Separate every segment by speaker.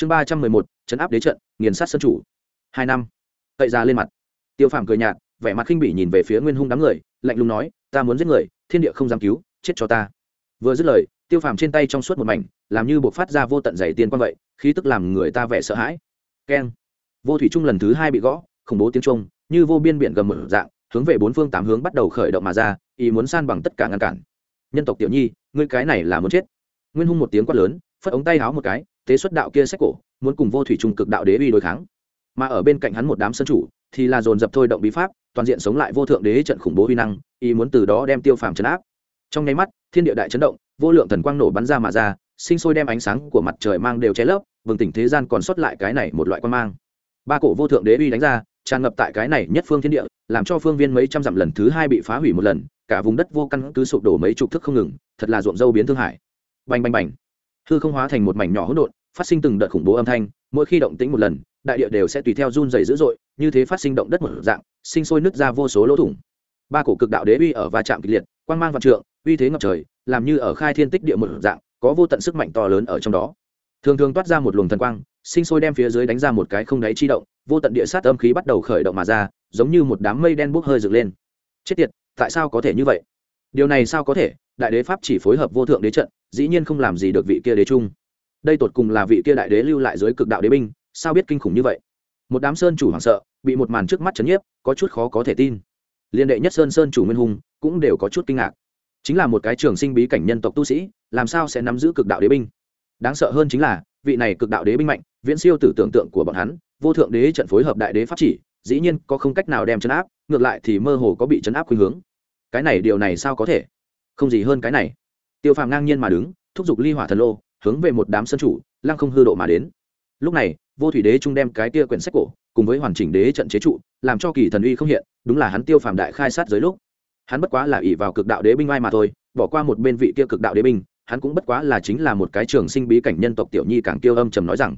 Speaker 1: chương ba trăm mười một, chấn áp đế trận, nghiền sát sân chủ. Hai năm. Tậy ra lên mặt. Tiêu phàm cười nhạt, vẻ mặt khinh bỉ nhìn về phía nguyên hung đám người, lạnh lùng nói, ta muốn giết người, thiên địa không dám cứu, chết cho ta. Vừa dứt lời, tiêu phàm trên tay trong suốt một mảnh, làm như buộc phát ra vô tận dày tiên quan vậy, khí tức làm người ta vẻ sợ hãi. Keng. Vô thủy trung lần thứ hai bị gõ, khủng bố tiếng trung như vô biên biển gầm mở dạng, hướng về bốn phương tám hướng bắt đầu khởi động mà ra, ý muốn san bằng tất cả ngăn cản. Nhân tộc tiểu nhi, ngươi cái này là muốn chết. Nguyên hung một tiếng quát lớn, phất ống tay háo một cái tế xuất đạo kia sách cổ, muốn cùng vô thủy trung cực đạo đế uy đối kháng. Mà ở bên cạnh hắn một đám sân chủ, thì là dồn dập thôi động bí pháp, toàn diện sống lại vô thượng đế trận khủng bố uy năng, ý muốn từ đó đem tiêu phàm chấn áp. Trong nháy mắt, thiên địa đại chấn động, vô lượng thần quang nổ bắn ra mà ra, sinh sôi đem ánh sáng của mặt trời mang đều che lấp vừng tỉnh thế gian còn sót lại cái này một loại quan mang. Ba cổ vô thượng đế uy đánh ra, tràn ngập tại cái này nhất phương thiên địa, làm cho phương viên mấy trăm dặm lần thứ hai bị phá hủy một lần, cả vùng đất vô căn cứ sụp đổ mấy chục thức không ngừng, thật là ruộng dâu biến thương hải bành bành bành hư không hóa thành một mảnh nhỏ hỗn độn, phát sinh từng đợt khủng bố âm thanh, mỗi khi động tĩnh một lần, đại địa đều sẽ tùy theo run dày dữ dội, như thế phát sinh động đất một dạng, sinh sôi nứt ra vô số lỗ thủng. Ba cổ cực đạo đế uy ở va chạm kịch liệt, quang mang vạn trượng, uy thế ngập trời, làm như ở khai thiên tích địa một dạng, có vô tận sức mạnh to lớn ở trong đó. Thường thường toát ra một luồng thần quang, sinh sôi đem phía dưới đánh ra một cái không đáy chi động, vô tận địa sát âm khí bắt đầu khởi động mà ra, giống như một đám mây đen bốc hơi dựng lên. Chết tiệt, tại sao có thể như vậy? Điều này sao có thể? Đại đế pháp chỉ phối hợp vô thượng đế trận, dĩ nhiên không làm gì được vị kia đế trung. Đây tột cùng là vị kia đại đế lưu lại dưới cực đạo đế binh, sao biết kinh khủng như vậy? Một đám sơn chủ hoảng sợ, bị một màn trước mắt chấn nhiếp, có chút khó có thể tin. Liên đệ nhất sơn sơn chủ nguyên hùng cũng đều có chút kinh ngạc. Chính là một cái trường sinh bí cảnh nhân tộc tu sĩ, làm sao sẽ nắm giữ cực đạo đế binh? Đáng sợ hơn chính là, vị này cực đạo đế binh mạnh, viễn siêu tử tưởng tượng của bọn hắn, vô thượng đế trận phối hợp đại đế pháp chỉ, dĩ nhiên có không cách nào đem chấn áp, ngược lại thì mơ hồ có bị chấn áp khuynh hướng. Cái này điều này sao có thể? Không gì hơn cái này. Tiêu phàm ngang nhiên mà đứng, thúc giục ly hỏa thần lô, hướng về một đám sân chủ, lăng không hư độ mà đến. Lúc này, vô thủy đế trung đem cái tia quyển sách cổ, cùng với hoàn chỉnh đế trận chế trụ, làm cho kỳ thần uy không hiện, đúng là hắn tiêu phàm đại khai sát giới lúc. Hắn bất quá là ỷ vào cực đạo đế binh ai mà thôi, bỏ qua một bên vị kia cực đạo đế binh, hắn cũng bất quá là chính là một cái trường sinh bí cảnh nhân tộc tiểu nhi càng tiêu âm trầm nói rằng,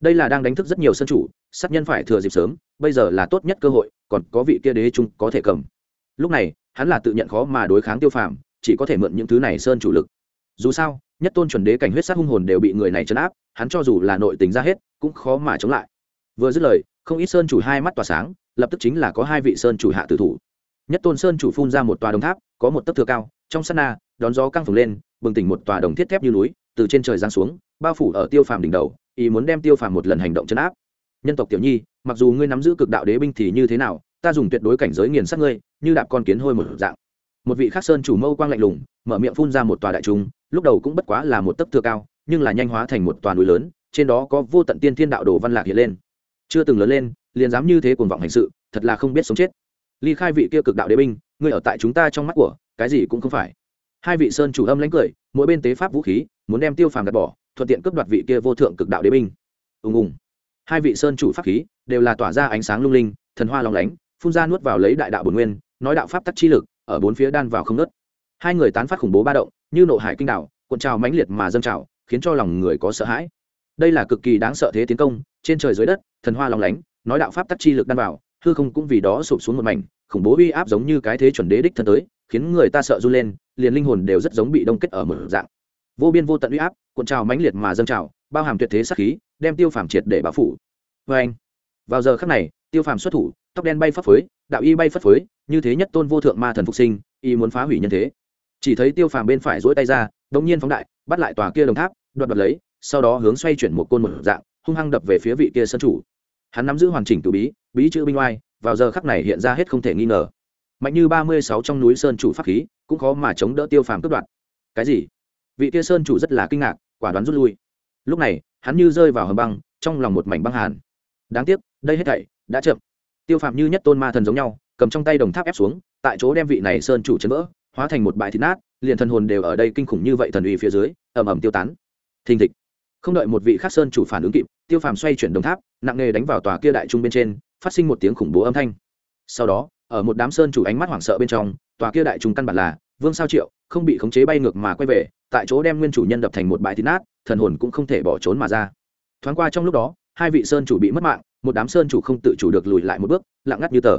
Speaker 1: đây là đang đánh thức rất nhiều sân chủ, sát nhân phải thừa dịp sớm, bây giờ là tốt nhất cơ hội, còn có vị kia đế trung có thể cầm. Lúc này, hắn là tự nhận khó mà đối kháng tiêu phàm chỉ có thể mượn những thứ này sơn chủ lực. Dù sao, nhất tôn chuẩn đế cảnh huyết sát hung hồn đều bị người này chấn áp, hắn cho dù là nội tình ra hết, cũng khó mà chống lại. Vừa dứt lời, không ít sơn chủ hai mắt tỏa sáng, lập tức chính là có hai vị sơn chủ hạ tử thủ. Nhất tôn sơn chủ phun ra một tòa đồng tháp, có một tấc thừa cao, trong sát na, đón gió căng phồng lên, bừng tỉnh một tòa đồng thiết thép như núi, từ trên trời giáng xuống, bao phủ ở tiêu phàm đỉnh đầu, ý muốn đem tiêu phàm một lần hành động chấn áp. Nhân tộc tiểu nhi, mặc dù ngươi nắm giữ cực đạo đế binh thì như thế nào, ta dùng tuyệt đối cảnh giới nghiền sát ngươi, như đạp con kiến hôi một dạng một vị khắc sơn chủ mâu quang lạnh lùng, mở miệng phun ra một tòa đại trung, lúc đầu cũng bất quá là một tấc thừa cao, nhưng là nhanh hóa thành một tòa núi lớn, trên đó có vô tận tiên thiên đạo đồ văn lạc hiện lên. Chưa từng lớn lên, liền dám như thế cuồng vọng hành sự, thật là không biết sống chết. Ly khai vị kia cực đạo đế binh, ngươi ở tại chúng ta trong mắt của, cái gì cũng không phải. Hai vị sơn chủ âm lãnh cười, mỗi bên tế pháp vũ khí, muốn đem tiêu phàm gạt bỏ, thuận tiện cướp đoạt vị kia vô thượng cực đạo đế binh. Ùng ùng. Hai vị sơn chủ pháp khí, đều là tỏa ra ánh sáng lung linh, thần hoa lòng lánh, phun ra nuốt vào lấy đại đạo bồn nguyên, nói đạo pháp tắc chi lực ở bốn phía đan vào không nớt. Hai người tán phát khủng bố ba động như nộ hải kinh đảo, cuộn trào mãnh liệt mà dâng trào khiến cho lòng người có sợ hãi. Đây là cực kỳ đáng sợ thế tiến công trên trời dưới đất thần hoa lòng lánh nói đạo pháp tắc chi lực đan vào hư không cũng vì đó sụp xuống một mảnh khủng bố uy áp giống như cái thế chuẩn đế đích thân tới khiến người ta sợ run lên liền linh hồn đều rất giống bị đông kết ở mở dạng. Vô biên vô tận uy áp cuộn trào mãnh liệt mà dâng trào bao hàm tuyệt thế sắc khí đem tiêu phàm triệt để báo phủ. Vê anh vào giờ khắc này tiêu phàm xuất thủ tóc đen bay phấp phới đạo y bay phất phới, như thế nhất tôn vô thượng ma thần phục sinh, y muốn phá hủy nhân thế. Chỉ thấy tiêu phàm bên phải dỗi tay ra, đống nhiên phóng đại, bắt lại tòa kia đồng tháp, đoạt đoạt lấy, sau đó hướng xoay chuyển một côn một dạng, hung hăng đập về phía vị kia sân chủ. Hắn nắm giữ hoàn chỉnh tự bí bí chữ binh oai, vào giờ khắc này hiện ra hết không thể nghi ngờ. Mạnh như ba mươi sáu trong núi sơn chủ pháp khí, cũng khó mà chống đỡ tiêu phàm cướp đoạt. Cái gì? Vị kia sơn chủ rất là kinh ngạc, quả đoán rút lui. Lúc này, hắn như rơi vào hầm băng, trong lòng một mảnh băng hàn. Đáng tiếc, đây hết thảy đã chậm tiêu phạm như nhất tôn ma thần giống nhau, cầm trong tay đồng tháp ép xuống, tại chỗ đem vị này sơn chủ chấn vỡ, hóa thành một bãi thịt nát, liền thần hồn đều ở đây kinh khủng như vậy thần uy phía dưới, ầm ầm tiêu tán. Thình thịch. Không đợi một vị khác sơn chủ phản ứng kịp, tiêu phàm xoay chuyển đồng tháp, nặng nề đánh vào tòa kia đại trung bên trên, phát sinh một tiếng khủng bố âm thanh. Sau đó, ở một đám sơn chủ ánh mắt hoảng sợ bên trong, tòa kia đại trung căn bản là vương sao triệu, không bị khống chế bay ngược mà quay về, tại chỗ đem nguyên chủ nhân đập thành một bãi thịt nát, thần hồn cũng không thể bỏ trốn mà ra. Thoáng qua trong lúc đó, hai vị sơn chủ bị mất mạng một đám sơn chủ không tự chủ được lùi lại một bước, lặng ngắt như tờ.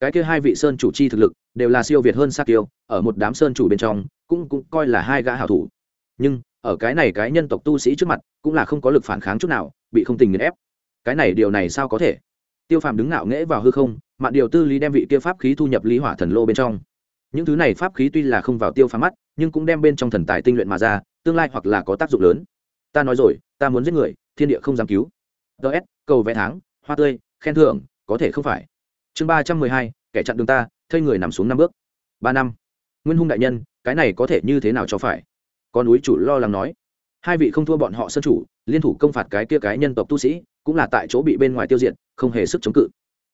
Speaker 1: Cái kia hai vị sơn chủ chi thực lực đều là siêu việt hơn sa kiêu, ở một đám sơn chủ bên trong cũng cũng coi là hai gã hảo thủ. Nhưng, ở cái này cái nhân tộc tu sĩ trước mặt cũng là không có lực phản kháng chút nào, bị không tình nghiền ép. Cái này điều này sao có thể? Tiêu phàm đứng ngạo nghễ vào hư không, mạn điều tư lý đem vị kia pháp khí thu nhập lý hỏa thần lô bên trong. Những thứ này pháp khí tuy là không vào tiêu phàm mắt, nhưng cũng đem bên trong thần tài tinh luyện mà ra, tương lai hoặc là có tác dụng lớn. Ta nói rồi, ta muốn giết người, thiên địa không dám cứu. Ts cầu vẽ tháng hoa tươi, khen thưởng, có thể không phải. Chương ba trăm mười hai, kẻ chặn đường ta, thây người nằm xuống năm bước. Ba năm. Nguyên hung đại nhân, cái này có thể như thế nào cho phải? Con núi chủ lo lắng nói. Hai vị không thua bọn họ sân chủ, liên thủ công phạt cái kia cái nhân tộc tu sĩ, cũng là tại chỗ bị bên ngoài tiêu diệt, không hề sức chống cự.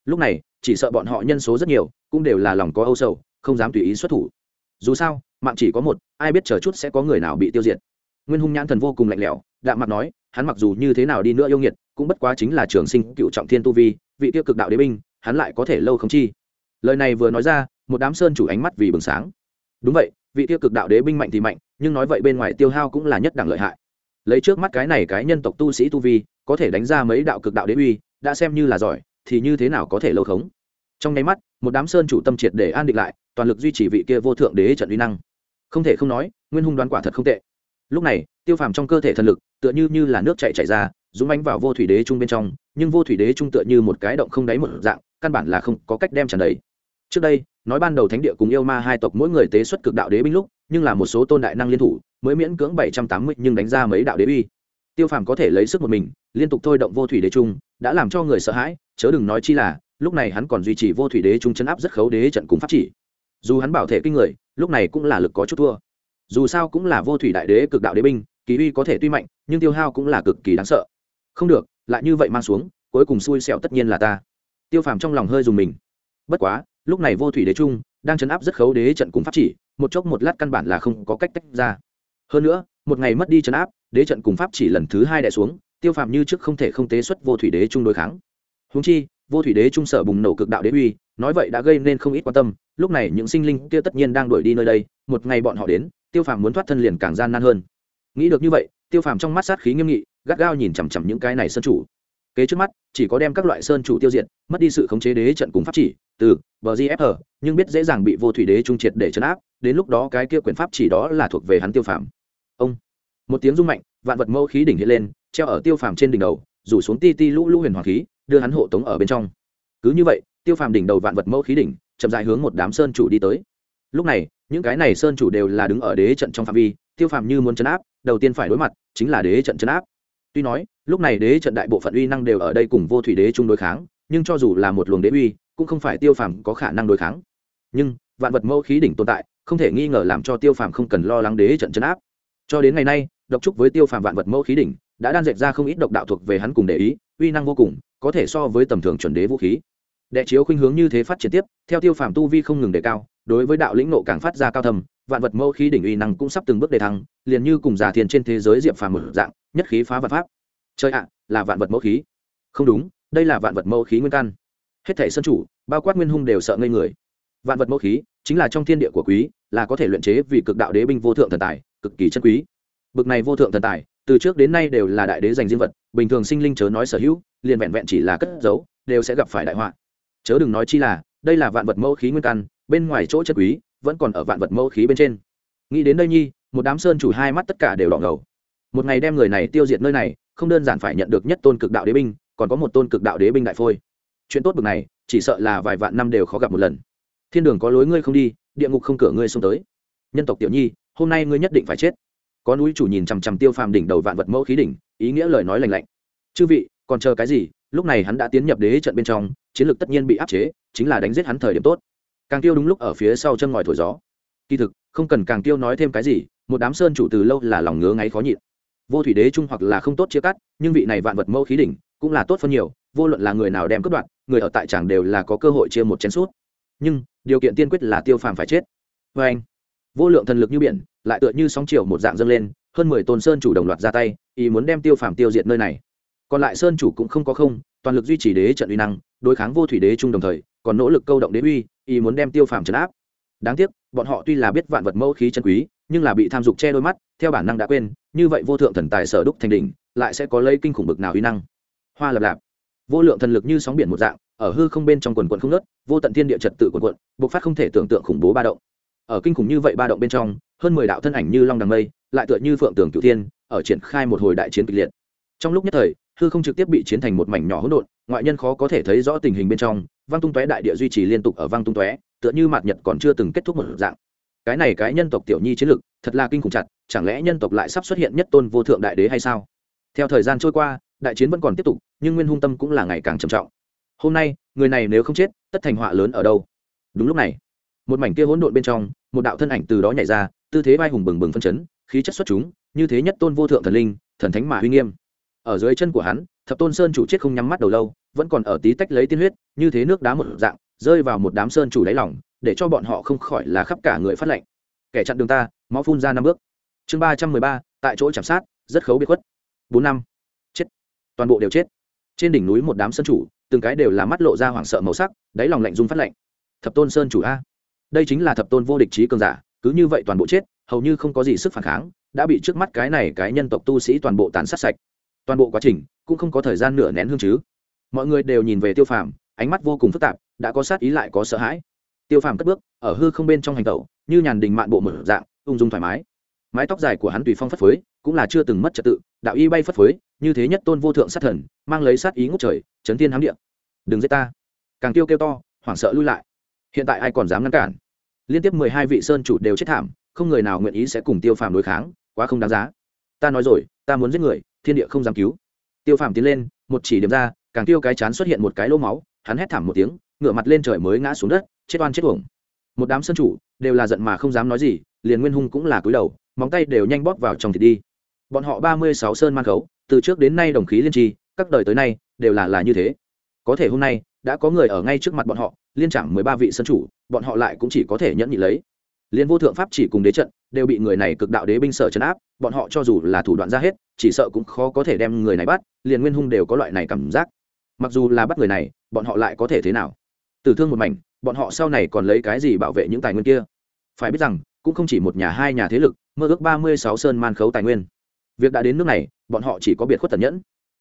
Speaker 1: Lúc này, chỉ sợ bọn họ nhân số rất nhiều, cũng đều là lòng có âu sầu, không dám tùy ý xuất thủ. Dù sao, mạng chỉ có một, ai biết chờ chút sẽ có người nào bị tiêu diệt. Nguyên hung nhãn thần vô cùng lạnh lẽo, đạm mặt nói, hắn mặc dù như thế nào đi nữa yêu nghiệt cũng bất quá chính là trường sinh cựu trọng thiên tu vi, vị tiêu cực đạo đế binh, hắn lại có thể lâu không chi. Lời này vừa nói ra, một đám sơn chủ ánh mắt vì bừng sáng. Đúng vậy, vị tiêu cực đạo đế binh mạnh thì mạnh, nhưng nói vậy bên ngoài tiêu hao cũng là nhất đẳng lợi hại. Lấy trước mắt cái này cái nhân tộc tu sĩ tu vi, có thể đánh ra mấy đạo cực đạo đế uy, đã xem như là giỏi, thì như thế nào có thể lâu khống? Trong nháy mắt, một đám sơn chủ tâm triệt để an định lại, toàn lực duy trì vị kia vô thượng đế trận uy năng. Không thể không nói, nguyên hung đoán quả thật không tệ. Lúc này, tiêu phàm trong cơ thể thần lực, tựa như như là nước chạy chảy ra dũng ánh vào vô thủy đế trung bên trong, nhưng vô thủy đế trung tựa như một cái động không đáy một dạng, căn bản là không có cách đem tràn đầy. Trước đây, nói ban đầu thánh địa cùng yêu ma hai tộc mỗi người tế xuất cực đạo đế binh lúc, nhưng là một số tôn đại năng liên thủ, mới miễn cưỡng bảy trăm tám mươi nhưng đánh ra mấy đạo đế uy. Tiêu phàm có thể lấy sức một mình, liên tục thôi động vô thủy đế trung, đã làm cho người sợ hãi, chớ đừng nói chi là, lúc này hắn còn duy trì vô thủy đế trung chấn áp rất khấu đế trận cùng pháp chỉ. Dù hắn bảo thể kinh người, lúc này cũng là lực có chút thua. Dù sao cũng là vô thủy đại đế cực đạo đế binh, kỳ uy có thể tuy mạnh, nhưng tiêu hao cũng là cực kỳ đáng sợ không được, lại như vậy mang xuống, cuối cùng xui xẻo tất nhiên là ta. Tiêu phàm trong lòng hơi dùng mình. Bất quá, lúc này vô thủy đế trung, đang chấn áp rất khấu đế trận cùng pháp chỉ, một chốc một lát căn bản là không có cách tách ra. Hơn nữa, một ngày mất đi chấn áp, đế trận cùng pháp chỉ lần thứ hai đẻ xuống, tiêu phàm như trước không thể không tế xuất vô thủy đế trung đối kháng. Húng chi, vô thủy đế trung sở bùng nổ cực đạo đế uy, nói vậy đã gây nên không ít quan tâm, lúc này những sinh linh kia tất nhiên đang đuổi đi nơi đây, một ngày bọn họ đến, tiêu phàm muốn thoát thân liền càng gian nan hơn nghĩ được như vậy, tiêu phàm trong mắt sát khí nghiêm nghị, gắt gao nhìn chằm chằm những cái này sơn chủ. Kế trước mắt, chỉ có đem các loại sơn chủ tiêu diệt, mất đi sự khống chế đế trận cùng pháp chỉ, từ bờ gfr nhưng biết dễ dàng bị vô thủy đế trung triệt để chấn áp, đến lúc đó cái kia quyền pháp chỉ đó là thuộc về hắn tiêu phàm. Ông, một tiếng rung mạnh, vạn vật mẫu khí đỉnh hiện lên, treo ở tiêu phàm trên đỉnh đầu, rủ xuống ti ti lũ lũ huyền hoàng khí, đưa hắn hộ tống ở bên trong. Cứ như vậy, tiêu phàm đỉnh đầu vạn vật mẫu khí đỉnh, chậm dài hướng một đám sơn chủ đi tới. Lúc này, những cái này sơn chủ đều là đứng ở đế trận trong phạm vi, tiêu phàm như muốn chấn áp đầu tiên phải đối mặt, chính là đế trận chấn áp. Tuy nói, lúc này đế trận đại bộ phận uy năng đều ở đây cùng vô thủy đế chung đối kháng, nhưng cho dù là một luồng đế uy, cũng không phải tiêu phàm có khả năng đối kháng. Nhưng, vạn vật mẫu khí đỉnh tồn tại, không thể nghi ngờ làm cho tiêu phàm không cần lo lắng đế trận chấn áp. Cho đến ngày nay, độc trúc với tiêu phàm vạn vật mẫu khí đỉnh đã đan dệt ra không ít độc đạo thuộc về hắn cùng để ý, uy năng vô cùng, có thể so với tầm thường chuẩn đế vũ khí. Đệ chiếu khuynh hướng như thế phát triển tiếp, theo tiêu phàm tu vi không ngừng đề cao, đối với đạo lĩnh nộ càng phát ra cao thầm vạn vật mẫu khí đỉnh uy năng cũng sắp từng bước đề thăng, liền như cùng giả thiền trên thế giới diệp phàm một dạng, nhất khí phá vật pháp. Chơi ạ, là vạn vật mẫu khí. Không đúng, đây là vạn vật mẫu khí nguyên căn. Hết thể sân chủ, bao quát nguyên hung đều sợ ngây người. Vạn vật mẫu khí chính là trong thiên địa của quý, là có thể luyện chế vì cực đạo đế binh vô thượng thần tài, cực kỳ chân quý. Bực này vô thượng thần tài, từ trước đến nay đều là đại đế dành riêng vật, bình thường sinh linh chớ nói sở hữu, liền vẹn vẹn chỉ là cất giấu, đều sẽ gặp phải đại họa. Chớ đừng nói chi là, đây là vạn vật mẫu khí nguyên căn, bên ngoài chỗ chất quý vẫn còn ở vạn vật mẫu khí bên trên. Nghĩ đến đây nhi, một đám sơn chủ hai mắt tất cả đều đỏ ngầu. Một ngày đem người này tiêu diệt nơi này, không đơn giản phải nhận được nhất tôn cực đạo đế binh, còn có một tôn cực đạo đế binh đại phôi. Chuyện tốt bực này, chỉ sợ là vài vạn năm đều khó gặp một lần. Thiên đường có lối ngươi không đi, địa ngục không cửa ngươi xông tới. Nhân tộc tiểu nhi, hôm nay ngươi nhất định phải chết. Có núi chủ nhìn chằm chằm tiêu phàm đỉnh đầu vạn vật mẫu khí đỉnh, ý nghĩa lời nói lành lạnh. Chư vị, còn chờ cái gì? Lúc này hắn đã tiến nhập đế trận bên trong, chiến lược tất nhiên bị áp chế, chính là đánh giết hắn thời điểm tốt càng tiêu đúng lúc ở phía sau chân ngòi thổi gió. Kỳ thực, không cần càng tiêu nói thêm cái gì, một đám sơn chủ từ lâu là lòng ngứa ngáy khó nhịn. Vô thủy đế trung hoặc là không tốt chia cắt, nhưng vị này vạn vật mẫu khí đỉnh cũng là tốt phân nhiều, vô luận là người nào đem cướp đoạt, người ở tại tràng đều là có cơ hội chia một chén suốt nhưng, điều kiện tiên quyết là tiêu phàm phải chết. Vê anh, vô lượng thần lực như biển, lại tựa như sóng chiều một dạng dâng lên, hơn mười tôn sơn chủ đồng loạt ra tay, ý muốn đem tiêu phàm tiêu diệt nơi này. Còn lại sơn chủ cũng không có không, toàn lực duy trì đế trận uy năng, đối kháng vô thủy đế trung đồng thời, còn nỗ lực câu động đế uy ý muốn đem tiêu phàm trấn áp. Đáng tiếc, bọn họ tuy là biết vạn vật mẫu khí chân quý, nhưng là bị tham dục che đôi mắt, theo bản năng đã quên, như vậy vô thượng thần tài sở đúc thành đỉnh, lại sẽ có lấy kinh khủng bực nào uy năng. Hoa lập lạp. Vô lượng thần lực như sóng biển một dạng, ở hư không bên trong quần quận không nớt vô tận thiên địa trật tự quần quận bộc phát không thể tưởng tượng khủng bố ba động. Ở kinh khủng như vậy ba động bên trong, hơn mười đạo thân ảnh như long đằng mây, lại tựa như phượng tường cửu thiên, ở triển khai một hồi đại chiến kịch liệt. Trong lúc nhất thời hư không trực tiếp bị chiến thành một mảnh nhỏ hỗn độn, ngoại nhân khó có thể thấy rõ tình hình bên trong, vang tung tóe đại địa duy trì liên tục ở vang tung tóe, tựa như mạt nhật còn chưa từng kết thúc một dạng. Cái này cái nhân tộc tiểu nhi chiến lực, thật là kinh khủng chặt, chẳng lẽ nhân tộc lại sắp xuất hiện nhất tôn vô thượng đại đế hay sao? Theo thời gian trôi qua, đại chiến vẫn còn tiếp tục, nhưng nguyên hung tâm cũng là ngày càng trầm trọng. Hôm nay, người này nếu không chết, tất thành họa lớn ở đâu? Đúng lúc này, một mảnh kia hỗn độn bên trong, một đạo thân ảnh từ đó nhảy ra, tư thế vai hùng bừng bừng phân chấn, khí chất xuất chúng, như thế nhất tôn vô thượng thần linh, thần thánh mà uy nghiêm ở dưới chân của hắn, thập tôn sơn chủ chết không nhắm mắt đầu lâu, vẫn còn ở tí tách lấy tiên huyết, như thế nước đá một dạng, rơi vào một đám sơn chủ đáy lỏng để cho bọn họ không khỏi là khắp cả người phát lệnh. Kẻ chặn đường ta máu phun ra năm bước. Chương ba trăm mười ba, tại chỗ chạm sát, rất khấu biệt khuất. Bốn năm. Chết. Toàn bộ đều chết. Trên đỉnh núi một đám sơn chủ, từng cái đều là mắt lộ ra hoảng sợ màu sắc, đáy lòng lạnh dung phát lạnh. Thập tôn sơn chủ a. Đây chính là thập tôn vô địch trí cường giả, cứ như vậy toàn bộ chết, hầu như không có gì sức phản kháng, đã bị trước mắt cái này cái nhân tộc tu sĩ toàn bộ tàn sát sạch toàn bộ quá trình cũng không có thời gian nửa nén hương chứ. Mọi người đều nhìn về tiêu phàm, ánh mắt vô cùng phức tạp, đã có sát ý lại có sợ hãi. Tiêu phàm cất bước, ở hư không bên trong hành tẩu, như nhàn đình mạn bộ mở dạng, ung dung thoải mái. Mái tóc dài của hắn tùy phong phất phới, cũng là chưa từng mất trật tự, đạo y bay phất phới, như thế nhất tôn vô thượng sát thần, mang lấy sát ý ngút trời, chấn thiên hám địa. Đừng giết ta. Càng tiêu kêu to, hoảng sợ lui lại. Hiện tại ai còn dám ngăn cản? Liên tiếp mười hai vị sơn chủ đều chết thảm, không người nào nguyện ý sẽ cùng tiêu phàm đối kháng, quá không đáng giá. Ta nói rồi, ta muốn giết người thiên địa không dám cứu. Tiêu phàm tiến lên, một chỉ điểm ra, càng tiêu cái chán xuất hiện một cái lỗ máu, hắn hét thảm một tiếng, ngửa mặt lên trời mới ngã xuống đất, chết oan chết uổng. Một đám sơn chủ, đều là giận mà không dám nói gì, liền nguyên hung cũng là cúi đầu, móng tay đều nhanh bóp vào trong thịt đi. Bọn họ ba mươi sáu sơn man khấu, từ trước đến nay đồng khí liên tri, các đời tới nay, đều là là như thế. Có thể hôm nay, đã có người ở ngay trước mặt bọn họ, liên chẳng mười ba vị sân chủ, bọn họ lại cũng chỉ có thể nhẫn nhị lấy liên vô thượng pháp chỉ cùng đế trận, đều bị người này cực đạo đế binh sở chấn áp, bọn họ cho dù là thủ đoạn ra hết, chỉ sợ cũng khó có thể đem người này bắt, liền nguyên hung đều có loại này cảm giác. Mặc dù là bắt người này, bọn họ lại có thể thế nào? Tử thương một mảnh, bọn họ sau này còn lấy cái gì bảo vệ những tài nguyên kia? Phải biết rằng, cũng không chỉ một nhà hai nhà thế lực, mơ ước ba mươi sáu sơn man khấu tài nguyên. Việc đã đến nước này, bọn họ chỉ có biệt khuất tần nhẫn.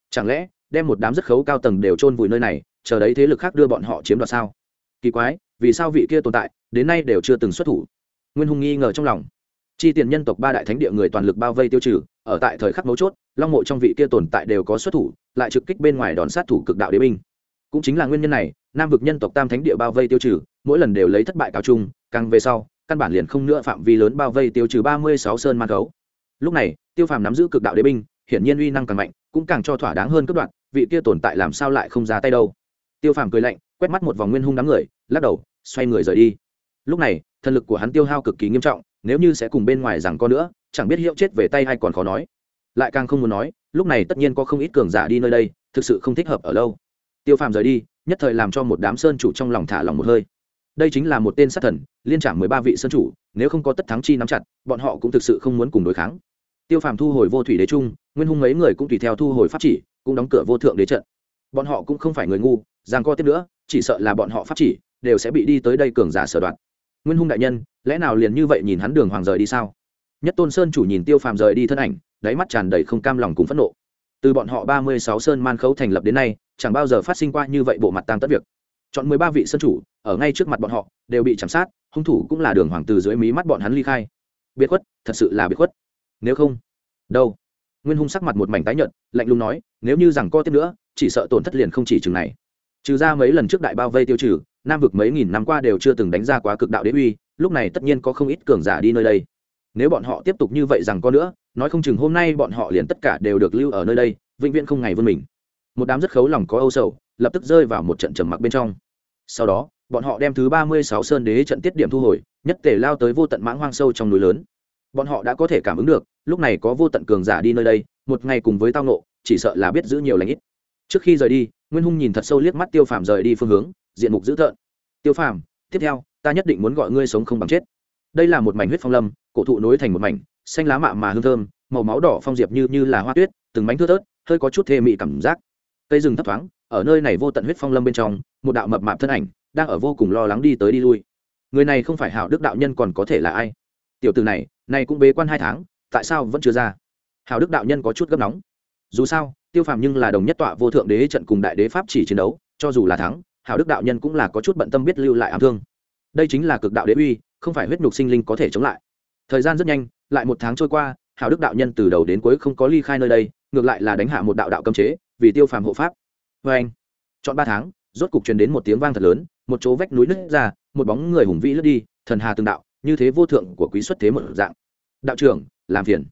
Speaker 1: Chẳng lẽ, đem một đám rất khấu cao tầng đều chôn vùi nơi này, chờ đấy thế lực khác đưa bọn họ chiếm đoạt sao? Kỳ quái, vì sao vị kia tồn tại, đến nay đều chưa từng xuất thủ? Nguyên hùng nghi ngờ trong lòng. Chi tiền nhân tộc ba đại thánh địa người toàn lực bao vây tiêu trừ, ở tại thời khắc mấu chốt, long mộ trong vị kia tồn tại đều có xuất thủ, lại trực kích bên ngoài đòn sát thủ cực đạo đế binh. Cũng chính là nguyên nhân này, nam vực nhân tộc tam thánh địa bao vây tiêu trừ, mỗi lần đều lấy thất bại cáo chung, càng về sau, căn bản liền không nữa phạm vi lớn bao vây tiêu trừ ba mươi sáu sơn man gấu. Lúc này, tiêu phàm nắm giữ cực đạo đế binh, hiển nhiên uy năng càng mạnh, cũng càng cho thỏa đáng hơn cấp đoạn, vị kia tồn tại làm sao lại không ra tay đâu. Tiêu phàm cười lạnh, quét mắt một vòng nguyên hung đám người, lắc đầu, xoay người rời đi. Lúc này thần lực của hắn tiêu hao cực kỳ nghiêm trọng, nếu như sẽ cùng bên ngoài rằng có nữa, chẳng biết hiệu chết về tay hay còn khó nói. Lại càng không muốn nói, lúc này tất nhiên có không ít cường giả đi nơi đây, thực sự không thích hợp ở lâu. Tiêu phàm rời đi, nhất thời làm cho một đám sơn chủ trong lòng thả lòng một hơi. Đây chính là một tên sát thần, liên trả mười ba vị sơn chủ, nếu không có tất thắng chi nắm chặt, bọn họ cũng thực sự không muốn cùng đối kháng. Tiêu phàm thu hồi vô thủy đế trung, nguyên hung mấy người cũng tùy theo thu hồi pháp chỉ, cũng đóng cửa vô thượng đế trận. Bọn họ cũng không phải người ngu, rằng co tiếp nữa, chỉ sợ là bọn họ pháp chỉ, đều sẽ bị đi tới đây cường giả sở đoạn nguyên hung đại nhân, lẽ nào liền như vậy nhìn hắn đường hoàng rời đi sao? Nhất tôn sơn chủ nhìn tiêu phàm rời đi thân ảnh, đáy mắt tràn đầy không cam lòng cùng phẫn nộ. Từ bọn họ ba mươi sáu sơn man khấu thành lập đến nay, chẳng bao giờ phát sinh qua như vậy bộ mặt tăng tất việc. Chọn mười ba vị sơn chủ, ở ngay trước mặt bọn họ, đều bị chạm sát, hung thủ cũng là đường hoàng từ dưới mí mắt bọn hắn ly khai. Biệt khuất, thật sự là biệt khuất. Nếu không, đâu? Nguyên hung sắc mặt một mảnh tái nhợt, lạnh lùng nói, nếu như rằng co tiếp nữa, chỉ sợ tổn thất liền không chỉ chừng này. Trừ ra mấy lần trước đại bao vây tiêu trừ nam vực mấy nghìn năm qua đều chưa từng đánh ra quá cực đạo đế uy, lúc này tất nhiên có không ít cường giả đi nơi đây. Nếu bọn họ tiếp tục như vậy rằng có nữa, nói không chừng hôm nay bọn họ liền tất cả đều được lưu ở nơi đây, vĩnh viễn không ngày vươn mình. Một đám rất khấu lòng có âu sầu, lập tức rơi vào một trận trầm mặc bên trong. Sau đó, bọn họ đem thứ ba mươi sáu sơn đế trận tiết điểm thu hồi, nhất tề lao tới vô tận mãng hoang sâu trong núi lớn. Bọn họ đã có thể cảm ứng được, lúc này có vô tận cường giả đi nơi đây, một ngày cùng với tao nộ chỉ sợ là biết giữ nhiều lãnh ít. Trước khi rời đi, nguyên hung nhìn thật sâu liếc mắt tiêu phàm rời đi phương hướng diện mục dữ tợn. Tiêu phàm, tiếp theo, ta nhất định muốn gọi ngươi sống không bằng chết. Đây là một mảnh huyết phong lâm, cổ thụ nối thành một mảnh, xanh lá mạ mà hương thơm, màu máu đỏ phong diệp như như là hoa tuyết, từng mảnh thưa thớt, hơi có chút thê mị cảm giác. Cây rừng thấp thoáng, ở nơi này vô tận huyết phong lâm bên trong, một đạo mập mạp thân ảnh đang ở vô cùng lo lắng đi tới đi lui. Người này không phải hảo đức đạo nhân còn có thể là ai? Tiểu từ này này cũng bế quan hai tháng, tại sao vẫn chưa ra? Hảo đức đạo nhân có chút gấp nóng. Dù sao, tiêu phàm nhưng là đồng nhất tọa vô thượng đế trận cùng đại đế pháp chỉ chiến đấu, cho dù là thắng hảo đức đạo nhân cũng là có chút bận tâm biết lưu lại ám thương. Đây chính là cực đạo đế uy, không phải huyết nhục sinh linh có thể chống lại. Thời gian rất nhanh, lại một tháng trôi qua, Hảo đức đạo nhân từ đầu đến cuối không có ly khai nơi đây, ngược lại là đánh hạ một đạo đạo cấm chế, vì tiêu phàm hộ pháp. Vê anh, chọn ba tháng, rốt cục truyền đến một tiếng vang thật lớn, một chỗ vách núi nứt ra, một bóng người hùng vĩ lướt đi, thần hà từng đạo, như thế vô thượng của quý xuất thế một dạng. Đạo trưởng, làm phiền.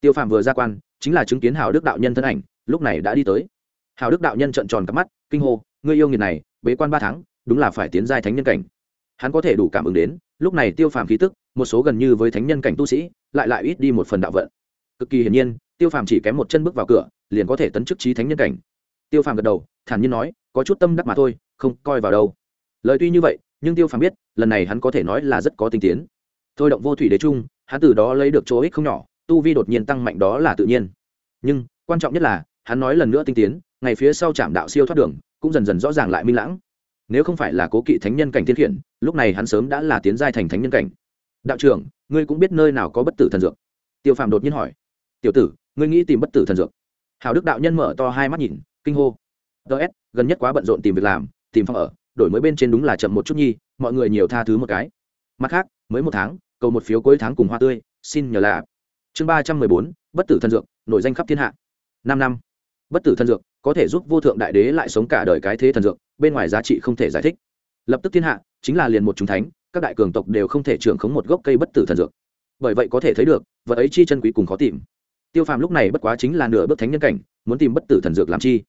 Speaker 1: Tiêu phàm vừa ra quan, chính là chứng kiến Hảo đức đạo nhân thân ảnh, lúc này đã đi tới. Hảo đức đạo nhân trợn tròn cắp mắt, kinh hô, ngươi yêu nghiệt này bế quan ba tháng, đúng là phải tiến giai thánh nhân cảnh. Hắn có thể đủ cảm ứng đến, lúc này tiêu phàm khí tức, một số gần như với thánh nhân cảnh tu sĩ, lại lại ít đi một phần đạo vận. Cực kỳ hiển nhiên, tiêu phàm chỉ kém một chân bước vào cửa, liền có thể tấn chức trí thánh nhân cảnh. Tiêu phàm gật đầu, thản nhiên nói, có chút tâm đắc mà thôi, không coi vào đâu. Lời tuy như vậy, nhưng tiêu phàm biết, lần này hắn có thể nói là rất có tinh tiến. Thôi động vô thủy đế trung, hắn từ đó lấy được chỗ ích không nhỏ, tu vi đột nhiên tăng mạnh đó là tự nhiên. Nhưng, quan trọng nhất là, hắn nói lần nữa tinh tiến, ngày phía sau chạm đạo siêu thoát đường cũng dần dần rõ ràng lại minh lãng. Nếu không phải là cố kỵ thánh nhân cảnh thiên khiển, lúc này hắn sớm đã là tiến giai thành thánh nhân cảnh. Đạo trưởng, ngươi cũng biết nơi nào có bất tử thần dược? Tiêu phàm đột nhiên hỏi. Tiểu tử, ngươi nghĩ tìm bất tử thần dược? Hào đức đạo nhân mở to hai mắt nhìn, kinh hô. Ts gần nhất quá bận rộn tìm việc làm, tìm phòng ở, đổi mới bên trên đúng là chậm một chút nhi, mọi người nhiều tha thứ một cái. Mặt khác, mới một tháng, cầu một phiếu cuối tháng cùng hoa tươi, xin nhờ là. Chương ba trăm mười bốn, bất tử thần dược, nổi danh khắp thiên hạ. Năm năm bất tử thần dược có thể giúp vô thượng đại đế lại sống cả đời cái thế thần dược, bên ngoài giá trị không thể giải thích. Lập tức thiên hạ, chính là liền một chúng thánh, các đại cường tộc đều không thể trưởng khống một gốc cây bất tử thần dược. Bởi vậy có thể thấy được, vật ấy chi chân quý cùng khó tìm. Tiêu phàm lúc này bất quá chính là nửa bước thánh nhân cảnh, muốn tìm bất tử thần dược làm chi.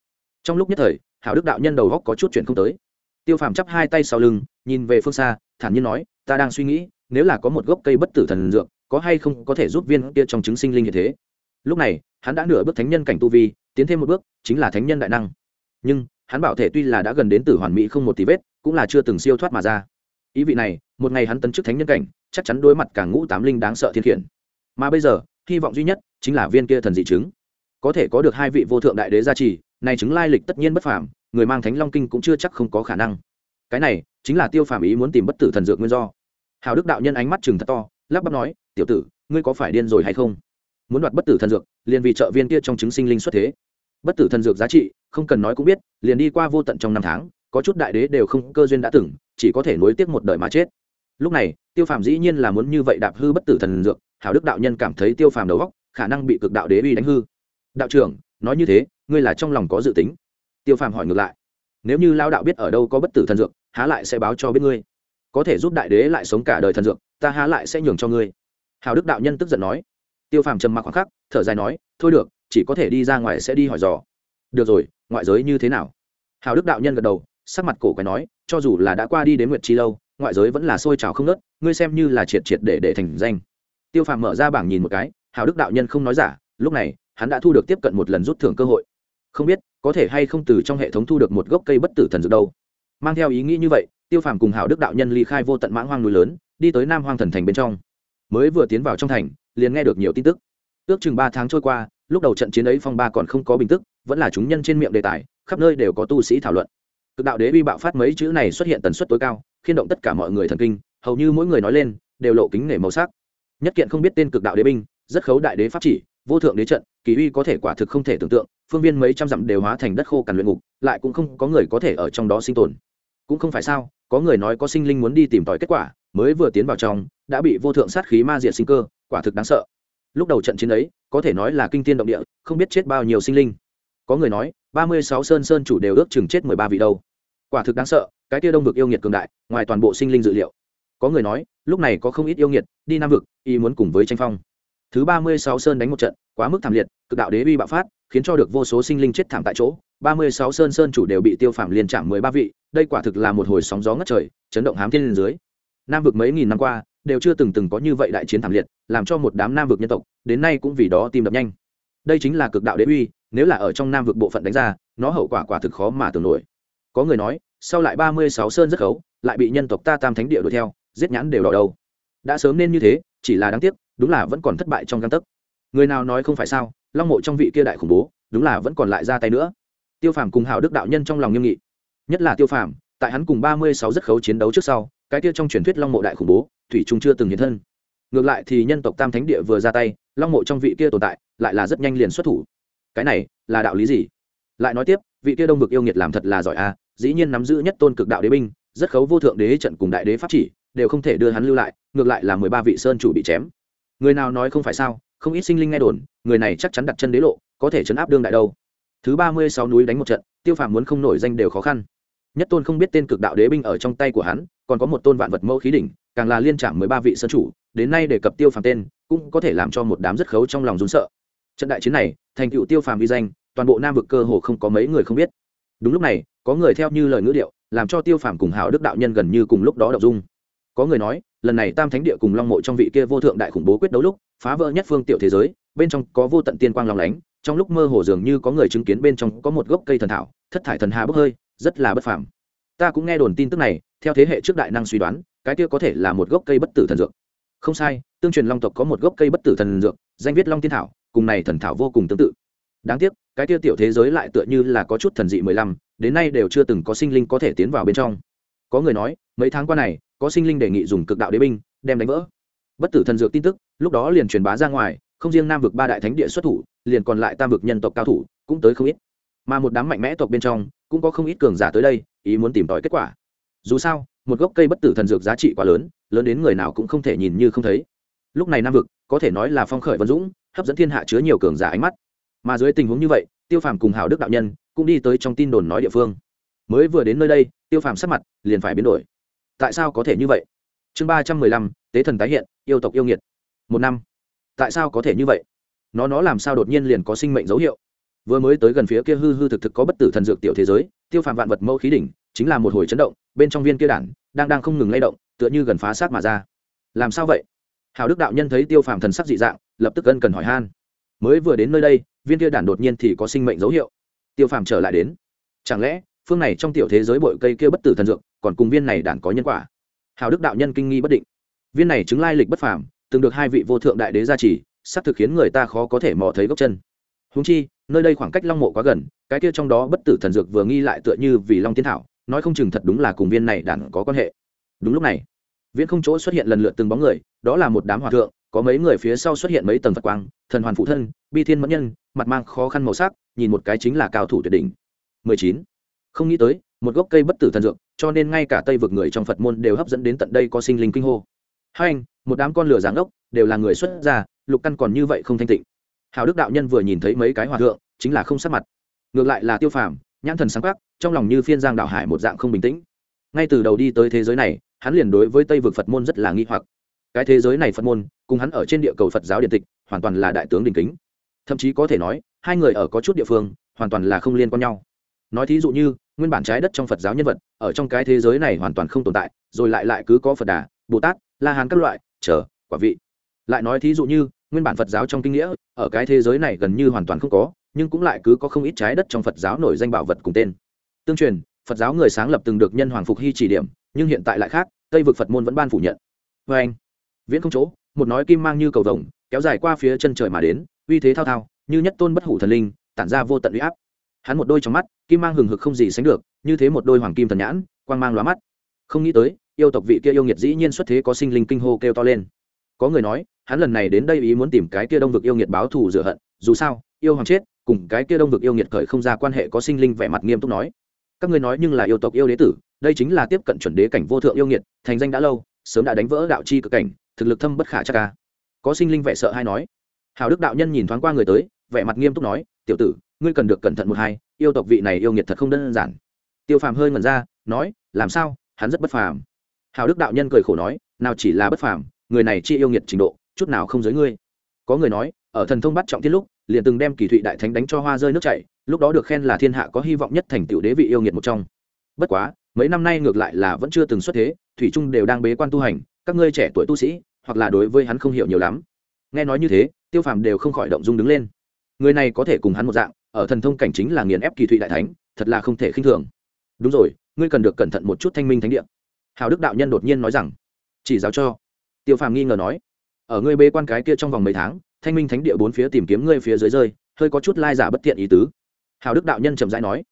Speaker 1: Trong lúc nhất thời, hảo đức đạo nhân đầu góc có chút chuyện không tới. Tiêu phàm chắp hai tay sau lưng, nhìn về phương xa, thản nhiên nói, ta đang suy nghĩ, nếu là có một gốc cây bất tử thần dược, có hay không có thể giúp viên kia trong chứng sinh linh như thế? Lúc này, hắn đã nửa bước thánh nhân cảnh tu vi, tiến thêm một bước, chính là thánh nhân đại năng. Nhưng, hắn bảo thể tuy là đã gần đến tử hoàn mỹ không một tí vết, cũng là chưa từng siêu thoát mà ra. Ý vị này, một ngày hắn tấn chức thánh nhân cảnh, chắc chắn đối mặt cả ngũ tám linh đáng sợ thiên khiển. Mà bây giờ, hy vọng duy nhất chính là viên kia thần dị chứng. Có thể có được hai vị vô thượng đại đế gia trì, này chứng lai lịch tất nhiên bất phàm, người mang thánh long kinh cũng chưa chắc không có khả năng. Cái này, chính là tiêu phàm ý muốn tìm bất tử thần dược nguyên do. Hào đức đạo nhân ánh mắt chừng thật to, lắp bắp nói, tiểu tử, ngươi có phải điên rồi hay không? Muốn đoạt bất tử thần dược, liền vì trợ viên kia trong chứng sinh linh xuất thế. Bất tử thần dược giá trị, không cần nói cũng biết, liền đi qua vô tận trong năm tháng, có chút đại đế đều không cơ duyên đã từng, chỉ có thể nối tiếc một đời mà chết. Lúc này, tiêu phàm dĩ nhiên là muốn như vậy đạp hư bất tử thần dược, hảo đức đạo nhân cảm thấy tiêu phàm đầu góc khả năng bị cực đạo đế uy đánh hư. Đạo trưởng, nói như thế, ngươi là trong lòng có dự tính. Tiêu phàm hỏi ngược lại, nếu như lao đạo biết ở đâu có bất tử thần dược, há lại sẽ báo cho biết ngươi. Có thể giúp đại đế lại sống cả đời thần dược, ta há lại sẽ nhường cho ngươi. Hào đức đạo nhân tức giận nói tiêu phàm trầm mặc khoảng khắc, thở dài nói, thôi được, chỉ có thể đi ra ngoài sẽ đi hỏi dò. Được rồi, ngoại giới như thế nào? Hào đức đạo nhân gật đầu, sắc mặt cổ quái nói, cho dù là đã qua đi đến nguyệt chi lâu, ngoại giới vẫn là sôi trào không nớt ngươi xem như là triệt triệt để để thành danh. Tiêu phàm mở ra bảng nhìn một cái, hào đức đạo nhân không nói giả, lúc này, hắn đã thu được tiếp cận một lần rút thưởng cơ hội. Không biết, có thể hay không từ trong hệ thống thu được một gốc cây bất tử thần dược đâu. Mang theo ý nghĩ như vậy, tiêu phàm cùng hào đức đạo nhân ly khai vô tận mãng hoang núi lớn, đi tới nam hoang thần thành bên trong. Mới vừa tiến vào trong thành liền nghe được nhiều tin tức. Ước chừng ba tháng trôi qua, lúc đầu trận chiến ấy phong ba còn không có bình tức, vẫn là chúng nhân trên miệng đề tài, khắp nơi đều có tu sĩ thảo luận. Cực đạo đế bi bạo phát mấy chữ này xuất hiện tần suất tối cao khiên động tất cả mọi người thần kinh, hầu như mỗi người nói lên, đều lộ kính nể màu sắc. Nhất kiện không biết tên cực đạo đế binh, rất khấu đại đế pháp chỉ, vô thượng đế trận, kỳ uy có thể quả thực không thể tưởng tượng, phương viên mấy trăm dặm đều hóa thành đất khô cằn luyện ngục, lại cũng không có người có thể ở trong đó sinh tồn. Cũng không phải sao, có người nói có sinh linh muốn đi tìm tòi kết quả, mới vừa tiến vào trong, đã bị vô thượng sát khí ma diệt sinh cơ quả thực đáng sợ. Lúc đầu trận chiến ấy, có thể nói là kinh tiên động địa, không biết chết bao nhiêu sinh linh. Có người nói, ba mươi sáu sơn sơn chủ đều ước chừng chết mười ba vị đâu. Quả thực đáng sợ, cái tia đông vực yêu nghiệt cường đại, ngoài toàn bộ sinh linh dự liệu. Có người nói, lúc này có không ít yêu nghiệt, đi nam vực y muốn cùng với tranh phong. Thứ ba mươi sáu sơn đánh một trận, quá mức thảm liệt, cực đạo đế uy bạo phát, khiến cho được vô số sinh linh chết thảm tại chỗ. ba mươi sáu sơn sơn chủ đều bị tiêu phạm liên chạm mười ba vị, đây quả thực là một hồi sóng gió ngất trời, chấn động hám thiên lên dưới. Nam vực mấy nghìn năm qua đều chưa từng từng có như vậy đại chiến thảm liệt, làm cho một đám nam vực nhân tộc, đến nay cũng vì đó tìm đập nhanh. Đây chính là cực đạo đế uy, nếu là ở trong nam vực bộ phận đánh ra, nó hậu quả quả thực khó mà tưởng nổi. Có người nói, sau lại ba mươi sáu sơn rất khấu, lại bị nhân tộc ta tam thánh địa đuổi theo, giết nhãn đều đỏ đầu. Đã sớm nên như thế, chỉ là đáng tiếc, đúng là vẫn còn thất bại trong găng tấc. Người nào nói không phải sao, long mộ trong vị kia đại khủng bố, đúng là vẫn còn lại ra tay nữa. Tiêu phàm cùng hào đức đạo nhân trong lòng nghiêm nghị. Nhất là tiêu phàm, tại hắn cùng ba mươi sáu rất khấu chiến đấu trước sau, cái kia trong truyền thuyết long mộ đại khủng bố thủy trung chưa từng hiện thân. Ngược lại thì nhân tộc tam thánh địa vừa ra tay, long mộ trong vị kia tồn tại lại là rất nhanh liền xuất thủ. Cái này là đạo lý gì? Lại nói tiếp, vị kia đông vực yêu nghiệt làm thật là giỏi a dĩ nhiên nắm giữ nhất tôn cực đạo đế binh, rất khấu vô thượng đế trận cùng đại đế pháp chỉ, đều không thể đưa hắn lưu lại, ngược lại là mười ba vị sơn chủ bị chém. Người nào nói không phải sao, không ít sinh linh nghe đồn, người này chắc chắn đặt chân đế lộ, có thể chấn áp đương đại đâu. Thứ ba mươi sáu núi đánh một trận, tiêu phàm muốn không nổi danh đều khó khăn. Nhất tôn không biết tên cực đạo đế binh ở trong tay của hắn, còn có một tôn vạn vật mẫu khí đỉnh càng là liên trạm mười ba vị sơn chủ, đến nay đề cập tiêu phàm tên, cũng có thể làm cho một đám rất khấu trong lòng rún sợ. Trận đại chiến này, thành tựu tiêu phàm vi danh, toàn bộ nam vực cơ hồ không có mấy người không biết. Đúng lúc này, có người theo như lời ngữ điệu, làm cho tiêu phàm cùng hào đức đạo nhân gần như cùng lúc đó đọc dung. Có người nói, lần này tam thánh địa cùng long mộ trong vị kia vô thượng đại khủng bố quyết đấu lúc, phá vỡ nhất phương tiểu thế giới, bên trong có vô tận tiên quang lòng lánh, trong lúc mơ hồ dường như có người chứng kiến bên trong có một gốc cây thần thảo, thất thải thần hà bốc hơi, rất là bất phàm. Ta cũng nghe đồn tin tức này, theo thế hệ trước đại năng suy đoán cái kia có thể là một gốc cây bất tử thần dược. Không sai, tương truyền long tộc có một gốc cây bất tử thần dược, danh viết long tiên thảo, cùng này thần thảo vô cùng tương tự. Đáng tiếc, cái kia tiểu thế giới lại tựa như là có chút thần dị mười lăm, đến nay đều chưa từng có sinh linh có thể tiến vào bên trong. Có người nói, mấy tháng qua này, có sinh linh đề nghị dùng cực đạo đế binh, đem đánh vỡ. Bất tử thần dược tin tức, lúc đó liền truyền bá ra ngoài, không riêng nam vực ba đại thánh địa xuất thủ, liền còn lại tam vực nhân tộc cao thủ, cũng tới không ít. Mà một đám mạnh mẽ tộc bên trong, cũng có không ít cường giả tới đây, ý muốn tìm tòi kết quả dù sao, một gốc cây bất tử thần dược giá trị quá lớn lớn đến người nào cũng không thể nhìn như không thấy. Lúc này nam vực, có thể nói là phong khởi vân dũng, hấp dẫn thiên hạ chứa nhiều cường giả ánh mắt. Mà dưới tình huống như vậy, tiêu phàm cùng hào đức đạo nhân cũng đi tới trong tin đồn nói địa phương. Mới vừa đến nơi đây, tiêu phàm sắc mặt liền phải biến đổi. Tại sao có thể như vậy? Chương ba trăm mười lăm, tế thần tái hiện, yêu tộc yêu nghiệt. Một năm. Tại sao có thể như vậy? Nó nó làm sao đột nhiên liền có sinh mệnh dấu hiệu? Vừa mới tới gần phía kia hư hư thực thực có bất tử thần dược tiểu thế giới, tiêu phàm vạn vật mẫu khí đỉnh chính là một hồi chấn động, bên trong viên kia đản đang đang không ngừng lay động, tựa như gần phá sát mà ra. Làm sao vậy? Hào đức đạo nhân thấy tiêu phàm thần sắc dị dạng, lập tức ân cần hỏi han. Mới vừa đến nơi đây, viên kia đản đột nhiên thì có sinh mệnh dấu hiệu. Tiêu phàm trở lại đến. Chẳng lẽ, phương này trong tiểu thế giới bội cây kia bất tử thần dược, còn cùng viên này đản có nhân quả? Hào đức đạo nhân kinh nghi bất định. Viên này chứng lai lịch bất phàm, từng được hai vị vô thượng đại đế gia trì, sắp thực khiến người ta khó có thể mò thấy gốc chân. Húng chi, nơi đây khoảng cách long mộ quá gần, cái kia trong đó bất tử thần dược vừa nghi lại tựa như vì long tiên thảo nói không chừng thật đúng là cùng viên này đản có quan hệ. Đúng lúc này, viễn không chỗ xuất hiện lần lượt từng bóng người, đó là một đám hòa thượng, có mấy người phía sau xuất hiện mấy tầng phật quang, thần hoàn phụ thân, bi thiên mẫn nhân, mặt mang khó khăn màu sắc, nhìn một cái chính là cao thủ tuyệt đỉnh. 19. không nghĩ tới, một gốc cây bất tử thần dược, cho nên ngay cả tây vực người trong phật môn đều hấp dẫn đến tận đây có sinh linh kinh hô. Hai anh, một đám con lửa dáng ốc, đều là người xuất gia, lục căn còn như vậy không thanh tịnh. Hào đức đạo nhân vừa nhìn thấy mấy cái hòa thượng, chính là không sát mặt. Ngược lại là tiêu phàm nhãn thần sáng khắc, trong lòng như phiên giang đạo hải một dạng không bình tĩnh. Ngay từ đầu đi tới thế giới này, hắn liền đối với tây vực phật môn rất là nghi hoặc. Cái thế giới này phật môn, cùng hắn ở trên địa cầu phật giáo điện tịch, hoàn toàn là đại tướng đình kính. Thậm chí có thể nói, hai người ở có chút địa phương, hoàn toàn là không liên quan nhau. Nói thí dụ như, nguyên bản trái đất trong phật giáo nhân vật, ở trong cái thế giới này hoàn toàn không tồn tại, rồi lại lại cứ có phật đà, bồ tát, la hán các loại, chờ, quả vị. Lại nói thí dụ như, nguyên bản phật giáo trong kinh nghĩa, ở cái thế giới này gần như hoàn toàn không có nhưng cũng lại cứ có không ít trái đất trong phật giáo nổi danh bảo vật cùng tên. Tương truyền, phật giáo người sáng lập từng được nhân hoàng phục hy chỉ điểm, nhưng hiện tại lại khác, tây vực phật môn vẫn ban phủ nhận. Vê anh, viễn không chỗ, một nói kim mang như cầu vồng, kéo dài qua phía chân trời mà đến, uy thế thao thao, như nhất tôn bất hủ thần linh, tản ra vô tận uy áp. Hắn một đôi trong mắt, kim mang hừng hực không gì sánh được, như thế một đôi hoàng kim thần nhãn, quang mang lóa mắt. Không nghĩ tới, yêu tộc vị kia yêu nghiệt dĩ nhiên xuất thế có sinh linh kinh hô kêu to lên. Có người nói, hắn lần này đến đây ý muốn tìm cái kia đông vực yêu nghiệt báo thù rửa hận, dù sao, yêu hoàng chết cùng cái kia đông vực yêu nghiệt khởi không ra quan hệ có sinh linh vẻ mặt nghiêm túc nói. Các ngươi nói nhưng là yêu tộc yêu đế tử, đây chính là tiếp cận chuẩn đế cảnh vô thượng yêu nghiệt, thành danh đã lâu, sớm đã đánh vỡ đạo chi cực cảnh, thực lực thâm bất khả chắc ca. Có sinh linh vẻ sợ hay nói. Hào đức đạo nhân nhìn thoáng qua người tới, vẻ mặt nghiêm túc nói, tiểu tử, ngươi cần được cẩn thận một hai, yêu tộc vị này yêu nghiệt thật không đơn giản. Tiêu phàm hơi ngẩn ra, nói, làm sao? Hắn rất bất phàm. Hào đức đạo nhân cười khổ nói, nào chỉ là bất phàm, người này chi yêu nghiệt trình độ, chút nào không giới ngươi. Có người nói, ở thần thông bắt trọng tiết lúc liền từng đem kỳ thụy đại thánh đánh cho hoa rơi nước chảy, lúc đó được khen là thiên hạ có hy vọng nhất thành tựu đế vị yêu nghiệt một trong. Bất quá, mấy năm nay ngược lại là vẫn chưa từng xuất thế, thủy trung đều đang bế quan tu hành, các ngươi trẻ tuổi tu sĩ, hoặc là đối với hắn không hiểu nhiều lắm. Nghe nói như thế, tiêu phàm đều không khỏi động dung đứng lên. Người này có thể cùng hắn một dạng, ở thần thông cảnh chính là nghiền ép kỳ thụy đại thánh, thật là không thể khinh thường. Đúng rồi, ngươi cần được cẩn thận một chút thanh minh thánh địa. Hào đức đạo nhân đột nhiên nói rằng, chỉ giáo cho. Tiêu phàm nghi ngờ nói, ở ngươi bế quan cái kia trong vòng mấy tháng thanh minh thánh địa bốn phía tìm kiếm ngươi phía dưới rơi, hơi có chút lai giả bất tiện ý tứ. Hào đức đạo nhân trầm rãi nói,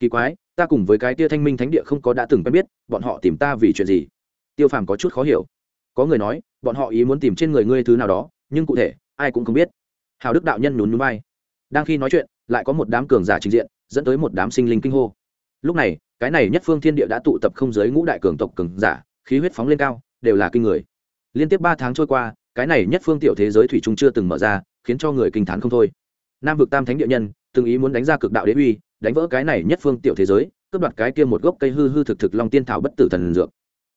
Speaker 1: kỳ quái, ta cùng với cái tia thanh minh thánh địa không có đã từng quen biết, bọn họ tìm ta vì chuyện gì? Tiêu phàm có chút khó hiểu. Có người nói, bọn họ ý muốn tìm trên người ngươi thứ nào đó, nhưng cụ thể, ai cũng không biết. Hào đức đạo nhân nhún núi bay đang khi nói chuyện, lại có một đám cường giả trình diện, dẫn tới một đám sinh linh kinh hô. Lúc này, cái này nhất phương thiên địa đã tụ tập không giới ngũ đại cường tộc cường giả, khí huyết phóng lên cao, đều là kinh người. Liên tiếp ba tháng trôi qua cái này nhất phương tiểu thế giới thủy trung chưa từng mở ra, khiến cho người kinh t h á n không thôi. Nam vực tam thánh địa nhân, từng ý muốn đánh ra cực đạo đế uy, đánh vỡ cái này nhất phương tiểu thế giới, cướp đoạt cái kia một gốc cây hư hư thực thực long tiên thảo bất tử thần dược.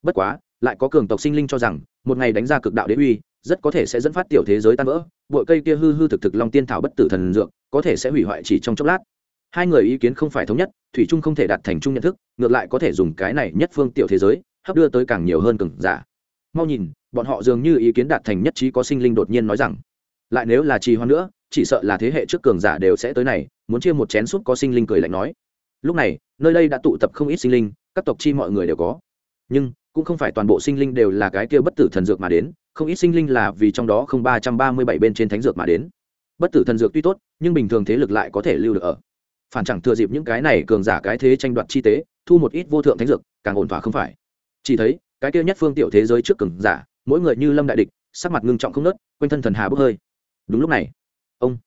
Speaker 1: Bất quá, lại có cường tộc sinh linh cho rằng, một ngày đánh ra cực đạo đế uy, rất có thể sẽ dẫn phát tiểu thế giới tan vỡ bội cây kia hư hư thực thực long tiên thảo bất tử thần dược, có thể sẽ hủy hoại chỉ trong chốc lát. Hai người ý kiến không phải thống nhất, thủy trung không thể đạt thành chung nhận thức, ngược lại có thể dùng cái này nhất phương tiểu thế giới, hấp đưa tới càng nhiều hơn cường giả. Mau nhìn bọn họ dường như ý kiến đạt thành nhất trí có sinh linh đột nhiên nói rằng, lại nếu là trì hoãn nữa, chỉ sợ là thế hệ trước cường giả đều sẽ tới này, muốn chia một chén súp có sinh linh cười lạnh nói. Lúc này, nơi đây đã tụ tập không ít sinh linh, các tộc chi mọi người đều có. Nhưng, cũng không phải toàn bộ sinh linh đều là cái kia bất tử thần dược mà đến, không ít sinh linh là vì trong đó không ba trăm ba mươi bảy bên trên thánh dược mà đến. Bất tử thần dược tuy tốt, nhưng bình thường thế lực lại có thể lưu được ở. Phản chẳng thừa dịp những cái này cường giả cái thế tranh đoạt chi tế, thu một ít vô thượng thánh dược, càng ổn thỏa không phải. Chỉ thấy, cái kia nhất phương tiểu thế giới trước cường giả mỗi người như lâm đại địch, sắc mặt ngưng trọng không nớt, quanh thân thần hà bốc hơi. Đúng lúc này, ông,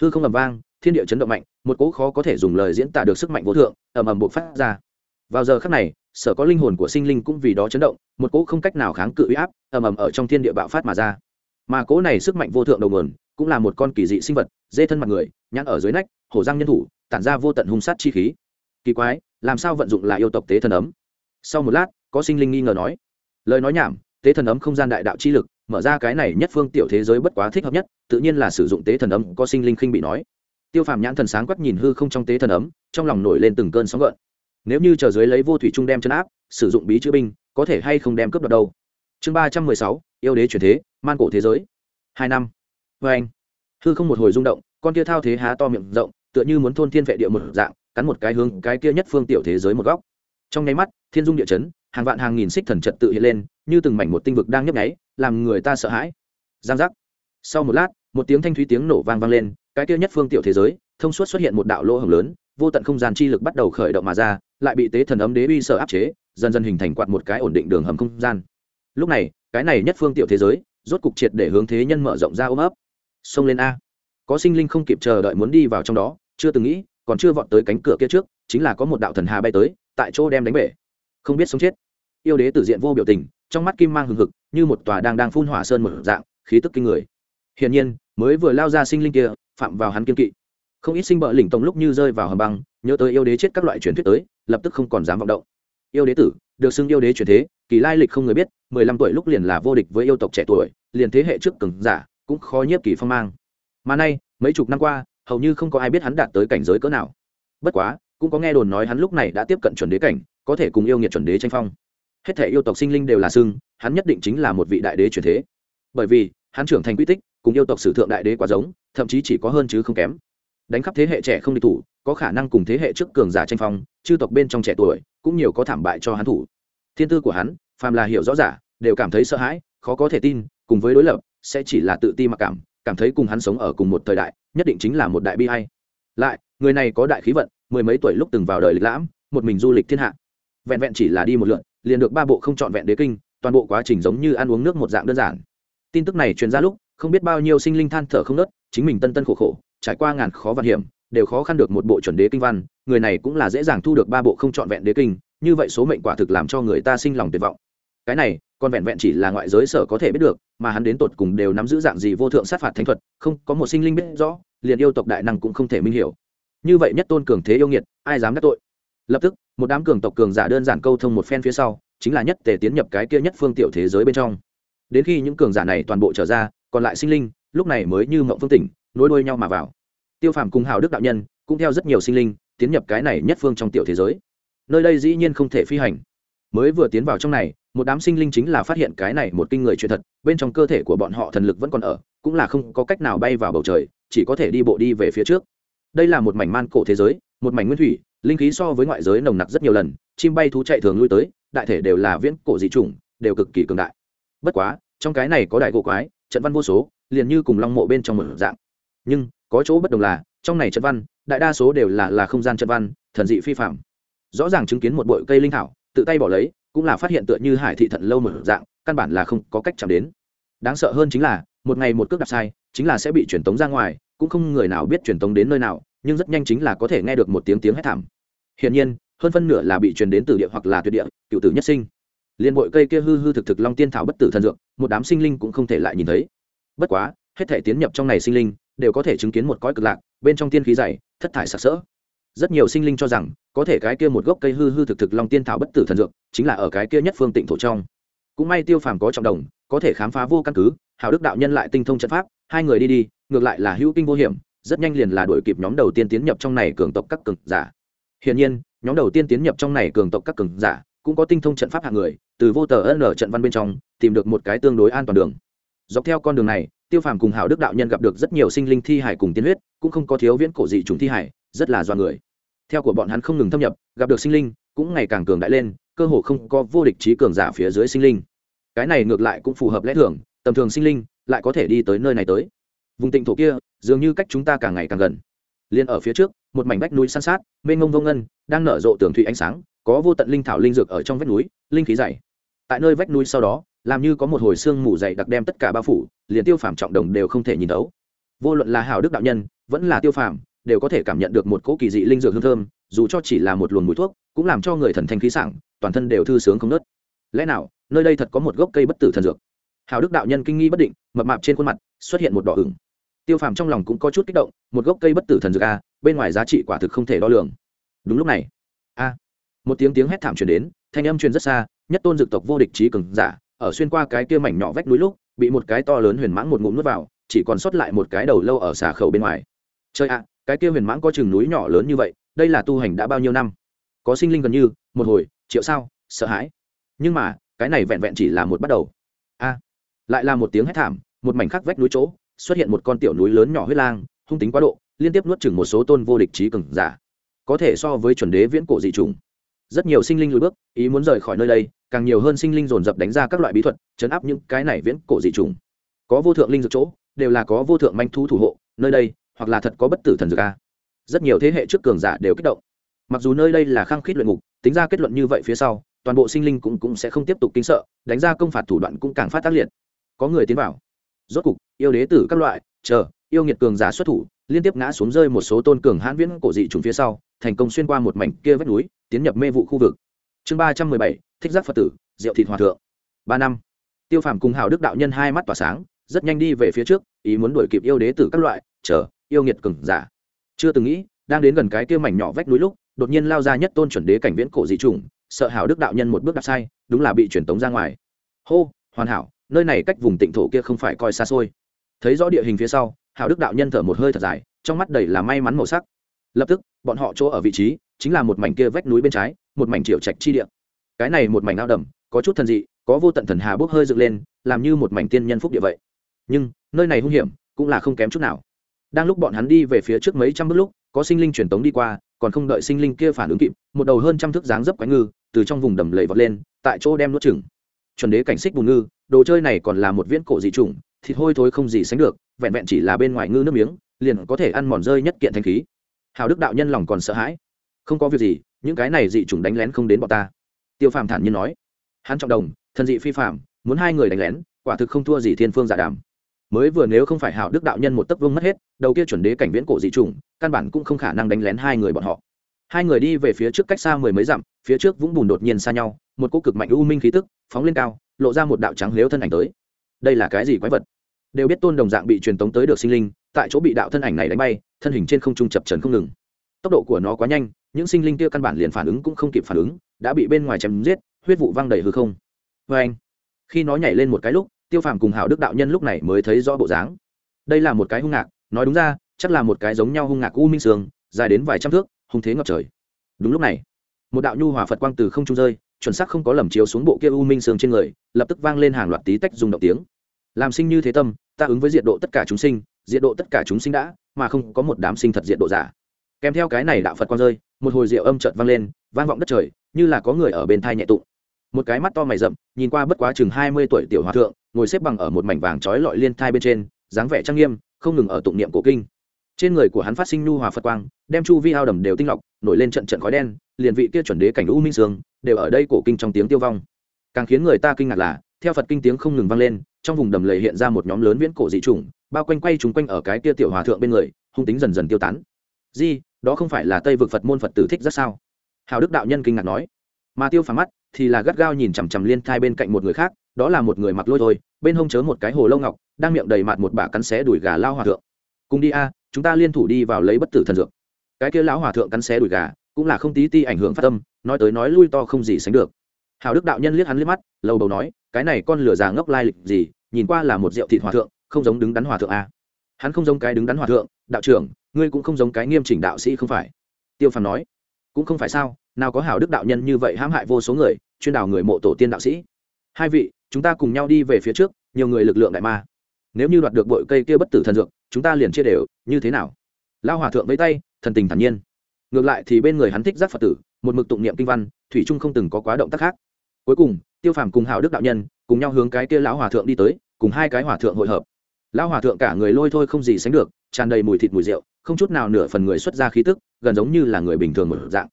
Speaker 1: hư không ầm vang, thiên địa chấn động mạnh, một cỗ khó có thể dùng lời diễn tả được sức mạnh vô thượng, ầm ầm bộc phát ra. Vào giờ khắc này, sở có linh hồn của sinh linh cũng vì đó chấn động, một cỗ không cách nào kháng cự uy áp, ầm ầm ở trong thiên địa bạo phát mà ra. Mà cỗ này sức mạnh vô thượng đầu nguồn, cũng là một con kỳ dị sinh vật, dê thân mặt người, nhãn ở dưới nách, hổ răng nhân thủ, tản ra vô tận hung sát chi khí. Kỳ quái, làm sao vận dụng lại yêu tộc tế thần ấm? Sau một lát, có sinh linh nghi ngờ nói, lời nói nhảm tế thần ấm không gian đại đạo chi lực, mở ra cái này nhất phương tiểu thế giới bất quá thích hợp nhất, tự nhiên là sử dụng tế thần ấm, có sinh linh khinh bị nói. Tiêu phàm nhãn thần sáng quắc nhìn hư không trong tế thần ấm, trong lòng nổi lên từng cơn sóng gợn. Nếu như chờ dưới lấy vô thủy trung đem chân áp, sử dụng bí chữ binh, có thể hay không đem cướp đoạt đâu? Chương ba trăm mười sáu, yêu đế chuyển thế, man cổ thế giới. Hai năm. Vê anh. Hư không một hồi rung động, con kia thao thế há to miệng rộng, tựa như muốn thôn thiên vệ địa một dạng, cắn một cái hướng cái kia nhất phương tiểu thế giới một góc. Trong nháy mắt, thiên dung địa chấn, hàng vạn hàng nghìn xích thần trật tự hiện lên như từng mảnh một tinh vực đang nhấp nháy, làm người ta sợ hãi. Giang giác. Sau một lát, một tiếng thanh thúy tiếng nổ vang vang lên, cái kia nhất phương tiểu thế giới, thông suốt xuất hiện một đạo lỗ hồng lớn, vô tận không gian chi lực bắt đầu khởi động mà ra, lại bị tế thần ấm đế uy sợ áp chế, dần dần hình thành quạt một cái ổn định đường hầm không gian. Lúc này, cái này nhất phương tiểu thế giới, rốt cục triệt để hướng thế nhân mở rộng ra ôm ấp. Xông lên a. Có sinh linh không kịp chờ đợi muốn đi vào trong đó, chưa từng nghĩ, còn chưa vọt tới cánh cửa kia trước, chính là có một đạo thần hà bay tới, tại chỗ đem đánh bể. Không biết sống chết. Yêu đế tử diện vô biểu tình trong mắt kim mang hừng hực, như một tòa đang đang phun hỏa sơn một dạng, khí tức kinh người. Hiển nhiên, mới vừa lao ra sinh linh kia, phạm vào hắn kiên kỵ. Không ít sinh bợ lỉnh tông lúc như rơi vào hầm băng, nhớ tới yêu đế chết các loại truyền thuyết tới, lập tức không còn dám vọng động. Yêu đế tử, được xưng yêu đế truyền thế, kỳ lai lịch không người biết, mười lăm tuổi lúc liền là vô địch với yêu tộc trẻ tuổi, liền thế hệ trước cường giả, cũng khó nhiếp kỳ phong mang. Mà nay, mấy chục năm qua, hầu như không có ai biết hắn đạt tới cảnh giới cỡ nào. Bất quá, cũng có nghe đồn nói hắn lúc này đã tiếp cận chuẩn đế cảnh, có thể cùng yêu nghiệt chuẩn đế tranh phong hết thể yêu tộc sinh linh đều là xưng hắn nhất định chính là một vị đại đế truyền thế. Bởi vì, hắn trưởng thành quy tích, cùng yêu tộc sử thượng đại đế quá giống, thậm chí chỉ có hơn chứ không kém. Đánh khắp thế hệ trẻ không địch thủ, có khả năng cùng thế hệ trước cường giả tranh phong, chư tộc bên trong trẻ tuổi cũng nhiều có thảm bại cho hắn thủ. Thiên tư của hắn, phàm là hiểu rõ giả, đều cảm thấy sợ hãi, khó có thể tin, cùng với đối lập, sẽ chỉ là tự ti mặc cảm cảm thấy cùng hắn sống ở cùng một thời đại, nhất định chính là một đại bi hay lại, người này có đại khí vận, mười mấy tuổi lúc từng vào đời lịch lãm, một mình du lịch thiên hạ. Vẹn vẹn chỉ là đi một lượn liền được ba bộ không trọn vẹn đế kinh, toàn bộ quá trình giống như ăn uống nước một dạng đơn giản. Tin tức này truyền ra lúc, không biết bao nhiêu sinh linh than thở không nớt, chính mình tân tân khổ khổ, trải qua ngàn khó vạn hiểm, đều khó khăn được một bộ chuẩn đế kinh văn, người này cũng là dễ dàng thu được ba bộ không trọn vẹn đế kinh, như vậy số mệnh quả thực làm cho người ta sinh lòng tuyệt vọng. Cái này, còn vẹn vẹn chỉ là ngoại giới sở có thể biết được, mà hắn đến tột cùng đều nắm giữ dạng gì vô thượng sát phạt thánh thuật, không, có một sinh linh biết rõ, liền yêu tộc đại năng cũng không thể minh hiểu. Như vậy nhất tôn cường thế yêu nghiệt, ai dám đắc tội? Lập tức, một đám cường tộc cường giả đơn giản câu thông một phen phía sau, chính là nhất tề tiến nhập cái kia nhất phương tiểu thế giới bên trong. Đến khi những cường giả này toàn bộ trở ra, còn lại sinh linh, lúc này mới như mộng phương tỉnh, nối đuôi nhau mà vào. Tiêu phàm cùng hào đức đạo nhân, cũng theo rất nhiều sinh linh, tiến nhập cái này nhất phương trong tiểu thế giới. Nơi đây dĩ nhiên không thể phi hành. Mới vừa tiến vào trong này, một đám sinh linh chính là phát hiện cái này một kinh người chuyện thật, bên trong cơ thể của bọn họ thần lực vẫn còn ở, cũng là không có cách nào bay vào bầu trời, chỉ có thể đi bộ đi về phía trước. Đây là một mảnh man cổ thế giới, một mảnh nguyên thủy linh khí so với ngoại giới nồng nặc rất nhiều lần, chim bay thú chạy thường lui tới, đại thể đều là viễn cổ dị chủng, đều cực kỳ cường đại. Bất quá, trong cái này có đại gỗ quái, trận văn vô số, liền như cùng long mộ bên trong một dạng. Nhưng, có chỗ bất đồng là, trong này trận văn, đại đa số đều là là không gian trận văn, thần dị phi phạm. Rõ ràng chứng kiến một bụi cây linh thảo, tự tay bỏ lấy, cũng là phát hiện tựa như hải thị thận lâu một dạng, căn bản là không có cách chạm đến. Đáng sợ hơn chính là, một ngày một cước đạp sai, chính là sẽ bị truyền tống ra ngoài, cũng không người nào biết truyền tống đến nơi nào nhưng rất nhanh chính là có thể nghe được một tiếng tiếng hét thảm. Hiển nhiên, hơn phân nửa là bị truyền đến từ địa hoặc là tuyệt địa, cựu tử nhất sinh. Liên bội cây kia hư hư thực thực long tiên thảo bất tử thần dược, một đám sinh linh cũng không thể lại nhìn thấy. Bất quá, hết thể tiến nhập trong này sinh linh, đều có thể chứng kiến một cõi cực lạc, bên trong tiên khí dày, thất thải sặc sỡ. Rất nhiều sinh linh cho rằng, có thể cái kia một gốc cây hư hư thực thực long tiên thảo bất tử thần dược, chính là ở cái kia nhất phương tịnh thổ trong. Cũng may tiêu phàm có trọng đồng, có thể khám phá vô căn cứ hào đức đạo nhân lại tinh thông trận pháp, hai người đi đi, ngược lại là hữu kinh vô hiểm rất nhanh liền là đuổi kịp nhóm đầu tiên tiến nhập trong này cường tộc các cường giả. Hiển nhiên, nhóm đầu tiên tiến nhập trong này cường tộc các cường giả cũng có tinh thông trận pháp hạng người, từ vô tờ ân ở trận văn bên trong, tìm được một cái tương đối an toàn đường. Dọc theo con đường này, tiêu phàm cùng hảo đức đạo nhân gặp được rất nhiều sinh linh thi hải cùng tiên huyết, cũng không có thiếu viễn cổ dị trùng thi hải, rất là do người. Theo của bọn hắn không ngừng thâm nhập, gặp được sinh linh cũng ngày càng cường đại lên, cơ hồ không có vô địch trí cường giả phía dưới sinh linh. Cái này ngược lại cũng phù hợp lẽ thường, tầm thường sinh linh lại có thể đi tới nơi này tới. Vùng tịnh thổ kia dường như cách chúng ta càng ngày càng gần. Liền ở phía trước, một mảnh vách núi san sát, mênh ngông vô ngân, đang nở rộ tường thủy ánh sáng, có vô tận linh thảo linh dược ở trong vách núi, linh khí dày. Tại nơi vách núi sau đó, làm như có một hồi xương mù dày đặc đem tất cả bao phủ, liền tiêu phàm trọng đồng đều không thể nhìn đấu vô luận là hảo đức đạo nhân, vẫn là tiêu phàm, đều có thể cảm nhận được một cỗ kỳ dị linh dược hương thơm, dù cho chỉ là một luồng mùi thuốc, cũng làm cho người thần thanh khí sảng, toàn thân đều thư sướng không nớt. Lẽ nào, nơi đây thật có một gốc cây bất tử thần dược? Hào đức đạo nhân kinh nghi bất định, mập mạp trên khuôn mặt, xuất hiện một đỏ ửng tiêu phàm trong lòng cũng có chút kích động, một gốc cây bất tử thần dược a, bên ngoài giá trị quả thực không thể đo lường. Đúng lúc này, a, một tiếng tiếng hét thảm truyền đến, thanh âm truyền rất xa, nhất tôn dược tộc vô địch trí cường giả, ở xuyên qua cái kia mảnh nhỏ vách núi lúc, bị một cái to lớn huyền mãng một ngụm nuốt vào, chỉ còn sót lại một cái đầu lâu ở xà khẩu bên ngoài. Chơi ạ, cái kia huyền mãng có chừng núi nhỏ lớn như vậy, đây là tu hành đã bao nhiêu năm? Có sinh linh gần như, một hồi, triệu sao, sợ hãi. Nhưng mà, cái này vẹn vẹn chỉ là một bắt đầu. A, lại là một tiếng hét thảm, một mảnh khắc vách núi chỗ xuất hiện một con tiểu núi lớn nhỏ huyết lang, hung tính quá độ, liên tiếp nuốt chừng một số tôn vô địch trí cường giả. Có thể so với chuẩn đế viễn cổ dị trùng rất nhiều sinh linh lùi bước, ý muốn rời khỏi nơi đây, càng nhiều hơn sinh linh dồn dập đánh ra các loại bí thuật, chấn áp những cái này viễn cổ dị trùng có vô thượng linh dược chỗ, đều là có vô thượng manh thú thủ hộ, nơi đây, hoặc là thật có bất tử thần dược a. Rất nhiều thế hệ trước cường giả đều kích động. Mặc dù nơi đây là khăng khít luyện ngục, tính ra kết luận như vậy phía sau, toàn bộ sinh linh cũng cũng sẽ không tiếp tục kinh sợ, đánh ra công phạt thủ đoạn cũng càng phát tác liệt. Có người tiến vào rốt cục, yêu đế tử các loại, chờ, yêu nghiệt cường giả xuất thủ, liên tiếp ngã xuống rơi một số tôn cường hãn viễn cổ dị trùng phía sau, thành công xuyên qua một mảnh kia vách núi, tiến nhập mê vụ khu vực. Chương ba trăm mười bảy, thích giác phật tử, diệu thịt hòa thượng. Ba năm, tiêu phàm cùng hào đức đạo nhân hai mắt tỏa sáng, rất nhanh đi về phía trước, ý muốn đuổi kịp yêu đế tử các loại, chờ, yêu nghiệt cường giả. Chưa từng nghĩ, đang đến gần cái kia mảnh nhỏ vách núi lúc, đột nhiên lao ra nhất tôn chuẩn đế cảnh viễn cổ dị trùng sợ hào đức đạo nhân một bước đặt sai, đúng là bị truyền tống ra ngoài. Hô, hoàn hảo nơi này cách vùng tịnh thổ kia không phải coi xa xôi. Thấy rõ địa hình phía sau hào đức đạo nhân thở một hơi thật dài, trong mắt đầy là may mắn màu sắc. Lập tức, bọn họ chỗ ở vị trí chính là một mảnh kia vách núi bên trái, một mảnh triệu trạch chi địa. Cái này một mảnh ao đầm, có chút thần dị, có vô tận thần hà bốc hơi dựng lên, làm như một mảnh tiên nhân phúc địa vậy. Nhưng, nơi này hung hiểm cũng là không kém chút nào. Đang lúc bọn hắn đi về phía trước mấy trăm bước lúc, có sinh linh truyền tống đi qua, còn không đợi sinh linh kia phản ứng kịp, một đầu hơn trăm thước dáng dấp quái ngư từ trong vùng đầm lầy vọt lên, tại chỗ đem nuốt chừng chuẩn đế cảnh xích bùn ngư đồ chơi này còn là một viễn cổ dị chủng, thịt hôi thối không gì sánh được, vẹn vẹn chỉ là bên ngoài ngư nước miếng, liền có thể ăn mòn rơi nhất kiện thanh khí. Hào đức đạo nhân lòng còn sợ hãi. Không có việc gì, những cái này dị chủng đánh lén không đến bọn ta. Tiêu phàm thản nhiên nói. Hắn trọng đồng, thần dị phi phạm muốn hai người đánh lén, quả thực không thua gì thiên phương giả đàm. Mới vừa nếu không phải hảo đức đạo nhân một tấc vương mất hết, đầu kia chuẩn đế cảnh viễn cổ dị chủng, căn bản cũng không khả năng đánh lén hai người bọn họ. Hai người đi về phía trước cách xa mười mấy dặm, phía trước vũng bùn đột nhiên xa nhau, một cô cực mạnh u minh khí tức phóng lên cao lộ ra một đạo trắng nếu thân ảnh tới. Đây là cái gì quái vật? Đều biết tôn đồng dạng bị truyền tống tới được sinh linh, tại chỗ bị đạo thân ảnh này đánh bay, thân hình trên không trung chập trần không ngừng. Tốc độ của nó quá nhanh, những sinh linh kia căn bản liền phản ứng cũng không kịp phản ứng, đã bị bên ngoài chém giết, huyết vụ văng đầy hư không. Vê anh, khi nó nhảy lên một cái lúc, tiêu phàm cùng hảo đức đạo nhân lúc này mới thấy rõ bộ dáng. Đây là một cái hung ngạc, nói đúng ra, chắc là một cái giống nhau hung ngạc u minh sương, dài đến vài trăm thước, hung thế ngập trời. Đúng lúc này, một đạo nhu hòa phật quang từ không trung rơi chuẩn xác không có lầm chiếu xuống bộ kia u minh sương trên người, lập tức vang lên hàng loạt tí tách dùng động tiếng. Làm sinh như thế tâm, ta ứng với diệt độ tất cả chúng sinh, diệt độ tất cả chúng sinh đã, mà không có một đám sinh thật diệt độ giả. Kèm theo cái này đạo phật quang rơi, một hồi rượu âm chợt vang lên, vang vọng đất trời, như là có người ở bên thai nhẹ tụng. Một cái mắt to mày rậm, nhìn qua bất quá chừng hai mươi tuổi tiểu hòa thượng, ngồi xếp bằng ở một mảnh vàng trói lọi liên thai bên trên, dáng vẻ trang nghiêm, không ngừng ở tụng niệm cổ kinh. Trên người của hắn phát sinh nhu hòa phật quang, đem chu vi ao đầm đều tinh lọc, nổi lên trận trận khói đen, liền vị kia chuẩn đế cảnh u minh sương đều ở đây cổ kinh trong tiếng tiêu vong. Càng khiến người ta kinh ngạc là, theo phật kinh tiếng không ngừng vang lên, trong vùng đầm lầy hiện ra một nhóm lớn viễn cổ dị chủng, bao quanh quay chúng quanh ở cái kia tiểu hòa thượng bên người, hung tính dần dần tiêu tán. Di, đó không phải là tây vực phật môn phật tử thích rất sao? Hào đức đạo nhân kinh ngạc nói. Mà tiêu phá mắt thì là gắt gao nhìn chằm chằm liên thai bên cạnh một người khác, đó là một người mặc lôi thôi, bên hông chớ một cái hồ lâu ngọc, đang miệng đầy mặt một bả cắn xé đùi gà lao hòa thượng. Cùng đi a, chúng ta liên thủ đi vào lấy bất tử thần dược. Cái kia lão hòa thượng cắn xé đùi gà cũng là không tí ti ảnh hưởng phát tâm nói tới nói lui to không gì sánh được. Hào đức đạo nhân liếc hắn liếc mắt, lầu đầu nói, cái này con lửa già ngốc lai lịch gì, nhìn qua là một rượu thịt hòa thượng, không giống đứng đắn hòa thượng a. Hắn không giống cái đứng đắn hòa thượng, đạo trưởng, ngươi cũng không giống cái nghiêm chỉnh đạo sĩ không phải. Tiêu phàm nói, cũng không phải sao, nào có hảo đức đạo nhân như vậy hãm hại vô số người, chuyên đào người mộ tổ tiên đạo sĩ. Hai vị, chúng ta cùng nhau đi về phía trước, nhiều người lực lượng đại ma. Nếu như đoạt được bội cây kia bất tử thần dược, chúng ta liền chia đều, như thế nào? Lao hòa thượng với tay, thần tình thản nhiên ngược lại thì bên người hắn thích giác phật tử, một mực tụng niệm kinh văn, thủy trung không từng có quá động tác khác. Cuối cùng, tiêu phàm cùng hào đức đạo nhân, cùng nhau hướng cái kia lão hòa thượng đi tới, cùng hai cái hòa thượng hội hợp. Lão hòa thượng cả người lôi thôi không gì sánh được, tràn đầy mùi thịt mùi rượu, không chút nào nửa phần người xuất ra khí tức, gần giống như là người bình thường một dạng.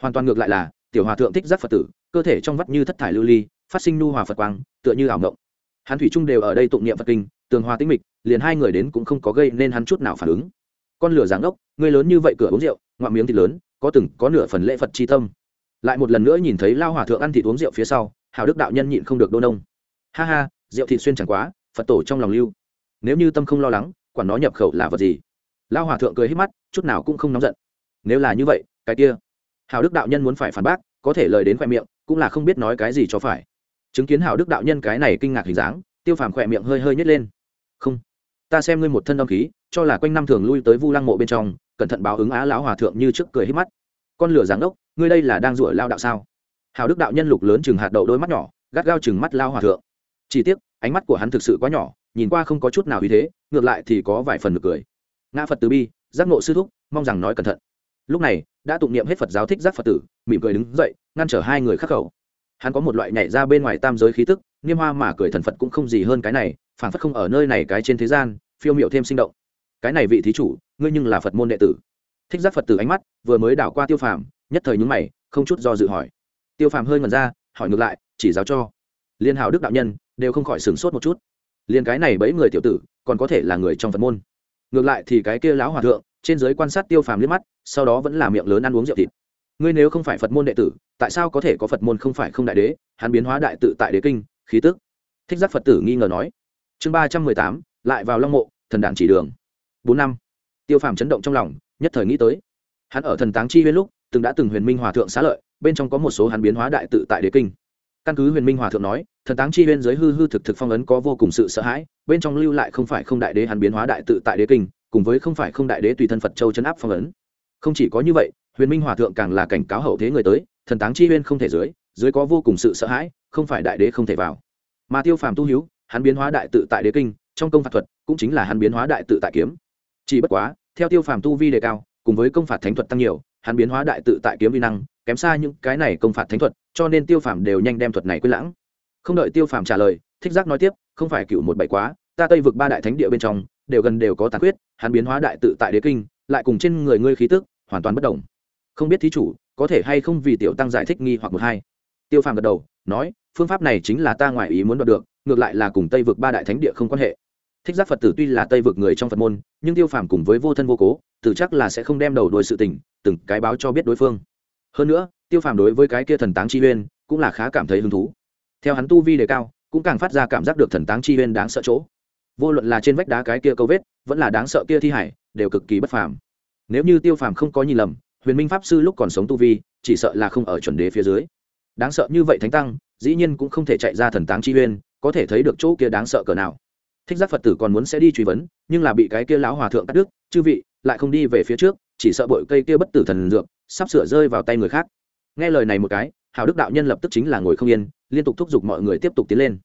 Speaker 1: Hoàn toàn ngược lại là, tiểu hòa thượng thích giác phật tử, cơ thể trong vắt như thất thải lưu ly, phát sinh nu hòa phật quang, tựa như ảo ngộng hắn thủy trung đều ở đây tụng niệm phật kinh, tường hòa tĩnh mịch, liền hai người đến cũng không có gây nên hắn chút nào phản ứng con lửa giáng ốc người lớn như vậy cửa uống rượu, ngoạm miếng thịt lớn, có từng có nửa phần lễ phật chi tâm. Lại một lần nữa nhìn thấy lao hòa thượng ăn thịt uống rượu phía sau, hào đức đạo nhân nhịn không được đô nông ha ha, rượu thịt xuyên chẳng quá, phật tổ trong lòng lưu. Nếu như tâm không lo lắng, quản nó nhập khẩu là vật gì? Lao hòa thượng cười hết mắt, chút nào cũng không nóng giận. Nếu là như vậy, cái kia. Hào đức đạo nhân muốn phải phản bác, có thể lời đến khoe miệng, cũng là không biết nói cái gì cho phải. Chứng kiến hào đức đạo nhân cái này kinh ngạc hình dáng, tiêu phàm khoe miệng hơi hơi nhét lên. Không ta xem ngươi một thân âm khí, cho là quanh năm thường lui tới vu lăng mộ bên trong, cẩn thận báo ứng á lão hòa thượng như trước cười hít mắt. Con lửa giáng ốc, ngươi đây là đang rủa lao đạo sao? Hào đức đạo nhân lục lớn chừng hạt đậu đôi mắt nhỏ, gắt gao chừng mắt lao hòa thượng. Chỉ tiếc, ánh mắt của hắn thực sự quá nhỏ, nhìn qua không có chút nào uy thế, ngược lại thì có vài phần được cười. Ngã phật từ bi, giác ngộ sư thúc, mong rằng nói cẩn thận. Lúc này, đã tụng niệm hết phật giáo thích giác phật tử, mỉm cười đứng dậy, ngăn trở hai người khắc khẩu. Hắn có một loại nhảy ra bên ngoài tam giới khí tức, niêm hoa mà cười thần phật cũng không gì hơn cái này phản phất không ở nơi này cái trên thế gian, phiêu miệu thêm sinh động. Cái này vị thí chủ, ngươi nhưng là phật môn đệ tử. Thích giác phật tử ánh mắt, vừa mới đảo qua tiêu phàm, nhất thời nhúng mày, không chút do dự hỏi. Tiêu phàm hơi ngần ra, hỏi ngược lại, chỉ giáo cho. Liên hào đức đạo nhân, đều không khỏi sửng sốt một chút. Liên cái này bẫy người tiểu tử, còn có thể là người trong phật môn. Ngược lại thì cái kia lão hòa thượng, trên giới quan sát tiêu phàm liếc mắt, sau đó vẫn là miệng lớn ăn uống rượu thịt. Ngươi nếu không phải phật môn đệ tử, tại sao có thể có phật môn không phải không đại đế? Hắn biến hóa đại tự tại đế kinh, khí tức. Thích giác phật tử nghi ngờ nói chương ba trăm mười tám, lại vào long mộ, thần đản chỉ đường. Bốn năm, tiêu phàm chấn động trong lòng, nhất thời nghĩ tới. Hắn ở thần táng chi huyên lúc, từng đã từng huyền minh hòa thượng xá lợi, bên trong có một số hắn biến hóa đại tự tại đế kinh. Căn cứ huyền minh hòa thượng nói, thần táng chi huyên giới hư hư thực thực phong ấn có vô cùng sự sợ hãi, bên trong lưu lại không phải không đại đế hắn biến hóa đại tự tại đế kinh, cùng với không phải không đại đế tùy thân phật châu chấn áp phong ấn. Không chỉ có như vậy, huyền minh hòa thượng càng là cảnh cáo hậu thế người tới, thần táng chi huyên không thể dưới dưới có vô cùng sự sợ hãi, không phải đại đế không thể vào. Mà tiêu phàm tu hiếu hắn biến hóa đại tự tại đế kinh, trong công phạt thuật cũng chính là hắn biến hóa đại tự tại kiếm. Chỉ bất quá, theo tiêu phàm tu vi đề cao, cùng với công phạt thánh thuật tăng nhiều, hắn biến hóa đại tự tại kiếm vi năng, kém xa những cái này công phạt thánh thuật, cho nên tiêu phàm đều nhanh đem thuật này quyết lãng. Không đợi tiêu phàm trả lời, thích giác nói tiếp, không phải cựu một bảy quá, ta tây vực ba đại thánh địa bên trong, đều gần đều có tàn quyết hắn biến hóa đại tự tại đế kinh, lại cùng trên người ngươi khí tức, hoàn toàn bất đồng. Không biết thí chủ, có thể hay không vì tiểu tăng giải thích nghi hoặc một hai? Tiêu phàm gật đầu, nói, phương pháp này chính là ta ngoại ý muốn đoạt được ngược lại là cùng tây vực ba đại thánh địa không quan hệ. Thích giác phật tử tuy là tây vực người trong phật môn, nhưng tiêu phàm cùng với vô thân vô cố, tự chắc là sẽ không đem đầu đuôi sự tình, từng cái báo cho biết đối phương. Hơn nữa, tiêu phàm đối với cái kia thần táng chi uyên cũng là khá cảm thấy hứng thú. Theo hắn tu vi đề cao, cũng càng phát ra cảm giác được thần táng chi uyên đáng sợ chỗ. Vô luận là trên vách đá cái kia câu vết, vẫn là đáng sợ kia thi hải, đều cực kỳ bất phàm. Nếu như tiêu phàm không có nhìn lầm, huyền minh pháp sư lúc còn sống tu vi, chỉ sợ là không ở chuẩn đế phía dưới. Đáng sợ như vậy thánh tăng, dĩ nhiên cũng không thể chạy ra thần táng chi uyên có thể thấy được chỗ kia đáng sợ cỡ nào. Thích giác phật tử còn muốn sẽ đi truy vấn, nhưng là bị cái kia lão hòa thượng cắt đứt, chư vị, lại không đi về phía trước, chỉ sợ bội cây kia bất tử thần dược, sắp sửa rơi vào tay người khác. Nghe lời này một cái hào đức đạo nhân lập tức chính là ngồi không yên, liên tục thúc giục mọi người tiếp tục tiến lên.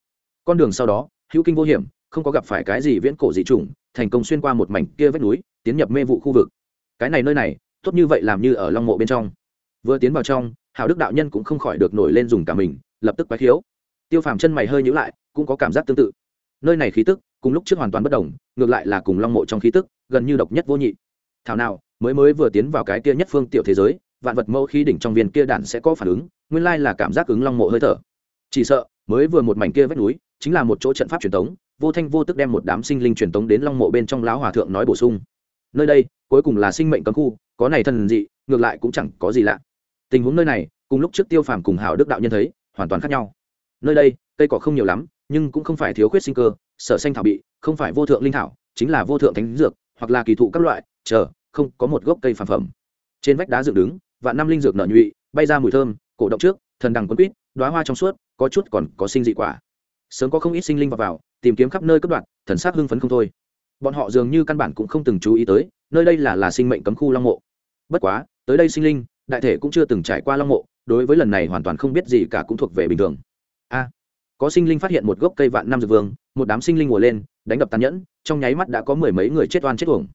Speaker 1: Con đường sau đó, hữu kinh vô hiểm, không có gặp phải cái gì viễn cổ dị trùng thành công xuyên qua một mảnh kia vách núi, tiến nhập mê vụ khu vực. Cái này nơi này, tốt như vậy làm như ở long mộ bên trong. Vừa tiến vào trong hào đức đạo nhân cũng không khỏi được nổi lên dùng cả mình, lập tức quái khiếu. Tiêu phàm chân mày hơi nhữ lại cũng có cảm giác tương tự. Nơi này khí tức, cùng lúc trước hoàn toàn bất đồng, ngược lại là cùng long mộ trong khí tức, gần như độc nhất vô nhị. Thảo nào, mới mới vừa tiến vào cái kia nhất phương tiểu thế giới, vạn vật mẫu khí đỉnh trong viên kia đạn sẽ có phản ứng, nguyên lai là cảm giác ứng long mộ hơi thở. Chỉ sợ, mới vừa một mảnh kia vách núi, chính là một chỗ trận pháp truyền thống vô thanh vô tức đem một đám sinh linh truyền thống đến long mộ bên trong lão hòa thượng nói bổ sung. Nơi đây, cuối cùng là sinh mệnh cấm khu, có này thần dị, ngược lại cũng chẳng có gì lạ. Tình huống nơi này, cùng lúc trước tiêu phàm cùng hảo đức đạo nhân thấy, hoàn toàn khác nhau. Nơi đây, cây cỏ không nhiều lắm nhưng cũng không phải thiếu khuyết sinh cơ sở xanh thảo bị không phải vô thượng linh thảo chính là vô thượng thánh dược hoặc là kỳ thụ các loại chờ không có một gốc cây phản phẩm. Trên vách đá dựng đứng và năm linh dược nở nhụy bay ra mùi thơm cổ động trước thần đằng quân quýt đoá hoa trong suốt có chút còn có sinh dị quả. Sớm có không ít sinh linh vào, vào tìm kiếm khắp nơi cấp đoạn thần sắc hưng phấn không thôi. Bọn họ dường như căn bản cũng không từng chú ý tới nơi đây là là sinh mệnh cấm khu long mộ. Bất quá tới đây sinh linh đại thể cũng chưa từng trải qua long mộ đối với lần này hoàn toàn không biết gì cả cũng thuộc về bình thường có sinh linh phát hiện một gốc cây vạn năm dược vương, một đám sinh linh ngồi lên, đánh đập tàn nhẫn, trong nháy mắt đã có mười mấy người chết oan chết uổng.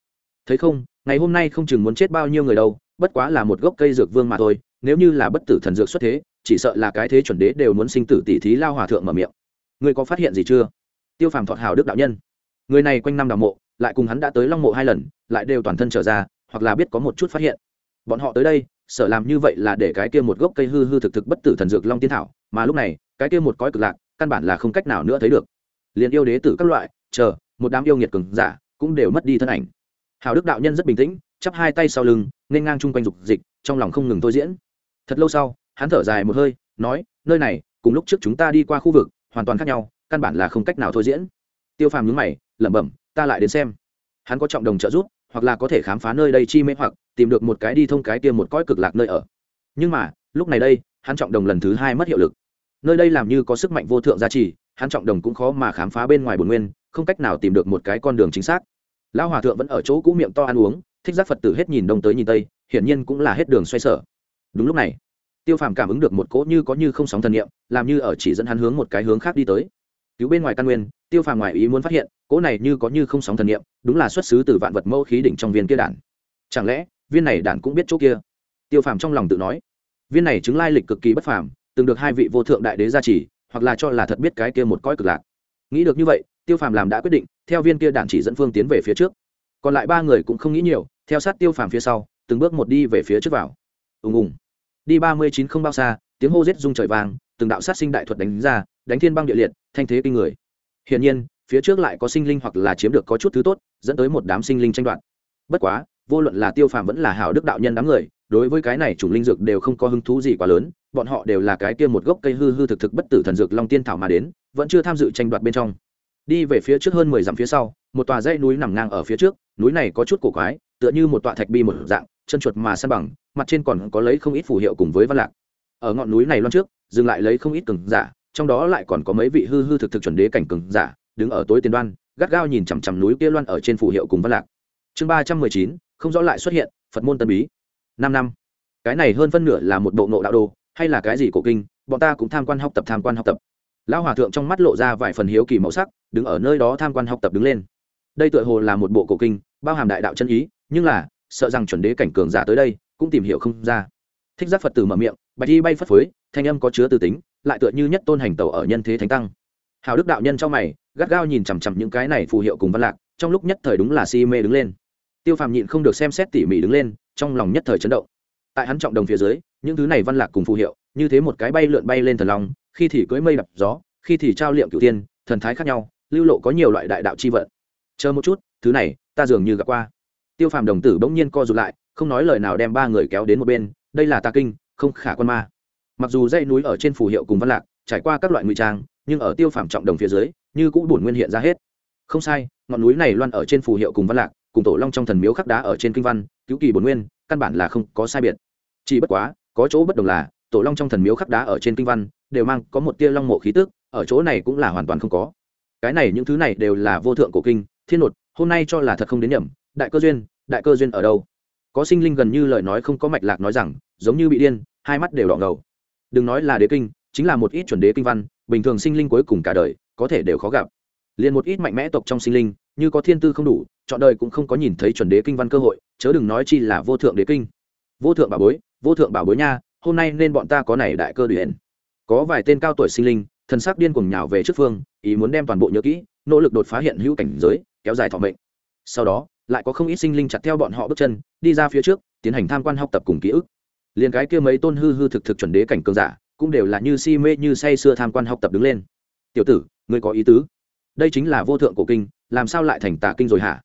Speaker 1: Thấy không, ngày hôm nay không chừng muốn chết bao nhiêu người đâu, bất quá là một gốc cây dược vương mà thôi, nếu như là bất tử thần dược xuất thế, chỉ sợ là cái thế chuẩn đế đều muốn sinh tử tỷ thí lao hòa thượng mở miệng. Người có phát hiện gì chưa? Tiêu phàm thọt hào đức đạo nhân. Người này quanh năm đào mộ, lại cùng hắn đã tới long mộ hai lần, lại đều toàn thân trở ra, hoặc là biết có một chút phát hiện. Bọn họ tới đây, sợ làm như vậy là để cái kia một gốc cây hư hư thực thực bất tử thần dược long tiên thảo, mà lúc này, cái kia một cõi cực lạc căn bản là không cách nào nữa thấy được. Liền yêu đế tử các loại, chờ, một đám yêu nghiệt cường giả cũng đều mất đi thân ảnh. Hào đức đạo nhân rất bình tĩnh, chắp hai tay sau lưng, nên ngang chung quanh dục dịch, trong lòng không ngừng thôi diễn. Thật lâu sau, hắn thở dài một hơi, nói, nơi này, cùng lúc trước chúng ta đi qua khu vực, hoàn toàn khác nhau, căn bản là không cách nào thôi diễn. Tiêu phàm nhướng mày, lẩm bẩm, ta lại đến xem. Hắn có trọng đồng trợ giúp, hoặc là có thể khám phá nơi đây chi mê hoặc, tìm được một cái đi thông cái tiêm một cõi cực lạc nơi ở. Nhưng mà, lúc này đây, hắn trọng đồng lần thứ hai mất hiệu lực nơi đây làm như có sức mạnh vô thượng giá trị hắn trọng đồng cũng khó mà khám phá bên ngoài bồn nguyên, không cách nào tìm được một cái con đường chính xác. Lão hòa thượng vẫn ở chỗ cũ miệng to ăn uống, thích giác phật tử hết nhìn đông tới nhìn tây, hiển nhiên cũng là hết đường xoay sở. Đúng lúc này, tiêu phàm cảm ứng được một cỗ như có như không sóng thần niệm, làm như ở chỉ dẫn hắn hướng một cái hướng khác đi tới. Cứu bên ngoài căn nguyên, tiêu phàm ngoài ý muốn phát hiện, cỗ này như có như không sóng thần niệm, đúng là xuất xứ từ vạn vật mẫu khí đỉnh trong viên kia đản chẳng lẽ, viên này đản cũng biết chỗ kia? Tiêu phàm trong lòng tự nói. Viên này chứng lai lịch cực kỳ bất phàm từng được hai vị vô thượng đại đế gia trì, hoặc là cho là thật biết cái kia một cõi cực lạc. Nghĩ được như vậy, tiêu phàm làm đã quyết định, theo viên kia đản chỉ dẫn phương tiến về phía trước. Còn lại ba người cũng không nghĩ nhiều, theo sát tiêu phàm phía sau, từng bước một đi về phía trước vào. Ùng ùng. Đi ba mươi chín không bao xa, tiếng hô rết rung trời vàng từng đạo sát sinh đại thuật đánh ra, đánh thiên băng địa liệt, thanh thế kinh người. Hiển nhiên, phía trước lại có sinh linh hoặc là chiếm được có chút thứ tốt, dẫn tới một đám sinh linh tranh đoạt. Bất quá, vô luận là tiêu phàm vẫn là hảo đức đạo nhân đám người, đối với cái này chủng linh dược đều không có hứng thú gì quá lớn bọn họ đều là cái kia một gốc cây hư hư thực thực bất tử thần dược long tiên thảo mà đến, vẫn chưa tham dự tranh đoạt bên trong. Đi về phía trước hơn mười dặm phía sau, một tòa dãy núi nằm ngang ở phía trước, núi này có chút cổ quái, tựa như một tọa thạch bi một dạng, chân chuột mà san bằng, mặt trên còn có lấy không ít phù hiệu cùng với văn lạc. Ở ngọn núi này loan trước, dừng lại lấy không ít cường giả, trong đó lại còn có mấy vị hư hư thực thực chuẩn đế cảnh cường giả, đứng ở tối tiền đoan, gắt gao nhìn chằm chằm núi kia loan ở trên phù hiệu cùng văn lạc. Chương ba trăm mười chín, không rõ lại xuất hiện, phật môn tân bí. Năm năm. Cái này hơn phân nửa là một bộ nộ đạo đồ hay là cái gì cổ kinh, bọn ta cũng tham quan học tập, tham quan học tập. Lão hòa thượng trong mắt lộ ra vài phần hiếu kỳ màu sắc, đứng ở nơi đó tham quan học tập đứng lên. Đây tựa hồ là một bộ cổ kinh, bao hàm đại đạo chân ý, nhưng là, sợ rằng chuẩn đế cảnh cường giả tới đây, cũng tìm hiểu không ra. Thích giác phật tử mở miệng, bạch y bay phất phới, thanh âm có chứa từ tính, lại tựa như nhất tôn hành tàu ở nhân thế thánh tăng. Hào đức đạo nhân trong mày, gắt gao nhìn chằm chằm những cái này phù hiệu cùng văn lạc, trong lúc nhất thời đúng là si mê đứng lên. Tiêu phàm nhịn không được xem xét tỉ mỉ đứng lên, trong lòng nhất thời chấn động. Tại hắn trọng đồng phía dưới những thứ này văn lạc cùng phù hiệu, như thế một cái bay lượn bay lên thần long, khi thì cưỡi mây đập gió, khi thì trao liệm cửu tiên, thần thái khác nhau, lưu lộ có nhiều loại đại đạo chi vận. Chờ một chút, thứ này, ta dường như gặp qua. Tiêu phàm đồng tử bỗng nhiên co rụt lại, không nói lời nào đem ba người kéo đến một bên, đây là ta kinh, không khả quan ma. Mặc dù dãy núi ở trên phù hiệu cùng văn lạc, trải qua các loại ngụy trang, nhưng ở tiêu phàm trọng đồng phía dưới, như cũng bổn nguyên hiện ra hết. Không sai, ngọn núi này loan ở trên phù hiệu cùng văn lạc, cùng tổ long trong thần miếu khắc đá ở trên kinh văn, cứu kỳ bổn nguyên, căn bản là không có sai biệt. Chỉ bất quá có chỗ bất đồng là, tổ long trong thần miếu khắc đá ở trên kinh văn, đều mang có một tia long mộ khí tức, ở chỗ này cũng là hoàn toàn không có. Cái này những thứ này đều là vô thượng cổ kinh, thiên nột, hôm nay cho là thật không đến nhầm, đại cơ duyên, đại cơ duyên ở đâu? Có sinh linh gần như lời nói không có mạch lạc nói rằng, giống như bị điên, hai mắt đều đỏ ngầu. Đừng nói là đế kinh, chính là một ít chuẩn đế kinh văn, bình thường sinh linh cuối cùng cả đời, có thể đều khó gặp. Liền một ít mạnh mẽ tộc trong sinh linh, như có thiên tư không đủ, chọn đời cũng không có nhìn thấy chuẩn đế kinh văn cơ hội, chớ đừng nói chi là vô thượng đế kinh. Vô thượng bảo bối vô thượng bảo bối nha, hôm nay nên bọn ta có này đại cơ điển. Có vài tên cao tuổi sinh linh, thần sắc điên cuồng nhào về trước phương, ý muốn đem toàn bộ nhớ kỹ, nỗ lực đột phá hiện hữu cảnh giới, kéo dài thọ mệnh. Sau đó, lại có không ít sinh linh chặt theo bọn họ bước chân, đi ra phía trước, tiến hành tham quan học tập cùng ký ức. Liền cái kia mấy tôn hư hư thực thực chuẩn đế cảnh cường giả, cũng đều là như si mê như say sưa tham quan học tập đứng lên. Tiểu tử, ngươi có ý tứ? Đây chính là vô thượng cổ kinh, làm sao lại thành tà kinh rồi hả?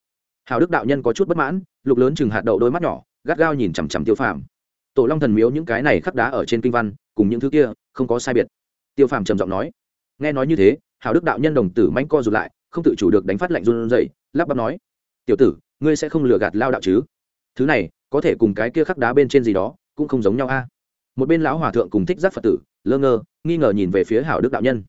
Speaker 1: Hào đức đạo nhân có chút bất mãn, lục lớn chừng hạt đậu đôi mắt nhỏ, gắt gao nhìn chằm chằm tiêu phàm tổ long thần miếu những cái này khắc đá ở trên kinh văn, cùng những thứ kia, không có sai biệt. Tiêu phàm trầm giọng nói. Nghe nói như thế hào đức đạo nhân đồng tử manh co rụt lại, không tự chủ được đánh phát lạnh run dậy lắp bắp nói. Tiểu tử, ngươi sẽ không lừa gạt lao đạo chứ? Thứ này, có thể cùng cái kia khắc đá bên trên gì đó, cũng không giống nhau a. Một bên lão hòa thượng cùng thích giác phật tử, lơ ngơ, nghi ngờ nhìn về phía hảo đức đạo nhân.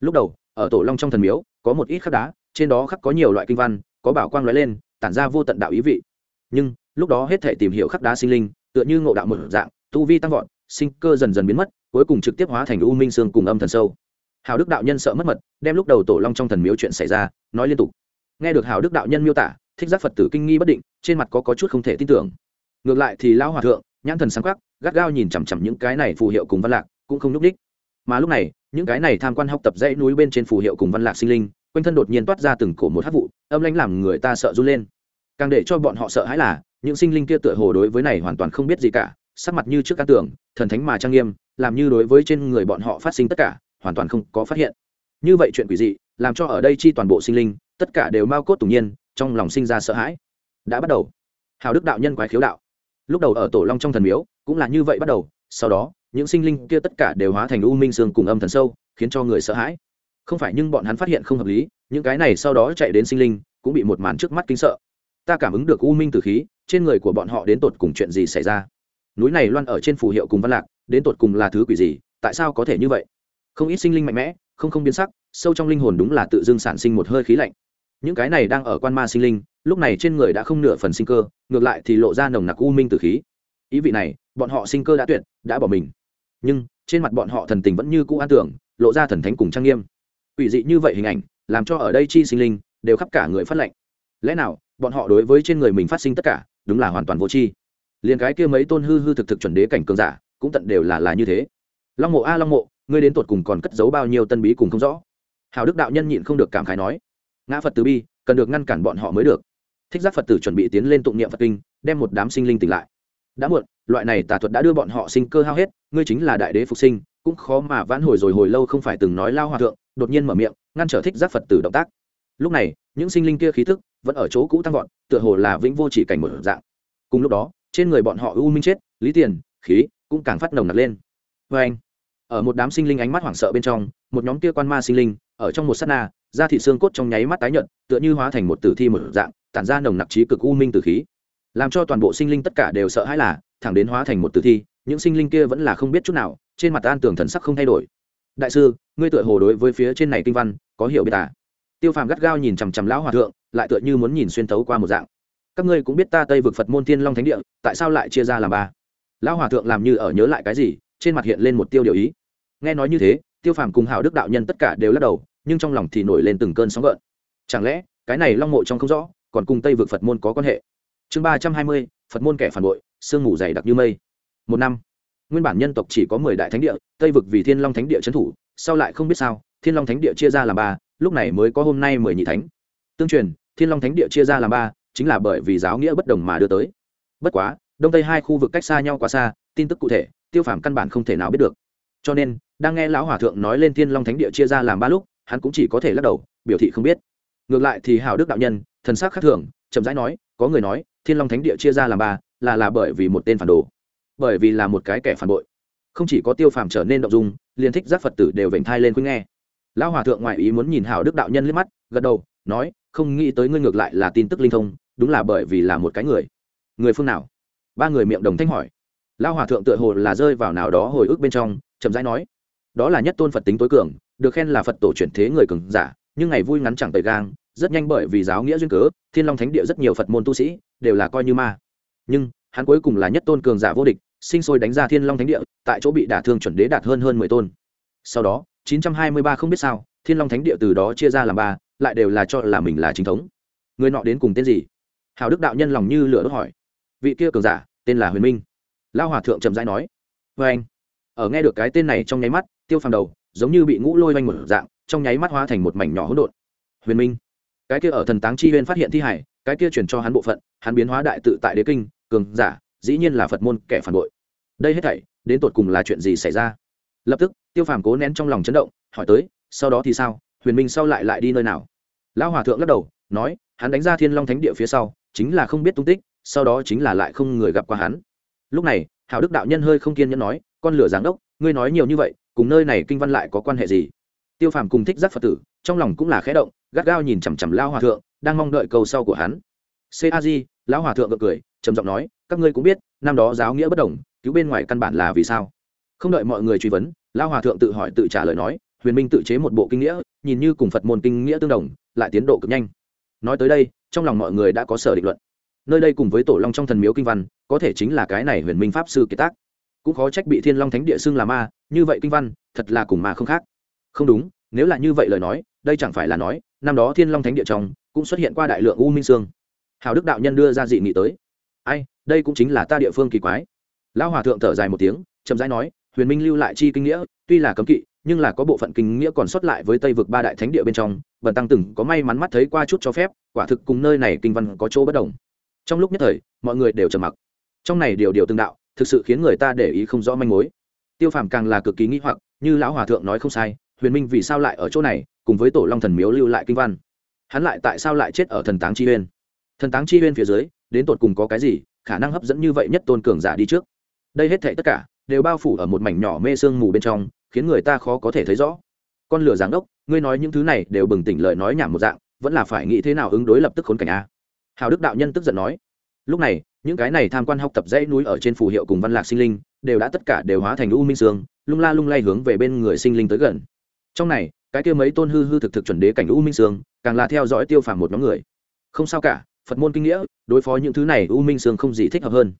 Speaker 1: Lúc đầu, ở tổ long trong thần miếu, có một ít khắc đá, trên đó khắc có nhiều loại kinh văn, có bảo quang lóe lên, tản ra vô tận đạo ý vị. Nhưng, lúc đó hết thể tìm hiểu khắc đá sinh linh tựa như ngộ đạo một dạng tu vi tăng vọt sinh cơ dần dần biến mất cuối cùng trực tiếp hóa thành u minh sương cùng âm thần sâu. Hào đức đạo nhân sợ mất mật đem lúc đầu tổ long trong thần miếu chuyện xảy ra nói liên tục. Nghe được hào đức đạo nhân miêu tả thích giác phật tử kinh nghi bất định trên mặt có, có chút không thể tin tưởng. Ngược lại thì lão hòa thượng nhãn thần sáng khắc gắt gao nhìn chằm chằm những cái này phù hiệu cùng văn lạc cũng không n ú c đích mà lúc này những cái này tham quan học tập dãy núi bên trên phù hiệu cùng văn lạc sinh linh quanh thân đột nhiên toát ra từng cổ một hát vụ âm lãnh làm người ta sợ run lên. Càng để cho bọn họ sợ hãi là những sinh linh kia tựa hồ đối với này hoàn toàn không biết gì cả, sắc mặt như trước căn tưởng, thần thánh mà trang nghiêm, làm như đối với trên người bọn họ phát sinh tất cả, hoàn toàn không có phát hiện. Như vậy chuyện quỷ dị, làm cho ở đây chi toàn bộ sinh linh, tất cả đều mau cốt tủng nhiên, trong lòng sinh ra sợ hãi. Đã bắt đầu. Hào đức đạo nhân quái khiếu đạo. Lúc đầu ở tổ long trong thần miếu, cũng là như vậy bắt đầu, sau đó, những sinh linh kia tất cả đều hóa thành u minh sương cùng âm thần sâu, khiến cho người sợ hãi. Không phải nhưng bọn hắn phát hiện không hợp lý, những cái này sau đó chạy đến sinh linh, cũng bị một màn trước mắt kinh sợ ta cảm ứng được u minh từ khí, trên người của bọn họ đến tột cùng chuyện gì xảy ra? Núi này loan ở trên phù hiệu cùng văn lạc, đến tột cùng là thứ quỷ gì, tại sao có thể như vậy? Không ít sinh linh mạnh mẽ, không không biến sắc, sâu trong linh hồn đúng là tự dưng sản sinh một hơi khí lạnh. Những cái này đang ở quan ma sinh linh, lúc này trên người đã không nửa phần sinh cơ, ngược lại thì lộ ra nồng nặc u minh từ khí. Ý vị này, bọn họ sinh cơ đã tuyệt, đã bỏ mình. Nhưng, trên mặt bọn họ thần tình vẫn như cũ an tưởng, lộ ra thần thánh cùng trang nghiêm. Ủy dị như vậy hình ảnh, làm cho ở đây chi sinh linh đều khắp cả người phát lệnh lẽ nào bọn họ đối với trên người mình phát sinh tất cả, đúng là hoàn toàn vô tri. Liền cái kia mấy tôn hư hư thực thực chuẩn đế cảnh cường giả, cũng tận đều là là như thế. Long mộ a, long mộ, ngươi đến tột cùng còn cất giấu bao nhiêu tân bí cùng không rõ? Hào đức đạo nhân nhịn không được cảm khái nói. Ngã phật từ bi, cần được ngăn cản bọn họ mới được. Thích giác phật tử chuẩn bị tiến lên tụng niệm phật kinh, đem một đám sinh linh tỉnh lại. Đã muộn, loại này tà thuật đã đưa bọn họ sinh cơ hao hết, ngươi chính là đại đế phục sinh, cũng khó mà vãn hồi rồi hồi lâu không phải từng nói lao hòa thượng, đột nhiên mở miệng, ngăn trở thích giác phật tử động tác. Lúc này, những sinh linh kia khí thức vẫn ở chỗ cũ tăng vọt, tựa hồ là vĩnh vô chỉ cảnh một dạng. Cùng lúc đó, trên người bọn họ u minh chết, lý tiền, khí cũng càng phát nồng nặc lên. Vê anh, ở một đám sinh linh ánh mắt hoảng sợ bên trong, một nhóm kia quan ma sinh linh, ở trong một s á t na, da thị xương cốt trong nháy mắt tái nhợt, tựa như hóa thành một tử thi một dạng, tản ra nồng nặc trí cực u minh tử khí. Làm cho toàn bộ sinh linh tất cả đều sợ hãi là, thẳng đến hóa thành một tử thi, những sinh linh kia vẫn là không biết chút nào, trên mặt an tưởng thần sắc không thay đổi. Đại sư, ngươi tựa hồ đối với phía trên này kinh văn có hiểu biết à? Tiêu phàm gắt gao nhìn chằm chằm lão hòa thượng, lại tựa như muốn nhìn xuyên tấu qua một dạng. Các ngươi cũng biết ta tây vực phật môn thiên long thánh địa, tại sao lại chia ra làm ba? Lão hòa thượng làm như ở nhớ lại cái gì, trên mặt hiện lên một tiêu điều ý. Nghe nói như thế, tiêu phàm cùng hào đức đạo nhân tất cả đều lắc đầu, nhưng trong lòng thì nổi lên từng cơn sóng gợn. Chẳng lẽ, cái này long mộ trong không rõ, còn cùng tây vực phật môn có quan hệ? Chương ba trăm hai mươi, phật môn kẻ phản bội, sương mù dày đặc như mây. Một năm, nguyên bản nhân tộc chỉ có mười đại thánh địa, tây vực vì thiên long thánh địa trấn thủ, sau lại không biết sao, thiên long thánh địa chia ra làm ba lúc này mới có hôm nay mười nhị thánh. Tương truyền, thiên long thánh địa chia ra làm ba, chính là bởi vì giáo nghĩa bất đồng mà đưa tới. Bất quá, đông tây hai khu vực cách xa nhau quá xa, tin tức cụ thể, tiêu phàm căn bản không thể nào biết được. Cho nên, đang nghe lão hòa thượng nói lên thiên long thánh địa chia ra làm ba lúc, hắn cũng chỉ có thể lắc đầu, biểu thị không biết. Ngược lại thì hào đức đạo nhân, thần sắc khác thường, chậm rãi nói, có người nói, thiên long thánh địa chia ra làm ba, là là bởi vì một tên phản đồ. Bởi vì là một cái kẻ phản bội. Không chỉ có tiêu phàm trở nên động dung, liền thích giác phật tử đều vểnh thai lên khuyên nghe lão hòa thượng ngoại ý muốn nhìn hào đức đạo nhân liếc mắt, gật đầu, nói, không nghĩ tới ngươi ngược lại là tin tức linh thông, đúng là bởi vì là một cái người. Người phương nào? Ba người miệng đồng thanh hỏi. Lão hòa thượng tựa hồ là rơi vào nào đó hồi ức bên trong, chậm rãi nói, đó là nhất tôn phật tính tối cường, được khen là phật tổ chuyển thế người cường giả, nhưng ngày vui ngắn chẳng tời gang, rất nhanh bởi vì giáo nghĩa duyên cớ, thiên long thánh địa rất nhiều phật môn tu sĩ đều là coi như ma. Nhưng, hắn cuối cùng là nhất tôn cường giả vô địch, sinh sôi đánh ra thiên long thánh địa, tại chỗ bị đả thương chuẩn đế đạt hơn hơn mười tôn. Sau đó chín trăm hai mươi ba không biết sao, thiên long thánh địa từ đó chia ra làm ba, lại đều là cho là mình là chính thống. Người nọ đến cùng tên gì? Hào đức đạo nhân lòng như lửa đốt hỏi. Vị kia cường giả, tên là huyền minh. Lao hòa thượng chậm rãi nói. Với anh, ở nghe được cái tên này trong nháy mắt, tiêu phàm đầu, giống như bị ngũ lôi vây một dạng, trong nháy mắt hóa thành một mảnh nhỏ hỗn độn. Huyền minh, cái kia ở thần táng chi viên phát hiện thi hải, cái kia chuyển cho hắn bộ phận, hắn biến hóa đại tự tại đế kinh, cường giả, dĩ nhiên là phật môn kẻ phản bội. Đây hết thảy, đến tột cùng là chuyện gì xảy ra? Lập tức tiêu phàm cố nén trong lòng chấn động, hỏi tới, sau đó thì sao? Huyền minh sau lại lại đi nơi nào? Lão hòa thượng lắc đầu, nói, hắn đánh ra thiên long thánh địa phía sau, chính là không biết tung tích, sau đó chính là lại không người gặp qua hắn. Lúc này, hảo đức đạo nhân hơi không kiên nhẫn nói, con lửa giáng đốc, ngươi nói nhiều như vậy, cùng nơi này kinh văn lại có quan hệ gì? Tiêu phàm cùng thích giác phật tử, trong lòng cũng là khẽ động, gắt gao nhìn chằm chằm lao hòa thượng, đang mong đợi câu sau của hắn. Cag lão hòa thượng gật cười, trầm giọng nói, các ngươi cũng biết, năm đó giáo nghĩa bất đồng, cứu bên ngoài căn bản là vì sao? Không đợi mọi người truy vấn lão hòa thượng tự hỏi tự trả lời nói, huyền minh tự chế một bộ kinh nghĩa, nhìn như cùng phật môn kinh nghĩa tương đồng, lại tiến độ cực nhanh. Nói tới đây, trong lòng mọi người đã có sở định luận. Nơi đây cùng với tổ long trong thần miếu kinh văn, có thể chính là cái này huyền minh pháp sư kiệt tác. Cũng khó trách bị thiên long thánh địa xưng là ma, như vậy kinh văn, thật là cùng ma không khác. Không đúng, nếu là như vậy lời nói, đây chẳng phải là nói, năm đó thiên long thánh địa trong, cũng xuất hiện qua đại lượng u minh sương. Hào đức đạo nhân đưa ra dị nghị tới. Ai, đây cũng chính là ta địa phương kỳ quái. Lão hòa thượng thở dài một tiếng, chậm rãi nói huyền minh lưu lại chi kinh nghĩa, tuy là cấm kỵ, nhưng là có bộ phận kinh nghĩa còn sót lại với tây vực ba đại thánh địa bên trong, bần tăng từng có may mắn mắt thấy qua chút cho phép, quả thực cùng nơi này kinh văn có chỗ bất đồng. Trong lúc nhất thời, mọi người đều trầm mặc. Trong này điều điều tương đạo, thực sự khiến người ta để ý không rõ manh mối. Tiêu phàm càng là cực kỳ nghĩ hoặc, như lão hòa thượng nói không sai, huyền minh vì sao lại ở chỗ này, cùng với tổ long thần miếu lưu lại kinh văn? Hắn lại tại sao lại chết ở thần táng chi huyên thần táng chi huyên phía dưới, đến tột cùng có cái gì, khả năng hấp dẫn như vậy nhất tôn cường giả đi trước? Đây hết thệ tất cả đều bao phủ ở một mảnh nhỏ mê sương mù bên trong, khiến người ta khó có thể thấy rõ. Con lửa giáng đốc ngươi nói những thứ này đều bừng tỉnh lời nói nhảm một dạng, vẫn là phải nghĩ thế nào ứng đối lập tức khốn cảnh a? Hào đức đạo nhân tức giận nói. Lúc này, những cái này tham quan học tập dãy núi ở trên phù hiệu cùng văn lạc sinh linh, đều đã tất cả đều hóa thành u minh sương, lung la lung lay hướng về bên người sinh linh tới gần. Trong này, cái kia mấy tôn hư hư thực thực chuẩn đế cảnh u minh sương, càng là theo dõi tiêu phàm một nhóm người. Không sao cả, phật môn kinh nghĩa, đối phó những thứ này u minh sương không gì thích hợp hơn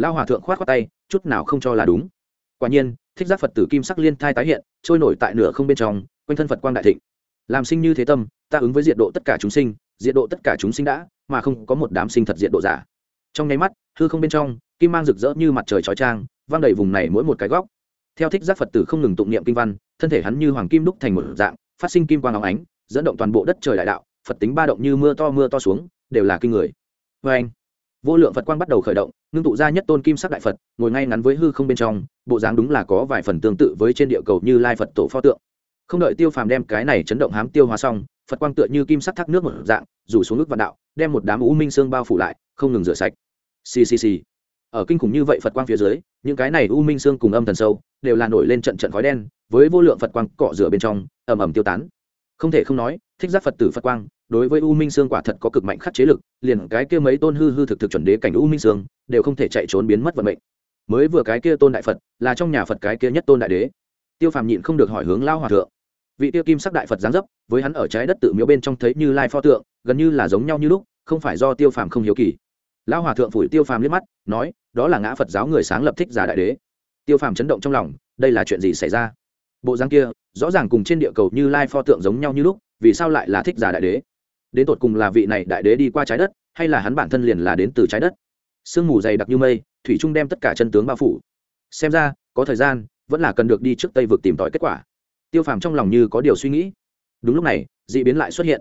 Speaker 1: lao hòa thượng khoát khoát tay, chút nào không cho là đúng. Quả nhiên, thích giác phật tử kim sắc liên thai tái hiện, trôi nổi tại nửa không bên trong, quanh thân phật quang đại thịnh. Làm sinh như thế tâm, ta ứng với diện độ tất cả chúng sinh diện độ tất cả chúng sinh đã, mà không có một đám sinh thật diện độ giả. Trong nháy mắt, hư không bên trong, kim mang rực rỡ như mặt trời chói trang vang đầy vùng này mỗi một cái góc. Theo thích giác phật tử không ngừng tụng niệm kinh văn, thân thể hắn như hoàng kim đúc thành một dạng, phát sinh kim quang óng ánh, dẫn động toàn bộ đất trời đại đạo, phật tính ba động như mưa to mưa to xuống, đều là kinh người. Vê anh vô lượng phật quang bắt đầu khởi động ngưng tụ ra nhất tôn kim sắc đại phật, ngồi ngay ngắn với hư không bên trong, bộ dáng đúng là có vài phần tương tự với trên địa cầu như lai phật tổ pho tượng. Không đợi tiêu phàm đem cái này chấn động hám tiêu hóa xong, phật quang tựa như kim sắc thác nước một dạng, rủ xuống nước vạn đạo, đem một đám u minh xương bao phủ lại, không ngừng rửa sạch. Ccc ở kinh khủng như vậy phật quang phía dưới, những cái này u minh xương cùng âm thần sâu, đều là nổi lên trận trận khói đen, với vô lượng phật quang cọ rửa bên trong, ầm ầm tiêu tán không thể không nói, thích giác phật tử phật quang, đối với u minh sương quả thật có cực mạnh khắc chế lực, liền cái kia mấy tôn hư hư thực thực chuẩn đế cảnh u minh sương, đều không thể chạy trốn biến mất vận mệnh. Mới vừa cái kia tôn đại phật, là trong nhà phật cái kia nhất tôn đại đế. Tiêu phàm nhịn không được hỏi hướng lao hòa thượng. Vị tiêu kim sắc đại phật giáng dấp, với hắn ở trái đất tự miếu bên trong thấy như lai pho tượng, gần như là giống nhau như lúc, không phải do tiêu phàm không hiếu kỳ. Lao hòa thượng phủi tiêu phàm liếc mắt, nói, đó là ngã phật giáo người sáng lập thích giả đại đế. Tiêu phàm chấn động trong lòng, đây là chuyện gì xảy ra? Bộ dáng kia, rõ ràng cùng trên địa cầu như lai pho tượng giống nhau như lúc, vì sao lại là thích giả đại đế? Đến tột cùng là vị này đại đế đi qua trái đất, hay là hắn bản thân liền là đến từ trái đất? Sương mù dày đặc như mây, thủy trung đem tất cả chân tướng bao phủ. Xem ra, có thời gian, vẫn là cần được đi trước tây vực tìm tòi kết quả. Tiêu phàm trong lòng như có điều suy nghĩ. Đúng lúc này d ị biến lại xuất hiện.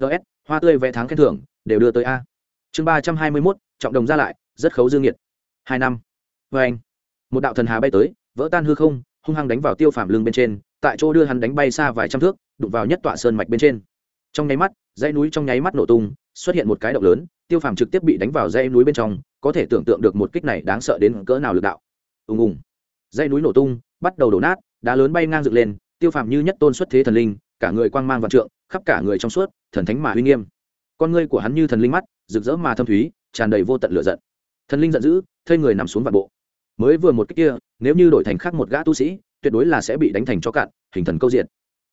Speaker 1: Ts hoa tươi vẽ tháng khen thưởng, đều đưa tới a. Chương ba trăm hai mươi mốt, trọng đồng ra lại, rất khấu dương nhiệt hai năm. Vê anh một đạo thần hà bay tới, vỡ tan hư không hung hăng đánh vào tiêu phàm lưng bên trên, tại chỗ đưa hắn đánh bay xa vài trăm thước, đụng vào nhất tọa sơn mạch bên trên. Trong nháy mắt, dãy núi trong nháy mắt nổ tung, xuất hiện một cái động lớn, tiêu phàm trực tiếp bị đánh vào dãy núi bên trong, có thể tưởng tượng được một kích này đáng sợ đến cỡ nào lực đạo. Ùng ùng. Dãy núi nổ tung, bắt đầu đổ nát, đá lớn bay ngang dựng lên, tiêu phàm như nhất tôn xuất thế thần linh, cả người quang mang vạn trượng, khắp cả người trong suốt, thần thánh mà uy nghiêm. Con ngươi của hắn như thần linh mắt, rực rỡ mà thâm thúy, tràn đầy vô tận lửa giận. Thần linh giận dữ, thây người nằm xuống vạn bộ mới vừa một cách kia, nếu như đổi thành khác một gã tu sĩ, tuyệt đối là sẽ bị đánh thành cho cạn, hình thần câu diện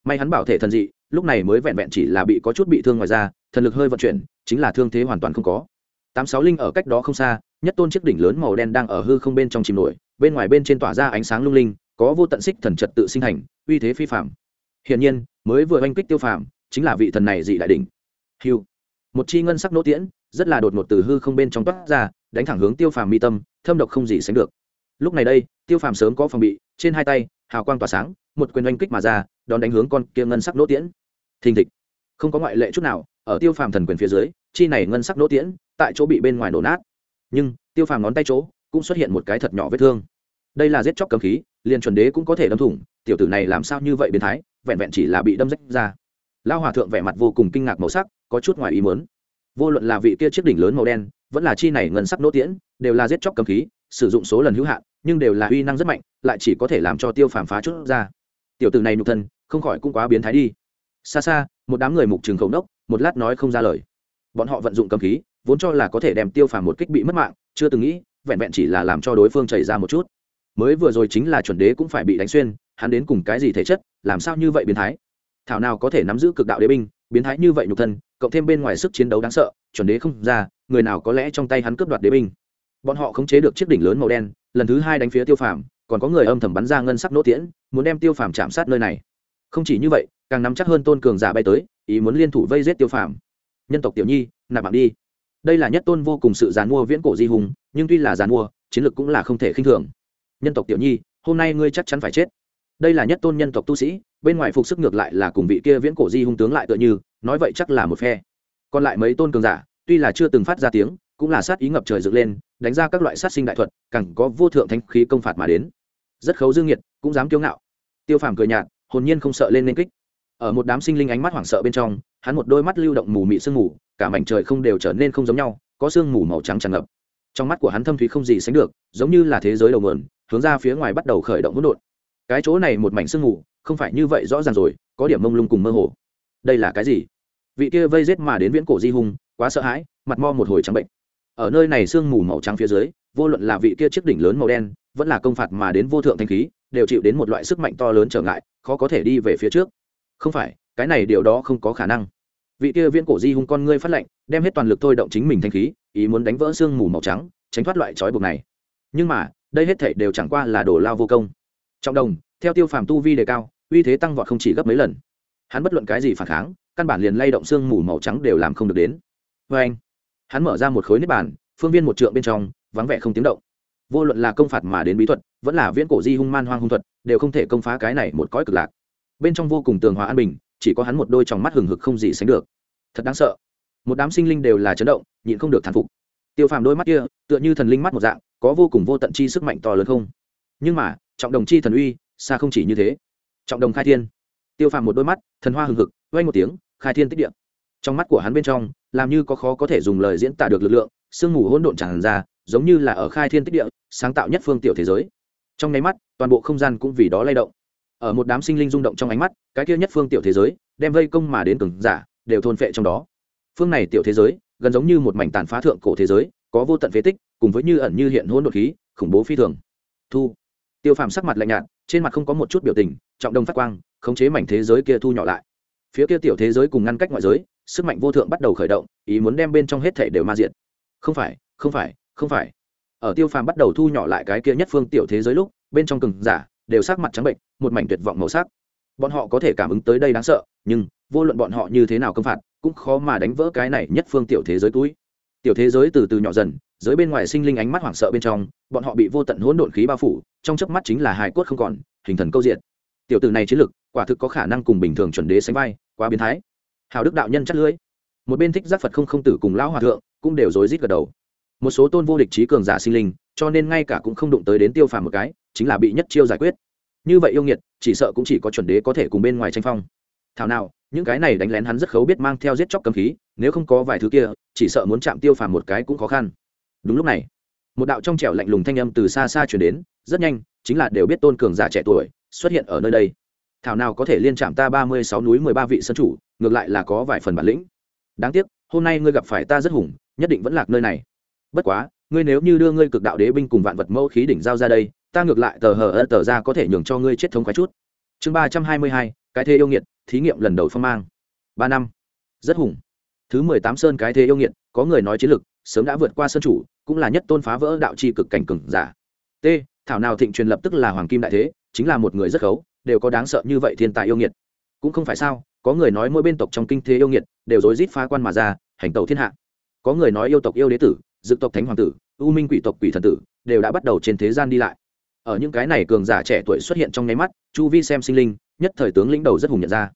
Speaker 1: may hắn bảo thể thần dị, lúc này mới vẹn vẹn chỉ là bị có chút bị thương ngoài ra thần lực hơi vận chuyển, chính là thương thế hoàn toàn không có. Tám sáu linh ở cách đó không xa, nhất tôn chiếc đỉnh lớn màu đen đang ở hư không bên trong chìm nổi, bên ngoài bên trên tỏa ra ánh sáng lung linh, có vô tận xích thần trật tự sinh thành, uy thế phi phạm hiển nhiên, mới vừa oanh kích tiêu phàm, chính là vị thần này dị đại đỉnh. Hiu một chi ngân sắc nỗ tiễn, rất là đột ngột từ hư không bên trong toát ra, đánh thẳng hướng tiêu phàm mi tâm, thâm độc không gì sánh được lúc này đây, tiêu phàm sớm có phòng bị, trên hai tay, hào quang tỏa sáng, một quyền oanh kích mà ra, đón đánh hướng con kia ngân sắc nỗ tiễn. Thình thịch. Không có ngoại lệ chút nào, ở tiêu phàm thần quyền phía dưới, chi này ngân sắc nỗ tiễn, tại chỗ bị bên ngoài nổ nát. Nhưng, tiêu phàm ngón tay chỗ, cũng xuất hiện một cái thật nhỏ vết thương. Đây là giết chóc cầm khí, liền chuẩn đế cũng có thể đâm thủng, tiểu tử này làm sao như vậy biến thái, vẹn vẹn chỉ là bị đâm rách ra. Lao hòa thượng vẻ mặt vô cùng kinh ngạc màu sắc, có chút ngoài ý muốn. Vô luận là vị kia chiếc đỉnh lớn màu đen, vẫn là chi này ngân sắc nỗ tiễn, đều là giết chóc cầm khí sử dụng số lần hữu hạn, nhưng đều là uy năng rất mạnh, lại chỉ có thể làm cho tiêu phàm phá chút ra. Tiểu tử này nhục thân, không khỏi cũng quá biến thái đi. Xa xa, một đám người mục trường khẩu nốc, một lát nói không ra lời. Bọn họ vận dụng cầm khí, vốn cho là có thể đem tiêu phàm một kích bị mất mạng, chưa từng nghĩ, vẹn vẹn chỉ là làm cho đối phương chảy ra một chút. Mới vừa rồi chính là chuẩn đế cũng phải bị đánh xuyên, hắn đến cùng cái gì thể chất, làm sao như vậy biến thái? Thảo nào có thể nắm giữ cực đạo đế binh, biến thái như vậy nhục thân, cộng thêm bên ngoài sức chiến đấu đáng sợ, chuẩn đế không ra, người nào có lẽ trong tay hắn cướp đoạt đế binh? Bọn họ khống chế được chiếc đỉnh lớn màu đen, lần thứ hai đánh phía tiêu phàm, còn có người âm thầm bắn ra ngân sắc nỗ tiễn, muốn đem tiêu phàm chạm sát nơi này. Không chỉ như vậy, càng nắm chắc hơn tôn cường giả bay tới, ý muốn liên thủ vây giết tiêu phàm. Nhân tộc tiểu nhi, nạp mạng đi. Đây là nhất tôn vô cùng sự giàn mua viễn cổ di hùng, nhưng tuy là giàn mua, chiến lược cũng là không thể khinh thường. Nhân tộc tiểu nhi, hôm nay ngươi chắc chắn phải chết. Đây là nhất tôn nhân tộc tu sĩ, bên ngoài phục sức ngược lại là cùng vị kia viễn cổ di hung tướng lại tựa như, nói vậy chắc là một phe. Còn lại mấy tôn cường giả, tuy là chưa từng phát ra tiếng, cũng là sát ý ngập trời dựng lên đánh ra các loại sát sinh đại thuật, càng có vô thượng thánh khí công phạt mà đến. Rất khấu dương nhiệt cũng dám kiêu ngạo. Tiêu phàm cười nhạt, hồn nhiên không sợ lên nên kích. Ở một đám sinh linh ánh mắt hoảng sợ bên trong, hắn một đôi mắt lưu động mù mị sương mù, cả mảnh trời không đều trở nên không giống nhau, có sương mù màu trắng tràn ngập. Trong mắt của hắn thâm thúy không gì sánh được, giống như là thế giới đầu nguồn, hướng ra phía ngoài bắt đầu khởi động hỗn độn. Cái chỗ này một mảnh sương mù, không phải như vậy rõ ràng rồi, có điểm mông lung cùng mơ hồ. Đây là cái gì? Vị kia vây rết mà đến viễn cổ di hùng quá sợ hãi, mặt mo một hồi trắng bệnh ở nơi này sương mù màu trắng phía dưới, vô luận là vị kia chiếc đỉnh lớn màu đen, vẫn là công phạt mà đến vô thượng thanh khí, đều chịu đến một loại sức mạnh to lớn trở ngại, khó có thể đi về phía trước. Không phải, cái này điều đó không có khả năng. Vị kia viễn cổ di hung con ngươi phát lệnh, đem hết toàn lực thôi động chính mình thanh khí, ý muốn đánh vỡ sương mù màu trắng, tránh thoát loại trói buộc này. Nhưng mà, đây hết thảy đều chẳng qua là đổ lao vô công. Trọng đồng, theo tiêu phàm tu vi đề cao, uy thế tăng vọt không chỉ gấp mấy lần. Hắn bất luận cái gì phản kháng, căn bản liền lay động xương mù màu trắng đều làm không được đến. Vê anh hắn mở ra một khối nếp bàn, phương viên một trượng bên trong, vắng vẻ không tiếng động. Vô luận là công phạt mà đến bí thuật, vẫn là viễn cổ di hung man hoang hung thuật, đều không thể công phá cái này một cõi cực lạc. Bên trong vô cùng tường hòa an bình, chỉ có hắn một đôi trong mắt hừng hực không gì sánh được. Thật đáng sợ. Một đám sinh linh đều là chấn động, nhịn không được thán phục. Tiêu phàm đôi mắt kia, tựa như thần linh mắt một dạng, có vô cùng vô tận chi sức mạnh to lớn không? Nhưng mà, trọng đồng chi thần uy, xa không chỉ như thế. Trọng đồng khai thiên. Tiêu phàm một đôi mắt, thần hoa hừng hực vay một tiếng, khai thiên tích địa trong mắt của hắn bên trong, làm như có khó có thể dùng lời diễn tả được lực lượng, sương mù hỗn độn tràn ra, giống như là ở khai thiên tích địa, sáng tạo nhất phương tiểu thế giới. Trong nháy mắt, toàn bộ không gian cũng vì đó lay động. Ở một đám sinh linh rung động trong ánh mắt, cái kia nhất phương tiểu thế giới, đem vây công mà đến cường giả, đều thôn phệ trong đó. Phương này tiểu thế giới, gần giống như một mảnh tàn phá thượng cổ thế giới, có vô tận phế tích, cùng với như ẩn như hiện hỗn độn khí, khủng bố phi thường. Thu. Tiêu phàm sắc mặt lạnh nhạt, trên mặt không có một chút biểu tình, trọng đông phát quang, khống chế mảnh thế giới kia thu nhỏ lại. Phía kia tiểu thế giới cùng ngăn cách ngoại giới sức mạnh vô thượng bắt đầu khởi động, ý muốn đem bên trong hết thể đều ma diện không phải không phải không phải. Ở tiêu phàm bắt đầu thu nhỏ lại cái kia nhất phương tiểu thế giới lúc, bên trong cừng giả đều sắc mặt trắng bệnh, một mảnh tuyệt vọng màu sắc. Bọn họ có thể cảm ứng tới đây đáng sợ, nhưng vô luận bọn họ như thế nào công phạt, cũng khó mà đánh vỡ cái này nhất phương tiểu thế giới túi. Tiểu thế giới từ từ nhỏ dần, giới bên ngoài sinh linh ánh mắt hoảng sợ bên trong, bọn họ bị vô tận hỗn độn khí bao phủ, trong chớp mắt chính là hài cốt không còn, hình thần câu diện tiểu tử này chiến lực, quả thực có khả năng cùng bình thường chuẩn đế sánh vai, quá biến thái hào đức đạo nhân chắc lưới một bên thích giác phật không không tử cùng lão hòa thượng cũng đều rối rít gật đầu. Một số tôn vô địch trí cường giả sinh linh, cho nên ngay cả cũng không đụng tới đến tiêu phàm một cái, chính là bị nhất chiêu giải quyết. Như vậy yêu nghiệt, chỉ sợ cũng chỉ có chuẩn đế có thể cùng bên ngoài tranh phong. Thảo nào, những cái này đánh lén hắn rất khấu biết mang theo giết chóc cầm khí, nếu không có vài thứ kia, chỉ sợ muốn chạm tiêu phàm một cái cũng khó khăn. Đúng lúc này, một đạo trong trẻo lạnh lùng thanh âm từ xa xa chuyển đến, rất nhanh, chính là đều biết tôn cường giả trẻ tuổi xuất hiện ở nơi đây. Thảo nào có thể liên chạm ta ba mươi sáu núi mười ba vị sân chủ ngược lại là có vài phần bản lĩnh. Đáng tiếc, hôm nay ngươi gặp phải ta rất hùng, nhất định vẫn lạc nơi này. Bất quá, ngươi nếu như đưa ngươi cực đạo đế binh cùng vạn vật mẫu khí đỉnh giao ra đây, ta ngược lại tờ hờ ơ tờ ra có thể nhường cho ngươi chết thống khoái chút. Chương ba trăm hai mươi hai, cái thế yêu nghiệt, thí nghiệm lần đầu phong mang. Ba năm. Rất hùng. Thứ mười tám sơn cái thế yêu nghiệt, có người nói chiến lực, sớm đã vượt qua sơn chủ, cũng là nhất tôn phá vỡ đạo chi cực cảnh cừng giả. T, thảo nào thịnh truyền lập tức là hoàng kim đại thế, chính là một người rất khấu, đều có đáng sợ như vậy thiên tài yêu nghiệt. Cũng không phải sao có người nói mỗi bên tộc trong kinh thế yêu nghiệt đều rối rít phá quan mà ra, hành tẩu thiên hạ. Có người nói yêu tộc yêu đế tử dự tộc thánh hoàng tử u minh quỷ tộc quỷ thần tử đều đã bắt đầu trên thế gian đi lại. Ở những cái này cường giả trẻ tuổi xuất hiện trong nháy mắt, chu vi xem sinh linh, nhất thời tướng lĩnh đầu rất hùng nhận ra.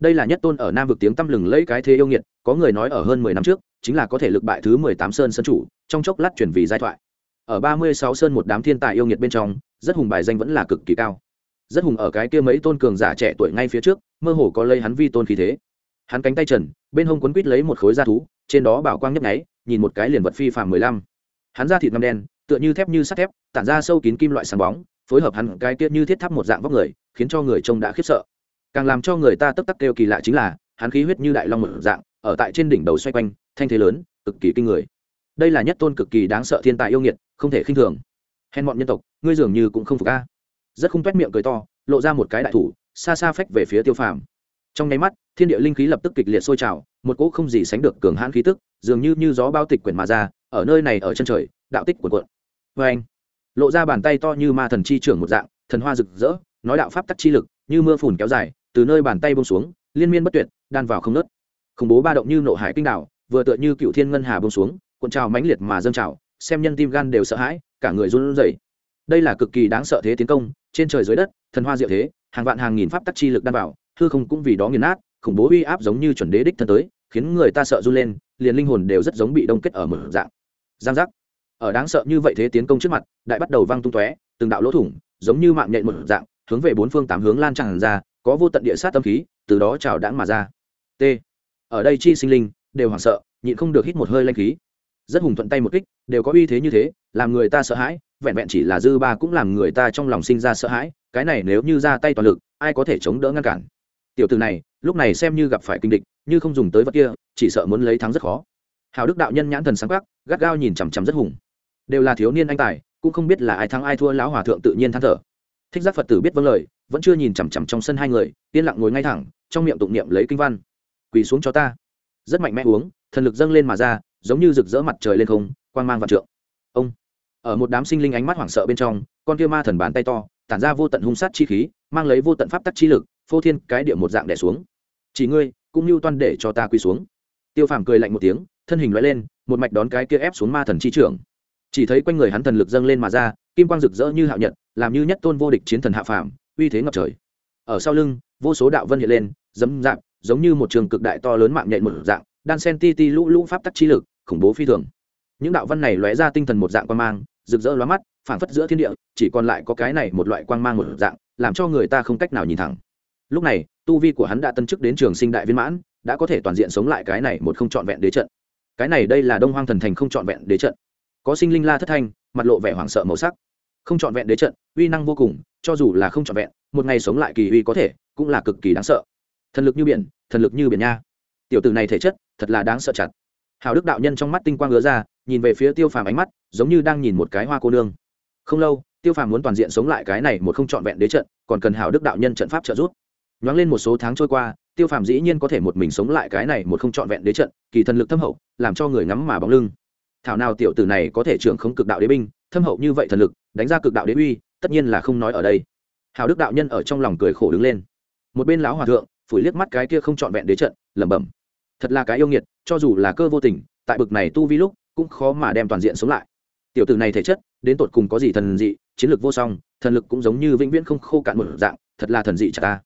Speaker 1: Đây là nhất tôn ở nam vực tiếng tăm lừng lấy cái thế yêu nghiệt, có người nói ở hơn mười năm trước, chính là có thể lực bại thứ mười tám sơn sân chủ, trong chốc lát chuyển vì giai thoại. Ở ba mươi sáu sơn một đám thiên tài yêu nghiệt bên trong, rất hùng bài danh vẫn là cực kỳ cao. Rất hùng ở cái kia mấy tôn cường giả trẻ tuổi ngay phía trước mơ hồ có lấy hắn vi tôn khí thế. Hắn cánh tay trần, bên hông quấn quít lấy một khối da thú, trên đó bảo quang nhấp nháy, nhìn một cái liền vật phi phàm mười lăm. Hắn da thịt ngâm đen, tựa như thép như sắt thép, tản ra sâu kín kim loại sáng bóng, phối hợp hắn cái tiết như thiết tháp một dạng vóc người, khiến cho người trông đã khiếp sợ. Càng làm cho người ta tấp tắc kêu kỳ lạ chính là, hắn khí huyết như đại long một dạng, ở tại trên đỉnh đầu xoay quanh, thanh thế lớn, cực kỳ kinh người. Đây là nhất tôn cực kỳ đáng sợ thiên tài yêu nghiệt, không thể khinh thường. Hèn bọn nhân tộc, ngươi dường như cũng không phục a. Rất không quét miệng cười to, lộ ra một cái đại thủ xa xa phách về phía tiêu phàm. Trong nháy mắt, thiên địa linh khí lập tức kịch liệt sôi trào, một cỗ không gì sánh được cường hãn khí tức, dường như như gió bao tịch quyển mà ra, ở nơi này ở chân trời, đạo tích cuộn cuộn. Vê anh, lộ ra bàn tay to như ma thần chi trưởng một dạng, thần hoa rực rỡ, nói đạo pháp tắc chi lực, như mưa phùn kéo dài, từ nơi bàn tay bông xuống, liên miên bất tuyệt, đan vào không nớt khủng bố ba động như nộ hải kinh đảo vừa tựa như cựu thiên ngân hà bông xuống, cuộn trào mãnh liệt mà dâng trào, xem nhân tim gan đều sợ hãi, cả người run rẩy. Đây là cực kỳ đáng sợ thế tiến công, trên trời dưới đất, thần hoa diệu thế hàng vạn hàng nghìn pháp tắc chi lực đan vào, hư không cũng vì đó nghiền nát, khủng bố uy áp giống như chuẩn đế đích thân tới, khiến người ta sợ run lên, liền linh hồn đều rất giống bị đông kết ở mở dạng. Giang giác. Ở đáng sợ như vậy thế tiến công trước mặt, đại bắt đầu văng tung tóe, từng đạo lỗ thủng, giống như mạng nhện một dạng, hướng về bốn phương tám hướng lan tràn ra, có vô tận địa sát tâm khí, từ đó trào đãng mà ra. T. Ở đây chi sinh linh, đều hoảng sợ, nhịn không được hít một hơi lanh khí. Rất hùng thuận tay một kích, đều có uy thế như thế, làm người ta sợ hãi, vẹn vẹn chỉ là dư ba cũng làm người ta trong lòng sinh ra sợ hãi cái này nếu như ra tay toàn lực, ai có thể chống đỡ ngăn cản? Tiểu từ này, lúc này xem như gặp phải kinh địch, như không dùng tới vật kia, chỉ sợ muốn lấy thắng rất khó. Hào đức đạo nhân nhãn thần sáng khắc gắt gao nhìn chằm chằm rất hùng. Đều là thiếu niên anh tài, cũng không biết là ai thắng ai thua, lão hòa thượng tự nhiên than thở. Thích giác phật tử biết vâng lời, vẫn chưa nhìn chằm chằm trong sân hai người, yên lặng ngồi ngay thẳng, trong miệng tụng niệm lấy kinh văn. Quỳ xuống cho ta. Rất mạnh mẽ uống, thần lực dâng lên mà ra, giống như rực rỡ mặt trời lên không, quang mang vạn trượng. Ông, ở một đám sinh linh ánh mắt hoảng sợ bên trong, con kia ma thần bàn tay to tản ra vô tận hung sát chi khí, mang lấy vô tận pháp tắc chi lực, phô thiên cái địa một dạng đẻ xuống. Chỉ ngươi, cũng như toan để cho ta quỳ xuống. Tiêu phàm cười lạnh một tiếng, thân hình loại lên, một mạch đón cái kia ép xuống ma thần chi trưởng. Chỉ thấy quanh người hắn thần lực dâng lên mà ra, kim quang rực rỡ như hạo nhật, làm như nhất tôn vô địch chiến thần hạ phàm, uy thế ngập trời. Ở sau lưng, vô số đạo vân hiện lên dấm dạng giống như một trường cực đại to lớn mạng nhện một dạng, đan sen ti ti lũ lũ pháp tắc chi lực, khủng bố phi thường. Những đạo văn này lóe ra tinh thần một dạng quan mang rực rỡ lóa mắt, phảng phất giữa thiên địa, chỉ còn lại có cái này một loại quang mang một dạng, làm cho người ta không cách nào nhìn thẳng. Lúc này, tu vi của hắn đã tân chức đến trường sinh đại viên mãn, đã có thể toàn diện sống lại cái này một không trọn vẹn đế trận. Cái này đây là đông hoang thần thành không trọn vẹn đế trận. Có sinh linh la thất thanh, mặt lộ vẻ hoảng sợ màu sắc. Không trọn vẹn đế trận, uy năng vô cùng, cho dù là không trọn vẹn, một ngày sống lại kỳ uy có thể, cũng là cực kỳ đáng sợ. Thần lực như biển, thần lực như biển nha. Tiểu tử này thể chất, thật là đáng sợ chặt. Hào đức đạo nhân trong mắt tinh quang ngứa ra nhìn về phía tiêu phàm ánh mắt, giống như đang nhìn một cái hoa cô nương. Không lâu, tiêu phàm muốn toàn diện sống lại cái này một không trọn vẹn đế trận, còn cần hào đức đạo nhân trận pháp trợ giúp. Nhoáng lên một số tháng trôi qua, tiêu phàm dĩ nhiên có thể một mình sống lại cái này một không trọn vẹn đế trận, kỳ thần lực thâm hậu, làm cho người ngắm mà bóng lưng. Thảo nào tiểu tử này có thể trưởng không cực đạo đế binh, thâm hậu như vậy thần lực, đánh ra cực đạo đế uy, tất nhiên là không nói ở đây. Hào đức đạo nhân ở trong lòng cười khổ đứng lên. Một bên lão hòa thượng, phủi liếc mắt cái kia không trọn vẹn đế trận, lẩm bẩm. Thật là cái yêu nghiệt, cho dù là cơ vô tình, tại bực này tu vi lúc cũng khó mà đem toàn diện sống lại. Tiểu tử này thể chất, đến tột cùng có gì thần dị, chiến lược vô song, thần lực cũng giống như vĩnh viễn không khô cạn một dạng, thật là thần dị chả ta.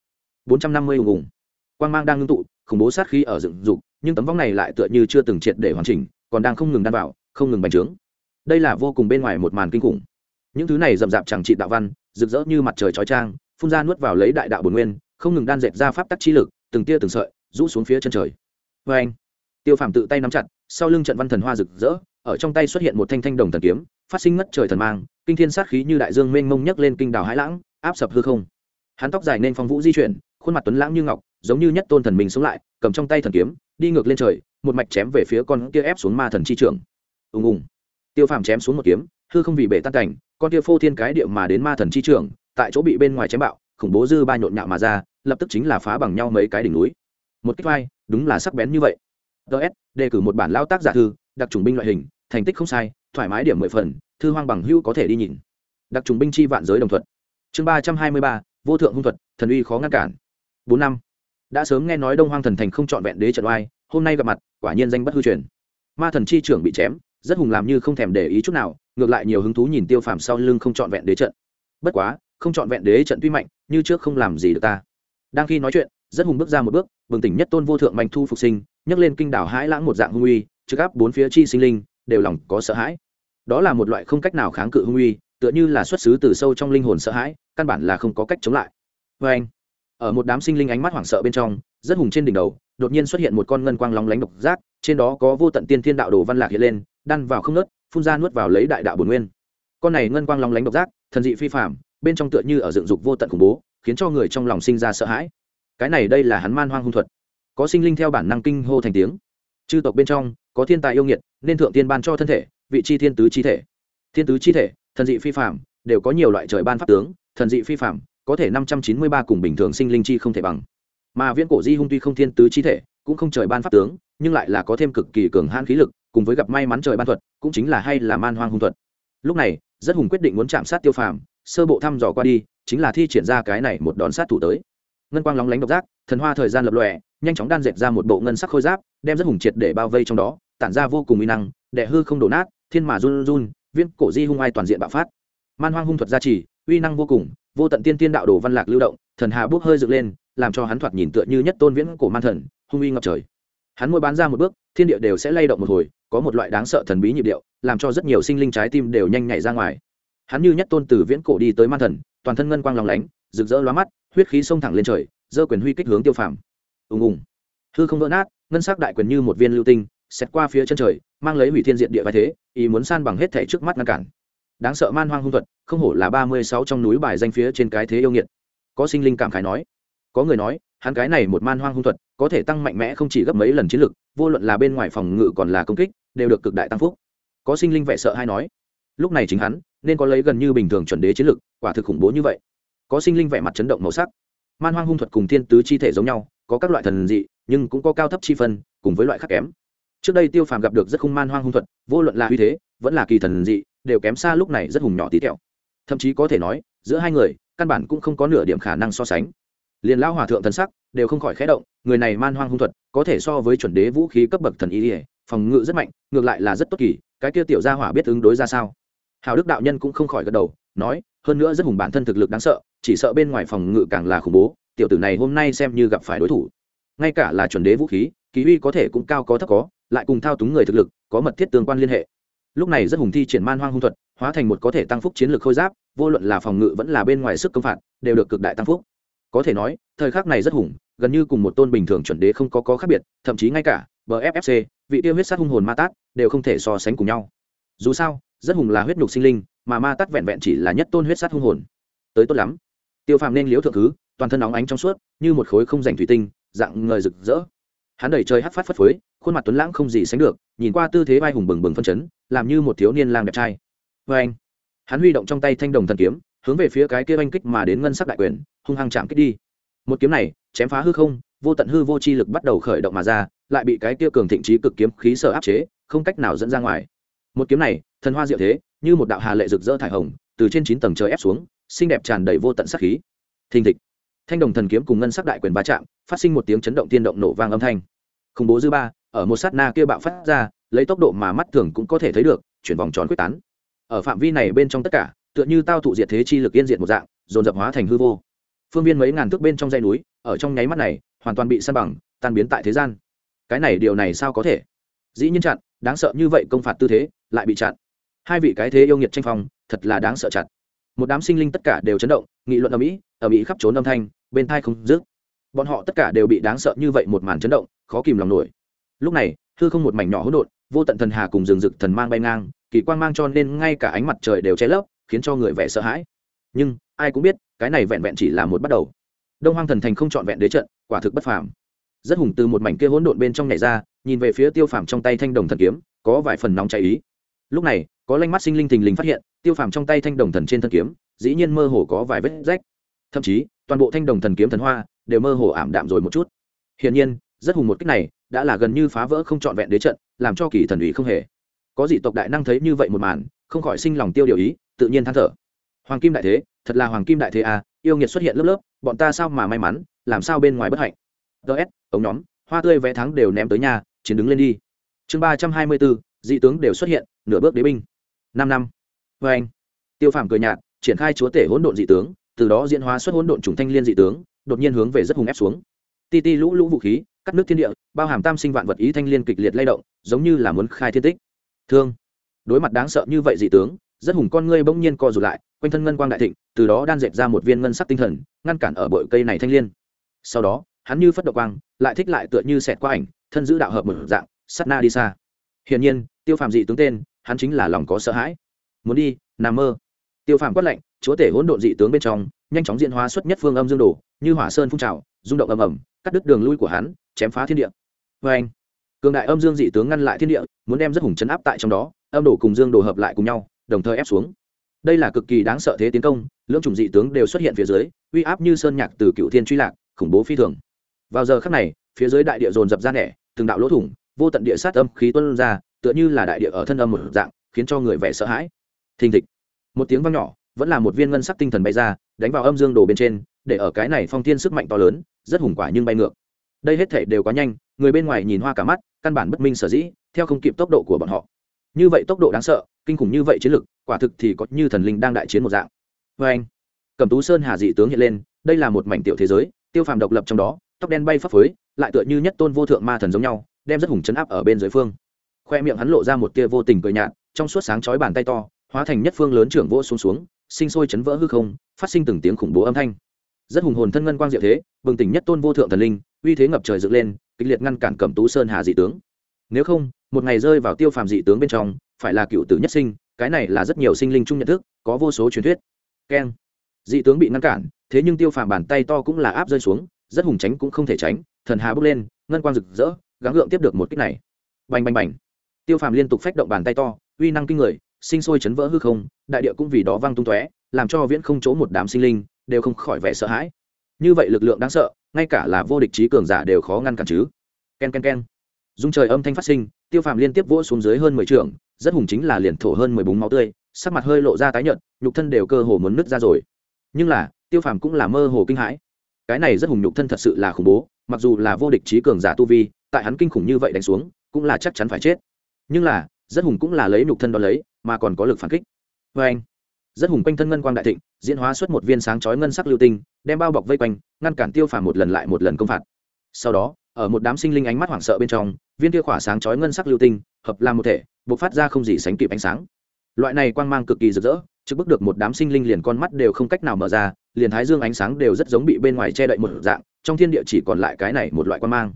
Speaker 1: Bốn trăm năm mươi ùng ùng quang mang đang ngưng tụ, khủng bố sát khí ở dựng dục, nhưng tấm vong này lại tựa như chưa từng triệt để hoàn chỉnh, còn đang không ngừng đan vào, không ngừng bành trướng. Đây là vô cùng bên ngoài một màn kinh khủng. Những thứ này rậm rạp chẳng trị đạo văn, rực rỡ như mặt trời chói trang phun ra nuốt vào lấy đại đạo bồn nguyên, không ngừng đan dệt ra pháp tắc chi lực, từng tia từng sợi, rũ xuống phía chân trời. Vê anh. Tiêu phàm tự tay nắm chặt sau lưng trận văn thần hoa rực rỡ, ở trong tay xuất hiện một thanh thanh đồng thần kiếm, phát sinh ngất trời thần mang, kinh thiên sát khí như đại dương mênh mông nhấc lên kinh đảo hải lãng, áp sập hư không. Hắn tóc dài nên phong vũ di chuyển, khuôn mặt tuấn lãng như ngọc, giống như nhất tôn thần mình sống lại, cầm trong tay thần kiếm, đi ngược lên trời, một mạch chém về phía con kia ép xuống ma thần chi trưởng. Ùng ùng. Tiêu phàm chém xuống một kiếm, hư không vì bể tan cảnh, con kia phô thiên cái địa mà đến ma thần chi trưởng, tại chỗ bị bên ngoài chém bạo, khủng bố dư ba nhộn nhạo mà ra, lập tức chính là phá bằng nhau mấy cái đỉnh núi. Một cách vai đúng là sắc bén như vậy ts đề cử một bản lao tác giả thư, đặc trùng binh loại hình, thành tích không sai, thoải mái điểm mười phần, thư hoang bằng hữu có thể đi nhìn. Đặc trùng binh chi vạn giới đồng thuận chương ba trăm hai mươi ba, vô thượng hung thuật, thần uy khó ngăn cản. Bốn năm, đã sớm nghe nói đông hoang thần thành không trọn vẹn đế trận oai, hôm nay gặp mặt, quả nhiên danh bất hư truyền. Ma thần chi trưởng bị chém, rất hùng làm như không thèm để ý chút nào, ngược lại nhiều hứng thú nhìn tiêu phàm sau lưng không trọn vẹn đế trận. Bất quá, không trọn vẹn đế trận tuy mạnh, như trước không làm gì được ta. Đang khi nói chuyện, rất hùng bước ra một bước, bừng tỉnh nhất tôn vô thượng mạnh thu phục sinh nhấc lên kinh đảo hãi lãng một dạng hung uy trước áp bốn phía chi sinh linh, đều lòng có sợ hãi. Đó là một loại không cách nào kháng cự hung uy, tựa như là xuất xứ từ sâu trong linh hồn sợ hãi, căn bản là không có cách chống lại. Vê anh, ở một đám sinh linh ánh mắt hoảng sợ bên trong, rất hùng trên đỉnh đầu, đột nhiên xuất hiện một con ngân quang lóng lánh độc giác, trên đó có vô tận tiên thiên đạo đồ văn lạc hiện lên, đan vào không nớt, phun ra nuốt vào lấy đại đạo bồn nguyên. Con này ngân quang lóng lánh độc giác, thần dị phi phạm bên trong tựa như ở dựng dục vô tận khủng bố, khiến cho người trong lòng sinh ra sợ hãi. Cái này đây là hắn man hoang hung thuật có sinh linh theo bản năng kinh hô thành tiếng. Chư tộc bên trong, có thiên tài yêu nghiệt, nên thượng tiên ban cho thân thể, vị chi thiên tứ chi thể. Thiên tứ chi thể, thần dị phi phạm đều có nhiều loại trời ban pháp tướng, thần dị phi phạm có thể năm trăm chín mươi ba cùng bình thường sinh linh chi không thể bằng. Mà viễn cổ di hung tuy không thiên tứ chi thể, cũng không trời ban pháp tướng, nhưng lại là có thêm cực kỳ cường hãn khí lực, cùng với gặp may mắn trời ban thuật, cũng chính là hay là man hoang hung thuật. Lúc này, rất hùng quyết định muốn chạm sát tiêu phàm, sơ bộ thăm dò qua đi, chính là thi triển ra cái này một đòn sát thủ tới. Ngân quang lóng lánh độc giác, thần hoa thời gian lập lòe nhanh chóng đan dệt ra một bộ ngân sắc khôi giáp, đem rất hùng triệt để bao vây trong đó, tản ra vô cùng uy năng đệ hư không đổ nát, thiên mà run run viên cổ di hung ai toàn diện bạo phát. Man hoang hung thuật gia trì, uy năng vô cùng, vô tận tiên tiên đạo đồ văn lạc lưu động, thần hà bước hơi dựng lên, làm cho hắn thoạt nhìn tựa như nhất tôn viễn cổ man thần, hung uy ngập trời. Hắn môi bán ra một bước, thiên địa đều sẽ lay động một hồi, có một loại đáng sợ thần bí nhịp điệu, làm cho rất nhiều sinh linh trái tim đều nhanh nhảy ra ngoài. Hắn như nhất tôn từ viễn cổ đi tới man thần, toàn thân ngân quang lòng lánh, rực rỡ lóa mắt, huyết khí xông thẳng lên trời, giơ quyền huy kích hướng tiêu phàm ùng ùng. Hư không vỡ nát, ngân sắc đại quyền như một viên lưu tinh xét qua phía chân trời, mang lấy hủy thiên diện địa vai thế, ý muốn san bằng hết thẻ trước mắt ngăn cản. Đáng sợ man hoang hung thuật, không hổ là ba mươi sáu trong núi bài danh phía trên cái thế yêu nghiệt. Có sinh linh cảm khái nói. Có người nói, hắn cái này một man hoang hung thuật, có thể tăng mạnh mẽ không chỉ gấp mấy lần chiến lực, vô luận là bên ngoài phòng ngự còn là công kích, đều được cực đại tăng phúc. Có sinh linh vẻ sợ hay nói, lúc này chính hắn, nên có lấy gần như bình thường chuẩn đế chiến lực, quả thực khủng bố như vậy. Có sinh linh vẻ mặt chấn động màu sắc. Man hoang hung thuật cùng thiên tứ chi thể giống nhau có các loại thần dị, nhưng cũng có cao thấp chi phân, cùng với loại khác kém. Trước đây tiêu phàm gặp được rất hung man hoang hung thuật, vô luận là uy thế, vẫn là kỳ thần dị, đều kém xa lúc này rất hùng nhỏ tí tẹo. Thậm chí có thể nói, giữa hai người, căn bản cũng không có nửa điểm khả năng so sánh. Liền lão hòa thượng thần sắc đều không khỏi khẽ động, người này man hoang hung thuật, có thể so với chuẩn đế vũ khí cấp bậc thần ý ỉa phòng ngự rất mạnh, ngược lại là rất tốt kỳ, cái kia tiểu gia hỏa biết ứng đối ra sao? Hào đức đạo nhân cũng không khỏi gật đầu, nói, hơn nữa rất hùng bản thân thực lực đáng sợ, chỉ sợ bên ngoài phòng ngự càng là khủng bố tiểu tử này hôm nay xem như gặp phải đối thủ. Ngay cả là chuẩn đế vũ khí, kỳ uy có thể cũng cao có thấp có, lại cùng thao túng người thực lực, có mật thiết tương quan liên hệ. Lúc này rất hùng thi triển man hoang hung thuật, hóa thành một có thể tăng phúc chiến lược khôi giáp, vô luận là phòng ngự vẫn là bên ngoài sức công phạt, đều được cực đại tăng phúc. Có thể nói, thời khắc này rất hùng, gần như cùng một tôn bình thường chuẩn đế không có có khác biệt, thậm chí ngay cả bffc vị tiêu huyết sát hung hồn ma tát, đều không thể so sánh cùng nhau. Dù sao, rất hùng là huyết nhục sinh linh, mà ma tát vẹn vẹn chỉ là nhất tôn huyết sát hung hồn. Tới tốt lắm. Tiêu phàm nên liếu thượng thứ toàn thân óng ánh trong suốt, như một khối không dành thủy tinh, dạng ngời rực rỡ. Hắn đẩy trời hắt phát phất phới, khuôn mặt tuấn lãng không gì sánh được, nhìn qua tư thế vai hùng bừng bừng phân chấn, làm như một thiếu niên lang đẹp trai. Vê anh, hắn huy động trong tay thanh đồng thần kiếm, hướng về phía cái kia oanh kích mà đến ngân sắc đại quyền, hung hăng chạm kích đi. Một kiếm này, chém phá hư không, vô tận hư vô chi lực bắt đầu khởi động mà ra, lại bị cái kia cường thịnh trí cực kiếm khí sở áp chế, không cách nào dẫn ra ngoài. Một kiếm này, thần hoa diệu thế, như một đạo hà lệ rực rỡ thải hồng, từ trên chín tầng trời ép xuống, xinh đẹp tràn đầy vô tận sắc khí. Thình thịch thanh đồng thần kiếm cùng ngân sắc đại quyền va chạm, phát sinh một tiếng chấn động tiên động nổ vang âm thanh. Khủng bố dư ba, ở một sát na kia bạo phát ra, lấy tốc độ mà mắt thường cũng có thể thấy được, chuyển vòng tròn quyết tán. Ở phạm vi này bên trong tất cả, tựa như tao thụ diệt thế chi lực yên diệt một dạng, dồn dập hóa thành hư vô. Phương viên mấy ngàn thước bên trong dây núi, ở trong nháy mắt này, hoàn toàn bị san bằng, tan biến tại thế gian. Cái này điều này sao có thể? Dĩ nhiên chặn, đáng sợ như vậy công phạt tư thế, lại bị chặn. Hai vị cái thế yêu nghiệt tranh phong, thật là đáng sợ chặt. Một đám sinh linh tất cả đều chấn động, nghị luận ở mỹ ở mỹ khắp trốn âm thanh bên thai không dứt. Bọn họ tất cả đều bị đáng sợ như vậy một màn chấn động, khó kìm lòng nổi. Lúc này, hư không một mảnh nhỏ hỗn độn, vô tận thần hà cùng rừng rực thần mang bay ngang, kỳ quan mang cho nên ngay cả ánh mặt trời đều che lấp, khiến cho người vẻ sợ hãi. Nhưng, ai cũng biết, cái này vẹn vẹn chỉ là một bắt đầu. Đông hoang thần thành không trọn vẹn đế trận, quả thực bất phàm. Rất hùng từ một mảnh kia hỗn độn bên trong nhảy ra, nhìn về phía tiêu phàm trong tay thanh đồng thần kiếm, có vài phần nóng cháy ý. Lúc này, có lanh mắt sinh linh thình lình phát hiện, tiêu phàm trong tay thanh đồng thần trên thân kiếm, dĩ nhiên mơ hồ có vài vết rách. Thậm chí toàn bộ thanh đồng thần kiếm thần hoa đều mơ hồ ảm đạm rồi một chút. Hiển nhiên, rất hùng một cách này đã là gần như phá vỡ không trọn vẹn đế trận, làm cho kỳ thần ủy không hề. Có dị tộc đại năng thấy như vậy một màn, không khỏi sinh lòng tiêu điều ý, tự nhiên than thở. Hoàng kim đại thế, thật là hoàng kim đại thế à yêu nghiệt xuất hiện lớp lớp, bọn ta sao mà may mắn, làm sao bên ngoài bất hạnh. Ts ống nhóm, hoa tươi vẽ thắng đều ném tới nhà, chiến đứng lên đi. Chương ba trăm hai mươi bốn, dị tướng đều xuất hiện, nửa bước đế binh. Năm năm. Vê anh tiêu phàm cười nhạt, triển khai chúa tể hỗn độn dị tướng từ đó diễn hóa xuất hỗn độn chủng thanh liên dị tướng, đột nhiên hướng về rất hùng ép xuống. Ti ti lũ lũ vũ khí, cắt nước thiên địa, bao hàm tam sinh vạn vật ý thanh liên kịch liệt lay động, giống như là muốn khai thiên tích. Thương. Đối mặt đáng sợ như vậy dị tướng, rất hùng con ngươi bỗng nhiên co rụt lại, quanh thân ngân quang đại thịnh, từ đó đan dệt ra một viên ngân sắc tinh thần, ngăn cản ở bội cây này thanh liên. Sau đó, hắn như phất độc quang, lại thích lại tựa như xẹt qua ảnh, thân giữ đạo hợp một dạng, sát na đi xa. Hiển nhiên, tiêu phàm dị tướng tên, hắn chính là lòng có sợ hãi. Muốn đi, nằm mơ tiêu phàm quát lạnh, chúa tể hỗn độn dị tướng bên trong, nhanh chóng diễn hóa xuất nhất phương âm dương đồ, như hỏa sơn phun trào, rung động ầm ầm, cắt đứt đường lui của hắn, chém phá thiên địa. Vê anh, cường đại âm dương dị tướng ngăn lại thiên địa, muốn đem rất hùng chấn áp tại trong đó, âm đồ cùng dương đồ hợp lại cùng nhau, đồng thời ép xuống. Đây là cực kỳ đáng sợ thế tiến công, lưỡng chủng dị tướng đều xuất hiện phía dưới, uy áp như sơn nhạc từ cựu thiên truy lạc, khủng bố phi thường. Vào giờ khắc này, phía dưới đại địa dồn dập ra nẻ, từng đạo lỗ thủng, vô tận địa sát âm khí tuân ra, tựa như là đại địa ở thân âm một dạng, khiến cho người vẻ sợ hãi. Thình thịch một tiếng vang nhỏ, vẫn là một viên ngân sắc tinh thần bay ra, đánh vào âm dương đồ bên trên, để ở cái này phong thiên sức mạnh to lớn, rất hùng quả nhưng bay ngược. Đây hết thể đều quá nhanh, người bên ngoài nhìn hoa cả mắt, căn bản bất minh sở dĩ, theo không kịp tốc độ của bọn họ. Như vậy tốc độ đáng sợ, kinh khủng như vậy chiến lực, quả thực thì có như thần linh đang đại chiến một dạng. Vê anh cầm tú sơn hà dị tướng hiện lên, đây là một mảnh tiểu thế giới, tiêu phàm độc lập trong đó, tóc đen bay phấp phới, lại tựa như nhất tôn vô thượng ma thần giống nhau, đem rất hùng chấn áp ở bên dưới phương. Khoe miệng hắn lộ ra một tia vô tình cười nhạt, trong suốt sáng chói bàn tay to hóa thành nhất phương lớn trưởng vỗ xuống xuống, sinh sôi chấn vỡ hư không, phát sinh từng tiếng khủng bố âm thanh. Rất hùng hồn thân ngân quang diệu thế, bừng tỉnh nhất tôn vô thượng thần linh, uy thế ngập trời dựng lên, kịch liệt ngăn cản cẩm tú sơn hà dị tướng. Nếu không, một ngày rơi vào tiêu phàm dị tướng bên trong, phải là cựu tử nhất sinh, cái này là rất nhiều sinh linh chung nhận thức, có vô số truyền thuyết. Keng. Dị tướng bị ngăn cản, thế nhưng tiêu phàm bàn tay to cũng là áp rơi xuống, rất hùng tránh cũng không thể tránh, thần hà bước lên, ngân quang rực rỡ, gắng gượng tiếp được một kích này. Bành bành bành. Tiêu phàm liên tục phách động bàn tay to, uy năng kinh người sinh sôi chấn vỡ hư không, đại địa cũng vì đó văng tung tóe, làm cho viễn không chỗ một đám sinh linh đều không khỏi vẻ sợ hãi. Như vậy lực lượng đáng sợ, ngay cả là vô địch trí cường giả đều khó ngăn cản chứ. K e n k e n k e n dung trời âm thanh phát sinh, tiêu phàm liên tiếp vỗ xuống dưới hơn mười trường rất hùng chính là liền thổ hơn mười búng máu tươi, sắc mặt hơi lộ ra tái nhợt, nhục thân đều cơ hồ muốn nứt ra rồi. Nhưng là, tiêu phàm cũng là mơ hồ kinh hãi. Cái này rất hùng nhục thân thật sự là khủng bố, mặc dù là vô địch trí cường giả tu vi, tại hắn kinh khủng như vậy đánh xuống, cũng là chắc chắn phải chết. Nhưng là, rất hùng cũng là lấy nhục thân đo lấy mà còn có lực phản kích. Vê anh, rất hùng quanh thân ngân quang đại thịnh, diễn hóa xuất một viên sáng chói ngân sắc lưu tinh, đem bao bọc vây quanh, ngăn cản tiêu phàm một lần lại một lần công phạt. Sau đó, ở một đám sinh linh ánh mắt hoảng sợ bên trong, viên kia khỏa sáng chói ngân sắc lưu tinh, hợp làm một thể, bộc phát ra không gì sánh kịp ánh sáng. Loại này quang mang cực kỳ rực rỡ trước bước được một đám sinh linh liền con mắt đều không cách nào mở ra, liền thái dương ánh sáng đều rất giống bị bên ngoài che đậy một dạng, trong thiên địa chỉ còn lại cái này một loại quang mang.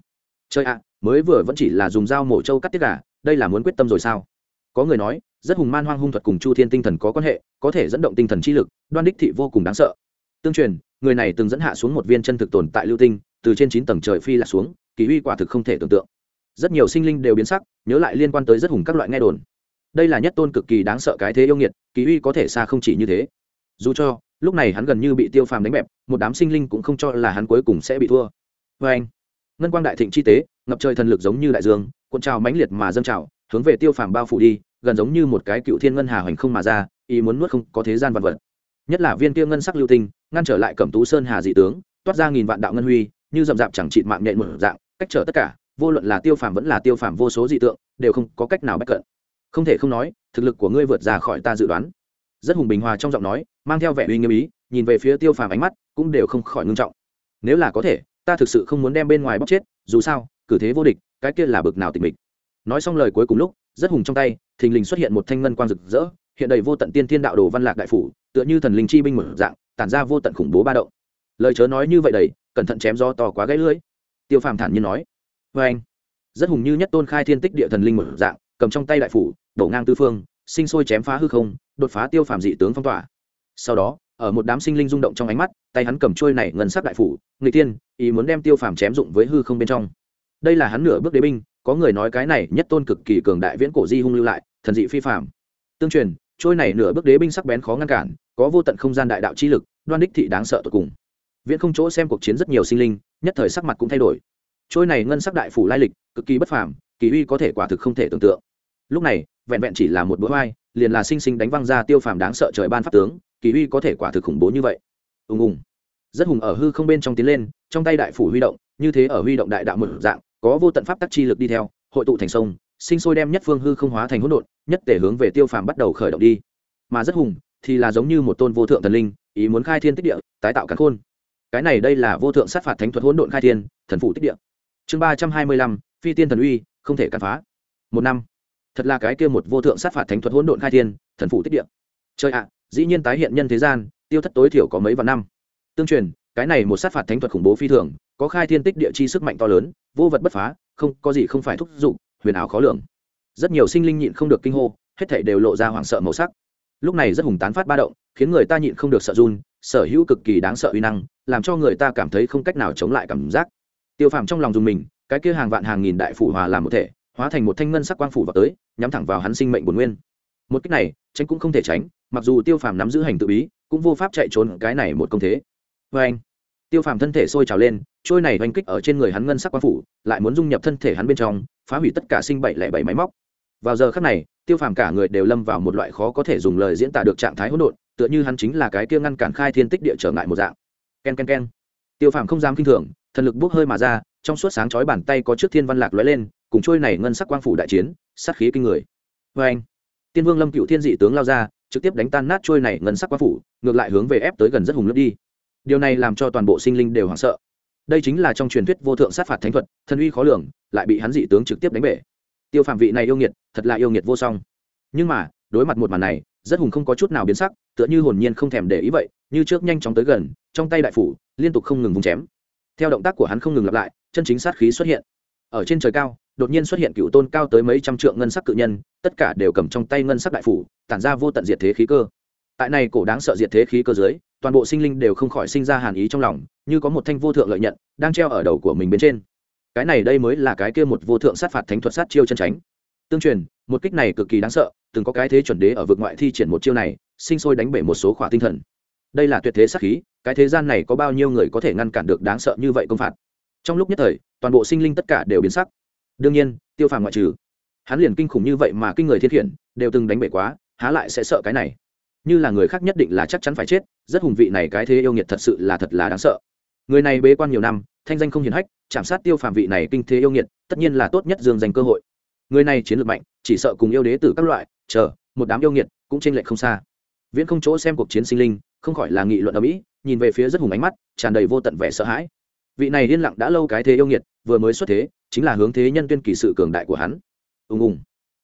Speaker 1: Chơi ạ, mới vừa vẫn chỉ là dùng dao mổ trâu cắt tiết gà, đây là muốn quyết tâm rồi sao? Có người nói, rất hùng man hoang hung thuật cùng chu thiên tinh thần có quan hệ, có thể dẫn động tinh thần chi lực, đoan đích thị vô cùng đáng sợ. Tương truyền, người này từng dẫn hạ xuống một viên chân thực tồn tại lưu tinh, từ trên chín tầng trời phi lạc xuống, kỳ uy quả thực không thể tưởng tượng. Rất nhiều sinh linh đều biến sắc, nhớ lại liên quan tới rất hùng các loại nghe đồn. Đây là nhất tôn cực kỳ đáng sợ cái thế yêu nghiệt, kỳ uy có thể xa không chỉ như thế. Dù cho, lúc này hắn gần như bị tiêu phàm đánh bẹp, một đám sinh linh cũng không cho là hắn cuối cùng sẽ bị thua. Vê anh ngân quang đại thịnh chi tế, ngập trời thần lực giống như đại dương, cuộn trào mãnh liệt mà dâng trào hướng về tiêu phàm bao phủ đi, gần giống như một cái cựu thiên ngân hà hoành không mà ra, ý muốn nuốt không có thế gian vật vật. Nhất là viên kia ngân sắc lưu tinh, ngăn trở lại cẩm tú sơn hà dị tướng, toát ra nghìn vạn đạo ngân huy, như rậm rạp chẳng trị mạng nhện một dạng, cách trở tất cả, vô luận là tiêu phàm vẫn là tiêu phàm vô số dị tượng, đều không có cách nào bất cận. Không thể không nói, thực lực của ngươi vượt ra khỏi ta dự đoán. Rất hùng bình hòa trong giọng nói, mang theo vẻ uy nghiêm ý, nhìn về phía tiêu phàm ánh mắt cũng đều không khỏi ngưng trọng. Nếu là có thể, ta thực sự không muốn đem bên ngoài bóc chết, dù sao, cử thế vô địch, cái kia là bực nào tịch mịch nói xong lời cuối cùng lúc, rất hùng trong tay, thình lình xuất hiện một thanh ngân quang rực rỡ, hiện đầy vô tận tiên thiên đạo đồ văn lạc đại phủ, tựa như thần linh chi binh mở dạng, tản ra vô tận khủng bố ba động. Lời chớ nói như vậy đầy, cẩn thận chém do to quá gãy lưỡi. Tiêu phàm thản nhiên nói vê anh. Rất hùng như nhất tôn khai thiên tích địa thần linh mở dạng, cầm trong tay đại phủ, đổ ngang tư phương, sinh sôi chém phá hư không, đột phá tiêu phàm dị tướng phong tỏa. Sau đó, ở một đám sinh linh rung động trong ánh mắt, tay hắn cầm trôi này ngân sắc đại phủ người tiên ý muốn đem tiêu phàm chém dụng với hư không bên trong. Đây là hắn nửa bước đế binh có người nói cái này nhất tôn cực kỳ cường đại viễn cổ di hung lưu lại, thần dị phi phàm. Tương truyền, trôi này nửa bước đế binh sắc bén khó ngăn cản, có vô tận không gian đại đạo chi lực, đoan đích thị đáng sợ tột cùng. Viễn không chỗ xem cuộc chiến rất nhiều sinh linh, nhất thời sắc mặt cũng thay đổi. Trôi này ngân sắc đại phủ lai lịch, cực kỳ bất phàm, kỳ uy có thể quả thực không thể tưởng tượng. Lúc này, vẹn vẹn chỉ là một bữa vai liền là sinh sinh đánh văng ra tiêu phàm đáng sợ trời ban pháp tướng, kỳ uy có thể quả thực khủng bố như vậy. Ùng ùng. Rất hùng ở hư không bên trong tiến lên, trong tay đại phủ huy động, như thế ở huy động đại đạo một dạng có vô tận pháp tắc chi lực đi theo, hội tụ thành sông, sinh sôi đem nhất phương hư không hóa thành hỗn độn, nhất tể hướng về tiêu phàm bắt đầu khởi động đi. Mà rất hùng thì là giống như một tôn vô thượng thần linh, ý muốn khai thiên tích địa, tái tạo cắn khôn. Cái này đây là vô thượng sát phạt thánh thuật hỗn độn khai thiên, thần phụ tích địa. Chương ba trăm hai mươi lăm, phi tiên thần uy, không thể cản phá. Một năm. Thật là cái kia một vô thượng sát phạt thánh thuật hỗn độn khai thiên, thần phụ tích địa. Chơi ạ, dĩ nhiên tái hiện nhân thế gian, tiêu thất tối thiểu có mấy vạn năm. Tương truyền, cái này một sát phạt thánh thuật khủng bố phi thường, có khai thiên tích địa chi sức mạnh to lớn vô vật bất phá, không, có gì không phải thúc giục, huyền ảo khó lường. Rất nhiều sinh linh nhịn không được kinh hô, hết thảy đều lộ ra hoảng sợ màu sắc. Lúc này rất hùng tán phát ba động, khiến người ta nhịn không được sợ run, sở hữu cực kỳ đáng sợ uy năng, làm cho người ta cảm thấy không cách nào chống lại cảm giác. Tiêu phàm trong lòng dùng mình, cái kia hàng vạn hàng nghìn đại phủ hòa làm một thể, hóa thành một thanh ngân sắc quang phủ vào tới, nhắm thẳng vào hắn sinh mệnh bổn nguyên. Một cách này, tránh cũng không thể tránh, mặc dù tiêu phàm nắm giữ hành tự bí, cũng vô pháp chạy trốn cái này một công thế. Vê anh tiêu phàm thân thể sôi trào lên, trôi này oanh kích ở trên người hắn ngân sắc quang phủ, lại muốn dung nhập thân thể hắn bên trong, phá hủy tất cả sinh bảy lẻ bảy máy móc. Vào giờ khắc này, tiêu phàm cả người đều lâm vào một loại khó có thể dùng lời diễn tả được trạng thái hỗn độn, tựa như hắn chính là cái kia ngăn cản khai thiên tích địa trở ngại một dạng. K e n k e n k e n tiêu phàm không dám k i n h thường, thần lực bốc hơi mà ra, trong suốt sáng chói bàn tay có trước thiên văn lạc lóe lên, cùng trôi này ngân sắc quang phủ đại chiến, sát khí kinh người. Vê anh, tiên vương lâm cựu thiên dị tướng lao ra, trực tiếp đánh tan nát trôi này ngân sắc quang phủ, ngược lại hướng về ép tới gần rất hùng lướt đi điều này làm cho toàn bộ sinh linh đều hoảng sợ. Đây chính là trong truyền thuyết vô thượng sát phạt thánh thuật, thần uy khó lường, lại bị hắn dị tướng trực tiếp đánh bể. Tiêu phạm vị này yêu nghiệt, thật là yêu nghiệt vô song. Nhưng mà, đối mặt một màn này, rất hùng không có chút nào biến sắc, tựa như hồn nhiên không thèm để ý vậy, như trước nhanh chóng tới gần, trong tay đại phủ, liên tục không ngừng vùng chém. Theo động tác của hắn không ngừng lặp lại, chân chính sát khí xuất hiện. Ở trên trời cao, đột nhiên xuất hiện cựu tôn cao tới mấy trăm trượng ngân sắc cự nhân, tất cả đều cầm trong tay ngân sắc đại phủ, tản ra vô tận diệt thế khí cơ. Tại này cổ đáng sợ diệt thế khí cơ dưới toàn bộ sinh linh đều không khỏi sinh ra hàn ý trong lòng, như có một thanh vô thượng lợi nhận đang treo ở đầu của mình bên trên. Cái này đây mới là cái kia một vô thượng sát phạt thánh thuật sát chiêu chân tránh. Tương truyền, một kích này cực kỳ đáng sợ, từng có cái thế chuẩn đế ở vực ngoại thi triển một chiêu này, sinh sôi đánh bể một số khỏa tinh thần. Đây là tuyệt thế sát khí, cái thế gian này có bao nhiêu người có thể ngăn cản được đáng sợ như vậy công phạt? Trong lúc nhất thời, toàn bộ sinh linh tất cả đều biến sắc. Đương nhiên, tiêu phàm ngoại trừ, hắn liền kinh khủng như vậy mà kinh người thiết hiển đều từng đánh bể quá, há lại sẽ sợ cái này? Như là người khác nhất định là chắc chắn phải chết, rất hùng vị này cái thế yêu nghiệt thật sự là thật là đáng sợ. Người này bế quan nhiều năm, thanh danh không hiền hách, chạm sát tiêu phàm vị này kinh thế yêu nghiệt, tất nhiên là tốt nhất dương dành cơ hội. Người này chiến lược mạnh, chỉ sợ cùng yêu đế tử các loại, chờ, một đám yêu nghiệt cũng t r ê n lệch không xa. Viễn không chỗ xem cuộc chiến sinh linh, không khỏi là nghị luận ở mỹ nhìn về phía rất hùng ánh mắt, tràn đầy vô tận vẻ sợ hãi. Vị này liên lặng đã lâu cái thế yêu nghiệt, vừa mới xuất thế, chính là hướng thế nhân tuyên kỳ sự cường đại của hắn. Ùng ùng.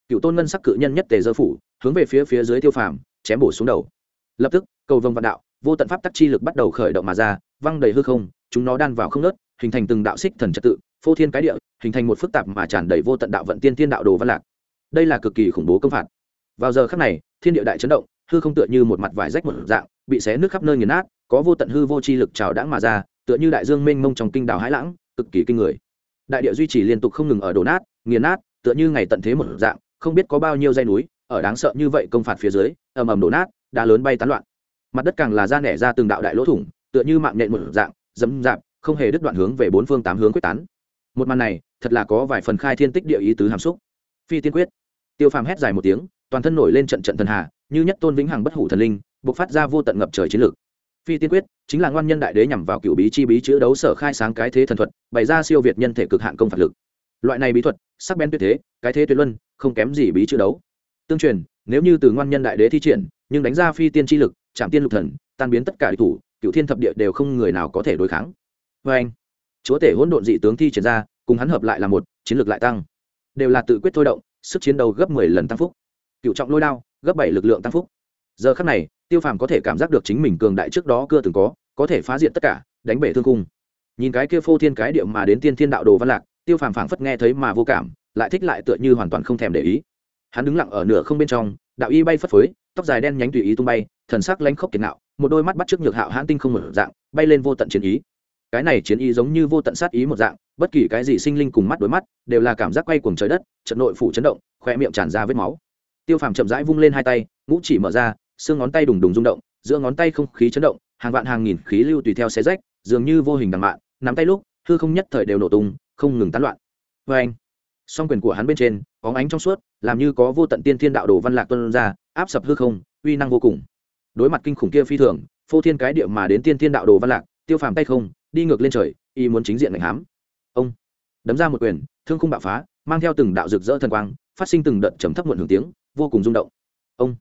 Speaker 1: Cựu tôn ngân sắc cự nhân nhất tề dơ phủ, hướng về phía phía dưới tiêu phàm chém bổ xuống đầu. Lập tức, cầu vồng vạn đạo, vô tận pháp tắc chi lực bắt đầu khởi động mà ra, văng đầy hư không, chúng nó đan vào không nớt, hình thành từng đạo xích thần trật tự, phô thiên cái địa, hình thành một phức tạp mà tràn đầy vô tận đạo vận tiên thiên đạo đồ văn lạc. Đây là cực kỳ khủng bố công phạt. Vào giờ khắc này, thiên địa đại chấn động, hư không tựa như một mặt vải rách một dạng, bị xé nước khắp nơi nghiền nát, có vô tận hư vô chi lực trào đãng mà ra, tựa như đại dương mênh mông trong kinh đảo hãi lãng, cực kỳ kinh người. Đại địa duy trì liên tục không ngừng ở đổ nát, nghiền nát, tựa như ngày tận thế một dạng, không biết có bao nhiêu dây núi ở đáng sợ như vậy công phạt phía dưới, ầm ầm đổ nát, đá lớn bay tán loạn. Mặt đất càng là ra nẻ ra từng đạo đại lỗ thủng, tựa như mạng nhện một dạng, dẫm dạp, không hề đứt đoạn hướng về bốn phương tám hướng quyết tán. Một màn này, thật là có vài phần khai thiên tích địa ý tứ hàm xúc. Phi tiên quyết. Tiêu phàm hét dài một tiếng, toàn thân nổi lên trận trận thần hà, như nhất tôn vĩnh hằng bất hủ thần linh buộc phát ra vô tận ngập trời chiến lược. Phi tiên quyết, chính là ngoan nhân đại đế nhằm vào cựu bí chi bí chữ đấu sở khai sáng cái thế thần thuật, bày ra siêu việt nhân thể cực hạn công phạt lực. Loại này bí thuật, sắc bén tuyệt thế, cái thế tuyệt luân, không kém gì bí chữ đấu tương truyền, nếu như từ ngoan nhân đại đế thi triển, nhưng đánh ra phi tiên chi lực, chạm tiên lục thần, tan biến tất cả địch thủ cựu thiên thập địa đều không người nào có thể đối kháng. Vê anh, chúa tể hỗn độn dị tướng thi triển ra, cùng hắn hợp lại là một, chiến lược lại tăng. Đều là tự quyết thôi động, sức chiến đấu gấp mười lần tăng phúc. Cựu trọng lôi đao, gấp bảy lực lượng tăng phúc. Giờ khắc này, tiêu phàm có thể cảm giác được chính mình cường đại trước đó cưa từng có có thể phá diện tất cả, đánh bể thương cung nhìn cái kia phô thiên cái điệu mà đến tiên thiên đạo đồ văn lạc, tiêu phàm phảng phất nghe thấy mà vô cảm, lại thích lại tựa như hoàn toàn không thèm để ý hắn đứng lặng ở nửa không bên trong, đạo y bay phất phới, tóc dài đen nhánh tùy ý tung bay, thần sắc lánh khốc kiệt nạo một đôi mắt bắt trước nhược hạo hãn tinh không một dạng, bay lên vô tận chiến ý. Cái này chiến ý giống như vô tận sát ý một dạng, bất kỳ cái gì sinh linh cùng mắt đối mắt, đều là cảm giác quay cuồng trời đất, trận nội phủ chấn động khoe miệng tràn ra vết máu. Tiêu phàm chậm rãi vung lên hai tay, ngũ chỉ mở ra, xương ngón tay đùng đùng rung động, giữa ngón tay không khí chấn động, hàng vạn hàng nghìn khí lưu tùy theo xe rách, dường như vô hình đằng mạn, nắm tay lúc, hư không nhất thời đều nổ tung, không ngừng tán loạn. Vê anh song quyền của hắn bên trên có ánh trong suốt, làm như có vô tận tiên thiên đạo đồ văn lạc tuân ra, áp sập hư không, uy năng vô cùng. Đối mặt kinh khủng kia phi thường, phô thiên cái địa mà đến tiên thiên đạo đồ văn lạc, tiêu phàm tay không, đi ngược lên trời, y muốn chính diện ngành hám ông, đấm ra một quyền, thương khung bạo phá, mang theo từng đạo rực rỡ thần quang, phát sinh từng đợt trầm thấp muộn hưởng tiếng, vô cùng rung động. Ông,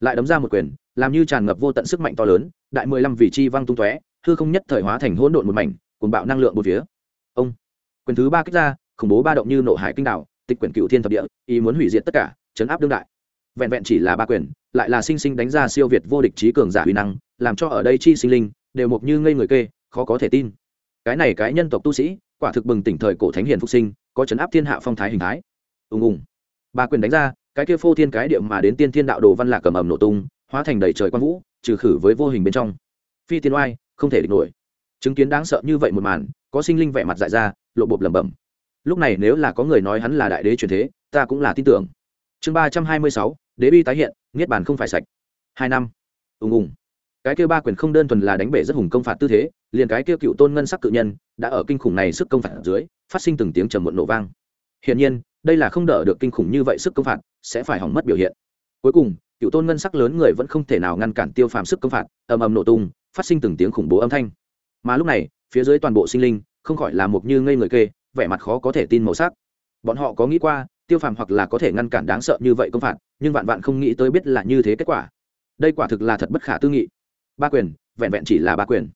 Speaker 1: lại đấm ra một quyền, làm như tràn ngập vô tận sức mạnh to lớn, đại mười lăm vị chi văng tung tóe, hư không nhất thời hóa thành hỗn độn một mảnh cùng bạo năng lượng một phía. Ông, quyền thứ ba kích ra khủng bố ba động như nộ hải kinh đảo, tịch quyển cựu thiên thập địa, ý muốn hủy diệt tất cả, chấn áp đương đại. Vẹn vẹn chỉ là ba quyền, lại là sinh sinh đánh ra siêu việt vô địch trí cường giả uy năng, làm cho ở đây chi sinh linh đều mục như ngây người kê, khó có thể tin. Cái này cái nhân tộc tu sĩ, quả thực bừng tỉnh thời cổ thánh hiền phục sinh, có chấn áp thiên hạ phong thái hình thái. Ùng ùng. Ba quyền đánh ra, cái kia phô thiên cái điệm mà đến tiên thiên đạo đồ văn lạc cầm ẩm nổ tung, hóa thành đầy trời quan vũ, trừ khử với vô hình bên trong. Phi tiên oai, không thể địch nổi. Chứng kiến đáng sợ như vậy một màn, có sinh linh vẻ mặt dại ra, lộ bộp lẩm bẩm lúc này nếu là có người nói hắn là đại đế truyền thế, ta cũng là tin tưởng. Chương ba trăm hai mươi sáu, đế bi tái hiện, niết bàn không phải sạch. Hai năm. Ùng ùng. Cái kêu ba quyền không đơn thuần là đánh bể rất hùng công phạt tư thế, liền cái kêu cựu tôn ngân sắc cự nhân đã ở kinh khủng này sức công phạt dưới, phát sinh từng tiếng trầm muộn nổ vang. Hiển nhiên, đây là không đỡ được kinh khủng như vậy sức công phạt, sẽ phải hỏng mất biểu hiện. Cuối cùng, cựu tôn ngân sắc lớn người vẫn không thể nào ngăn cản tiêu phàm sức công phạt, ầm ầm nổ tung, phát sinh từng tiếng khủng bố âm thanh. Mà lúc này, phía dưới toàn bộ sinh linh, không khỏi là một như ngây người kê vẻ mặt khó có thể tin màu sắc. Bọn họ có nghĩ qua, tiêu phàm hoặc là có thể ngăn cản đáng sợ như vậy công phạt, nhưng vạn vạn không nghĩ tới biết là như thế kết quả. Đây quả thực là thật bất khả tư nghị. Ba quyền, vẹn vẹn chỉ là ba quyền.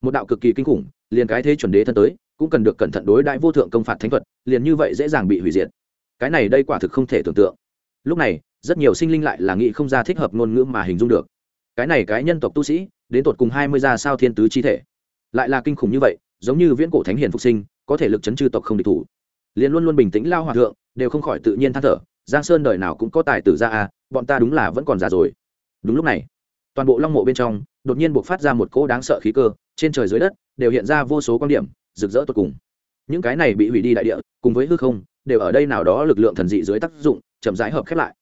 Speaker 1: Một đạo cực kỳ kinh khủng, liền cái thế chuẩn đế thân tới, cũng cần được cẩn thận đối đại vô thượng công phạt thánh thuật, liền như vậy dễ dàng bị hủy diệt. Cái này đây quả thực không thể tưởng tượng. Lúc này, rất nhiều sinh linh lại là nghĩ không ra thích hợp ngôn ngữ mà hình dung được. Cái này cái nhân tộc tu sĩ, đến tột cùng hai mươi gia sao thiên tứ chi thể. Lại là kinh khủng như vậy, giống như viễn cổ thánh hiền phục sinh có thể lực chấn chư tộc không địch thủ. Liền luôn luôn bình tĩnh lao hòa thượng, đều không khỏi tự nhiên than thở, giang sơn đời nào cũng có tài tử ra à bọn ta đúng là vẫn còn già rồi. Đúng lúc này, toàn bộ long mộ bên trong, đột nhiên buộc phát ra một cỗ đáng sợ khí cơ, trên trời dưới đất đều hiện ra vô số quan điểm, rực rỡ tột cùng. Những cái này bị hủy đi đại địa, cùng với hư không, đều ở đây nào đó lực lượng thần dị dưới tác dụng, chậm rãi hợp khép lại.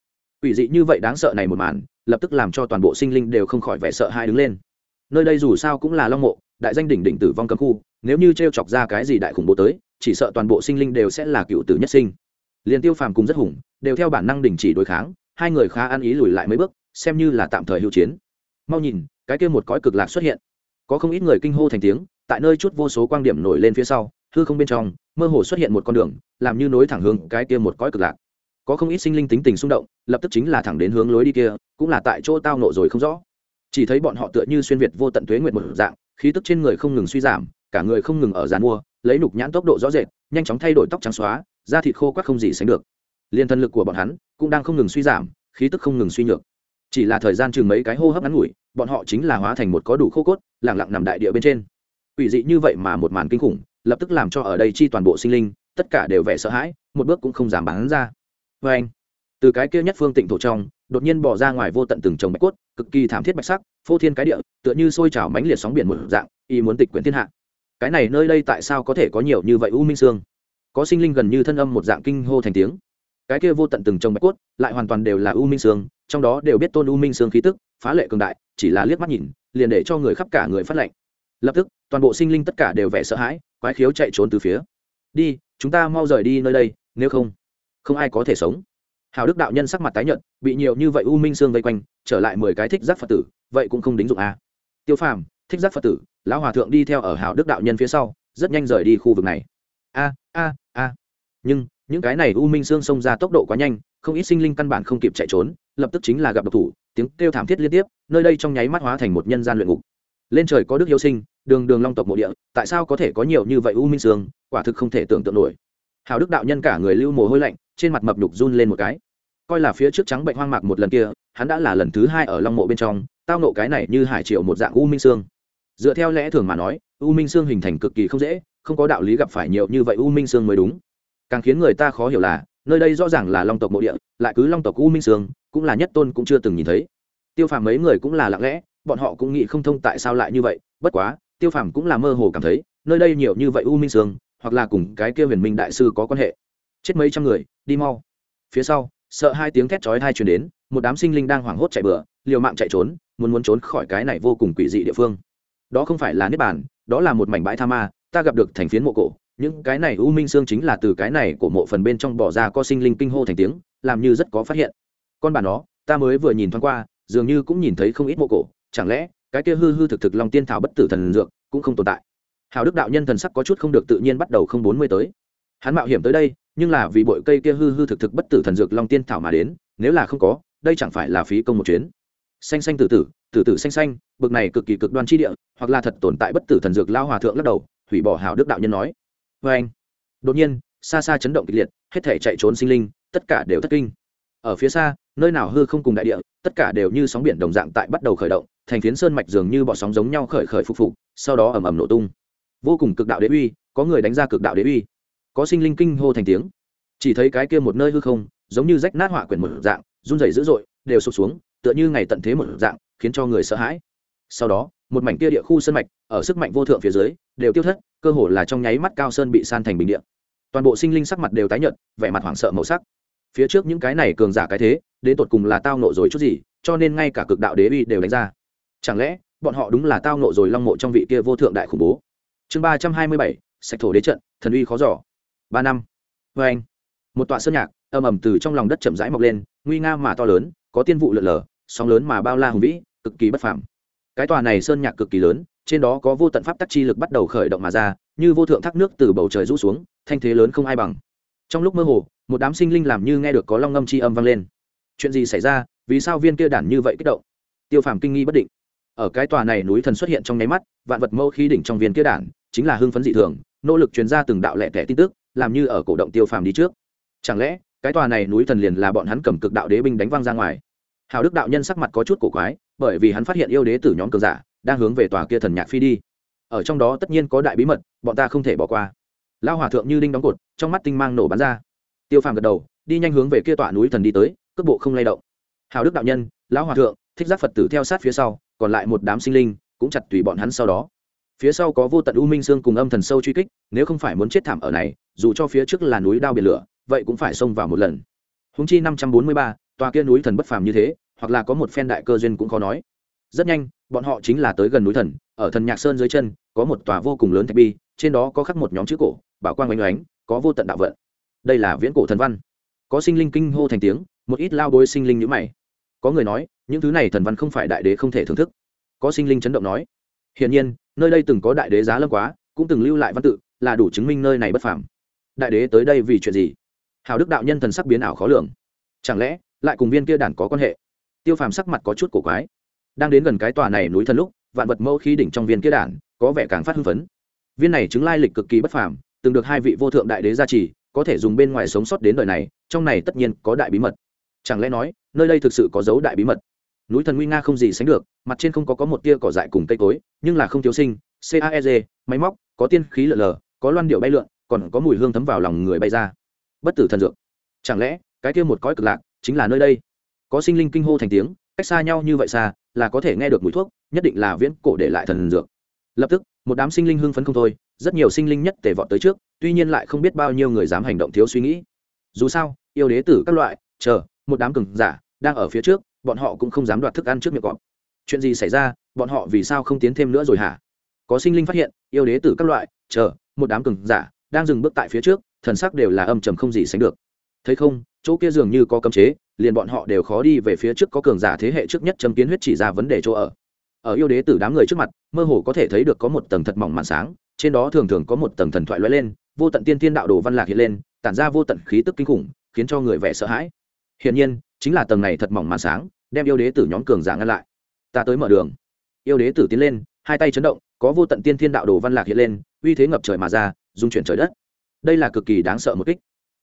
Speaker 1: Ủy dị như vậy đáng sợ này một màn, lập tức làm cho toàn bộ sinh linh đều không khỏi vẻ sợ hãi đứng lên. Nơi đây dù sao cũng là long mộ đại danh đỉnh đỉnh tử vong cấm khu, nếu như t r e o chọc ra cái gì đại khủng bố tới, chỉ sợ toàn bộ sinh linh đều sẽ là cựu tử nhất sinh. Liền tiêu phàm cùng rất hùng, đều theo bản năng đình chỉ đối kháng, hai người khá ăn ý lùi lại mấy bước, xem như là tạm thời hữu chiến. Mau nhìn, cái kia một cõi cực lạc xuất hiện. Có không ít người kinh hô thành tiếng, tại nơi chút vô số quan điểm nổi lên phía sau, hư không bên trong, mơ hồ xuất hiện một con đường, làm như nối thẳng hướng cái kia một cõi cực lạc. Có không ít sinh linh tính tình xung động, lập tức chính là thẳng đến hướng lối đi kia, cũng là tại chỗ tao nộ rồi không rõ. Chỉ thấy bọn họ tựa như xuyên việt vô tận tuế nguyệt một dạng khí tức trên người không ngừng suy giảm, cả người không ngừng ở dàn mua, lấy nục nhãn tốc độ rõ rệt, nhanh chóng thay đổi tóc trắng xóa, da thịt khô quắc không gì sánh được. Liên thân lực của bọn hắn cũng đang không ngừng suy giảm, khí tức không ngừng suy nhược. Chỉ là thời gian chừng mấy cái hô hấp ngắn ngủi, bọn họ chính là hóa thành một có đủ khô cốt, lẳng lặng nằm đại địa bên trên. Ủy dị như vậy mà một màn kinh khủng, lập tức làm cho ở đây chi toàn bộ sinh linh, tất cả đều vẻ sợ hãi, một bước cũng không dám bắn ra. Vê anh từ cái kia nhất phương tịnh thổ trong, đột nhiên bỏ ra ngoài vô tận từng trồng bạch cốt, cực kỳ thảm thiết bạch sắc, phô thiên cái địa, tựa như sôi trào mãnh liệt sóng biển một dạng, y muốn tịch quyển thiên hạ. Cái này nơi đây tại sao có thể có nhiều như vậy u minh sương có sinh linh gần như thân âm một dạng kinh hô thành tiếng. Cái kia vô tận từng trồng bạch cốt, lại hoàn toàn đều là u minh sương trong đó đều biết tôn u minh sương khí tức, phá lệ cường đại, chỉ là liếc mắt nhìn, liền để cho người khắp cả người phát lệnh lập tức, toàn bộ sinh linh tất cả đều vẻ sợ hãi, quái khiếu chạy trốn từ phía. Đi, chúng ta mau rời đi nơi đây, nếu không không ai có thể sống hào đức đạo nhân sắc mặt tái nhợt, bị nhiều như vậy u minh sương vây quanh, trở lại mười cái thích giác phật tử, vậy cũng không đính dụng a. À. tiêu phàm, thích giác phật tử, lão hòa thượng đi theo ở hào đức đạo nhân phía sau, rất nhanh rời đi khu vực này. A a a. Nhưng, những cái này u minh sương xông ra tốc độ quá nhanh, không ít sinh linh căn bản không kịp chạy trốn, lập tức chính là gặp độc thủ, tiếng kêu thảm thiết liên tiếp, nơi đây trong nháy mắt hóa thành một nhân gian luyện ngục. Lên trời có đức yêu sinh, đường đường long tộc mộ địa, tại sao có thể có nhiều như vậy u minh sương quả thực không thể tưởng tượng nổi. Hào đức đạo nhân cả người lưu mồ hôi lạnh trên mặt mập nhục run lên một cái. Coi là phía trước trắng bệnh hoang mạc một lần kia, hắn đã là lần thứ hai ở long mộ bên trong, tao nộ cái này như hải triệu một dạng u minh sương. Dựa theo lẽ thường mà nói, u minh sương hình thành cực kỳ không dễ, không có đạo lý gặp phải nhiều như vậy u minh sương mới đúng. Càng khiến người ta khó hiểu là, nơi đây rõ ràng là long tộc mộ địa, lại cứ long tộc u minh sương, cũng là nhất tôn cũng chưa từng nhìn thấy. Tiêu phàm mấy người cũng là lặng lẽ, bọn họ cũng nghĩ không thông tại sao lại như vậy, bất quá, tiêu phàm cũng là mơ hồ cảm thấy, nơi đây nhiều như vậy u minh sương, hoặc là cùng cái kia huyền minh đại sư có quan hệ. Chết mấy trăm người đi mau. Phía sau, sợ hai tiếng thét chói hai truyền đến, một đám sinh linh đang hoảng hốt chạy bừa, liều mạng chạy trốn, muốn muốn trốn khỏi cái này vô cùng quỷ dị địa phương. Đó không phải là niết bàn, đó là một mảnh bãi tha ma, ta gặp được thành phiến mộ cổ. Những cái này u minh xương chính là từ cái này của mộ phần bên trong bỏ ra có sinh linh kinh hô thành tiếng, làm như rất có phát hiện. Con bà nó, ta mới vừa nhìn thoáng qua, dường như cũng nhìn thấy không ít mộ cổ, chẳng lẽ, cái kia hư hư thực thực long tiên thảo bất tử thần dược, cũng không tồn tại. Hào đức đạo nhân thần sắc có chút không được tự nhiên bắt đầu không bốn mươi tới. Hắn mạo hiểm tới đây nhưng là vì bội cây kia hư hư thực thực bất tử thần dược long tiên thảo mà đến, nếu là không có, đây chẳng phải là phí công một chuyến. Xanh xanh tử tử tử tử xanh xanh, bực này cực kỳ cực đoan chi địa, hoặc là thật tồn tại bất tử thần dược lao hòa thượng lắc đầu, hủy bỏ hào đức đạo nhân nói. Vê anh, đột nhiên, xa xa chấn động kịch liệt, hết thể chạy trốn sinh linh, tất cả đều thất kinh. Ở phía xa, nơi nào hư không cùng đại địa, tất cả đều như sóng biển đồng dạng tại bắt đầu khởi động, thành phiến sơn mạch dường như bọ sóng giống nhau khởi khởi phục phục, sau đó ầm ầm nổ tung. Vô cùng cực đạo đế uy, có người đánh ra cực đạo đế uy có sinh linh kinh hô thành tiếng. Chỉ thấy cái kia một nơi hư không, giống như rách nát họa quyển một dạng, run rẩy dữ dội, đều sụp xuống, tựa như ngày tận thế một dạng, khiến cho người sợ hãi. Sau đó, một mảnh kia địa khu sơn mạch, ở sức mạnh vô thượng phía dưới, đều tiêu thất, cơ hồ là trong nháy mắt cao sơn bị san thành bình địa. Toàn bộ sinh linh sắc mặt đều tái nhợt, vẻ mặt hoảng sợ màu sắc. Phía trước những cái này cường giả cái thế, đến tột cùng là tao nộ rồi chút gì, cho nên ngay cả cực đạo đế uy đều đánh ra. Chẳng lẽ, bọn họ đúng là tao nộ rồi long mộ trong vị kia vô thượng đại khủng bố? Chương ba trăm hai mươi bảy, sạch thổ đế trận, thần uy khó giỏ ba năm. Vê anh. Một tọa sơn nhạc âm ầm từ trong lòng đất chậm rãi mọc lên, nguy nga mà to lớn, có tiên vụ lượn lờ, sóng lớn mà bao la hùng vĩ, cực kỳ bất phẳng cái tòa này sơn nhạc cực kỳ lớn, trên đó có vô tận pháp tắc chi lực bắt đầu khởi động mà ra, như vô thượng thác nước từ bầu trời rũ xuống, thanh thế lớn không ai bằng. Trong lúc mơ hồ, một đám sinh linh làm như nghe được có long ngâm chi âm vang lên. Chuyện gì xảy ra? Vì sao viên kia đản như vậy kích động? Tiêu phàm kinh nghi bất định. Ở cái tòa này núi thần xuất hiện trong nháy mắt, vạn vật mâu khí đỉnh trong viên kia đản, chính là hưng phấn dị thường, nỗ lực truyền ra từng đạo lẻ tẻ tin tức làm như ở cổ động tiêu phàm đi trước. Chẳng lẽ, cái tòa này núi thần liền là bọn hắn cầm cực đạo đế binh đánh văng ra ngoài? Hào đức đạo nhân sắc mặt có chút cổ quái, bởi vì hắn phát hiện yêu đế tử nhóm cường giả đang hướng về tòa kia thần nhạc phi đi. Ở trong đó tất nhiên có đại bí mật, bọn ta không thể bỏ qua. Lao hòa thượng như đinh đóng cột, trong mắt tinh mang nổ bắn ra. Tiêu phàm gật đầu, đi nhanh hướng về kia tòa núi thần đi tới, cước bộ không lay động. Hào đức đạo nhân, lão hòa thượng, thích giác phật tử theo sát phía sau, còn lại một đám sinh linh cũng chặt tùy bọn hắn sau đó. Phía sau có vô tận u minh sương cùng âm thần sâu truy kích, nếu không phải muốn chết thảm ở này dù cho phía trước là núi đao biển lửa, vậy cũng phải xông vào một lần. Húng chi năm trăm bốn mươi ba, tòa kia núi thần bất phàm như thế, hoặc là có một phen đại cơ duyên cũng khó nói. Rất nhanh, bọn họ chính là tới gần núi thần, ở thần nhạc sơn dưới chân, có một tòa vô cùng lớn thạch bi, trên đó có khắc một nhóm chữ cổ, bảo quang oanh oánh có vô tận đạo vận. Đây là viễn cổ thần văn. Có sinh linh kinh hô thành tiếng, một ít lao bối sinh linh nhữ mày. Có người nói, những thứ này thần văn không phải đại đế không thể thưởng thức. Có sinh linh chấn động nói, hiển nhiên, nơi đây từng có đại đế giá lâm quá, cũng từng lưu lại văn tự, là đủ chứng minh nơi này bất phàm đại đế tới đây vì chuyện gì? Hào đức đạo nhân thần sắc biến ảo khó lường. Chẳng lẽ, lại cùng viên kia đàn có quan hệ? Tiêu phàm sắc mặt có chút cổ quái. Đang đến gần cái tòa này núi thần lúc, vạn vật mẫu khí đỉnh trong viên kia đản, có vẻ càng phát hưng phấn. Viên này chứng lai lịch cực kỳ bất phàm, từng được hai vị vô thượng đại đế gia trì, có thể dùng bên ngoài sống sót đến đời này, trong này tất nhiên có đại bí mật. Chẳng lẽ nói, nơi đây thực sự có dấu đại bí mật? Núi thần nguy nga không gì sánh được, mặt trên không có có một tia cỏ dại cùng cây cối, nhưng là không thiếu sinh caeg máy móc, có tiên khí lở lờ có loan điệu bay lượn còn có mùi hương thấm vào lòng người bay ra. Bất tử thần dược. Chẳng lẽ, cái kia một cõi cực lạc chính là nơi đây? Có sinh linh kinh hô thành tiếng, cách xa nhau như vậy xa, là có thể nghe được mùi thuốc, nhất định là viễn cổ để lại thần dược. Lập tức, một đám sinh linh hưng phấn không thôi, rất nhiều sinh linh nhất tề vọt tới trước, tuy nhiên lại không biết bao nhiêu người dám hành động thiếu suy nghĩ. Dù sao, yêu đế tử các loại, chờ, một đám cường giả đang ở phía trước, bọn họ cũng không dám đoạt thức ăn trước miệng cọp. Chuyện gì xảy ra, bọn họ vì sao không tiến thêm nữa rồi hả? Có sinh linh phát hiện, yêu đế tử các loại, chờ, một đám cường giả đang dừng bước tại phía trước, thần sắc đều là âm trầm không gì sánh được. Thấy không, chỗ kia dường như có cấm chế, liền bọn họ đều khó đi về phía trước có cường giả thế hệ trước nhất châm kiến huyết chỉ ra vấn đề chỗ ở. Ở yêu đế tử đám người trước mặt, mơ hồ có thể thấy được có một tầng thật mỏng màn sáng, trên đó thường thường có một tầng thần thoại lóe lên, vô tận tiên thiên đạo đồ văn lạc hiện lên, tản ra vô tận khí tức kinh khủng, khiến cho người vẻ sợ hãi. Hiển nhiên, chính là tầng này thật mỏng màn sáng, đem yêu đế tử nhóm cường giả ngăn lại. Ta tới mở đường. Yêu đế tử tiến lên, hai tay chấn động, có vô tận tiên thiên đạo đồ văn lạc hiện lên, uy thế ngập trời mà ra dung chuyển trời đất. Đây là cực kỳ đáng sợ một kích.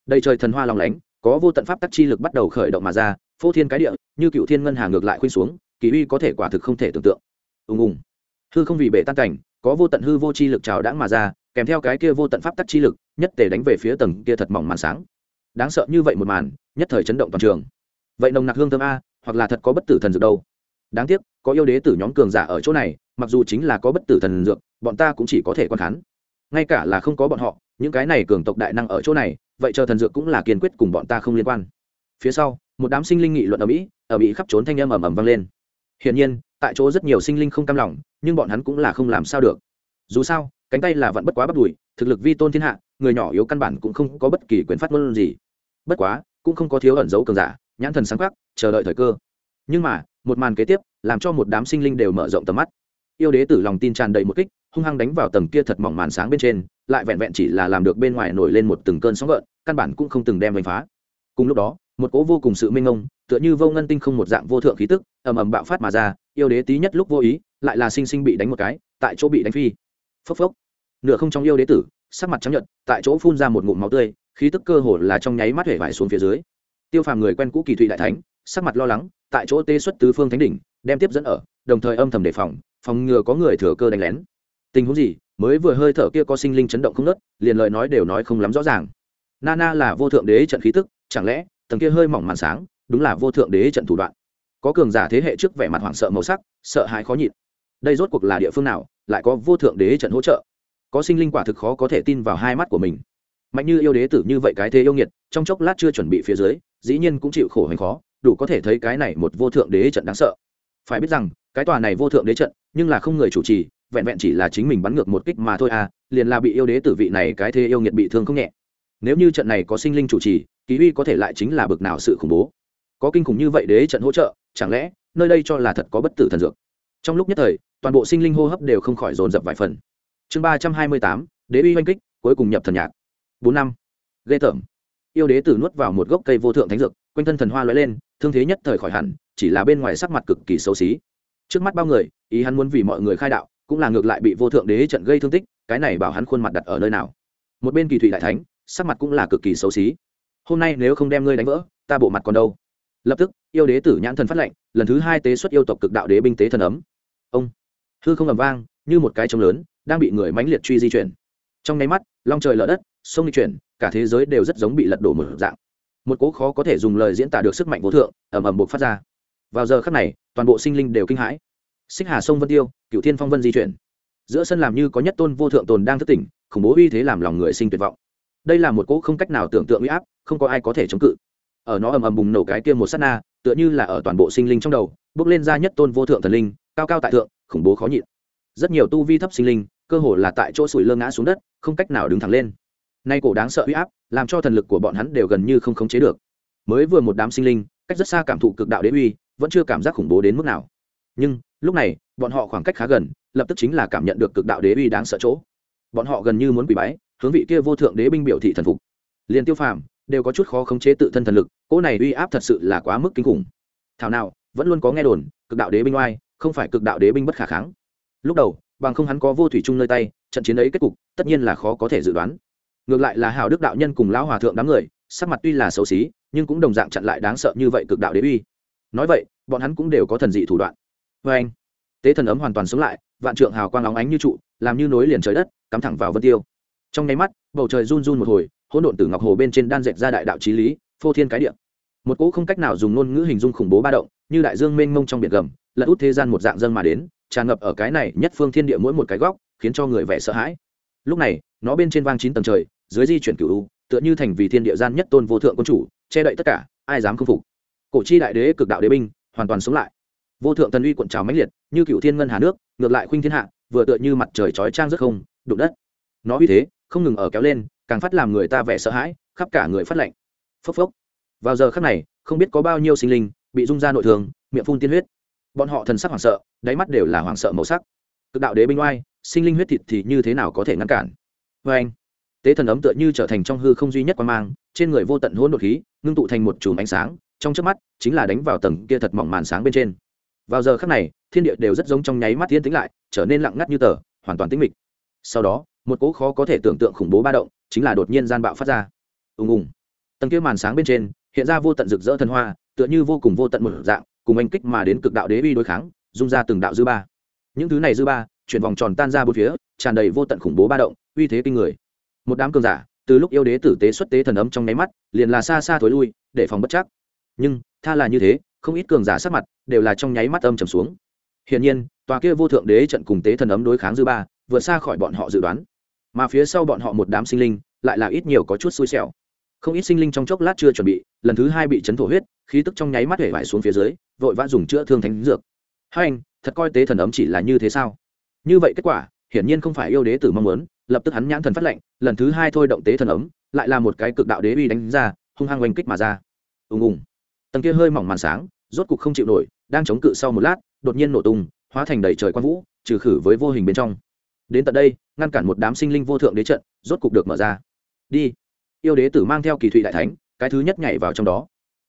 Speaker 1: Đây trời thần hoa lòng lánh, có vô tận pháp tắc chi lực bắt đầu khởi động mà ra, phô thiên cái địa, như cựu thiên ngân hà ngược lại khuynh xuống, kỳ uy có thể quả thực không thể tưởng tượng. Ùng ùng. Hư không vì bể tan cảnh, có vô tận hư vô chi lực trào đãng mà ra, kèm theo cái kia vô tận pháp tắc chi lực, nhất tề đánh về phía tầng kia thật mỏng màn sáng. Đáng sợ như vậy một màn, nhất thời chấn động toàn trường. Vậy nồng nặc hương thơm a, hoặc là thật có bất tử thần dược đâu? Đáng tiếc, có yêu đế tử nhóm cường giả ở chỗ này, mặc dù chính là có bất tử thần dược, bọn ta cũng chỉ có thể quan khán ngay cả là không có bọn họ, những cái này cường tộc đại năng ở chỗ này, vậy chờ thần dược cũng là kiên quyết cùng bọn ta không liên quan. Phía sau, một đám sinh linh nghị luận ở mỹ ở mỹ khắp trốn thanh âm ầm ầm vang lên. Hiển nhiên, tại chỗ rất nhiều sinh linh không cam lòng, nhưng bọn hắn cũng là không làm sao được. Dù sao, cánh tay là vẫn bất quá bắt đùi, thực lực vi tôn thiên hạ, người nhỏ yếu căn bản cũng không có bất kỳ quyền phát ngôn gì. Bất quá, cũng không có thiếu ẩn dấu cường giả, nhãn thần sáng khắc, chờ đợi thời cơ. Nhưng mà, một màn kế tiếp, làm cho một đám sinh linh đều mở rộng tầm mắt. Yêu đế tử lòng tin tràn đầy một kích hung hăng đánh vào tầng kia thật mỏng màn sáng bên trên, lại vẹn vẹn chỉ là làm được bên ngoài nổi lên một từng cơn sóng gợn, căn bản cũng không từng đem đánh phá. Cùng lúc đó, một cỗ vô cùng sự minh ngông tựa như vô ngân tinh không một dạng vô thượng khí tức, ầm ầm bạo phát mà ra, yêu đế tí nhất lúc vô ý, lại là sinh sinh bị đánh một cái, tại chỗ bị đánh phi. Phốc phốc. Nửa không trong yêu đế tử, sắc mặt trắng nhợt, tại chỗ phun ra một ngụm máu tươi, khí tức cơ hồ là trong nháy mắt hể vải xuống phía dưới. Tiêu phàm người quen cũ kỳ thụy đại thánh, sắc mặt lo lắng, tại chỗ tê xuất tứ phương thánh đỉnh, đem tiếp dẫn ở, đồng thời âm thầm đề phòng phòng ngừa có người thừa cơ đánh lén tình huống gì, mới vừa hơi thở kia có sinh linh chấn động không nớt, liền lời nói đều nói không lắm rõ ràng. Nana là vô thượng đế trận khí tức, chẳng lẽ, tầng kia hơi mỏng màn sáng, đúng là vô thượng đế trận thủ đoạn? Có cường giả thế hệ trước vẻ mặt hoảng sợ màu sắc, sợ hãi khó nhịn. Đây rốt cuộc là địa phương nào, lại có vô thượng đế trận hỗ trợ? Có sinh linh quả thực khó có thể tin vào hai mắt của mình. Mạnh như yêu đế tử như vậy cái thế yêu nghiệt, trong chốc lát chưa chuẩn bị phía dưới, dĩ nhiên cũng chịu khổ hành khó, đủ có thể thấy cái này một vô thượng đế trận đáng sợ. Phải biết rằng, cái tòa này vô thượng đế trận, nhưng là không người chủ trì vẹn vẹn chỉ là chính mình bắn ngược một kích mà thôi à liền là bị yêu đế tử vị này cái thế yêu nghiệt bị thương không nhẹ. Nếu như trận này có sinh linh chủ trì ký uy có thể lại chính là bực nào sự khủng bố. Có kinh khủng như vậy đế trận hỗ trợ, chẳng lẽ nơi đây cho là thật có bất tử thần dược? Trong lúc nhất thời, toàn bộ sinh linh hô hấp đều không khỏi dồn dập vài phần. Chương ba trăm hai mươi tám, đế uy oanh kích, cuối cùng nhập thần nhạc. Bốn năm, ghê tởm. Yêu đế tử nuốt vào một gốc cây vô thượng thánh dược, quanh thân thần hoa lóe lên, thương thế nhất thời khỏi hẳn, chỉ là bên ngoài sắc mặt cực kỳ xấu xí. Trước mắt bao người, ý hắn muốn vì mọi người khai đạo cũng là ngược lại bị vô thượng đế trận gây thương tích, cái này bảo hắn khuôn mặt đặt ở nơi nào? Một bên kỳ thủy đại thánh, sắc mặt cũng là cực kỳ xấu xí. Hôm nay nếu không đem ngươi đánh vỡ, ta bộ mặt còn đâu? Lập tức, yêu đế tử nhãn thần phát lệnh, lần thứ hai tế xuất yêu tộc cực đạo đế binh tế thần ấm. Ông, hư không ầm vang, như một cái trống lớn, đang bị người mãnh liệt truy di chuyển. Trong nháy mắt, long trời lở đất, sông di chuyển, cả thế giới đều rất giống bị lật đổ một dạng. Một cố khó có thể dùng lời diễn tả được sức mạnh vô thượng, ầm ầm buộc phát ra. Vào giờ khắc này, toàn bộ sinh linh đều kinh hãi xích hà sông vân tiêu cựu thiên phong vân di chuyển. Giữa sân làm như có nhất tôn vô thượng tồn đang thức tỉnh, khủng bố uy thế làm lòng người sinh tuyệt vọng. Đây là một cỗ không cách nào tưởng tượng uy áp, không có ai có thể chống cự. Ở nó ầm ầm bùng nổ cái kia một sát na, tựa như là ở toàn bộ sinh linh trong đầu, bước lên ra nhất tôn vô thượng thần linh, cao cao tại thượng, khủng bố khó nhịn. Rất nhiều tu vi thấp sinh linh, cơ hồ là tại chỗ sủi lơ ngã xuống đất, không cách nào đứng thẳng lên. Nay cổ đáng sợ uy áp, làm cho thần lực của bọn hắn đều gần như không khống chế được. Mới vừa một đám sinh linh, cách rất xa cảm thụ cực đạo đế uy, vẫn chưa cảm giác khủng bố đến mức nào nhưng, lúc này, bọn họ khoảng cách khá gần, lập tức chính là cảm nhận được cực đạo đế uy đáng sợ chỗ. Bọn họ gần như muốn quỷ bái, hướng vị kia vô thượng đế binh biểu thị thần phục. Liền tiêu phàm đều có chút khó khống chế tự thân thần lực, cỗ này uy áp thật sự là quá mức kinh khủng. Thảo nào, vẫn luôn có nghe đồn, cực đạo đế binh oai, không phải cực đạo đế binh bất khả kháng. Lúc đầu, bằng không hắn có vô thủy chung nơi tay, trận chiến ấy kết cục, tất nhiên là khó có thể dự đoán. Ngược lại là hào đức đạo nhân cùng lão hòa thượng đám người, sắc mặt tuy là xấu xí, nhưng cũng đồng dạng chặn lại đáng sợ như vậy cực đạo đế uy. Nói vậy, bọn hắn cũng đều có thần dị thủ đoạn vê anh. Tế thần ấm hoàn toàn sống lại, vạn trượng hào quang óng ánh như trụ, làm như nối liền trời đất, cắm thẳng vào vân tiêu. Trong nháy mắt, bầu trời run run một hồi, hỗn độn từ ngọc hồ bên trên đan dệt ra đại đạo trí lý, phô thiên cái địa. Một cỗ không cách nào dùng ngôn ngữ hình dung khủng bố ba động, như đại dương mênh mông trong biển gầm, lật út thế gian một dạng dân mà đến, tràn ngập ở cái này nhất phương thiên địa mỗi một cái góc, khiến cho người vẻ sợ hãi. Lúc này, nó bên trên vang chín tầng trời, dưới di chuyển cửu tựa như thành vì thiên địa gian nhất tôn vô thượng quân chủ, che đậy tất cả, ai dám khâm phục. Cổ chi đại đế, cực đạo đế binh, hoàn toàn sống lại vô thượng thần uy cuộn trào mãnh liệt, như cựu thiên ngân hà nước, ngược lại khuynh thiên hạ, vừa tựa như mặt trời chói trang rất không, đụng đất. Nó uy thế, không ngừng ở kéo lên, càng phát làm người ta vẻ sợ hãi, khắp cả người phát lạnh. Phốc phốc. Vào giờ khắc này, không biết có bao nhiêu sinh linh bị rung ra nội thương, miệng phun tiên huyết. Bọn họ thần sắc hoảng sợ, đáy mắt đều là hoảng sợ màu sắc. Cực đạo đế binh oai, sinh linh huyết thịt thì như thế nào có thể ngăn cản? Vê anh. Tế thần ấm tựa như trở thành trong hư không duy nhất quan mang, trên người vô tận hỗn độn khí, ngưng tụ thành một chùm ánh sáng, trong trước mắt, chính là đánh vào tầng kia thật mỏng màn sáng bên trên vào giờ khắc này, thiên địa đều rất giống trong nháy mắt thiên tĩnh lại, trở nên lặng ngắt như tờ, hoàn toàn tĩnh mịch. Sau đó, một cỗ khó có thể tưởng tượng khủng bố ba động, chính là đột nhiên gian bạo phát ra. Ùng ùng. Tầng kia màn sáng bên trên, hiện ra vô tận rực rỡ thần hoa, tựa như vô cùng vô tận một dạng, cùng anh kích mà đến cực đạo đế uy đối kháng, dung ra từng đạo dư ba. Những thứ này dư ba, chuyển vòng tròn tan ra bốn phía, tràn đầy vô tận khủng bố ba động, uy thế kinh người. Một đám cường giả, từ lúc yêu đế tử tế xuất tế thần ấm trong nháy mắt, liền là xa xa thối lui, để phòng bất chắc. Nhưng, tha là như thế không ít cường giả sắc mặt đều là trong nháy mắt âm trầm xuống. Hiển nhiên, tòa kia vô thượng đế trận cùng tế thần ấm đối kháng dư ba, vượt xa khỏi bọn họ dự đoán. Mà phía sau bọn họ một đám sinh linh, lại là ít nhiều có chút xui xẻo. Không ít sinh linh trong chốc lát chưa chuẩn bị, lần thứ hai bị chấn thổ huyết, khí tức trong nháy mắt hể vải xuống phía dưới, vội vã dùng chữa thương thánh dược. Hai anh, thật coi tế thần ấm chỉ là như thế sao? Như vậy kết quả, hiển nhiên không phải yêu đế tử mong muốn, lập tức hắn nhãn thần phát lệnh, lần thứ hai thôi động tế thần ấm, lại là một cái cực đạo đế uy đánh ra, hung hăng oanh kích mà ra. Ùng ùng. Tầng kia hơi mỏng màn sáng rốt cục không chịu nổi, đang chống cự sau một lát, đột nhiên nổ tung, hóa thành đầy trời quan vũ, trừ khử với vô hình bên trong. Đến tận đây, ngăn cản một đám sinh linh vô thượng đế trận, rốt cục được mở ra. Đi. Yêu đế tử mang theo kỳ thụy đại thánh, cái thứ nhất nhảy vào trong đó.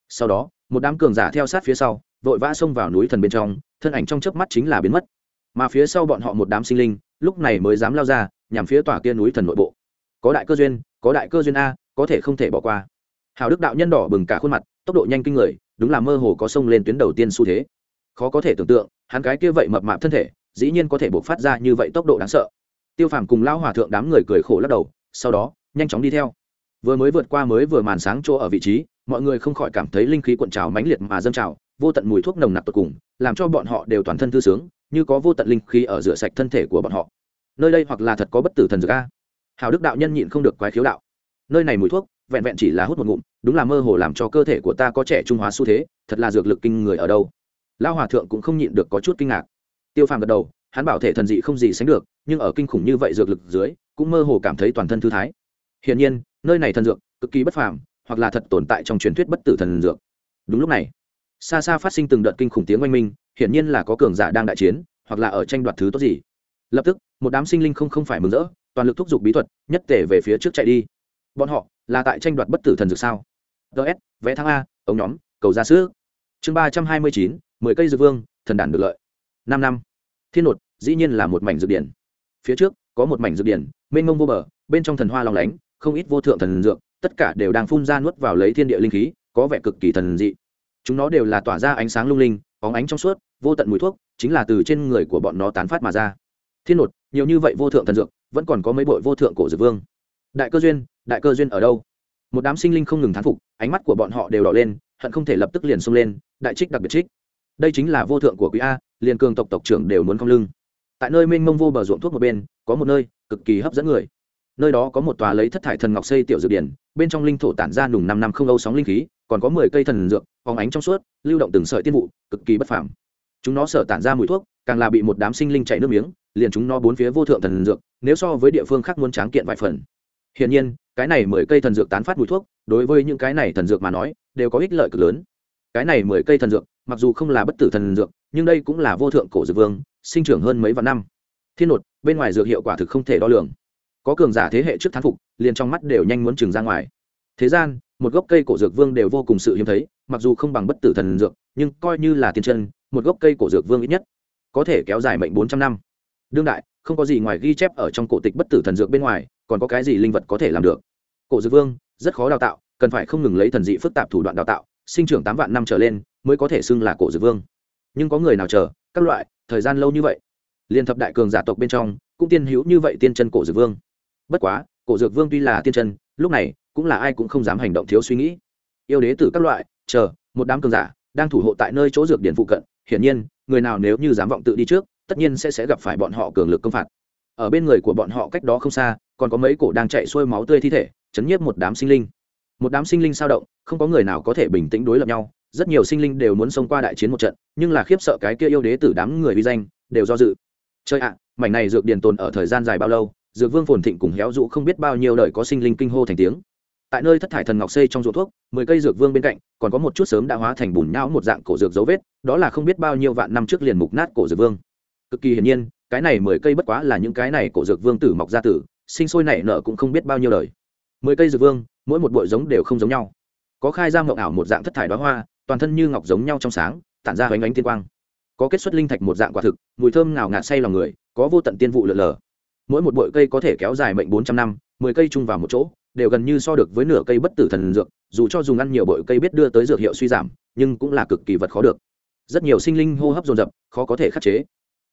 Speaker 1: Sau đó, một đám cường giả theo sát phía sau, vội vã xông vào núi thần bên trong, thân ảnh trong chớp mắt chính là biến mất. Mà phía sau bọn họ một đám sinh linh, lúc này mới dám lao ra, nhằm phía tòa kia núi thần nội bộ. Có đại cơ duyên, có đại cơ duyên a, có thể không thể bỏ qua. Hào đức đạo nhân đỏ bừng cả khuôn mặt, tốc độ nhanh kinh người đúng là mơ hồ có sông lên tuyến đầu tiên xu thế. Khó có thể tưởng tượng, hắn cái kia vậy mập mạp thân thể, dĩ nhiên có thể buộc phát ra như vậy tốc độ đáng sợ. Tiêu phàm cùng Lão hòa thượng đám người cười khổ lắc đầu, sau đó, nhanh chóng đi theo. Vừa mới vượt qua mới vừa màn sáng chỗ ở vị trí, mọi người không khỏi cảm thấy linh khí cuộn trào mãnh liệt mà dâng trào, vô tận mùi thuốc nồng nặc tột cùng, làm cho bọn họ đều toàn thân thư sướng, như có vô tận linh khí ở rửa sạch thân thể của bọn họ. Nơi đây hoặc là thật có bất tử thần dược a. Hào đức đạo nhân nhịn không được quái khiếu đạo. Nơi này mùi thuốc, vẹn vẹn chỉ là hút một ngụm đúng là mơ hồ làm cho cơ thể của ta có trẻ trung hóa xu thế, thật là dược lực kinh người ở đâu. Lao hòa thượng cũng không nhịn được có chút kinh ngạc. Tiêu phàm gật đầu, hắn bảo thể thần dị không gì sánh được, nhưng ở kinh khủng như vậy dược lực dưới, cũng mơ hồ cảm thấy toàn thân thư thái. Hiển nhiên, nơi này thần dược, cực kỳ bất phàm, hoặc là thật tồn tại trong truyền thuyết bất tử thần dược. Đúng lúc này, xa xa phát sinh từng đợt kinh khủng tiếng oanh minh, hiển nhiên là có cường giả đang đại chiến, hoặc là ở tranh đoạt thứ tốt gì. Lập tức, một đám sinh linh không không phải mừng rỡ, toàn lực thúc giục bí thuật, nhất tể về phía trước chạy đi bọn họ là tại tranh đoạt bất tử thần dược sao? Ts vẽ thang a ống nhóm, cầu ra sữa chương ba trăm hai mươi chín, mười cây dược vương, thần đản được lợi. Năm năm. Thiên nột, dĩ nhiên là một mảnh dược điển. Phía trước, có một mảnh dược điển, mênh mông vô bờ, bên trong thần hoa lòng lánh, không ít vô thượng thần dược, tất cả đều đang phun ra nuốt vào lấy thiên địa linh khí, có vẻ cực kỳ thần dị. Chúng nó đều là tỏa ra ánh sáng lung linh, óng ánh trong suốt, vô tận mùi thuốc, chính là từ trên người của bọn nó tán phát mà ra. Thiên nột, nhiều như vậy vô thượng thần dược, vẫn còn có mấy bội vô thượng cổ dược vương. Đại cơ duyên đại cơ duyên ở đâu? Một đám sinh linh không ngừng thán phục, ánh mắt của bọn họ đều đỏ lên, hận không thể lập tức liền xông lên, đại trích đặc biệt trích. Đây chính là vô thượng của quý a, liền cường tộc tộc trưởng đều muốn không lưng. Tại nơi mênh mông vô bờ ruộng thuốc một bên, có một nơi, cực kỳ hấp dẫn người. Nơi đó có một tòa lấy thất thải thần ngọc xây tiểu dược điển, bên trong linh thổ tản ra nùng năm năm không âu sóng linh khí, còn có mười cây thần dược, phóng ánh trong suốt, lưu động từng sợi tiên vụ, cực kỳ bất phàm. Chúng nó sở tản ra mùi thuốc, càng là bị một đám sinh linh chạy nước miếng, liền chúng nó bốn phía vô thượng thần dược, nếu so với địa phương khác muốn tráng kiện vài phần hiển nhiên, cái này mười cây thần dược tán phát mùi thuốc, đối với những cái này thần dược mà nói, đều có ích lợi cực lớn. Cái này mười cây thần dược, mặc dù không là bất tử thần dược, nhưng đây cũng là vô thượng cổ dược vương, sinh trưởng hơn mấy vạn năm. Thiên nột, bên ngoài dược hiệu quả thực không thể đo lường. Có cường giả thế hệ trước thán phục, liền trong mắt đều nhanh muốn trừng ra ngoài. Thế gian, một gốc cây cổ dược vương đều vô cùng sự hiếm thấy, mặc dù không bằng bất tử thần dược, nhưng coi như là tiên chân, một gốc cây cổ dược vương ít nhất có thể kéo dài mệnh bốn trăm năm. Đương đại không có gì ngoài ghi chép ở trong cổ tịch bất tử thần dược bên ngoài, còn có cái gì linh vật có thể làm được. Cổ dược vương, rất khó đào tạo, cần phải không ngừng lấy thần dị phức tạp thủ đoạn đào tạo, sinh trưởng tám vạn năm trở lên mới có thể xưng là cổ dược vương. Nhưng có người nào chờ, các loại, thời gian lâu như vậy. Liên thập đại cường giả tộc bên trong, cũng tiên hữu như vậy tiên chân cổ dược vương. Bất quá, cổ dược vương tuy là tiên chân, lúc này, cũng là ai cũng không dám hành động thiếu suy nghĩ. Yêu đế tử các loại, chờ, một đám cường giả, đang thủ hộ tại nơi chỗ dược điển phụ cận, hiển nhiên, người nào nếu như dám vọng tự đi trước tất nhiên sẽ sẽ gặp phải bọn họ cường lực công phạt. Ở bên người của bọn họ cách đó không xa, còn có mấy cổ đang chạy xuôi máu tươi thi thể, chấn nhiếp một đám sinh linh. Một đám sinh linh sao động, không có người nào có thể bình tĩnh đối lập nhau, rất nhiều sinh linh đều muốn xông qua đại chiến một trận, nhưng là khiếp sợ cái kia yêu đế tử đám người vi danh, đều do dự. Chơi ạ, mảnh này dược điền tồn ở thời gian dài bao lâu, dược vương phồn thịnh cùng héo dụ không biết bao nhiêu đời có sinh linh kinh hô thành tiếng. Tại nơi thất thải thần ngọc xây trong ruộng thuốc, mười cây dược vương bên cạnh, còn có một chút sớm đã hóa thành bùn nhão một dạng cổ dược dấu vết, đó là không biết bao nhiêu vạn năm trước liền mục nát cổ dược vương cực kỳ hiển nhiên, cái này mười cây bất quá là những cái này cổ dược vương tử mọc ra tử, sinh sôi nảy nở cũng không biết bao nhiêu đời. Mười cây dược vương, mỗi một bội giống đều không giống nhau. Có khai ra mộng ảo một dạng thất thải đoá hoa, toàn thân như ngọc giống nhau trong sáng, tản ra hoành ánh tiên quang. Có kết xuất linh thạch một dạng quả thực, mùi thơm ngào ngạt say lòng người, có vô tận tiên vụ lượn lờ. Mỗi một bội cây có thể kéo dài mệnh bốn trăm năm, mười cây chung vào một chỗ, đều gần như so được với nửa cây bất tử thần dược, dù cho dùng ăn nhiều bội cây biết đưa tới dược hiệu suy giảm, nhưng cũng là cực kỳ vật khó được. Rất nhiều sinh linh hô hấp dồn dập, khó có thể khắc chế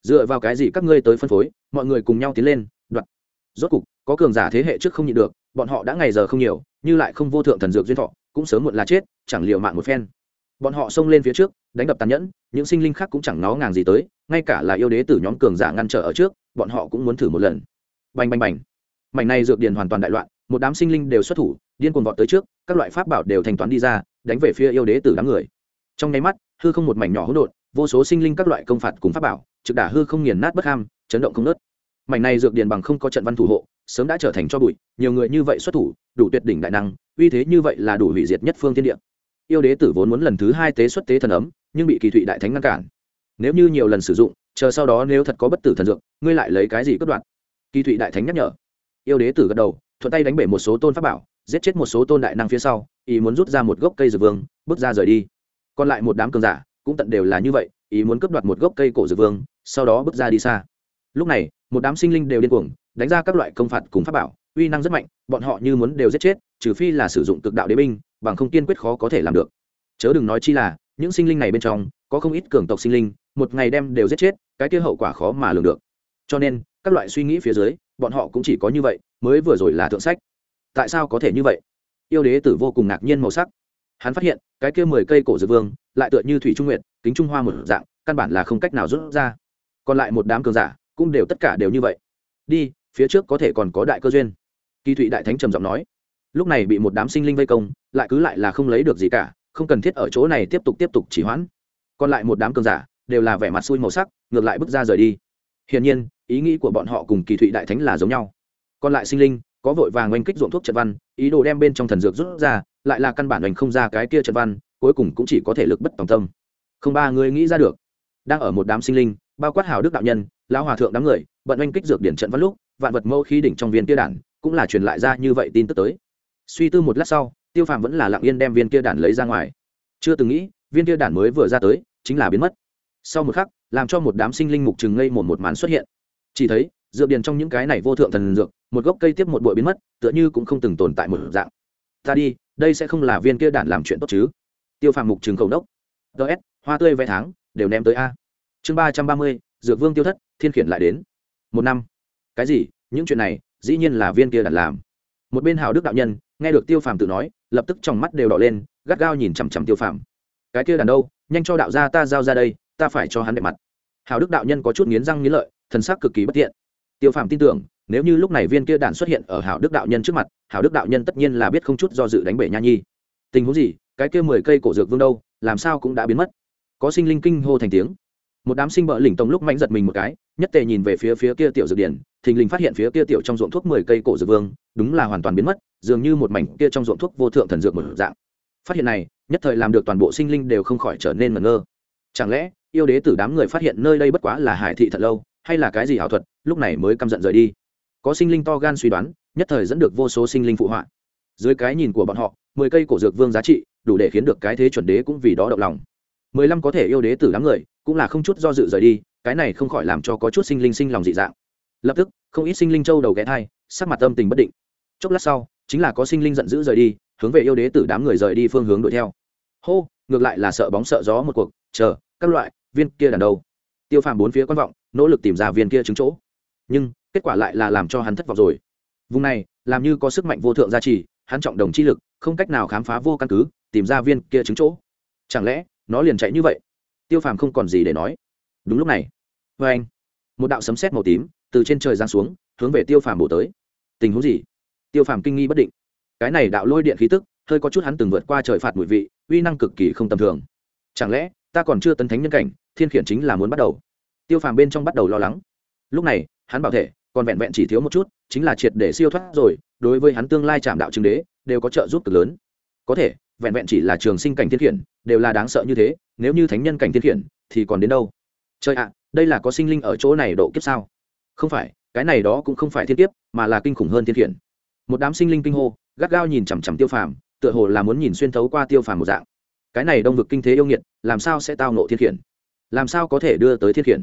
Speaker 1: dựa vào cái gì các ngươi tới phân phối, mọi người cùng nhau tiến lên, đoạt. Rốt cục, có cường giả thế hệ trước không nhịn được, bọn họ đã ngày giờ không nhiều, như lại không vô thượng thần dược duyên thọ, cũng sớm muộn là chết, chẳng liệu mạng một phen. Bọn họ xông lên phía trước, đánh đập tàn nhẫn, những sinh linh khác cũng chẳng nó ngàng gì tới, ngay cả là yêu đế tử nhóm cường giả ngăn trở ở trước, bọn họ cũng muốn thử một lần. Bành bành bành. Mảnh này dược điền hoàn toàn đại loạn, một đám sinh linh đều xuất thủ, điên cuồng vọt tới trước, các loại pháp bảo đều thanh toán đi ra, đánh về phía yêu đế tử đám người. Trong nháy mắt, hư không một mảnh nhỏ hỗn độn, vô số sinh linh các loại công phạt cùng pháp bảo trực đả hư không nghiền nát bất ham, chấn động không nớt. Mảnh này dược điền bằng không có trận văn thủ hộ, sớm đã trở thành cho bụi, nhiều người như vậy xuất thủ, đủ tuyệt đỉnh đại năng, uy thế như vậy là đủ hủy diệt nhất phương thiên địa. Yêu đế tử vốn muốn lần thứ hai tế xuất tế thần ấm, nhưng bị kỳ thụy đại thánh ngăn cản. Nếu như nhiều lần sử dụng, chờ sau đó nếu thật có bất tử thần dược, ngươi lại lấy cái gì cất đoạn kỳ thụy đại thánh nhắc nhở. Yêu đế tử gật đầu, thuận tay đánh bể một số tôn pháp bảo, giết chết một số tôn đại năng phía sau, ý muốn rút ra một gốc cây dược vương, bước ra rời đi. Còn lại một đám cường giả, cũng tận đều là như vậy ý muốn cướp đoạt một gốc cây cổ dược vương, sau đó bước ra đi xa. Lúc này, một đám sinh linh đều điên cuồng, đánh ra các loại công phạt cùng pháp bảo, uy năng rất mạnh, bọn họ như muốn đều giết chết, trừ phi là sử dụng cực đạo đế binh, bằng không kiên quyết khó có thể làm được. Chớ đừng nói chi là, những sinh linh này bên trong, có không ít cường tộc sinh linh, một ngày đem đều giết chết, cái kia hậu quả khó mà lường được. Cho nên, các loại suy nghĩ phía dưới, bọn họ cũng chỉ có như vậy, mới vừa rồi là thượng sách. Tại sao có thể như vậy? Yêu đế tử vô cùng ngạc nhiên màu sắc. Hắn phát hiện, cái kia mười cây cổ dược vương lại tựa như thủy trung nguyệt, kính trung hoa một dạng, căn bản là không cách nào rút ra. Còn lại một đám cường giả, cũng đều tất cả đều như vậy. Đi, phía trước có thể còn có đại cơ duyên. Kỳ thụy đại thánh trầm giọng nói. Lúc này bị một đám sinh linh vây công, lại cứ lại là không lấy được gì cả, không cần thiết ở chỗ này tiếp tục tiếp tục chỉ hoãn. Còn lại một đám cường giả, đều là vẻ mặt xui màu sắc, ngược lại bước ra rời đi. Hiển nhiên, ý nghĩ của bọn họ cùng kỳ thụy đại thánh là giống nhau. Còn lại sinh linh, có vội vàng oanh kích ruộng thuốc trận văn, ý đồ đem bên trong thần dược rút ra, lại là căn bản oanh không ra cái kia trận văn cuối cùng cũng chỉ có thể lực bất tòng tâm. Không ba người nghĩ ra được. Đang ở một đám sinh linh, bao quát hào đức đạo nhân, lão hòa thượng đám người bận oanh kích dược điển trận văn lúc, vạn vật mẫu khí đỉnh trong viên kia đản cũng là truyền lại ra như vậy tin tức tới. Suy tư một lát sau, tiêu phàm vẫn là lặng yên đem viên kia đản lấy ra ngoài. Chưa từng nghĩ, viên kia đản mới vừa ra tới, chính là biến mất. Sau một khắc, làm cho một đám sinh linh mục trừng ngây một một màn xuất hiện. Chỉ thấy, dược điền trong những cái này vô thượng thần dược, một gốc cây tiếp một bụi biến mất, tựa như cũng không từng tồn tại một dạng. Ta đi, đây sẽ không là viên kia đản làm chuyện tốt chứ? Tiêu phàm mục trừng cầu đốc ts hoa tươi vé tháng, đều ném tới a. Chương ba trăm ba mươi, dược vương tiêu thất, thiên khiển lại đến. Một năm. Cái gì? Những chuyện này, dĩ nhiên là viên kia đặt làm. Một bên hào đức đạo nhân, nghe được tiêu phàm tự nói, lập tức trong mắt đều đỏ lên, gắt gao nhìn chằm chằm tiêu phàm. Cái kia đàn đâu? Nhanh cho đạo gia ta giao ra đây, ta phải cho hắn đẹp mặt. Hào đức đạo nhân có chút nghiến răng nghiến lợi, thần sắc cực kỳ bất tiện tiêu phàm tin tưởng, nếu như lúc này viên kia đàn xuất hiện ở hào đức đạo nhân trước mặt, hào đức đạo nhân tất nhiên là biết không chút do dự đánh bể nha nhi tình huống gì, cái kia mười cây cổ dược vương đâu, làm sao cũng đã biến mất. Có sinh linh kinh hô thành tiếng. Một đám sinh bợ lỉnh tông lúc mạnh giật mình một cái, nhất tề nhìn về phía phía kia tiểu dược điển, thình lình phát hiện phía kia tiểu trong ruộng thuốc mười cây cổ dược vương, đúng là hoàn toàn biến mất, dường như một mảnh kia trong ruộng thuốc vô thượng thần dược một dạng. Phát hiện này, nhất thời làm được toàn bộ sinh linh đều không khỏi trở nên ngẩn ngơ. Chẳng lẽ, yêu đế tử đám người phát hiện nơi đây bất quá là hải thị thật lâu, hay là cái gì ảo thuật, lúc này mới căm giận rời đi. Có sinh linh to gan suy đoán, nhất thời dẫn được vô số sinh linh phụ họa dưới cái nhìn của bọn họ, mười cây cổ dược vương giá trị, đủ để khiến được cái thế chuẩn đế cũng vì đó động lòng. Mười lăm có thể yêu đế tử đám người, cũng là không chút do dự rời đi, cái này không khỏi làm cho có chút sinh linh sinh lòng dị dạng. Lập tức, không ít sinh linh châu đầu ghé thai, sắc mặt tâm tình bất định. Chốc lát sau, chính là có sinh linh giận dữ rời đi, hướng về yêu đế tử đám người rời đi phương hướng đuổi theo. Hô, ngược lại là sợ bóng sợ gió một cuộc, chờ, các loại, viên kia đàn đầu. Tiêu phàm bốn phía quan vọng, nỗ lực tìm ra viên kia trứng chỗ. Nhưng, kết quả lại là làm cho hắn thất vọng rồi. Vùng này, làm như có sức mạnh vô thượng gia trì hắn trọng đồng chi lực, không cách nào khám phá vô căn cứ, tìm ra viên kia trứng chỗ. Chẳng lẽ, nó liền chạy như vậy? Tiêu phàm không còn gì để nói. Đúng lúc này vê anh, một đạo sấm sét màu tím từ trên trời giáng xuống, hướng về tiêu phàm bổ tới. Tình huống gì? Tiêu phàm kinh nghi bất định. Cái này đạo lôi điện khí tức, hơi có chút hắn từng vượt qua trời phạt mùi vị, uy năng cực kỳ không tầm thường. Chẳng lẽ, ta còn chưa tấn thánh nhân cảnh, thiên khiển chính là muốn bắt đầu? Tiêu phàm bên trong bắt đầu lo lắng. Lúc này, hắn bảo thể còn vẹn vẹn chỉ thiếu một chút, chính là triệt để siêu thoát rồi, đối với hắn tương lai trạm đạo chứng đế, đều có trợ giúp cực lớn. Có thể, vẹn vẹn chỉ là trường sinh cảnh thiên khiển, đều là đáng sợ như thế, nếu như thánh nhân cảnh thiên khiển, thì còn đến đâu? Trời ạ, đây là có sinh linh ở chỗ này độ kiếp sao? Không phải, cái này đó cũng không phải thiên kiếp, mà là kinh khủng hơn thiên khiển. Một đám sinh linh kinh hô, gắt gao nhìn chằm chằm tiêu phàm, tựa hồ là muốn nhìn xuyên thấu qua tiêu phàm một dạng. Cái này đông vực kinh thế yêu nghiệt, làm sao sẽ tao nộ thiên khiển? Làm sao có thể đưa tới thiên khiển?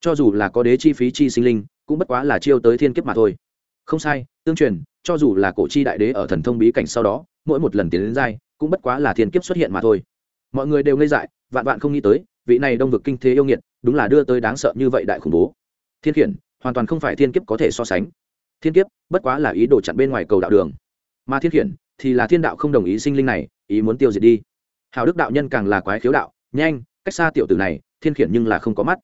Speaker 1: Cho dù là có đế chi phí chi sinh linh cũng bất quá là chiêu tới thiên kiếp mà thôi. Không sai, tương truyền, cho dù là cổ chi đại đế ở thần thông bí cảnh sau đó, mỗi một lần tiến đến giai, cũng bất quá là thiên kiếp xuất hiện mà thôi. Mọi người đều ngây dại, vạn vạn không nghĩ tới, vị này đông vực kinh thế yêu nghiệt, đúng là đưa tới đáng sợ như vậy đại khủng bố. Thiên khiển, hoàn toàn không phải thiên kiếp có thể so sánh. Thiên kiếp, bất quá là ý đồ chặn bên ngoài cầu đạo đường. Mà thiên khiển, thì là thiên đạo không đồng ý sinh linh này, ý muốn tiêu diệt đi. Hào đức đạo nhân càng là quái khiếu đạo, nhanh, cách xa tiểu tử này, thiên khiển nhưng là không có mắt.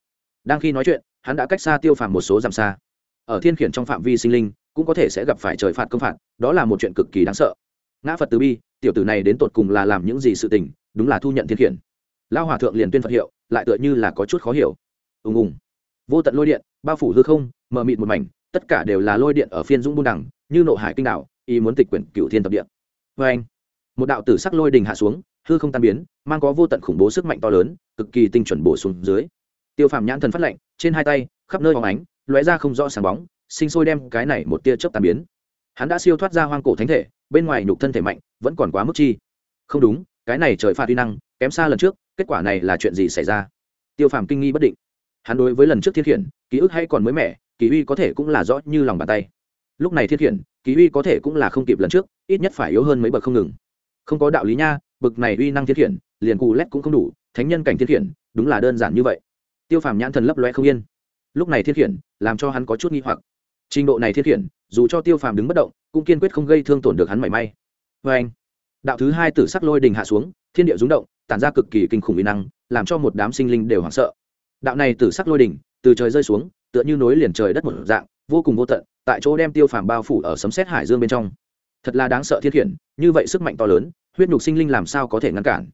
Speaker 1: Đang khi nói chuyện hắn đã cách xa tiêu phàm một số dặm xa. Ở thiên khiển trong phạm vi sinh linh, cũng có thể sẽ gặp phải trời phạt công phạt, đó là một chuyện cực kỳ đáng sợ. Ngã phật từ bi, tiểu tử này đến tột cùng là làm những gì sự tình, đúng là thu nhận thiên khiển. Lao hòa thượng liền tuyên phật hiệu, lại tựa như là có chút khó hiểu. Ùng ùng. Vô tận lôi điện, bao phủ hư không, mờ mịt một mảnh, tất cả đều là lôi điện ở phiên dũng buôn đẳng như nộ hải kinh đạo y muốn tịch quyển cựu thiên tập điện vê anh, một đạo tử sắc lôi đình hạ xuống, hư không tan biến, mang có vô tận khủng bố sức mạnh to lớn, cực kỳ tinh chuẩn bổ xuống dưới. Tiêu phàm nhãn thần phát lệnh trên hai tay, khắp nơi phóng ánh, lóe ra không rõ sáng bóng, sinh sôi đem cái này một tia chớp tàn biến. Hắn đã siêu thoát ra hoang cổ thánh thể, bên ngoài nhục thân thể mạnh, vẫn còn quá mức chi. Không đúng, cái này trời phạt uy năng, kém xa lần trước, kết quả này là chuyện gì xảy ra? Tiêu phàm kinh nghi bất định. Hắn đối với lần trước thiết khiển, ký ức hay còn mới mẻ, kỳ uy có thể cũng là rõ như lòng bàn tay. Lúc này thiết khiển, kỳ uy có thể cũng là không kịp lần trước, ít nhất phải yếu hơn mấy bậc không ngừng. Không có đạo lý nha bậc này uy năng thiết khiển, liền cù lét cũng không đủ, thánh nhân cảnh thiết khiển, đúng là đơn giản như vậy tiêu phàm nhãn thần lấp loe không yên. Lúc này thiết khiển làm cho hắn có chút nghi hoặc. Trình độ này thiết khiển, dù cho tiêu phàm đứng bất động, cũng kiên quyết không gây thương tổn được hắn mảy may. Vê anh, đạo thứ hai tử sắc lôi đình hạ xuống, thiên địa rúng động, tản ra cực kỳ kinh khủng uy năng, làm cho một đám sinh linh đều hoảng sợ. Đạo này tử sắc lôi đình, từ trời rơi xuống, tựa như nối liền trời đất một dạng, vô cùng vô tận, tại chỗ đem tiêu phàm bao phủ ở sấm xét hải dương bên trong. Thật là đáng sợ thiên khiển, như vậy sức mạnh to lớn, huyết nhục sinh linh làm sao có thể ngăn cản?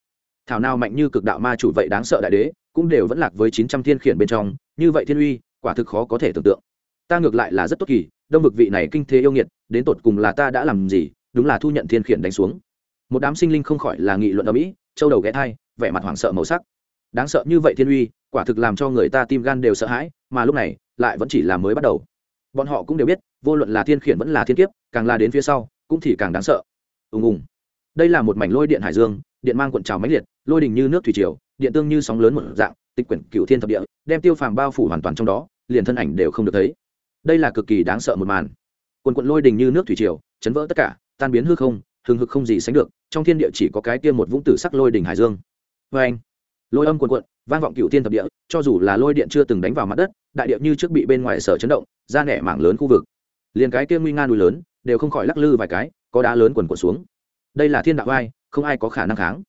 Speaker 1: Thảo nào mạnh như cực đạo ma chủ vậy đáng sợ đại đế cũng đều vẫn lạc với chín trăm thiên khiển bên trong, như vậy thiên uy, quả thực khó có thể tưởng tượng. Ta ngược lại là rất tốt kỳ, đông vực vị này kinh thế yêu nghiệt, đến tột cùng là ta đã làm gì, đúng là thu nhận thiên khiển đánh xuống. Một đám sinh linh không khỏi là nghị luận ở mỹ châu đầu ghé thai, vẻ mặt hoảng sợ màu sắc. Đáng sợ như vậy thiên uy, quả thực làm cho người ta tim gan đều sợ hãi, mà lúc này, lại vẫn chỉ là mới bắt đầu. Bọn họ cũng đều biết, vô luận là thiên khiển vẫn là thiên kiếp, càng la đến phía sau, cũng thì càng đáng sợ. Ùng ùng. Đây là một mảnh lôi điện hải dương, điện mang cuộn trào mãnh liệt, lôi đình như nước thủy triều điện tương như sóng lớn một dạng, tịch quyển cựu thiên thập địa, đem tiêu phàm bao phủ hoàn toàn trong đó, liền thân ảnh đều không được thấy. Đây là cực kỳ đáng sợ một màn. Quần quận lôi đình như nước thủy triều, chấn vỡ tất cả, tan biến hư không, hừng hực không gì sánh được, trong thiên địa chỉ có cái tiêm một vũng tử sắc lôi đình hải dương. Vê anh, lôi âm quần quận, vang vọng cựu thiên thập địa, cho dù là lôi điện chưa từng đánh vào mặt đất, đại địa như trước bị bên ngoài sở chấn động, ra nẻ mảng lớn khu vực. Liền cái kia nguy nga núi lớn, đều không khỏi lắc lư vài cái, có đá lớn quần quần xuống. Đây là thiên đạo vai không ai có khả năng kháng.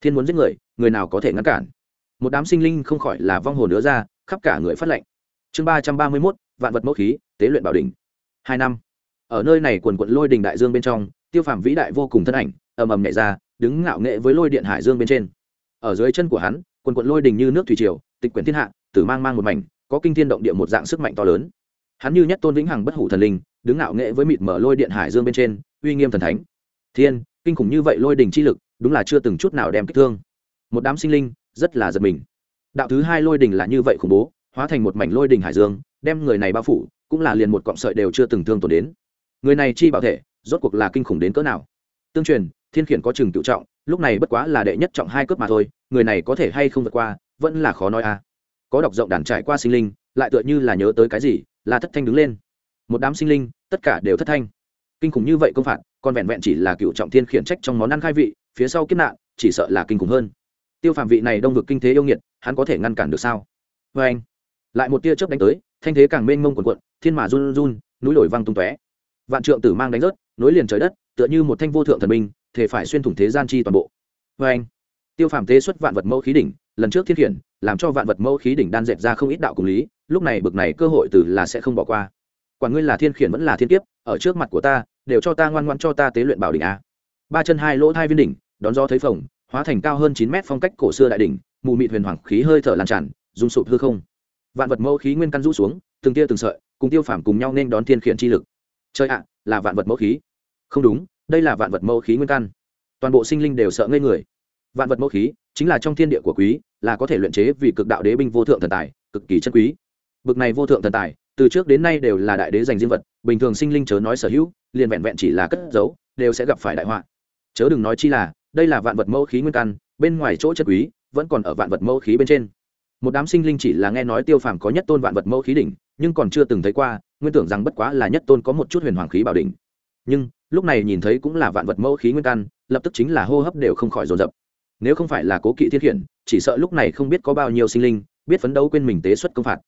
Speaker 1: Thiên muốn giết người người nào có thể ngăn cản? Một đám sinh linh không khỏi là vong hồn nữa ra, khắp cả người phát lệnh chương ba trăm ba mươi mốt, vạn vật mẫu khí, tế luyện bảo đình hai năm. Ở nơi này quần quận lôi đình đại dương bên trong, tiêu phàm vĩ đại vô cùng thân ảnh, ầm ầm nhảy ra, đứng ngạo nghệ với lôi điện hải dương bên trên. Ở dưới chân của hắn, quần quận lôi đình như nước thủy triều, tịch quyển thiên hạ, tử mang mang một mảnh, có kinh thiên động địa một dạng sức mạnh to lớn. Hắn như nhất tôn vĩnh hằng bất hủ thần linh, đứng ngạo nghệ với mịt mở lôi điện hải dương bên trên, uy nghiêm thần thánh. Thiên, kinh khủng như vậy lôi đình chi lực, đúng là chưa từng chút nào đem kích thương một đám sinh linh rất là giật mình. Đạo thứ hai lôi đình là như vậy khủng bố, hóa thành một mảnh lôi đình hải dương, đem người này bao phủ, cũng là liền một cọng sợi đều chưa từng thương tổn đến. Người này chi bảo thể, rốt cuộc là kinh khủng đến cỡ nào? Tương truyền, thiên khiển có chừng tự trọng, lúc này bất quá là đệ nhất trọng hai cướp mà thôi, người này có thể hay không vượt qua, vẫn là khó nói a. Có đọc rộng đàn trải qua sinh linh, lại tựa như là nhớ tới cái gì, là thất thanh đứng lên. Một đám sinh linh, tất cả đều thất thanh. Kinh khủng như vậy công phạt, còn vẹn vẹn chỉ là cựu trọng thiên khiển trách trong món ăn khai vị, phía sau kiếp nạn, chỉ sợ là kinh khủng hơn tiêu phạm vị này đông vực kinh thế yêu nghiệt, hắn có thể ngăn cản được sao? Vê anh, lại một tia chớp đánh tới, thanh thế càng mênh mông quần quận thiên mã run run, núi lồi văng tung tóe. Vạn trượng tử mang đánh rớt, nối liền trời đất, tựa như một thanh vô thượng thần minh thể phải xuyên thủng thế gian chi toàn bộ. Vê anh, tiêu Phạm tế xuất vạn vật mẫu khí đỉnh, lần trước thiên khiển làm cho vạn vật mẫu khí đỉnh đan dẹp ra không ít đạo cùng lý, lúc này bực này cơ hội từ là sẽ không bỏ qua. Quản ngươi là thiên khiển vẫn là thiên kiếp, ở trước mặt của ta, đều cho ta ngoan ngoan cho ta tế luyện bảo đỉnh a. Ba chân hai lỗ hai viên đỉnh, đón gió thấy phồng hóa thành cao hơn chín mét phong cách cổ xưa đại đỉnh, mù mịt huyền hoàng khí hơi thở lan tràn, rung sụp hư không. Vạn vật mẫu khí nguyên căn rũ xuống, từng tia từng sợi, cùng tiêu phàm cùng nhau nên đón thiên khiển chi lực. Chơi ạ, là vạn vật mẫu khí. Không đúng, đây là vạn vật mẫu khí nguyên căn. Toàn bộ sinh linh đều sợ ngây người. Vạn vật mẫu khí chính là trong thiên địa của quý, là có thể luyện chế vì cực đạo đế binh vô thượng thần tài, cực kỳ chân quý. Bực này vô thượng thần tài, từ trước đến nay đều là đại đế dành riêng vật, bình thường sinh linh chớ nói sở hữu, liền vẹn vẹn chỉ là cất giấu, đều sẽ gặp phải đại họa. Chớ đừng nói chi là đây là vạn vật mẫu khí nguyên căn, bên ngoài chỗ chất quý, vẫn còn ở vạn vật mẫu khí bên trên. Một đám sinh linh chỉ là nghe nói tiêu phàm có nhất tôn vạn vật mẫu khí đỉnh, nhưng còn chưa từng thấy qua, nguyên tưởng rằng bất quá là nhất tôn có một chút huyền hoàng khí bảo đỉnh. Nhưng, lúc này nhìn thấy cũng là vạn vật mẫu khí nguyên căn, lập tức chính là hô hấp đều không khỏi dồn dập. Nếu không phải là cố kỵ thiên khiển, chỉ sợ lúc này không biết có bao nhiêu sinh linh, biết phấn đấu quên mình tế xuất công phạt.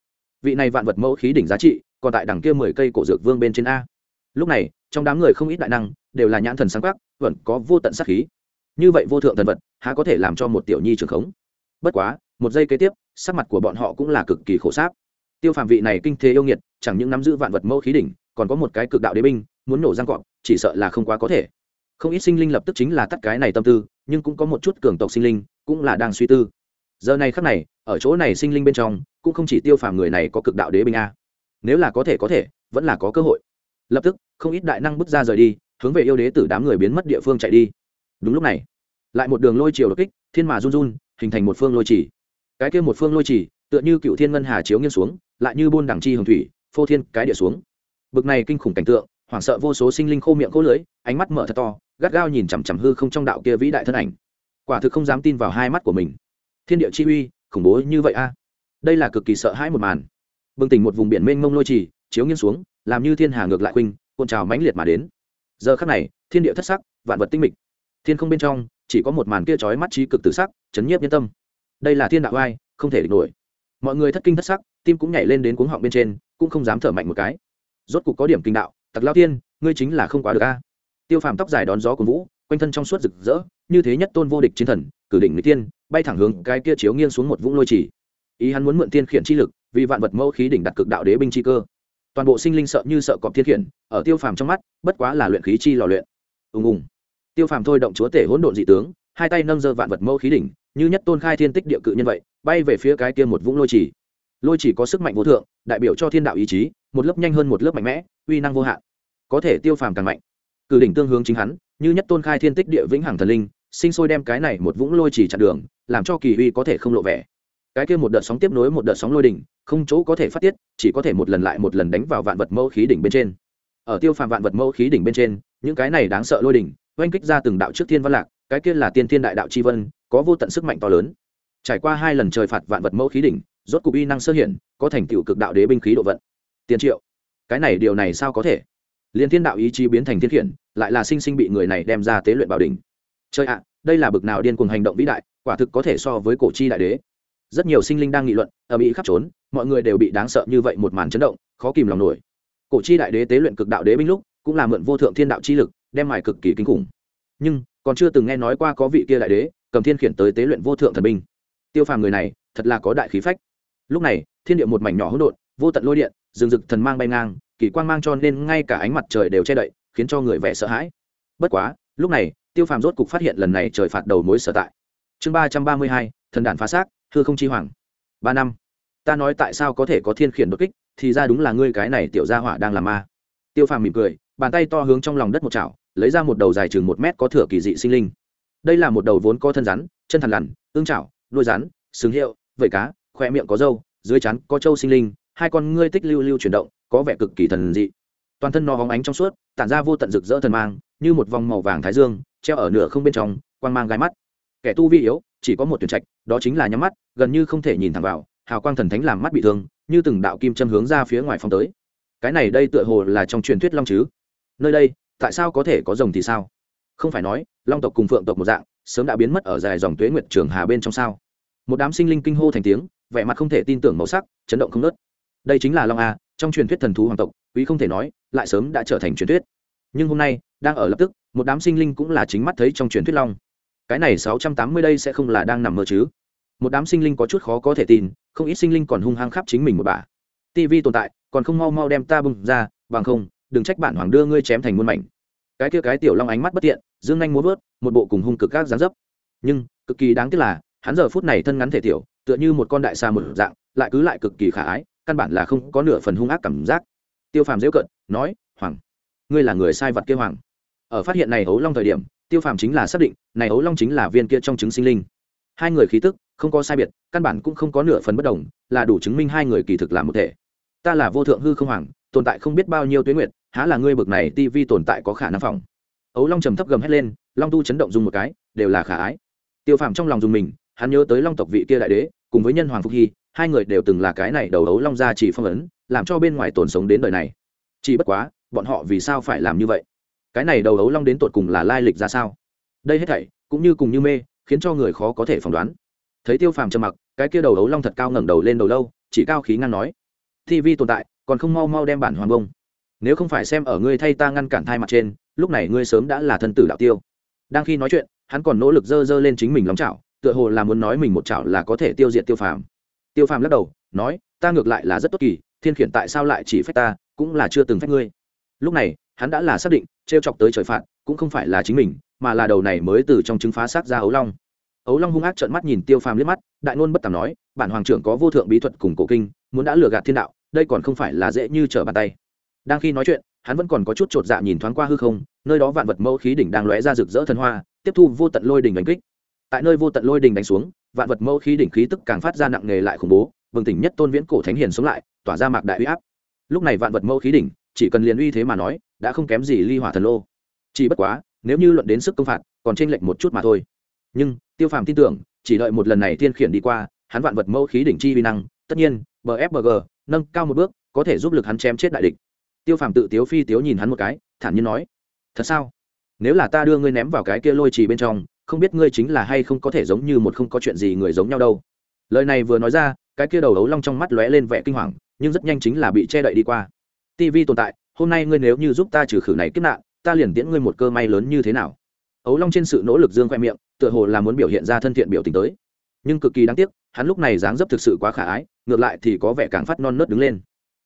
Speaker 1: Vị này vạn vật mẫu khí đỉnh giá trị, còn tại đằng kia mười cây cổ dược vương bên trên a. Lúc này, trong đám người không ít đại năng, đều là nhãn thần sáng khắc vẫn có vô tận sát khí như vậy vô thượng thần vật, há có thể làm cho một tiểu nhi trường khống? Bất quá, một giây kế tiếp, sắc mặt của bọn họ cũng là cực kỳ khổ sáp. Tiêu phạm vị này kinh thế yêu nghiệt, chẳng những nắm giữ vạn vật mẫu khí đỉnh, còn có một cái cực đạo đế binh, muốn nổ răng cọp, chỉ sợ là không quá có thể. Không ít sinh linh lập tức chính là tắt cái này tâm tư, nhưng cũng có một chút cường tộc sinh linh cũng là đang suy tư. Giờ này khắc này, ở chỗ này sinh linh bên trong, cũng không chỉ tiêu phàm người này có cực đạo đế binh a. Nếu là có thể có thể, vẫn là có cơ hội. Lập tức, không ít đại năng bước ra rời đi, hướng về yêu đế tử đám người biến mất địa phương chạy đi. Đúng lúc này lại một đường lôi chiều đột kích, thiên mà run run, hình thành một phương lôi chỉ. Cái kia một phương lôi chỉ, tựa như cựu thiên ngân hà chiếu nghiêng xuống, lại như buôn đằng chi hồng thủy, phô thiên cái địa xuống. Bực này kinh khủng cảnh tượng, hoảng sợ vô số sinh linh khô miệng khô lưới ánh mắt mở thật to, gắt gao nhìn chằm chằm hư không trong đạo kia vĩ đại thân ảnh. Quả thực không dám tin vào hai mắt của mình. Thiên địa chi uy, khủng bố như vậy a. Đây là cực kỳ sợ hãi một màn. Bừng tỉnh một vùng biển mênh mông lôi trì chiếu nghiêng xuống, làm như thiên hà ngược lại khuynh, cuộn trào mãnh liệt mà đến. Giờ khắc này, thiên địa thất sắc, vạn vật tinh mịch thiên không bên trong, chỉ có một màn kia trói mắt trí cực tử sắc, chấn nhiếp nhân tâm. Đây là thiên đạo ai không thể địch nổi. Mọi người thất kinh thất sắc, tim cũng nhảy lên đến cuống họng bên trên, cũng không dám thở mạnh một cái. Rốt cục có điểm kinh đạo, tặc lao tiên ngươi chính là không quá được a. Tiêu phàm tóc dài đón gió của vũ, quanh thân trong suốt rực rỡ, như thế nhất tôn vô địch chiến thần, cử đỉnh người tiên bay thẳng hướng cái kia chiếu nghiêng xuống một vũng lôi chỉ. Ý hắn muốn mượn tiên khiển chi lực, vì vạn vật mẫu khí đỉnh đặt cực đạo đế binh chi cơ. Toàn bộ sinh linh sợ như sợ cọp thiên khiển, ở tiêu phàm trong mắt, bất quá là luyện khí chi lò luyện. Ùng ùng tiêu phàm thôi động chúa tể hỗn độn dị tướng, hai tay nâng dơ vạn vật mẫu khí đỉnh, như nhất tôn khai thiên tích địa cự nhân vậy, bay về phía cái kia một vũng lôi chỉ. Lôi chỉ có sức mạnh vô thượng, đại biểu cho thiên đạo ý chí, một lớp nhanh hơn một lớp mạnh mẽ, uy năng vô hạn. Có thể tiêu phàm càng mạnh. Cử đỉnh tương hướng chính hắn, như nhất tôn khai thiên tích địa vĩnh hằng thần linh, sinh sôi đem cái này một vũng lôi chỉ chặn đường, làm cho kỳ uy có thể không lộ vẻ. Cái kia một đợt sóng tiếp nối một đợt sóng lôi đỉnh, không chỗ có thể phát tiết, chỉ có thể một lần lại một lần đánh vào vạn vật mẫu khí đỉnh bên trên. Ở tiêu phàm vạn vật mẫu khí đỉnh bên trên, những cái này đáng sợ lôi đỉnh oanh kích ra từng đạo trước thiên văn lạc, cái kia là tiên thiên đại đạo c h i vân, có vô tận sức mạnh to lớn. Trải qua hai lần trời phạt vạn vật mẫu khí đỉnh, rốt cục uy năng sơ hiển có thành tựu cực đạo đế binh khí độ vận. Tiền triệu. Cái này điều này sao có thể? Liên thiên đạo ý chí biến thành thiên khiển, lại là sinh sinh bị người này đem ra tế luyện bảo đỉnh. Chơi ạ, đây là bực nào điên cuồng hành động vĩ đại, quả thực có thể so với cổ chi đại đế. Rất nhiều sinh linh đang nghị luận ở mỹ khắp trốn, mọi người đều bị đáng sợ như vậy một màn chấn động, khó kìm lòng nổi. Cổ chi đại đế tế luyện cực đạo đế binh lúc, cũng là mượn vô thượng thiên đạo chi lực đem mài cực kỳ kinh khủng. Nhưng, còn chưa từng nghe nói qua có vị kia đại đế, cầm thiên khiển tới tế luyện vô thượng thần binh. Tiêu phàm người này, thật là có đại khí phách. Lúc này, thiên địa một mảnh nhỏ hỗn độn, vô tận lôi điện, rừng rực thần mang bay ngang, kỳ quan mang cho nên ngay cả ánh mặt trời đều che đậy, khiến cho người vẻ sợ hãi. Bất quá, lúc này, tiêu phàm rốt cục phát hiện lần này trời phạt đầu mối sở tại. Chương ba trăm ba mươi hai, thần đản phá xác, thưa không chi hoàng. Ba năm. Ta nói tại sao có thể có thiên khiển đột kích, thì ra đúng là ngươi cái này tiểu gia hỏa đang làm ma. Tiêu phàm mỉm cười, bàn tay to hướng trong lòng đất một chảo lấy ra một đầu dài chừng một mét có thửa kỳ dị sinh linh. Đây là một đầu vốn có thân rắn, chân thằn lằn, ương chảo, đuôi rắn, sừng hiệu, vẩy cá, khoe miệng có râu, dưới chắn có trâu sinh linh, hai con ngươi tích lưu lưu chuyển động, có vẻ cực kỳ thần dị. Toàn thân nó hóng ánh trong suốt, tản ra vô tận rực rỡ thần mang, như một vòng màu vàng thái dương, treo ở nửa không bên trong, quang mang gai mắt. Kẻ tu vi yếu, chỉ có một tuyển trạch, đó chính là nhắm mắt, gần như không thể nhìn thẳng vào, hào quang thần thánh làm mắt bị thương, như từng đạo kim châm hướng ra phía ngoài phong tới. Cái này đây tựa hồ là trong truyền thuyết long chứ. Nơi đây tại sao có thể có rồng thì sao? Không phải nói, long tộc cùng phượng tộc một dạng, sớm đã biến mất ở dài dòng tuế nguyệt trường hà bên trong sao? Một đám sinh linh kinh hô thành tiếng, vẻ mặt không thể tin tưởng màu sắc, chấn động không nớt đây chính là long a, trong truyền thuyết thần thú hoàng tộc, quý không thể nói, lại sớm đã trở thành truyền thuyết. Nhưng hôm nay, đang ở lập tức, một đám sinh linh cũng là chính mắt thấy trong truyền thuyết long. Cái này sáu trăm tám mươi đây sẽ không là đang nằm mơ chứ? Một đám sinh linh có chút khó có thể tin, không ít sinh linh còn hung hăng khắp chính mình một bà tv tồn tại, còn không mau mau đem ta bưng ra, bằng không đừng trách bản hoàng đưa ngươi chém thành muôn mảnh. Cái kia cái tiểu long ánh mắt bất tiện, dương nhanh muốn vớt, một bộ cùng hung cực các dáng dấp. Nhưng, cực kỳ đáng tiếc là, hắn giờ phút này thân ngắn thể tiểu, tựa như một con đại xa một dạng, lại cứ lại cực kỳ khả ái, căn bản là không có nửa phần hung ác cảm giác. Tiêu phàm dễu cận nói, hoàng, ngươi là người sai vật kia, hoàng. Ở phát hiện này hấu long thời điểm, tiêu phàm chính là xác định, này hấu long chính là viên kia trong trứng sinh linh. Hai người khí tức, không có sai biệt, căn bản cũng không có nửa phần bất đồng, là đủ chứng minh hai người kỳ thực là một thể ta là vô thượng hư không hoàng, tồn tại không biết bao nhiêu tuyến nguyệt, há là ngươi bực này ti vi tồn tại có khả năng phòng? Ấu long trầm thấp gầm hét lên, long tu chấn động dùng một cái, đều là khả ái. Tiêu phàm trong lòng dùng mình, hắn nhớ tới long tộc vị kia đại đế, cùng với nhân hoàng phúc hy, hai người đều từng là cái này đầu ấu long gia chỉ phong ấn, làm cho bên ngoài tồn sống đến đời này. Chỉ bất quá, bọn họ vì sao phải làm như vậy? Cái này đầu ấu long đến tột cùng là lai lịch ra sao? Đây hết thảy, cũng như cùng như mê, khiến cho người khó có thể phỏng đoán. Thấy tiêu phàm trầm mặc, cái kia đầu ấu long thật cao ngẩng đầu lên đầu lâu, chỉ cao khí ngang nói tv vi tồn tại, còn không mau mau đem bản hoàng bông. Nếu không phải xem ở ngươi thay ta ngăn cản thai mặt trên, lúc này ngươi sớm đã là thân tử đạo tiêu. Đang khi nói chuyện, hắn còn nỗ lực dơ dơ lên chính mình lóng chảo, tựa hồ là muốn nói mình một chảo là có thể tiêu diệt tiêu phàm. Tiêu phàm lắc đầu, nói, ta ngược lại là rất tốt kỳ, thiên khiển tại sao lại chỉ phép ta, cũng là chưa từng phép ngươi. Lúc này, hắn đã là xác định t r e o chọc tới trời phạt, cũng không phải là chính mình, mà là đầu này mới từ trong trứng phá xác ra ấu long ấu long hung ác trợn mắt nhìn tiêu phàm liếc mắt, đại nôn bất tàm nói, bản hoàng trưởng có vô thượng bí thuật cùng cổ kinh, muốn đã lừa gạt thiên đạo, đây còn không phải là dễ như trở bàn tay. Đang khi nói chuyện, hắn vẫn còn có chút chột dạ nhìn thoáng qua hư không, nơi đó vạn vật mẫu khí đỉnh đang lóe ra rực rỡ thần hoa, tiếp thu vô tận lôi đỉnh đánh kích. Tại nơi vô tận lôi đình đánh xuống, vạn vật mẫu khí đỉnh khí tức càng phát ra nặng nề lại khủng bố, bừng tỉnh nhất tôn viễn cổ thánh hiền sống lại, tỏa ra mạc đại uy áp. Lúc này vạn vật mẫu khí đỉnh, chỉ cần liền uy thế mà nói, đã không kém gì ly hỏa thần lô. Chỉ bất quá, nếu như luận đến sức công phạt, còn tranh lệch một chút mà thôi nhưng, tiêu phàm tin tưởng, chỉ đợi một lần này thiên khiển đi qua, hắn vạn vật mẫu khí đỉnh chi vi năng, tất nhiên bfbg nâng cao một bước, có thể giúp lực hắn chém chết đại địch. Tiêu phàm tự tiếu phi tiếu nhìn hắn một cái, thản nhiên nói, thật sao? Nếu là ta đưa ngươi ném vào cái kia lôi trì bên trong, không biết ngươi chính là hay không có thể giống như một không có chuyện gì người giống nhau đâu. Lời này vừa nói ra, cái kia đầu ấu long trong mắt lóe lên vẻ kinh hoàng, nhưng rất nhanh chính là bị che đậy đi qua. Tv tồn tại, hôm nay ngươi nếu như giúp ta trừ khử này kiếp nạn, ta liền tiễn ngươi một cơ may lớn như thế nào? Ấu long trên sự nỗ lực dương khoe miệng tựa hồ là muốn biểu hiện ra thân thiện biểu tình tới. Nhưng cực kỳ đáng tiếc, hắn lúc này dáng dấp thực sự quá khả ái, ngược lại thì có vẻ càng phát non nớt đứng lên.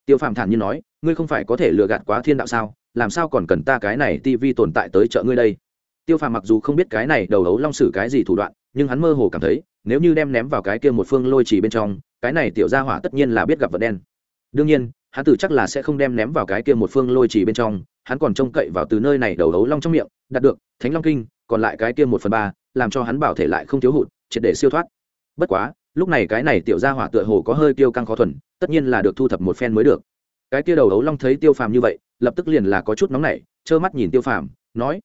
Speaker 1: Tiêu phàm thản nhiên nói, ngươi không phải có thể lừa gạt quá thiên đạo sao? Làm sao còn cần ta cái này tivi tồn tại tới chợ ngươi đây? Tiêu phàm mặc dù không biết cái này đầu hấu long sử cái gì thủ đoạn, nhưng hắn mơ hồ cảm thấy, nếu như đem ném vào cái kia một phương lôi chỉ bên trong, cái này tiểu gia hỏa tất nhiên là biết gặp vật đen. Đương nhiên, hắn tử chắc là sẽ không đem ném vào cái kia một phương lôi chỉ bên trong, hắn còn trông cậy vào từ nơi này đầu hấu long trong miệng, đạt được thánh long kinh, còn lại cái kia một phần ba làm cho hắn bảo thể lại không thiếu hụt, triệt để siêu thoát. Bất quá, lúc này cái này tiểu gia hỏa tựa hồ có hơi tiêu căng khó thuần, tất nhiên là được thu thập một phen mới được. Cái kia đầu ấu long thấy tiêu phàm như vậy, lập tức liền là có chút nóng nảy, trơ mắt nhìn tiêu phàm, nói,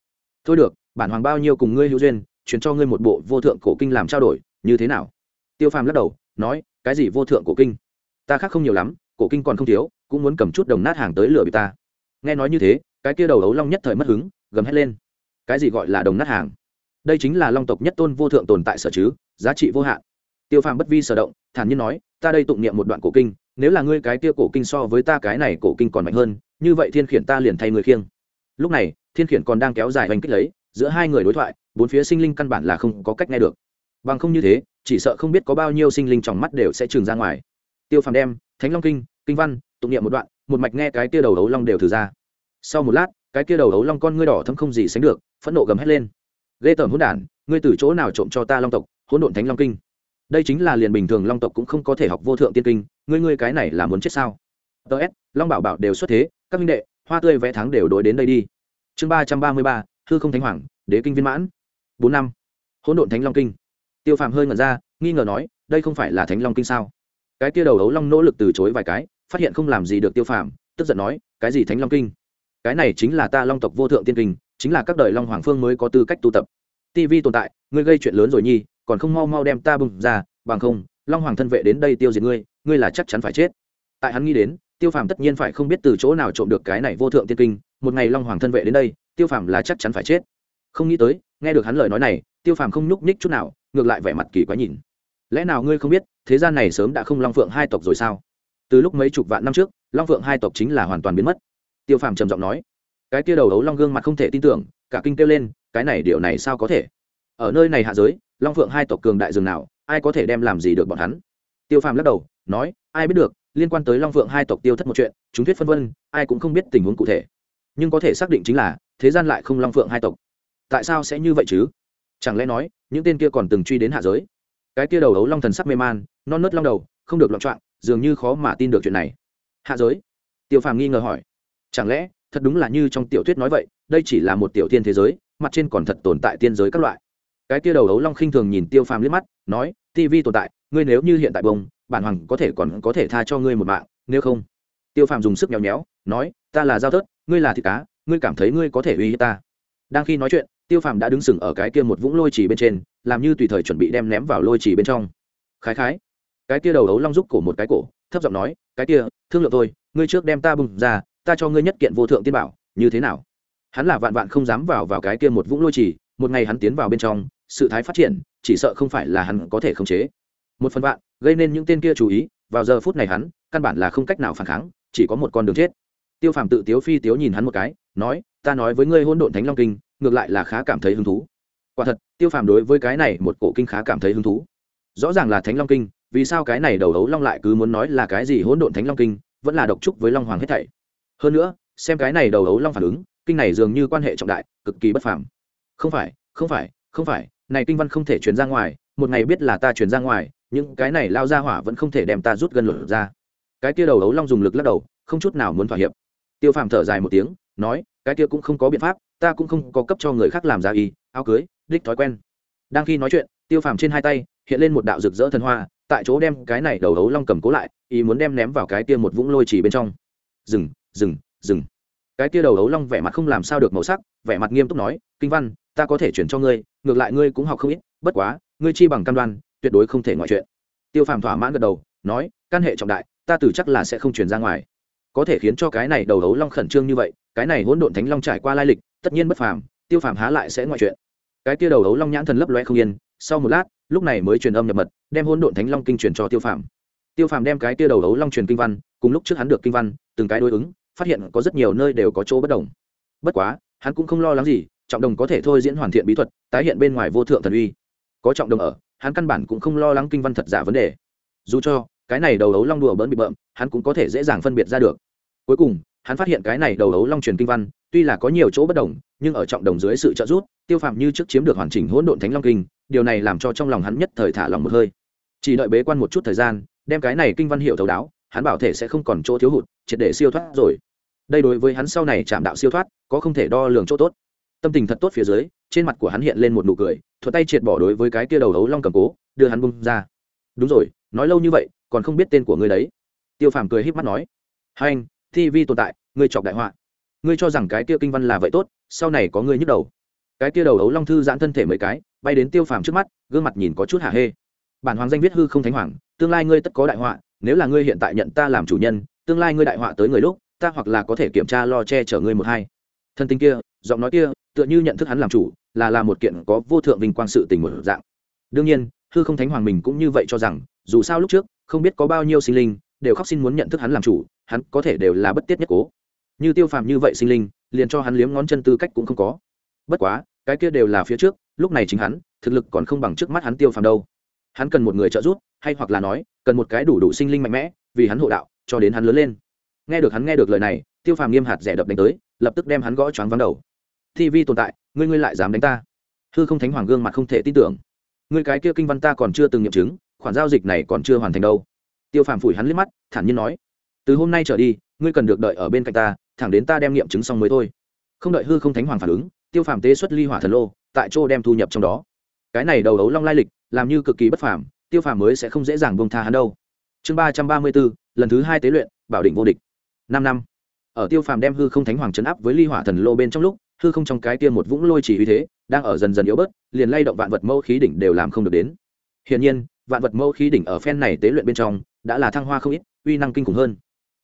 Speaker 1: thôi được, bản hoàng bao nhiêu cùng ngươi hữu duyên, chuyển cho ngươi một bộ vô thượng cổ kinh làm trao đổi, như thế nào? Tiêu phàm lắc đầu, nói, cái gì vô thượng cổ kinh? Ta khác không nhiều lắm, cổ kinh còn không thiếu, cũng muốn cầm chút đồng nát hàng tới lửa bị ta. Nghe nói như thế, cái kia đầu ấu long nhất thời mất hứng, gầm hét lên. Cái gì gọi là đồng nát hàng? Đây chính là long tộc nhất tôn vô thượng tồn tại sở chứ, giá trị vô hạn. Tiêu phàm bất vi sở động, thản nhiên nói, ta đây tụng niệm một đoạn cổ kinh, nếu là ngươi cái kia cổ kinh so với ta cái này cổ kinh còn mạnh hơn, như vậy thiên khiển ta liền thay người khiêng. Lúc này, thiên khiển còn đang kéo dài oanh kích lấy, giữa hai người đối thoại, bốn phía sinh linh căn bản là không có cách nghe được. Bằng không như thế, chỉ sợ không biết có bao nhiêu sinh linh trong mắt đều sẽ trừng ra ngoài. Tiêu phàm đem, thánh long kinh kinh văn, tụng niệm một đoạn, một mạch nghe cái kia đầu ấu long đều thử ra. Sau một lát, cái kia đầu ấu long con ngươi đỏ thâm không gì sánh được, phẫn nộ gầm hét lên ghê tởm hỗn đản, ngươi từ chỗ nào trộm cho ta long tộc, hỗn độn thánh long kinh? Đây chính là liền bình thường long tộc cũng không có thể học vô thượng tiên kinh, ngươi ngươi cái này là muốn chết sao? Ts long bảo bảo đều xuất thế, các minh đệ, hoa tươi vẽ tháng đều đối đến đây đi. Chương ba trăm ba mươi ba, hư không thánh hoàng, đế kinh viên mãn. Bốn năm. Hỗn độn thánh long kinh. Tiêu phàm hơi ngẩn ra, nghi ngờ nói, đây không phải là thánh long kinh sao? Cái kia đầu ấu long nỗ lực từ chối vài cái, phát hiện không làm gì được tiêu phàm, tức giận nói, cái gì thánh long kinh? Cái này chính là ta long tộc vô thượng tiên kinh chính là các đời long hoàng phương mới có tư cách tu tập. Tv tồn tại, ngươi gây chuyện lớn rồi nhi, còn không mau mau đem ta bùng ra, bằng không, long hoàng thân vệ đến đây tiêu diệt ngươi ngươi là chắc chắn phải chết. Tại hắn nghĩ đến, tiêu phàm tất nhiên phải không biết từ chỗ nào trộm được cái này vô thượng tiên kinh, một ngày long hoàng thân vệ đến đây, tiêu phàm là chắc chắn phải chết. Không nghĩ tới, nghe được hắn lời nói này, tiêu phàm không nhúc nhích chút nào, ngược lại vẻ mặt kỳ quái nhìn. Lẽ nào ngươi không biết, thế gian này sớm đã không long phượng hai tộc rồi sao? Từ lúc mấy chục vạn năm trước, long phượng hai tộc chính là hoàn toàn biến mất. Tiêu phàm trầm giọng nói cái kia đầu ấu long gương mặt không thể tin tưởng, cả kinh kêu lên, cái này điều này sao có thể? Ở nơi này hạ giới, long phượng hai tộc cường đại rừng nào, ai có thể đem làm gì được bọn hắn? Tiêu phàm lắc đầu, nói, ai biết được, liên quan tới long phượng hai tộc tiêu thất một chuyện, chúng thuyết phân vân, ai cũng không biết tình huống cụ thể. Nhưng có thể xác định chính là, thế gian lại không long phượng hai tộc. Tại sao sẽ như vậy chứ? Chẳng lẽ nói, những tên kia còn từng truy đến hạ giới? Cái kia đầu ấu long thần sắc mê man, non nớt long đầu, không được loạn trọng dường như khó mà tin được chuyện này. Hạ giới? Tiêu phàm nghi ngờ hỏi. Chẳng lẽ thật đúng là như trong tiểu thuyết nói vậy, đây chỉ là một tiểu thiên thế giới, mặt trên còn thật tồn tại tiên giới các loại. Cái kia đầu ấu long khinh thường nhìn tiêu phàm liếc mắt, nói, tv tồn tại, ngươi nếu như hiện tại bông bản hoàng có thể còn có thể tha cho ngươi một mạng, nếu không. Tiêu phàm dùng sức nhéo nhéo, nói, ta là giao thớt, ngươi là thịt cá, ngươi cảm thấy ngươi có thể uy hiếp ta. Đang khi nói chuyện, tiêu phàm đã đứng sừng ở cái kia một vũng lôi trì bên trên, làm như tùy thời chuẩn bị đem ném vào lôi trì bên trong. Khái khái. Cái kia đầu ấu long rúc cổ một cái cổ, thấp giọng nói, cái kia, thương lượng tôi ngươi trước đem ta bùng ra ta cho ngươi nhất kiện vô thượng tiên bảo, như thế nào? Hắn là vạn vạn không dám vào vào cái kia một vũng lôi trì, một ngày hắn tiến vào bên trong, sự thái phát triển, chỉ sợ không phải là hắn có thể khống chế. Một phần vạn, gây nên những tên kia chú ý, vào giờ phút này hắn, căn bản là không cách nào phản kháng, chỉ có một con đường chết. Tiêu phàm tự tiếu phi tiếu nhìn hắn một cái, nói, ta nói với ngươi hôn độn thánh long kinh, ngược lại là khá cảm thấy hứng thú. Quả thật, tiêu phàm đối với cái này một cổ kinh khá cảm thấy hứng thú. Rõ ràng là thánh long kinh, vì sao cái này đầu ấu long lại cứ muốn nói là cái gì hỗn độn thánh long kinh, vẫn là độc trúc với long hoàng hết thảy hơn nữa, xem cái này đầu ấu long phản ứng, kinh này dường như quan hệ trọng đại, cực kỳ bất phàm. Không phải không phải không phải, này kinh văn không thể truyền ra ngoài, một ngày biết là ta truyền ra ngoài, những cái này lao ra hỏa vẫn không thể đem ta rút gần lửa ra. Cái kia đầu ấu long dùng lực lắc đầu, không chút nào muốn thỏa hiệp. Tiêu phàm thở dài một tiếng, nói, cái kia cũng không có biện pháp, ta cũng không có cấp cho người khác làm ra y, áo cưới, đích thói quen. Đang khi nói chuyện, tiêu phàm trên hai tay, hiện lên một đạo rực rỡ thần hoa, tại chỗ đem cái này đầu ấu long cầm cố lại, ý muốn đem ném vào cái kia một vũng lôi trì bên trong. Dừng dừng dừng. Cái tia đầu ấu long vẻ mặt không làm sao được màu sắc, vẻ mặt nghiêm túc nói, kinh văn, ta có thể chuyển cho ngươi, ngược lại ngươi cũng học không ít, bất quá, ngươi chi bằng cam đoan, tuyệt đối không thể ngoại chuyện. Tiêu phàm thỏa mãn gật đầu, nói, căn hệ trọng đại, ta từ chắc là sẽ không chuyển ra ngoài. Có thể khiến cho cái này đầu ấu long khẩn trương như vậy, cái này hỗn độn thánh long trải qua lai lịch, tất nhiên bất phàm, tiêu phàm há lại sẽ ngoại chuyện. Cái tia đầu ấu long nhãn thần lấp loe không yên, sau một lát, lúc này mới truyền âm nhập mật, đem hỗn độn thánh long kinh truyền cho tiêu phàm. Tiêu phàm đem cái tia đầu ấu long truyền kinh văn, cùng lúc trước hắn được kinh văn, từng cái đối ứng phát hiện có rất nhiều nơi đều có chỗ bất đồng. Bất quá, hắn cũng không lo lắng gì, trọng đồng có thể thôi diễn hoàn thiện bí thuật, tái hiện bên ngoài vô thượng thần uy. Có trọng đồng ở, hắn căn bản cũng không lo lắng kinh văn thật giả vấn đề. Dù cho, cái này đầu ấu long đùa bỡn bị bợm, hắn cũng có thể dễ dàng phân biệt ra được. Cuối cùng, hắn phát hiện cái này đầu ấu long truyền kinh văn, tuy là có nhiều chỗ bất đồng, nhưng ở trọng đồng dưới sự trợ giúp, tiêu phàm như trước chiếm được hoàn chỉnh hỗn độn thánh long kinh, điều này làm cho trong lòng hắn nhất thời thả lòng một hơi. Chỉ đợi bế quan một chút thời gian, đem cái này kinh văn hiệu thấu đáo, hắn bảo thể sẽ không còn chỗ thiếu hụt, triệt để siêu thoát rồi đây đối với hắn sau này chạm đạo siêu thoát, có không thể đo lường chỗ tốt. Tâm tình thật tốt phía dưới, trên mặt của hắn hiện lên một nụ cười thuật tay triệt bỏ đối với cái kia đầu hấu long cầm cố, đưa hắn bung ra. Đúng rồi, nói lâu như vậy, còn không biết tên của ngươi đấy. Tiêu phàm cười h í p mắt nói, hai anh thi vi tồn tại, ngươi chọc đại họa. Ngươi cho rằng cái kia kinh văn là vậy tốt, sau này có ngươi nhức đầu. Cái kia đầu hấu long thư giãn thân thể mấy cái, bay đến tiêu phàm trước mắt, gương mặt nhìn có chút hạ hê. Bản hoàng danh viết hư không thánh hoàng, tương lai ngươi tất có đại họa, nếu là ngươi hiện tại nhận ta làm chủ nhân, tương lai ngươi đại họa tới người lúc ta hoặc là có thể kiểm tra lo che chở ngươi một hai. Thân tình kia, giọng nói kia, tựa như nhận thức hắn làm chủ, là là một kiện có vô thượng vinh quang sự tình một dạng. Đương nhiên, hư không thánh hoàng mình cũng như vậy cho rằng, dù sao lúc trước, không biết có bao nhiêu sinh linh, đều khóc xin muốn nhận thức hắn làm chủ, hắn có thể đều là bất tiết nhất cố. Như tiêu phàm như vậy sinh linh, liền cho hắn liếm ngón chân tư cách cũng không có. Bất quá, cái kia đều là phía trước, lúc này chính hắn, thực lực còn không bằng trước mắt hắn tiêu phàm đâu. Hắn cần một người trợ giúp, hay hoặc là nói, cần một cái đủ đủ sinh linh mạnh mẽ, vì hắn hộ đạo, cho đến hắn lớn lên nghe được hắn nghe được lời này, tiêu phàm nghiêm hạt rẻ đập đánh tới, lập tức đem hắn gõ choáng vắng đầu. Thi vi tồn tại, ngươi ngươi lại dám đánh ta? Hư không thánh hoàng gương mặt không thể tin tưởng. Ngươi cái kia kinh văn ta còn chưa từng nghiệm chứng, khoản giao dịch này còn chưa hoàn thành đâu. Tiêu phàm phủi hắn liếc mắt, thản nhiên nói, từ hôm nay trở đi, ngươi cần được đợi ở bên cạnh ta, thẳng đến ta đem nghiệm chứng xong mới thôi. Không đợi hư không thánh hoàng phản ứng, tiêu phàm tế xuất ly hỏa thần lô, tại chỗ đem thu nhập trong đó. Cái này đầu ấu long lai lịch, làm như cực kỳ bất phàm, tiêu phàm mới sẽ không dễ dàng bông tha hắn đâu. Chương ba trăm ba mươi bốn, lần thứ hai tế luyện, bảo định vô địch năm năm. Ở tiêu phàm đem hư không thánh hoàng chấn áp với ly hỏa thần lô bên trong lúc, hư không trong cái kia một vũng lôi chỉ uy thế, đang ở dần dần yếu bớt, liền lay động vạn vật mẫu khí đỉnh đều làm không được đến. Hiển nhiên, vạn vật mẫu khí đỉnh ở phen này tế luyện bên trong, đã là thăng hoa không ít, uy năng kinh khủng hơn.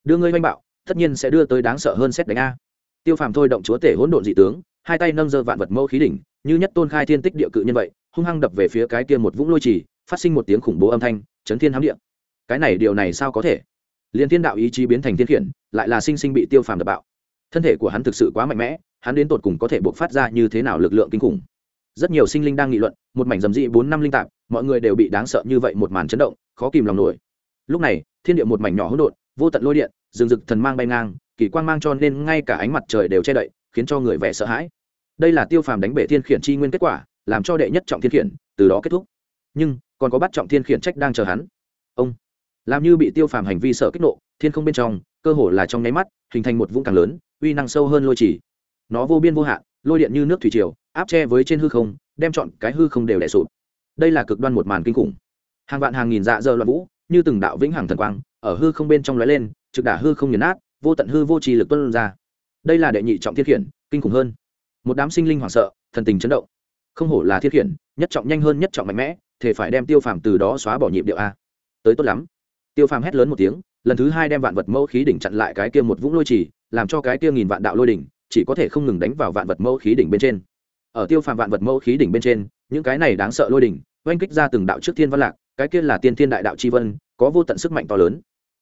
Speaker 1: Đưa ngươi manh bạo, tất nhiên sẽ đưa tới đáng sợ hơn xét đánh a. Tiêu phàm thôi động chúa tể hỗn độn dị tướng, hai tay nâng giơ vạn vật mẫu khí đỉnh, như nhất tôn khai thiên tích địa cự nhân vậy, hung hăng đập về phía cái kia một vũng lôi trì phát sinh một tiếng khủng bố âm thanh, chấn thiên hám địa. Cái này điều này sao có thể? Liền thiên đạo ý chí biến thành thiên khiển, lại là sinh sinh bị tiêu phàm đập bạo. Thân thể của hắn thực sự quá mạnh mẽ, hắn đến tột cùng có thể buộc phát ra như thế nào lực lượng kinh khủng. Rất nhiều sinh linh đang nghị luận, một mảnh dầm dị bốn năm linh tạp, mọi người đều bị đáng sợ như vậy một màn chấn động, khó kìm lòng nổi. Lúc này, thiên địa một mảnh nhỏ hỗn độn, vô tận lôi điện, rừng rực thần mang bay ngang, kỳ quang mang cho nên ngay cả ánh mặt trời đều che đậy, khiến cho người vẻ sợ hãi. Đây là tiêu phàm đánh bể thiên khiển chi nguyên kết quả, làm cho đệ nhất trọng thiên khiển từ đó kết thúc. Nhưng, còn có bắt trọng thiên khiển trách đang chờ hắn. Ông! Làm như bị tiêu phàm hành vi sợ kích nộ, thiên không bên trong, cơ hồ là trong nháy mắt, hình thành một vũng càng lớn, uy năng sâu hơn lôi chỉ. Nó vô biên vô hạn, lôi điện như nước thủy triều, áp che với trên hư không, đem chọn cái hư không đều đẻ sụp. Đây là cực đoan một màn kinh khủng. Hàng vạn hàng nghìn dạ dơ loạn vũ, như từng đạo vĩnh hằng thần quang, ở hư không bên trong lóe lên, trực đả hư không nghiền át vô tận hư vô trì lực tuân ra. Đây là đệ nhị trọng thiết khiển, kinh khủng hơn. Một đám sinh linh hoảng sợ, thần tình chấn động. Không hổ là thiết khiển, nhất trọng nhanh hơn, nhất trọng mạnh mẽ, thể phải đem tiêu phàm từ đó xóa bỏ nhịp điệu a. Tới tốt lắm tiêu phàm hét lớn một tiếng, lần thứ hai đem vạn vật mẫu khí đỉnh chặn lại cái kia một vũng lôi trì, làm cho cái kia nghìn vạn đạo lôi đỉnh chỉ có thể không ngừng đánh vào vạn vật mẫu khí đỉnh bên trên. Ở tiêu phàm vạn vật mẫu khí đỉnh bên trên, những cái này đáng sợ lôi đỉnh oanh kích ra từng đạo trước thiên văn lạc, cái kia là tiên thiên đại đạo c h i vân, có vô tận sức mạnh to lớn.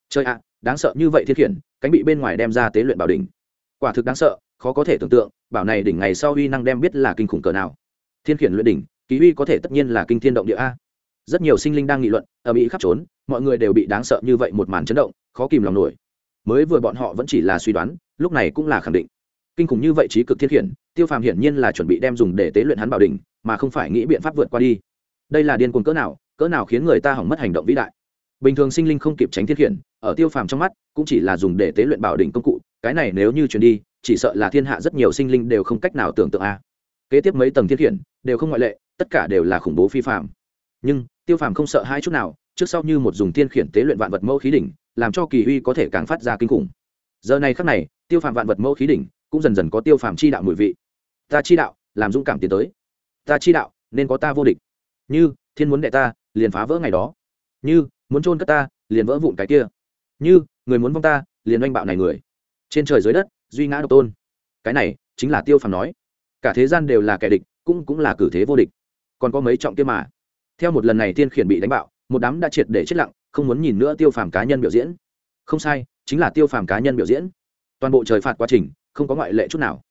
Speaker 1: Chơi ạ à, đáng sợ như vậy thiết khiển, cánh bị bên ngoài đem ra tế luyện bảo đỉnh. Quả thực đáng sợ, khó có thể tưởng tượng, bảo này đỉnh ngày sau uy năng đem biết là kinh khủng cỡ nào. Thiên khiển luyện đỉnh, ký uy có thể tất nhiên là kinh thiên động địa a. Rất nhiều sinh linh đang nghị luận ở mỹ khắp trốn mọi người đều bị đáng sợ như vậy một màn chấn động khó kìm lòng nổi. Mới vừa bọn họ vẫn chỉ là suy đoán lúc này cũng là khẳng định. Kinh khủng như vậy trí cực thiết hiển, tiêu phàm hiển nhiên là chuẩn bị đem dùng để tế luyện hắn bảo đình mà không phải nghĩ biện pháp vượt qua đi. Đây là điên cuồng cỡ nào cỡ nào khiến người ta hỏng mất hành động vĩ đại. Bình thường sinh linh không kịp tránh thiết hiển, ở tiêu phàm trong mắt cũng chỉ là dùng để tế luyện bảo đình công cụ cái này nếu như chuyển đi chỉ sợ là thiên hạ rất nhiều sinh linh đều không cách nào tưởng tượng a. Kế tiếp mấy tầng thiết hiển đều không ngoại lệ tất cả đều là khủng bố phi phạm nhưng tiêu phàm không sợ hai chút nào trước sau như một dùng tiên khiển tế luyện vạn vật mẫu khí đỉnh, làm cho kỳ uy có thể càng phát ra kinh khủng. Giờ này khắc này, tiêu phàm vạn vật mẫu khí đỉnh cũng dần dần có tiêu phàm chi đạo mùi vị. Ta chi đạo, làm dũng cảm tiến tới. Ta chi đạo, nên có ta vô địch. Như, thiên muốn đệ ta, liền phá vỡ ngày đó. Như, muốn trôn cất ta, liền vỡ vụn cái kia. Như, người muốn vong ta, liền oanh bạo này người. Trên trời dưới đất, duy ngã độc tôn. Cái này, chính là tiêu phàm nói. Cả thế gian đều là kẻ địch, cũng cũng là cử thế vô địch. Còn có mấy trọng kia mà. Theo một lần này tiên khiển bị đánh bạo một đám đã triệt để chết lặng, không muốn nhìn nữa tiêu phàm cá nhân biểu diễn. Không sai, chính là tiêu phàm cá nhân biểu diễn. Toàn bộ trời phạt quá trình, không có ngoại lệ chút nào.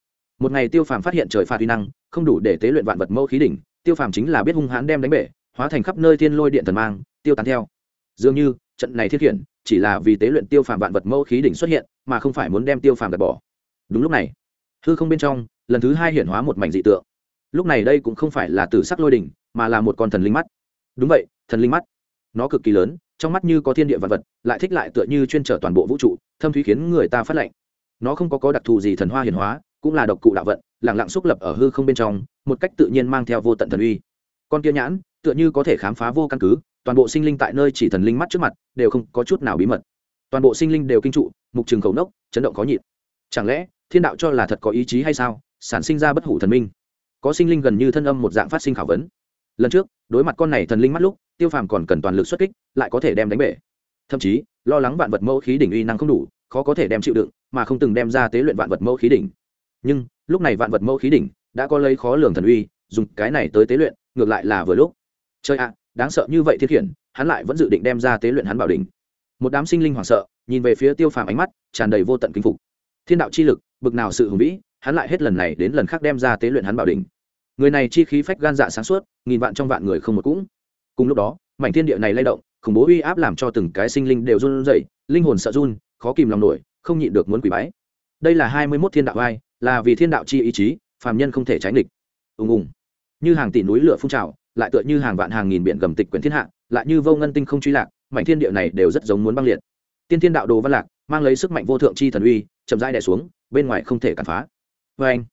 Speaker 1: Một ngày tiêu phàm phát hiện trời phạt uy năng, không đủ để tế luyện vạn vật mẫu khí đỉnh, tiêu phàm chính là biết hung hãn đem đánh bể, hóa thành khắp nơi thiên lôi điện thần mang, tiêu tán theo. Dường như, trận này thiết khiển, chỉ là vì tế luyện tiêu phàm vạn vật mẫu khí đỉnh xuất hiện, mà không phải muốn đem tiêu phàm gạt bỏ. Đúng lúc này, hư không bên trong, lần thứ hai hiển hóa một mảnh dị tượng. Lúc này đây cũng không phải là tử sắc lôi đỉnh, mà là một con thần linh mắt. Đúng vậy, thần linh mắt nó cực kỳ lớn, trong mắt như có thiên địa vật vật, lại thích lại tựa như chuyên trở toàn bộ vũ trụ, thâm thúy khiến người ta phát lệnh nó không có có đặc thù gì thần hoa hiển hóa, cũng là độc cụ đạo vận lẳng lặng xúc lập ở hư không bên trong, một cách tự nhiên mang theo vô tận thần uy. Con kia nhãn, tựa như có thể khám phá vô căn cứ, toàn bộ sinh linh tại nơi chỉ thần linh mắt trước mặt, đều không có chút nào bí mật. Toàn bộ sinh linh đều kinh trụ, mục trường khẩu nốc, chấn động khó nhịn. Chẳng lẽ, thiên đạo cho là thật có ý chí hay sao? Sản sinh ra bất hủ thần minh. Có sinh linh gần như thân âm một dạng phát sinh khảo vấn. Lần trước, đối mặt con này thần linh mắt lúc tiêu phàm còn cần toàn lực xuất kích, lại có thể đem đánh bể. Thậm chí, lo lắng vạn vật mẫu khí đỉnh uy năng không đủ, khó có thể đem chịu đựng, mà không từng đem ra tế luyện vạn vật mẫu khí đỉnh. Nhưng, lúc này vạn vật mẫu khí đỉnh đã có lấy khó lường thần uy, dùng cái này tới tế luyện, ngược lại là vừa lúc. Chơi ạ, đáng sợ như vậy thiết khiển hắn lại vẫn dự định đem ra tế luyện hắn bảo đỉnh. Một đám sinh linh hoảng sợ, nhìn về phía tiêu phàm ánh mắt, tràn đầy vô tận kinh phục. Thiên đạo chi lực, bực nào sự hùng vĩ, hắn lại hết lần này đến lần khác đem ra tế luyện hắn bảo đỉnh. Người này chi khí phách gan dạ sáng suốt, nghìn vạn trong vạn người không một cũng cùng lúc đó, mảnh thiên địa này lay động, khủng bố uy áp làm cho từng cái sinh linh đều run rẩy, linh hồn sợ run, khó kìm lòng nổi, không nhịn được muốn quỷ bái. Đây là hai mươi mốt thiên đạo ai là vì thiên đạo chi ý chí, phàm nhân không thể tránh địch. Ùng ùng. Như hàng tỷ núi lửa phun trào, lại tựa như hàng vạn hàng nghìn biển gầm tịch quyển thiên hạ, lại như vô ngân tinh không truy lạc, mảnh thiên địa này đều rất giống muốn băng liệt. Tiên thiên đạo đồ văn lạc, mang lấy sức mạnh vô thượng chi thần uy, chậm rãi đè xuống, bên ngoài không thể cản phá. Vê anh,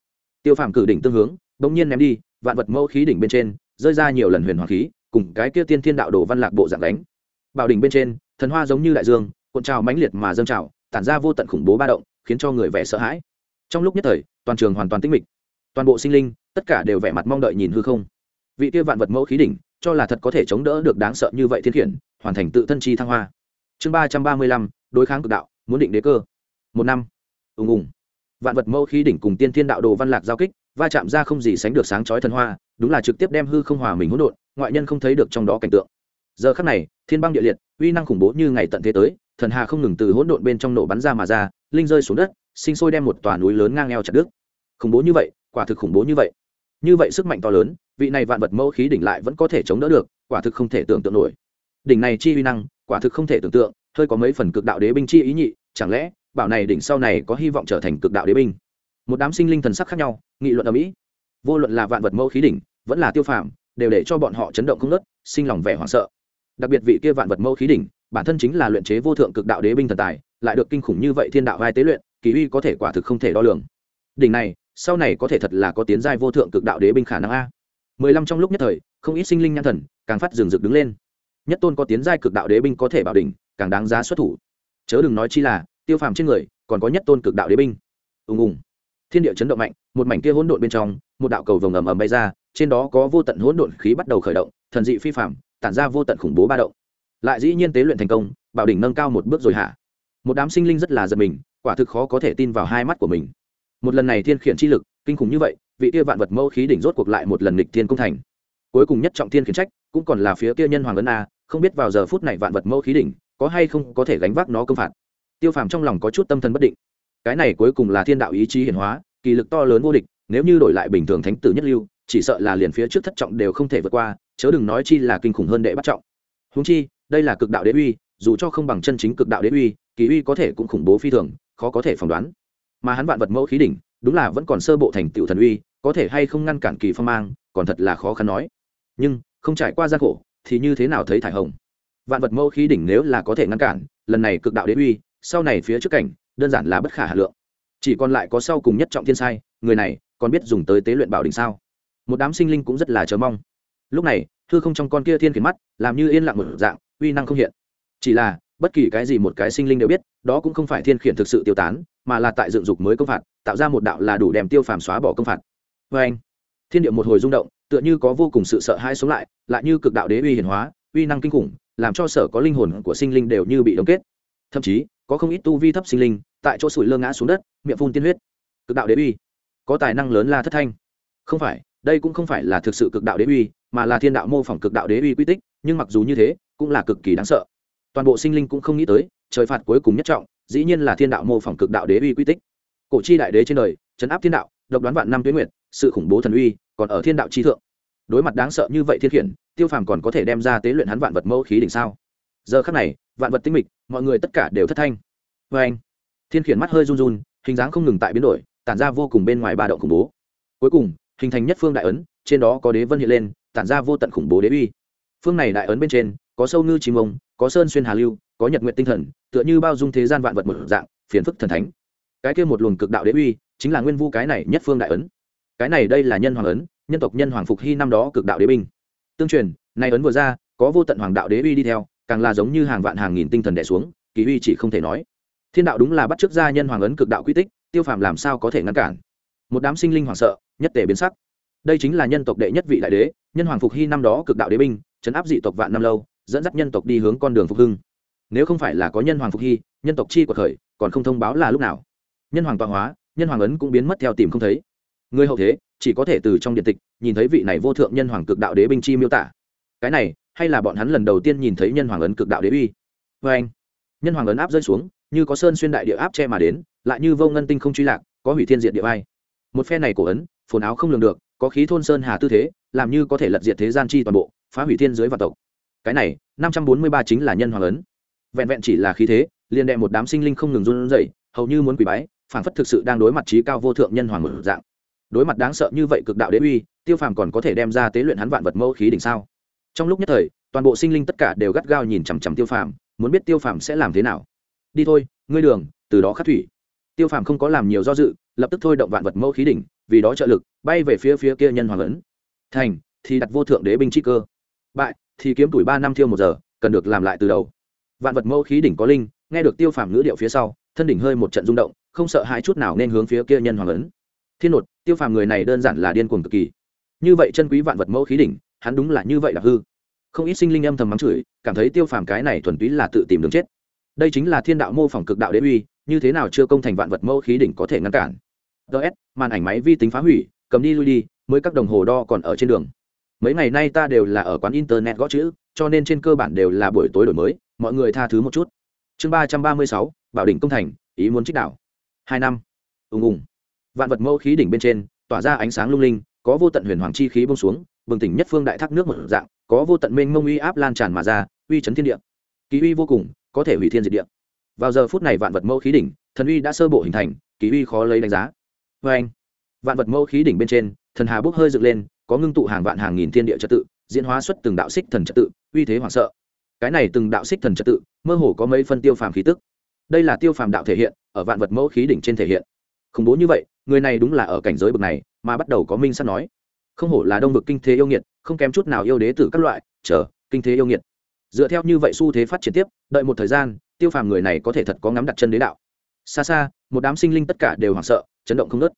Speaker 1: tiêu phàm cử đỉnh tương hướng, bỗng nhiên ném đi, vạn vật mẫu khí đỉnh bên trên, rơi ra nhiều lần huyền hoàng khí cùng cái kia tiên thiên đạo đồ văn lạc bộ dạng đánh. Bảo đỉnh bên trên, thần hoa giống như đại dương, cuộn trào mãnh liệt mà dâng trào, tản ra vô tận khủng bố ba động, khiến cho người vẻ sợ hãi. Trong lúc nhất thời, toàn trường hoàn toàn tĩnh mịch. Toàn bộ sinh linh, tất cả đều vẻ mặt mong đợi nhìn hư không. Vị kia vạn vật mẫu khí đỉnh, cho là thật có thể chống đỡ được đáng sợ như vậy thiên khiển, hoàn thành tự thân chi thăng hoa. Chương ba trăm ba mươi lăm, đối kháng cực đạo, muốn định đế cơ. Một năm. Ùng ùng. Vạn vật mẫu khí đỉnh cùng tiên thiên đạo đồ văn lạc giao kích va chạm ra không gì sánh được sáng chói thần hoa, đúng là trực tiếp đem hư không hòa mình hỗn độn, ngoại nhân không thấy được trong đó cảnh tượng. Giờ khắc này, thiên băng địa liệt, uy năng khủng bố như ngày tận thế tới, thần hà không ngừng từ hỗn độn bên trong nổ bắn ra mà ra, linh rơi xuống đất, sinh sôi đem một tòa núi lớn ngang eo chặt đứt. Khủng bố như vậy, quả thực khủng bố như vậy. Như vậy sức mạnh to lớn, vị này vạn vật mẫu khí đỉnh lại vẫn có thể chống đỡ được, quả thực không thể tưởng tượng nổi. Đỉnh này chi uy năng, quả thực không thể tưởng tượng, hơi có mấy phần cực đạo đế binh chi ý nhị, chẳng lẽ, bảo này đỉnh sau này có hy vọng trở thành cực đạo đế binh? Một đám sinh linh thần sắc khác nhau, nghị luận ở mỹ. Vô luận là vạn vật mẫu khí đỉnh, vẫn là tiêu phàm, đều để cho bọn họ chấn động không ngớt, sinh lòng vẻ hoảng sợ. Đặc biệt vị kia vạn vật mẫu khí đỉnh, bản thân chính là luyện chế vô thượng cực đạo đế binh thần tài, lại được kinh khủng như vậy thiên đạo vai tế luyện, kỳ uy có thể quả thực không thể đo lường. Đỉnh này, sau này có thể thật là có tiến giai vô thượng cực đạo đế binh khả năng a. Mười lăm trong lúc nhất thời, không ít sinh linh nhãn thần, càng phát rừng rực đứng lên. Nhất tôn có tiến giai cực đạo đế binh có thể bảo đỉnh, càng đáng giá xuất thủ. Chớ đừng nói chi là, tiêu phàm trên người, còn có nhất tôn cực đạo đế binh. Ùng ùng thiên địa chấn động mạnh, một mảnh kia hỗn độn bên trong, một đạo cầu vồng ầm ầm bay ra, trên đó có vô tận hỗn độn khí bắt đầu khởi động, thần dị phi phạm tản ra vô tận khủng bố ba động. Lại dĩ nhiên tế luyện thành công, bảo đỉnh nâng cao một bước rồi hạ. một đám sinh linh rất là giật mình, quả thực khó có thể tin vào hai mắt của mình. Một lần này thiên khiển chi lực, kinh khủng như vậy, vị kia vạn vật mẫu khí đỉnh rốt cuộc lại một lần nghịch thiên công thành. Cuối cùng nhất trọng thiên khiển trách, cũng còn là phía kia nhân hoàng ấn a, không biết vào giờ phút này vạn vật mẫu khí đỉnh, có hay không có thể gánh vác nó công phạt. Tiêu phàm trong lòng có chút tâm thần bất định cái này cuối cùng là thiên đạo ý chí hiển hóa, kỳ lực to lớn vô địch, nếu như đổi lại bình thường thánh tử nhất lưu, chỉ sợ là liền phía trước thất trọng đều không thể vượt qua, chớ đừng nói chi là kinh khủng hơn đệ bắt trọng. Húng chi, đây là cực đạo đế uy, dù cho không bằng chân chính cực đạo đế uy, kỳ uy có thể cũng khủng bố phi thường, khó có thể phỏng đoán. Mà hắn vạn vật mẫu khí đỉnh, đúng là vẫn còn sơ bộ thành tựu thần uy, có thể hay không ngăn cản kỳ phong mang, còn thật là khó khăn nói. Nhưng, không trải qua gian khổ, thì như thế nào thấy thải hồng? Vạn vật mẫu khí đỉnh nếu là có thể ngăn cản, lần này cực đạo đế uy, sau này phía trước cảnh đơn giản là bất khả hà lượng. Chỉ còn lại có sau cùng nhất trọng thiên sai, người này còn biết dùng tới tế luyện bảo đỉnh sao? Một đám sinh linh cũng rất là chờ mong. Lúc này thư không trong con kia thiên khiển mắt, làm như yên lặng một dạng, uy năng không hiện. Chỉ là, bất kỳ cái gì một cái sinh linh đều biết, đó cũng không phải thiên khiển thực sự tiêu tán, mà là tại dựng dục mới công phạt, tạo ra một đạo là đủ đem tiêu phàm xóa bỏ công phạt. Vê anh, thiên địa một hồi rung động, tựa như có vô cùng sự sợ hãi sống lại lại như cực đạo đế uy hiển hóa, uy năng kinh khủng, làm cho sở có linh hồn của sinh linh đều như bị đóng kết. Thậm chí, có không ít tu vi thấp sinh linh tại chỗ sủi lơ ngã xuống đất, miệng phun tiên huyết. Cực đạo đế uy. Có tài năng lớn la thất thanh. Không phải, đây cũng không phải là thực sự cực đạo đế uy, mà là thiên đạo mô phỏng cực đạo đế uy quy tích, nhưng mặc dù như thế, cũng là cực kỳ đáng sợ. Toàn bộ sinh linh cũng không nghĩ tới, trời phạt cuối cùng nhất trọng, dĩ nhiên là thiên đạo mô phỏng cực đạo đế uy quy tích. Cổ chi đại đế trên đời chấn áp thiên đạo, độc đoán vạn năm tuyến nguyệt, sự khủng bố thần uy, còn ở thiên đạo chi thượng. Đối mặt đáng sợ như vậy thiên khiển tiêu phàm còn có thể đem ra tế luyện hắn vạn vật mẫu khí đỉnh sao? Giờ khắc này, vạn vật tinh mịch, mọi người tất cả đều thất thanh. Vê anh thiên khiển mắt hơi run run, hình dáng không ngừng tại biến đổi, tản ra vô cùng bên ngoài ba động khủng bố. Cuối cùng, hình thành nhất phương đại ấn, trên đó có đế vân hiện lên, tản ra vô tận khủng bố đế uy. Phương này đại ấn bên trên, có sâu ngư chim ông, có sơn xuyên hà lưu, có nhật nguyện tinh thần, tựa như bao dung thế gian vạn vật một dạng, phiền phức thần thánh. Cái kia một luồng cực đạo đế uy, chính là nguyên vu cái này nhất phương đại ấn. Cái này đây là nhân hoàng ấn, nhân tộc nhân hoàng phục hy năm đó cực đạo đế binh. Tương truyền, nay ấn vừa ra, có vô tận hoàng đạo đế uy đi theo, càng là giống như hàng vạn hàng nghìn tinh thần đẻ xuống, kỳ uy chỉ không thể nói thiên đạo đúng là bắt chước gia nhân hoàng ấn cực đạo quy tích, tiêu phàm làm sao có thể ngăn cản? Một đám sinh linh hoảng sợ, nhất tề biến sắc. Đây chính là nhân tộc đệ nhất vị đại đế, nhân hoàng phục hy năm đó cực đạo đế binh chấn áp dị tộc vạn năm lâu, dẫn dắt nhân tộc đi hướng con đường phục hưng. Nếu không phải là có nhân hoàng phục hy, nhân tộc chi của khởi, còn không thông báo là lúc nào. Nhân hoàng tọa hóa, nhân hoàng ấn cũng biến mất theo tìm không thấy. Người hậu thế, chỉ có thể từ trong điện tịch, nhìn thấy vị này vô thượng nhân hoàng cực đạo đế binh chi miêu tả. Cái này, hay là bọn hắn lần đầu tiên nhìn thấy nhân hoàng ấn cực đạo đế uy? Vê anh nhân hoàng ấn áp rơi xuống như có sơn xuyên đại địa áp che mà đến, lại như vô ngân tinh không truy lạc, có hủy thiên diện địa vai. Một phe này cổ ấn, phồn áo không lường được, có khí thôn sơn hà tư thế, làm như có thể lật diệt thế gian chi toàn bộ, phá hủy thiên giới và tộc. Cái này, năm trăm bốn mươi ba chính là nhân hoàng ấn. Vẹn vẹn chỉ là khí thế, liền đệ một đám sinh linh không ngừng run rẩy, hầu như muốn quỳ bái, phảng phất thực sự đang đối mặt trí cao vô thượng nhân hoàng một dạng. Đối mặt đáng sợ như vậy cực đạo đế uy, tiêu phàm còn có thể đem ra tế luyện hắn vạn vật mẫu khí đỉnh sao? Trong lúc nhất thời, toàn bộ sinh linh tất cả đều gắt gao nhìn chằm chằm tiêu phàm, muốn biết tiêu phàm sẽ làm thế nào đi thôi, ngươi đường, từ đó khắc thủy. Tiêu phàm không có làm nhiều do dự, lập tức thôi động vạn vật mẫu khí đỉnh, vì đó trợ lực, bay về phía phía kia nhân hoàng ấn. Thành, thì đặt vô thượng đế binh chi cơ. Bại, thì kiếm tuổi ba năm thiêu một giờ, cần được làm lại từ đầu. Vạn vật mẫu khí đỉnh có linh, nghe được tiêu phàm ngữ điệu phía sau, thân đỉnh hơi một trận rung động, không sợ hãi chút nào nên hướng phía kia nhân hoàng ấn. Thiên nột, tiêu phàm người này đơn giản là điên cuồng cực kỳ. Như vậy chân quý vạn vật mẫu khí đỉnh, hắn đúng là như vậy là hư. Không ít sinh linh âm thầm mắng chửi, cảm thấy tiêu phàm cái này thuần túy là tự tìm đường chết đây chính là thiên đạo mô phỏng cực đạo đế uy, như thế nào chưa công thành vạn vật mẫu khí đỉnh có thể ngăn cản? Ts màn ảnh máy vi tính phá hủy, cầm đi lui đi, mới các đồng hồ đo còn ở trên đường. Mấy ngày nay ta đều là ở quán internet gõ chữ, cho nên trên cơ bản đều là buổi tối đổi mới, mọi người tha thứ một chút. Chương ba trăm ba mươi sáu, bảo đỉnh công thành, ý muốn trích đảo hai năm. Ùng ùng. Vạn vật mẫu khí đỉnh bên trên, tỏa ra ánh sáng lung linh, có vô tận huyền hoàng chi khí bông xuống, bừng tỉnh nhất phương đại thác nước một dạng, có vô tận mênh mông uy áp lan tràn mà ra, uy chấn thiên địa. Kỳ uy vô cùng có thể hủy thiên diệt địa. Vào giờ phút này vạn vật mẫu khí đỉnh, thần uy đã sơ bộ hình thành, kỳ uy khó lấy đánh giá. Vê anh, vạn vật mẫu khí đỉnh bên trên, thần hà bốc hơi dựng lên, có ngưng tụ hàng vạn hàng nghìn thiên địa trật tự, diễn hóa xuất từng đạo xích thần trật tự, uy thế hoảng sợ. Cái này từng đạo xích thần trật tự, mơ hồ có mấy phân tiêu phàm khí tức. Đây là tiêu phàm đạo thể hiện, ở vạn vật mẫu khí đỉnh trên thể hiện. Khủng bố như vậy, người này đúng là ở cảnh giới bậc này, mà bắt đầu có minh sắp nói. Không hổ là đông vực kinh thế yêu nghiệt, không kém chút nào yêu đế tử các loại, chờ, kinh thế yêu nghiệt dựa theo như vậy xu thế phát triển tiếp, đợi một thời gian, tiêu phàm người này có thể thật có ngắm đặt chân đế đạo. Xa xa, một đám sinh linh tất cả đều hoảng sợ, chấn động không nớt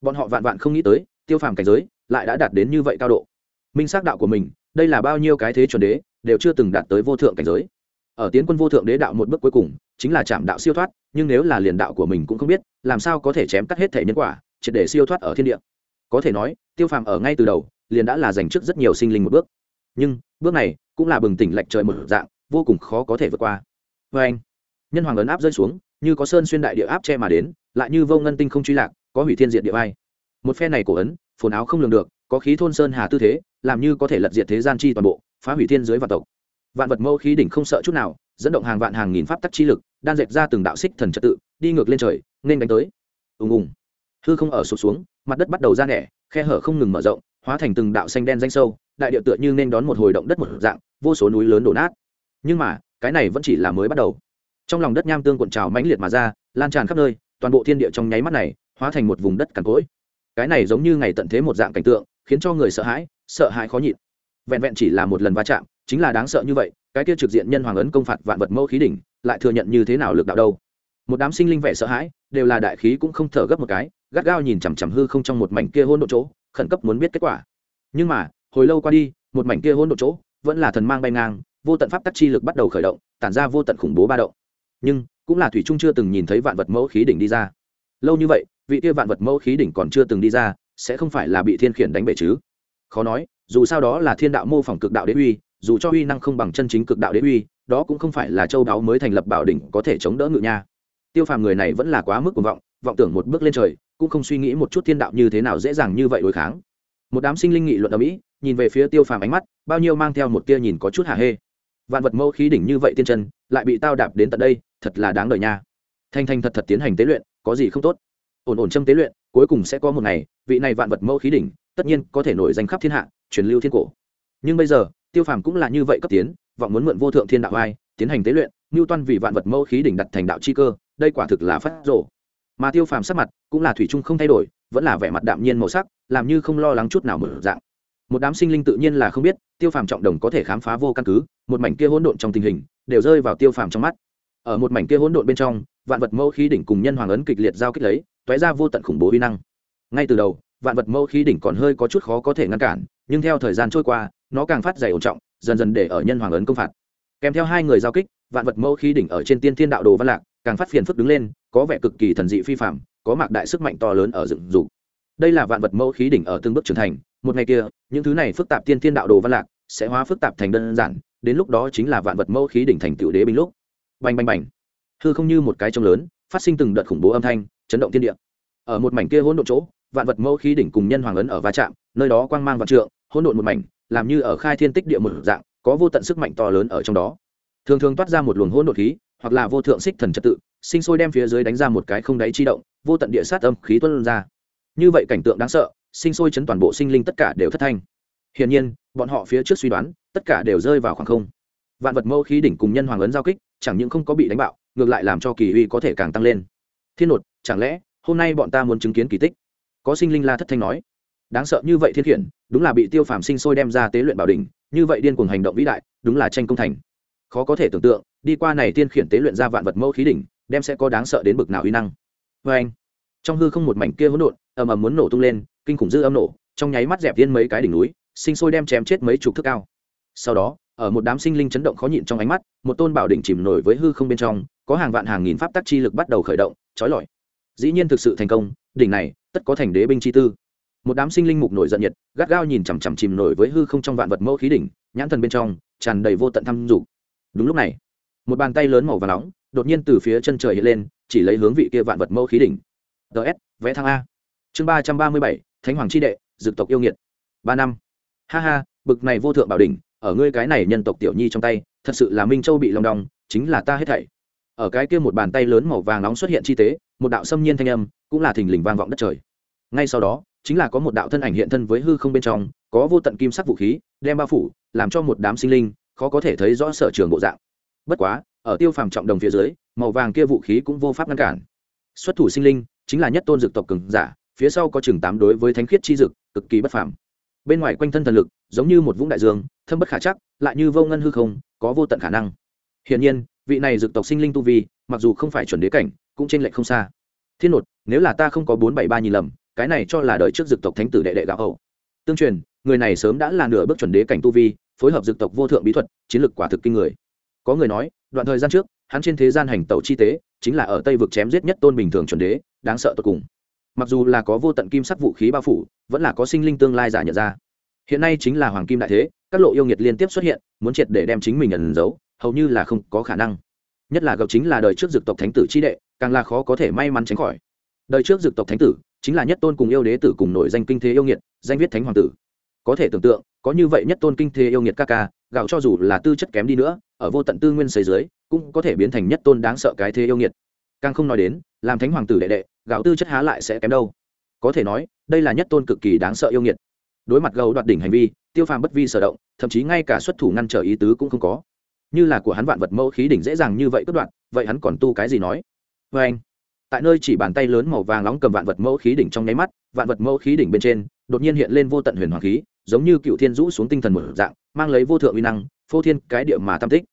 Speaker 1: bọn họ vạn vạn không nghĩ tới, tiêu phàm cảnh giới lại đã đạt đến như vậy cao độ. Minh xác đạo của mình, đây là bao nhiêu cái thế chuẩn đế, đều chưa từng đạt tới vô thượng cảnh giới. Ở tiến quân vô thượng đế đạo một bước cuối cùng, chính là chạm đạo siêu thoát, nhưng nếu là liền đạo của mình cũng không biết, làm sao có thể chém cắt hết thể nhân quả, triệt để siêu thoát ở thiên địa. Có thể nói, tiêu phàm ở ngay từ đầu, liền đã là dành trước rất nhiều sinh linh một bước nhưng bước này cũng là bừng tỉnh lệch trời một dạng, vô cùng khó có thể vượt qua. Vê anh, nhân hoàng ấn áp rơi xuống, như có sơn xuyên đại địa áp che mà đến, lại như vô ngân tinh không truy lạc, có hủy thiên diệt địa vai. Một phe này cổ ấn, phồn áo không lường được, có khí thôn sơn hà tư thế, làm như có thể lật diệt thế gian chi toàn bộ, phá hủy thiên giới vạn tộc. Vạn vật mẫu khí đỉnh không sợ chút nào, dẫn động hàng vạn hàng nghìn pháp tắc chi lực, đan dẹp ra từng đạo xích thần trật tự, đi ngược lên trời, nên đánh tới. Ùng ùng. Hư không ở sụt xuống, mặt đất bắt đầu ra nẻ, khe hở không ngừng mở rộng, hóa thành từng đạo xanh đen danh sâu đại địa tựa như nên đón một hồi động đất một dạng, vô số núi lớn đổ nát. Nhưng mà, cái này vẫn chỉ là mới bắt đầu. Trong lòng đất nham tương cuộn trào mãnh liệt mà ra, lan tràn khắp nơi, toàn bộ thiên địa trong nháy mắt này, hóa thành một vùng đất cằn cỗi. Cái này giống như ngày tận thế một dạng cảnh tượng, khiến cho người sợ hãi sợ hãi khó nhịn. Vẹn vẹn chỉ là một lần va chạm, chính là đáng sợ như vậy, cái kia trực diện nhân hoàng ấn công phạt vạn vật mẫu khí đỉnh, lại thừa nhận như thế nào lực đạo đâu. Một đám sinh linh vẻ sợ hãi, đều là đại khí cũng không thở gấp một cái, gắt gao nhìn chằm chằm hư không trong một mảnh kia hôn độ chỗ, khẩn cấp muốn biết kết quả. Nhưng mà hồi lâu qua đi, một mảnh kia hôn độn chỗ vẫn là thần mang bay ngang, vô tận pháp tắc chi lực bắt đầu khởi động, tản ra vô tận khủng bố ba động. Nhưng, cũng là thủy trung chưa từng nhìn thấy vạn vật mẫu khí đỉnh đi ra. Lâu như vậy, vị kia vạn vật mẫu khí đỉnh còn chưa từng đi ra, sẽ không phải là bị thiên khiển đánh bể chứ? Khó nói, dù sao đó là thiên đạo mô phỏng cực đạo đế uy, dù cho uy năng không bằng chân chính cực đạo đế uy, đó cũng không phải là châu đáo mới thành lập bảo đỉnh có thể chống đỡ ngự nha. Tiêu phàm người này vẫn là quá mức cuồng vọng vọng tưởng một bước lên trời, cũng không suy nghĩ một chút thiên đạo như thế nào dễ dàng như vậy đối kháng. Một đám sinh linh nghị luận ở mỹ nhìn về phía tiêu phàm ánh mắt, bao nhiêu mang theo một tia nhìn có chút hả hê. Vạn vật mẫu khí đỉnh như vậy tiên chân, lại bị tao đạp đến tận đây, thật là đáng đời nha. Thanh thanh thật thật tiến hành tế luyện, có gì không tốt? Ổn ổn châm tế luyện, cuối cùng sẽ có một ngày, vị này vạn vật mẫu khí đỉnh, tất nhiên có thể nổi danh khắp thiên hạ, truyền lưu thiên cổ. Nhưng bây giờ, tiêu phàm cũng là như vậy cấp tiến, vọng muốn mượn vô thượng thiên đạo ai, tiến hành tế luyện ngưu toan vì vạn vật mẫu khí đỉnh đặt thành đạo chi cơ, đây quả thực là phát rổ mà tiêu phàm sắc mặt cũng là thủy chung không thay đổi, vẫn là vẻ mặt đạm nhiên màu sắc, làm như không lo lắng chút nào mở dạng một đám sinh linh tự nhiên là không biết, tiêu phàm trọng đồng có thể khám phá vô căn cứ, một mảnh kia hỗn độn trong tình hình, đều rơi vào tiêu phàm trong mắt. Ở một mảnh kia hỗn độn bên trong, vạn vật mẫu khí đỉnh cùng nhân hoàng ấn kịch liệt giao kích lấy t ra vô tận khủng bố vi năng. Ngay từ đầu, vạn vật mẫu khí đỉnh còn hơi có chút khó có thể ngăn cản, nhưng theo thời gian trôi qua, nó càng phát dày ổn trọng, dần dần để ở nhân hoàng ấn công phạt. Kèm theo hai người giao kích, vạn vật mẫu khí đỉnh ở trên tiên thiên đạo đồ văn lạc, càng phát phiền phức đứng lên, có vẻ cực kỳ thần dị phi phạm có mạc đại sức mạnh to lớn ở dựng dục. Đây là vạn vật mẫu khí đỉnh ở từng bước trưởng thành một ngày kia, những thứ này phức tạp tiên thiên đạo đồ văn lạc sẽ hóa phức tạp thành đơn giản, đến lúc đó chính là vạn vật mẫu khí đỉnh thành tựu đế binh lúc. Bành bành bành. Hư không như một cái trông lớn, phát sinh từng đợt khủng bố âm thanh, chấn động thiên địa. Ở một mảnh kia hỗn độn chỗ, vạn vật mẫu khí đỉnh cùng nhân hoàng ấn ở va chạm, nơi đó quang mang vạn trượng, hỗn độn một mảnh, làm như ở khai thiên tích địa một dạng, có vô tận sức mạnh to lớn ở trong đó. Thường thường toát ra một luồng hỗn độn khí, hoặc là vô thượng xích thần trật tự, sinh sôi đem phía dưới đánh ra một cái không đáy chi động, vô tận địa sát âm khí tuôn ra. Như vậy cảnh tượng đáng sợ sinh sôi chấn toàn bộ sinh linh tất cả đều thất thanh. Hiển nhiên, bọn họ phía trước suy đoán, tất cả đều rơi vào khoảng không. Vạn vật mẫu khí đỉnh cùng nhân hoàng ấn giao kích, chẳng những không có bị đánh bạo, ngược lại làm cho kỳ uy có thể càng tăng lên. Thiên nột, chẳng lẽ hôm nay bọn ta muốn chứng kiến kỳ tích? Có sinh linh la thất thanh nói. Đáng sợ như vậy thiên khiển, đúng là bị tiêu phàm sinh sôi đem ra tế luyện bảo đình như vậy điên cuồng hành động vĩ đại, đúng là tranh công thành. Khó có thể tưởng tượng, đi qua này tiên khiển tế luyện ra vạn vật mẫu khí đỉnh, đem sẽ có đáng sợ đến bực nào uy năng. Vê anh trong hư không một mảnh kia hỗn độn, ầm ầm muốn nổ tung lên, kinh khủng dư âm nổ, trong nháy mắt dẹp viên mấy cái đỉnh núi, sinh sôi đem chém chết mấy chục thước cao. Sau đó, ở một đám sinh linh chấn động khó nhịn trong ánh mắt, một tôn bảo đỉnh chìm nổi với hư không bên trong, có hàng vạn hàng nghìn pháp tắc chi lực bắt đầu khởi động, trói lọi. Dĩ nhiên thực sự thành công, đỉnh này, tất có thành đế binh chi tư. Một đám sinh linh mục nổi giận nhiệt, gắt gao nhìn chằm chằm chìm nổi với hư không trong vạn vật mẫu khí đỉnh, nhãn thần bên trong, tràn đầy vô tận thăm dục. Đúng lúc này, một bàn tay lớn màu và nóng, đột nhiên từ phía chân trời hiện lên, chỉ lấy hướng vị kia vạn vật mẫu khí đỉnh ts vẽ thăng a. Chương ba trăm ba mươi bảy, thánh hoàng chi đệ, dực tộc yêu nghiệt. Ba năm. Ha ha, bực này vô thượng bảo đỉnh, ở ngươi cái này nhân tộc tiểu nhi trong tay, thật sự là minh châu bị lòng đong, chính là ta hết thảy. Ở cái kia một bàn tay lớn màu vàng nóng xuất hiện chi tế, một đạo xâm nhiên thanh âm, cũng là thình lình vang vọng đất trời. Ngay sau đó, chính là có một đạo thân ảnh hiện thân với hư không bên trong, có vô tận kim sắc vũ khí, đem bao phủ, làm cho một đám sinh linh, khó có thể thấy rõ sở trường bộ dạng. Bất quá, ở tiêu phàm trọng đồng phía dưới, màu vàng kia vũ khí cũng vô pháp ngăn cản. Xuất thủ sinh linh chính là nhất tôn dực tộc cường giả, phía sau có chừng tám đối với thánh khiết chi dực cực kỳ bất phàm. Bên ngoài quanh thân thần lực, giống như một vũng đại dương, thâm bất khả chắc, lại như vô ngân hư không, có vô tận khả năng. Hiển nhiên, vị này dực tộc sinh linh tu vi, mặc dù không phải chuẩn đế cảnh, cũng trên lệch không xa. Thiên nột, nếu là ta không có bốn bảy ba nhìn lầm, cái này cho là đợi trước dực tộc thánh tử đệ đệ gạo hậu. Tương truyền, người này sớm đã là nửa bước chuẩn đế cảnh tu vi, phối hợp dực tộc vô thượng bí thuật, chiến lược quả thực kinh người. Có người nói, đoạn thời gian trước hắn trên thế gian hành tẩu chi tế, chính là ở tây vực chém giết nhất tôn bình thường chuẩn đế, đáng sợ tột cùng. Mặc dù là có vô tận kim sắc vũ khí bao phủ, vẫn là có sinh linh tương lai giả nhận ra. Hiện nay chính là hoàng kim đại thế, các lộ yêu nghiệt liên tiếp xuất hiện, muốn triệt để đem chính mình ẩn giấu, hầu như là không có khả năng. Nhất là gặp chính là đời trước dực tộc thánh tử chi đệ, càng là khó có thể may mắn tránh khỏi. Đời trước dực tộc thánh tử, chính là nhất tôn cùng yêu đế tử cùng nổi danh kinh thế yêu nghiệt, danh viết thánh hoàng tử. Có thể tưởng tượng, có như vậy nhất tôn kinh thế yêu nghiệt ca ca, gạo cho dù là tư chất kém đi nữa, ở vô tận tư nguyên xây dưới cũng có thể biến thành nhất tôn đáng sợ cái thế yêu nghiệt. Càng không nói đến, làm thánh hoàng tử đệ đệ, gạo tư chất há lại sẽ kém đâu. Có thể nói, đây là nhất tôn cực kỳ đáng sợ yêu nghiệt. Đối mặt gấu đoạt đỉnh hành vi, tiêu phàm bất vi sở động, thậm chí ngay cả xuất thủ ngăn trở ý tứ cũng không có. Như là của hắn vạn vật mẫu khí đỉnh dễ dàng như vậy cất đoạn vậy hắn còn tu cái gì nói? Vê anh, tại nơi chỉ bàn tay lớn màu vàng nóng cầm vạn vật mẫu khí đỉnh trong nháy mắt, vạn vật mẫu khí đỉnh bên trên, đột nhiên hiện lên vô tận huyền hoàng khí, giống như cựu thiên rũ xuống tinh thần một dạng, mang lấy vô thượng uy năng, phô thiên cái địa mà tam tích.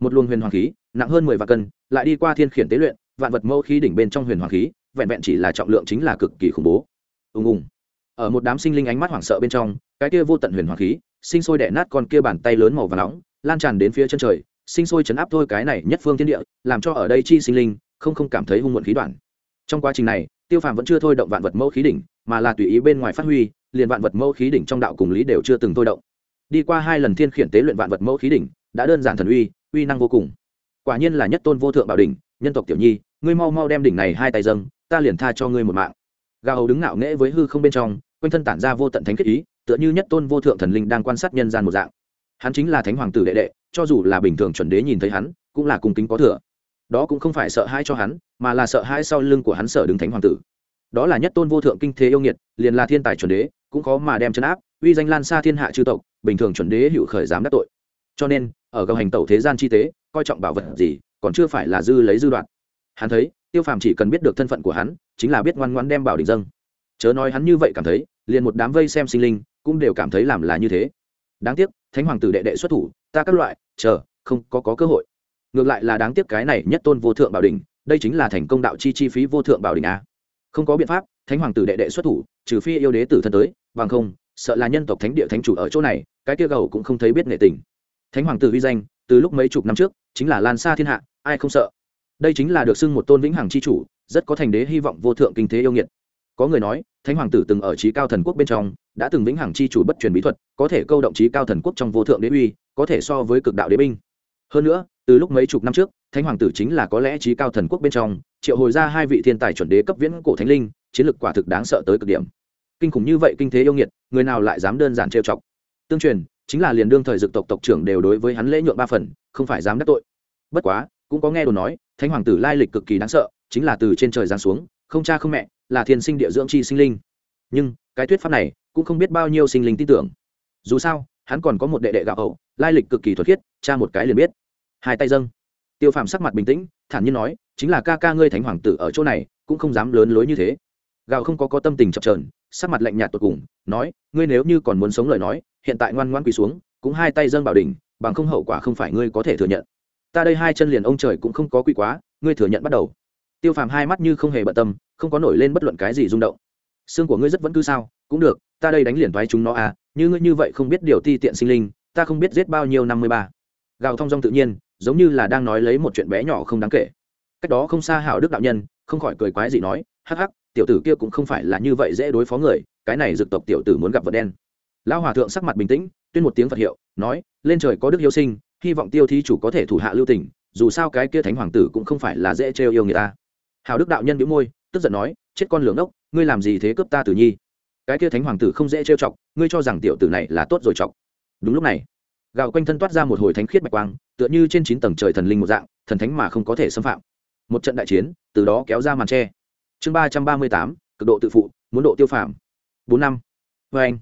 Speaker 1: Một luồng huyền hoàng khí nặng hơn mười vạn cân, lại đi qua thiên khiển tế luyện, vạn vật mẫu khí đỉnh bên trong huyền hoàng khí, vẹn vẹn chỉ là trọng lượng chính là cực kỳ khủng bố. Ùng ùng. Ở một đám sinh linh ánh mắt hoảng sợ bên trong, cái kia vô tận huyền hoàng khí, sinh sôi đẻ nát con kia bàn tay lớn màu và nóng, lan tràn đến phía chân trời, sinh sôi chấn áp thôi cái này nhất phương thiên địa, làm cho ở đây chi sinh linh không không cảm thấy hung muộn khí đoạn. Trong quá trình này, tiêu phàm vẫn chưa thôi động vạn vật mẫu khí đỉnh, mà là tùy ý bên ngoài phát huy, liền vạn vật mẫu khí đỉnh trong đạo cùng lý đều chưa từng thôi động. Đi qua hai lần thiên khiển tế luyện vạn vật mẫu khí đỉnh, đã đơn giản thần uy uy năng vô cùng quả nhiên là nhất tôn vô thượng bảo đỉnh, nhân tộc tiểu nhi, ngươi mau mau đem đỉnh này hai tay dâng, ta liền tha cho ngươi một mạng. Gà hầu đứng ngạo nghễ với hư không bên trong, quanh thân tản ra vô tận thánh kết ý, tựa như nhất tôn vô thượng thần linh đang quan sát nhân gian một dạng. Hắn chính là thánh hoàng tử đệ đệ, cho dù là bình thường chuẩn đế nhìn thấy hắn, cũng là cung kính có thừa. Đó cũng không phải sợ hãi cho hắn, mà là sợ hãi sau lưng của hắn sợ đứng thánh hoàng tử. Đó là nhất tôn vô thượng kinh thế yêu nghiệt, liền là thiên tài chuẩn đế, cũng khó mà đem chấn áp, uy danh lan xa thiên hạ chư tộc, bình thường chuẩn đế hữu khởi dám đắc tội. Cho nên, ở cầu hành tẩu thế gian chi tế coi trọng bảo vật gì còn chưa phải là dư lấy dư đoạn hắn thấy tiêu phàm chỉ cần biết được thân phận của hắn chính là biết ngoan ngoan đem bảo đình dâng. Chớ nói hắn như vậy cảm thấy liền một đám vây xem sinh linh cũng đều cảm thấy làm là như thế. Đáng tiếc thánh hoàng tử đệ đệ xuất thủ ta các loại chờ không có, có cơ hội. Ngược lại là đáng tiếc cái này nhất tôn vô thượng bảo đình đây chính là thành công đạo chi chi phí vô thượng bảo đình a. Không có biện pháp thánh hoàng tử đệ đệ xuất thủ trừ phi yêu đế tử thân tới bằng không sợ là nhân tộc thánh địa thánh chủ ở chỗ này cái kia gầu cũng không thấy biết nghệ tình. Thánh hoàng tử uy danh từ lúc mấy chục năm trước chính là lan xa thiên hạ, ai không sợ? Đây chính là được xưng một tôn vĩnh hằng c h i chủ, rất có thành đế hy vọng vô thượng kinh thế yêu nghiệt. Có người nói, thánh hoàng tử từng ở trí cao thần quốc bên trong, đã từng vĩnh hằng c h i chủ bất truyền bí thuật, có thể câu động trí cao thần quốc trong vô thượng đế uy, có thể so với cực đạo đế binh. Hơn nữa, từ lúc mấy chục năm trước, thánh hoàng tử chính là có lẽ trí cao thần quốc bên trong, triệu hồi ra hai vị thiên tài chuẩn đế cấp viễn cổ thánh linh, chiến lược quả thực đáng sợ tới cực điểm. Kinh khủng như vậy kinh thế yêu nghiệt, người nào lại dám đơn giản trêu chọc? Tương truyền chính là liền đương thời dực tộc tộc trưởng đều đối với hắn lễ nhượng ba phần, không phải dám đắc tội. Bất quá, cũng có nghe đồn nói, thánh hoàng tử lai lịch cực kỳ đáng sợ, chính là từ trên trời giáng xuống, không cha không mẹ, là thiên sinh địa dưỡng chi sinh linh. Nhưng, cái thuyết pháp này cũng không biết bao nhiêu sinh linh tin tưởng. Dù sao, hắn còn có một đệ đệ gạo hậu, lai lịch cực kỳ thuật khiết, cha một cái liền biết. Hai tay dâng. Tiêu phàm sắc mặt bình tĩnh, thản nhiên nói, chính là ca ca ngươi thánh hoàng tử ở chỗ này, cũng không dám lớn lối như thế. Gạo không có có tâm tình chập trờn sắc mặt lạnh nhạt tột cùng, nói, ngươi nếu như còn muốn sống lời nói hiện tại ngoan ngoan quỳ xuống, cũng hai tay dâng bảo đình bằng không hậu quả không phải ngươi có thể thừa nhận. Ta đây hai chân liền ông trời cũng không có quỳ quá, ngươi thừa nhận bắt đầu. Tiêu phàm hai mắt như không hề bận tâm, không có nổi lên bất luận cái gì rung động. Xương của ngươi rất vẫn cứ sao? Cũng được, ta đây đánh liền thoái chúng nó à như ngươi như vậy không biết điều ti tiện sinh linh, ta không biết giết bao nhiêu năm mươi ba. Gào thong dong tự nhiên, giống như là đang nói lấy một chuyện bé nhỏ không đáng kể. Cách đó không xa hảo đức đạo nhân, không khỏi cười quái gì nói, hắc hắc, tiểu tử kia cũng không phải là như vậy dễ đối phó người, cái này dực tộc tiểu tử muốn gặp vật đen lão hòa thượng sắc mặt bình tĩnh, tuyên một tiếng phật hiệu, nói, lên trời có đức yêu sinh, hy vọng tiêu thí chủ có thể thủ hạ lưu tình, dù sao cái kia thánh hoàng tử cũng không phải là dễ trêu yêu người ta. Hào đức đạo nhân đĩu môi, tức giận nói, chết con lường ốc, ngươi làm gì thế cướp ta tử nhi? Cái kia thánh hoàng tử không dễ trêu chọc, ngươi cho rằng tiểu tử này là tốt rồi chọc. Đúng lúc này gạo quanh thân toát ra một hồi thánh khiết bạch quang, tựa như trên chín tầng trời thần linh một dạng, thần thánh mà không có thể xâm phạm. Một trận đại chiến, từ đó kéo ra màn tre. Chương ba trăm ba mươi tám, cực độ tự phụ, muốn độ tiêu phạm bốn năm. Vê anh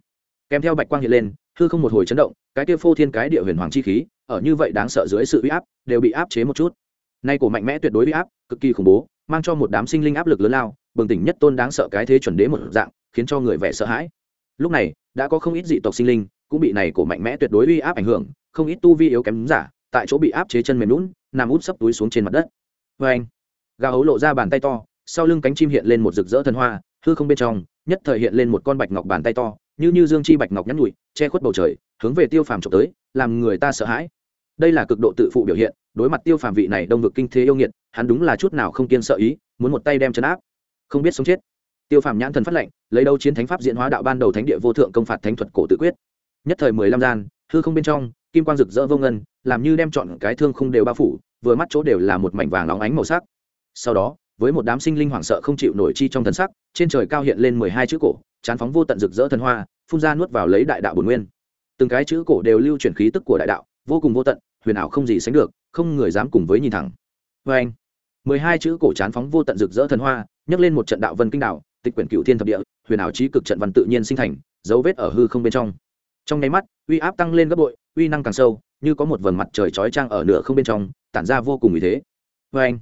Speaker 1: kèm theo bạch quang hiện lên, hư không một hồi chấn động, cái kia phô thiên cái địa huyền hoàng chi khí, ở như vậy đáng sợ dưới sự uy áp, đều bị áp chế một chút. Nay cổ mạnh mẽ tuyệt đối uy áp, cực kỳ khủng bố, mang cho một đám sinh linh áp lực lớn lao, bừng tỉnh nhất tôn đáng sợ cái thế chuẩn đế một dạng, khiến cho người vẻ sợ hãi. Lúc này, đã có không ít dị tộc sinh linh, cũng bị này cổ mạnh mẽ tuyệt đối uy áp ảnh hưởng, không ít tu vi yếu kém giả, tại chỗ bị áp chế chân mềm lún nằm út sấp túi xuống trên mặt đất. Vê anh, gà hấu lộ ra bàn tay to, sau lưng cánh chim hiện lên một rực rỡ thần hoa, hư không bên trong, nhất thời hiện lên một con bạch ngọc bàn tay to như như dương chi bạch ngọc nhắn nhụi che khuất bầu trời, hướng về tiêu phàm trộm tới, làm người ta sợ hãi. Đây là cực độ tự phụ biểu hiện, đối mặt tiêu phàm vị này đông vực kinh thế yêu nghiệt, hắn đúng là chút nào không kiên sợ ý, muốn một tay đem chấn áp. Không biết sống chết. Tiêu phàm nhãn thần phát lệnh, lấy đâu chiến thánh pháp diễn hóa đạo ban đầu thánh địa vô thượng công phạt thánh thuật cổ tự quyết. Nhất thời mười lăm gian, hư không bên trong, kim quang rực rỡ vô ngân, làm như đem chọn cái thương không đều bao phủ, vừa mắt chỗ đều là một mảnh vàng óng ánh màu sắc. Sau đó, với một đám sinh linh hoảng sợ không chịu nổi chi trong thần sắc, trên trời cao hiện lên mười hai chữ cổ chán phóng vô tận rực rỡ thần hoa, phun ra nuốt vào lấy đại đạo bồn nguyên. Từng cái chữ cổ đều lưu chuyển khí tức của đại đạo, vô cùng vô tận, huyền ảo không gì sánh được, không người dám cùng với nhìn thẳng. Vê anh, mười hai chữ cổ chán phóng vô tận rực rỡ thần hoa, nhấc lên một trận đạo vân kinh đạo tịch quyển cựu thiên thập địa, huyền ảo trí cực trận văn tự nhiên sinh thành, dấu vết ở hư không bên trong. Trong nháy mắt, uy áp tăng lên gấp bội, uy năng càng sâu, như có một vầng mặt trời chói trang ở nửa không bên trong, tản ra vô cùng ý thế. Vê anh,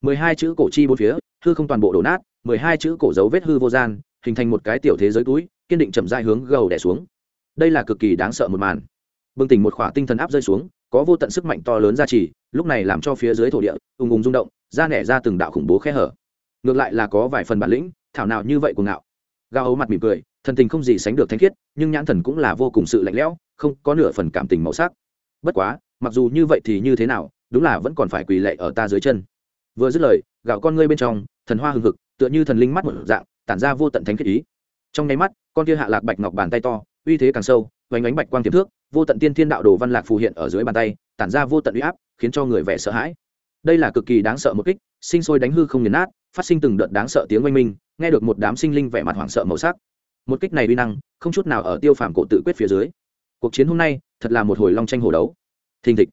Speaker 1: mười hai chữ cổ chi bốn phía, hư không toàn bộ đổ nát, mười hai chữ cổ dấu vết hư vô gian hình thành một cái tiểu thế giới túi, kiên định chậm dai hướng gầu đẻ xuống. Đây là cực kỳ đáng sợ một màn. Bừng tỉnh một khỏa tinh thần áp rơi xuống, có vô tận sức mạnh to lớn ra trì, lúc này làm cho phía dưới thổ địa, ùng ùng rung động ra nẻ ra từng đạo khủng bố khe hở. Ngược lại là có vài phần bản lĩnh, thảo nào như vậy của ngạo. Gao ấu mặt mỉm cười, thần tình không gì sánh được thanh khiết, nhưng nhãn thần cũng là vô cùng sự lạnh lẽo, không có nửa phần cảm tình màu sắc. Bất quá, mặc dù như vậy thì như thế nào, đúng là vẫn còn phải quỳ lệ ở ta dưới chân. Vừa dứt lời, gạo con ngươi bên trong, thần hoa hừng hực, tựa như thần linh mắt một dạng tản ra vô tận thánh khiết ý. Trong nháy mắt, con kia hạ lạc bạch ngọc bàn tay to, uy thế càng sâu vánh ánh bạch quang tiềm thước vô tận tiên thiên đạo đồ văn lạc phù hiện ở dưới bàn tay, tản ra vô tận uy áp, khiến cho người vẻ sợ hãi. Đây là cực kỳ đáng sợ một kích, sinh sôi đánh hư không nghiền nát, phát sinh từng đợt đáng sợ tiếng oanh minh, nghe được một đám sinh linh vẻ mặt hoảng sợ màu sắc. Một kích này uy năng, không chút nào ở tiêu phàm cổ tự quyết phía dưới. Cuộc chiến hôm nay, thật là một hồi long tranh hồ đấu. Thình thịch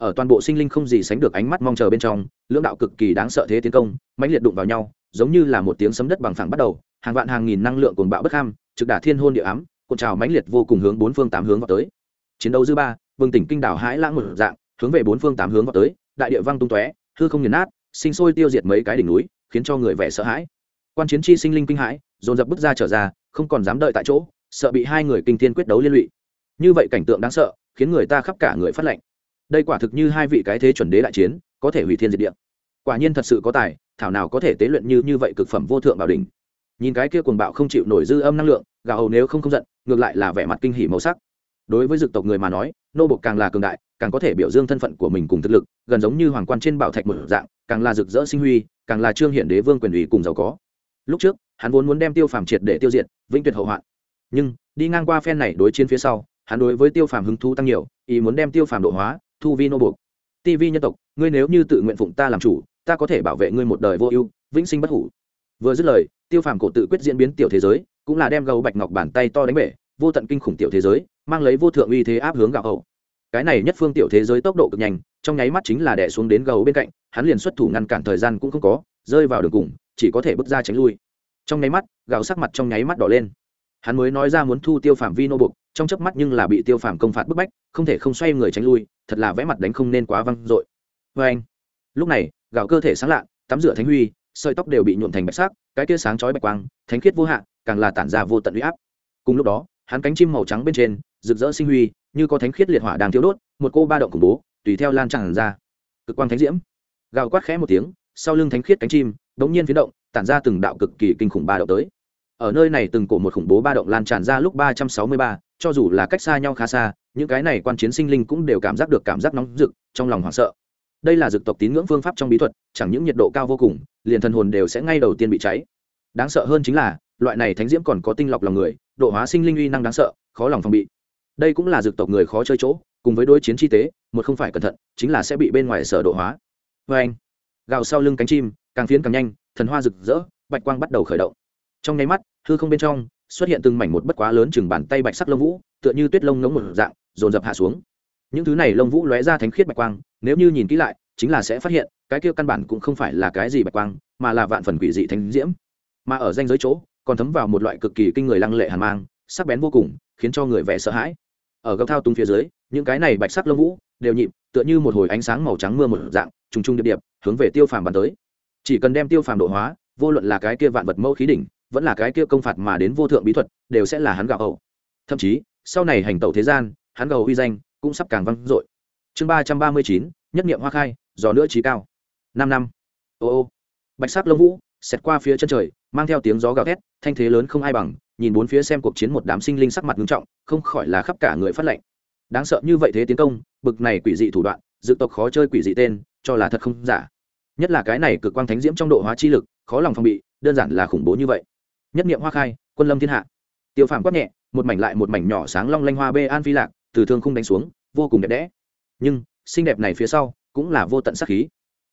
Speaker 1: ở toàn bộ sinh linh không gì sánh được ánh mắt mong chờ bên trong, lưỡng đạo cực kỳ đáng sợ thế tiến công, mãnh liệt đụng vào nhau, giống như là một tiếng sấm đất bằng phẳng bắt đầu, hàng vạn hàng nghìn năng lượng cuồng bạo bất ham, trực đả thiên hôn địa ám, cuộn trào mãnh liệt vô cùng hướng bốn phương tám hướng vào tới. Chiến đấu dư ba, vương tỉnh kinh đảo hãi lãng một dạng, hướng về bốn phương tám hướng vào tới, đại địa văng tung tóe, hư không nghiền nát, sinh sôi tiêu diệt mấy cái đỉnh núi, khiến cho người vẻ sợ hãi. Quan chiến chi sinh linh kinh hãi, dồn dập bước ra trở ra, không còn dám đợi tại chỗ, sợ bị hai người kinh thiên quyết đấu liên lụy. Như vậy cảnh tượng đáng sợ, khiến người ta khắp cả người phát lệnh đây quả thực như hai vị cái thế chuẩn đế đại chiến, có thể hủy thiên diệt địa. Quả nhiên thật sự có tài, thảo nào có thể tế luyện như như vậy cực phẩm vô thượng bảo đỉnh. Nhìn cái kia cuồng bạo không chịu nổi dư âm năng lượng, gà hầu nếu không không giận, ngược lại là vẻ mặt kinh hỉ màu sắc. Đối với dực tộc người mà nói, nô bộc càng là cường đại, càng có thể biểu dương thân phận của mình cùng thực lực, gần giống như hoàng quan trên bảo thạch một dạng, càng là rực rỡ sinh huy, càng là trương hiện đế vương quyền ủy cùng giàu có. Lúc trước, hắn vốn muốn đem tiêu phàm triệt để tiêu diệt, vĩnh tuyệt hậu hoạn. Nhưng, đi ngang qua phen này đối chiến phía sau, hắn đối với tiêu phàm hứng thú tăng nhiều, ý muốn đem tiêu phàm độ hóa thu vi nô buộc. Tv nhân tộc, ngươi nếu như tự nguyện phụng ta làm chủ, ta có thể bảo vệ ngươi một đời vô ưu, vĩnh sinh bất hủ. Vừa dứt lời, tiêu phàm cổ tự quyết diễn biến tiểu thế giới, cũng là đem gấu bạch ngọc bàn tay to đánh bể, vô tận kinh khủng tiểu thế giới, mang lấy vô thượng uy thế áp hướng gạo hậu. Cái này nhất phương tiểu thế giới tốc độ cực nhanh, trong nháy mắt chính là đẻ xuống đến gấu bên cạnh, hắn liền xuất thủ ngăn cản thời gian cũng không có, rơi vào đường cùng, chỉ có thể bước ra tránh lui. Trong nháy mắt, gạo sắc mặt trong nháy mắt đỏ lên. Hắn mới nói ra muốn thu tiêu phạm vi nô bục trong chớp mắt nhưng là bị tiêu phàm công phạt bức bách, không thể không xoay người tránh lui, thật là vẽ mặt đánh không nên quá văng dội. Vê anh, lúc này, gạo cơ thể sáng lạ, tắm rửa thánh huy, sợi tóc đều bị nhuộm thành bạch sắc, cái tia sáng chói bạch quang, thánh khiết vô hạn, càng là tản ra vô tận uy áp. Cùng lúc đó, hắn cánh chim màu trắng bên trên, rực rỡ sinh huy, như có thánh khiết liệt hỏa đang thiếu đốt, một cô ba động khủng bố, tùy theo lan tràn ra. Cực quang thánh diễm. Gào quát khẽ một tiếng, sau lưng thánh khiết cánh chim, đống nhiên phiến động, tản ra từng đạo cực kỳ kinh khủng ba động tới. Ở nơi này từng cổ một khủng bố ba động lan tràn ra lúc ba trăm sáu mươi ba cho dù là cách xa nhau khá xa, những cái này quan chiến sinh linh cũng đều cảm giác được cảm giác nóng rực, trong lòng hoảng sợ. Đây là dực tộc tín ngưỡng phương pháp trong bí thuật, chẳng những nhiệt độ cao vô cùng, liền thần hồn đều sẽ ngay đầu tiên bị cháy. Đáng sợ hơn chính là, loại này thánh diễm còn có tinh lọc lòng người, độ hóa sinh linh uy năng đáng sợ, khó lòng phòng bị. Đây cũng là dực tộc người khó chơi chỗ, cùng với đối chiến chi tế, một không phải cẩn thận, chính là sẽ bị bên ngoài sở độ hóa. Vê anh, gào sau lưng cánh chim, càng phiến càng nhanh, thần hoa rực rỡ, bạch quang bắt đầu khởi động. Trong nháy mắt, hư không bên trong xuất hiện từng mảnh một bất quá lớn chừng bàn tay bạch sắc lông vũ, tựa như tuyết lông ngống một dạng, dồn dập hạ xuống. Những thứ này lông vũ lóe ra thánh khiết bạch quang, nếu như nhìn kỹ lại, chính là sẽ phát hiện, cái kia căn bản cũng không phải là cái gì bạch quang, mà là vạn phần quỷ dị thánh diễm. Mà ở danh giới chỗ, còn thấm vào một loại cực kỳ kinh người lăng lệ hàn mang, sắc bén vô cùng, khiến cho người vẻ sợ hãi. Ở góc thao tung phía dưới, những cái này bạch sắc lông vũ đều nhịp, tựa như một hồi ánh sáng màu trắng mưa một dạng, trùng trùng điệp điệp, hướng về tiêu phàm bắn tới. Chỉ cần đem tiêu phàm độ hóa, vô luận là cái kia vạn vật mẫu khí đỉnh vẫn là cái kia công phạt mà đến vô thượng bí thuật, đều sẽ là hắn gạo hậu. Thậm chí, sau này hành tẩu thế gian, hắn gầu uy danh cũng sắp càng vang dội. Chương ba trăm ba mươi chín, nhất nghiệm hoa khai, giò nữa trí cao. Năm năm. Ô ô. Bạch sắc lông vũ, xẹt qua phía chân trời, mang theo tiếng gió gào thét, thanh thế lớn không ai bằng, nhìn bốn phía xem cuộc chiến một đám sinh linh sắc mặt nghiêm trọng, không khỏi là khắp cả người phát lệnh. Đáng sợ như vậy thế tiến công, bực này quỷ dị thủ đoạn, dự tộc khó chơi quỷ dị tên, cho là thật không giả. Nhất là cái này cực quang thánh diễm trong độ hóa chi lực, khó lòng phòng bị, đơn giản là khủng bố như vậy nhất niệm hoa khai, quân lâm thiên hạ. Tiêu phàm quát nhẹ, một mảnh lại một mảnh nhỏ sáng long lanh hoa bê an phi lạc, từ thương không đánh xuống, vô cùng đẹp đẽ. Nhưng, xinh đẹp này phía sau, cũng là vô tận sắc khí.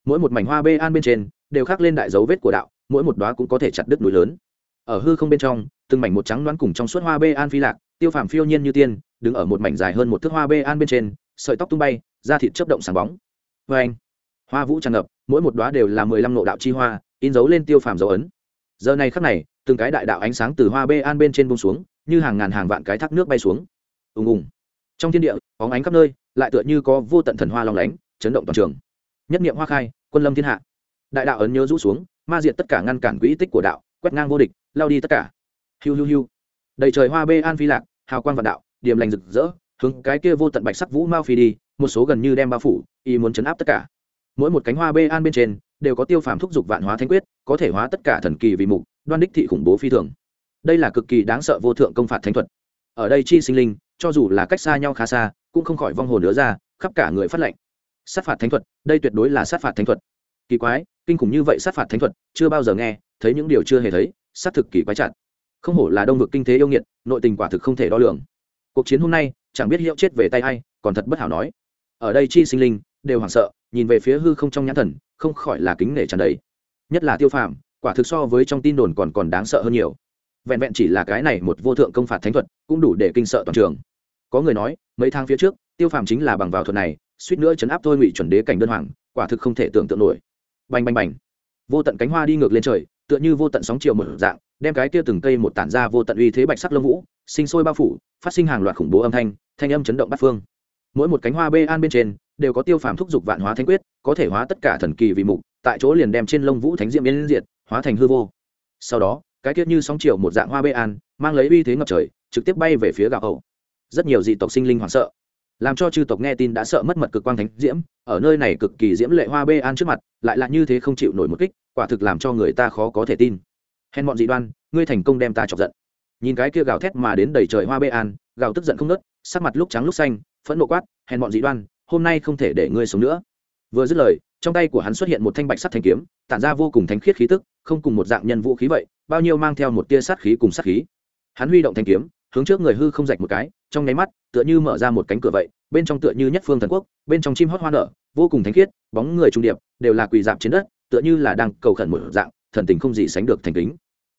Speaker 1: Mỗi một mảnh hoa bê an bên trên, đều khắc lên đại dấu vết của đạo, mỗi một đóa cũng có thể chặt đứt núi lớn. Ở hư không bên trong, từng mảnh một trắng đoán cùng trong suốt hoa bê an phi lạc, tiêu phàm phiêu nhiên như tiên, đứng ở một mảnh dài hơn một thước hoa bê an bên trên, sợi tóc tung bay, da thịt chớp động sáng bóng. Vê anh hoa vũ tràn ngập, mỗi một đóa đều là mười lăm nộ đạo chi hoa, in dấu lên tiêu phàm dấu ấn giờ này khắc này, từng cái đại đạo ánh sáng từ hoa bê an bên trên bông xuống, như hàng ngàn hàng vạn cái thác nước bay xuống. Ùng ùng. Trong thiên địa có ánh khắp nơi, lại tựa như có vô tận thần hoa long lánh, chấn động toàn trường. Nhất niệm hoa khai, quân lâm thiên hạ. Đại đạo ấn nhớ rũ xuống, ma diệt tất cả ngăn cản quỹ tích của đạo, quét ngang vô địch, lao đi tất cả. Hiu hiu hiu. Đầy trời hoa bê an phi lạc, hào quang vạn đạo điểm lành rực rỡ, hướng cái kia vô tận bạch sắc vũ mao phi đi, một số gần như đem bao phủ y muốn chấn áp tất cả mỗi một cánh hoa bê an bên trên đều có tiêu phàm thúc giục vạn hóa thanh quyết, có thể hóa tất cả thần kỳ vì mục, đoan đích thị khủng bố phi thường. Đây là cực kỳ đáng sợ vô thượng công phạt thánh thuật. Ở đây chi sinh linh, cho dù là cách xa nhau khá xa, cũng không khỏi vong hồn nữa ra, khắp cả người phát lệnh sát phạt thánh thuật, đây tuyệt đối là sát phạt thánh thuật. Kỳ quái, kinh khủng như vậy sát phạt thánh thuật, chưa bao giờ nghe, thấy những điều chưa hề thấy, sát thực kỳ quái chặt. Không hổ là đông vực kinh tế yêu nghiệt, nội tình quả thực không thể đo lường. Cuộc chiến hôm nay, chẳng biết hiệu chết về tay hay còn thật bất hảo nói. Ở đây chi sinh linh, đều hoảng sợ nhìn về phía hư không trong nhãn thần, không khỏi là kính nể tràn đầy. Nhất là tiêu phàm, quả thực so với trong tin đồn còn còn đáng sợ hơn nhiều. Vẹn vẹn chỉ là cái này một vô thượng công phạt thánh thuật, cũng đủ để kinh sợ toàn trường. Có người nói, mấy tháng phía trước, tiêu phàm chính là bằng vào thuật này, suýt nữa chấn áp thôi ngụy chuẩn đế cảnh đơn hoàng, quả thực không thể tưởng tượng nổi. Bành bành bành. Vô tận cánh hoa đi ngược lên trời, tựa như vô tận sóng chiều một dạng, đem cái kia từng cây một tản ra vô tận uy thế bạch sắc lâm vũ, sinh sôi bao phủ, phát sinh hàng loạt khủng bố âm thanh thanh âm chấn động bát phương mỗi một cánh hoa bê an bên trên đều có tiêu phàm thúc giục vạn hóa thánh quyết, có thể hóa tất cả thần kỳ vì mục, tại chỗ liền đem trên lông vũ thánh diệm biến diệt, hóa thành hư vô. Sau đó, cái tiết như sóng chiều một dạng hoa bê an, mang lấy uy thế ngập trời, trực tiếp bay về phía gạo hậu. Rất nhiều dị tộc sinh linh hoảng sợ. Làm cho chư tộc nghe tin đã sợ mất mật cực quang thánh diễm, ở nơi này cực kỳ diễm lệ hoa bê an trước mặt, lại là như thế không chịu nổi một kích, quả thực làm cho người ta khó có thể tin. Hèn bọn dị đoan, ngươi thành công đem ta chọc giận. Nhìn cái kia gào thét mà đến đầy trời hoa bê an, gào tức giận không nớt sắc mặt lúc trắng lúc xanh phẫn nộ quát, hèn bọn dị đoan, hôm nay không thể để ngươi sống nữa. Vừa dứt lời, trong tay của hắn xuất hiện một thanh bạch sắt thanh kiếm, tản ra vô cùng thánh khiết khí tức, không cùng một dạng nhân vũ khí vậy, bao nhiêu mang theo một tia sát khí cùng sát khí. Hắn huy động thanh kiếm, hướng trước người hư không rạch một cái, trong nháy mắt, tựa như mở ra một cánh cửa vậy, bên trong tựa như nhất phương thần quốc, bên trong chim hót hoa nở, vô cùng thánh khiết, bóng người trung điệp, đều là quỳ dạp trên đất, tựa như là đang cầu khẩn một dạng, thần tình không gì sánh được thành kính.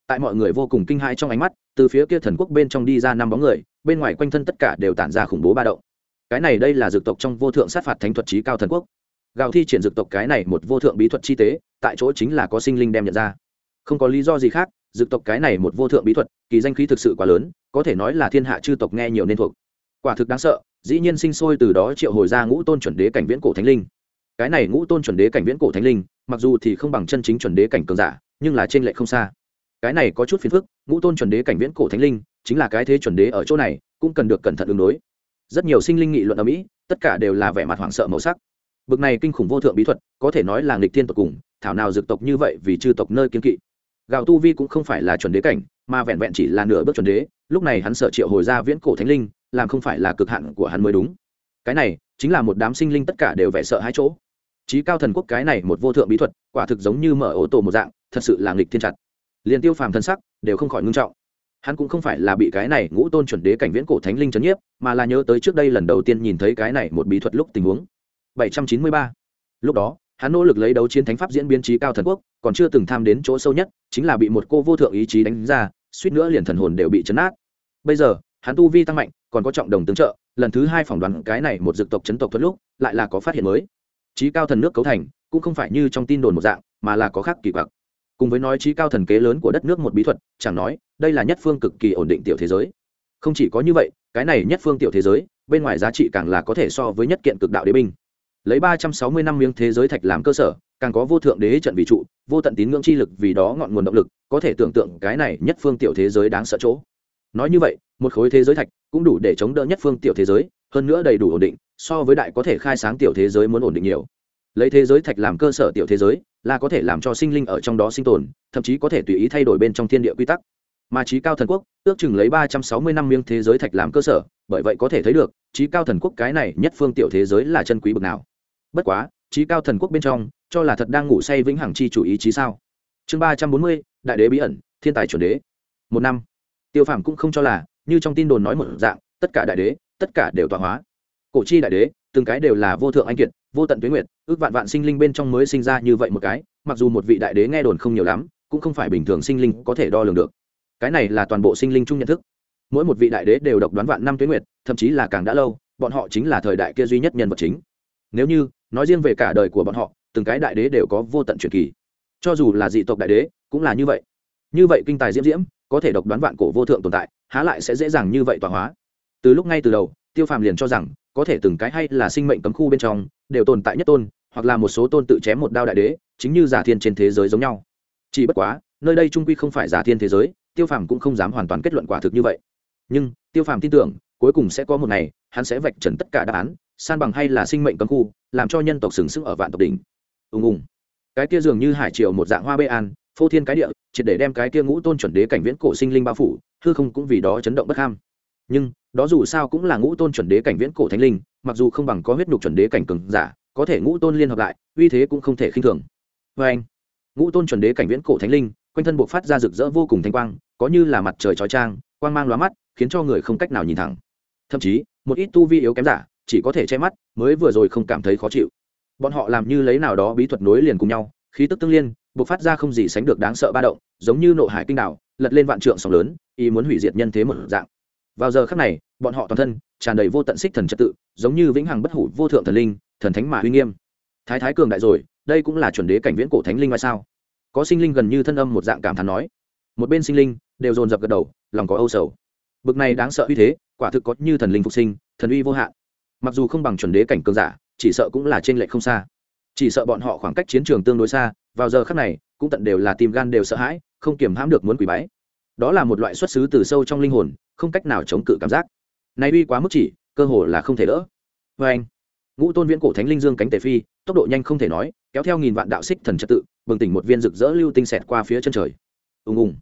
Speaker 1: Tại mọi người vô cùng kinh hãi trong ánh mắt, từ phía kia thần quốc bên trong đi ra năm bóng người, bên ngoài quanh thân tất cả đều tản ra khủng bố ba động cái này đây là dược tộc trong vô thượng sát phạt thánh thuật trí cao thần quốc. Gào thi triển dược tộc cái này một vô thượng bí thuật chi tế, tại chỗ chính là có sinh linh đem nhận ra. Không có lý do gì khác, dược tộc cái này một vô thượng bí thuật, kỳ danh khí thực sự quá lớn, có thể nói là thiên hạ chư tộc nghe nhiều nên thuộc. Quả thực đáng sợ, dĩ nhiên sinh sôi từ đó triệu hồi ra ngũ tôn chuẩn đế cảnh viễn cổ thánh linh. Cái này ngũ tôn chuẩn đế cảnh viễn cổ thánh linh, mặc dù thì không bằng chân chính chuẩn đế cảnh cường giả, nhưng là trên lệ không xa. Cái này có chút phiền phức, ngũ tôn chuẩn đế cảnh viễn cổ thánh linh, chính là cái thế chuẩn đế ở chỗ này, cũng cần được cẩn thận ứng đối rất nhiều sinh linh nghị luận ở mỹ, tất cả đều là vẻ mặt hoảng sợ màu sắc. Bực này kinh khủng vô thượng bí thuật, có thể nói là nghịch thiên tộc cùng, thảo nào dược tộc như vậy vì chư tộc nơi kiên kỵ. Gạo tu vi cũng không phải là chuẩn đế cảnh, mà vẹn vẹn chỉ là nửa bước chuẩn đế, lúc này hắn sợ triệu hồi ra viễn cổ thánh linh, làm không phải là cực hạn của hắn mới đúng. Cái này, chính là một đám sinh linh tất cả đều vẻ sợ hai chỗ. Trí cao thần quốc cái này một vô thượng bí thuật, quả thực giống như mở ô tô một dạng, thật sự là nghịch thiên chặt. Liền tiêu phàm thân sắc, đều không khỏi ngưng trọng hắn cũng không phải là bị cái này ngũ tôn chuẩn đế cảnh viễn cổ thánh linh chấn nhiếp, mà là nhớ tới trước đây lần đầu tiên nhìn thấy cái này một bí thuật lúc tình huống. 793. lúc đó, hắn nỗ lực lấy đấu chiến thánh pháp diễn biến trí cao thần quốc, còn chưa từng tham đến chỗ sâu nhất, chính là bị một cô vô thượng ý chí đánh ra, suýt nữa liền thần hồn đều bị chấn át bây giờ, hắn tu vi tăng mạnh, còn có trọng đồng tương trợ, lần thứ hai phỏng đoán cái này một dực tộc chấn tộc thuật lúc, lại là có phát hiện mới. Trí cao thần nước cấu thành, cũng không phải như trong tin đồn một dạng, mà là có khác kỳ quặc cùng với nói trí cao thần kế lớn của đất nước một bí thuật, chẳng nói, đây là nhất phương cực kỳ ổn định tiểu thế giới. Không chỉ có như vậy, cái này nhất phương tiểu thế giới, bên ngoài giá trị càng là có thể so với nhất kiện cực đạo đế binh. Lấy ba trăm sáu mươi năm miếng thế giới thạch làm cơ sở, càng có vô thượng đế trận vị trụ, vô tận tín ngưỡng chi lực vì đó ngọn nguồn động lực, có thể tưởng tượng cái này nhất phương tiểu thế giới đáng sợ chỗ. Nói như vậy, một khối thế giới thạch cũng đủ để chống đỡ nhất phương tiểu thế giới, hơn nữa đầy đủ ổn định, so với đại có thể khai sáng tiểu thế giới muốn ổn định nhiều. Lấy thế giới thạch làm cơ sở tiểu thế giới là có thể làm cho sinh linh ở trong đó sinh tồn, thậm chí có thể tùy ý thay đổi bên trong thiên địa quy tắc. Mà trí cao thần quốc, ước chừng lấy ba trăm sáu mươi năm miếng thế giới thạch làm cơ sở, bởi vậy có thể thấy được trí cao thần quốc cái này nhất phương tiểu thế giới là chân quý bực nào. Bất quá trí cao thần quốc bên trong, cho là thật đang ngủ say vĩnh hằng chi chủ ý chí sao? Chương ba trăm bốn mươi, đại đế bí ẩn, thiên tài chuẩn đế. Một năm, tiêu phàm cũng không cho là, như trong tin đồn nói một dạng, tất cả đại đế, tất cả đều tọa hóa. Cổ chi đại đế, từng cái đều là vô thượng anh kiệt vô tận tuyến nguyệt, ước vạn vạn sinh linh bên trong mới sinh ra như vậy một cái, mặc dù một vị đại đế nghe đồn không nhiều lắm, cũng không phải bình thường sinh linh có thể đo lường được. Cái này là toàn bộ sinh linh chung nhận thức. Mỗi một vị đại đế đều độc đoán vạn năm tuyến nguyệt, thậm chí là càng đã lâu, bọn họ chính là thời đại kia duy nhất nhân vật chính. Nếu như, nói riêng về cả đời của bọn họ, từng cái đại đế đều có vô tận truyền kỳ. Cho dù là dị tộc đại đế, cũng là như vậy. Như vậy kinh tài diễm diễm, có thể độc đoán vạn cổ vô thượng tồn tại, há lại sẽ dễ dàng như vậy tọa hóa. Từ lúc ngay từ đầu, tiêu phàm liền cho rằng, có thể từng cái hay là sinh mệnh cấm khu bên trong đều tồn tại nhất tôn, hoặc là một số tôn tự chém một đao đại đế, chính như giả thiên trên thế giới giống nhau. Chỉ bất quá, nơi đây trung quy không phải giả thiên thế giới, tiêu phàm cũng không dám hoàn toàn kết luận quả thực như vậy. Nhưng, tiêu phàm tin tưởng, cuối cùng sẽ có một ngày, hắn sẽ vạch trần tất cả đáp án, san bằng hay là sinh mệnh cấm khu, làm cho nhân tộc sừng sững ở vạn tộc đỉnh. Ùng ùng. Cái kia dường như hải triều một dạng hoa bê an, phô thiên cái địa, triệt để đem cái kia ngũ tôn chuẩn đế cảnh viễn cổ sinh linh bao phủ, hư không cũng vì đó chấn động bất ham nhưng, đó dù sao cũng là ngũ tôn chuẩn đế cảnh viễn cổ thánh linh, mặc dù không bằng có huyết nhục chuẩn đế cảnh cường giả, có thể ngũ tôn liên hợp lại, uy thế cũng không thể khinh thường. Vê anh, ngũ tôn chuẩn đế cảnh viễn cổ thánh linh, quanh thân buộc phát ra rực rỡ vô cùng thanh quang, có như là mặt trời trói trang, quang mang lóa mắt, khiến cho người không cách nào nhìn thẳng. Thậm chí, một ít tu vi yếu kém giả, chỉ có thể che mắt, mới vừa rồi không cảm thấy khó chịu. Bọn họ làm như lấy nào đó bí thuật nối liền cùng nhau, khí tức tương liên, buộc phát ra không gì sánh được đáng sợ ba động, giống như nộ hải kinh đảo, lật lên vạn trượng sóng lớn, ý muốn hủy diệt nhân thế một dạng vào giờ khắc này, bọn họ toàn thân tràn đầy vô tận xích thần trật tự, giống như vĩnh hằng bất hủ vô thượng thần linh, thần thánh mà uy nghiêm. Thái thái cường đại rồi, đây cũng là chuẩn đế cảnh viễn cổ thánh linh hay sao? Có sinh linh gần như thân âm một dạng cảm thán nói. Một bên sinh linh đều dồn dập gật đầu, lòng có âu sầu. Bực này đáng sợ uy thế, quả thực có như thần linh phục sinh, thần uy vô hạn. Mặc dù không bằng chuẩn đế cảnh cường giả, chỉ sợ cũng là trên lệch không xa. Chỉ sợ bọn họ khoảng cách chiến trường tương đối xa, vào giờ khắc này, cũng tận đều là tim gan đều sợ hãi, không kiềm hãm được muốn quỷ bái. Đó là một loại xuất xứ từ sâu trong linh hồn không cách nào chống cự cảm giác. Này uy quá mức chỉ, cơ hồ là không thể đỡ. Vê anh, ngũ tôn viễn cổ thánh linh dương cánh tề phi, tốc độ nhanh không thể nói, kéo theo nghìn vạn đạo xích thần trật tự, bừng tỉnh một viên rực rỡ lưu tinh xẹt qua phía chân trời. Ùng ùng.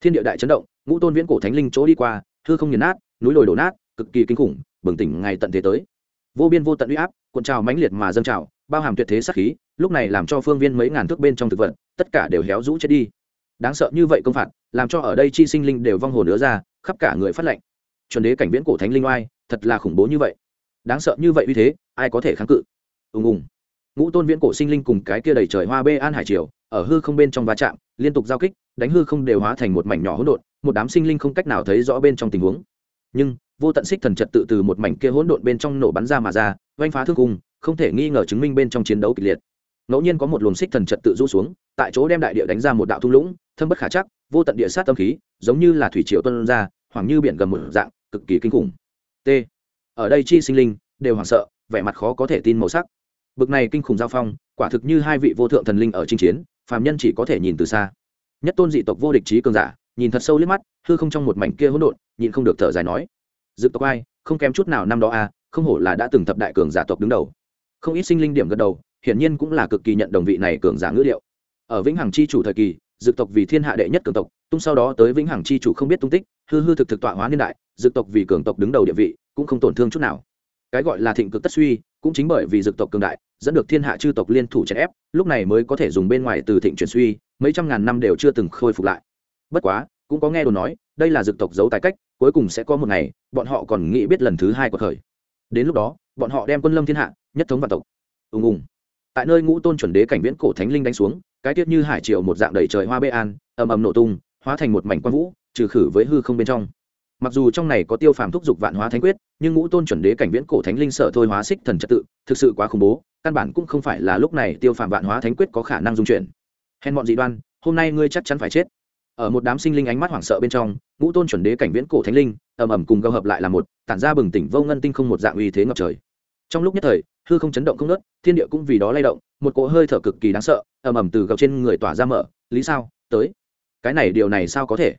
Speaker 1: Thiên địa đại chấn động, ngũ tôn viễn cổ thánh linh chỗ đi qua thưa không nghiền nát, núi đồi đổ nát, cực kỳ kinh khủng, bừng tỉnh ngày tận thế tới. Vô biên vô tận uy áp, cuộn trào mãnh liệt mà dâng trào, bao hàm tuyệt thế sát khí, lúc này làm cho phương viên mấy ngàn thước bên trong thực vật, tất cả đều héo rũ chết đi. Đáng sợ như vậy công phạt, làm cho ở đây chi sinh linh đều vong hồn nữa ra khắp cả người phát lệnh. Chuẩn đế cảnh viễn cổ thánh linh oai, thật là khủng bố như vậy. Đáng sợ như vậy uy thế, ai có thể kháng cự? Ùng ùng. Ngũ tôn viễn cổ sinh linh cùng cái kia đầy trời hoa bê an hải triều, ở hư không bên trong va chạm, liên tục giao kích, đánh hư không đều hóa thành một mảnh nhỏ hỗn độn, một đám sinh linh không cách nào thấy rõ bên trong tình huống. Nhưng, vô tận xích thần trật tự từ một mảnh kia hỗn độn bên trong nổ bắn ra mà ra, oanh phá thương cung, không thể nghi ngờ chứng minh bên trong chiến đấu kịch liệt. Ngẫu nhiên có một luồng xích thần trật tự rũ xuống, tại chỗ đem đại địa đánh ra một đạo thung lũng thâm bất khả chắc, vô tận địa sát tâm khí, giống như là thủy triều tuân ra hoặc như biển gầm một dạng, cực kỳ kinh khủng. T. Ở đây chi sinh linh đều hoảng sợ, vẻ mặt khó có thể tin màu sắc. Bực này kinh khủng giao phong, quả thực như hai vị vô thượng thần linh ở chinh chiến, phàm nhân chỉ có thể nhìn từ xa. Nhất tôn dị tộc vô địch trí cường giả, nhìn thật sâu liếc mắt, hư không trong một mảnh kia hỗn độn nhìn không được thở dài nói, dự tộc ai, không kém chút nào năm đó a không hổ là đã từng thập đại cường giả tộc đứng đầu. Không ít sinh linh điểm gật đầu, hiển nhiên cũng là cực kỳ nhận đồng vị này cường giả ngữ điệu ở vĩnh hằng chi chủ thời kỳ dực tộc vì thiên hạ đệ nhất cường tộc, tung sau đó tới vĩnh hằng chi chủ không biết tung tích, hư hư thực thực tọa hóa niên đại, dực tộc vì cường tộc đứng đầu địa vị, cũng không tổn thương chút nào. Cái gọi là thịnh cực tất suy, cũng chính bởi vì dực tộc cường đại, dẫn được thiên hạ chư tộc liên thủ chèn ép, lúc này mới có thể dùng bên ngoài từ thịnh chuyển suy, mấy trăm ngàn năm đều chưa từng khôi phục lại. Bất quá, cũng có nghe đồn nói, đây là dực tộc giấu tài cách, cuối cùng sẽ có một ngày, bọn họ còn nghĩ biết lần thứ hai của thời. Đến lúc đó, bọn họ đem quân lâm thiên hạ, nhất thống vạn tộc. Ùng ùng. Tại nơi ngũ tôn chuẩn đế cảnh viễn cổ thánh linh đánh xuống cái tiết như hải triều một dạng đầy trời hoa bê an, ầm ầm nổ tung, hóa thành một mảnh quang vũ, trừ khử với hư không bên trong. Mặc dù trong này có tiêu phàm thúc giục vạn hóa thánh quyết, nhưng ngũ tôn chuẩn đế cảnh viễn cổ thánh linh sở thôi hóa xích thần trật tự, thực sự quá khủng bố, căn bản cũng không phải là lúc này tiêu phàm vạn hóa thánh quyết có khả năng dung chuyển. Hèn bọn dị đoan, hôm nay ngươi chắc chắn phải chết. Ở một đám sinh linh ánh mắt hoảng sợ bên trong, ngũ tôn chuẩn đế cảnh viễn cổ thánh linh, ầm ầm cùng gâu hợp lại là một, tản ra bừng tỉnh vô ngân tinh không một dạng uy thế ngập trời. Trong lúc nhất thời, hư không chấn động không nớt thiên địa cũng vì đó lay động, một cỗ hơi thở cực kỳ đáng sợ ầm ầm từ gầu trên người tỏa ra mở, lý sao? Tới. Cái này điều này sao có thể?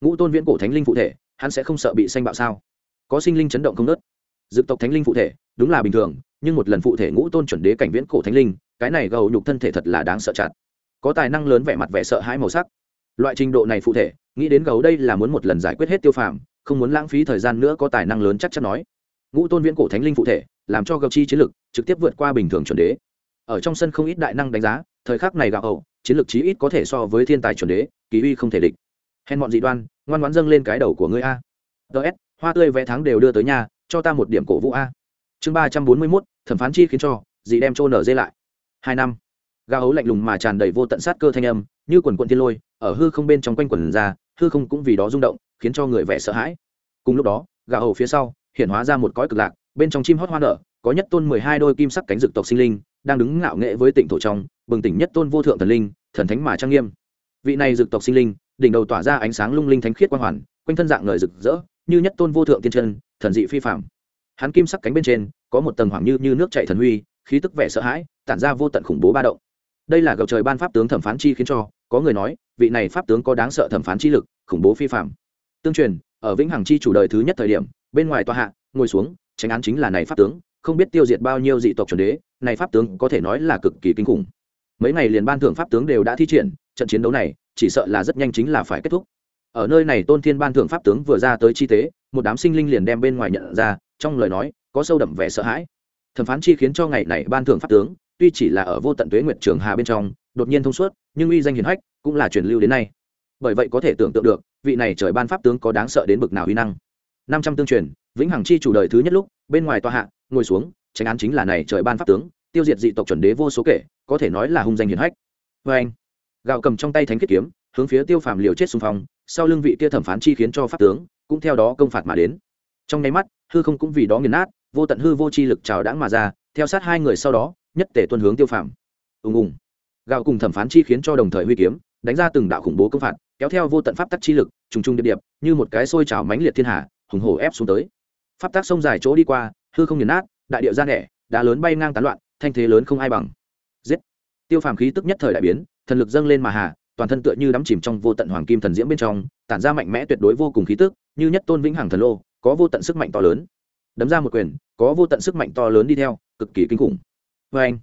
Speaker 1: Ngũ tôn viễn cổ thánh linh phụ thể, hắn sẽ không sợ bị sanh bạo sao? Có sinh linh chấn động không nớt. Dực tộc thánh linh phụ thể, đúng là bình thường, nhưng một lần phụ thể ngũ tôn chuẩn đế cảnh viễn cổ thánh linh, cái này gầu nhục thân thể thật là đáng sợ chặt. Có tài năng lớn vẻ mặt vẻ sợ hãi màu sắc. Loại trình độ này phụ thể, nghĩ đến gấu đây là muốn một lần giải quyết hết tiêu phàm, không muốn lãng phí thời gian nữa có tài năng lớn chắc chắn nói. Ngũ tôn viễn cổ thánh linh phụ thể, làm cho gầu chi chiến lực trực tiếp vượt qua bình thường chuẩn đế ở trong sân không ít đại năng đánh giá, thời khắc này gạo hậu, chiến lược chí ít có thể so với thiên tài chuẩn đế, kỳ uy không thể địch. Hèn bọn dị đoan, ngoan ngoãn dâng lên cái đầu của ngươi a. Ts hoa tươi vé tháng đều đưa tới nhà, cho ta một điểm cổ vũ a. Chương ba trăm bốn mươi mốt, thẩm phán chi khiến cho, dị đem trôn nở dê lại. Hai năm gà ấu lạnh lùng mà tràn đầy vô tận sát cơ thanh âm, như quần quận thiên lôi, ở hư không bên trong quanh quần ra, hư không cũng vì đó rung động, khiến cho người vẻ sợ hãi. Cùng lúc đó gà ấu phía sau, hiện hóa ra một cõi cực lạc, bên trong chim hót hoa nở, có nhất tôn mười hai đôi kim sắc cánh rực tộc sinh linh đang đứng ngạo nghệ với tỉnh thổ trong, bừng tỉnh nhất tôn vô thượng thần linh, thần thánh mà trang nghiêm. Vị này dực tộc sinh linh, đỉnh đầu tỏa ra ánh sáng lung linh thánh khiết quang hoàn, quanh thân dạng ngời rực rỡ, như nhất tôn vô thượng tiên chân, thần dị phi phạm hắn kim sắc cánh bên trên, có một tầng hoàng như như nước chảy thần huy, khí tức vẻ sợ hãi, tản ra vô tận khủng bố ba động. Đây là gầu trời ban pháp tướng thẩm phán chi khiến cho, có người nói, vị này pháp tướng có đáng sợ thẩm phán chi lực, khủng bố phi phạm tương truyền, ở vĩnh hằng chi chủ đời thứ nhất thời điểm, bên ngoài tòa hạ, ngồi xuống, tránh án chính là này pháp tướng, không biết tiêu diệt bao nhiêu dị tộc chuẩn đế này pháp tướng có thể nói là cực kỳ kinh khủng. Mấy ngày liền ban thưởng pháp tướng đều đã thi triển, trận chiến đấu này, chỉ sợ là rất nhanh chính là phải kết thúc. Ở nơi này tôn thiên ban thưởng pháp tướng vừa ra tới chi tế, một đám sinh linh liền đem bên ngoài nhận ra, trong lời nói, có sâu đậm vẻ sợ hãi. Thẩm phán chi khiến cho ngày này ban thưởng pháp tướng, tuy chỉ là ở vô tận tuế nguyệt trường hà bên trong, đột nhiên thông suốt, nhưng uy danh hiển hách, cũng là truyền lưu đến nay. Bởi vậy có thể tưởng tượng được, vị này trời ban pháp tướng có đáng sợ đến bực nào uy năng. Năm trăm tương truyền, vĩnh hằng chi chủ đời thứ nhất lúc, bên ngoài tòa hạ, ngồi xuống tránh án chính là này trời ban pháp tướng, tiêu diệt dị tộc chuẩn đế vô số kể, có thể nói là hung danh hiển hách. Vê anh, gạo cầm trong tay thánh kết kiếm, hướng phía tiêu phàm liều chết xung phong, sau lưng vị kia thẩm phán chi khiến cho pháp tướng, cũng theo đó công phạt mà đến. Trong nháy mắt, hư không cũng vì đó nghiền nát, vô tận hư vô chi lực trào đãng mà ra, theo sát hai người sau đó, nhất tể tuân hướng tiêu phàm. Ùng ùng. Gạo cùng thẩm phán chi khiến cho đồng thời huy kiếm, đánh ra từng đạo khủng bố công phạt, kéo theo vô tận pháp tắc chi lực, trùng trùng điệp điệp, như một cái xôi trào mãnh liệt thiên hạ hùng hổ ép xuống tới. Pháp tắc sông dài chỗ đi qua, hư không nghiền nát đại điệu ra nẻ, đá lớn bay ngang tán loạn, thanh thế lớn không ai bằng. Giết! Tiêu phàm khí tức nhất thời đại biến, thần lực dâng lên mà hà toàn thân tựa như đắm chìm trong vô tận hoàng kim thần diễm bên trong, tản ra mạnh mẽ tuyệt đối vô cùng khí tức, như nhất tôn vĩnh hằng thần lô, có vô tận sức mạnh to lớn. Đấm ra một quyền, có vô tận sức mạnh to lớn đi theo, cực kỳ kinh khủng. Vê anh,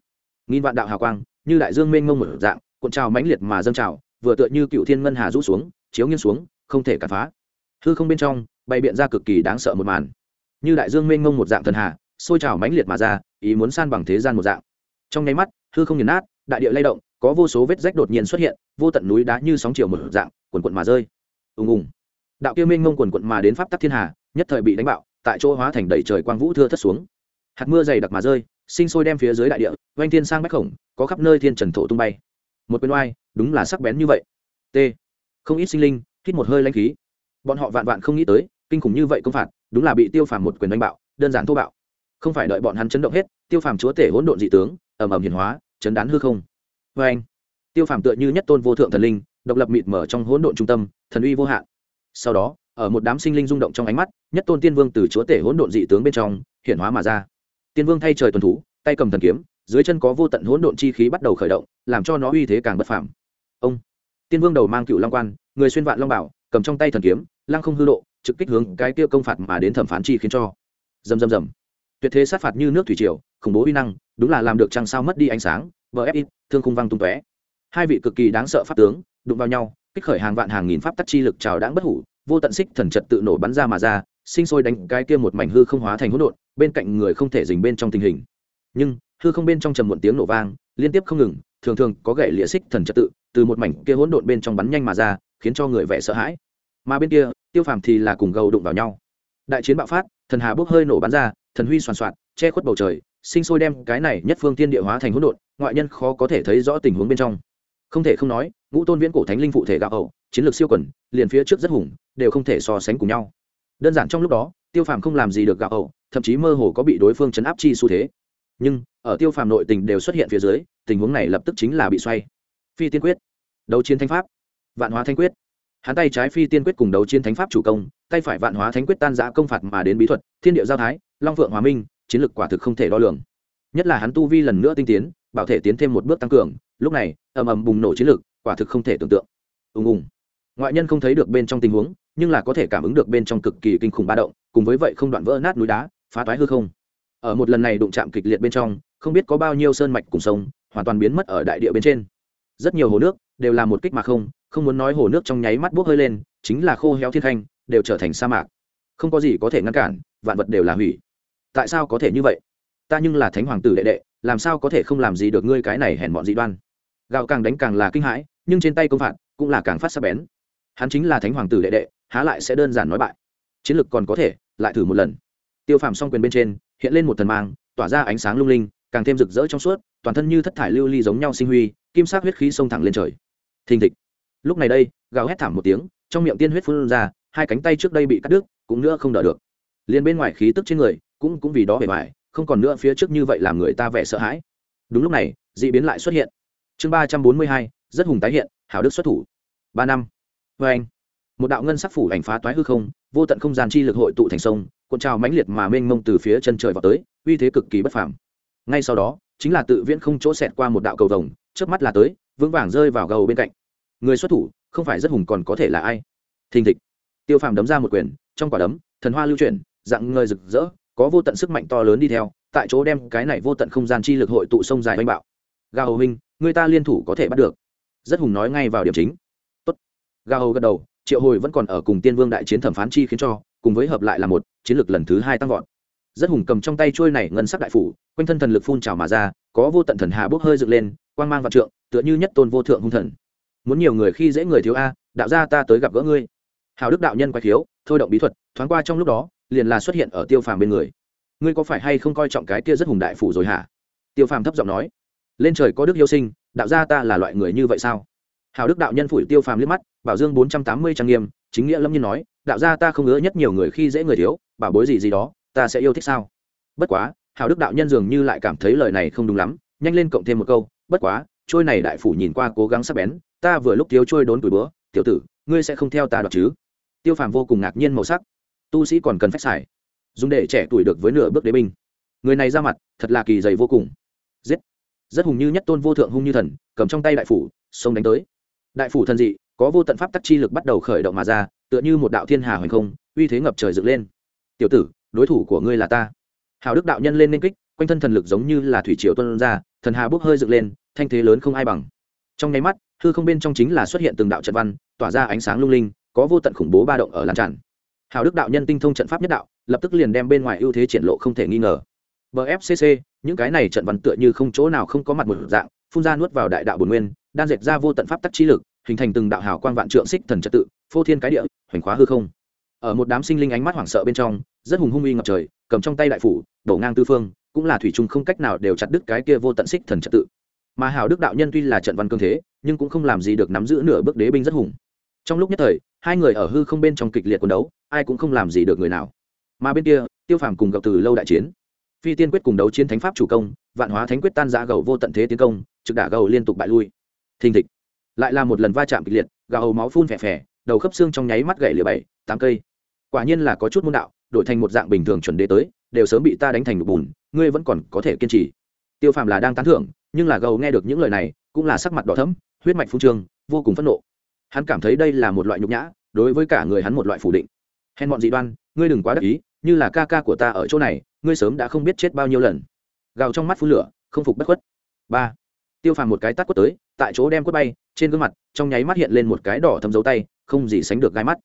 Speaker 1: nghìn vạn đạo hào quang, như đại dương mênh mông một dạng, cuộn trào mãnh liệt mà dâng trào, vừa tựa như cựu thiên ngân hà rũ xuống, chiếu nghiêng xuống, không thể cản phá. Hư không bên trong bày biện ra cực kỳ đáng sợ một màn. Như đại dương mênh mông một dạng thần hà sôi trào mãnh liệt mà ra, ý muốn san bằng thế gian một dạng. Trong nháy mắt, hư không nghiền nát, đại địa lay động, có vô số vết rách đột nhiên xuất hiện, vô tận núi đá như sóng chiều một dạng quần quận mà rơi. Ùng ùng. Đạo kia mênh mông quần quận mà đến pháp tắc thiên hà, nhất thời bị đánh bạo, tại chỗ hóa thành đầy trời quang vũ thưa thất xuống. Hạt mưa dày đặc mà rơi, sinh sôi đem phía dưới đại địa oanh thiên sang bách khổng, có khắp nơi thiên trần thổ tung bay. Một bên oai, đúng là sắc bén như vậy. T. Không ít sinh linh, hít một hơi lanh khí. Bọn họ vạn vạn không nghĩ tới, kinh khủng như vậy công phạt, đúng là bị tiêu phàm một quyền đánh bạo, đơn giản thô bạo không phải đợi bọn hắn chấn động hết, tiêu phàm chúa tể hỗn độn dị tướng, ầm ầm hiền hóa, chấn đán hư không. Vê anh, tiêu phàm tựa như nhất tôn vô thượng thần linh, độc lập mịt mở trong hỗn độn trung tâm, thần uy vô hạn. Sau đó, ở một đám sinh linh rung động trong ánh mắt, nhất tôn tiên vương từ chúa tể hỗn độn dị tướng bên trong, hiển hóa mà ra. Tiên vương thay trời tuần thú, tay cầm thần kiếm, dưới chân có vô tận hỗn độn chi khí bắt đầu khởi động, làm cho nó uy thế càng bất phàm. Ông, tiên vương đầu mang cựu long quan, người xuyên vạn long bảo, cầm trong tay thần kiếm, lăng không hư độ, trực kích hướng cái kia công phạt mà đến thẩm phán chi khiến cho. Rầm rầm rầm tuyệt thế sát phạt như nước thủy triều, khủng bố uy năng, đúng là làm được trăng sao mất đi ánh sáng vfx thương khung văng tung tóe. Hai vị cực kỳ đáng sợ pháp tướng, đụng vào nhau, kích khởi hàng vạn hàng nghìn pháp tắc chi lực trào đáng bất hủ, vô tận xích thần trật tự nổ bắn ra mà ra, sinh sôi đánh cái kia một mảnh hư không hóa thành hỗn độn, bên cạnh người không thể dình bên trong tình hình. Nhưng, hư không bên trong trầm muộn tiếng nổ vang, liên tiếp không ngừng, thường thường có gậy lịa xích thần trật tự từ một mảnh kia hỗn độn bên trong bắn nhanh mà ra, khiến cho người vẻ sợ hãi. Mà bên kia, tiêu phàm thì là cùng gầu đụng vào nhau. Đại chiến bạo phát, thần hà bốc hơi nổ bắn ra thần huy soàn soạt che khuất bầu trời, sinh sôi đem cái này nhất phương tiên địa hóa thành hỗn độn, ngoại nhân khó có thể thấy rõ tình huống bên trong. Không thể không nói, ngũ tôn viễn cổ thánh linh phụ thể gạo ẩu chiến lược siêu quần, liền phía trước rất hùng, đều không thể so sánh cùng nhau. Đơn giản trong lúc đó, tiêu phàm không làm gì được gạo ẩu thậm chí mơ hồ có bị đối phương chấn áp chi xu thế. Nhưng, ở tiêu phàm nội tình đều xuất hiện phía dưới, tình huống này lập tức chính là bị xoay. Phi tiên quyết. Đấu chiến thánh pháp. Vạn hóa thanh quyết. Hắn tay trái phi tiên quyết cùng đấu chiến thánh pháp chủ công, tay phải vạn hóa thánh quyết tan giã công phạt mà đến bí thuật, thiên địa giao thái long phượng hòa minh, chiến lược quả thực không thể đo lường. Nhất là hắn tu vi lần nữa tinh tiến, bảo thể tiến thêm một bước tăng cường, lúc này, ầm ầm bùng nổ chiến lược, quả thực không thể tưởng tượng. Ùng ùng. Ngoại nhân không thấy được bên trong tình huống, nhưng là có thể cảm ứng được bên trong cực kỳ kinh khủng ba động, cùng với vậy không đoạn vỡ nát núi đá, phá toái hư không. Ở một lần này đụng chạm kịch liệt bên trong, không biết có bao nhiêu sơn mạch cùng sông, hoàn toàn biến mất ở đại địa bên trên. Rất nhiều hồ nước, đều là một kích mà không không muốn nói hồ nước trong nháy mắt bốc hơi lên, chính là khô héo thiên khanh đều trở thành sa mạc. Không có gì có thể ngăn cản, vạn vật đều là hủy tại sao có thể như vậy? Ta nhưng là thánh hoàng tử đệ đệ, làm sao có thể không làm gì được ngươi cái này hèn bọn dị đoan? Gạo càng đánh càng là kinh hãi, nhưng trên tay công phạt cũng là càng phát sắc bén. Hắn chính là thánh hoàng tử đệ đệ, há lại sẽ đơn giản nói bại. Chiến lược còn có thể, lại thử một lần. Tiêu phàm song quyền bên trên, hiện lên một thần mang, tỏa ra ánh sáng lung linh, càng thêm rực rỡ trong suốt, toàn thân như thất thải lưu ly giống nhau sinh huy, kim sắc huyết khí xông thẳng lên trời. Thình thịch. Lúc này đây, gào hét thảm một tiếng, trong miệng tiên huyết phun ra, hai cánh tay trước đây bị cắt đứt, cũng nữa không đỡ được. Liền bên ngoài khí tức trên người cũng cũng vì đó bề bài không còn nữa phía trước như vậy làm người ta vẻ sợ hãi. Đúng lúc này d ị biến lại xuất hiện. Chương ba trăm bốn mươi hai, rất hùng tái hiện, hảo đức xuất thủ. Ba năm. Vê anh, một đạo ngân sắc phủ ảnh phá toái hư không, vô tận không gian chi lực hội tụ thành sông, cuộn trào mãnh liệt mà mênh mông từ phía chân trời vào tới, uy thế cực kỳ bất phàm. Ngay sau đó, chính là tự viễn không chỗ xẹt qua một đạo cầu vồng trước mắt là tới, vững vàng rơi vào gầu bên cạnh. Người xuất thủ, không phải rất hùng còn có thể là ai? Thình thịch. Tiêu phàm đấm ra một quyền, trong quả đấm, thần hoa lưu chuyển, dạng người rực rỡ có vô tận sức mạnh to lớn đi theo, tại chỗ đem cái này vô tận không gian chi lực hội tụ sông dài oanh bạo. Gà hầu huynh, người ta liên thủ có thể bắt được. Rất hùng nói ngay vào điểm chính. Tốt. gà hầu gật đầu, triệu hồi vẫn còn ở cùng tiên vương đại chiến thẩm phán chi khiến cho, cùng với hợp lại là một, chiến lược lần thứ hai tăng vọt. Rất hùng cầm trong tay trôi này ngân sắc đại phủ, quanh thân thần lực phun trào mà ra, có vô tận thần hà bốc hơi dựng lên, quang mang vạn trượng, tựa như nhất tôn vô thượng hung thần. Muốn nhiều người khi dễ người thiếu a, đạo gia ta tới gặp gỡ ngươi. Hào đức đạo nhân quay thiếu thôi động bí thuật, thoáng qua trong lúc đó liền là xuất hiện ở tiêu phàm bên người. Ngươi có phải hay không coi trọng cái kia rất hùng đại phủ rồi hả? Tiêu phàm thấp giọng nói. Lên trời có đức yêu sinh, đạo gia ta là loại người như vậy sao? Hào đức đạo nhân phủi tiêu phàm liếc mắt, bảo dương bốn trăm tám mươi trang nghiêm, chính nghĩa lâm nhiên nói, đạo gia ta không ngớ nhất nhiều người khi dễ người thiếu, bảo bối gì gì đó, ta sẽ yêu thích sao? Bất quá, hào đức đạo nhân dường như lại cảm thấy lời này không đúng lắm, nhanh lên cộng thêm một câu, bất quá, trôi này đại phủ nhìn qua cố gắng sắp bén, ta vừa lúc thiếu trôi đốn tuổi bữa, tiểu tử, ngươi sẽ không theo ta đoạt chứ? Tiêu phàm vô cùng ngạc nhiên màu sắc tu sĩ còn cần phép xài, dùng để trẻ tuổi được với nửa bước đế binh. Người này ra mặt, thật là kỳ dày vô cùng. Giết. Rất hùng như nhất tôn vô thượng hung như thần, cầm trong tay đại phủ, xông đánh tới. Đại phủ thần dị, có vô tận pháp tắc chi lực bắt đầu khởi động mà ra, tựa như một đạo thiên hà hoành không, uy thế ngập trời dựng lên. Tiểu tử, đối thủ của ngươi là ta. Hào đức đạo nhân lên nên kích, quanh thân thần lực giống như là thủy triều tuân ra, thần hà bốc hơi dựng lên, thanh thế lớn không ai bằng. Trong nháy mắt, hư không bên trong chính là xuất hiện từng đạo trận văn, tỏa ra ánh sáng lung linh, có vô tận khủng bố ba động ở lan tràn hào đức đạo nhân tinh thông trận pháp nhất đạo, lập tức liền đem bên ngoài ưu thế triển lộ không thể nghi ngờ. Bfcc những cái này trận văn tựa như không chỗ nào không có mặt một dạng, phun ra nuốt vào đại đạo bồn nguyên, đan dệt ra vô tận pháp tắc trí lực, hình thành từng đạo hào quang vạn trượng xích thần trật tự, phô thiên cái địa, hoành khóa hư không. Ở một đám sinh linh ánh mắt hoảng sợ bên trong, rất hùng hung uy ngập trời, cầm trong tay đại phủ, đổ ngang tư phương, cũng là thủy chung không cách nào đều chặt đứt cái kia vô tận xích thần trật tự. Mà hào đức đạo nhân tuy là trận văn cương thế, nhưng cũng không làm gì được nắm giữ nửa bước đế binh rất hùng. Trong lúc nhất thời hai người ở hư không bên trong kịch liệt quần đấu, ai cũng không làm gì được người nào. Mà bên kia, tiêu phàm cùng gặp từ lâu đại chiến. Phi tiên quyết cùng đấu chiến thánh pháp chủ công, vạn hóa thánh quyết tan ra gầu vô tận thế tiến công, trực đả gầu liên tục bại lui. Thình thịch. Lại là một lần va chạm kịch liệt gầu máu phun phè phè, đầu khớp xương trong nháy mắt gậy lửa bảy, tám cây. Quả nhiên là có chút môn đạo, đổi thành một dạng bình thường chuẩn đế tới, đều sớm bị ta đánh thành đục bùn, ngươi vẫn còn có thể kiên trì. Tiêu phàm là đang tán thưởng, nhưng là gầu nghe được những lời này, cũng là sắc mặt đỏ thấm huyết mạch phun trương, vô cùng phẫn nộ hắn cảm thấy đây là một loại nhục nhã, đối với cả người hắn một loại phủ định. Hèn bọn dị đoan, ngươi đừng quá đắc ý, như là ca ca của ta ở chỗ này, ngươi sớm đã không biết chết bao nhiêu lần. Gào trong mắt phun lửa, không phục bất khuất. Ba. Tiêu phàm một cái tắt quất tới, tại chỗ đem quất bay, trên gương mặt, trong nháy mắt hiện lên một cái đỏ thấm dấu tay, không gì sánh được gai mắt.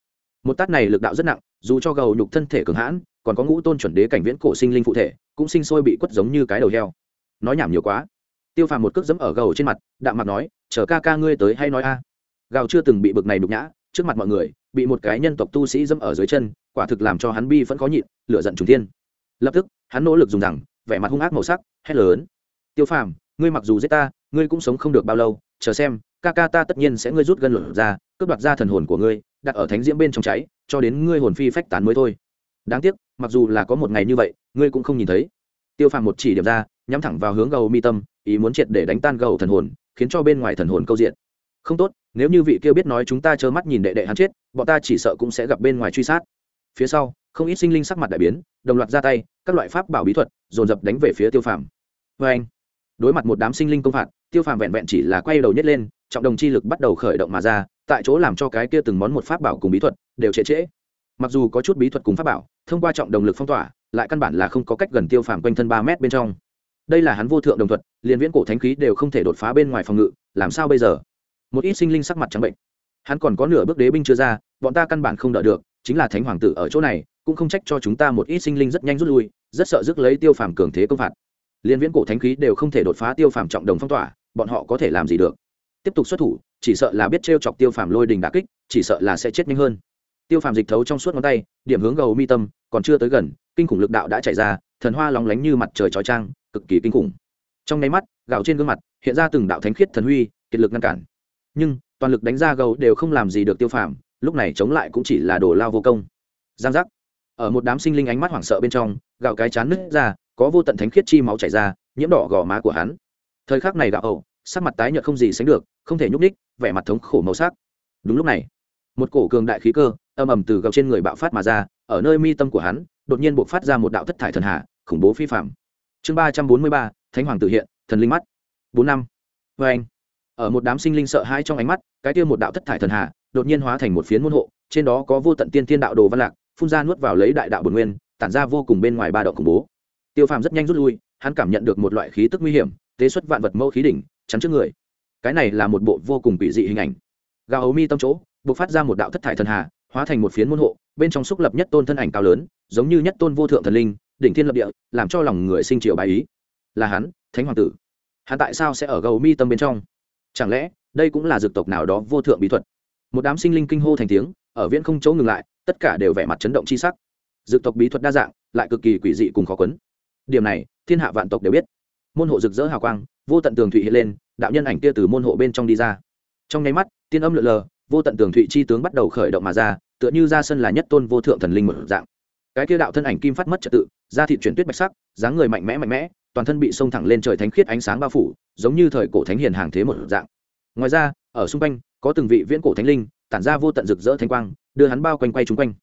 Speaker 1: Một tát này lực đạo rất nặng, dù cho gầu nhục thân thể cường hãn, còn có ngũ tôn chuẩn đế cảnh viễn cổ sinh linh phụ thể, cũng sinh sôi bị quất giống như cái đầu heo. Nói nhảm nhiều quá. Tiêu phàm một cước dẫm ở gầu trên mặt, đạm mặt nói, chờ ca ca ngươi tới hay nói a? Gào chưa từng bị bực này nhục nhã, trước mặt mọi người, bị một cái nhân tộc tu sĩ dẫm ở dưới chân, quả thực làm cho hắn bi vẫn khó nhịn, lửa giận trùng thiên. Lập tức, hắn nỗ lực dùng rằng, vẻ mặt hung ác màu sắc, hét lớn. Tiêu phàm, ngươi mặc dù giết ta, ngươi cũng sống không được bao lâu, chờ xem, ca ca ta tất nhiên sẽ ngươi rút gân lửa ra, cướp đoạt ra thần hồn của ngươi, đặt ở thánh diễm bên trong cháy, cho đến ngươi hồn phi phách tán mới thôi. Đáng tiếc, mặc dù là có một ngày như vậy, ngươi cũng không nhìn thấy. Tiêu phàm một chỉ điểm ra, nhắm thẳng vào hướng gầu mi tâm, ý muốn triệt để đánh tan gầu thần hồn, khiến cho bên ngoài thần hồn câu diện không tốt, nếu như vị kia biết nói chúng ta trơ mắt nhìn đệ đệ hắn chết, bọn ta chỉ sợ cũng sẽ gặp bên ngoài truy sát. Phía sau, không ít sinh linh sắc mặt đại biến, đồng loạt ra tay, các loại pháp bảo bí thuật, dồn dập đánh về phía tiêu phàm. Vê anh, đối mặt một đám sinh linh công phạt, tiêu phàm vẹn vẹn chỉ là quay đầu nhét lên, trọng đồng chi lực bắt đầu khởi động mà ra, tại chỗ làm cho cái kia từng món một pháp bảo cùng bí thuật đều trễ trễ. Mặc dù có chút bí thuật cùng pháp bảo, thông qua trọng đồng lực phong tỏa, lại căn bản là không có cách gần tiêu phàm quanh thân ba mét bên trong. Đây là hắn vô thượng đồng thuật, liền viễn cổ thánh khí đều không thể đột phá bên ngoài phòng ngự, làm sao bây giờ? Một ít sinh linh sắc mặt trắng bệnh. Hắn còn có nửa bước đế binh chưa ra, bọn ta căn bản không đợi được, chính là thánh hoàng tử ở chỗ này, cũng không trách cho chúng ta một ít sinh linh rất nhanh rút lui, rất sợ rước lấy tiêu phàm cường thế công phạt. Liên viễn cổ thánh khí đều không thể đột phá tiêu phàm trọng đồng phong tỏa, bọn họ có thể làm gì được? Tiếp tục xuất thủ, chỉ sợ là biết t r e o chọc tiêu phàm lôi đình đà kích, chỉ sợ là sẽ chết nhanh hơn. Tiêu phàm dịch thấu trong suốt ngón tay, điểm hướng gầu mi tâm, còn chưa tới gần, kinh khủng lực đạo đã chạy ra, thần hoa lóng lánh như mặt trời trói trang cực kỳ kinh khủng. Trong nháy mắt, gạo trên gương mặt, hiện ra từng đạo thánh khiết thần huy, kiệt lực ngăn cản nhưng toàn lực đánh ra gấu đều không làm gì được tiêu phàm, lúc này chống lại cũng chỉ là đồ lao vô công. Giang giác. Ở một đám sinh linh ánh mắt hoảng sợ bên trong, gạo cái chán nứt ra, có vô tận thánh khiết chi máu chảy ra, nhiễm đỏ gò má của hắn. Thời khắc này gạo ẩu, sắc mặt tái nhợt không gì sánh được, không thể nhúc ních vẻ mặt thống khổ màu sắc. Đúng lúc này, một cổ cường đại khí cơ, âm ầm từ gạo trên người bạo phát mà ra, ở nơi mi tâm của hắn, đột nhiên buộc phát ra một đạo thất thải thần hạ khủng bố phi phạm chương ba trăm bốn mươi ba, thánh hoàng tự hiện, thần linh mắt. Bốn năm. Vê anh ở một đám sinh linh sợ hãi trong ánh mắt cái tiêu một đạo thất thải thần hà, đột nhiên hóa thành một phiến môn hộ trên đó có vô tận tiên thiên đạo đồ văn lạc phun ra nuốt vào lấy đại đạo bồn nguyên tản ra vô cùng bên ngoài ba đạo khủng bố. Tiêu phàm rất nhanh rút lui hắn cảm nhận được một loại khí tức nguy hiểm tế xuất vạn vật mẫu khí đỉnh chắn trước người. Cái này là một bộ vô cùng quỷ dị hình ảnh. Gà ấu mi tâm chỗ buộc phát ra một đạo thất thải thần hà hóa thành một phiến môn hộ bên trong xúc lập nhất tôn thân ảnh cao lớn giống như nhất tôn vô thượng thần linh đỉnh thiên lập địa làm cho lòng người sinh triều bài ý. Là hắn thánh hoàng tử. Hắn tại sao sẽ ở gầu mi tâm bên trong? Chẳng lẽ, đây cũng là dược tộc nào đó vô thượng bí thuật? Một đám sinh linh kinh hô thành tiếng, ở viễn không chỗ ngừng lại, tất cả đều vẻ mặt chấn động c h i sắc. Dược tộc bí thuật đa dạng, lại cực kỳ quỷ dị cùng khó quấn. Điểm này, thiên hạ vạn tộc đều biết. Môn hộ rực rỡ hào quang, vô tận tường thụy hiện lên, đạo nhân ảnh kia từ môn hộ bên trong đi ra. Trong nháy mắt, tiên âm lượn lờ, vô tận tường thụy chi tướng bắt đầu khởi động mà ra, tựa như ra sân là nhất tôn vô thượng thần linh một dạng. Cái kia đạo thân ảnh kim phát mất trật tự, da thịt chuyển tuyết bạch sắc, dáng người mạnh mẽ mạnh mẽ toàn thân bị sông thẳng lên trời thánh khiết ánh sáng bao phủ, giống như thời cổ thánh hiền hàng thế một dạng. Ngoài ra, ở xung quanh, có từng vị viễn cổ thánh linh, tản ra vô tận rực rỡ thanh quang, đưa hắn bao quanh quay chung quanh.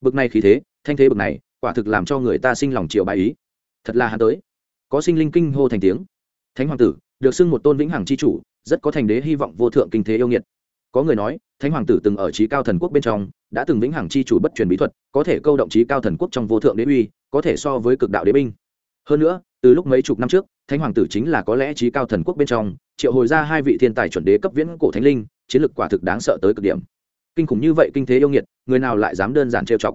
Speaker 1: Bực này khí thế, thanh thế bực này, quả thực làm cho người ta sinh lòng triệu bài ý. Thật là hắn tới. Có sinh linh kinh hô thành tiếng. Thánh hoàng tử, được xưng một tôn vĩnh hằng c h i chủ, rất có thành đế hy vọng vô thượng kinh thế yêu nghiệt. Có người nói, thánh hoàng tử từng ở trí cao thần quốc bên trong, đã từng vĩnh hằng c h i chủ bất truyền bí thuật, có thể câu động trí cao thần quốc trong vô thượng đế uy, có thể so với cực đạo đế binh hơn nữa, từ lúc mấy chục năm trước, thánh hoàng tử chính là có lẽ trí cao thần quốc bên trong, triệu hồi ra hai vị thiên tài chuẩn đế cấp viễn cổ thánh linh, chiến lược quả thực đáng sợ tới cực điểm. Kinh khủng như vậy kinh thế yêu nghiệt, người nào lại dám đơn giản trêu chọc?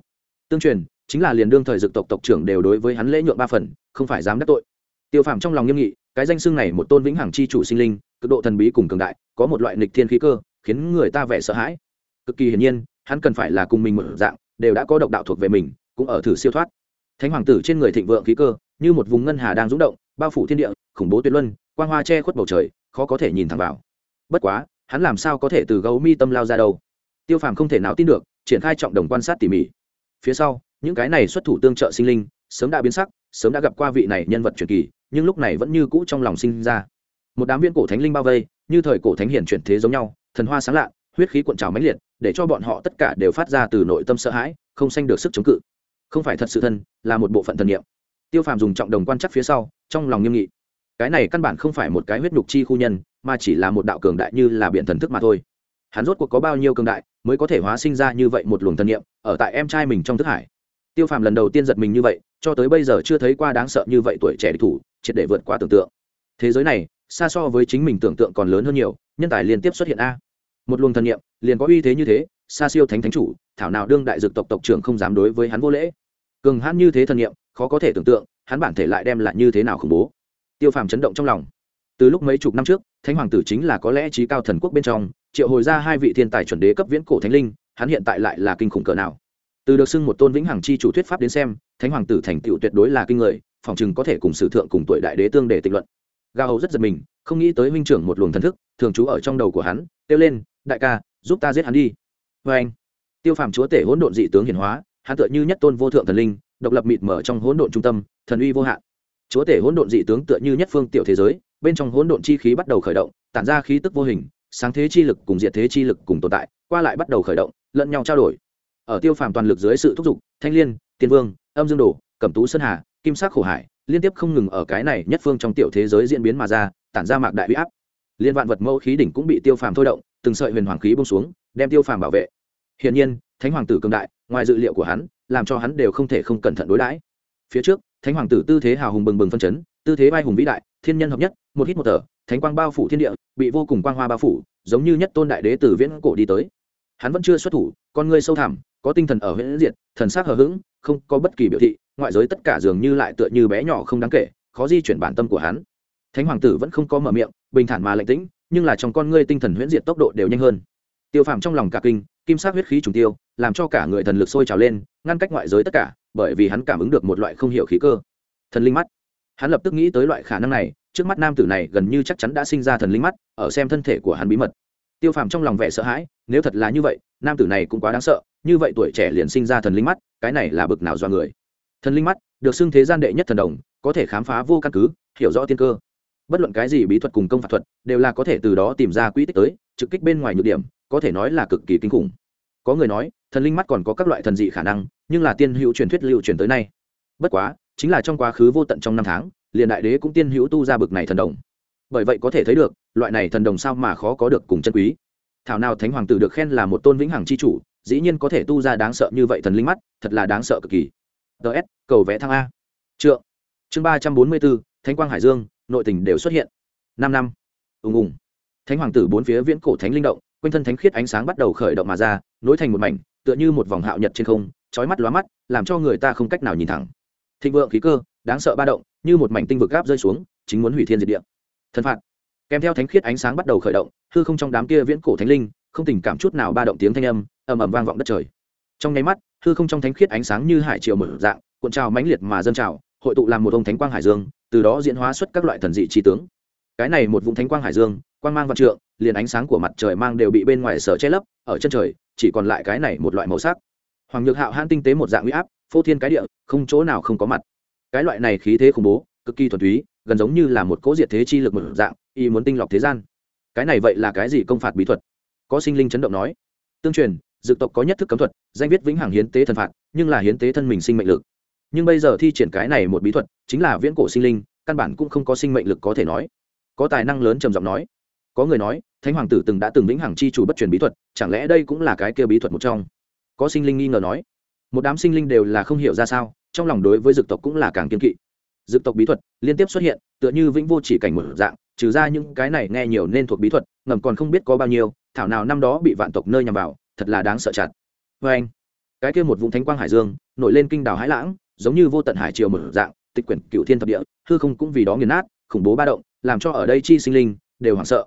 Speaker 1: Tương truyền, chính là liền đương thời dực tộc tộc trưởng đều đối với hắn lễ nhuộm ba phần, không phải dám đắc tội. Tiêu phạm trong lòng nghiêm nghị, cái danh xưng này một tôn vĩnh hằng chi chủ sinh linh, cực độ thần bí cùng cường đại, có một loại nịch thiên khí cơ, khiến người ta vẻ sợ hãi. Cực kỳ hiển nhiên, hắn cần phải là cùng mình một dạng, đều đã có độc đạo thuộc về mình, cũng ở thử siêu thoát thánh hoàng tử trên người thịnh vượng khí cơ, như một vùng ngân hà đang rúng động, bao phủ thiên địa, khủng bố tuyệt luân, quang hoa che khuất bầu trời, khó có thể nhìn thẳng vào. Bất quá, hắn làm sao có thể từ gấu mi tâm lao ra đâu? Tiêu phàm không thể nào tin được, triển khai trọng đồng quan sát tỉ mỉ. Phía sau, những cái này xuất thủ tương trợ sinh linh, sớm đã biến sắc, sớm đã gặp qua vị này nhân vật truyền kỳ, nhưng lúc này vẫn như cũ trong lòng sinh ra. Một đám viên cổ thánh linh bao vây, như thời cổ thánh hiển chuyển thế giống nhau, thần hoa sáng lạ, huyết khí cuộn trào mãnh liệt, để cho bọn họ tất cả đều phát ra từ nội tâm sợ hãi, không sanh được sức chống cự không phải thật sự thân, là một bộ phận thần niệm. Tiêu phàm dùng trọng đồng quan chắc phía sau, trong lòng nghiêm nghị. Cái này căn bản không phải một cái huyết nhục chi khu nhân, mà chỉ là một đạo cường đại như là biện thần thức mà thôi. Hắn rốt cuộc có bao nhiêu cường đại, mới có thể hóa sinh ra như vậy một luồng thần niệm, ở tại em trai mình trong thức hải. Tiêu phàm lần đầu tiên giật mình như vậy, cho tới bây giờ chưa thấy qua đáng sợ như vậy tuổi trẻ địch thủ, triệt để vượt qua tưởng tượng. Thế giới này, xa so với chính mình tưởng tượng còn lớn hơn nhiều, nhân tài liên tiếp xuất hiện a. Một luồng thần niệm, liền có uy thế như thế, xa siêu thánh thánh chủ thảo nào đương đại dược tộc tộc trưởng không dám đối với hắn vô lễ. Cường hãn như thế thần niệm khó có thể tưởng tượng, hắn bản thể lại đem lại như thế nào khủng bố. Tiêu phàm chấn động trong lòng. Từ lúc mấy chục năm trước, thánh hoàng tử chính là có lẽ trí cao thần quốc bên trong, triệu hồi ra hai vị thiên tài chuẩn đế cấp viễn cổ thánh linh, hắn hiện tại lại là kinh khủng cỡ nào. Từ được xưng một tôn vĩnh hằng chi chủ thuyết pháp đến xem, thánh hoàng tử thành tựu tuyệt đối là kinh người, phòng chừng có thể cùng sử thượng cùng tuổi đại đế tương để tịch luận. Ga hầu rất giật mình, không nghĩ tới huynh trưởng một luồng thần thức, thường trú ở trong đầu của hắn, kêu lên, đại ca, giúp ta giết hắn đi. Vê anh tiêu phàm chúa tể hỗn độn dị tướng hiển hóa, hắn tựa như nhất tôn vô thượng thần linh, độc lập mịt mở trong hỗn độn trung tâm, thần uy vô hạn. Chúa tể hỗn độn dị tướng tựa như nhất phương tiểu thế giới, bên trong hỗn độn chi khí bắt đầu khởi động, tản ra khí tức vô hình, sáng thế chi lực cùng diệt thế chi lực cùng tồn tại, qua lại bắt đầu khởi động, lẫn nhau trao đổi. Ở tiêu phàm toàn lực dưới sự thúc giục, thanh liên, tiên vương, âm dương đồ, cẩm tú sơn hà, kim sắc khổ hải, liên tiếp không ngừng ở cái này nhất phương trong tiểu thế giới diễn biến mà ra, tản ra mạc đại huy áp. Liên vạn vật mẫu khí đỉnh cũng bị tiêu phàm thôi động, từng sợi huyền hoàng khí bông xuống, đem tiêu phàm bảo vệ hiển nhiên, thánh hoàng tử cường đại, ngoài dự liệu của hắn, làm cho hắn đều không thể không cẩn thận đối đãi. Phía trước, thánh hoàng tử tư thế hào hùng bừng bừng phân chấn, tư thế vai hùng vĩ đại, thiên nhân hợp nhất, một hít một thở, thánh quang bao phủ thiên địa, bị vô cùng quang hoa bao phủ, giống như nhất tôn đại đế tử viễn cổ đi tới. Hắn vẫn chưa xuất thủ, con người sâu thẳm, có tinh thần ở huyễn diệt, thần sắc hờ hững, không có bất kỳ biểu thị, ngoại giới tất cả dường như lại tựa như bé nhỏ không đáng kể, khó di chuyển bản tâm của hắn. Thánh hoàng tử vẫn không có mở miệng, bình thản mà lạnh tĩnh, nhưng là trong con ngươi tinh thần huyễn diệt tốc độ đều nhanh hơn. Tiêu phàm trong lòng cả kinh kim sắc huyết khí trùng tiêu, làm cho cả người thần lực sôi trào lên, ngăn cách ngoại giới tất cả, bởi vì hắn cảm ứng được một loại không hiểu khí cơ. Thần linh mắt. Hắn lập tức nghĩ tới loại khả năng này, trước mắt nam tử này gần như chắc chắn đã sinh ra thần linh mắt, ở xem thân thể của hắn bí mật. Tiêu phàm trong lòng vẻ sợ hãi, nếu thật là như vậy, nam tử này cũng quá đáng sợ, như vậy tuổi trẻ liền sinh ra thần linh mắt, cái này là bực nào do người. Thần linh mắt, được xưng thế gian đệ nhất thần đồng, có thể khám phá vô căn cứ, hiểu rõ tiên cơ. Bất luận cái gì bí thuật cùng công phạt thuật, đều là có thể từ đó tìm ra quỹ tích tới, trực kích bên ngoài nhược điểm có thể nói là cực kỳ kinh khủng. Có người nói, thần linh mắt còn có các loại thần dị khả năng, nhưng là tiên hữu truyền thuyết lưu truyền tới nay. Bất quá, chính là trong quá khứ vô tận trong năm tháng, liền đại đế cũng tiên hữu tu ra bực này thần đồng. Bởi vậy có thể thấy được, loại này thần đồng sao mà khó có được cùng chân quý. Thảo nào thánh hoàng tử được khen là một tôn vĩnh hằng c h i chủ, dĩ nhiên có thể tu ra đáng sợ như vậy thần linh mắt, thật là đáng sợ cực kỳ. Ts cầu vẽ thăng a. Trượng. Chương ba trăm bốn mươi bốn, thánh quang hải dương, nội tình đều xuất hiện. Năm năm. Ùng ùng. Thánh hoàng tử bốn phía viễn cổ thánh linh động quanh thân thánh khiết ánh sáng bắt đầu khởi động mà ra, nối thành một mảnh, tựa như một vòng hạo nhật trên không trói mắt lóa mắt, làm cho người ta không cách nào nhìn thẳng. Thịnh vượng khí cơ, đáng sợ ba động, như một mảnh tinh vực gáp rơi xuống, chính muốn hủy thiên diệt địa. Thân phạt. Kèm theo thánh khiết ánh sáng bắt đầu khởi động, hư không trong đám kia viễn cổ thánh linh, không tình cảm chút nào ba động tiếng thanh âm, ầm ầm vang vọng đất trời. Trong nháy mắt, hư không trong thánh khiết ánh sáng như hải triều mở dạng, cuộn trào mãnh liệt mà dâng trào, hội tụ làm một ông thánh quang hải dương, từ đó diễn hóa xuất các loại thần dị trí tướng. Cái này một vùng thánh quang hải dương, quang mang văn trượng liền ánh sáng của mặt trời mang đều bị bên ngoài sở che lấp, ở chân trời, chỉ còn lại cái này một loại màu sắc. Hoàng nhược hạo hãn tinh tế một dạng huy áp, phô thiên cái địa, không chỗ nào không có mặt. Cái loại này khí thế khủng bố, cực kỳ thuần túy, gần giống như là một cỗ diệt thế chi lực một dạng, y muốn tinh lọc thế gian. Cái này vậy là cái gì công phạt bí thuật? Có sinh linh chấn động nói. Tương truyền dự tộc có nhất thức cấm thuật, danh viết vĩnh hằng hiến tế thần phạt, nhưng là hiến tế thân mình sinh mệnh lực. Nhưng bây giờ thi triển cái này một bí thuật, chính là viễn cổ sinh linh, căn bản cũng không có sinh mệnh lực có thể nói. Có tài năng lớn trầm giọng nói có người nói, thánh hoàng tử từng đã từng vĩnh hằng chi chủ bất truyền bí thuật, chẳng lẽ đây cũng là cái kia bí thuật một trong? Có sinh linh nghi ngờ nói. Một đám sinh linh đều là không hiểu ra sao, trong lòng đối với dực tộc cũng là càng kiên kỵ. Dực tộc bí thuật liên tiếp xuất hiện, tựa như vĩnh vô chỉ cảnh một dạng, trừ ra những cái này nghe nhiều nên thuộc bí thuật, ngầm còn không biết có bao nhiêu, thảo nào năm đó bị vạn tộc nơi nhằm vào, thật là đáng sợ chặt. Vê anh, cái kia một vùng thánh quang hải dương, nổi lên kinh đảo hải lãng, giống như vô tận hải triều một dạng, tịch quyển cựu thiên thập địa, hư không cũng vì đó nghiền nát, khủng bố ba động, làm cho ở đây chi sinh linh đều hoảng sợ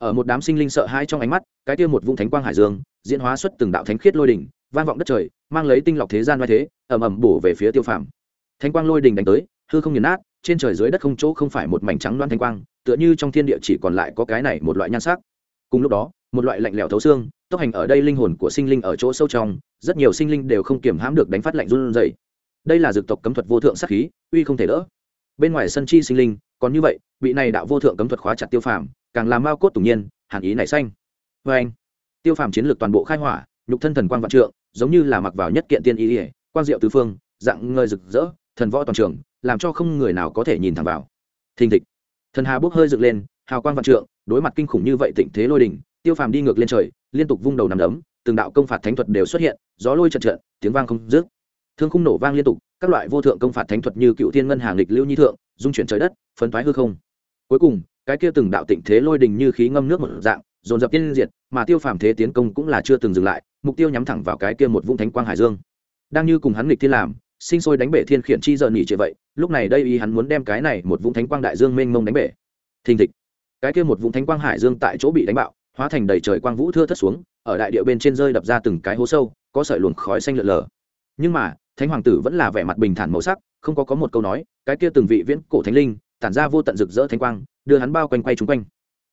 Speaker 1: ở một đám sinh linh sợ hãi trong ánh mắt, cái kia một vũng thánh quang hải dương, diễn hóa xuất từng đạo thánh khiết lôi đỉnh, vang vọng đất trời, mang lấy tinh lọc thế gian oai thế, ầm ầm bổ về phía tiêu phàm. Thánh quang lôi đỉnh đánh tới, hư không nghiền nát, trên trời dưới đất không chỗ không phải một mảnh trắng loan thánh quang, tựa như trong thiên địa chỉ còn lại có cái này một loại nhan sắc. Cùng lúc đó, một loại lạnh lẽo thấu xương, tốc hành ở đây linh hồn của sinh linh ở chỗ sâu trong, rất nhiều sinh linh đều không kiểm hãm được đánh phát lạnh run rẩy. Đây là dược tộc cấm thuật vô thượng sát khí, uy không thể đỡ. Bên ngoài sân chi sinh linh, còn như vậy, bị này đạo vô thượng cấm thuật khóa chặt tiêu phàm càng làm mao cốt tủng nhiên, hàn ý nảy xanh. Vê anh, tiêu phàm chiến lược toàn bộ khai hỏa, nhục thân thần quang vạn trượng, giống như là mặc vào nhất kiện tiên ý ỉa quang diệu tứ phương, dạng ngơi rực rỡ, thần võ toàn trường, làm cho không người nào có thể nhìn thẳng vào. Thình thịch. Thần hà bốc hơi dựng lên, hào quang vạn trượng, đối mặt kinh khủng như vậy tịnh thế lôi đỉnh, tiêu phàm đi ngược lên trời, liên tục vung đầu nằm đấm, từng đạo công phạt thánh thuật đều xuất hiện, gió lôi trận trận tiếng vang không dứt. Thương khung nổ vang liên tục, các loại vô thượng công phạt thánh thuật như cựu thiên ngân hàng lịch lưu nhi thượng dung chuyển trời đất, phấn thoái hư không. Cuối cùng cái kia từng đạo tịnh thế lôi đình như khí ngâm nước một dạng, dồn dập tiên diệt, mà tiêu phàm thế tiến công cũng là chưa từng dừng lại, mục tiêu nhắm thẳng vào cái kia một vũng thánh quang hải dương. Đang như cùng hắn nghịch thiên làm, sinh sôi đánh bể thiên khiển chi giờ nghỉ trệ vậy, lúc này đây y hắn muốn đem cái này một vũng thánh quang đại dương mênh mông đánh bể. Thình thịch. Cái kia một vũng thánh quang hải dương tại chỗ bị đánh bạo, hóa thành đầy trời quang vũ thưa thất xuống, ở đại địa bên trên rơi đập ra từng cái hố sâu, có sợi luồng khói xanh lượn lờ. Nhưng mà, thánh hoàng tử vẫn là vẻ mặt bình thản màu sắc, không có có một câu nói, cái kia từng vị viễn cổ thánh linh, tản ra vô tận rực rỡ thánh quang đưa hắn bao quanh quay trúng quanh.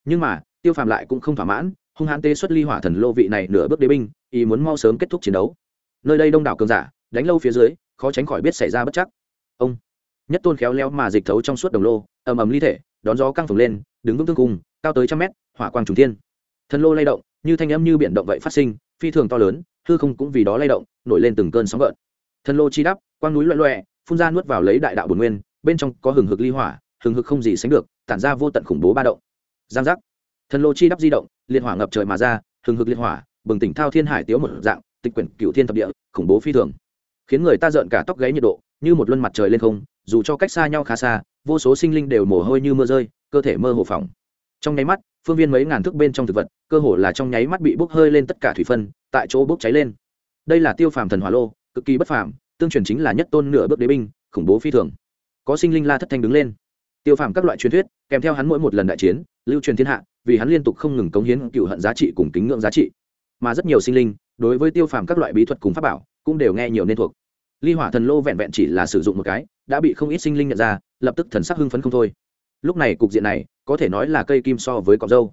Speaker 1: Nhưng mà, tiêu phàm lại cũng không thỏa mãn, hung hãn tê xuất ly hỏa thần lô vị này nửa bước đế binh, ý muốn mau sớm kết thúc chiến đấu. Nơi đây đông đảo cường giả, đánh lâu phía dưới, khó tránh khỏi biết xảy ra bất chắc. Ông, nhất tôn khéo léo mà dịch thấu trong suốt đồng lô, ầm ầm ly thể, đón gió căng phồng lên, đứng vững tương cùng, cao tới trăm mét, hỏa quang trùng thiên. Thần lô lay động, như thanh âm như biển động vậy phát sinh, phi thường to lớn, hư không cũng vì đó lay động, nổi lên từng cơn sóng gợn. Thần lô chi đắp, quang núi loẹ loẹ phun ra nuốt vào lấy đại đạo bồn nguyên, bên trong có hừng hực ly hỏa, hừng hực không gì sánh được tản ra vô tận khủng bố ba động. Giang giác. Thần lô chi đắp di động, liệt hỏa ngập trời mà ra, hừng hực liệt hỏa, bừng tỉnh thao thiên hải tiếu một dạng, tịch quyển cựu thiên thập địa, khủng bố phi thường. Khiến người ta rợn cả tóc gáy nhiệt độ, như một luân mặt trời lên không, dù cho cách xa nhau khá xa, vô số sinh linh đều mồ hôi như mưa rơi, cơ thể mơ hồ phỏng. Trong nháy mắt, phương viên mấy ngàn thước bên trong thực vật, cơ hồ là trong nháy mắt bị bốc hơi lên tất cả thủy phân, tại chỗ bốc cháy lên. Đây là tiêu phàm thần hỏa lô, cực kỳ bất phàm, tương truyền chính là nhất tôn nửa bước đế binh, khủng bố phi thường. Có sinh linh la thất thanh đứng lên tiêu phàm các loại truyền thuyết, kèm theo hắn mỗi một lần đại chiến, lưu truyền thiên hạ, vì hắn liên tục không ngừng cống hiến cựu hận giá trị cùng kính ngưỡng giá trị. Mà rất nhiều sinh linh, đối với tiêu phàm các loại bí thuật cùng pháp bảo, cũng đều nghe nhiều nên thuộc. Ly hỏa thần lô vẹn vẹn chỉ là sử dụng một cái, đã bị không ít sinh linh nhận ra, lập tức thần sắc hưng phấn không thôi. Lúc này cục diện này, có thể nói là cây kim so với cọc dâu.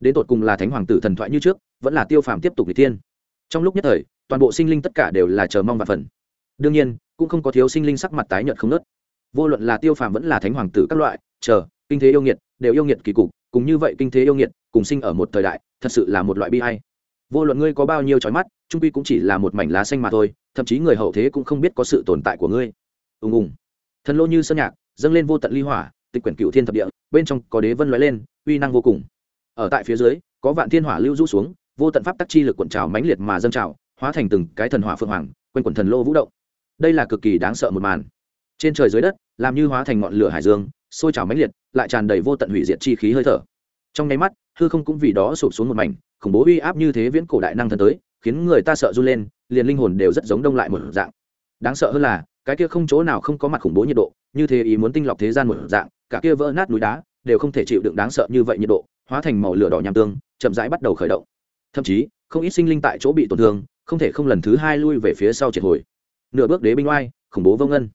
Speaker 1: Đến tột cùng là thánh hoàng tử thần thoại như trước, vẫn là tiêu phàm tiếp tục n thiên. Trong lúc nhất thời, toàn bộ sinh linh tất cả đều là chờ mong và phần. Đương nhiên, cũng không có thiếu sinh linh sắc mặt tái nhợt không nớt vô luận là tiêu phàm vẫn là thánh hoàng tử các loại, chờ, kinh thế yêu nghiệt, đều yêu nghiệt kỳ cục, cùng như vậy kinh thế yêu nghiệt, cùng sinh ở một thời đại, thật sự là một loại bi hay vô luận ngươi có bao nhiêu trói mắt, trung quy cũng chỉ là một mảnh lá xanh mà thôi, thậm chí người hậu thế cũng không biết có sự tồn tại của ngươi. Ùng ùng. Thần lô như sơn nhạc, dâng lên vô tận ly hỏa, tịch quyển cựu thiên thập địa, bên trong có đế vân lóe lên, uy năng vô cùng. Ở tại phía dưới, có vạn thiên hỏa lưu rũ xuống, vô tận pháp tắc chi lực cuộn trào mãnh liệt mà dâng trào, hóa thành từng cái thần hỏa phượng hoàng, quanh quần thần lô vũ động. Đây là cực kỳ đáng sợ một màn trên trời dưới đất, làm như hóa thành ngọn lửa hải dương, sôi trào mãnh liệt, lại tràn đầy vô tận hủy diệt chi khí hơi thở. Trong nháy mắt, hư không cũng vì đó sụp xuống một mảnh, khủng bố uy áp như thế viễn cổ đại năng thần tới, khiến người ta sợ run lên, liền linh hồn đều rất giống đông lại một dạng. Đáng sợ hơn là, cái kia không chỗ nào không có mặt khủng bố nhiệt độ, như thế ý muốn tinh lọc thế gian một dạng, cả kia vỡ nát núi đá, đều không thể chịu đựng đáng sợ như vậy nhiệt độ, hóa thành màu lửa đỏ nham tương, chậm rãi bắt đầu khởi động. Thậm chí, không ít sinh linh tại chỗ bị tổn thương, không thể không lần thứ hai lui về phía sau triệt hồi. Nửa bước đế binh oai, khủng bố vô ngân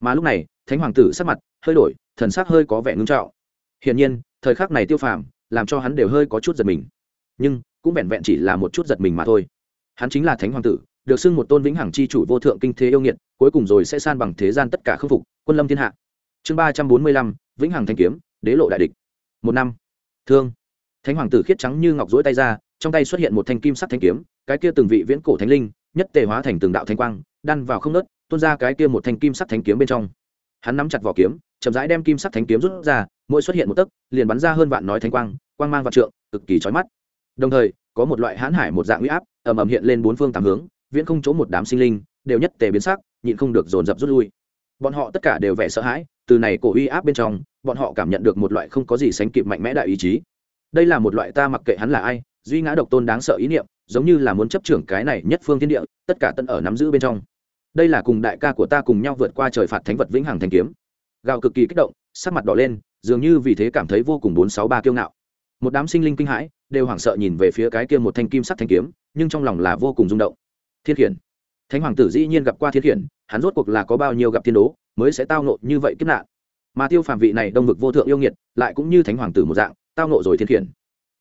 Speaker 1: mà lúc này, thánh hoàng tử sắc mặt hơi đổi, thần sắc hơi có vẻ ngưng trọng. Hiển nhiên, thời khắc này tiêu phàm làm cho hắn đều hơi có chút giật mình. Nhưng, cũng vẹn vẹn chỉ là một chút giật mình mà thôi. Hắn chính là thánh hoàng tử, được xưng một tôn vĩnh hằng chi chủ vô thượng kinh thế yêu nghiệt, cuối cùng rồi sẽ san bằng thế gian tất cả khâm phục, quân lâm thiên hạ. Chương ba trăm bốn mươi lăm, vĩnh hằng thanh kiếm, đế lộ đại địch. Một năm. Thương. Thánh hoàng tử khiết trắng như ngọc rỗi tay ra, trong tay xuất hiện một thanh kim sắc thanh kiếm, cái kia từng vị viễn cổ thánh linh, nhất tề hóa thành từng đạo thanh quang, đan vào không nớt tuôn ra cái kia một thanh kim sắc thanh kiếm bên trong. Hắn nắm chặt vỏ kiếm, chậm rãi đem kim sắc thanh kiếm rút ra, mỗi xuất hiện một tấc, liền bắn ra hơn vạn nói thanh quang quang mang vạn trượng, cực kỳ chói mắt. Đồng thời, có một loại hãn hải một dạng uy áp, ầm ầm hiện lên bốn phương tám hướng, viễn không chỗ một đám sinh linh, đều nhất tề biến sắc, nhịn không được dồn dập rút lui. Bọn họ tất cả đều vẻ sợ hãi, từ này cổ uy áp bên trong, bọn họ cảm nhận được một loại không có gì sánh kịp mạnh mẽ đại ý chí. Đây là một loại ta mặc kệ hắn là ai, duy ngã độc tôn đáng sợ ý niệm, giống như là muốn chấp trưởng cái này nhất phương thiên địa, tất cả tân ở nắm giữ bên trong đây là cùng đại ca của ta cùng nhau vượt qua trời phạt thánh vật vĩnh hằng thanh kiếm. Gạo cực kỳ kích động, sắc mặt đỏ lên, dường như vì thế cảm thấy vô cùng bốn sáu ba kiêu ngạo. Một đám sinh linh kinh hãi, đều hoảng sợ nhìn về phía cái kia một thanh kim sắc thanh kiếm, nhưng trong lòng là vô cùng rung động. Thiên hiển thánh hoàng tử dĩ nhiên gặp qua thiên hiển hắn rốt cuộc là có bao nhiêu gặp thiên đố, mới sẽ tao nộ như vậy kiếp nạn. Mà tiêu phàm vị này đông vực vô thượng yêu nghiệt, lại cũng như thánh hoàng tử một dạng, tao nộ rồi thiên khiển.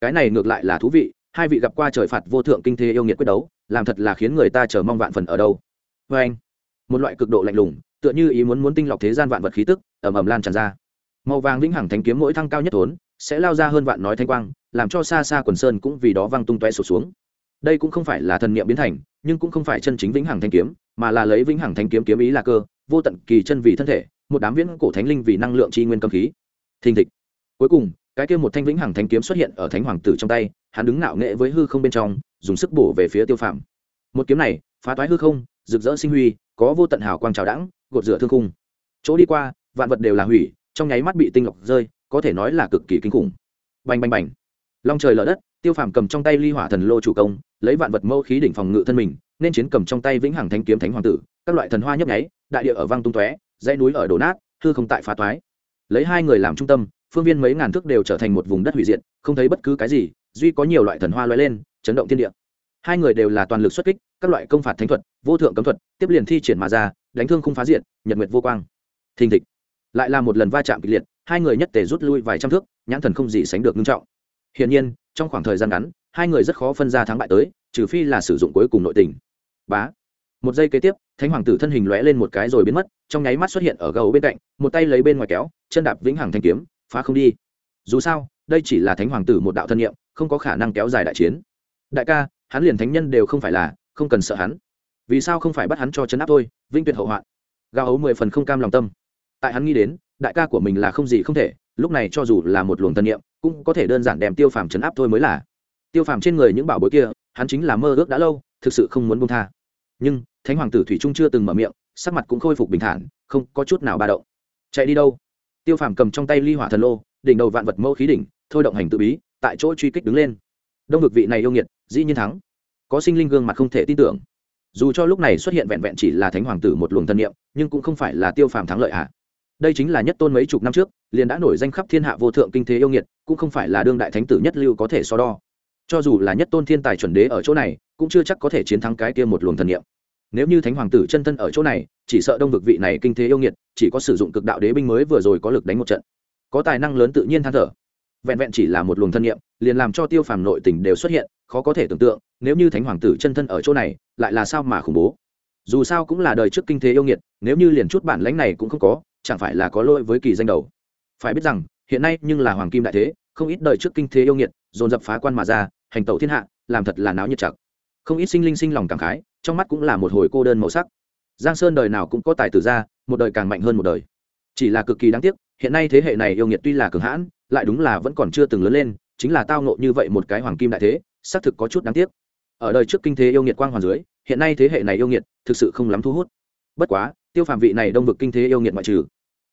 Speaker 1: Cái này ngược lại là thú vị, hai vị gặp qua trời phạt vô thượng kinh thế yêu nghiệt quyết đấu, làm thật là khiến người ta chờ mong vạn phần ở đâu. Vê anh một loại cực độ lạnh lùng, tựa như ý muốn muốn tinh lọc thế gian vạn vật khí tức ẩm ẩm lan tràn ra. Màu vàng vĩnh hằng thanh kiếm mỗi thăng cao nhất thốn, sẽ lao ra hơn vạn nói thanh quang, làm cho xa xa quần sơn cũng vì đó văng tung toe sụt xuống. Đây cũng không phải là thần niệm biến thành, nhưng cũng không phải chân chính vĩnh hằng thanh kiếm, mà là lấy vĩnh hằng thanh kiếm kiếm ý là cơ, vô tận kỳ chân vì thân thể, một đám viễn cổ thánh linh vì năng lượng chi nguyên cầm khí. Thình thịch. Cuối cùng, cái kia một thanh vĩnh hằng thanh kiếm xuất hiện ở thánh hoàng tử trong tay, hắn đứng ngạo nghệ với hư không bên trong, dùng sức bổ về phía tiêu phạm một kiếm này, phá toái hư không, rực rỡ sinh huy có vô tận hào quang trào đẳng gột rửa thương khung. Chỗ đi qua, vạn vật đều là hủy, trong nháy mắt bị tinh lọc rơi, có thể nói là cực kỳ kinh khủng. Bành bành bành. Long trời lở đất, tiêu phàm cầm trong tay ly hỏa thần lô chủ công, lấy vạn vật mâu khí đỉnh phòng ngự thân mình, nên chiến cầm trong tay vĩnh hằng thanh kiếm thánh hoàng tử, các loại thần hoa nhấp nháy, đại địa ở vang tung tóe, dãy núi ở đổ nát, hư không tại phá toái. Lấy hai người làm trung tâm, phương viên mấy ngàn thước đều trở thành một vùng đất hủy diệt, không thấy bất cứ cái gì, duy có nhiều loại thần hoa lóe lên, chấn động thiên địa hai người đều là toàn lực xuất kích, các loại công phạt thánh thuật, vô thượng cấm thuật, tiếp liền thi triển mà ra, đánh thương không phá diện nhật nguyệt vô quang. Thình thịch. Lại là một lần va chạm kịch liệt, hai người nhất tề rút lui vài trăm thước, nhãn thần không gì sánh được nghiêm trọng. Hiển nhiên, trong khoảng thời gian ngắn, hai người rất khó phân ra thắng bại tới, trừ phi là sử dụng cuối cùng nội tình. Bá. Một giây kế tiếp, thánh hoàng tử thân hình lóe lên một cái rồi biến mất, trong nháy mắt xuất hiện ở gấu bên cạnh, một tay lấy bên ngoài kéo, chân đạp vĩnh hằng thanh kiếm, phá không đi. Dù sao, đây chỉ là thánh hoàng tử một đạo thân nhiệm, không có khả năng kéo dài đại chiến. Đại ca hắn liền thánh nhân đều không phải là, không cần sợ hắn. Vì sao không phải bắt hắn cho chấn áp thôi, vinh tuyệt hậu hoạn? Gao ấu mười phần không cam lòng tâm. Tại hắn nghĩ đến, đại ca của mình là không gì không thể, lúc này cho dù là một luồng tân niệm, cũng có thể đơn giản đem tiêu phàm chấn áp thôi mới là. Tiêu phàm trên người những bảo bối kia, hắn chính là mơ ước đã lâu, thực sự không muốn bông tha. Nhưng, thánh hoàng tử thủy trung chưa từng mở miệng, sắc mặt cũng khôi phục bình thản, không có chút nào ba động. Chạy đi đâu? Tiêu phàm cầm trong tay ly hỏa thần lô, đỉnh đầu vạn vật mẫu khí đỉnh, thôi động hành tự bí, tại chỗ truy kích đứng lên. Đông vực vị này yêu nghiệt dĩ nhiên thắng. Có sinh linh gương mặt không thể tin tưởng. Dù cho lúc này xuất hiện vẹn vẹn chỉ là thánh hoàng tử một luồng thân niệm, nhưng cũng không phải là tiêu phàm thắng lợi hạ đây chính là nhất tôn mấy chục năm trước, liền đã nổi danh khắp thiên hạ vô thượng kinh thế yêu nghiệt, cũng không phải là đương đại thánh tử nhất lưu có thể so đo. Cho dù là nhất tôn thiên tài chuẩn đế ở chỗ này, cũng chưa chắc có thể chiến thắng cái kia một luồng thần niệm. Nếu như thánh hoàng tử chân thân ở chỗ này, chỉ sợ đông vực vị này kinh thế yêu nghiệt, chỉ có sử dụng cực đạo đế binh mới vừa rồi có lực đánh một trận. Có tài năng lớn tự nhiên than thở vẹn vẹn chỉ là một luồng thân niệm liền làm cho tiêu phàm nội tình đều xuất hiện, khó có thể tưởng tượng, nếu như thánh hoàng tử chân thân ở chỗ này, lại là sao mà khủng bố. Dù sao cũng là đời trước kinh thế yêu nghiệt, nếu như liền chút bản lãnh này cũng không có, chẳng phải là có lỗi với kỳ danh đầu. Phải biết rằng, hiện nay nhưng là hoàng kim đại thế, không ít đời trước kinh thế yêu nghiệt, dồn dập phá quan mà ra, hành tẩu thiên hạ, làm thật là náo nhiệt chặt không ít sinh linh sinh lòng cảm khái, trong mắt cũng là một hồi cô đơn màu sắc. Giang sơn đời nào cũng có tài tử ra, một đời càng mạnh hơn một đời. Chỉ là cực kỳ đáng tiếc, hiện nay thế hệ này yêu nghiệt tuy là cường hãn lại đúng là vẫn còn chưa từng lớn lên, chính là tao nộ như vậy một cái hoàng kim đại thế, xác thực có chút đáng tiếc. Ở đời trước kinh thế yêu nghiệt quang hoàn dưới, hiện nay thế hệ này yêu nghiệt thực sự không lắm thu hút. Bất quá, tiêu phàm vị này đông vực kinh thế yêu nghiệt ngoại trừ,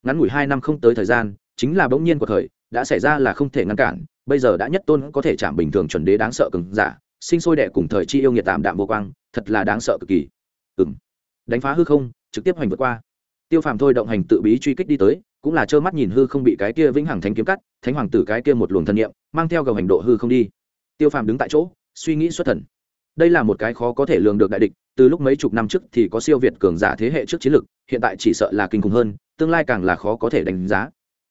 Speaker 1: ngắn ngủi hai năm không tới thời gian, chính là bỗng nhiên của thời, đã xảy ra là không thể ngăn cản, bây giờ đã nhất tôn có thể chạm bình thường chuẩn đế đáng sợ cứng giả, sinh sôi đẻ cùng thời chi yêu nghiệt tạm đạm vô quang, thật là đáng sợ cực kỳ. Ừ m đánh phá hư không, trực tiếp hoành vượt qua. Tiêu phàm thôi động hành tự bí truy kích đi tới cũng là trơ mắt nhìn hư không bị cái kia vĩnh hằng thánh kiếm cắt, thánh hoàng tử cái kia một luồng thân nhiệm mang theo gầu hành độ hư không đi. Tiêu phàm đứng tại chỗ, suy nghĩ xuất thần. Đây là một cái khó có thể lường được đại địch, từ lúc mấy chục năm trước thì có siêu việt cường giả thế hệ trước chiến lực, hiện tại chỉ sợ là kinh khủng hơn, tương lai càng là khó có thể đánh giá.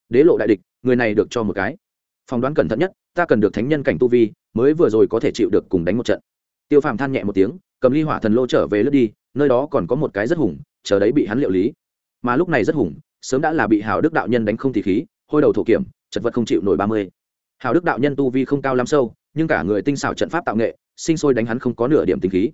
Speaker 1: Đế lộ đại địch, người này được cho một cái. Phỏng đoán cẩn thận nhất, ta cần được thánh nhân cảnh tu vi, mới vừa rồi có thể chịu được cùng đánh một trận. Tiêu phàm than nhẹ một tiếng, cầm ly hỏa thần lô trở về lướt đi, nơi đó còn có một cái rất hùng, chờ đấy bị hắn liệu lý. Mà lúc này rất hùng sớm đã là bị hào đức đạo nhân đánh không thì khí, hôi đầu thổ kiểm, chật vật không chịu nổi ba mươi. Hào đức đạo nhân tu vi không cao lắm sâu, nhưng cả người tinh xảo trận pháp tạo nghệ, sinh sôi đánh hắn không có nửa điểm tính khí.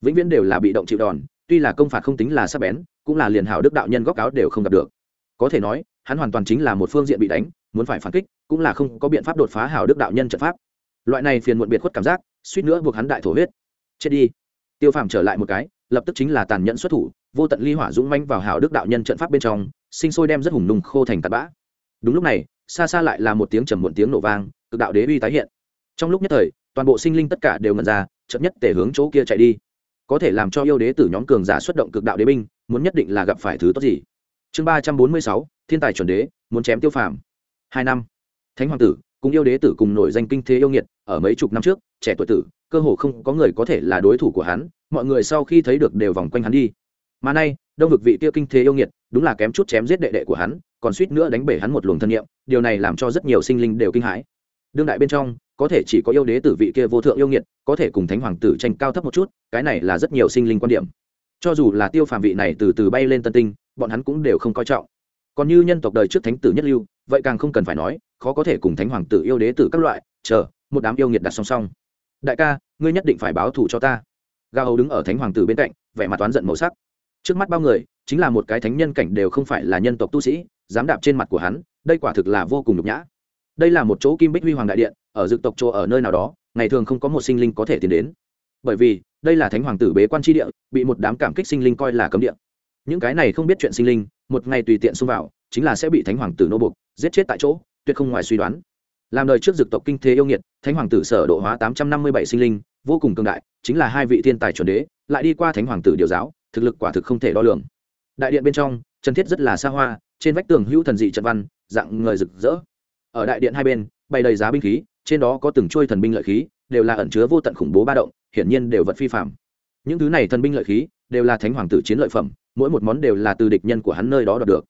Speaker 1: Vĩnh viễn đều là bị động chịu đòn, tuy là công phạt không tính là sắc bén, cũng là liền hào đức đạo nhân góc áo đều không gặp được. Có thể nói, hắn hoàn toàn chính là một phương diện bị đánh, muốn phải phản kích, cũng là không có biện pháp đột phá hào đức đạo nhân trận pháp. Loại này phiền muộn biệt khuất cảm giác, suýt nữa buộc hắn đại thổ huyết. Chết đi. Tiêu phàm trở lại một cái, lập tức chính là tàn nhẫn xuất thủ, vô tận ly hỏa dũng manh vào hào đức đạo nhân trận pháp bên trong sinh sôi đem rất hùng nung khô thành tạt bã. Đúng lúc này, xa xa lại là một tiếng trầm muộn tiếng nổ vang, cực đạo đế uy tái hiện. Trong lúc nhất thời, toàn bộ sinh linh tất cả đều ngần ra chậm nhất tể hướng chỗ kia chạy đi. Có thể làm cho yêu đế tử nhóm cường giả xuất động cực đạo đế binh, muốn nhất định là gặp phải thứ tốt gì. Chương ba trăm bốn mươi sáu, thiên tài chuẩn đế, muốn chém tiêu phàm. Hai năm. Thánh hoàng tử, cùng yêu đế tử cùng nổi danh kinh thế yêu nghiệt, ở mấy chục năm trước, trẻ tuổi tử, cơ hồ không có người có thể là đối thủ của hắn, mọi người sau khi thấy được đều vòng quanh hắn đi mà nay, đông vực vị kia kinh thế yêu nghiệt, đúng là kém chút chém giết đệ đệ của hắn, còn suýt nữa đánh bể hắn một luồng thân nhiệm điều này làm cho rất nhiều sinh linh đều kinh hãi. Đương đại bên trong, có thể chỉ có yêu đế tử vị kia vô thượng yêu nghiệt, có thể cùng thánh hoàng tử tranh cao thấp một chút, cái này là rất nhiều sinh linh quan điểm. Cho dù là tiêu phàm vị này từ từ bay lên tân tinh, bọn hắn cũng đều không coi trọng. Còn như nhân tộc đời trước thánh tử nhất lưu, vậy càng không cần phải nói, khó có thể cùng thánh hoàng tử yêu đế tử các loại, chờ, một đám yêu nghiệt đặt song song. Đại ca, ngươi nhất định phải báo thù cho ta. Ga hầu đứng ở thánh hoàng tử bên cạnh, vẻ mặt toán giận màu sắc trước mắt bao người chính là một cái thánh nhân cảnh đều không phải là nhân tộc tu sĩ dám đạp trên mặt của hắn đây quả thực là vô cùng nhục nhã. Đây là một chỗ kim bích huy hoàng đại điện ở dực tộc chỗ ở nơi nào đó ngày thường không có một sinh linh có thể tiến đến. Bởi vì đây là thánh hoàng tử bế quan tri địa bị một đám cảm kích sinh linh coi là cấm địa. Những cái này không biết chuyện sinh linh một ngày tùy tiện xông vào chính là sẽ bị thánh hoàng tử nô buộc, giết chết tại chỗ tuyệt không ngoài suy đoán. Làm đời trước dực tộc kinh thế yêu nghiệt thánh hoàng tử sở độ hóa tám trăm năm mươi bảy sinh linh vô cùng cường đại chính là hai vị thiên tài chuẩn đế lại đi qua thánh hoàng tử điều giáo thực lực quả thực không thể đo lường. Đại điện bên trong, trần thiết rất là xa hoa, trên vách tường hữu thần dị trận văn, dạng người rực rỡ. Ở đại điện hai bên, bày đầy giá binh khí, trên đó có từng trôi thần binh lợi khí, đều là ẩn chứa vô tận khủng bố ba động, hiển nhiên đều vật phi phạm những thứ này thần binh lợi khí, đều là thánh hoàng tử chiến lợi phẩm, mỗi một món đều là từ địch nhân của hắn nơi đó đoạt được.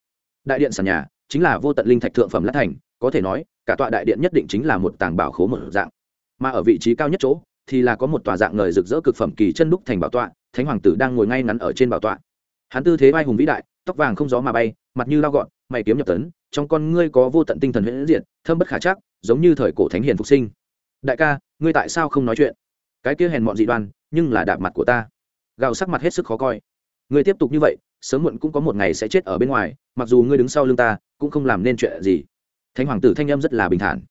Speaker 1: Đại điện sàn nhà, chính là vô tận linh thạch thượng phẩm lát thành, có thể nói, cả tọa đại điện nhất định chính là một tàng bảo khố một dạng. Mà ở vị trí cao nhất chỗ, thì là có một tòa dạng ngời rực rỡ cực phẩm kỳ chân đúc thành bảo tọa thánh hoàng tử đang ngồi ngay ngắn ở trên bảo tọa. Hắn tư thế vai hùng vĩ đại tóc vàng không gió mà bay mặt như lao gọn mày kiếm nhập tấn trong con ngươi có vô tận tinh thần huyễn diện, thâm bất khả chắc giống như thời cổ thánh hiền phục sinh. Đại ca ngươi tại sao không nói chuyện? Cái kia hèn mọn dị đoan nhưng là đạp mặt của ta. Gào sắc mặt hết sức khó coi. Ngươi tiếp tục như vậy sớm muộn cũng có một ngày sẽ chết ở bên ngoài mặc dù ngươi đứng sau lưng ta cũng không làm nên chuyện gì. Thánh hoàng tử thanh âm rất là bình thản.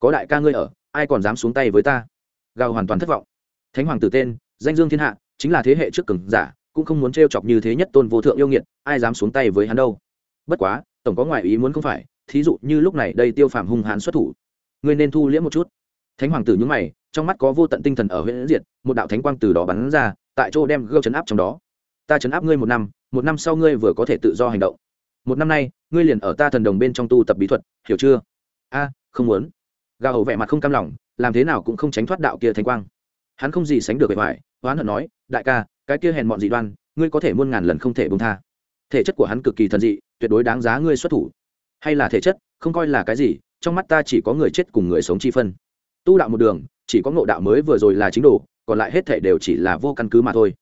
Speaker 1: Có đại ca ngươi ở ai còn dám xuống tay với ta? Gào hoàn toàn thất vọng. Thánh hoàng tử tên danh dương thiên hạ chính là thế hệ trước cường giả, cũng không muốn t chọc như thế nhất tôn vô thượng yêu nghiệt, ai dám xuống tay với hắn đâu. Bất quá, tổng có ngoại ý muốn không phải, thí dụ như lúc này đây tiêu phàm hung hãn xuất thủ. Ngươi nên thu liễm một chút. Thánh hoàng tử nhúng mày, trong mắt có vô tận tinh thần ở huyện diệt, một đạo thánh quang từ đó bắn ra, tại chỗ đem gươm chấn áp trong đó. Ta chấn áp ngươi một năm một năm sau ngươi vừa có thể tự do hành động. Một năm nay, ngươi liền ở ta thần đồng bên trong tu tập bí thuật, hiểu chưa? A, không muốn. Gà hầu vẻ mặt không cam lòng, làm thế nào cũng không tránh thoát đạo kia thánh quang hắn không gì sánh được bề ngoài hoán hận nói, đại ca, cái kia hèn mọn dị đoan, ngươi có thể muôn ngàn lần không thể bông tha. Thể chất của hắn cực kỳ thần dị, tuyệt đối đáng giá ngươi xuất thủ. Hay là thể chất, không coi là cái gì, trong mắt ta chỉ có người chết cùng người sống chi phân. Tu đạo một đường, chỉ có ngộ đạo mới vừa rồi là chính đồ, còn lại hết thể đều chỉ là vô căn cứ mà thôi.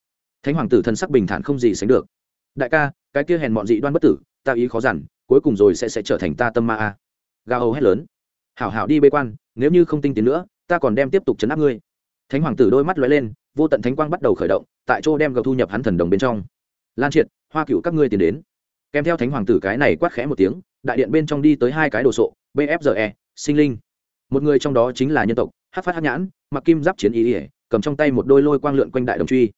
Speaker 1: Thánh hoàng tử thân sắc bình thản không gì sánh được. Đại ca, cái kia hèn mọn dị đoan bất tử, ta ý khó dằn, cuối cùng rồi sẽ sẽ trở thành ta tâm ma a. Ga hầu hét lớn. Hảo hảo đi bê quan, nếu như không tinh tiến nữa, ta còn đem tiếp tục chấn áp ngươi thánh hoàng tử đôi mắt lóe lên, vô tận thánh quang bắt đầu khởi động, tại chỗ đem gầu thu nhập hắn thần đồng bên trong. Lan triệt, hoa cựu các ngươi tiến đến. Kèm theo thánh hoàng tử cái này quát khẽ một tiếng, đại điện bên trong đi tới hai cái đồ sộ bfge sinh linh. Một người trong đó chính là nhân tộc hát phát hát nhãn, mặc kim giáp chiến ý ỉa cầm trong tay một đôi lôi quang lượn quanh đại đồng truy.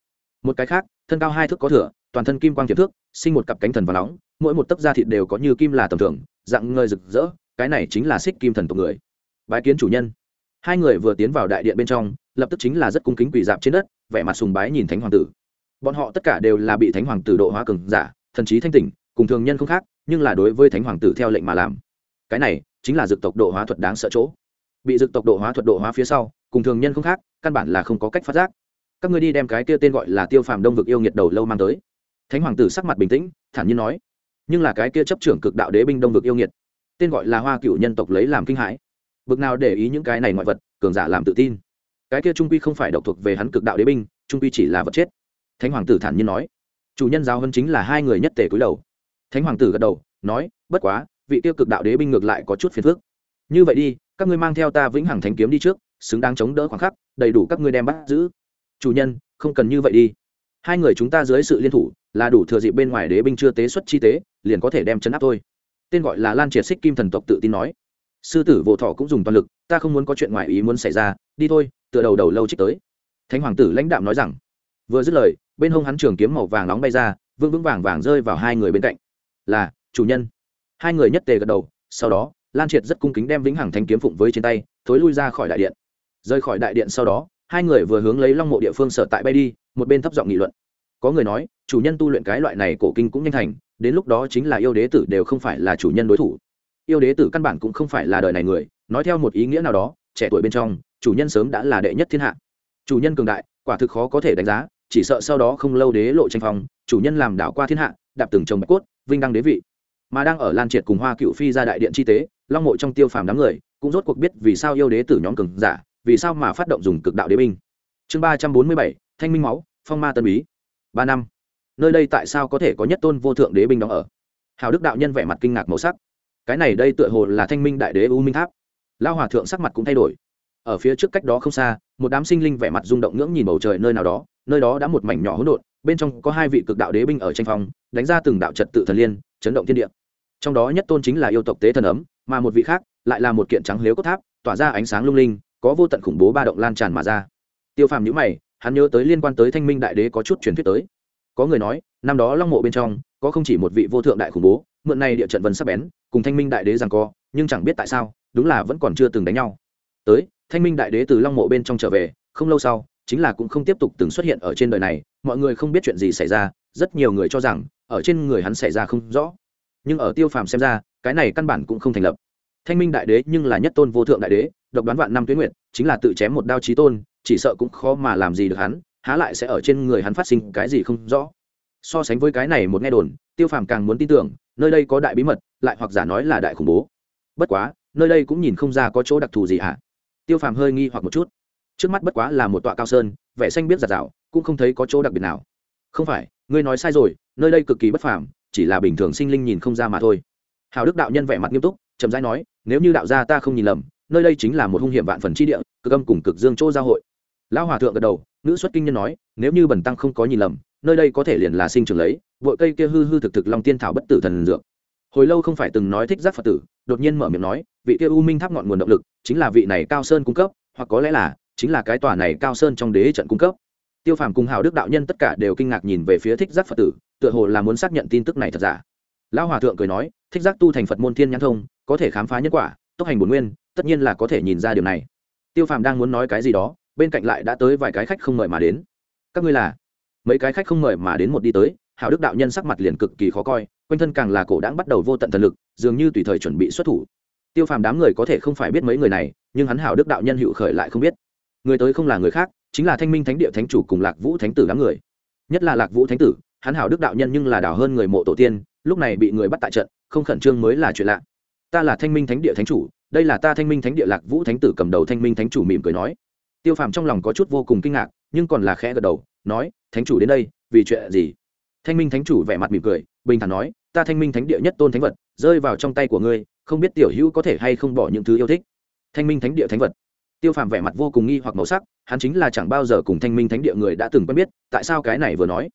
Speaker 1: Một cái khác, thân cao hai thước có thửa toàn thân kim quang thiệp thước, sinh một cặp cánh thần và nóng, mỗi một tấc da thịt đều có như kim là tầm thường, dạng ngơi rực rỡ, cái này chính là xích kim thần tộc người. Bái kiến chủ nhân. Hai người vừa tiến vào đại điện bên trong lập tức chính là rất cung kính quỳ dạp trên đất, vẻ mặt sùng bái nhìn thánh hoàng tử. Bọn họ tất cả đều là bị thánh hoàng tử độ hóa cường giả, thần trí thanh tỉnh cùng thường nhân không khác, nhưng là đối với thánh hoàng tử theo lệnh mà làm. Cái này chính là dực tộc độ hóa thuật đáng sợ chỗ. Bị dực tộc độ hóa thuật độ hóa phía sau, cùng thường nhân không khác, căn bản là không có cách phát giác. Các ngươi đi đem cái kia tên gọi là tiêu phàm đông vực yêu nghiệt đầu lâu mang tới. Thánh hoàng tử sắc mặt bình tĩnh, thản nhiên nói, nhưng là cái kia chấp trưởng cực đạo đế binh đông vực yêu nghiệt, tên gọi là hoa cựu nhân tộc lấy làm kinh hãi. Bực nào để ý những cái này ngoại vật, cường giả làm tự tin cái kia trung quy không phải độc thuộc về hắn cực đạo đế binh, trung quy chỉ là vật chết. Thánh hoàng tử thản nhiên nói. Chủ nhân giáo hơn chính là hai người nhất tề cúi đầu. Thánh hoàng tử gật đầu, nói, bất quá, vị tiêu cực đạo đế binh ngược lại có chút phiền phức. Như vậy đi, các ngươi mang theo ta vĩnh hằng thánh kiếm đi trước, xứng đáng chống đỡ khoảng khắc, đầy đủ các ngươi đem bắt giữ. Chủ nhân, không cần như vậy đi. Hai người chúng ta dưới sự liên thủ, là đủ thừa dịp bên ngoài đế binh chưa tế xuất chi tế, liền có thể đem chấn áp thôi. Tên gọi là lan triệt xích kim thần tộc tự tin nói sư tử vô thọ cũng dùng toàn lực, ta không muốn có chuyện ngoài ý muốn xảy ra, đi thôi, tựa đầu đầu lâu trích tới. Thánh hoàng tử lãnh đạm nói rằng, vừa dứt lời, bên hông hắn trường kiếm màu vàng nóng bay ra, vương vững vàng vàng rơi vào hai người bên cạnh. Là, chủ nhân. Hai người nhất tề gật đầu, sau đó, lan triệt rất cung kính đem vĩnh hằng thanh kiếm phụng với trên tay, thối lui ra khỏi đại điện. Rời khỏi đại điện sau đó, hai người vừa hướng lấy long mộ địa phương sở tại bay đi, một bên thấp giọng nghị luận. Có người nói, chủ nhân tu luyện cái loại này cổ kinh cũng nhanh thành, đến lúc đó chính là yêu đế tử đều không phải là chủ nhân đối thủ yêu đế tử căn bản cũng không phải là đời này người, nói theo một ý nghĩa nào đó, trẻ tuổi bên trong, chủ nhân sớm đã là đệ nhất thiên hạ. Chủ nhân cường đại, quả thực khó có thể đánh giá, chỉ sợ sau đó không lâu đế lộ tranh phong, chủ nhân làm đảo qua thiên hạ, đạp từng chồng bạch cốt, vinh đăng đế vị. Mà đang ở lan triệt cùng hoa cựu phi ra đại điện chi tế, long mộ trong tiêu phàm đám người, cũng rốt cuộc biết vì sao yêu đế tử nhóm cường giả, vì sao mà phát động dùng cực đạo đế binh. Chương ba trăm bốn mươi bảy, thanh minh máu, phong ma tân bí. Ba năm. Nơi đây tại sao có thể có nhất tôn vô thượng đế binh đóng ở? Hào đức đạo nhân vẻ mặt kinh ngạc màu sắc cái này đây tựa hồ là thanh minh đại đế u minh tháp. Lao hòa thượng sắc mặt cũng thay đổi. Ở phía trước cách đó không xa, một đám sinh linh vẻ mặt rung động ngưỡng nhìn bầu trời nơi nào đó, nơi đó đã một mảnh nhỏ hỗn độn, bên trong có hai vị cực đạo đế binh ở tranh phong, đánh ra từng đạo trật tự thần liên, chấn động thiên địa. Trong đó nhất tôn chính là yêu tộc tế thần ấm, mà một vị khác lại là một kiện trắng liếu cốt tháp, tỏa ra ánh sáng lung linh, có vô tận khủng bố ba động lan tràn mà ra. Tiêu phàm nhữ mày, hắn nhớ tới liên quan tới thanh minh đại đế có chút truyền thuyết tới. Có người nói, năm đó long mộ bên trong, có không chỉ một vị vô thượng đại khủng bố mượn này địa trận vân sắp bén, cùng thanh minh đại đế rằng co, nhưng chẳng biết tại sao, đúng là vẫn còn chưa từng đánh nhau. Tới, thanh minh đại đế từ long mộ bên trong trở về, không lâu sau, chính là cũng không tiếp tục từng xuất hiện ở trên đời này, mọi người không biết chuyện gì xảy ra, rất nhiều người cho rằng, ở trên người hắn xảy ra không rõ. Nhưng ở tiêu phàm xem ra, cái này căn bản cũng không thành lập. Thanh minh đại đế nhưng là nhất tôn vô thượng đại đế, độc đoán vạn năm tuyến nguyện chính là tự chém một đao trí tôn, chỉ sợ cũng khó mà làm gì được hắn, há lại sẽ ở trên người hắn phát sinh cái gì không rõ. So sánh với cái này một nghe đồn, tiêu phàm càng muốn tin tưởng nơi đây có đại bí mật, lại hoặc giả nói là đại khủng bố. Bất quá, nơi đây cũng nhìn không ra có chỗ đặc thù gì hả? Tiêu phàm hơi nghi hoặc một chút. Trước mắt bất quá là một tọa cao sơn, vẻ xanh biết giặt rào, cũng không thấy có chỗ đặc biệt nào. Không phải, ngươi nói sai rồi, nơi đây cực kỳ bất phàm, chỉ là bình thường sinh linh nhìn không ra mà thôi. Hào đức đạo nhân vẻ mặt nghiêm túc, chậm rãi nói, nếu như đạo gia ta không nhìn lầm, nơi đây chính là một hung hiểm vạn phần chi địa, cực âm cùng cực dương chỗ giao hội. Lão hòa thượng gật đầu nữ xuất kinh nhân nói, nếu như bần tăng không có nhìn lầm nơi đây có thể liền là sinh trưởng lấy vội cây kia hư hư thực thực long tiên thảo bất tử thần dược. Hồi lâu không phải từng nói thích giác phật tử, đột nhiên mở miệng nói, vị kia u minh tháp ngọn nguồn động lực chính là vị này cao sơn cung cấp, hoặc có lẽ là chính là cái tòa này cao sơn trong đế trận cung cấp. Tiêu phàm cùng hào đức đạo nhân tất cả đều kinh ngạc nhìn về phía thích giác phật tử, tựa hồ là muốn xác nhận tin tức này thật giả. Lão hòa thượng cười nói, thích giác tu thành phật môn thiên nhãn thông, có thể khám phá nhân quả, tốc hành bổn nguyên, tất nhiên là có thể nhìn ra điều này. Tiêu phàm đang muốn nói cái gì đó, bên cạnh lại đã tới vài cái khách không mời mà đến. Các ngươi là? Mấy cái khách không mời mà đến một đi tới, hảo đức đạo nhân sắc mặt liền cực kỳ khó coi, quanh thân càng là cổ đáng bắt đầu vô tận thần lực, dường như tùy thời chuẩn bị xuất thủ. Tiêu phàm đám người có thể không phải biết mấy người này, nhưng hắn hảo đức đạo nhân hữu khởi lại không biết. Người tới không là người khác, chính là thanh minh thánh địa thánh chủ cùng lạc vũ thánh tử đám người. Nhất là lạc vũ thánh tử, hắn hảo đức đạo nhân nhưng là đảo hơn người mộ tổ tiên, lúc này bị người bắt tại trận, không khẩn trương mới là chuyện lạ. Ta là thanh minh thánh địa thánh chủ, đây là ta thanh minh thánh địa lạc vũ thánh tử cầm đầu thanh minh thánh chủ mỉm cười nói. Tiêu phàm trong lòng có chút vô cùng kinh ngạc, nhưng còn là khẽ gật đầu, nói thánh chủ đến đây, vì chuyện gì? Thanh minh thánh chủ vẻ mặt mỉm cười, bình thản nói, ta thanh minh thánh địa nhất tôn thánh vật, rơi vào trong tay của ngươi, không biết tiểu hữu có thể hay không bỏ những thứ yêu thích. Thanh minh thánh địa thánh vật. Tiêu phàm vẻ mặt vô cùng nghi hoặc màu sắc, hắn chính là chẳng bao giờ cùng thanh minh thánh địa người đã từng quen biết, tại sao cái này vừa nói?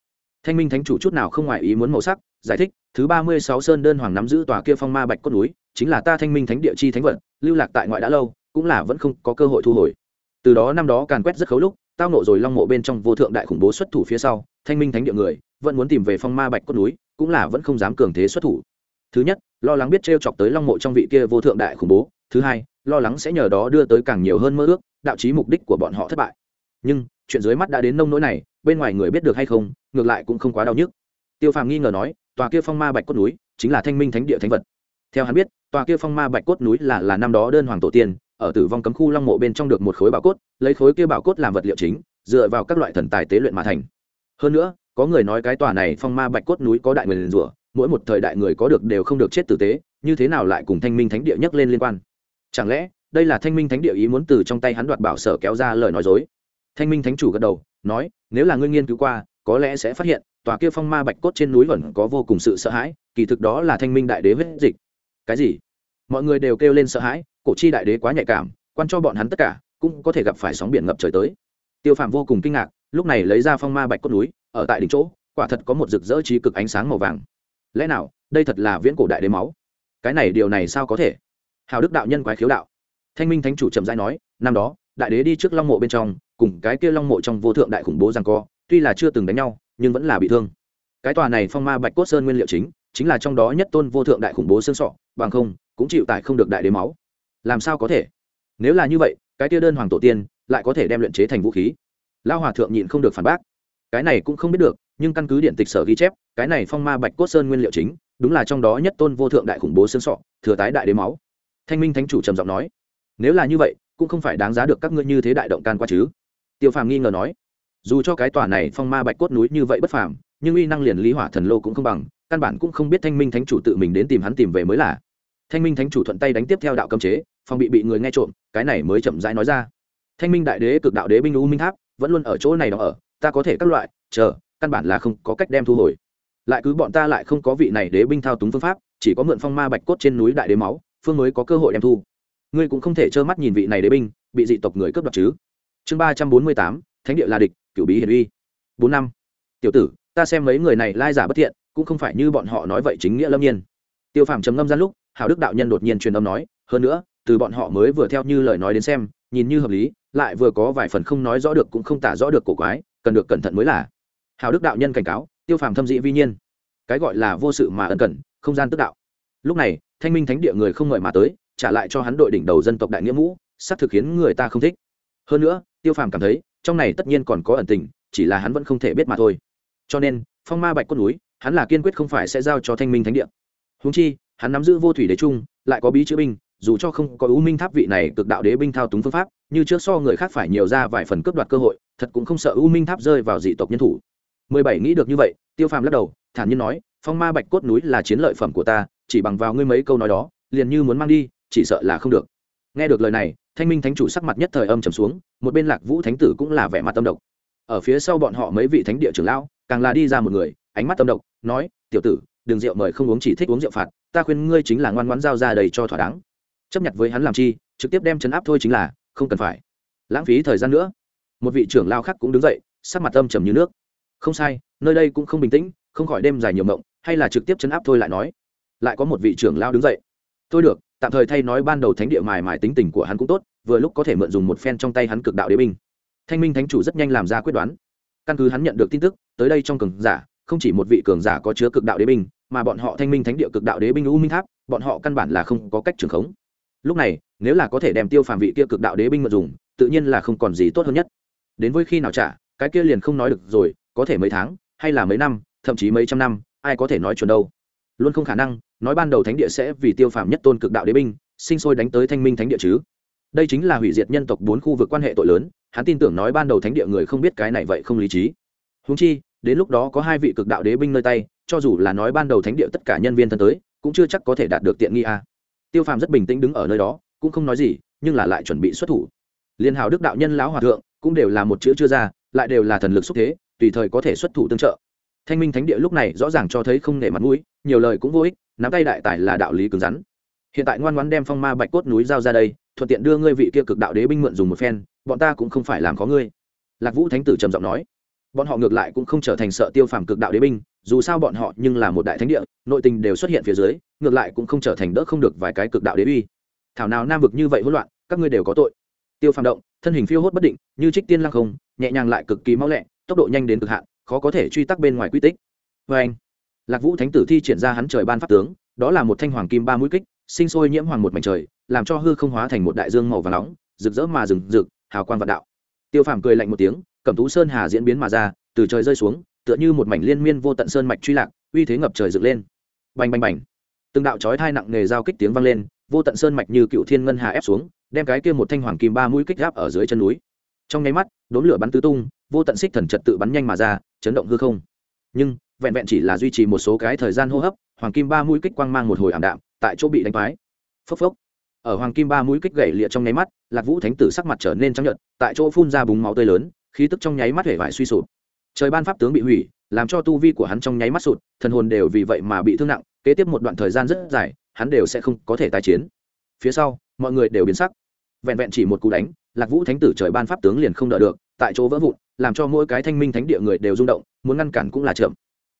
Speaker 1: Thanh minh thánh chủ chút nào không ngoài ý muốn màu sắc, giải thích, thứ ba mươi sáu sơn đơn hoàng nắm giữ tòa kia phong ma bạch cốt núi, chính là ta thanh minh thánh địa chi thánh vật, lưu lạc tại ngoại đã lâu, cũng là vẫn không có cơ hội thu hồi. Từ đó năm đó càn quét rất khấu lúc tao nộ rồi long mộ bên trong vô thượng đại khủng bố xuất thủ phía sau, thanh minh thánh địa người, vẫn muốn tìm về phong ma bạch cốt núi, cũng là vẫn không dám cường thế xuất thủ. Thứ nhất, lo lắng biết t r e o chọc tới long mộ trong vị kia vô thượng đại khủng bố. Thứ hai, lo lắng sẽ nhờ đó đưa tới càng nhiều hơn mơ ước, đạo trí mục đích của bọn họ thất bại. Nhưng, chuyện dưới mắt đã đến nông nỗi này, bên ngoài người biết được hay không, ngược lại cũng không quá đau nhức. Tiêu phàm nghi ngờ nói, tòa kia phong ma bạch cốt núi chính là thanh minh thánh địa thánh vật. Theo hắn biết, tòa kia phong ma bạch cốt núi là là năm đó đơn hoàng tổ tiên ở tử vong cấm khu long mộ bên trong được một khối bảo cốt, lấy khối kia bảo cốt làm vật liệu chính, dựa vào các loại thần tài tế luyện mà thành. Hơn nữa, có người nói cái tòa này phong ma bạch cốt núi có đại người liền rủa, mỗi một thời đại người có được đều không được chết tử tế, như thế nào lại cùng thanh minh thánh địa nhắc lên liên quan? Chẳng lẽ, đây là thanh minh thánh địa ý muốn từ trong tay hắn đoạt bảo sở kéo ra lời nói dối? Thanh minh thánh chủ gật đầu, nói, nếu là ngươi nghiên cứu qua, có lẽ sẽ phát hiện, tòa kia phong ma bạch cốt trên núi vẫn có vô cùng sự sợ hãi, kỳ thực đó là thanh minh đại đế huyết dịch. Cái gì? Mọi người đều kêu lên sợ hãi, cổ chi đại đế quá nhạy cảm, quan cho bọn hắn tất cả, cũng có thể gặp phải sóng biển ngập trời tới. Tiêu phạm vô cùng kinh ngạc, lúc này lấy ra phong ma bạch cốt núi, ở tại đỉnh chỗ, quả thật có một rực rỡ trí cực ánh sáng màu vàng. Lẽ nào, đây thật là viễn cổ đại đế máu? Cái này điều này sao có thể? Hào đức đạo nhân quái khiếu đạo. Thanh minh thánh chủ trầm dai nói, năm đó, đại đế đi trước long mộ bên trong, cùng cái kia long mộ trong vô thượng đại khủng bố rằng co, tuy là chưa từng đánh nhau, nhưng vẫn là bị thương. Cái tòa này phong ma bạch cốt sơn nguyên liệu chính chính là trong đó nhất tôn vô thượng đại khủng bố xương sọ, bằng không, cũng chịu tại không được đại đế máu. Làm sao có thể? Nếu là như vậy, cái tia đơn hoàng tổ tiên lại có thể đem luyện chế thành vũ khí. Lao hòa thượng nhịn không được phản bác. Cái này cũng không biết được, nhưng căn cứ điện tịch sở ghi chép, cái này phong ma bạch cốt sơn nguyên liệu chính, đúng là trong đó nhất tôn vô thượng đại khủng bố xương sọ, thừa tái đại đế máu. Thanh minh thánh chủ trầm giọng nói, nếu là như vậy, cũng không phải đáng giá được các ngươi như thế đại động can qua chứ. Tiêu phàm nghi ngờ nói, dù cho cái tòa này phong ma bạch cốt núi như vậy bất phàm nhưng uy năng liền lý hỏa thần lô cũng không bằng, căn bản cũng không biết thanh minh thánh chủ tự mình đến tìm hắn tìm về mới là. Thanh minh thánh chủ thuận tay đánh tiếp theo đạo cấm chế, phòng bị bị người nghe trộm, cái này mới chậm rãi nói ra. Thanh minh đại đế, cực đạo đế, binh u minh tháp, vẫn luôn ở chỗ này đó ở, ta có thể các loại, chờ, căn bản là không có cách đem thu hồi. Lại cứ bọn ta lại không có vị này đế binh thao túng phương pháp, chỉ có mượn phong ma bạch cốt trên núi đại đế máu, phương mới có cơ hội đem thu. Ngươi cũng không thể trơ mắt nhìn vị này đế binh, bị dị tộc người cướp đoạt chứ. Chương ba trăm bốn mươi tám, thánh địa là địch, cửu bí hiển uy. Bốn năm. Tiểu tử ta xem mấy người này lai giả bất thiện, cũng không phải như bọn họ nói vậy chính nghĩa lâm nhiên. Tiêu phàm trầm ngâm gian lúc hào đức đạo nhân đột nhiên truyền âm nói, hơn nữa, từ bọn họ mới vừa theo như lời nói đến xem, nhìn như hợp lý, lại vừa có vài phần không nói rõ được cũng không tả rõ được cổ quái, cần được cẩn thận mới là. Hào đức đạo nhân cảnh cáo, tiêu phàm thâm dị vi nhiên. Cái gọi là vô sự mà ân cần, không gian tức đạo. Lúc này, thanh minh thánh địa người không ngợi mà tới, trả lại cho hắn đội đỉnh đầu dân tộc đại nghĩa mũ, sắp thực khiến người ta không thích. Hơn nữa, tiêu phàm cảm thấy, trong này tất nhiên còn có ẩn tình, chỉ là hắn vẫn không thể biết mà thôi cho nên, phong ma bạch cốt núi, hắn là kiên quyết không phải sẽ giao cho thanh minh thánh địa. Húng chi, hắn nắm giữ vô thủy đế trung, lại có bí chữ binh, dù cho không có ưu minh tháp vị này cực đạo đế binh thao túng phương pháp, như trước so người khác phải nhiều ra vài phần cướp đoạt cơ hội, thật cũng không sợ ưu minh tháp rơi vào dị tộc nhân thủ. Mười bảy nghĩ được như vậy, tiêu phàm lắc đầu, thản nhiên nói, phong ma bạch cốt núi là chiến lợi phẩm của ta, chỉ bằng vào ngươi mấy câu nói đó, liền như muốn mang đi, chỉ sợ là không được. Nghe được lời này, thanh minh thánh chủ sắc mặt nhất thời âm trầm xuống, một bên lạc vũ thánh tử cũng là vẻ mặt tâm độc. Ở phía sau bọn họ mấy vị thánh địa trưởng lão càng là đi ra một người, ánh mắt tâm độc, nói, tiểu tử, đường rượu mời không uống chỉ thích uống rượu phạt, ta khuyên ngươi chính là ngoan ngoãn giao ra đầy cho thỏa đáng. Chấp nhận với hắn làm chi, trực tiếp đem chấn áp thôi chính là, không cần phải. Lãng phí thời gian nữa. Một vị trưởng lao khác cũng đứng dậy, sắc mặt âm trầm như nước. Không sai, nơi đây cũng không bình tĩnh, không khỏi đêm dài nhiều mộng, hay là trực tiếp chấn áp thôi lại nói. Lại có một vị trưởng lao đứng dậy. Thôi được, tạm thời thay nói ban đầu thánh địa mài mài tính tình của hắn cũng tốt, vừa lúc có thể mượn dùng một phen trong tay hắn cực đạo đế binh. Thanh minh thánh chủ rất nhanh làm ra quyết đoán. Căn cứ hắn nhận được tin tức tới đây trong cường giả, không chỉ một vị cường giả có chứa cực đạo đế binh, mà bọn họ thanh minh thánh địa cực đạo đế binh u minh tháp, bọn họ căn bản là không có cách trường khống. Lúc này, nếu là có thể đem tiêu phàm vị kia cực đạo đế binh mượn dùng, tự nhiên là không còn gì tốt hơn nhất. Đến với khi nào trả, cái kia liền không nói được rồi, có thể mấy tháng, hay là mấy năm, thậm chí mấy trăm năm, ai có thể nói chuẩn đâu. Luôn không khả năng, nói ban đầu thánh địa sẽ vì tiêu phàm nhất tôn cực đạo đế binh, sinh sôi đánh tới thanh minh thánh địa chứ. Đây chính là hủy diệt nhân tộc bốn khu vực quan hệ tội lớn, hắn tin tưởng nói ban đầu thánh địa người không biết cái này vậy không lý trí húng chi, đến lúc đó có hai vị cực đạo đế binh nơi tay, cho dù là nói ban đầu thánh địa tất cả nhân viên thân tới, cũng chưa chắc có thể đạt được tiện nghi a. Tiêu phàm rất bình tĩnh đứng ở nơi đó, cũng không nói gì, nhưng là lại chuẩn bị xuất thủ. Liên hào đức đạo nhân lão hòa thượng, cũng đều là một chữ chưa ra, lại đều là thần lực xúc thế, tùy thời có thể xuất thủ tương trợ. Thanh minh thánh địa lúc này rõ ràng cho thấy không nể mặt mũi, nhiều lời cũng vô ích, nắm tay đại tài là đạo lý cứng rắn. Hiện tại ngoan ngoãn đem phong ma bạch cốt núi giao ra đây, thuận tiện đưa ngươi vị kia cực đạo đế binh mượn dùng một phen, bọn ta cũng không phải làm có ngươi. Lạc vũ thánh tử trầm giọng nói bọn họ ngược lại cũng không trở thành sợ tiêu phàm cực đạo đế binh, dù sao bọn họ nhưng là một đại thánh địa, nội tình đều xuất hiện phía dưới, ngược lại cũng không trở thành đỡ không được vài cái cực đạo đế uy. Thảo nào nam vực như vậy hỗn loạn, các ngươi đều có tội. Tiêu phàm động, thân hình phiêu hốt bất định, như trích tiên lăng không, nhẹ nhàng lại cực kỳ mau lẹ, tốc độ nhanh đến cực hạn, khó có thể truy tắc bên ngoài quy tích. Vê anh, lạc vũ thánh tử thi triển ra hắn trời ban pháp tướng, đó là một thanh hoàng kim ba mũi kích, sinh sôi nhiễm hoàng một mảnh trời, làm cho hư không hóa thành một đại dương màu và nóng, rực rỡ mà rừng rực, hào quang vạn đạo. Tiêu phàm cười lạnh một tiếng cẩm tú sơn hà diễn biến mà ra, từ trời rơi xuống, tựa như một mảnh liên miên vô tận sơn mạch truy lạc, uy thế ngập trời dựng lên. Bành bành bành. Từng đạo chói thai nặng nghề giao kích tiếng vang lên, vô tận sơn mạch như cựu thiên ngân hà ép xuống, đem cái kia một thanh hoàng kim ba mũi kích gáp ở dưới chân núi. Trong nháy mắt đốn lửa bắn tứ tung, vô tận xích thần trật tự bắn nhanh mà ra, chấn động hư không. Nhưng, vẹn vẹn chỉ là duy trì một số cái thời gian hô hấp, hoàng kim ba mũi kích quang mang một hồi ảm đạm, tại chỗ bị đánh phái phốc phốc. Ở hoàng kim ba mũi kích gậy lịa trong nháy mắt, lạc vũ thánh tử sắc mặt trở nên trắng nhợt, tại chỗ phun ra búng máu tươi lớn khí tức trong nháy mắt hể vải suy sụp. Trời ban pháp tướng bị hủy, làm cho tu vi của hắn trong nháy mắt sụt, thần hồn đều vì vậy mà bị thương nặng, kế tiếp một đoạn thời gian rất dài, hắn đều sẽ không có thể tái chiến. Phía sau, mọi người đều biến sắc. Vẹn vẹn chỉ một cú đánh, lạc vũ thánh tử trời ban pháp tướng liền không đỡ được, tại chỗ vỡ vụn, làm cho mỗi cái thanh minh thánh địa người đều rung động, muốn ngăn cản cũng là chậm.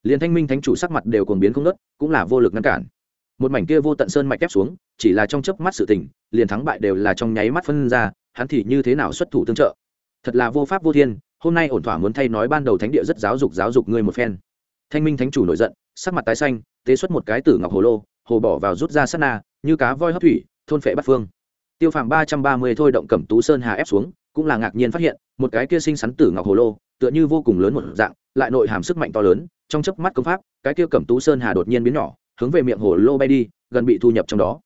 Speaker 1: Liền thanh minh thánh chủ sắc mặt đều còn biến không nớt cũng là vô lực ngăn cản. Một mảnh kia vô tận sơn mạch ép xuống, chỉ là trong chớp mắt sự tình, liền thắng bại đều là trong nháy mắt phân ra, hắn thì như thế nào xuất thủ tương trợ? Thật là vô pháp vô thiên, hôm nay ổn thỏa muốn thay nói ban đầu thánh địa rất giáo dục giáo dục ngươi một phen. Thanh minh thánh chủ nổi giận, sắc mặt tái xanh, tế xuất một cái tử ngọc hồ lô, hồ bỏ vào rút ra sát na, như cá voi hấp thủy, thôn phệ bắt phương. Tiêu phàm ba trăm ba mươi thôi động cẩm tú sơn hà ép xuống, cũng là ngạc nhiên phát hiện, một cái kia sinh sắn tử ngọc hồ lô, tựa như vô cùng lớn một dạng, lại nội hàm sức mạnh to lớn, trong chớp mắt công pháp, cái kia cẩm tú sơn hà đột nhiên biến nhỏ, hướng về miệng hồ lô bay đi, gần bị thu nhập trong đó.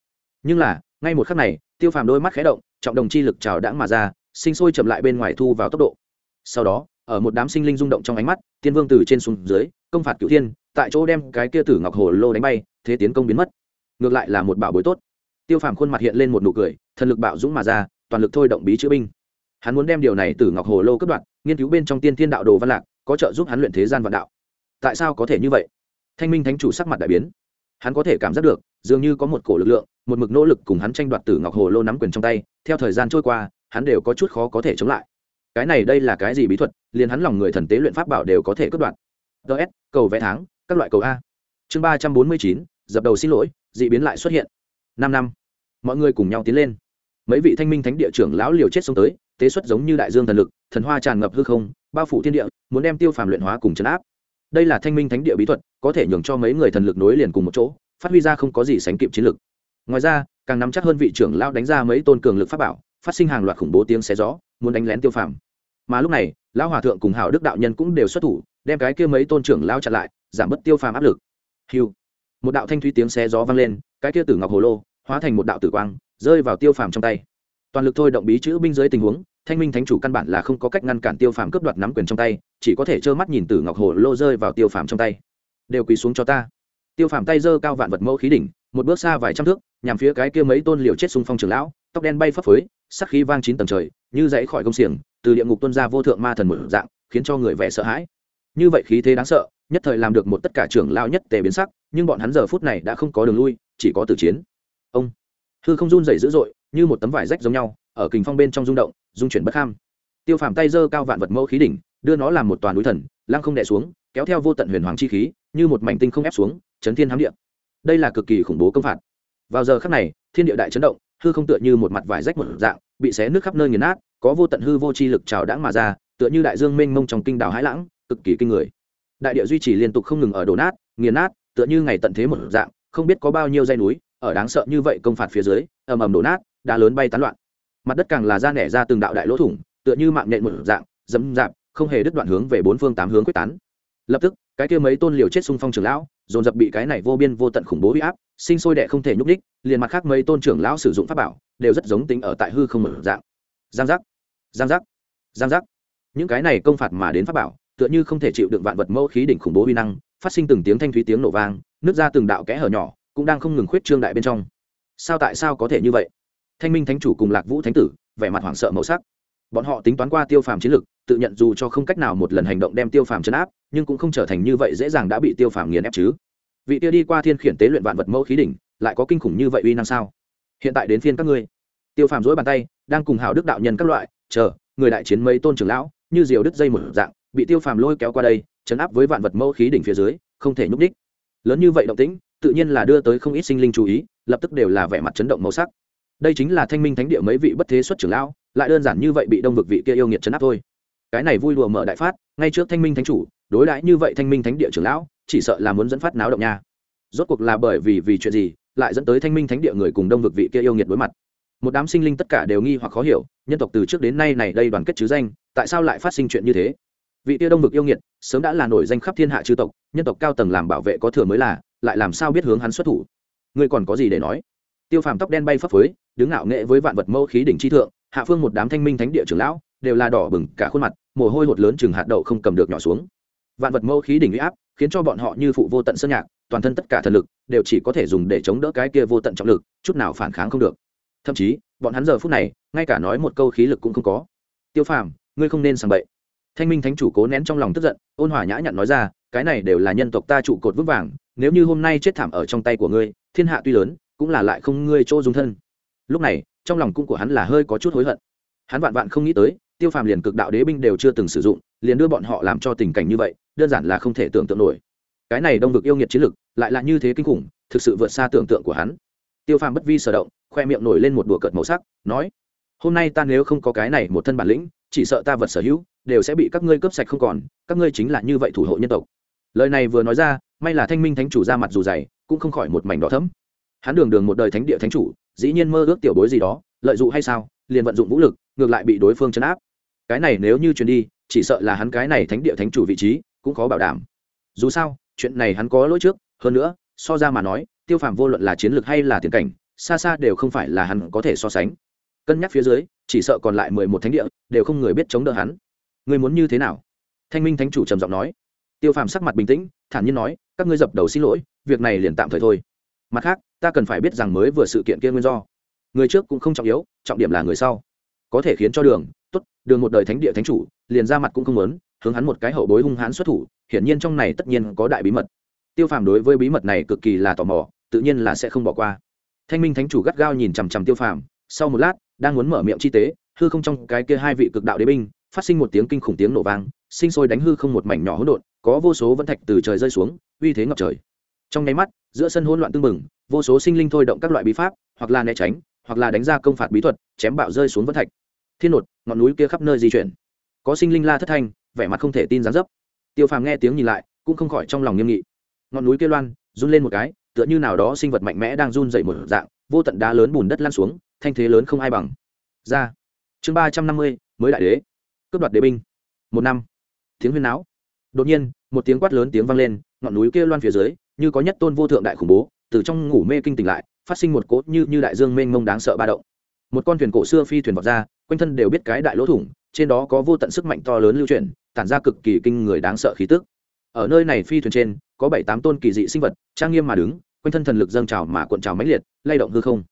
Speaker 1: Nhưng là, ngay một khắc này, tiêu phàm đôi mắt khé động, trọng đồng chi lực trào đãng mà ra sinh sôi chậm lại bên ngoài thu vào tốc độ. Sau đó, ở một đám sinh linh rung động trong ánh mắt, tiên vương từ trên xuống dưới, công phạt cửu thiên, tại chỗ đem cái kia tử ngọc hồ lô đánh bay, thế tiến công biến mất. Ngược lại là một bảo bối tốt. Tiêu phàm khuôn mặt hiện lên một nụ cười, thần lực bạo dũng mà ra, toàn lực thôi động bí chữ binh. Hắn muốn đem điều này từ ngọc hồ lô cắt đoạn nghiên cứu bên trong tiên thiên đạo đồ văn lạc, có trợ giúp hắn luyện thế gian vạn đạo. Tại sao có thể như vậy? Thanh minh thánh chủ sắc mặt đại biến. Hắn có thể cảm giác được, dường như có một cổ lực lượng, một mực nỗ lực cùng hắn tranh đoạt tử ngọc hồ lô nắm quyền trong tay, theo thời gian trôi qua hắn đều có chút khó có thể chống lại. Cái này đây là cái gì bí thuật, liền hắn lòng người thần tế luyện pháp bảo đều có thể cướp đoạt. Ts cầu vẽ tháng, các loại cầu a. Chương ba trăm bốn mươi chín, dập đầu xin lỗi d ị biến lại xuất hiện. Năm năm. Mọi người cùng nhau tiến lên. Mấy vị thanh minh thánh địa trưởng lão liều chết xông tới, tế xuất giống như đại dương thần lực, thần hoa tràn ngập hư không, bao phủ thiên địa, muốn đem tiêu phàm luyện hóa cùng chấn áp. Đây là thanh minh thánh địa bí thuật, có thể nhường cho mấy người thần lực nối liền cùng một chỗ, phát huy ra không có gì sánh kịp chiến lực. Ngoài ra, càng nắm chắc hơn vị trưởng lão đánh ra mấy tôn cường lực pháp bảo phát sinh hàng loạt khủng bố tiếng xé gió, muốn đánh lén tiêu phàm. Mà lúc này, lão hòa thượng cùng hảo đức đạo nhân cũng đều xuất thủ, đem cái kia mấy tôn trưởng lao chặn lại, giảm bớt tiêu phàm áp lực. Hiu! Một đạo thanh thúy tiếng xé gió vang lên, cái kia tử ngọc hồ lô, hóa thành một đạo tử quang, rơi vào tiêu phàm trong tay. Toàn lực thôi động bí chữ binh dưới tình huống, thanh minh thánh chủ căn bản là không có cách ngăn cản tiêu phàm cướp đoạt nắm quyền trong tay, chỉ có thể trơ mắt nhìn tử ngọc hồ lô rơi vào tiêu phàm trong tay. Đều quỳ xuống cho ta. Tiêu phàm tay giơ cao vạn vật mẫu khí đỉnh, một bước xa vài trăm thước, nhằm phía cái kia mấy tôn liều chết xung phong trường lão tóc đen bay phấp phới, sắc khí vang chín tầng trời, như dãy khỏi công xiềng, từ địa ngục tuân ra vô thượng ma thần một dạng, khiến cho người vẻ sợ hãi. Như vậy khí thế đáng sợ, nhất thời làm được một tất cả trưởng lao nhất tề biến sắc, nhưng bọn hắn giờ phút này đã không có đường lui, chỉ có tử chiến. Ông, hư không run rẩy dữ dội, như một tấm vải rách giống nhau, ở kình phong bên trong rung động dung chuyển bất kham tiêu phàm tay giơ cao vạn vật mẫu khí đỉnh, đưa nó làm một toàn núi thần, lăng không đè xuống, kéo theo vô tận huyền hoàng chi khí, như một mảnh tinh không ép xuống, chấn thiên hám địa. Đây là cực kỳ khủng bố công phạt. Vào giờ khắc này, thiên địa đại chấn động hư không tựa như một mặt vải rách một dạng, bị xé nước khắp nơi nghiền nát, có vô tận hư vô chi lực trào đãng mà ra, tựa như đại dương mênh mông trong kinh đảo hãi lãng, cực kỳ kinh người. Đại địa duy trì liên tục không ngừng ở đổ nát, nghiền nát, tựa như ngày tận thế một dạng, không biết có bao nhiêu dây núi, ở đáng sợ như vậy công phạt phía dưới, ầm ầm đổ nát, đá lớn bay tán loạn. Mặt đất càng là ra nẻ ra từng đạo đại lỗ thủng, tựa như mạng nhện một dạng, dẫm dạp, không hề đứt đoạn hướng về bốn phương tám hướng quyết tán. Lập tức cái kia mấy tôn liều chết xung phong trưởng lão, dồn dập bị cái này vô biên vô tận khủng bố huy áp, sinh sôi đệ không thể nhúc đích liền mặt khác mấy tôn trưởng lão sử dụng pháp bảo, đều rất giống tính ở tại hư không mở dạng. Giang giác giang giác giang giác. Những cái này công phạt mà đến pháp bảo, tựa như không thể chịu đựng vạn vật mẫu khí đỉnh khủng bố uy năng, phát sinh từng tiếng thanh thúy tiếng nổ vang, nước ra từng đạo kẽ hở nhỏ, cũng đang không ngừng khuyết trương đại bên trong. Sao tại sao có thể như vậy? Thanh minh thánh chủ cùng lạc vũ thánh tử, vẻ mặt hoảng sợ màu sắc. Bọn họ tính toán qua tiêu phàm chiến lực tự nhận dù cho không cách nào một lần hành động đem tiêu phàm chấn áp, nhưng cũng không trở thành như vậy dễ dàng đã bị tiêu phàm nghiền ép chứ. Vị tiêu đi qua thiên khiển tế luyện vạn vật mẫu khí đỉnh, lại có kinh khủng như vậy uy năng sao? Hiện tại đến phiên các ngươi. Tiêu phàm dối bàn tay, đang cùng hào đức đạo nhân các loại, chờ, người đại chiến mấy tôn trưởng lão, như diều đứt dây một dạng, bị tiêu phàm lôi kéo qua đây, chấn áp với vạn vật mẫu khí đỉnh phía dưới, không thể nhúc ních lớn như vậy động tĩnh, tự nhiên là đưa tới không ít sinh linh chú ý, lập tức đều là vẻ mặt chấn động màu sắc. Đây chính là thanh minh thánh địa mấy vị bất thế xuất trưởng lão, lại đơn giản như vậy bị đông vực vị kia yêu nghiệt chấn áp thôi cái này vui đùa mở đại phát, ngay trước thanh minh thánh chủ, đối đãi như vậy thanh minh thánh địa trưởng lão, chỉ sợ là muốn dẫn phát náo động nha. Rốt cuộc là bởi vì vì chuyện gì, lại dẫn tới thanh minh thánh địa người cùng đông vực vị kia yêu nghiệt đối mặt. Một đám sinh linh tất cả đều nghi hoặc khó hiểu, nhân tộc từ trước đến nay này đây đoàn kết chứ danh, tại sao lại phát sinh chuyện như thế? Vị kia đông vực yêu nghiệt, sớm đã là nổi danh khắp thiên hạ chư tộc, nhân tộc cao tầng làm bảo vệ có thừa mới là, lại làm sao biết hướng hắn xuất thủ? Ngươi còn có gì để nói? Tiêu phàm tóc đen bay phấp phới, đứng ngạo nghệ với vạn vật mẫu khí đỉnh chi thượng, hạ phương một đám thanh minh thánh địa trưởng lão đều là đỏ bừng cả khuôn mặt, mồ hôi hột lớn chừng hạt đậu không cầm được nhỏ xuống. Vạn vật mẫu khí đỉnh uy áp, khiến cho bọn họ như phụ vô tận sơn nhạc, toàn thân tất cả thần lực đều chỉ có thể dùng để chống đỡ cái kia vô tận trọng lực, chút nào phản kháng không được. Thậm chí, bọn hắn giờ phút này, ngay cả nói một câu khí lực cũng không có. Tiêu phàm, ngươi không nên sang bậy. Thanh minh thánh chủ cố nén trong lòng tức giận, ôn hòa nhã nhặn nói ra, cái này đều là nhân tộc ta trụ cột vững vàng, nếu như hôm nay chết thảm ở trong tay của ngươi, thiên hạ tuy lớn, cũng là lại không ngươi chỗ dung thân. Lúc này, trong lòng cung của hắn là hơi có chút hối hận. Hắn vạn vạn không nghĩ tới tiêu phàm liền cực đạo đế binh đều chưa từng sử dụng, liền đưa bọn họ làm cho tình cảnh như vậy, đơn giản là không thể tưởng tượng nổi. Cái này đông vực yêu nghiệt chiến lực, lại là như thế kinh khủng, thực sự vượt xa tưởng tượng của hắn. Tiêu phàm bất vi sở động, khoe miệng nổi lên một đùa cợt màu sắc, nói, hôm nay ta nếu không có cái này một thân bản lĩnh, chỉ sợ ta vật sở hữu đều sẽ bị các ngươi cướp sạch không còn, các ngươi chính là như vậy thủ hộ nhân tộc. Lời này vừa nói ra, may là thanh minh thánh chủ ra mặt dù dày, cũng không khỏi một mảnh đỏ thấm hắn đường đường một đời thánh địa thánh chủ, dĩ nhiên mơ ước tiểu bối gì đó, lợi dụng hay sao, liền vận dụng vũ lực ngược lại bị đối phương chấn áp. Cái này nếu như truyền đi, chỉ sợ là hắn cái này thánh địa thánh chủ vị trí cũng khó bảo đảm. Dù sao, chuyện này hắn có lỗi trước, hơn nữa, so ra mà nói, tiêu phàm vô luận là chiến lược hay là tiền cảnh, xa xa đều không phải là hắn có thể so sánh. Cân nhắc phía dưới, chỉ sợ còn lại mười một thánh địa, đều không người biết chống đỡ hắn. Người muốn như thế nào? Thanh minh thánh chủ trầm giọng nói. Tiêu phàm sắc mặt bình tĩnh, thản nhiên nói, các ngươi dập đầu xin lỗi, việc này liền tạm thời thôi. Mặt khác, ta cần phải biết rằng mới vừa sự kiện kia nguyên do. Người trước cũng không trọng yếu, trọng điểm là người sau có thể khiến cho đường, tốt, đường một đời thánh địa thánh chủ, liền ra mặt cũng không muốn, hướng hắn một cái hậu bối hung hãn xuất thủ, hiển nhiên trong này tất nhiên có đại bí mật. Tiêu phàm đối với bí mật này cực kỳ là tò mò, tự nhiên là sẽ không bỏ qua. Thanh minh thánh chủ gắt gao nhìn chằm chằm tiêu phàm, sau một lát, đang muốn mở miệng chi tế, hư không trong cái kia hai vị cực đạo đế binh, phát sinh một tiếng kinh khủng tiếng nổ vang, sinh sôi đánh hư không một mảnh nhỏ hỗn độn, có vô số vẫn thạch từ trời rơi xuống, uy thế ngập trời. Trong nháy mắt, giữa sân hỗn loạn tương mừng vô số sinh linh thôi động các loại bí pháp, hoặc là né tránh hoặc là đánh ra công phạt bí thuật, chém bạo rơi xuống vân thạch. Thiên nột, ngọn núi kia khắp nơi di chuyển. Có sinh linh la thất thanh, vẻ mặt không thể tin dáng dấp. Tiêu phàm nghe tiếng nhìn lại, cũng không khỏi trong lòng nghiêm nghị. Ngọn núi kia loan, run lên một cái, tựa như nào đó sinh vật mạnh mẽ đang run dậy một dạng, vô tận đá lớn bùn đất lan xuống, thanh thế lớn không ai bằng. Ra. Chương ba trăm năm mươi, mới đại đế. Cướp đoạt đế binh. Một năm. Tiếng huyên náo. Đột nhiên, một tiếng quát lớn tiếng vang lên, ngọn núi kia loan phía dưới, như có nhất tôn vô thượng đại khủng bố, từ trong ngủ mê kinh tỉnh lại phát sinh một cốt như như đại dương mênh mông đáng sợ ba động. Một con thuyền cổ xưa phi thuyền vọt ra, quanh thân đều biết cái đại lỗ thủng, trên đó có vô tận sức mạnh to lớn lưu chuyển, tản ra cực kỳ kinh người đáng sợ khí tức. Ở nơi này phi thuyền trên, có bảy tám tôn kỳ dị sinh vật, trang nghiêm mà đứng, quanh thân thần lực dâng trào mà cuộn trào mãnh liệt, lay động hư không.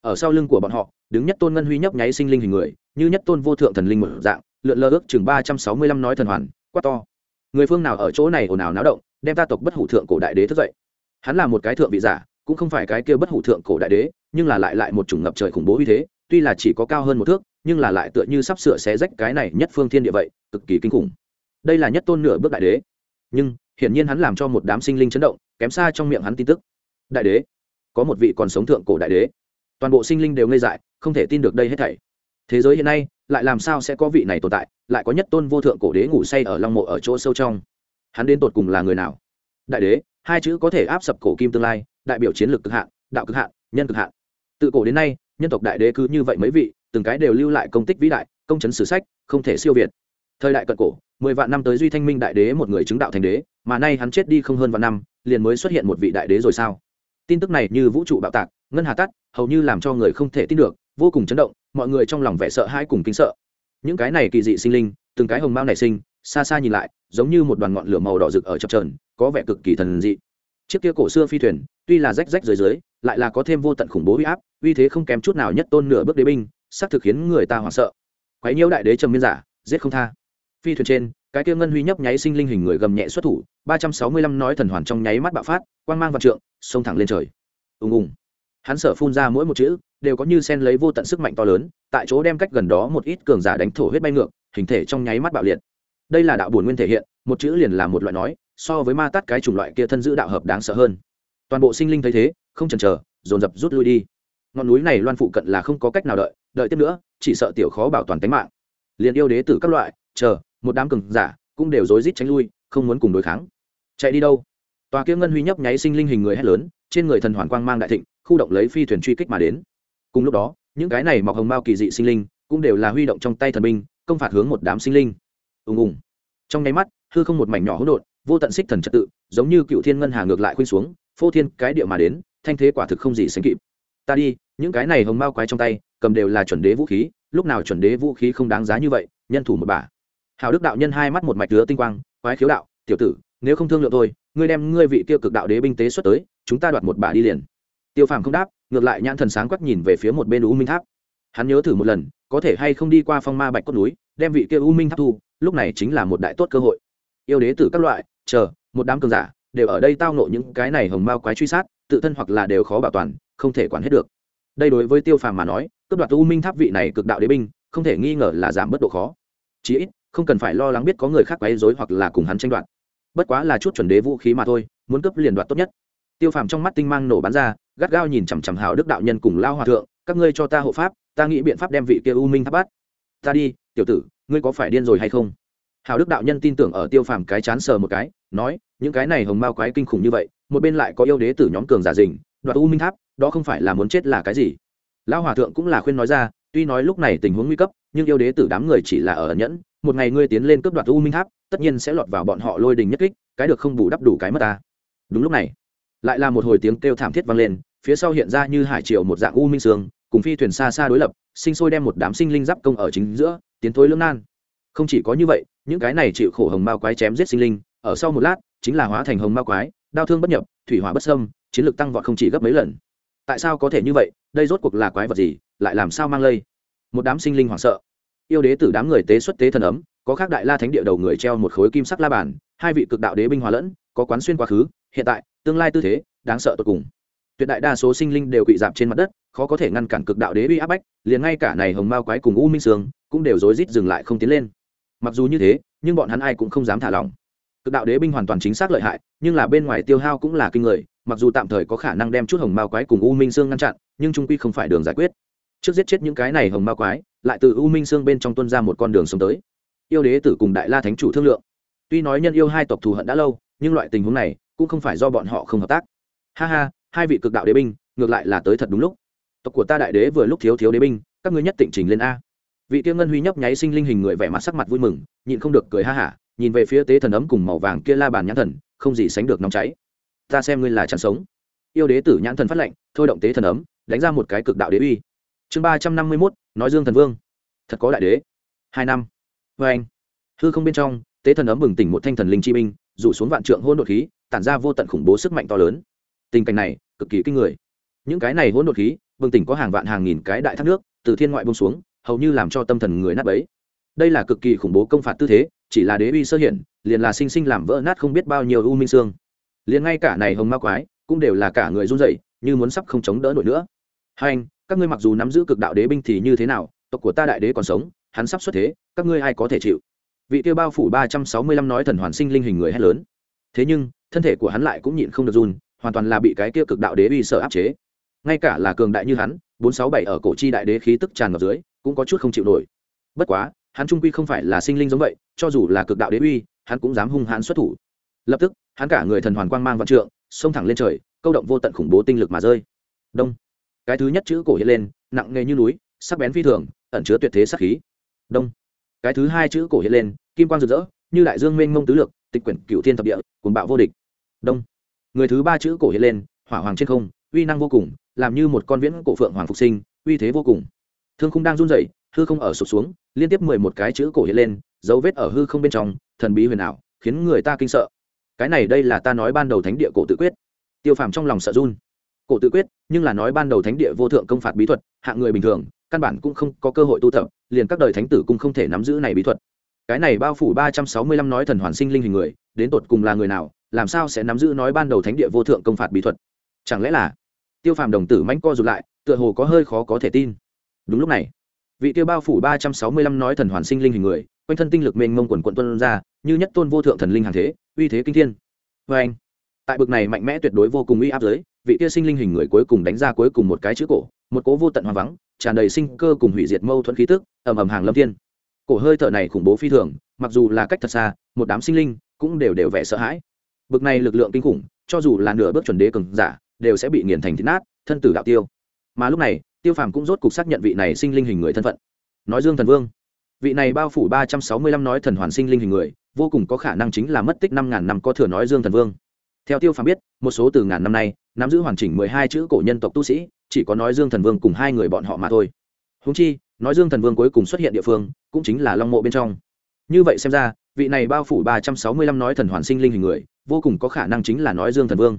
Speaker 1: Ở sau lưng của bọn họ, đứng nhất tôn ngân huy nhấp nháy sinh linh hình người, như nhất tôn vô thượng thần linh một dạng, lượn lơ ước chừng ba trăm sáu mươi lăm nói thần hoàn, quát to. Người phương nào ở chỗ này ồn ào náo động, đem ta tộc bất hủ thượng cổ đại đế thức dậy. Hắn là một cái thượng vị giả cũng không phải cái kia bất hủ thượng cổ đại đế, nhưng là lại lại một chủng ngập trời khủng bố uy thế, tuy là chỉ có cao hơn một thước, nhưng là lại tựa như sắp sửa xé rách cái này nhất phương thiên địa vậy, cực kỳ kinh khủng. Đây là nhất tôn nửa bước đại đế. Nhưng, hiển nhiên hắn làm cho một đám sinh linh chấn động, kém xa trong miệng hắn tin tức. Đại đế, có một vị còn sống thượng cổ đại đế. Toàn bộ sinh linh đều ngây dại, không thể tin được đây hết thảy. Thế giới hiện nay, lại làm sao sẽ có vị này tồn tại, lại có nhất tôn vô thượng cổ đế ngủ say ở long mộ ở chỗ sâu trong? Hắn đến tột cùng là người nào? Đại đế, hai chữ có thể áp sập cổ kim tương lai đại biểu chiến lược cực hạn, đạo cực hạn, nhân cực hạn. Tự cổ đến nay, nhân tộc đại đế cứ như vậy mấy vị, từng cái đều lưu lại công tích vĩ đại, công chấn sử sách, không thể siêu việt. Thời đại cận cổ, mười vạn năm tới duy thanh minh đại đế một người chứng đạo thành đế, mà nay hắn chết đi không hơn vạn năm, liền mới xuất hiện một vị đại đế rồi sao? Tin tức này như vũ trụ bạo tạc, ngân hà tắt, hầu như làm cho người không thể tin được, vô cùng chấn động, mọi người trong lòng vẻ sợ hãi cùng kinh sợ. Những cái này kỳ dị sinh linh, từng cái hồng mao nảy sinh, xa xa nhìn lại, giống như một đoàn ngọn lửa màu đỏ rực ở chập trờn có vẻ cực kỳ thần dị. Chiếc kia cổ xưa phi thuyền tuy là rách rách dưới dưới, lại là có thêm vô tận khủng bố uy áp, uy thế không kém chút nào nhất tôn nửa bước đế binh, xác thực khiến người ta hoảng sợ. Quấy nhiễu đại đế trầm miên giả, giết không tha. Phi thuyền trên, cái kia ngân huy nhấp nháy sinh linh hình người gầm nhẹ xuất thủ, ba trăm sáu mươi lăm nói thần hoàn trong nháy mắt bạo phát, quang mang vạn trượng, xông thẳng lên trời. Ùng ùng. Hắn sở phun ra mỗi một chữ, đều có như sen lấy vô tận sức mạnh to lớn, tại chỗ đem cách gần đó một ít cường giả đánh thổ huyết bay ngược, hình thể trong nháy mắt bạo liệt. Đây là đạo bổn nguyên thể hiện, một chữ liền là một loại nói, so với ma tát cái chủng loại kia thân giữ đạo hợp đáng sợ hơn toàn bộ sinh linh thấy thế, không chần chờ, dồn dập rút lui đi. Ngọn núi này loan phụ cận là không có cách nào đợi đợi tiếp nữa, chỉ sợ tiểu khó bảo toàn tính mạng. Liền yêu đế tử các loại, chờ, một đám cường giả cũng đều rối rít tránh lui, không muốn cùng đối kháng. Chạy đi đâu? Tòa kia ngân huy nhấp nháy sinh linh hình người hét lớn, trên người thần hoàn quang mang đại thịnh, khu động lấy phi thuyền truy kích mà đến. Cùng lúc đó, những cái này mọc hồng mao kỳ dị sinh linh cũng đều là huy động trong tay thần binh, công phạt hướng một đám sinh linh. Ùng ùng. Trong nháy mắt, hư không một mảnh nhỏ hỗn độn, vô tận xích thần trật tự, giống như cựu thiên ngân hà ngược lại khuynh xuống phô thiên cái địa mà đến, thanh thế quả thực không gì sánh kịp. Ta đi, những cái này hồng mao quái trong tay, cầm đều là chuẩn đế vũ khí, lúc nào chuẩn đế vũ khí không đáng giá như vậy, nhân thủ một bà. hào đức đạo nhân hai mắt một mạch lứa tinh quang, quái khiếu đạo, tiểu tử, nếu không thương lượng tôi ngươi đem ngươi vị tiêu cực đạo đế binh tế xuất tới, chúng ta đoạt một bà đi liền. Tiêu phàm không đáp, ngược lại nhãn thần sáng quắc nhìn về phía một bên u minh tháp. Hắn nhớ thử một lần, có thể hay không đi qua phong ma bạch cốt núi, đem vị kia u minh tháp thu, lúc này chính là một đại tốt cơ hội. Yêu đế tử các loại, chờ, một đám cường giả đều ở đây tao nộ những cái này hồng mao quái truy sát, tự thân hoặc là đều khó bảo toàn, không thể quản hết được. Đây đối với tiêu phàm mà nói, cướp đoạt u minh tháp vị này cực đạo đế binh, không thể nghi ngờ là giảm bớt độ khó. Chí ít, không cần phải lo lắng biết có người khác quấy rối hoặc là cùng hắn tranh đoạt. Bất quá là chút chuẩn đế vũ khí mà thôi, muốn cướp liền đoạt tốt nhất. Tiêu phàm trong mắt tinh mang nổ bắn ra, gắt gao nhìn chằm chằm hào đức đạo nhân cùng lao hòa thượng, các ngươi cho ta hộ pháp, ta nghĩ biện pháp đem vị kia u minh tháp bắt. Ta đi, tiểu tử, ngươi có phải điên rồi hay không? Hào đức đạo nhân tin tưởng ở tiêu phàm cái chán sờ một cái nói, những cái này hồng mao quái kinh khủng như vậy, một bên lại có yêu đế tử nhóm cường giả dình đoạt u minh tháp, đó không phải là muốn chết là cái gì? Lão hòa thượng cũng là khuyên nói ra, tuy nói lúc này tình huống nguy cấp, nhưng yêu đế tử đám người chỉ là ở nhẫn, một ngày ngươi tiến lên cướp đoạt u minh tháp, tất nhiên sẽ lọt vào bọn họ lôi đình nhất kích, cái được không bù đắp đủ cái mất ta. Đúng lúc này, lại là một hồi tiếng kêu thảm thiết vang lên, phía sau hiện ra như hải triều một dạng u minh sương, cùng phi thuyền xa xa đối lập, sinh sôi đem một đám sinh linh giáp công ở chính giữa, tiến thối lưỡng nan. Không chỉ có như vậy, những cái này chịu khổ hồng mao quái chém giết sinh linh ở sau một lát, chính là hóa thành hồng ma quái đau thương bất nhập, thủy hỏa bất sâm chiến lược tăng vọt không chỉ gấp mấy lần. Tại sao có thể như vậy? Đây rốt cuộc là quái vật gì? Lại làm sao mang lây? Một đám sinh linh hoảng sợ. Yêu đế tử đám người tế xuất tế thần ấm, có khác đại la thánh địa đầu người treo một khối kim sắc la bàn, hai vị cực đạo đế binh hòa lẫn, có quán xuyên quá khứ, hiện tại, tương lai tư thế, đáng sợ tột cùng. Tuyệt đại đa số sinh linh đều quỵ dạp trên mặt đất, khó có thể ngăn cản cực đạo đế uy áp bách, liền ngay cả này hồng mao quái cùng u minh sương cũng đều rối rít dừng lại không tiến lên. Mặc dù như thế, nhưng bọn hắn ai cũng không dám thả lỏng cực đạo đế binh hoàn toàn chính xác lợi hại, nhưng là bên ngoài tiêu hao cũng là kinh người, mặc dù tạm thời có khả năng đem chút hồng mao quái cùng u minh sương ngăn chặn, nhưng trung quy không phải đường giải quyết. Trước giết chết những cái này hồng mao quái, lại từ u minh sương bên trong tuân ra một con đường sống tới. Yêu đế tử cùng đại la thánh chủ thương lượng. Tuy nói nhân yêu hai tộc thù hận đã lâu, nhưng loại tình huống này cũng không phải do bọn họ không hợp tác. Ha ha, hai vị cực đạo đế binh, ngược lại là tới thật đúng lúc. Tộc của ta đại đế vừa lúc thiếu thiếu đế binh, các ngươi nhất định trình lên a. Vị tiêu ngân huy nhấp nháy sinh linh hình người vẻ mặt sắc mặt vui mừng, nhịn không được cười ha hả nhìn về phía tế thần ấm cùng màu vàng kia la bàn nhãn thần, không gì sánh được nóng cháy. Ta xem ngươi là chẳng sống. Yêu đế tử nhãn thần phát lệnh, thôi động tế thần ấm, đánh ra một cái cực đạo đế uy. Chương ba trăm năm mươi mốt, nói dương thần vương. Thật có đại đế. Hai năm. Vê anh. Hư không bên trong, tế thần ấm bừng tỉnh một thanh thần linh chi binh, rủ xuống vạn trượng hôn đột khí, tản ra vô tận khủng bố sức mạnh to lớn. Tình cảnh này, cực kỳ kinh người. Những cái này hôn đột khí, bừng tỉnh có hàng vạn hàng nghìn cái đại thác nước, từ thiên ngoại bông xuống, hầu như làm cho tâm thần người nát bấy đây là cực kỳ khủng bố công phạt tư thế, chỉ là đế uy sơ hiển, liền là sinh sinh làm vỡ nát không biết bao nhiêu u minh xương. Liền ngay cả này hồng ma quái, cũng đều là cả người run rẩy, như muốn sắp không chống đỡ nổi nữa. Hai anh, các ngươi mặc dù nắm giữ cực đạo đế binh thì như thế nào? Tộc của ta đại đế còn sống, hắn sắp xuất thế, các ngươi ai có thể chịu? Vị tiêu bao phủ ba trăm sáu mươi lăm nói thần hoàn sinh linh hình người hét lớn. Thế nhưng, thân thể của hắn lại cũng nhịn không được run, hoàn toàn là bị cái kia cực đạo đế uy sợ áp chế. Ngay cả là cường đại như hắn, bốn sáu bảy ở cổ chi đại đế khí tức tràn ngập dưới, cũng có chút không chịu nổi. Bất quá hắn trung quy không phải là sinh linh giống vậy, cho dù là cực đạo đế uy, hắn cũng dám hung hãn xuất thủ. Lập tức, hắn cả người thần hoàn quang mang vạn trượng, xông thẳng lên trời, câu động vô tận khủng bố tinh lực mà rơi. Đông. Cái thứ nhất chữ cổ hiện lên, nặng nề như núi, sắc bén phi thường, ẩn chứa tuyệt thế sắc khí. Đông. Cái thứ hai chữ cổ hiện lên, kim quang rực rỡ, như đại dương mênh mông tứ lược, tịch quyển cựu thiên thập địa, cuồng bạo vô địch. Đông. Người thứ ba chữ cổ hiện lên, hỏa hoàng trên không, uy năng vô cùng, làm như một con viễn cổ phượng hoàng phục sinh, uy thế vô cùng. Thương khung đang run rẩy hư không ở sụp xuống, liên tiếp mười một cái chữ cổ hiện lên, dấu vết ở hư không bên trong, thần bí huyền ảo, khiến người ta kinh sợ. Cái này đây là ta nói ban đầu thánh địa cổ tự quyết. Tiêu phàm trong lòng sợ run. Cổ tự quyết, nhưng là nói ban đầu thánh địa vô thượng công phạt bí thuật, hạng người bình thường, căn bản cũng không có cơ hội tu tập, liền các đời thánh tử cũng không thể nắm giữ này bí thuật. Cái này bao phủ ba trăm sáu mươi lăm nói thần hoàn sinh linh hình người, đến tột cùng là người nào, làm sao sẽ nắm giữ nói ban đầu thánh địa vô thượng công phạt bí thuật? Chẳng lẽ là? Tiêu phàm đồng tử mánh co rụt lại, tựa hồ có hơi khó có thể tin. Đúng lúc này vị tiêu bao phủ ba trăm sáu mươi lăm nói thần hoàn sinh linh hình người, quanh thân tinh lực mênh mông quần quận tuân ra, như nhất tôn vô thượng thần linh hàng thế, uy thế kinh thiên. Vê anh, tại bực này mạnh mẽ tuyệt đối vô cùng uy áp giới, vị kia sinh linh hình người cuối cùng đánh ra cuối cùng một cái chữ cổ, một cố vô tận hoang vắng, tràn đầy sinh cơ cùng hủy diệt mâu thuẫn khí tức, ầm ầm hàng lâm thiên. Cổ hơi thở này khủng bố phi thường, mặc dù là cách thật xa, một đám sinh linh cũng đều đều vẻ sợ hãi. Bực này lực lượng kinh khủng, cho dù là nửa bước chuẩn đế cường giả, đều sẽ bị nghiền thành thịt nát, thân tử đạo tiêu. Mà lúc này tiêu phàm cũng rốt cục xác nhận vị này sinh linh hình người thân phận. Nói dương thần vương, vị này bao phủ ba trăm sáu mươi lăm nói thần hoàn sinh linh hình người, vô cùng có khả năng chính là mất tích năm ngàn năm có thừa nói dương thần vương. Theo tiêu phàm biết, một số từ ngàn năm nay, nắm giữ hoàn chỉnh mười hai chữ cổ nhân tộc tu sĩ, chỉ có nói dương thần vương cùng hai người bọn họ mà thôi. Húng chi, nói dương thần vương cuối cùng xuất hiện địa phương, cũng chính là long mộ bên trong. Như vậy xem ra, vị này bao phủ ba trăm sáu mươi lăm nói thần hoàn sinh linh hình người, vô cùng có khả năng chính là nói dương thần vương.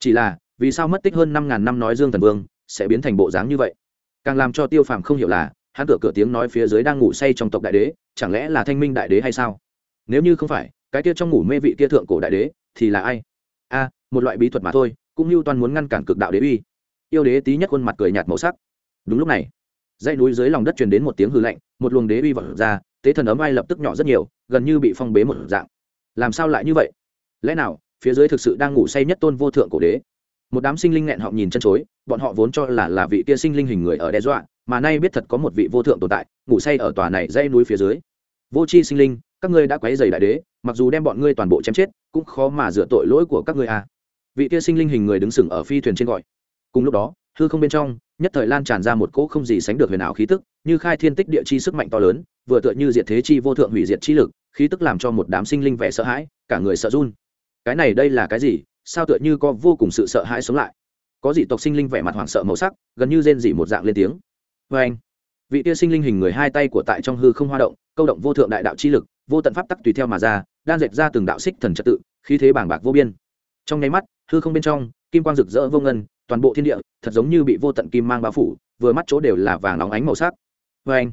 Speaker 1: Chỉ là, vì sao mất tích hơn năm ngàn năm nói dương thần vương sẽ biến thành bộ dáng như vậy. Càng làm cho tiêu phàm không hiểu là, hắn cửa cửa tiếng nói phía dưới đang ngủ say trong tộc đại đế, chẳng lẽ là thanh minh đại đế hay sao? Nếu như không phải, cái kia trong ngủ mê vị kia thượng cổ đại đế thì là ai? A, một loại bí thuật mà thôi, cũng như toàn muốn ngăn cản cực đạo đế uy. Yêu đế tí nhất khuôn mặt cười nhạt màu sắc. Đúng lúc này, dãy núi dưới lòng đất truyền đến một tiếng hư lạnh, một luồng đế uy vọt ra, tế thần ấm ai lập tức nhỏ rất nhiều, gần như bị phong bế một dạng. Làm sao lại như vậy? Lẽ nào, phía dưới thực sự đang ngủ say nhất tôn vô thượng cổ đế? Một đám sinh linh nghẹn họ nhìn chân chối, bọn họ vốn cho là là vị kia sinh linh hình người ở đe dọa, mà nay biết thật có một vị vô thượng tồn tại, ngủ say ở tòa này dãy núi phía dưới. Vô c h i sinh linh, các ngươi đã quấy dày đại đế, mặc dù đem bọn ngươi toàn bộ chém chết, cũng khó mà dựa tội lỗi của các ngươi à. vị kia sinh linh hình người đứng sừng ở phi thuyền trên gọi. Cùng lúc đó, hư không bên trong, nhất thời lan tràn ra một cỗ không gì sánh được huyền ảo khí tức, như khai thiên tích địa chi sức mạnh to lớn, vừa tựa như diệt thế chi vô thượng hủy diệt chi lực, khí tức làm cho một đám sinh linh vẻ sợ hãi, cả người sợ run. Cái này đây là cái gì? Sao tựa như có vô cùng sự sợ hãi sống lại. Có dị tộc sinh linh vẻ mặt hoảng sợ màu sắc, gần như rên dị một dạng lên tiếng. Vê anh, vị tia sinh linh hình người hai tay của tại trong hư không hoa động, câu động vô thượng đại đạo chi lực, vô tận pháp tắc tùy theo mà ra, đan dệt ra từng đạo xích thần trật tự, khí thế bảng bạc vô biên. Trong nháy mắt, hư không bên trong, kim quang rực rỡ vô ngân, toàn bộ thiên địa, thật giống như bị vô tận kim mang bao phủ, vừa mắt chỗ đều là vàng óng ánh màu sắc. Vê anh,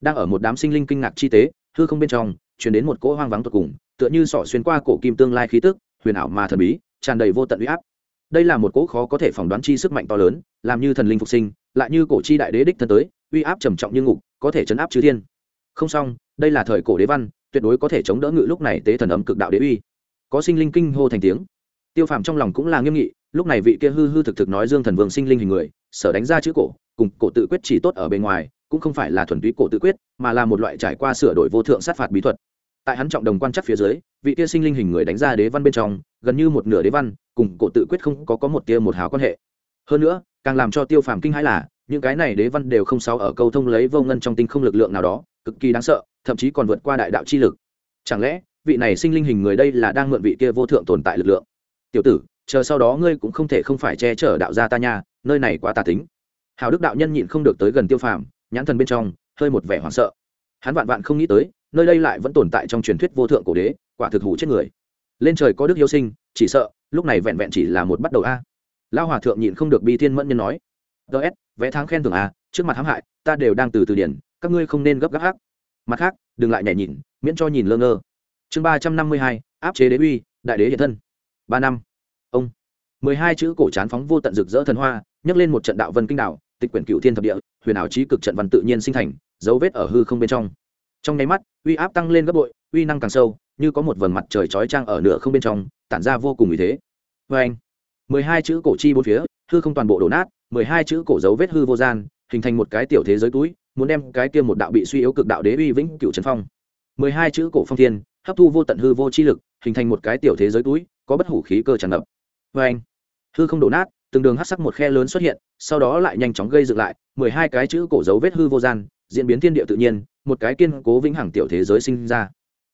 Speaker 1: đang ở một đám sinh linh kinh ngạc chi tế, hư không bên trong chuyển đến một cỗ hoang vắng tột cùng, tựa như sỏ xuyên qua cổ kim tương lai khí tức, huyền ảo mà thần bí tràn đầy vô tận uy áp. Đây là một cỗ khó có thể phỏng đoán chi sức mạnh to lớn, làm như thần linh phục sinh, lại như cổ chi đại đế đích thân tới, uy áp trầm trọng như ngục, có thể chấn áp chư thiên. Không xong, đây là thời cổ đế văn, tuyệt đối có thể chống đỡ ngự lúc này tế thần ấm cực đạo đế uy. Có sinh linh kinh hô thành tiếng. Tiêu phàm trong lòng cũng là nghiêm nghị, lúc này vị kia hư hư thực thực nói dương thần vương sinh linh hình người, sở đánh ra chữ cổ, cùng cổ tự quyết chỉ tốt ở bên ngoài, cũng không phải là thuần túy cổ tự quyết, mà là một loại trải qua sửa đổi vô thượng sát phạt bí thuật. Tại hắn trọng đồng quan chắc phía dưới, vị kia sinh linh hình người đánh ra đế văn bên trong gần như một nửa đế văn, cùng cổ tự quyết không có có một tia một hào quan hệ. Hơn nữa, càng làm cho tiêu phàm kinh hãi là, những cái này đế văn đều không sao ở câu thông lấy vô ngân trong tinh không lực lượng nào đó, cực kỳ đáng sợ, thậm chí còn vượt qua đại đạo chi lực. Chẳng lẽ, vị này sinh linh hình người đây là đang mượn vị kia vô thượng tồn tại lực lượng? Tiểu tử, chờ sau đó ngươi cũng không thể không phải che chở đạo gia ta nha, nơi này quá tà tính. Hào đức đạo nhân nhịn không được tới gần tiêu phàm, nhãn thần bên trong, hơi một vẻ hoảng sợ. Hắn vạn vạn không nghĩ tới, nơi đây lại vẫn tồn tại trong truyền thuyết vô thượng cổ đế, quả thực hủ chết người lên trời có đức yêu sinh, chỉ sợ, lúc này vẹn vẹn chỉ là một bắt đầu a. Lao hòa thượng nhịn không được bi thiên mẫn nhân nói. Ts vẽ tháng khen thưởng a trước mặt hãm hại, ta đều đang từ từ điển, các ngươi không nên gấp gáp hắc. Mặt khác, đừng lại nhảy nhìn miễn cho nhìn lơ ngơ. Chương ba trăm năm mươi hai, áp chế đế uy, đại đế hiện thân. Ba năm. Ông. Mười hai chữ cổ trán phóng vô tận rực rỡ thần hoa, nhấc lên một trận đạo vân kinh đạo tịch quyển cựu thiên thập địa, huyền ảo trí cực trận văn tự nhiên sinh thành, dấu vết ở hư không bên trong. Trong nháy mắt, uy áp tăng lên gấp bội, uy năng càng sâu như có một vầng mặt trời chói trang ở nửa không bên trong, tản ra vô cùng ý thế. Vê anh, mười hai chữ cổ chi bốn phía, hư không toàn bộ đổ nát, mười hai chữ cổ dấu vết hư vô gian, hình thành một cái tiểu thế giới túi, muốn đem cái kia một đạo bị suy yếu cực đạo đế uy vĩnh cựu trần phong. Mười hai chữ cổ phong thiên, hấp thu vô tận hư vô chi lực, hình thành một cái tiểu thế giới túi, có bất hủ khí cơ tràn ngập. Vê anh, hư không đổ nát, từng đường hắc sắc một khe lớn xuất hiện, sau đó lại nhanh chóng gây dựng lại, mười hai cái chữ cổ dấu vết hư vô gian, diễn biến thiên địa tự nhiên, một cái kiên cố vĩnh hằng tiểu thế giới sinh ra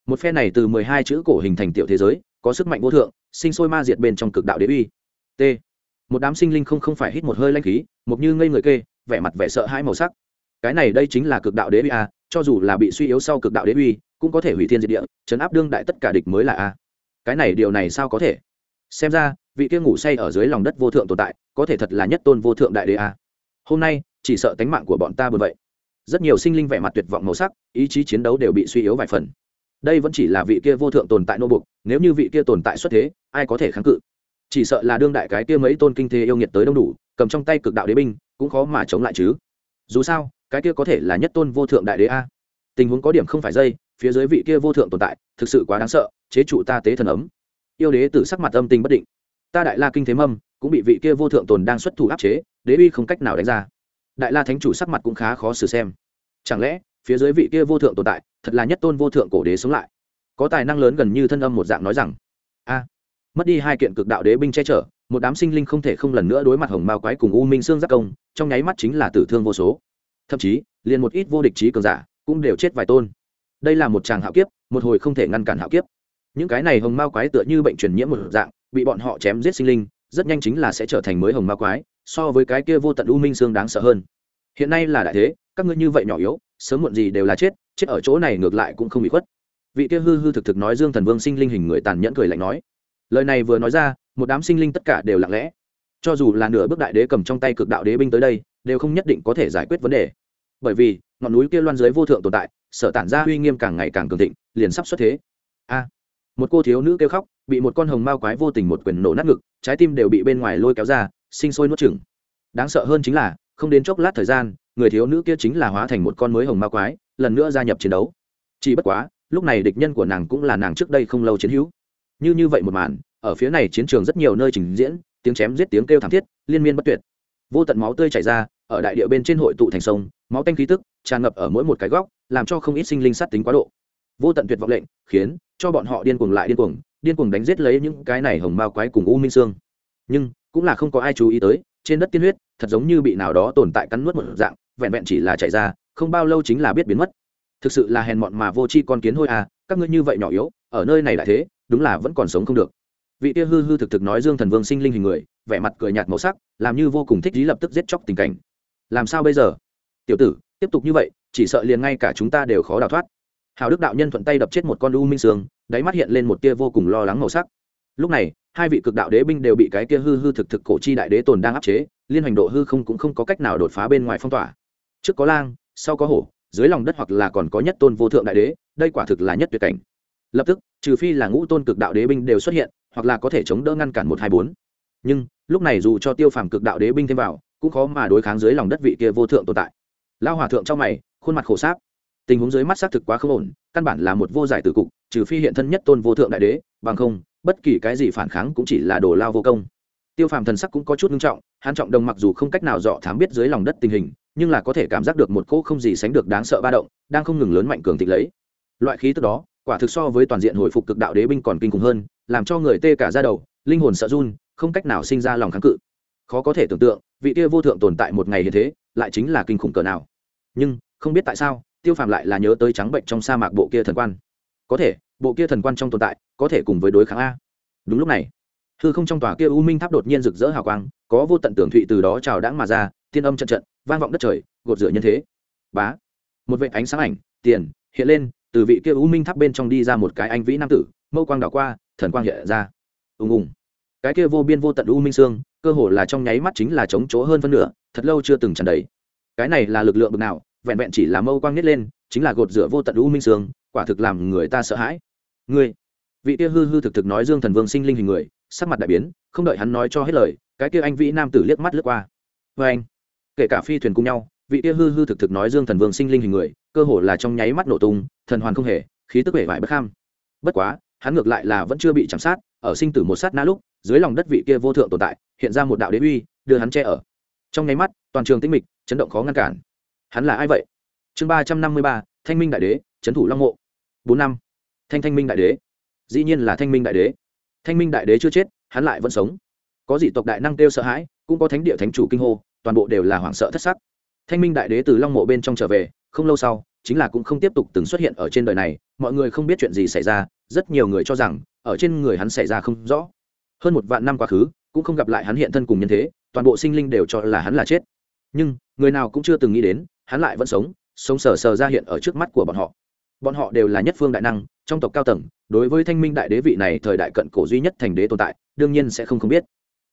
Speaker 1: một phe này từ mười hai chữ cổ hình thành tiểu thế giới, có sức mạnh vô thượng, sinh sôi ma diệt bên trong cực đạo đế uy. T. Một đám sinh linh không không phải hít một hơi lanh khí, mục như ngây người kê, vẻ mặt vẻ sợ hãi màu sắc. Cái này đây chính là cực đạo đế uy a, cho dù là bị suy yếu sau cực đạo đế uy, cũng có thể hủy thiên diệt địa chấn áp đương đại tất cả địch mới là a. Cái này điều này sao có thể? Xem ra, vị kia ngủ say ở dưới lòng đất vô thượng tồn tại, có thể thật là nhất tôn vô thượng đại đế a. Hôm nay, chỉ sợ tánh mạng của bọn ta bởi vậy. Rất nhiều sinh linh vẻ mặt tuyệt vọng màu sắc, ý chí chiến đấu đều bị suy yếu vài phần đây vẫn chỉ là vị kia vô thượng tồn tại nô bục, nếu như vị kia tồn tại xuất thế, ai có thể kháng cự? Chỉ sợ là đương đại cái kia mấy tôn kinh thế yêu nghiệt tới đông đủ, cầm trong tay cực đạo đế binh, cũng khó mà chống lại chứ. Dù sao, cái kia có thể là nhất tôn vô thượng đại đế a. Tình huống có điểm không phải dây, phía dưới vị kia vô thượng tồn tại, thực sự quá đáng sợ, chế trụ ta tế thần ấm. Yêu đế tử sắc mặt âm tình bất định. Ta đại la kinh thế mâm, cũng bị vị kia vô thượng tồn đang xuất thủ áp chế, đế uy không cách nào đánh ra. Đại la thánh chủ sắc mặt cũng khá khó xử xem. Chẳng lẽ phía dưới vị kia vô thượng tồn tại, thật là nhất tôn vô thượng cổ đế sống lại. Có tài năng lớn gần như thân âm một dạng nói rằng, a, mất đi hai kiện cực đạo đế binh che chở, một đám sinh linh không thể không lần nữa đối mặt hồng mao quái cùng u minh xương giác công, trong nháy mắt chính là tử thương vô số. Thậm chí, liền một ít vô địch trí cường giả cũng đều chết vài tôn. Đây là một tràng hạo kiếp, một hồi không thể ngăn cản hạo kiếp. Những cái này hồng mao quái tựa như bệnh truyền nhiễm một dạng, bị bọn họ chém giết sinh linh, rất nhanh chính là sẽ trở thành mới hồng mao quái, so với cái kia vô tận u minh xương đáng sợ hơn. Hiện nay là đại thế, các ngươi như vậy nhỏ yếu sớm muộn gì đều là chết chết ở chỗ này ngược lại cũng không bị khuất. Vị kia hư hư thực thực nói dương thần vương sinh linh hình người tàn nhẫn cười lạnh nói, lời này vừa nói ra, một đám sinh linh tất cả đều lặng lẽ. Cho dù là nửa bước đại đế cầm trong tay cực đạo đế binh tới đây, đều không nhất định có thể giải quyết vấn đề. Bởi vì, ngọn núi kia loan dưới vô thượng tồn tại, sở tản ra uy nghiêm càng ngày càng cường thịnh, liền sắp xuất thế. A! Một cô thiếu nữ kêu khóc, bị một con hồng mao quái vô tình một quyền nổ nát ngực, trái tim đều bị bên ngoài lôi kéo ra, sinh sôi nuốt chừng đáng sợ hơn chính là, không đến chốc lát thời gian người thiếu nữ kia chính là hóa thành một con mới hồng ma quái, lần nữa gia nhập chiến đấu. Chỉ bất quá, lúc này địch nhân của nàng cũng là nàng trước đây không lâu chiến hữu. Như như vậy một màn, ở phía này chiến trường rất nhiều nơi trình diễn, tiếng chém giết, tiếng kêu thảm thiết, liên miên bất tuyệt. Vô tận máu tươi chảy ra, ở đại địa bên trên hội tụ thành sông, máu tanh khí tức tràn ngập ở mỗi một cái góc, làm cho không ít sinh linh sát tính quá độ. Vô tận tuyệt vọng lệnh, khiến cho bọn họ điên cuồng lại điên cuồng điên cuồng đánh giết lấy những cái này hồng mao quái cùng u minh sương. Nhưng, cũng là không có ai chú ý tới, trên đất tiên huyết, thật giống như bị nào đó tồn tại cắn nuốt một dạng vẹn vẹn chỉ là chạy ra, không bao lâu chính là biết biến mất. Thực sự là hèn mọn mà vô tri con kiến hôi à các ngươi như vậy nhỏ yếu, ở nơi này lại thế, đúng là vẫn còn sống không được. Vị kia hư hư thực thực nói dương thần vương sinh linh hình người, vẻ mặt cười nhạt màu sắc, làm như vô cùng thích lý lập tức giết chóc tình cảnh. Làm sao bây giờ? Tiểu tử, tiếp tục như vậy, chỉ sợ liền ngay cả chúng ta đều khó đào thoát. Hào đức đạo nhân thuận tay đập chết một con u minh sương, đáy mắt hiện lên một tia vô cùng lo lắng màu sắc. Lúc này, hai vị cực đạo đế binh đều bị cái kia hư hư thực thực cổ chi đại đế tồn đang áp chế, liên hành độ hư không cũng không có cách nào đột phá bên ngoài phong tỏa trước có lang, sau có hổ, dưới lòng đất hoặc là còn có nhất tôn vô thượng đại đế, đây quả thực là nhất tuyệt cảnh. Lập tức, trừ phi là ngũ tôn cực đạo đế binh đều xuất hiện, hoặc là có thể chống đỡ ngăn cản một hai bốn. Nhưng, lúc này dù cho tiêu phàm cực đạo đế binh thêm vào, cũng khó mà đối kháng dưới lòng đất vị kia vô thượng tồn tại. Lao hòa thượng trong mày, khuôn mặt khổ sáp. Tình huống dưới mắt xác thực quá không ổn, căn bản là một vô giải từ cục, trừ phi hiện thân nhất tôn vô thượng đại đế, bằng không, bất kỳ cái gì phản kháng cũng chỉ là đồ lao vô công. Tiêu phàm thần sắc cũng có chút nghiêm trọng hàn trọng đồng mặc dù không cách nào dọ thám biết dưới lòng đất tình hình nhưng là có thể cảm giác được một cỗ không gì sánh được đáng sợ ba động, đang không ngừng lớn mạnh cường thịnh lấy. Loại khí tức đó, quả thực so với toàn diện hồi phục cực đạo đế binh còn kinh khủng hơn, làm cho người tê cả ra đầu, linh hồn sợ run, không cách nào sinh ra lòng kháng cự. Khó có thể tưởng tượng, vị kia vô thượng tồn tại một ngày như thế, lại chính là kinh khủng cỡ nào. Nhưng, không biết tại sao, tiêu phàm lại là nhớ tới trắng bệnh trong sa mạc bộ kia thần quan. Có thể, bộ kia thần quan trong tồn tại, có thể cùng với đối kháng a. Đúng lúc này, hư không trong tòa kia u minh tháp đột nhiên rực rỡ hào quang, có vô tận tưởng thụy từ đó trào đãng mà ra tiên âm trận trận, vang vọng đất trời, gột rửa nhân thế. Bá. Một vệ ánh sáng ảnh, tiền, hiện lên, từ vị kia u minh tháp bên trong đi ra một cái anh vĩ nam tử, mâu quang đảo qua, thần quang hiện ra. Ùng ùng. Cái kia vô biên vô tận u minh xương cơ hồ là trong nháy mắt chính là chống chỗ hơn phân nửa, thật lâu chưa từng tràn đầy. Cái này là lực lượng bực nào, vẹn vẹn chỉ là mâu quang nít lên, chính là gột rửa vô tận u minh xương quả thực làm người ta sợ hãi. Ngươi. Vị kia hư hư thực thực nói dương thần vương sinh linh hình người, sắc mặt đại biến, không đợi hắn nói cho hết lời, cái kia anh vĩ nam tử liếc mắt lướt qua. Vê anh kể cả phi thuyền cùng nhau, vị kia hư hư thực thực nói dương thần vương sinh linh hình người, cơ hồ là trong nháy mắt nổ tung, thần hoàn không hề, khí tức vẻ vải bất kham. Bất quá, hắn ngược lại là vẫn chưa bị chạm sát, ở sinh tử một sát na lúc, dưới lòng đất vị kia vô thượng tồn tại, hiện ra một đạo đế uy, đưa hắn che ở. Trong nháy mắt, toàn trường tĩnh mịch, chấn động khó ngăn cản. Hắn là ai vậy? Chương ba trăm năm mươi ba, thanh minh đại đế trấn thủ long mộ. Bốn năm. Thanh thanh minh đại đế. Dĩ nhiên là thanh minh đại đế. Thanh minh đại đế chưa chết, hắn lại vẫn sống. Có dị tộc đại năng kêu sợ hãi, cũng có thánh địa thánh chủ kinh hô toàn bộ đều là hoảng sợ thất sắc. Thanh minh đại đế từ long mộ bên trong trở về, không lâu sau, chính là cũng không tiếp tục từng xuất hiện ở trên đời này, mọi người không biết chuyện gì xảy ra, rất nhiều người cho rằng, ở trên người hắn xảy ra không rõ. Hơn một vạn năm quá khứ, cũng không gặp lại hắn hiện thân cùng nhân thế, toàn bộ sinh linh đều cho là hắn là chết. Nhưng, người nào cũng chưa từng nghĩ đến, hắn lại vẫn sống sống sờ sờ ra hiện ở trước mắt của bọn họ. Bọn họ đều là nhất phương đại năng, trong tộc cao tầng, đối với thanh minh đại đế vị này thời đại cận cổ duy nhất thành đế tồn tại, đương nhiên sẽ không không biết.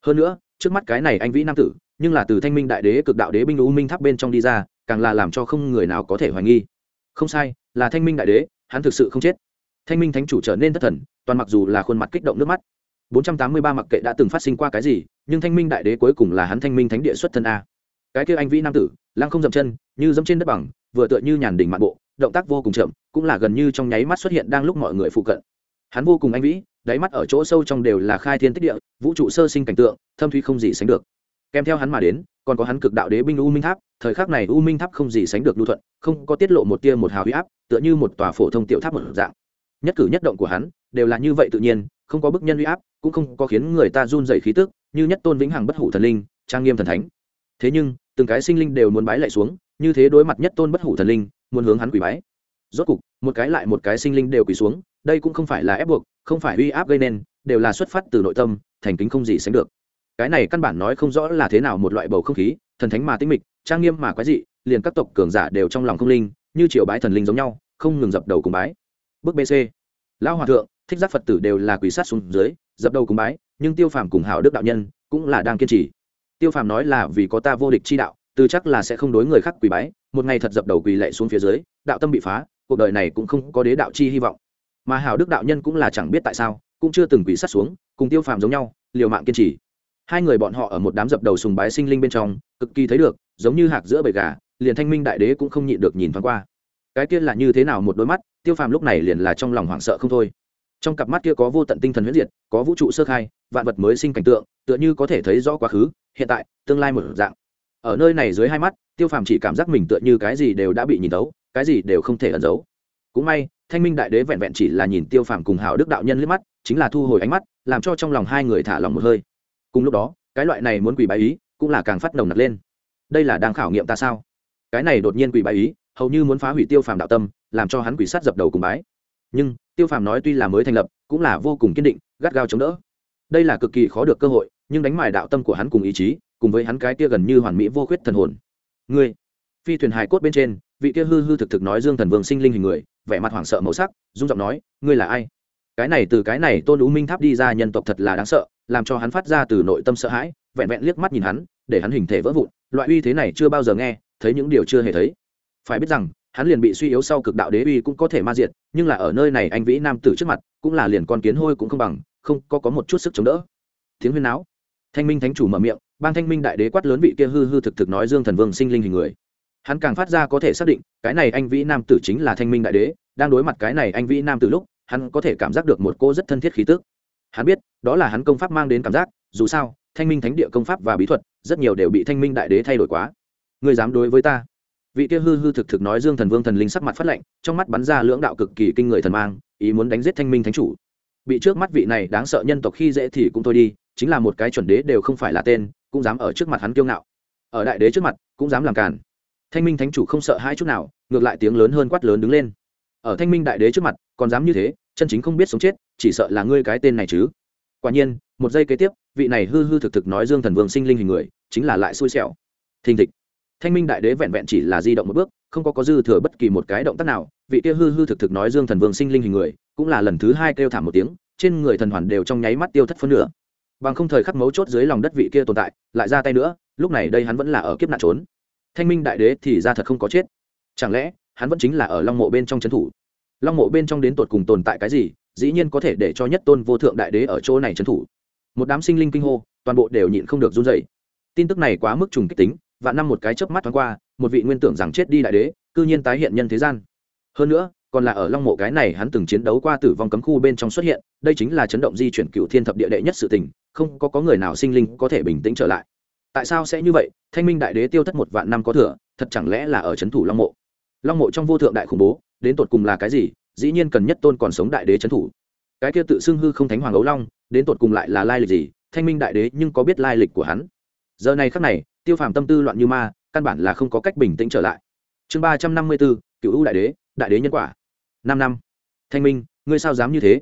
Speaker 1: Hơn nữa, trước mắt cái này anh vĩ nam tử nhưng là từ thanh minh đại đế cực đạo đế binh u minh tháp bên trong đi ra, càng là làm cho không người nào có thể hoài nghi. Không sai, là thanh minh đại đế, hắn thực sự không chết. Thanh minh thánh chủ trở nên thất thần, toàn mặc dù là khuôn mặt kích động nước mắt. 483 mặc kệ đã từng phát sinh qua cái gì, nhưng thanh minh đại đế cuối cùng là hắn thanh minh thánh địa xuất thân a. Cái kia anh vĩ nam tử, lăng không dậm chân, như dẫm trên đất bằng, vừa tựa như nhàn đỉnh mạn bộ, động tác vô cùng chậm, cũng là gần như trong nháy mắt xuất hiện đang lúc mọi người phụ cận. Hắn vô cùng anh vĩ, đáy mắt ở chỗ sâu trong đều là khai thiên tích địa, vũ trụ sơ sinh cảnh tượng, thâm thúy không gì sánh được kèm theo hắn mà đến, còn có hắn cực đạo đế binh u minh tháp, thời khắc này u minh tháp không gì sánh được lưu thuận, không có tiết lộ một tia một hào huy áp, tựa như một tòa phổ thông tiểu tháp một dạng. Nhất cử nhất động của hắn, đều là như vậy tự nhiên, không có bức nhân huy áp, cũng không có khiến người ta run dày khí tức, như nhất tôn vĩnh hằng bất hủ thần linh, trang nghiêm thần thánh. Thế nhưng, từng cái sinh linh đều muốn bái lại xuống, như thế đối mặt nhất tôn bất hủ thần linh, muốn hướng hắn quỳ bái. Rốt cục, một cái lại một cái sinh linh đều quỳ xuống, đây cũng không phải là ép buộc, không phải uy áp gây nên, đều là xuất phát từ nội tâm, thành kính không gì sánh được cái này căn bản nói không rõ là thế nào một loại bầu không khí, thần thánh mà tinh mịch, trang nghiêm mà quái dị, liền các tộc cường giả đều trong lòng không linh, như triều bái thần linh giống nhau, không ngừng dập đầu cùng bái. Bước bc lão hòa thượng, thích giác phật tử đều là quỷ sát xuống dưới, dập đầu cùng bái, nhưng tiêu phàm cùng hảo đức đạo nhân cũng là đang kiên trì. Tiêu phàm nói là vì có ta vô địch chi đạo, từ chắc là sẽ không đối người khác quỳ bái, một ngày thật dập đầu quỳ lệ xuống phía dưới, đạo tâm bị phá, cuộc đời này cũng không có đế đạo chi hy vọng. Mà hào đức đạo nhân cũng là chẳng biết tại sao, cũng chưa từng quỷ sát xuống, cùng tiêu phàm giống nhau, liều mạng kiên trì hai người bọn họ ở một đám dập đầu sùng bái sinh linh bên trong, cực kỳ thấy được, giống như hạc giữa bầy gà, liền thanh minh đại đế cũng không nhịn được nhìn thoáng qua. Cái kia là như thế nào một đôi mắt, tiêu phàm lúc này liền là trong lòng hoảng sợ không thôi. Trong cặp mắt kia có vô tận tinh thần huyết diệt, có vũ trụ sơ khai, vạn vật mới sinh cảnh tượng, tựa như có thể thấy rõ quá khứ, hiện tại, tương lai một dạng. Ở nơi này dưới hai mắt, tiêu phàm chỉ cảm giác mình tựa như cái gì đều đã bị nhìn tấu cái gì đều không thể ẩn giấu. Cũng may, thanh minh đại đế vẹn vẹn chỉ là nhìn tiêu phàm cùng hảo đức đạo nhân liếc mắt, chính là thu hồi ánh mắt, làm cho trong lòng hai người thả lòng một hơi cùng lúc đó, cái loại này muốn quỳ bái ý cũng là càng phát nồng nặc lên. Đây là đang khảo nghiệm ta sao? Cái này đột nhiên quỳ bái ý, hầu như muốn phá hủy tiêu phàm đạo tâm, làm cho hắn quỷ sát dập đầu cùng bái. Nhưng, tiêu phàm nói tuy là mới thành lập, cũng là vô cùng kiên định, gắt gao chống đỡ. Đây là cực kỳ khó được cơ hội, nhưng đánh mài đạo tâm của hắn cùng ý chí, cùng với hắn cái kia gần như hoàn mỹ vô khuyết thần hồn. Ngươi, phi thuyền hài cốt bên trên, vị kia hư hư thực thực nói dương thần vương sinh linh hình người, vẻ mặt hoảng sợ màu sắc dung giọng nói, ngươi là ai? Cái này từ cái này tôn ú minh tháp đi ra nhân tộc thật là đáng sợ, làm cho hắn phát ra từ nội tâm sợ hãi, vẹn vẹn liếc mắt nhìn hắn, để hắn hình thể vỡ vụn, loại uy thế này chưa bao giờ nghe, thấy những điều chưa hề thấy. Phải biết rằng, hắn liền bị suy yếu sau cực đạo đế uy cũng có thể ma diệt, nhưng là ở nơi này anh vĩ nam tử trước mặt, cũng là liền con kiến hôi cũng không bằng, không có có một chút sức chống đỡ. Tiếng huyên náo. Thanh minh thánh chủ mở miệng ban thanh minh đại đế quát lớn vị kia hư hư thực thực nói dương thần vương sinh linh hình người. Hắn càng phát ra có thể xác định, cái này anh vĩ nam tử chính là thanh minh đại đế, đang đối mặt cái này anh vĩ nam tử lúc hắn có thể cảm giác được một cô rất thân thiết khí tức. Hắn biết, đó là hắn công pháp mang đến cảm giác, dù sao, thanh minh thánh địa công pháp và bí thuật, rất nhiều đều bị thanh minh đại đế thay đổi quá. Người dám đối với ta? Vị kia hư hư thực thực nói dương thần vương thần linh sắc mặt phát lệnh trong mắt bắn ra lưỡng đạo cực kỳ kinh người thần mang, ý muốn đánh giết thanh minh thánh chủ. Bị trước mắt vị này đáng sợ nhân tộc khi dễ thì cũng thôi đi, chính là một cái chuẩn đế đều không phải là tên, cũng dám ở trước mặt hắn kiêu ngạo. Ở đại đế trước mặt, cũng dám làm càn. Thanh minh thánh chủ không sợ hai chút nào, ngược lại tiếng lớn hơn quát lớn đứng lên ở thanh minh đại đế trước mặt, còn dám như thế, chân chính không biết sống chết, chỉ sợ là ngươi cái tên này chứ. Quả nhiên, một giây kế tiếp, vị này hư hư thực thực nói dương thần vương sinh linh hình người, chính là lại xui xẻo. Thình thịch. Thanh minh đại đế vẹn vẹn chỉ là di động một bước, không có có dư thừa bất kỳ một cái động tác nào, vị kia hư hư thực thực nói dương thần vương sinh linh hình người, cũng là lần thứ hai kêu thảm một tiếng, trên người thần hoàn đều trong nháy mắt tiêu thất phân nửa. Bằng không thời khắc mấu chốt dưới lòng đất vị kia tồn tại, lại ra tay nữa, lúc này đây hắn vẫn là ở kiếp nạn trốn. Thanh minh đại đế thì ra thật không có chết. Chẳng lẽ hắn vẫn chính là ở long mộ bên trong trấn thủ. Long mộ bên trong đến tột cùng tồn tại cái gì, dĩ nhiên có thể để cho nhất tôn vô thượng đại đế ở chỗ này trấn thủ. Một đám sinh linh kinh hô, toàn bộ đều nhịn không được run dày tin tức này quá mức trùng kích tính và năm một cái chớp mắt thoáng qua, một vị nguyên tưởng rằng chết đi đại đế, cư nhiên tái hiện nhân thế gian. Hơn nữa, còn là ở long mộ cái này hắn từng chiến đấu qua tử vong cấm khu bên trong xuất hiện, đây chính là chấn động di chuyển cựu thiên thập địa đệ nhất sự tình, không có có người nào sinh linh có thể bình tĩnh trở lại. Tại sao sẽ như vậy? Thanh minh đại đế tiêu thất một vạn năm có thừa, thật chẳng lẽ là ở c h ấ n thủ long mộ? Long mộ trong vô thượng đại khủng bố, đến tột cùng là cái gì? Dĩ nhiên cần nhất tôn còn sống đại đế c h ấ n thủ. Cái kia tự xưng hư không thánh hoàng ấu long, đến tột cùng lại là lai lịch gì? Thanh minh đại đế nhưng có biết lai lịch của hắn. Giờ này khắc này, tiêu phàm tâm tư loạn như ma, căn bản là không có cách bình tĩnh trở lại. Chương ba trăm năm mươi bốn, cựu ưu đại đế đại đế nhân quả. Năm năm. Thanh minh, ngươi sao dám như thế?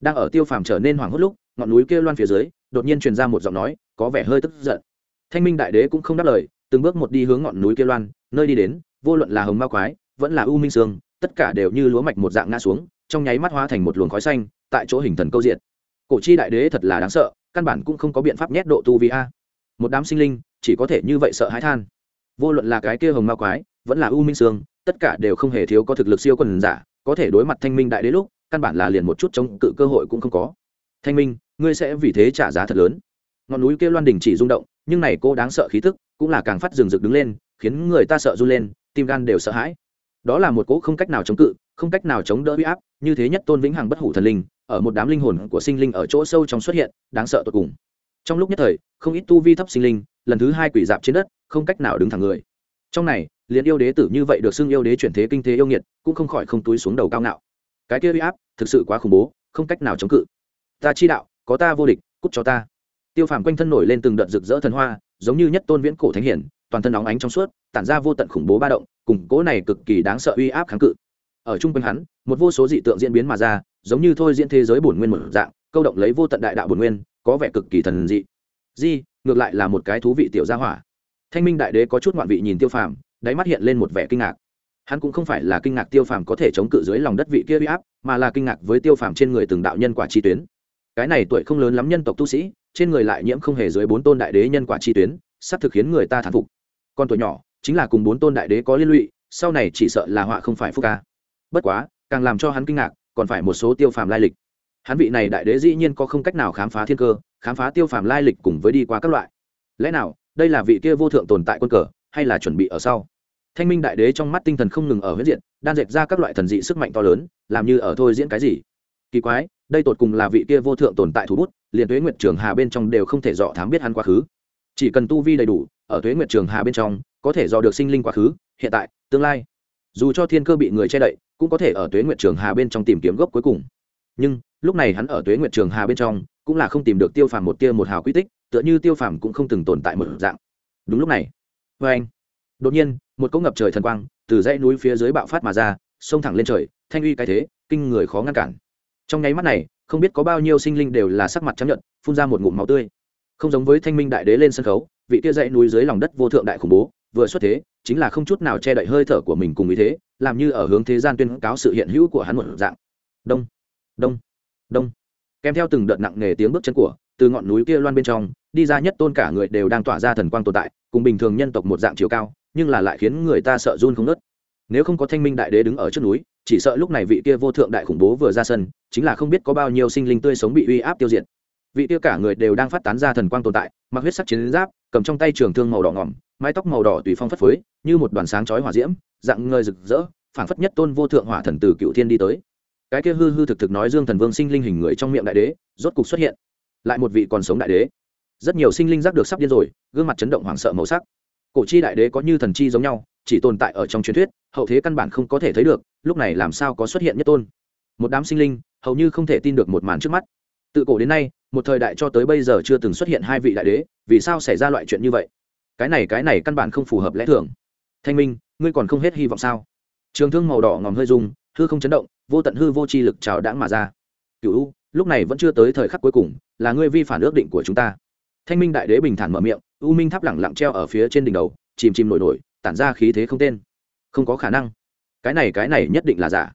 Speaker 1: Đang ở tiêu phàm trở nên hoảng hốt lúc, ngọn núi kia loan phía dưới, đột nhiên truyền ra một giọng nói, có vẻ hơi tức giận. Thanh minh đại đế cũng không đáp lời, từng bước một đi hướng ngọn núi kia loan, nơi đi đến vô luận là hồng ma quái, vẫn là u minh sương tất cả đều như lúa mạch một dạng ngã xuống, trong nháy mắt hóa thành một luồng khói xanh, tại chỗ hình thần câu diện cổ chi đại đế thật là đáng sợ, căn bản cũng không có biện pháp nhét độ tu vi a. Một đám sinh linh, chỉ có thể như vậy sợ hãi than. Vô luận là cái kia hồng ma quái, vẫn là u minh sương tất cả đều không hề thiếu có thực lực siêu quần giả, có thể đối mặt thanh minh đại đế lúc, căn bản là liền một chút chống cự cơ hội cũng không có. Thanh minh, ngươi sẽ vì thế trả giá thật lớn. Ngọn núi kia loan đình chỉ rung động, nhưng này cô đáng sợ khí tức cũng là càng phát rừng rực đứng lên, khiến người ta sợ run lên tim gan đều sợ hãi. Đó là một cỗ không cách nào chống cự, không cách nào chống đỡ huy áp, như thế nhất tôn vĩnh hằng bất hủ thần linh, ở một đám linh hồn của sinh linh ở chỗ sâu trong xuất hiện, đáng sợ tột cùng. Trong lúc nhất thời, không ít tu vi thấp sinh linh, lần thứ hai quỷ dạp trên đất, không cách nào đứng thẳng người. Trong này, liền yêu đế tử như vậy được xưng yêu đế chuyển thế kinh thế yêu nghiệt, cũng không khỏi không túi xuống đầu cao ngạo. Cái kia huy áp, thực sự quá khủng bố, không cách nào chống cự. Ta chi đạo, có ta vô địch, cút cho ta. Tiêu phàm quanh thân nổi lên từng đợt rực rỡ thần hoa, giống như nhất tôn viễn cổ thánh hiển toàn thân óng ánh trong suốt, tản ra vô tận khủng bố ba động, cùng cố này cực kỳ đáng sợ uy áp kháng cự. Ở chung quanh hắn, một vô số dị tượng diễn biến mà ra, giống như thôi diễn thế giới bổn nguyên một dạng, câu động lấy vô tận đại đạo bổn nguyên, có vẻ cực kỳ thần dị. Di, ngược lại là một cái thú vị tiểu gia hỏa. Thanh minh đại đế có chút ngoạn vị nhìn tiêu phàm, đáy mắt hiện lên một vẻ kinh ngạc. Hắn cũng không phải là kinh ngạc tiêu phàm có thể chống cự dưới lòng đất vị kia uy áp, mà là kinh ngạc với tiêu phàm trên người từng đạo nhân quả chi tuyến. Cái này tuổi không lớn lắm nhân tộc tu sĩ, trên người lại nhiễm không hề dưới bốn tôn đại đế nhân quả chi tuyến, sắp thực khiến người ta thán phục con tuổi nhỏ, chính là cùng bốn tôn đại đế có liên lụy, sau này chỉ sợ là họa không phải phúc ca. Bất quá, càng làm cho hắn kinh ngạc, còn phải một số tiêu phàm lai lịch. Hắn vị này đại đế dĩ nhiên có không cách nào khám phá thiên cơ, khám phá tiêu phàm lai lịch cùng với đi qua các loại. Lẽ nào, đây là vị kia vô thượng tồn tại quân cờ, hay là chuẩn bị ở sau? Thanh minh đại đế trong mắt tinh thần không ngừng ở huyết diện, đan dệt ra các loại thần dị sức mạnh to lớn, làm như ở thôi diễn cái gì? Kỳ quái, đây tột cùng là vị kia vô thượng tồn tại thủ bút, liền tuế nguyệt trường hà bên trong đều không thể dọ thám biết hắn quá khứ. Chỉ cần tu vi đầy đủ ở tuế nguyệt trường hà bên trong, có thể dò được sinh linh quá khứ, hiện tại, tương lai. Dù cho thiên cơ bị người che đậy, cũng có thể ở tuế nguyệt trường hà bên trong tìm kiếm gốc cuối cùng. Nhưng, lúc này hắn ở tuế nguyệt trường hà bên trong, cũng là không tìm được tiêu phàm một tia một hào quy tích, tựa như tiêu phàm cũng không từng tồn tại một dạng. Đúng lúc này vê anh. Đột nhiên, một cỗ ngập trời thần quang, từ dãy núi phía dưới bạo phát mà ra, xông thẳng lên trời, thanh uy cái thế, kinh người khó ngăn cản. Trong nháy mắt này, không biết có bao nhiêu sinh linh đều là sắc mặt chấp nhận phun ra một ngụm máu tươi. Không giống với thanh minh đại đế lên sân khấu vị tia dãy núi dưới lòng đất vô thượng đại khủng bố, vừa xuất thế, chính là không chút nào che đậy hơi thở của mình cùng ý thế, làm như ở hướng thế gian tuyên cáo sự hiện hữu của hắn một dạng. Đông đông đông. Kèm theo từng đợt nặng nề tiếng bước chân của, từ ngọn núi kia loan bên trong, đi ra nhất tôn cả người đều đang tỏa ra thần quang tồn tại, cùng bình thường nhân tộc một dạng chiều cao, nhưng là lại khiến người ta sợ run không nớt nếu không có thanh minh đại đế đứng ở trước núi, chỉ sợ lúc này vị kia vô thượng đại khủng bố vừa ra sân, chính là không biết có bao nhiêu sinh linh tươi sống bị uy áp tiêu diệt vị kia cả người đều đang phát tán ra thần quang tồn tại, mặc huyết sắc chiến giáp, cầm trong tay trường thương màu đỏ ngỏm, mái tóc màu đỏ tùy phong phất phới, như một đoàn sáng chói hỏa diễm, dạng ngời rực rỡ, phảng phất nhất tôn vô thượng hỏa thần từ cựu thiên đi tới. Cái kia hư hư thực thực nói dương thần vương sinh linh hình người trong miệng đại đế, rốt cục xuất hiện. Lại một vị còn sống đại đế. Rất nhiều sinh linh giác được sắp điên rồi, gương mặt chấn động hoảng sợ màu sắc. Cổ chi đại đế có như thần chi giống nhau, chỉ tồn tại ở trong truyền thuyết, hậu thế căn bản không có thể thấy được, lúc này làm sao có xuất hiện nhất tôn? Một đám sinh linh, hầu như không thể tin được một màn trước mắt. Tự cổ đến nay một thời đại cho tới bây giờ chưa từng xuất hiện hai vị đại đế, vì sao xảy ra loại chuyện như vậy? Cái này cái này căn bản không phù hợp lẽ thường. Thanh minh, ngươi còn không hết hy vọng sao? Trường thương màu đỏ ngòm hơi rung, hư không chấn động, vô tận hư vô chi lực trào đãng mà ra. Cựu u, lúc này vẫn chưa tới thời khắc cuối cùng, là ngươi vi phản ước định của chúng ta. Thanh minh đại đế bình thản mở miệng, u minh tháp lẳng lặng treo ở phía trên đỉnh đầu, chìm chìm nổi nổi, tản ra khí thế không tên. Không có khả năng. Cái này cái này nhất định là giả.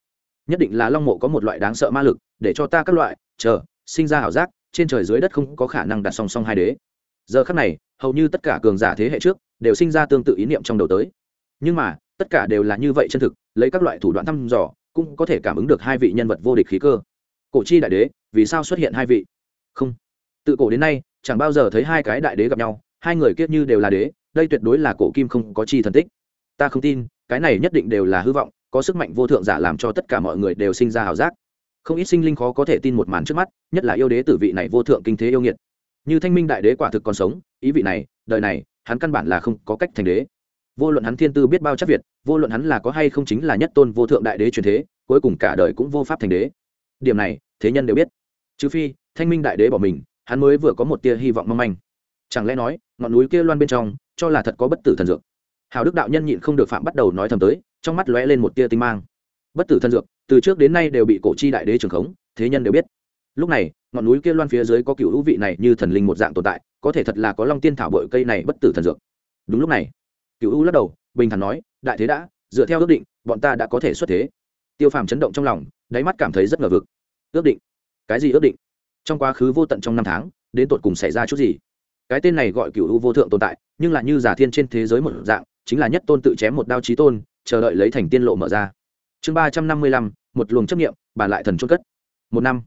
Speaker 1: Nhất định là long mộ có một loại đáng sợ ma lực, để cho ta các loại, chờ, sinh ra ảo giác trên trời dưới đất không có khả năng đặt song song hai đế. Giờ khắc này, hầu như tất cả cường giả thế hệ trước đều sinh ra tương tự ý niệm trong đầu tới. Nhưng mà, tất cả đều là như vậy chân thực, lấy các loại thủ đoạn thăm dò, cũng có thể cảm ứng được hai vị nhân vật vô địch khí cơ. Cổ chi đại đế, vì sao xuất hiện hai vị? Không. Tự cổ đến nay, chẳng bao giờ thấy hai cái đại đế gặp nhau, hai người kiết như đều là đế, đây tuyệt đối là cổ kim không có chi thần tích. Ta không tin, cái này nhất định đều là hư vọng, có sức mạnh vô thượng giả làm cho tất cả mọi người đều sinh ra hào ảo giác không ít sinh linh khó có thể tin một màn trước mắt, nhất là yêu đế tử vị này vô thượng kinh thế yêu nghiệt. Như thanh minh đại đế quả thực còn sống, ý vị này, đời này, hắn căn bản là không có cách thành đế. Vô luận hắn thiên tư biết bao chắc việt, vô luận hắn là có hay không chính là nhất tôn vô thượng đại đế truyền thế, cuối cùng cả đời cũng vô pháp thành đế. Điểm này, thế nhân đều biết. Trừ phi, thanh minh đại đế bỏ mình, hắn mới vừa có một tia hy vọng mong manh. Chẳng lẽ nói, ngọn núi kia loan bên trong, cho là thật có bất tử thần dược? Hào đức đạo nhân nhịn không được phạm bắt đầu nói thầm tới, trong mắt lóe lên một tia tinh mang. Bất tử thần dược từ trước đến nay đều bị cổ chi đại đế trường khống, thế nhân đều biết. Lúc này, ngọn núi kia loan phía dưới có cựu hữu vị này như thần linh một dạng tồn tại, có thể thật là có long tiên thảo bội cây này bất tử thần dược. Đúng lúc này, cựu hữu lắc đầu, bình thản nói, đại thế đã, dựa theo ước định, bọn ta đã có thể xuất thế. Tiêu phàm chấn động trong lòng, đáy mắt cảm thấy rất ngờ vực. Ước định? Cái gì ước định? Trong quá khứ vô tận trong năm tháng, đến tột cùng xảy ra chút gì? Cái tên này gọi cựu hữu vô thượng tồn tại, nhưng là như giả thiên trên thế giới một dạng, chính là nhất tôn tự chém một đao trí tôn, chờ đợi lấy thành tiên lộ mở ra chương ba trăm năm mươi lăm, một luồng chấp nghiệm bàn lại thần trôn cất. Một năm.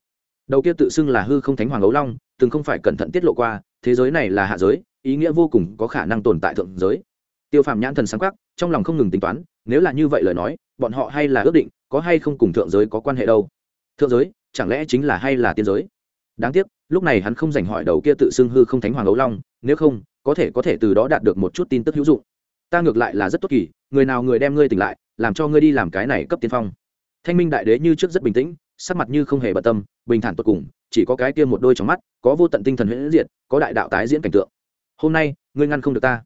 Speaker 1: Đầu kia tự xưng là hư không thánh hoàng ấu long, từng không phải cẩn thận tiết lộ qua, thế giới này là hạ giới, ý nghĩa vô cùng có khả năng tồn tại thượng giới. Tiêu phàm nhãn thần sáng khắc trong lòng không ngừng tính toán, nếu là như vậy lời nói, bọn họ hay là ước định, có hay không cùng thượng giới có quan hệ đâu. Thượng giới, chẳng lẽ chính là hay là tiên giới? Đáng tiếc, lúc này hắn không dành hỏi đầu kia tự xưng hư không thánh hoàng ấu long, nếu không, có thể có thể từ đó đạt được một chút tin tức hữu dụng. Ta ngược lại là rất tốt kỳ, người nào người đem ngươi tỉnh lại làm cho ngươi đi làm cái này cấp tiên phong. Thanh minh đại đế như trước rất bình tĩnh, sắc mặt như không hề bận tâm, bình thản tột cùng, chỉ có cái kia một đôi trong mắt, có vô tận tinh thần huyễn diệt, có đại đạo tái diễn cảnh tượng. Hôm nay, ngươi ngăn không được ta.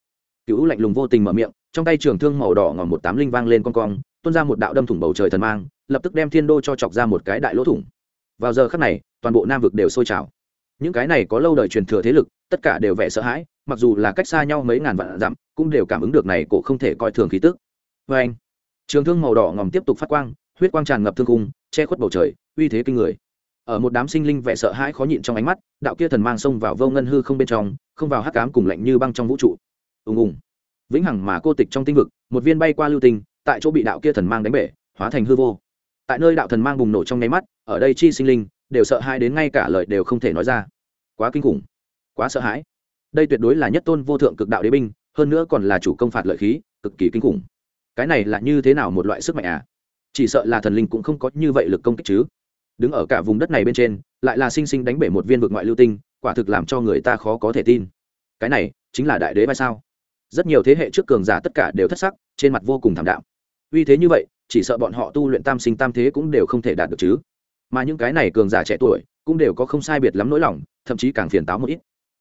Speaker 1: Cựu lạnh lùng vô tình mở miệng, trong tay trường thương màu đỏ ngòm một tám linh vang lên con cong, tuôn ra một đạo đâm thủng bầu trời thần mang, lập tức đem thiên đô cho chọc ra một cái đại lỗ thủng. Vào giờ khắc này, toàn bộ nam vực đều sôi trào. Những cái này có lâu đời truyền thừa thế lực, tất cả đều vẻ sợ hãi, mặc dù là cách xa nhau mấy ngàn vạn dặm, cũng đều cảm ứng được này cổ không thể coi thường khí tức. Vê anh trường thương màu đỏ ngòm tiếp tục phát quang, huyết quang tràn ngập thương cung che khuất bầu trời, uy thế kinh người. Ở một đám sinh linh vẻ sợ hãi khó nhịn trong ánh mắt, đạo kia thần mang xông vào vô ngân hư không bên trong, không vào hắc cám cùng lạnh như băng trong vũ trụ. Ùng ùng. Vĩnh hằng mà cô tịch trong tinh vực, một viên bay qua lưu tinh, tại chỗ bị đạo kia thần mang đánh bể, hóa thành hư vô. Tại nơi đạo thần mang bùng nổ trong nháy mắt, ở đây chi sinh linh, đều sợ hãi đến ngay cả lời đều không thể nói ra. Quá kinh khủng. Quá sợ hãi. Đây tuyệt đối là nhất tôn vô thượng cực đạo đế binh, hơn nữa còn là chủ công phạt lợi khí, cực kỳ kinh khủng cái này là như thế nào một loại sức mạnh à? Chỉ sợ là thần linh cũng không có như vậy lực công kích chứ. Đứng ở cả vùng đất này bên trên, lại là sinh sinh đánh bể một viên vực ngoại lưu tinh, quả thực làm cho người ta khó có thể tin. Cái này chính là đại đế vai sao? Rất nhiều thế hệ trước cường giả tất cả đều thất sắc, trên mặt vô cùng thảm đạo vì thế như vậy, chỉ sợ bọn họ tu luyện tam sinh tam thế cũng đều không thể đạt được chứ. Mà những cái này cường giả trẻ tuổi cũng đều có không sai biệt lắm nỗi lòng, thậm chí càng phiền táo một ít.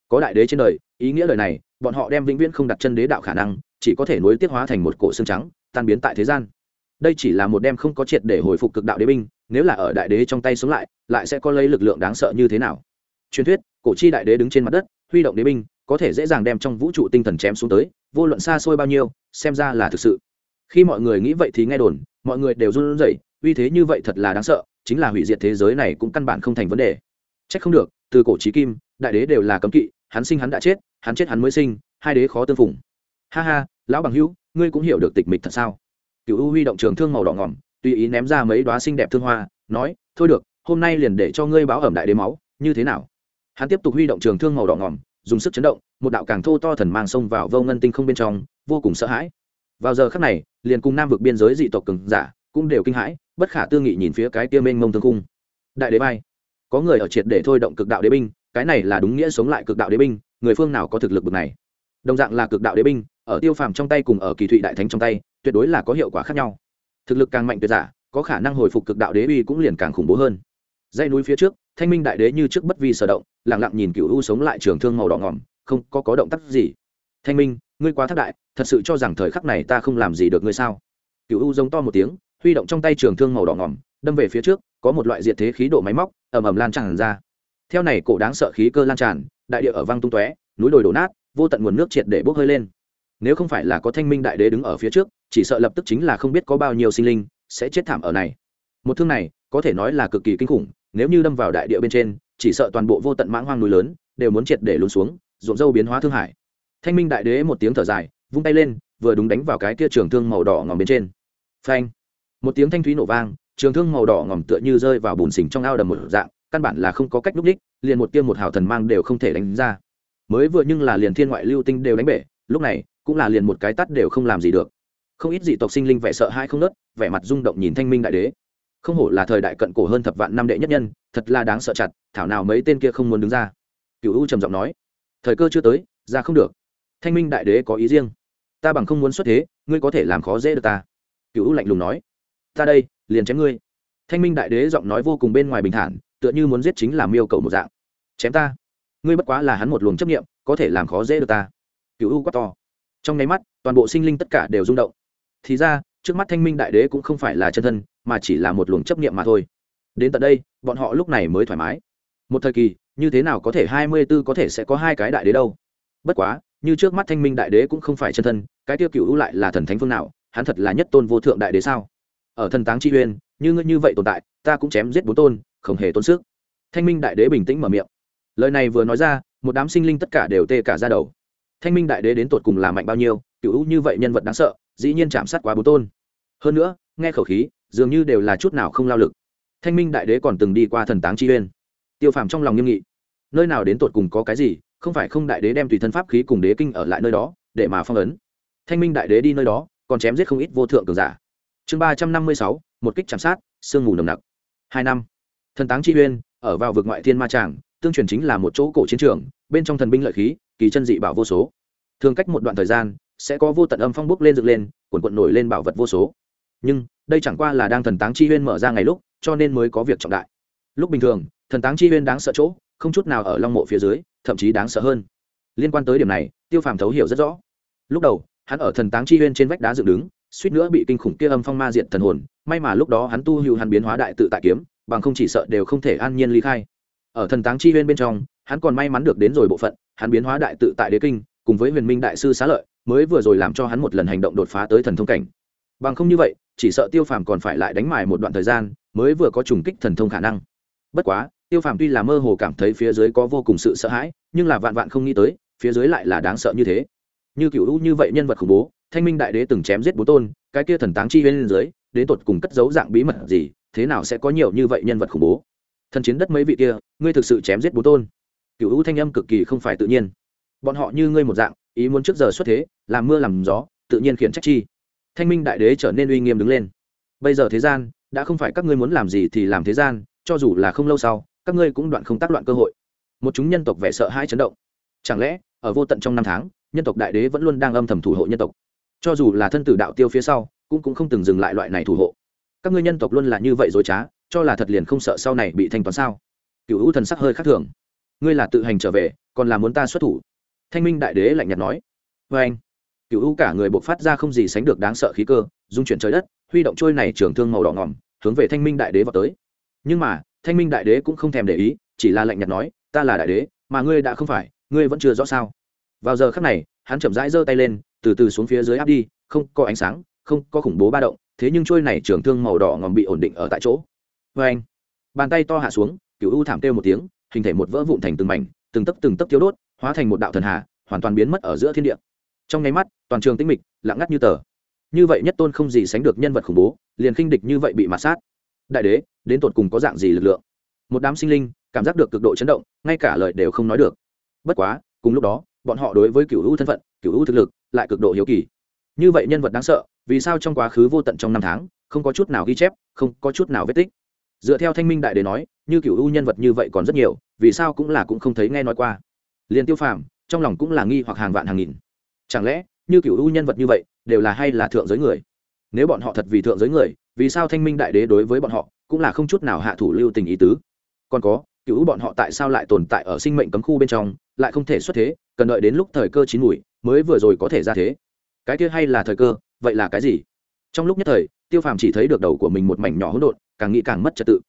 Speaker 1: Có đại đế trên đời, ý nghĩa lời này, bọn họ đem vĩnh viễn không đặt chân đế đạo khả năng, chỉ có thể nối tiết hóa thành một cổ xương trắng tan biến tại thế gian. Đây chỉ là một đem không có triệt để hồi phục cực đạo đế binh, nếu là ở đại đế trong tay sống lại lại sẽ có lấy lực lượng đáng sợ như thế nào? Truyền thuyết, cổ chi đại đế đứng trên mặt đất, huy động đế binh, có thể dễ dàng đem trong vũ trụ tinh thần chém xuống tới, vô luận xa xôi bao nhiêu, xem ra là thực sự. Khi mọi người nghĩ vậy thì nghe đồn, mọi người đều run rẩy, uy thế như vậy thật là đáng sợ, chính là hủy diệt thế giới này cũng căn bản không thành vấn đề. Trách không được, từ cổ chí kim, đại đế đều là cấm kỵ, hắn sinh hắn đã chết, hắn chết hắn mới sinh, hai đế khó tương phùng ha ha, lão bằng hữu, ngươi cũng hiểu được tịch mịch thật sao? Cựu u huy động trường thương màu đỏ ngỏm, tùy ý ném ra mấy đoá xinh đẹp thương hoa, nói, thôi được, hôm nay liền để cho ngươi báo ẩm đại đế máu, như thế nào? Hắn tiếp tục huy động trường thương màu đỏ ngỏm, dùng sức chấn động, một đạo càng thô to thần mang xông vào vô ngân tinh không bên trong, vô cùng sợ hãi. Vào giờ khắc này, liền cùng nam vực biên giới dị tộc cường giả cũng đều kinh hãi, bất khả tư nghị nhìn phía cái kia mênh mông thương cung. Đại đế bay có người ở triệt để thôi động cực đạo đế binh, cái này là đúng nghĩa sống lại cực đạo đế binh, người phương nào có thực lực bực này? Đồng dạng là cực đạo đế binh ở tiêu phàm trong tay cùng ở kỳ thụy đại thánh trong tay, tuyệt đối là có hiệu quả khác nhau. Thực lực càng mạnh tuyệt giả, có khả năng hồi phục cực đạo đế uy cũng liền càng khủng bố hơn. Dây núi phía trước, thanh minh đại đế như trước bất vi sở động lẳng lặng nhìn cựu u sống lại trường thương màu đỏ ngỏm, không có có động tác gì. Thanh minh, ngươi quá thất đại, thật sự cho rằng thời khắc này ta không làm gì được ngươi sao? Cựu u giống to một tiếng, huy động trong tay trường thương màu đỏ ngỏm, đâm về phía trước, có một loại diệt thế khí độ máy móc, ầm ầm lan tràn ra. Theo này cổ đáng sợ khí cơ lan tràn, đại địa ở văng tung tóe, núi đồi đổ nát, vô tận nguồn nước triệt để bốc hơi lên nếu không phải là có thanh minh đại đế đứng ở phía trước, chỉ sợ lập tức chính là không biết có bao nhiêu sinh linh sẽ chết thảm ở này. Một thương này, có thể nói là cực kỳ kinh khủng, nếu như đâm vào đại địa bên trên, chỉ sợ toàn bộ vô tận mãng hoang núi lớn đều muốn triệt để lún xuống, ruộng dâu biến hóa thương hải thanh minh đại đế một tiếng thở dài, vung tay lên, vừa đúng đánh vào cái kia trường thương màu đỏ ngòm bên trên. Phanh! Một tiếng thanh thúy nổ vang, trường thương màu đỏ ngòm tựa như rơi vào bùn xình trong ao đầm một dạng, căn bản là không có cách núp đích, liền một tiêm một hào thần mang đều không thể đánh ra. Mới vừa nhưng là liền thiên ngoại lưu tinh đều đánh bể, lúc này cũng là liền một cái tắt đều không làm gì được. Không ít dị tộc sinh linh vẻ sợ hai không nớt, vẻ mặt rung động nhìn thanh minh đại đế. Không hổ là thời đại cận cổ hơn thập vạn năm đệ nhất nhân, thật là đáng sợ chặt, thảo nào mấy tên kia không muốn đứng ra. Cựu u trầm giọng nói, thời cơ chưa tới, ra không được. Thanh minh đại đế có ý riêng. Ta bằng không muốn xuất thế, ngươi có thể làm khó dễ được ta. Cựu u lạnh lùng nói, ta đây, liền chém ngươi. Thanh minh đại đế giọng nói vô cùng bên ngoài bình thản, tựa như muốn giết chính là miêu cầu một dạng. Chém ta? Ngươi bất quá là hắn một luồng chấp nghiệm có thể làm khó dễ được ta. Cựu u quá to trong nháy mắt, toàn bộ sinh linh tất cả đều rung động. Thì ra, trước mắt thanh minh đại đế cũng không phải là chân thân, mà chỉ là một luồng chấp nghiệm mà thôi. Đến tận đây, bọn họ lúc này mới thoải mái. Một thời kỳ, như thế nào có thể hai mươi b ố có thể sẽ có hai cái đại đế đâu? Bất quá, như trước mắt thanh minh đại đế cũng không phải chân thân, cái tiêu cựu lại là thần thánh phương nào, hắn thật là nhất tôn vô thượng đại đế sao? Ở thần táng chi uyên, như ngươi như vậy tồn tại, ta cũng chém giết bốn tôn, không hề tốn sức. Thanh minh đại đế bình tĩnh mở miệng. Lời này vừa nói ra, một đám sinh linh tất cả đều tê cả ra đầu thanh minh đại đế đến tột cùng là mạnh bao nhiêu, cựu như vậy nhân vật đáng sợ, dĩ nhiên chạm sát quá bốn tôn. Hơn nữa, nghe khẩu khí, dường như đều là chút nào không lao lực. Thanh minh đại đế còn từng đi qua thần táng chi uyên. Tiêu phàm trong lòng nghiêm nghị. Nơi nào đến tột cùng có cái gì, không phải không đại đế đem tùy thân pháp khí cùng đế kinh ở lại nơi đó, để mà phong ấn. Thanh minh đại đế đi nơi đó, còn chém giết không ít vô thượng cường giả. Chương ba trăm năm mươi sáu, một kích chạm sát, sương mù nồng nặc. Hai năm. Thần táng chi uyên, ở vào vực ngoại thiên ma tràng, tương truyền chính là một chỗ cổ chiến trường bên trong thần binh lợi khí, kỳ chân dị bảo vô số. Thường cách một đoạn thời gian, sẽ có vô tận âm phong bốc lên dựng lên quần quận nổi lên bảo vật vô số. Nhưng, đây chẳng qua là đang thần táng chi huyên mở ra ngày lúc, cho nên mới có việc trọng đại. Lúc bình thường, thần táng chi huyên đáng sợ chỗ, không chút nào ở long mộ phía dưới, thậm chí đáng sợ hơn. Liên quan tới điểm này, tiêu phàm thấu hiểu rất rõ. Lúc đầu, hắn ở thần táng chi huyên trên vách đá dựng đứng, suýt nữa bị kinh khủng kia âm phong ma diện thần hồn, may mà lúc đó hắn tu hữu hắn biến hóa đại tự tại kiếm, bằng không chỉ sợ đều không thể an nhiên ly khai. Ở thần táng chi huyên bên trong hắn còn may mắn được đến rồi bộ phận, hắn biến hóa đại tự tại đế kinh, cùng với huyền minh đại sư xá lợi, mới vừa rồi làm cho hắn một lần hành động đột phá tới thần thông cảnh. Bằng không như vậy, chỉ sợ tiêu phàm còn phải lại đánh mài một đoạn thời gian, mới vừa có trùng kích thần thông khả năng. Bất quá, tiêu phàm tuy là mơ hồ cảm thấy phía dưới có vô cùng sự sợ hãi, nhưng là vạn vạn không nghĩ tới, phía dưới lại là đáng sợ như thế. Như cựu u như vậy nhân vật khủng bố, thanh minh đại đế từng chém giết bố tôn, cái kia thần táng chi bên dưới, đến tột cùng cất giấu dạng bí mật gì, thế nào sẽ có nhiều như vậy nhân vật khủng bố? Thần chiến đất mấy vị kia, ngươi thực sự chém giết bố tôn? Cựu hữu thanh âm cực kỳ không phải tự nhiên. Bọn họ như ngươi một dạng, ý muốn trước giờ xuất thế, làm mưa làm gió, tự nhiên khiển trách chi. Thanh minh đại đế trở nên uy nghiêm đứng lên. Bây giờ thế gian, đã không phải các ngươi muốn làm gì thì làm thế gian, cho dù là không lâu sau, các ngươi cũng đoạn không tác loạn cơ hội. Một chúng nhân tộc vẻ sợ hai chấn động. Chẳng lẽ, ở vô tận trong năm tháng, nhân tộc đại đế vẫn luôn đang âm thầm thủ hộ nhân tộc? Cho dù là thân tử đạo tiêu phía sau, cũng cũng không từng dừng lại loại này thủ hộ. Các ngươi nhân tộc luôn là như vậy dối trá, cho là thật liền không sợ sau này bị thanh toán sao? Cựu hữu thần sắc hơi khác thường ngươi là tự hành trở về, còn là muốn ta xuất thủ? Thanh minh đại đế lạnh nhạt nói. Vê anh, cựu hữu cả người buộc phát ra không gì sánh được đáng sợ khí cơ dung chuyển trời đất, huy động trôi này trường thương màu đỏ ngỏm, hướng về thanh minh đại đế vào tới. Nhưng mà, thanh minh đại đế cũng không thèm để ý, chỉ là lạnh nhạt nói, ta là đại đế, mà ngươi đã không phải, ngươi vẫn chưa rõ sao? Vào giờ khắc này, hắn chậm rãi giơ tay lên, từ từ xuống phía dưới áp đi, không có ánh sáng, không có khủng bố ba động, thế nhưng trôi này trường thương màu đỏ ngòm bị ổn định ở tại chỗ. Vê anh, bàn tay to hạ xuống, cựu u thảm kêu một tiếng hình thể một vỡ vụn thành từng mảnh, từng tấc từng tấc thiếu đốt, hóa thành một đạo thần hà, hoàn toàn biến mất ở giữa thiên địa. Trong nháy mắt, toàn trường tĩnh mịch, lặng ngắt như tờ. Như vậy nhất tôn không gì sánh được nhân vật khủng bố, liền khinh địch như vậy bị mạt sát. Đại đế, đến tột cùng có dạng gì lực lượng? Một đám sinh linh, cảm giác được cực độ chấn động, ngay cả lời đều không nói được. Bất quá, cùng lúc đó, bọn họ đối với cựu hữu thân phận cựu hữu thực lực, lại cực độ hiếu kỳ. Như vậy nhân vật đáng sợ, vì sao trong quá khứ vô tận trong năm tháng, không có chút nào ghi chép, không có chút nào vết tích? Dựa theo thanh minh đại đế nói, như kiểu ưu nhân vật như vậy còn rất nhiều, vì sao cũng là cũng không thấy nghe nói qua. Liền tiêu phàm, trong lòng cũng là nghi hoặc hàng vạn hàng nghìn. Chẳng lẽ, như kiểu ưu nhân vật như vậy, đều là hay là thượng giới người? Nếu bọn họ thật vì thượng giới người, vì sao thanh minh đại đế đối với bọn họ cũng là không chút nào hạ thủ lưu tình ý tứ? Còn có cứu bọn họ tại sao lại tồn tại ở sinh mệnh cấm khu bên trong, lại không thể xuất thế, cần đợi đến lúc thời cơ chín mùi mới vừa rồi có thể ra thế? Cái kia hay là thời cơ, vậy là cái gì? Trong lúc nhất thời, tiêu phàm chỉ thấy được đầu của mình một mảnh nhỏ hỗn độn càng nghĩ càng mất trật tự.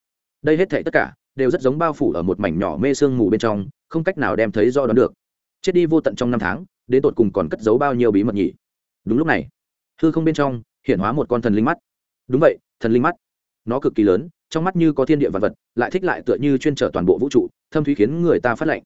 Speaker 1: Đây hết thệ tất cả đều rất giống bao phủ ở một mảnh nhỏ mê sương mù bên trong, không cách nào đem thấy do đón được. Chết đi vô tận trong năm tháng, đến tột cùng còn cất giấu bao nhiêu bí mật nhỉ? Đúng lúc này, hư không bên trong hiện hóa một con thần linh mắt. Đúng vậy, thần linh mắt. Nó cực kỳ lớn, trong mắt như có thiên địa vật vật, lại thích lại tựa như chuyên trở toàn bộ vũ trụ, thâm thúy khiến người ta phát lệnh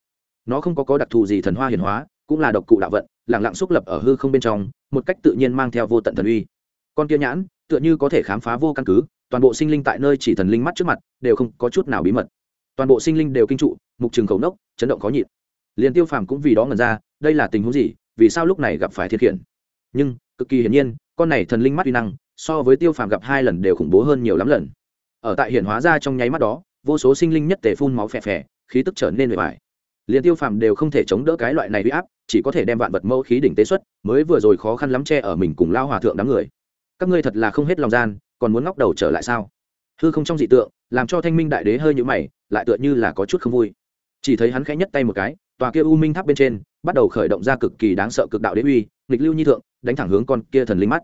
Speaker 1: nó không có có đặc thù gì thần hoa hiển hóa, cũng là độc cụ đạo vận lẳng lặng xúc lập ở hư không bên trong, một cách tự nhiên mang theo vô tận thần uy. Con kia nhãn, tựa như có thể khám phá vô căn cứ toàn bộ sinh linh tại nơi chỉ thần linh mắt trước mặt đều không có chút nào bí mật. Toàn bộ sinh linh đều kinh trụ, mục trường khẩu nốc, chấn động khó nhịn. Liền tiêu phàm cũng vì đó ngần ra, đây là tình huống gì, vì sao lúc này gặp phải thiên khiển nhưng, cực kỳ hiển nhiên, con này thần linh mắt uy năng, so với tiêu phàm gặp hai lần đều khủng bố hơn nhiều lắm lần. Ở tại hiển hóa ra trong nháy mắt đó, vô số sinh linh nhất tề phun máu phè phè, khí tức trở nên bề bài liền tiêu phàm đều không thể chống đỡ cái loại này huy áp, chỉ có thể đem vạn vật mẫu khí đỉnh tế xuất, mới vừa rồi khó khăn lắm che ở mình cùng lao hòa thượng đám người. Các ngươi thật là không hết lòng gian còn muốn ngóc đầu trở lại sao? Hư không trong dị tượng, làm cho thanh minh đại đế hơi nhũ mày, lại tựa như là có chút không vui. Chỉ thấy hắn khẽ nhất tay một cái, tòa kia u minh tháp bên trên, bắt đầu khởi động ra cực kỳ đáng sợ cực đạo đế uy, nghịch lưu nhi thượng, đánh thẳng hướng con kia thần linh mắt.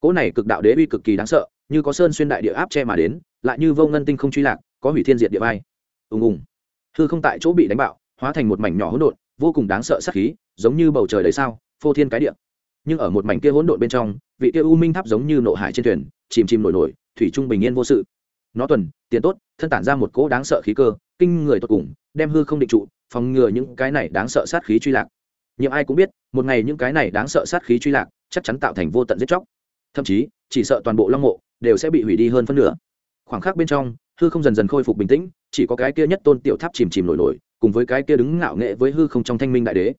Speaker 1: Cỗ này cực đạo đế uy cực kỳ đáng sợ, như có sơn xuyên đại địa áp che mà đến, lại như vô ngân tinh không truy lạc, có hủy thiên diệt địa vai. Ùng ùng. Hư không tại chỗ bị đánh bạo, hóa thành một mảnh nhỏ hỗn độn, vô cùng đáng sợ sắc khí, giống như bầu trời đấy sao, phô thiên cái địa. Nhưng ở một mảnh kia hỗn độn bên trong, vị kia u minh tháp giống như nộ hải trên thuyền chìm chìm nổi nổi, thủy trung bình yên vô sự. Nó tuần, tiền tốt, thân tản ra một cỗ đáng sợ khí cơ, kinh người tột cùng, đem hư không định trụ, phòng ngừa những cái này đáng sợ sát khí truy lạc. Nhưng ai cũng biết, một ngày những cái này đáng sợ sát khí truy lạc, chắc chắn tạo thành vô tận giết chóc. Thậm chí, chỉ sợ toàn bộ long mộ đều sẽ bị hủy đi hơn phân nửa. Khoảng khắc bên trong, hư không dần dần khôi phục bình tĩnh, chỉ có cái kia nhất tôn tiểu tháp chìm chìm nổi nổi, cùng với cái kia đứng ngạo nghệ với hư không trong thanh minh đại đế.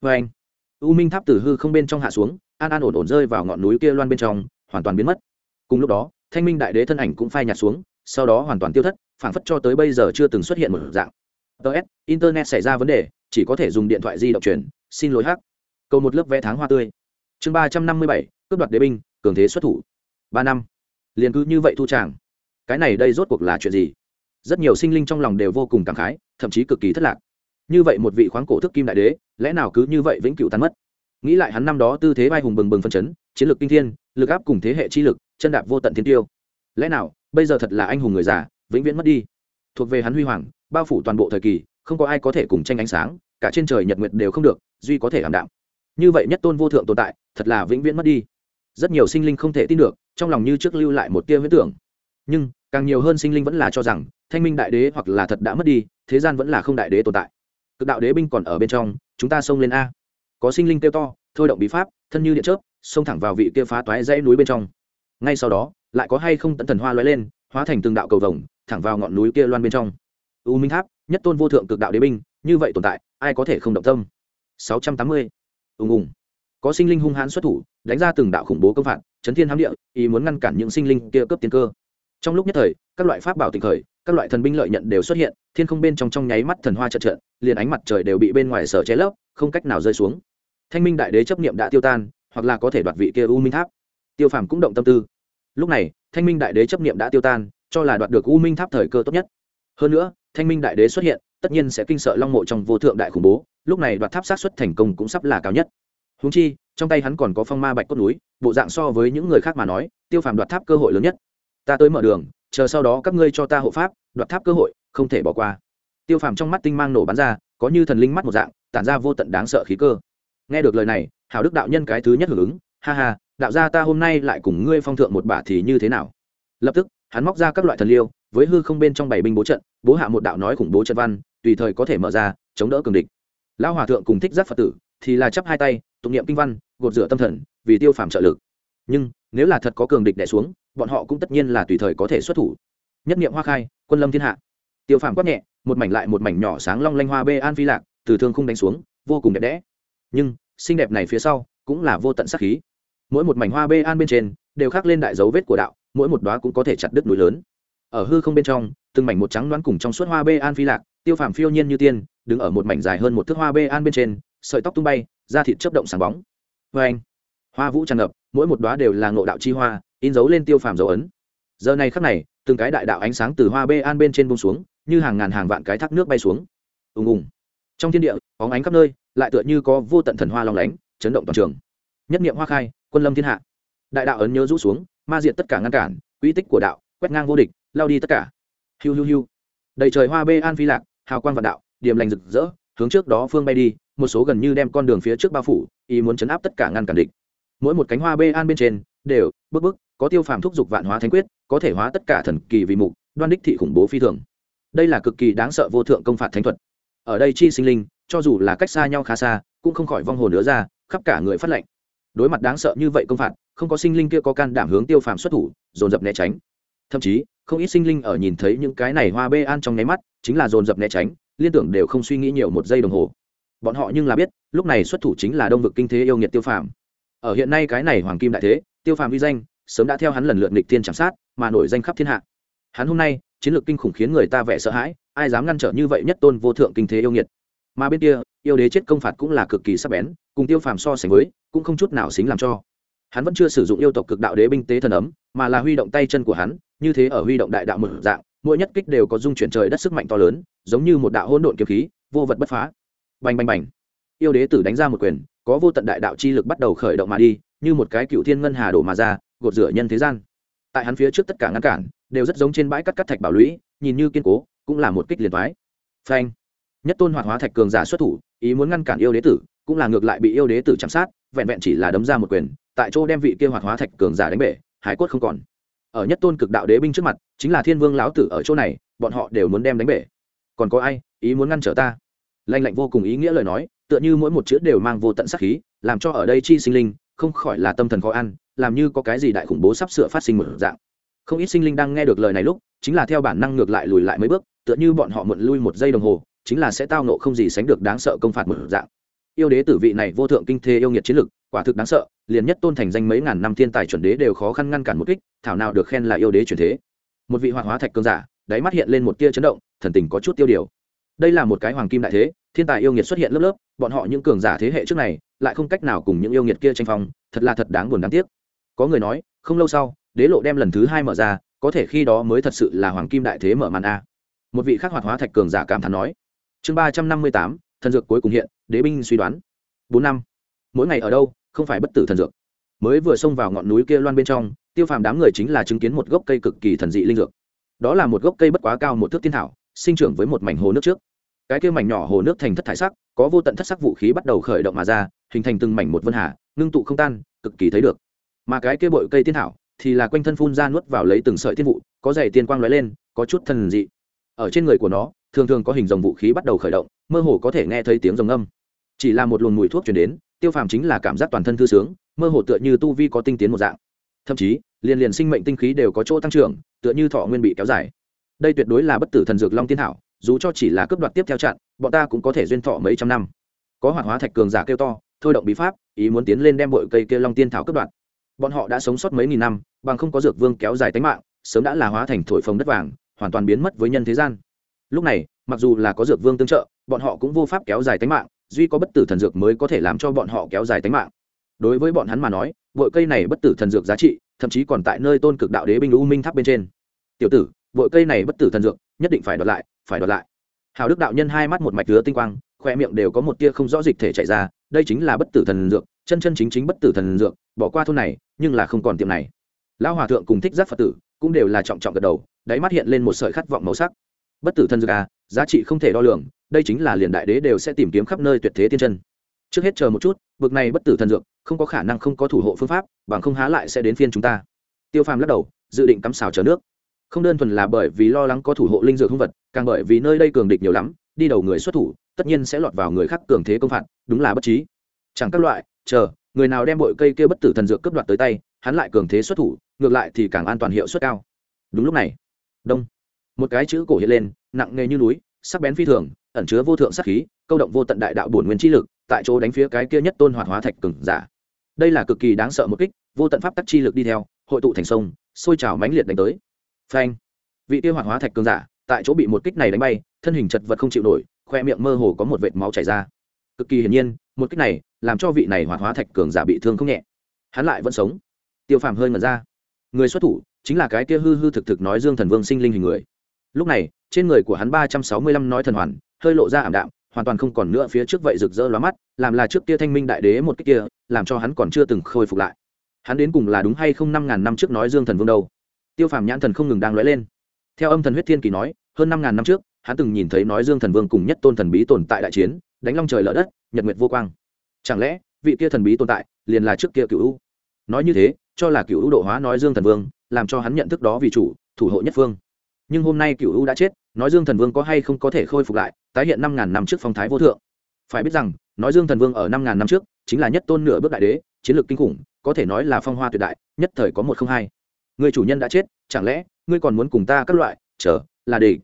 Speaker 1: Vê anh, u minh tháp từ hư không bên trong hạ xuống, an an ổn ổn rơi vào ngọn núi kia loan bên trong, hoàn toàn biến mất cùng lúc đó, thanh minh đại đế thân ảnh cũng phai nhạt xuống, sau đó hoàn toàn tiêu thất, phảng phất cho tới bây giờ chưa từng xuất hiện một dạng. Ts internet xảy ra vấn đề, chỉ có thể dùng điện thoại di động truyền, xin lỗi hát cầu một lớp vé tháng hoa tươi. Chương ba trăm năm mươi bảy, cướp đoạt đế binh, cường thế xuất thủ. Ba năm. Liền cứ như vậy thu tràng. Cái này đây rốt cuộc là chuyện gì? Rất nhiều sinh linh trong lòng đều vô cùng cảm khái, thậm chí cực kỳ thất lạc. Như vậy một vị khoáng cổ thức kim đại đế, lẽ nào cứ như vậy vĩnh cửu tan mất? Nghĩ lại hắn năm đó tư thế vai hùng bừng bừng phân chấn, chiến lược kinh thiên, lực áp cùng thế hệ chi lực chân đạp vô tận thiên tiêu. Lẽ nào, bây giờ thật là anh hùng người già, vĩnh viễn mất đi. Thuộc về hắn huy hoàng, bao phủ toàn bộ thời kỳ, không có ai có thể cùng tranh ánh sáng, cả trên trời nhật nguyệt đều không được, duy có thể ảm đạm. Như vậy nhất tôn vô thượng tồn tại, thật là vĩnh viễn mất đi. Rất nhiều sinh linh không thể tin được, trong lòng như trước lưu lại một tia huyết tưởng. Nhưng, càng nhiều hơn sinh linh vẫn là cho rằng, thanh minh đại đế hoặc là thật đã mất đi, thế gian vẫn là không đại đế tồn tại. Cực đạo đế binh còn ở bên trong, chúng ta xông lên a. Có sinh linh kêu to, thôi động bí pháp, thân như điện chớp, xông thẳng vào vị kia phá toái dãy núi bên trong ngay sau đó, lại có hay không tận thần hoa loay lên, hóa thành từng đạo cầu vồng, thẳng vào ngọn núi kia loan bên trong. U minh tháp, nhất tôn vô thượng cực đạo đế binh, như vậy tồn tại, ai có thể không động tâm? 680. ùng ùng. Có sinh linh hung hãn xuất thủ, đánh ra từng đạo khủng bố công phạt, chấn thiên hám địa, ý muốn ngăn cản những sinh linh kia cướp tiên cơ. Trong lúc nhất thời, các loại pháp bảo tịnh khởi, các loại thần binh lợi nhận đều xuất hiện, thiên không bên trong trong nháy mắt thần hoa trận trận liền ánh mặt trời đều bị bên ngoài sở che lấp, không cách nào rơi xuống. Thanh minh đại đế chấp niệm đã tiêu tan, hoặc là có thể đoạt vị kia u minh tháp tiêu phàm cũng động tâm tư. Lúc này, thanh minh đại đế chấp niệm đã tiêu tan, cho là đoạt được u minh tháp thời cơ tốt nhất. Hơn nữa, thanh minh đại đế xuất hiện, tất nhiên sẽ kinh sợ long mộ trong vô thượng đại khủng bố, lúc này đoạt tháp sát xuất thành công cũng sắp là cao nhất. Húng chi, trong tay hắn còn có phong ma bạch cốt núi, bộ dạng so với những người khác mà nói, tiêu phàm đoạt tháp cơ hội lớn nhất. Ta tới mở đường, chờ sau đó các ngươi cho ta hộ pháp, đoạt tháp cơ hội, không thể bỏ qua. Tiêu phàm trong mắt tinh mang nổ bắn ra, có như thần linh mắt một dạng, tản ra vô tận đáng sợ khí cơ. Nghe được lời này hào đức đạo nhân cái thứ nhất hưởng ứng, ha ha đạo gia ta hôm nay lại cùng ngươi phong thượng một bả thì như thế nào? Lập tức, hắn móc ra các loại thần liêu, với hư không bên trong bảy binh bố trận, bố hạ một đạo nói khủng bố trận văn, tùy thời có thể mở ra, chống đỡ cường địch. Lão hòa thượng cùng thích giác phật tử thì là chắp hai tay, tụng niệm kinh văn, gột rửa tâm thần, vì tiêu phàm trợ lực. Nhưng, nếu là thật có cường địch đẻ xuống, bọn họ cũng tất nhiên là tùy thời có thể xuất thủ. Nhất niệm hoa khai, quân lâm thiên hạ. Tiêu phàm quát nhẹ, một mảnh lại một mảnh nhỏ sáng long lanh hoa bê an phi lạc, từ thương không đánh xuống, vô cùng đẹp đẽ. Nhưng, xinh đẹp này phía sau cũng là vô tận sắc khí mỗi một mảnh hoa bê an bên trên đều khắc lên đại dấu vết của đạo, mỗi một đoá cũng có thể chặt đứt núi lớn. Ở hư không bên trong, từng mảnh một trắng đoán cùng trong suốt hoa bê an phi lạc, tiêu phàm phiêu nhiên như tiên, đứng ở một mảnh dài hơn một thước hoa bê an bên trên, sợi tóc tung bay, da thịt chấp động sáng bóng. Vê anh, hoa vũ tràn ngập, mỗi một đoá đều là ngộ đạo chi hoa, in dấu lên tiêu phàm dấu ấn. Giờ này khắc này, từng cái đại đạo ánh sáng từ hoa bê an bên trên bông xuống, như hàng ngàn hàng vạn cái thác nước bay xuống. Ùng ùng. Trong thiên địa óng ánh khắp nơi, lại tựa như có vô tận thần hoa long lánh, chấn động toàn trường nhất niệm hoa khai, quân lâm thiên hạ. Đại đạo ấn nhớ rũ xuống, ma diện tất cả ngăn cản, quy tích của đạo, quét ngang vô địch, lao đi tất cả. Hiu hiu hiu. Đầy trời hoa bê an phi lạc, hào quang vạn đạo, điểm lành rực rỡ, hướng trước đó phương bay đi, một số gần như đem con đường phía trước bao phủ, ý muốn chấn áp tất cả ngăn cản địch. Mỗi một cánh hoa bê an bên trên, đều, bước bước, có tiêu phàm thúc giục vạn hóa thánh quyết, có thể hóa tất cả thần kỳ vì mục, đoan đích thị khủng bố phi thường. Đây là cực kỳ đáng sợ vô thượng công phạt thánh thuật. Ở đây chi sinh linh, cho dù là cách xa nhau khá xa, cũng không khỏi vong hồn nữa ra, khắp cả người phát lệnh đối mặt đáng sợ như vậy công phạt, không có sinh linh kia có can đảm hướng tiêu phàm xuất thủ, dồn dập né tránh. Thậm chí, không ít sinh linh ở nhìn thấy những cái này hoa bê an trong nháy mắt, chính là dồn dập né tránh, liên tưởng đều không suy nghĩ nhiều một giây đồng hồ. Bọn họ nhưng là biết, lúc này xuất thủ chính là đông vực kinh thế yêu nghiệt tiêu phàm. Ở hiện nay cái này hoàng kim đại thế, tiêu phàm vi danh, sớm đã theo hắn lần lượt nghịch thiên chạm sát, mà nổi danh khắp thiên hạ. Hắn hôm nay, chiến lược kinh khủng khiến người ta vẻ sợ hãi, ai dám ngăn trở như vậy nhất tôn vô thượng kinh thế yêu nghiệt. Mà bên kia, yêu đế chết công phạt cũng là cực kỳ sắc bén, cùng tiêu phàm so sánh với cũng không chút nào xính làm cho. Hắn vẫn chưa sử dụng yêu tộc cực đạo đế binh tế thần ấm, mà là huy động tay chân của hắn, như thế ở huy động đại đạo một dạng, mỗi nhất kích đều có dung chuyển trời đất sức mạnh to lớn, giống như một đạo hỗn độn kiếm khí, vô vật bất phá. Bành bành bành. Yêu đế tử đánh ra một quyền, có vô tận đại đạo chi lực bắt đầu khởi động mà đi, như một cái cựu thiên ngân hà đổ mà ra, gột rửa nhân thế gian. Tại hắn phía trước tất cả ngăn cản, đều rất giống trên bãi cắt cắt thạch bảo lũy, nhìn như kiên cố, cũng là một kích liền thoái phanh. Nhất tôn hoạt hóa thạch cường giả xuất thủ, ý muốn ngăn cản yêu đế tử, cũng là ngược lại bị yêu đế tử chạm sát vẹn vẹn chỉ là đấm ra một quyền, tại chỗ đem vị kia hoạt hóa thạch cường giả đánh bể, hải cốt không còn. Ở nhất tôn cực đạo đế binh trước mặt, chính là thiên vương lão tử ở chỗ này, bọn họ đều muốn đem đánh bể. Còn có ai, ý muốn ngăn trở ta? Lanh lạnh vô cùng ý nghĩa lời nói, tựa như mỗi một chữ đều mang vô tận sắc khí, làm cho ở đây chi sinh linh, không khỏi là tâm thần khó ăn, làm như có cái gì đại khủng bố sắp sửa phát sinh một dạng. Không ít sinh linh đang nghe được lời này lúc, chính là theo bản năng ngược lại lùi lại mấy bước, tựa như bọn họ muộn lui một giây đồng hồ, chính là sẽ tao nộ không gì sánh được đáng sợ công phạt một dạng yêu đế tử vị này vô thượng kinh thế yêu nghiệt chiến lực, quả thực đáng sợ, liền nhất tôn thành danh mấy ngàn năm thiên tài chuẩn đế đều khó khăn ngăn cản một kích, thảo nào được khen là yêu đế truyền thế. Một vị hoạt hóa thạch cương giả, đáy mắt hiện lên một tia chấn động, thần tình có chút tiêu điều. Đây là một cái hoàng kim đại thế, thiên tài yêu nghiệt xuất hiện lớp lớp, bọn họ những cường giả thế hệ trước này, lại không cách nào cùng những yêu nghiệt kia tranh phong, thật là thật đáng buồn đáng tiếc. Có người nói, không lâu sau, đế lộ đem lần thứ hai mở ra, có thể khi đó mới thật sự là hoàng kim đại thế mở màn a. Một vị khác hoạt hóa thạch cường giả cảm thán nói. Chương ba trăm năm mươi tám thần dược cuối cùng hiện, đế binh suy đoán. Bốn năm. Mỗi ngày ở đâu, không phải bất tử thần dược. Mới vừa xông vào ngọn núi kia loan bên trong, tiêu phàm đám người chính là chứng kiến một gốc cây cực kỳ thần dị linh dược. Đó là một gốc cây bất quá cao một thước tiên thảo, sinh trưởng với một mảnh hồ nước trước. Cái kia mảnh nhỏ hồ nước thành thất thải sắc, có vô tận thất sắc vũ khí bắt đầu khởi động mà ra, hình thành từng mảnh một vân hà, ngưng tụ không tan, cực kỳ thấy được. Mà cái kia bội cây tiên thảo thì là quanh thân phun ra nuốt vào lấy từng sợi tiên vụ, có dày tiên quang lóe lên, có chút thần dị. Ở trên người của nó, thường thường có hình dòng vũ khí bắt đầu khởi động mơ hồ có thể nghe thấy tiếng rồng âm. Chỉ là một luồng mùi thuốc chuyển đến, tiêu phàm chính là cảm giác toàn thân thư sướng, mơ hồ tựa như tu vi có tinh tiến một dạng. Thậm chí, liền liền sinh mệnh tinh khí đều có chỗ tăng trưởng, tựa như thọ nguyên bị kéo dài. Đây tuyệt đối là bất tử thần dược long tiên thảo dù cho chỉ là cướp đoạt tiếp theo chặn, bọn ta cũng có thể duyên thọ mấy trăm năm. Có hoạt hóa thạch cường giả kêu to, thôi động bí pháp, ý muốn tiến lên đem bội cây kia long tiên thảo cướp đoạt. Bọn họ đã sống sót mấy nghìn năm, bằng không có dược vương kéo dài tính mạng, sớm đã là hóa thành thổi phồng đất vàng, hoàn toàn biến mất với nhân thế gian. Lúc này, mặc dù là có dược vương tương trợ bọn họ cũng vô pháp kéo dài tính mạng, duy có bất tử thần dược mới có thể làm cho bọn họ kéo dài tính mạng. Đối với bọn hắn mà nói, bội cây này bất tử thần dược giá trị, thậm chí còn tại nơi tôn cực đạo đế binh u minh tháp bên trên. Tiểu tử, bội cây này bất tử thần dược, nhất định phải đoạt lại, phải đoạt lại. Hào đức đạo nhân hai mắt một mạch chứa tinh quang, khoe miệng đều có một tia không rõ dịch thể chạy ra, đây chính là bất tử thần dược, chân chân chính chính bất tử thần dược, bỏ qua thôn này, nhưng là không còn tiệm này. Lão hòa thượng cùng thích giác phật tử cũng đều là trọng trọng gật đầu, đáy mắt hiện lên một sợi khát vọng màu sắc. Bất tử thần dược à giá trị không thể đo lường đây chính là liền đại đế đều sẽ tìm kiếm khắp nơi tuyệt thế tiên chân. Trước hết chờ một chút bực này bất tử thần dược, không có khả năng không có thủ hộ phương pháp, bằng không há lại sẽ đến phiên chúng ta. Tiêu phàm lắc đầu, dự định cắm xào chờ nước. Không đơn thuần là bởi vì lo lắng có thủ hộ linh dược hung vật, càng bởi vì nơi đây cường địch nhiều lắm, đi đầu người xuất thủ, tất nhiên sẽ lọt vào người khác cường thế công phạt, đúng là bất trí. Chẳng các loại, chờ, người nào đem bội cây kia bất tử thần dược cướp đoạt tới tay, hắn lại cường thế xuất thủ, ngược lại thì càng an toàn hiệu suất cao. Đúng lúc này, đông, một cái chữ cổ hiện lên, nặng nề như núi sắc bén phi thường, ẩn chứa vô thượng sắc khí, câu động vô tận đại đạo bổn nguyên chi lực, tại chỗ đánh phía cái kia nhất tôn hoạt hóa thạch cừng giả. Đây là cực kỳ đáng sợ một kích, vô tận pháp tắc chi lực đi theo, hội tụ thành sông, sôi trào mãnh liệt đánh tới. Phanh! Vị kia hoạt hóa thạch cường giả, tại chỗ bị một kích này đánh bay, thân hình chật vật không chịu nổi, khoe miệng mơ hồ có một vệt máu chảy ra. Cực kỳ hiển nhiên, một kích này làm cho vị này hoạt hóa thạch cường giả bị thương không nhẹ. Hắn lại vẫn sống. Tiêu phàm hơi ngẩn ra. Người xuất thủ chính là cái kia hư hư thực thực nói dương thần vương sinh linh hình người. Lúc này trên người của hắn ba trăm sáu mươi lăm nói thần hoàn, hơi lộ ra ảm đạm, hoàn toàn không còn nữa phía trước vậy rực rỡ lóa mắt, làm là trước kia thanh minh đại đế một cách kia, làm cho hắn còn chưa từng khôi phục lại. Hắn đến cùng là đúng hay không năm ngàn năm trước nói dương thần vương đâu? Tiêu phàm nhãn thần không ngừng đang lóe lên. Theo âm thần huyết thiên kỳ nói, hơn năm ngàn năm trước, hắn từng nhìn thấy nói dương thần vương cùng nhất tôn thần bí tồn tại đại chiến, đánh long trời lở đất, nhật nguyệt vô quang. Chẳng lẽ, vị kia thần bí tồn tại liền là trước kia cựu u nói như thế, cho là cựu u độ hóa nói dương thần vương, làm cho hắn nhận thức đó vì chủ, thủ hộ nhất phương nhưng hôm nay cựu u đã chết, nói dương thần vương có hay không có thể khôi phục lại, tái hiện năm ngàn năm trước phong thái vô thượng. Phải biết rằng, nói dương thần vương ở năm ngàn năm trước, chính là nhất tôn nửa bước đại đế, chiến lược kinh khủng, có thể nói là phong hoa tuyệt đại, nhất thời có một không hai. Người chủ nhân đã chết, chẳng lẽ ngươi còn muốn cùng ta các loại? Chờ, là để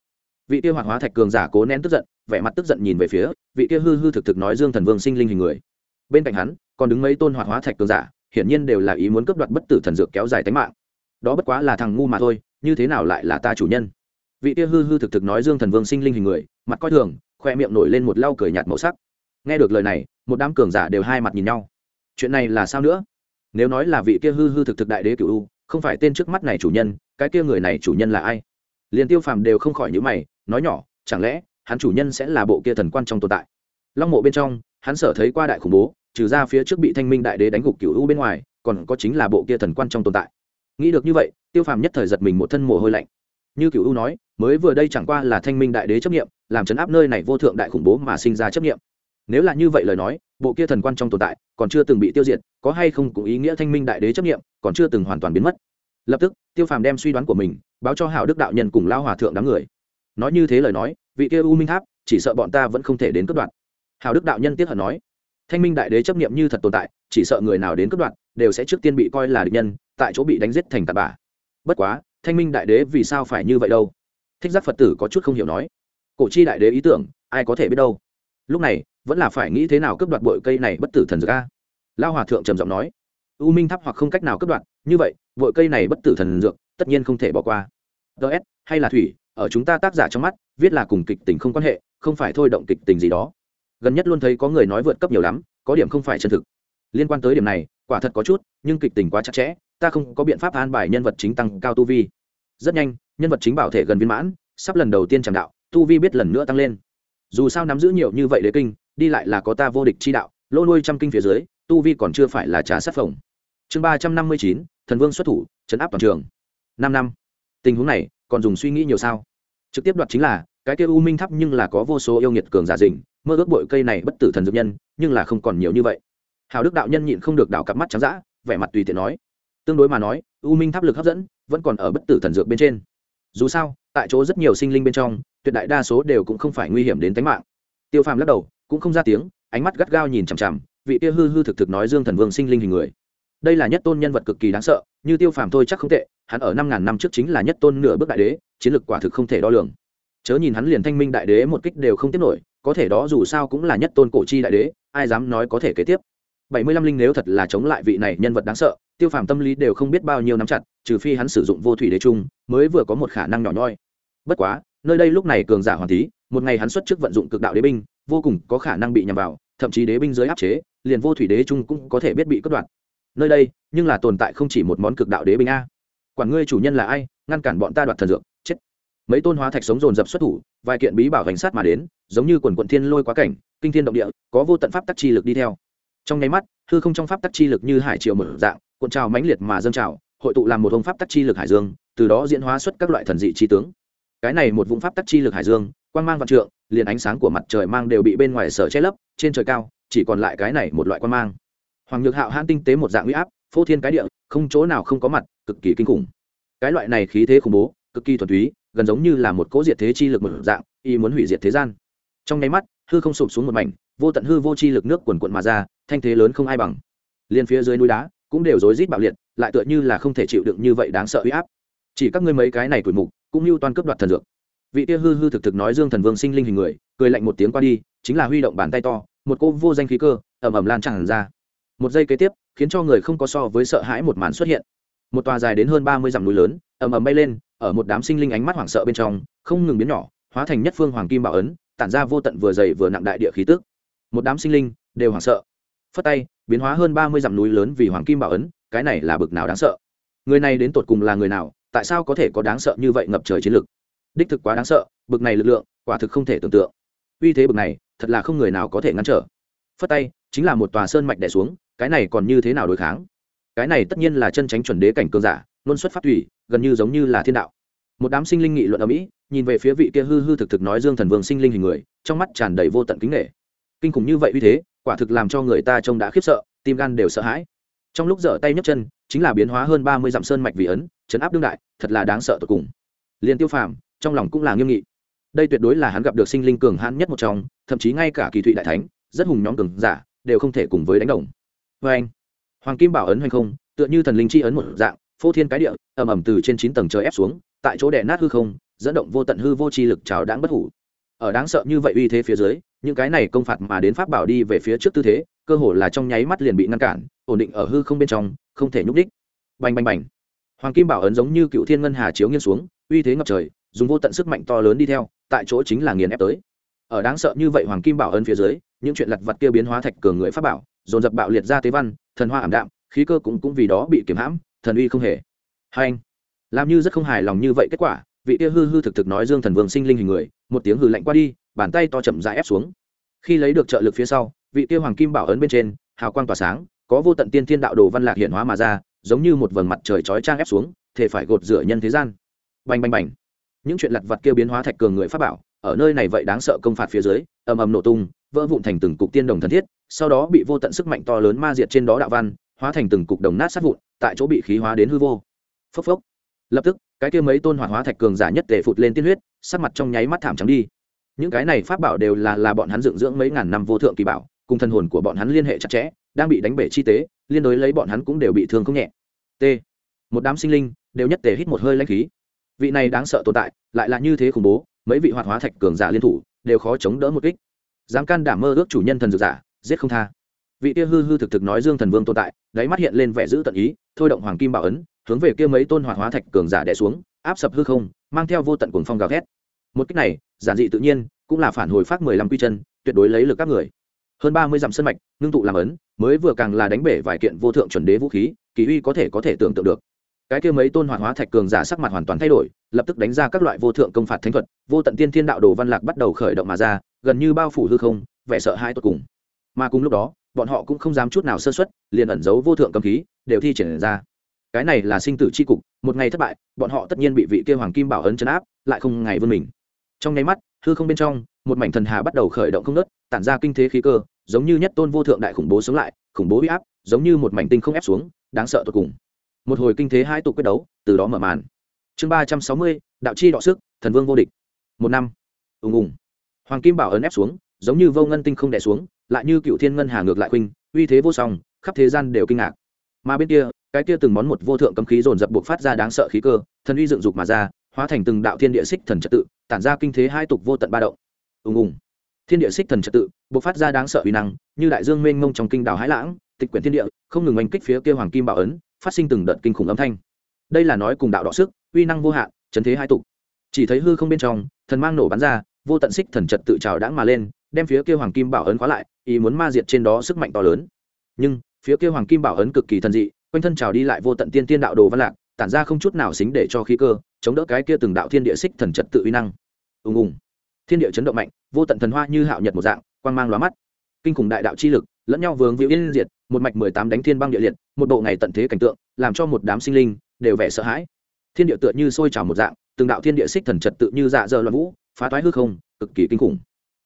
Speaker 1: vị kia hoạt hóa thạch cường giả cố nén tức giận, vẻ mặt tức giận nhìn về phía, vị kia hư hư thực thực nói dương thần vương sinh linh hình người. Bên cạnh hắn, còn đứng mấy tôn hoạt hóa thạch cường giả, hiển nhiên đều là ý muốn cướp đoạt bất tử thần dược kéo dài tính mạng. Đó bất quá là thằng ngu mà thôi như thế nào lại là ta chủ nhân? Vị kia hư hư thực thực nói dương thần vương sinh linh hình người, mặt coi thường, khoe miệng nổi lên một lau cười nhạt màu sắc. Nghe được lời này, một đám cường giả đều hai mặt nhìn nhau. Chuyện này là sao nữa? Nếu nói là vị kia hư hư thực thực đại đế cựu u, không phải tên trước mắt này chủ nhân, cái kia người này chủ nhân là ai? Liền tiêu phàm đều không khỏi nhữ mày, nói nhỏ, chẳng lẽ hắn chủ nhân sẽ là bộ kia thần quan trong tồn tại? Long mộ bên trong, hắn sở thấy qua đại khủng bố, trừ ra phía trước bị thanh minh đại đế đánh gục cựu u bên ngoài, còn có chính là bộ kia thần quan trong tồn tại. Nghĩ được như vậy tiêu phàm nhất thời giật mình một thân mồ hôi lạnh. Như cựu u nói, mới vừa đây chẳng qua là thanh minh đại đế chấp nghiệm làm chấn áp nơi này vô thượng đại khủng bố mà sinh ra chấp nghiệm nếu là như vậy lời nói, bộ kia thần quan trong tồn tại còn chưa từng bị tiêu diệt, có hay không cũng ý nghĩa thanh minh đại đế chấp nghiệm còn chưa từng hoàn toàn biến mất. Lập tức, tiêu phàm đem suy đoán của mình báo cho hảo đức đạo nhân cùng lao hòa thượng đám người. Nói như thế lời nói, vị kia u minh tháp, chỉ sợ bọn ta vẫn không thể đến cất đoạn hảo đức đạo nhân tiếp hận nói, thanh minh đại đế chấp nghiệm như thật tồn tại, chỉ sợ người nào đến cất đoạn đều sẽ trước tiên bị coi là địch nhân, tại chỗ bị đánh giết thành tạt bả bất quá, thanh minh đại đế vì sao phải như vậy đâu? Thích giác phật tử có chút không hiểu nói. Cổ chi đại đế ý tưởng, ai có thể biết đâu? Lúc này, vẫn là phải nghĩ thế nào cướp đoạt bội cây này bất tử thần dược a? Lao hòa thượng trầm giọng nói. U minh tháp hoặc không cách nào cướp đoạt, như vậy bội cây này bất tử thần dược, tất nhiên không thể bỏ qua. Ts hay là thủy, ở chúng ta tác giả trong mắt, viết là cùng kịch tình không quan hệ, không phải thôi động kịch tình gì đó. Gần nhất luôn thấy có người nói vượt cấp nhiều lắm, có điểm không phải chân thực. Liên quan tới điểm này quả thật có chút, nhưng kịch tình quá chặt chẽ, ta không có biện pháp an bài nhân vật chính tăng cao tu vi. Rất nhanh, nhân vật chính bảo thể gần viên mãn, sắp lần đầu tiên tràng đạo, tu vi biết lần nữa tăng lên. Dù sao nắm giữ nhiều như vậy đế kinh, đi lại là có ta vô địch chi đạo, lô nuôi trăm kinh phía dưới, tu vi còn chưa phải là trà sát phồng. Chương ba trăm năm mươi chín, thần vương xuất thủ, chấn áp toàn trường. Năm năm. Tình huống này, còn dùng suy nghĩ nhiều sao? Trực tiếp đoạt chính là, cái kia u minh thắp nhưng là có vô số yêu nghiệt cường giả dình mơ ước bội cây này bất tử thần dược nhân, nhưng là không còn nhiều như vậy hào đức đạo nhân nhịn không được đảo cặp mắt trắng d vẻ mặt tùy tiện nói. Tương đối mà nói, u minh tháp lực hấp dẫn, vẫn còn ở bất tử thần dược bên trên. Dù sao, tại chỗ rất nhiều sinh linh bên trong, tuyệt đại đa số đều cũng không phải nguy hiểm đến tính mạng. Tiêu phàm lắc đầu, cũng không ra tiếng, ánh mắt gắt gao nhìn chằm chằm vị kia hư hư thực thực nói dương thần vương sinh linh hình người. Đây là nhất tôn nhân vật cực kỳ đáng sợ, như tiêu phàm thôi chắc không tệ, hắn ở năm ngàn năm trước chính là nhất tôn nửa bước đại đế, chiến lược quả thực không thể đo lường. Chớ nhìn hắn liền thanh minh đại đế một kích đều không tiếp nổi, có thể đó dù sao cũng là nhất tôn cổ chi đại đế, ai dám nói có thể kế tiếp? Bảy mươi lăm linh nếu thật là chống lại vị này nhân vật đáng sợ tiêu phàm tâm lý đều không biết bao nhiêu nắm chặt trừ phi hắn sử dụng vô thủy đế trung mới vừa có một khả năng nhỏ nhoi. Bất quá nơi đây lúc này cường giả hoàn thí, một ngày hắn xuất trước vận dụng cực đạo đế binh vô cùng có khả năng bị nhằm vào thậm chí đế binh dưới áp chế liền vô thủy đế trung cũng có thể biết bị cất đoạt. Nơi đây nhưng là tồn tại không chỉ một món cực đạo đế binh a. Quản ngươi chủ nhân là ai ngăn cản bọn ta đoạt thần dược chết. Mấy tôn hóa thạch sống dồn dập xuất thủ vài kiện bí bảo hành sát mà đến giống như quần quận thiên lôi quá cảnh kinh thiên động địa có vô tận pháp tắc chi lực đi theo trong nháy mắt, hư không trong pháp tắc chi lực như hải triều mở dạng, cuộn trào mãnh liệt mà dâng trào, hội tụ làm một hông pháp tắc chi lực hải dương, từ đó diễn hóa xuất các loại thần dị chi tướng. Cái này một vùng pháp tắc chi lực hải dương, quang mang vạn trượng, liền ánh sáng của mặt trời mang đều bị bên ngoài sở che lấp, trên trời cao, chỉ còn lại cái này một loại quang mang. Hoàng nhược hạo hãn tinh tế một dạng huy áp, phô thiên cái địa, không chỗ nào không có mặt, cực kỳ kinh khủng. Cái loại này khí thế khủng bố, cực kỳ thuần túy, gần giống như là một cỗ diệt thế chi lực một dạng, y muốn hủy diệt thế gian. Trong nháy mắt, hư không sụp xuống một mảnh, vô tận hư vô chi lực nước quần quận mà ra thanh thế lớn không ai bằng. Liên phía dưới núi đá cũng đều rối rít bạo liệt, lại tựa như là không thể chịu đựng như vậy đáng sợ uy áp. Chỉ các ngươi mấy cái này tuổi mục cũng như toàn cướp đoạt thần dược. Vị kia hư hư thực thực nói dương thần vương sinh linh hình người, cười lạnh một tiếng qua đi, chính là huy động bàn tay to, một cô vô danh khí cơ ẩm ẩm lan tràn ra. Một giây kế tiếp, khiến cho người không có so với sợ hãi một màn xuất hiện. Một tòa dài đến hơn ba mươi dặm núi lớn, ầm ầm bay lên, ở một đám sinh linh ánh mắt hoảng sợ bên trong, không ngừng biến nhỏ, hóa thành nhất phương hoàng kim bảo ấn, tản ra vô tận vừa dày vừa nặng đại địa khí tức. Một đám sinh linh đều hoảng sợ phất tay, biến hóa hơn ba mươi dặm núi lớn vì hoàng kim bảo ấn, cái này là bực nào đáng sợ? Người này đến tột cùng là người nào, tại sao có thể có đáng sợ như vậy ngập trời chiến lực? Đích thực quá đáng sợ, bực này lực lượng, quả thực không thể tưởng tượng. Uy thế bực này, thật là không người nào có thể ngăn trở. Phất tay, chính là một tòa sơn mạch đẻ xuống, cái này còn như thế nào đối kháng? Cái này tất nhiên là chân tránh chuẩn đế cảnh cường giả luôn xuất phát thủy gần như giống như là thiên đạo. Một đám sinh linh nghị luận ở mỹ, nhìn về phía vị kia hư hư thực thực nói dương thần vương sinh linh hình người, trong mắt tràn đầy vô tận kính nghệ kinh khủng như vậy uy thế quả thực làm cho người ta trông đã khiếp sợ, tim gan đều sợ hãi. Trong lúc dở tay nhấc chân, chính là biến hóa hơn ba mươi dặm sơn mạch vì ấn, chấn áp đương đại, thật là đáng sợ tột cùng. Liền tiêu phàm, trong lòng cũng là nghiêm nghị. Đây tuyệt đối là hắn gặp được sinh linh cường hãn nhất một trong, thậm chí ngay cả kỳ thụy đại thánh, rất hùng nhóm cường giả, đều không thể cùng với đánh đồng. Vê anh, hoàng kim bảo ấn hay không, tựa như thần linh chi ấn một dạng, phô thiên cái địa, ầm ầm từ trên chín tầng trời ép xuống, tại chỗ đè nát hư không, dẫn động vô tận hư vô chi lực trào đáng bất hủ. Ở đáng sợ như vậy uy thế phía dưới những cái này công phạt mà đến pháp bảo đi về phía trước tư thế, cơ hồ là trong nháy mắt liền bị ngăn cản, ổn định ở hư không bên trong, không thể nhúc đích bành bành bành. Hoàng kim bảo ấn giống như cựu thiên ngân hà chiếu nghiêng xuống, uy thế ngập trời, dùng vô tận sức mạnh to lớn đi theo, tại chỗ chính là nghiền ép tới. Ở đáng sợ như vậy hoàng kim bảo ấn phía dưới, những chuyện lặt vặt kia biến hóa thạch cường người pháp bảo, dồn dập bạo liệt ra tế văn, thần hoa ảm đạm, khí cơ cũng cũng vì đó bị kiểm hãm, thần uy không hề. Hai anh, làm như rất không hài lòng như vậy kết quả, vị kia hư hư thực thực nói dương thần vương sinh linh hình người, một tiếng hư lạnh qua đi bàn tay to chậm rãi ép xuống. Khi lấy được trợ lực phía sau, vị kia hoàng kim bảo ấn bên trên, hào quang tỏa sáng, có vô tận tiên thiên đạo đồ văn lạc hiện hóa mà ra, giống như một vầng mặt trời chói trang ép xuống, thể phải gột rửa nhân thế gian. Bành bành bành. Những chuyện lặt vặt kia biến hóa thạch cường người pháp bảo, ở nơi này vậy đáng sợ công phạt phía dưới, ầm ầm nổ tung, vỡ vụn thành từng cục tiên đồng thần thiết, sau đó bị vô tận sức mạnh to lớn ma diệt trên đó đạo văn, hóa thành từng cục đồng nát sát vụn, tại chỗ bị khí hóa đến hư vô. Phốc phốc. Lập tức, cái kia mấy tôn hoạt hóa thạch cường giả nhất tề phụt lên tiên huyết, sắc mặt trong nháy mắt thảm trắng đi những cái này pháp bảo đều là là bọn hắn dựng dưỡng mấy ngàn năm vô thượng kỳ bảo, cùng thân hồn của bọn hắn liên hệ chặt chẽ, đang bị đánh bể chi tế, liên đối lấy bọn hắn cũng đều bị thương không nhẹ. T. Một đám sinh linh, đều nhất tề hít một hơi lãnh khí. Vị này đáng sợ tồn tại, lại là như thế khủng bố, mấy vị hoạt hóa thạch cường giả liên thủ, đều khó chống đỡ một kích. Dám can đảm mơ ước chủ nhân thần dược giả, giết không tha. Vị kia hư hư thực thực nói dương thần vương tồn tại, đáy mắt hiện lên vẻ giữ tận ý, thôi động hoàng kim bảo ấn, hướng về kia mấy tôn hoạt hóa thạch cường giả đè xuống, áp sập hư không, mang theo vô tận cuồng phong gào thét. Một cách này giản dị tự nhiên, cũng là phản hồi phát mười lăm quy chân, tuyệt đối lấy lực các người. Hơn ba mươi dặm sân mạch, ngưng tụ làm ấn, mới vừa càng là đánh bể vài kiện vô thượng chuẩn đế vũ khí, kỳ uy có thể có thể tưởng tượng được. Cái kia mấy tôn hoạt hóa thạch cường giả sắc mặt hoàn toàn thay đổi, lập tức đánh ra các loại vô thượng công phạt thánh thuật, vô tận tiên thiên đạo đồ văn lạc bắt đầu khởi động mà ra, gần như bao phủ hư không, vẻ sợ hai tột cùng. Mà cùng lúc đó, bọn họ cũng không dám chút nào sơ xuất liền ẩn giấu vô thượng cầm khí, đều thi triển ra. Cái này là sinh tử c h i cục, một ngày thất bại, bọn họ tất nhiên bị vị kia hoàng kim bảo ấn chấn áp, lại không ngày vươn mình trong nháy mắt, hư không bên trong, một mảnh thần hà bắt đầu khởi động không nớt tản ra kinh thế khí cơ, giống như nhất tôn vô thượng đại khủng bố sống lại, khủng bố huy áp, giống như một mảnh tinh không ép xuống, đáng sợ tột cùng. Một hồi kinh thế hai tục quyết đấu, từ đó mở màn. Chương ba trăm sáu mươi, đạo chi đọ sức, thần vương vô địch. Một năm. Ùng ùng. Hoàng kim bảo ấn ép xuống, giống như vô ngân tinh không đẻ xuống, lại như cựu thiên ngân hà ngược lại khuynh, uy thế vô song, khắp thế gian đều kinh ngạc. Mà bên kia, cái kia từng món một vô thượng cấm khí dồn dập buộc phát ra đáng sợ khí cơ, thần uy dựng dục mà ra hóa thành từng đạo thiên địa xích thần trật tự, tản ra kinh thế hai tục vô tận ba động. Ùng ùng. Thiên địa xích thần trật tự buộc phát ra đáng sợ uy năng, như đại dương mênh mông trong kinh đảo hải lãng, tịch quyển thiên địa, không ngừng oanh kích phía kia hoàng kim bảo ấn, phát sinh từng đợt kinh khủng âm thanh. Đây là nói cùng đạo đọ sức, uy năng vô hạn, chấn thế hai tục. Chỉ thấy hư không bên trong, thần mang nổ bắn ra, vô tận xích thần trật tự trào đãng mà lên, đem phía kia hoàng kim bảo ấn khóa lại, ý muốn ma diệt trên đó sức mạnh to lớn. Nhưng, phía kia hoàng kim bảo ấn cực kỳ thần dị, quanh thân trào đi lại vô tận tiên tiên đạo đồ văn lạc, tản ra không chút nào xính để cho khí cơ chống đỡ cái kia từng đạo thiên địa xích thần trật tự uy năng. Ùng ùng. Thiên địa chấn động mạnh, vô tận thần hoa như hạo nhật một dạng, quang mang lóa mắt. Kinh khủng đại đạo chi lực, lẫn nhau vướng víu yên diệt, một mạch mười tám đánh thiên băng địa liệt, một bộ ngày tận thế cảnh tượng, làm cho một đám sinh linh đều vẻ sợ hãi. Thiên địa tựa như sôi trào một dạng, từng đạo thiên địa xích thần trật tự như dạ dơ loạn vũ, phá toái hư không, cực kỳ kinh khủng.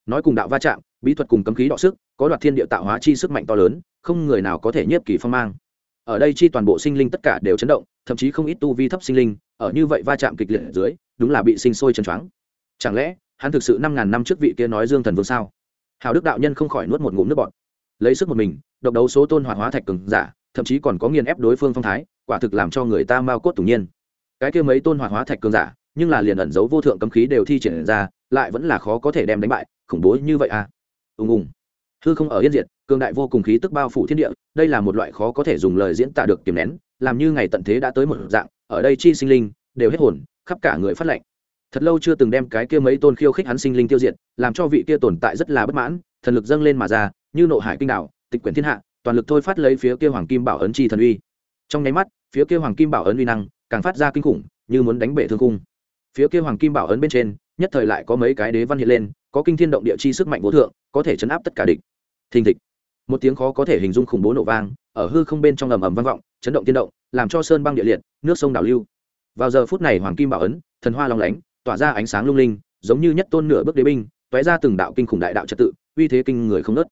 Speaker 1: Nói cùng đạo va chạm, bí thuật cùng cấm khí đọ sức, có đoạt thiên địa tạo hóa chi sức mạnh to lớn, không người nào có thể nhiếp kỳ phong mang ở đây chi toàn bộ sinh linh tất cả đều chấn động, thậm chí không ít tu vi thấp sinh linh ở như vậy va chạm kịch liệt ở dưới, đúng là bị sinh sôi chấn choáng. Chẳng lẽ, hắn thực sự năm ngàn năm trước vị kia nói dương thần vương sao? Hào đức đạo nhân không khỏi nuốt một ngụm nước bọt. Lấy sức một mình, độc đấu số tôn hoạt hóa thạch cường giả, thậm chí còn có nghiền ép đối phương phong thái, quả thực làm cho người ta mau cốt tủng nhiên. Cái kia mấy tôn hoạt hóa thạch cường giả, nhưng là liền ẩn giấu vô thượng cấm khí đều thi triển ra, lại vẫn là khó có thể đem đánh bại, khủng bố như vậy à? Ùng ùng hư không ở yên diệt cường đại vô cùng khí tức bao phủ thiên địa đây là một loại khó có thể dùng lời diễn tả được kiềm nén làm như ngày tận thế đã tới một dạng ở đây chi sinh linh đều hết hồn khắp cả người phát lệnh thật lâu chưa từng đem cái kia mấy tôn khiêu khích hắn sinh linh tiêu diệt làm cho vị kia tồn tại rất là bất mãn thần lực dâng lên mà ra như nộ hải kinh đảo, tịch quyển thiên hạ toàn lực thôi phát lấy phía kia hoàng kim bảo ấn chi thần uy. Trong nháy mắt phía kia hoàng kim bảo ấn uy năng càng phát ra kinh khủng như muốn đánh bể thương cung phía kia hoàng kim bảo ấn bên trên nhất thời lại có mấy cái đế văn hiện lên có kinh thiên động địa chi sức mạnh vô thượng, có thể chấn áp tất cả địch. Thình thịch. Một tiếng khó có thể hình dung khủng bố nổ vang, ở hư không bên trong ầm ầm vang vọng, chấn động tiên động, làm cho sơn băng địa liệt, nước sông đảo lưu. Vào giờ phút này hoàng kim bảo ấn, thần hoa long lánh, tỏa ra ánh sáng lung linh, giống như nhất tôn nửa bước đế binh, tóe ra từng đạo kinh khủng đại đạo trật tự, uy thế kinh người không nớt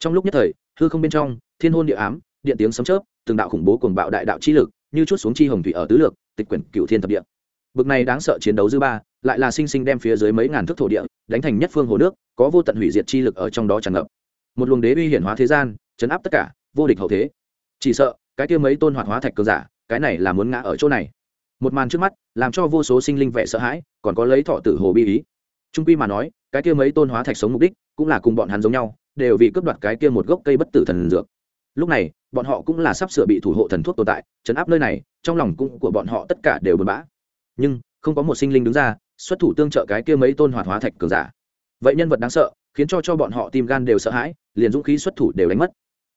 Speaker 1: trong lúc nhất thời, hư không bên trong, thiên hôn địa ám, điện tiếng sấm chớp, từng đạo khủng bố cuồng bạo đại đạo chi lực, như chút xuống chi hồng thủy ở tứ lược, tịch quyển cựu thiên thập địa. Bực này đáng sợ chiến đấu dư ba lại là sinh sinh đem phía dưới mấy ngàn thước thổ địa, đánh thành nhất phương hồ nước, có vô tận hủy diệt chi lực ở trong đó tràn ngập. Một luồng đế uy hiển hóa thế gian, chấn áp tất cả, vô địch hậu thế. Chỉ sợ, cái kia mấy tôn hoạt hóa thạch cường giả, cái này là muốn ngã ở chỗ này. Một màn trước mắt, làm cho vô số sinh linh vẻ sợ hãi, còn có lấy thọ tử hồ bi ý. Trung quy mà nói, cái kia mấy tôn hóa thạch sống mục đích, cũng là cùng bọn hắn giống nhau, đều vì cướp đoạt cái kia một gốc cây bất tử thần dược. Lúc này, bọn họ cũng là sắp sửa bị thủ hộ thần thuốc tồn tại, chấn áp nơi này, trong lòng cũng của bọn họ tất cả đều buồn bã. Nhưng không có một sinh linh đứng ra xuất thủ tương trợ cái kia mấy tôn hoạt hóa thạch cường giả. Vậy nhân vật đáng sợ khiến cho cho bọn họ tim gan đều sợ hãi liền dũng khí xuất thủ đều đánh mất.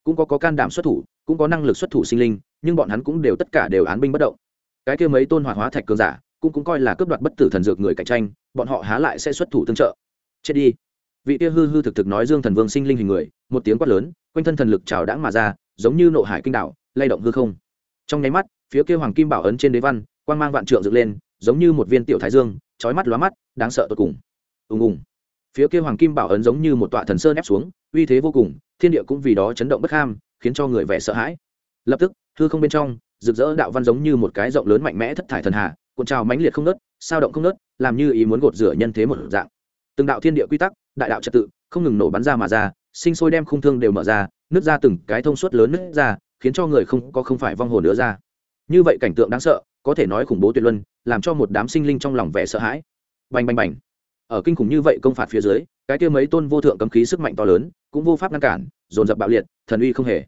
Speaker 1: Cũng có có can đảm xuất thủ cũng có năng lực xuất thủ sinh linh nhưng bọn hắn cũng đều tất cả đều án binh bất động. Cái kia mấy tôn hoạt hóa thạch cường giả cũng cũng coi là cướp đoạt bất tử thần dược người cạnh tranh bọn họ há lại sẽ xuất thủ tương trợ. Chết đi. Vị kia hư hư thực thực nói dương thần vương sinh linh hình người một tiếng quát lớn quanh thân thần lực trào đãng mà ra giống như nộ hải kinh đảo, lay động hư không. Trong nháy mắt phía kia hoàng kim bảo ấn trên đế văn quang mang vạn trượng dựng lên giống như một viên tiểu thái dương, chói mắt lóa mắt, đáng sợ tột cùng. Ùng ùng. Phía kia hoàng kim bảo ấn giống như một tọa thần sơn ép xuống, uy thế vô cùng, thiên địa cũng vì đó chấn động bất ham, khiến cho người vẻ sợ hãi. Lập tức, hư không bên trong, rực rỡ đạo văn giống như một cái rộng lớn mạnh mẽ thất thải thần hà, cuộn trào mãnh liệt không nớt sao động không nớt làm như ý muốn gột rửa nhân thế một dạng. Từng đạo thiên địa quy tắc, đại đạo trật tự, không ngừng nổ bắn ra mà ra, sinh sôi đem khung thương đều mở ra, nứt ra từng cái thông suốt lớn nứt ra, khiến cho người không có không phải vong hồn nữa ra như vậy cảnh tượng đáng sợ, có thể nói khủng bố tuyệt luân, làm cho một đám sinh linh trong lòng vẻ sợ hãi. Bành bành bành. Ở kinh khủng như vậy công phạt phía dưới, cái kia mấy tôn vô thượng cấm khí sức mạnh to lớn, cũng vô pháp ngăn cản, dồn dập bạo liệt, thần uy không hề.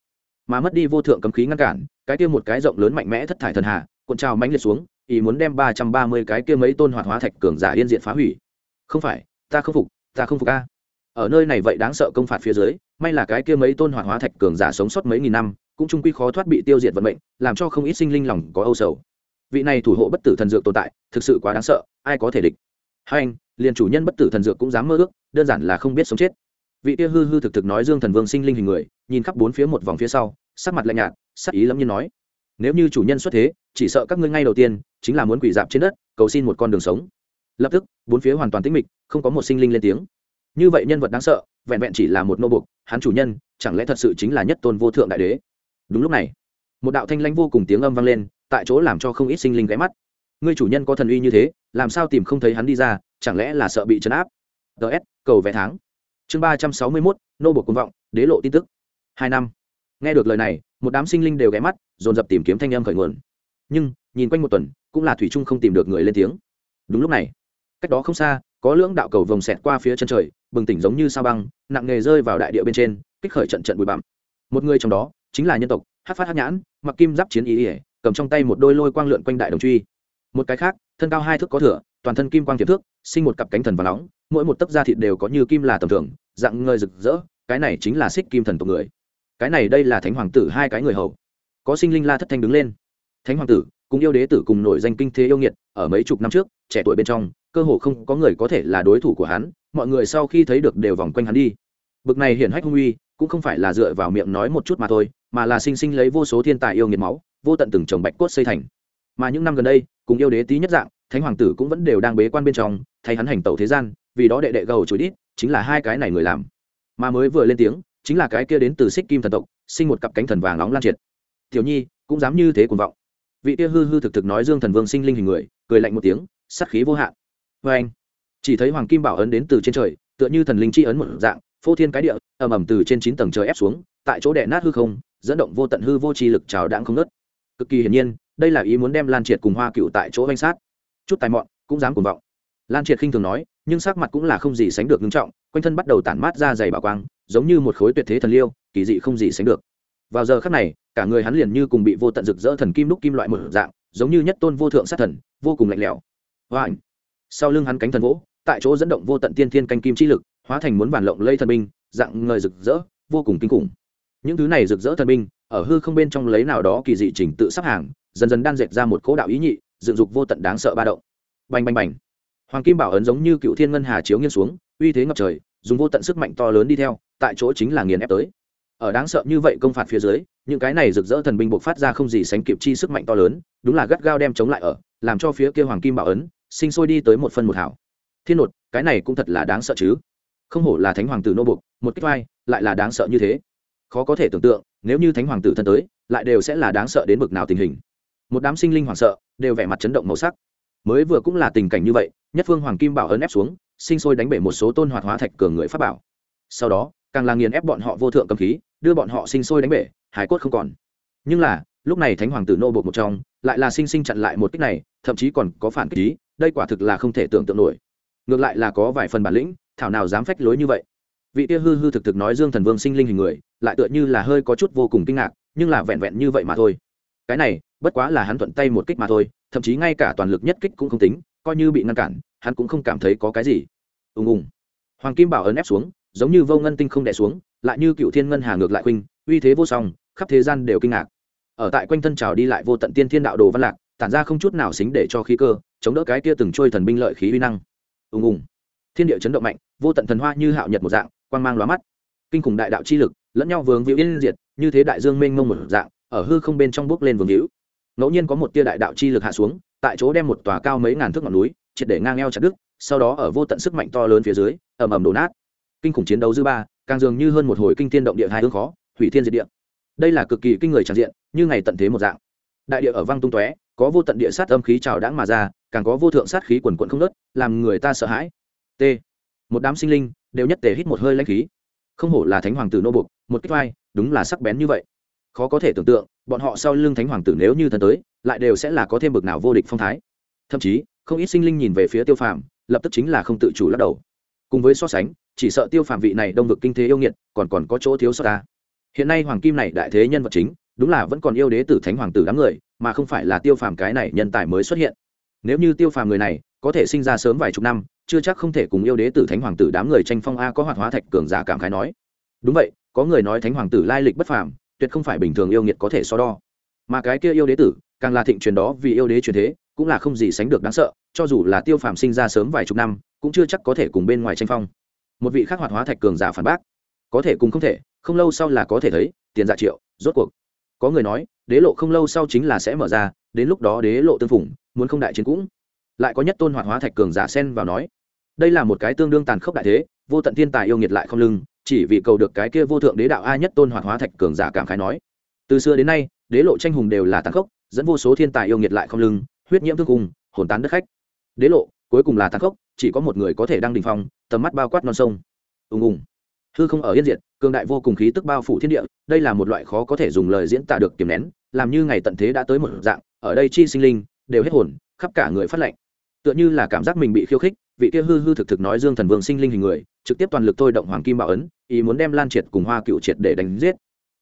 Speaker 1: Mà mất đi vô thượng cấm khí ngăn cản, cái kia một cái rộng lớn mạnh mẽ thất thải thần hạ cuộn trào mãnh liệt xuống, ý muốn đem ba trăm ba mươi cái kia mấy tôn hoạt hóa thạch cường giả yên diện phá hủy. Không phải, ta không phục, ta không phục a. Ở nơi này vậy đáng sợ công phạt phía dưới, may là cái kia mấy tôn hoạt hóa thạch cường giả sống sót mấy nghìn năm cũng trung quy khó thoát bị tiêu diệt vận mệnh, làm cho không ít sinh linh lòng có âu sầu. Vị này thủ hộ bất tử thần dược tồn tại, thực sự quá đáng sợ, ai có thể địch? Hai anh, liền chủ nhân bất tử thần dược cũng dám mơ ước, đơn giản là không biết sống chết. Vị kia hư hư thực thực nói dương thần vương sinh linh hình người, nhìn khắp bốn phía một vòng phía sau, sắc mặt lạnh nhạt, sắc ý lâm nhiên nói, nếu như chủ nhân xuất thế, chỉ sợ các ngươi ngay đầu tiên chính là muốn quỷ dạp trên đất, cầu xin một con đường sống. Lập tức, bốn phía hoàn toàn tĩnh mịch, không có một sinh linh lên tiếng. Như vậy nhân vật đáng sợ, vẹn vẹn chỉ là một nô bục hắn chủ nhân, chẳng lẽ thật sự chính là nhất tôn vô thượng đại đế? Đúng lúc này, một đạo thanh lãnh vô cùng tiếng âm vang lên, tại chỗ làm cho không ít sinh linh ghé mắt. Ngươi chủ nhân có thần uy như thế, làm sao tìm không thấy hắn đi ra, chẳng lẽ là sợ bị chấn áp? Ts cầu vé tháng. Chương ba trăm sáu mươi mốt, nô bột công vọng, đế lộ tin tức. Hai năm. Nghe được lời này, một đám sinh linh đều ghé mắt, dồn dập tìm kiếm thanh âm khởi nguồn. Nhưng, nhìn quanh một tuần, cũng là thủy trung không tìm được người lên tiếng. Đúng lúc này, cách đó không xa, có lưỡng đạo cầu vồng xẹt qua phía chân trời, bừng tỉnh giống như sao băng, nặng nề rơi vào đại địa bên trên, kích khởi trận trận bụi bặm. Một người trong đó chính là nhân tộc, hát phát hát nhãn, mặc kim giáp chiến ý ỉa, cầm trong tay một đôi lôi quang lượn quanh đại đồng truy. Một cái khác, thân cao hai thước có thửa toàn thân kim quang tiệp thước, sinh một cặp cánh thần và nóng, mỗi một tấc da thịt đều có như kim là tầm thường, dạng ngơi rực rỡ, cái này chính là xích kim thần tộc người. Cái này đây là thánh hoàng tử hai cái người hầu. Có sinh linh la thất thanh đứng lên. Thánh hoàng tử, cùng yêu đế tử cùng nổi danh kinh thế yêu nghiệt, ở mấy chục năm trước, trẻ tuổi bên trong, cơ hồ không có người có thể là đối thủ của hắn, mọi người sau khi thấy được đều vòng quanh hắn đi. Bực này hiển hách hung uy, cũng không phải là dựa vào miệng nói một chút mà thôi mà là sinh sinh lấy vô số thiên tài yêu nghiệt máu, vô tận từng trồng bạch cốt xây thành. Mà những năm gần đây, cùng yêu đế tí nhất dạng, thánh hoàng tử cũng vẫn đều đang bế quan bên trong, thay hắn hành tẩu thế gian, vì đó đệ đệ gầu chối đít, chính là hai cái này người làm. Mà mới vừa lên tiếng, chính là cái kia đến từ xích kim thần tộc, sinh một cặp cánh thần vàng nóng lan triệt. Tiểu nhi, cũng dám như thế cuồng vọng. Vị kia hư hư thực thực nói dương thần vương sinh linh hình người, cười lạnh một tiếng, sát khí vô hạn. Vê anh, chỉ thấy hoàng kim bảo ấn đến từ trên trời, tựa như thần linh chi ấn một dạng, phô thiên cái địa, ầm ầm từ trên chín tầng trời ép xuống, tại chỗ đè nát hư không dẫn động vô tận hư vô chi lực trào đãng không ngớt. Cực kỳ hiển nhiên, đây là ý muốn đem lan triệt cùng hoa cựu tại chỗ danh sát. Chút tài mọn, cũng dám cuồng vọng. Lan triệt khinh thường nói, nhưng sắc mặt cũng là không gì sánh được ngưng trọng, quanh thân bắt đầu tản mát ra dày bảo quang, giống như một khối tuyệt thế thần liêu, kỳ dị không gì sánh được. Vào giờ khắc này, cả người hắn liền như cùng bị vô tận rực rỡ thần kim đúc kim loại một dạng, giống như nhất tôn vô thượng sát thần, vô cùng lạnh lẽo. Hoa ảnh sau lưng hắn cánh thần vỗ, tại chỗ dẫn động vô tận tiên thiên canh kim chi lực, hóa thành muốn bản lộng lây thần binh, dạng người rực rỡ, vô cùng kinh khủng những thứ này rực rỡ thần binh, ở hư không bên trong lấy nào đó kỳ dị trình tự sắp hàng, dần dần đan dệt ra một cố đạo ý nhị, dựng dục vô tận đáng sợ ba động. Bành bành bành. Hoàng kim bảo ấn giống như cựu thiên ngân hà chiếu nghiêng xuống, uy thế ngập trời, dùng vô tận sức mạnh to lớn đi theo, tại chỗ chính là nghiền ép tới. Ở đáng sợ như vậy công phạt phía dưới, những cái này rực rỡ thần binh buộc phát ra không gì sánh kịp chi sức mạnh to lớn, đúng là gắt gao đem chống lại ở, làm cho phía kia hoàng kim bảo ấn, sinh sôi đi tới một phân một hảo thiên nột, cái này cũng thật là đáng sợ chứ. Không hổ là thánh hoàng tử nô bục một kích vai, lại là đáng sợ như thế khó có thể tưởng tượng, nếu như thánh hoàng tử thân tới, lại đều sẽ là đáng sợ đến bực nào tình hình. Một đám sinh linh hoảng sợ, đều vẻ mặt chấn động màu sắc. Mới vừa cũng là tình cảnh như vậy, nhất phương hoàng kim bảo ấn ép xuống, sinh sôi đánh bể một số tôn hoạt hóa thạch cường người pháp bảo. Sau đó, càng là nghiền ép bọn họ vô thượng cầm khí, đưa bọn họ sinh sôi đánh bể, hải cốt không còn. Nhưng là, lúc này thánh hoàng tử nô bột một trong, lại là sinh sinh chặn lại một kích này, thậm chí còn có phản kích ý, đây quả thực là không thể tưởng tượng nổi. Ngược lại là có vài phần bản lĩnh, thảo nào dám phách lối như vậy vị kia hư hư thực thực nói dương thần vương sinh linh hình người, lại tựa như là hơi có chút vô cùng kinh ngạc, nhưng là vẹn vẹn như vậy mà thôi. Cái này, bất quá là hắn thuận tay một kích mà thôi, thậm chí ngay cả toàn lực nhất kích cũng không tính, coi như bị ngăn cản, hắn cũng không cảm thấy có cái gì. Ùng ùng. Hoàng kim bảo ấn ép xuống, giống như vô ngân tinh không đẻ xuống, lại như cựu thiên ngân hà ngược lại khuynh, uy thế vô song, khắp thế gian đều kinh ngạc. Ở tại quanh thân trào đi lại vô tận tiên thiên đạo đồ văn lạc, tản ra không chút nào xính để cho khí cơ, chống đỡ cái kia từng trôi thần binh lợi khí uy năng. Ùng ùng. Thiên địa chấn động mạnh, vô tận thần hoa như hạo nhật một dạng quang mang lóa mắt. Kinh khủng đại đạo chi lực, lẫn nhau vướng víu yên diệt, như thế đại dương mênh mông một dạng, ở hư không bên trong bước lên vương hữu ngẫu nhiên có một tia đại đạo chi lực hạ xuống, tại chỗ đem một tòa cao mấy ngàn thước ngọn núi, triệt để ngang eo chặt đứt, sau đó ở vô tận sức mạnh to lớn phía dưới, ầm ầm đổ nát. Kinh khủng chiến đấu dư ba, càng dường như hơn một hồi kinh thiên động địa hai hương khó, hủy thiên diệt địa. Đây là cực kỳ kinh người tràn diện, như ngày tận thế một dạng. Đại địa ở văng tung tóe, có vô tận địa sát âm khí trào đãng mà ra, càng có vô thượng sát khí quần quận không nớt làm người ta sợ hãi. T. Một đám sinh linh đều nhất tề hít một hơi lãnh khí. Không hổ là thánh hoàng tử nô bục một cách vai, đúng là sắc bén như vậy. Khó có thể tưởng tượng, bọn họ sau lưng thánh hoàng tử nếu như thần tới, lại đều sẽ là có thêm bực nào vô địch phong thái. Thậm chí, không ít sinh linh nhìn về phía tiêu phàm, lập tức chính là không tự chủ lắc đầu. Cùng với so sánh, chỉ sợ tiêu phàm vị này đông vực kinh thế yêu nghiệt, còn còn có chỗ thiếu sót ta. Hiện nay hoàng kim này đại thế nhân vật chính, đúng là vẫn còn yêu đế tử thánh hoàng tử đám người, mà không phải là tiêu phàm cái này nhân tài mới xuất hiện. Nếu như tiêu phàm người này có thể sinh ra sớm vài chục năm chưa chắc không thể cùng yêu đế tử thánh hoàng tử đám người tranh phong a có hoạt hóa thạch cường giả cảm khái nói. Đúng vậy, có người nói thánh hoàng tử lai lịch bất phàm, tuyệt không phải bình thường yêu nghiệt có thể so đo. Mà cái kia yêu đế tử, càng là thịnh truyền đó vì yêu đế truyền thế, cũng là không gì sánh được đáng sợ, cho dù là tiêu phàm sinh ra sớm vài chục năm, cũng chưa chắc có thể cùng bên ngoài tranh phong. Một vị khác hoạt hóa thạch cường giả phản bác, có thể cùng không thể, không lâu sau là có thể thấy, tiền giả triệu, rốt cuộc. Có người nói, đế lộ không lâu sau chính là sẽ mở ra, đến lúc đó đế lộ tương phủng muốn không đại chiến cũng lại có nhất tôn hoạt hóa thạch cường giả xen vào nói. Đây là một cái tương đương tàn khốc đại thế, vô tận thiên tài yêu nghiệt lại không lưng, chỉ vì cầu được cái kia vô thượng đế đạo a nhất tôn hoạt hóa thạch cường giả cảm khái nói. Từ xưa đến nay, đế lộ tranh hùng đều là tàn khốc, dẫn vô số thiên tài yêu nghiệt lại không lưng, huyết nhiễm thương cùng, hồn tán đất khách. Đế lộ, cuối cùng là tàn khốc, chỉ có một người có thể đăng đình phong, tầm mắt bao quát non sông. Ùng ùng. Hư không ở yên diệt, cường đại vô cùng khí tức bao phủ thiên địa, đây là một loại khó có thể dùng lời diễn tả được kiềm nén, làm như ngày tận thế đã tới một dạng, ở đây chi sinh linh, đều hết hồn, khắp cả người phát lệnh tựa như là cảm giác mình bị khiêu khích, vị kia hư hư thực thực nói dương thần vương sinh linh hình người, trực tiếp toàn lực thôi động hoàng kim bảo ấn, ý muốn đem lan triệt cùng hoa cựu triệt để đánh giết.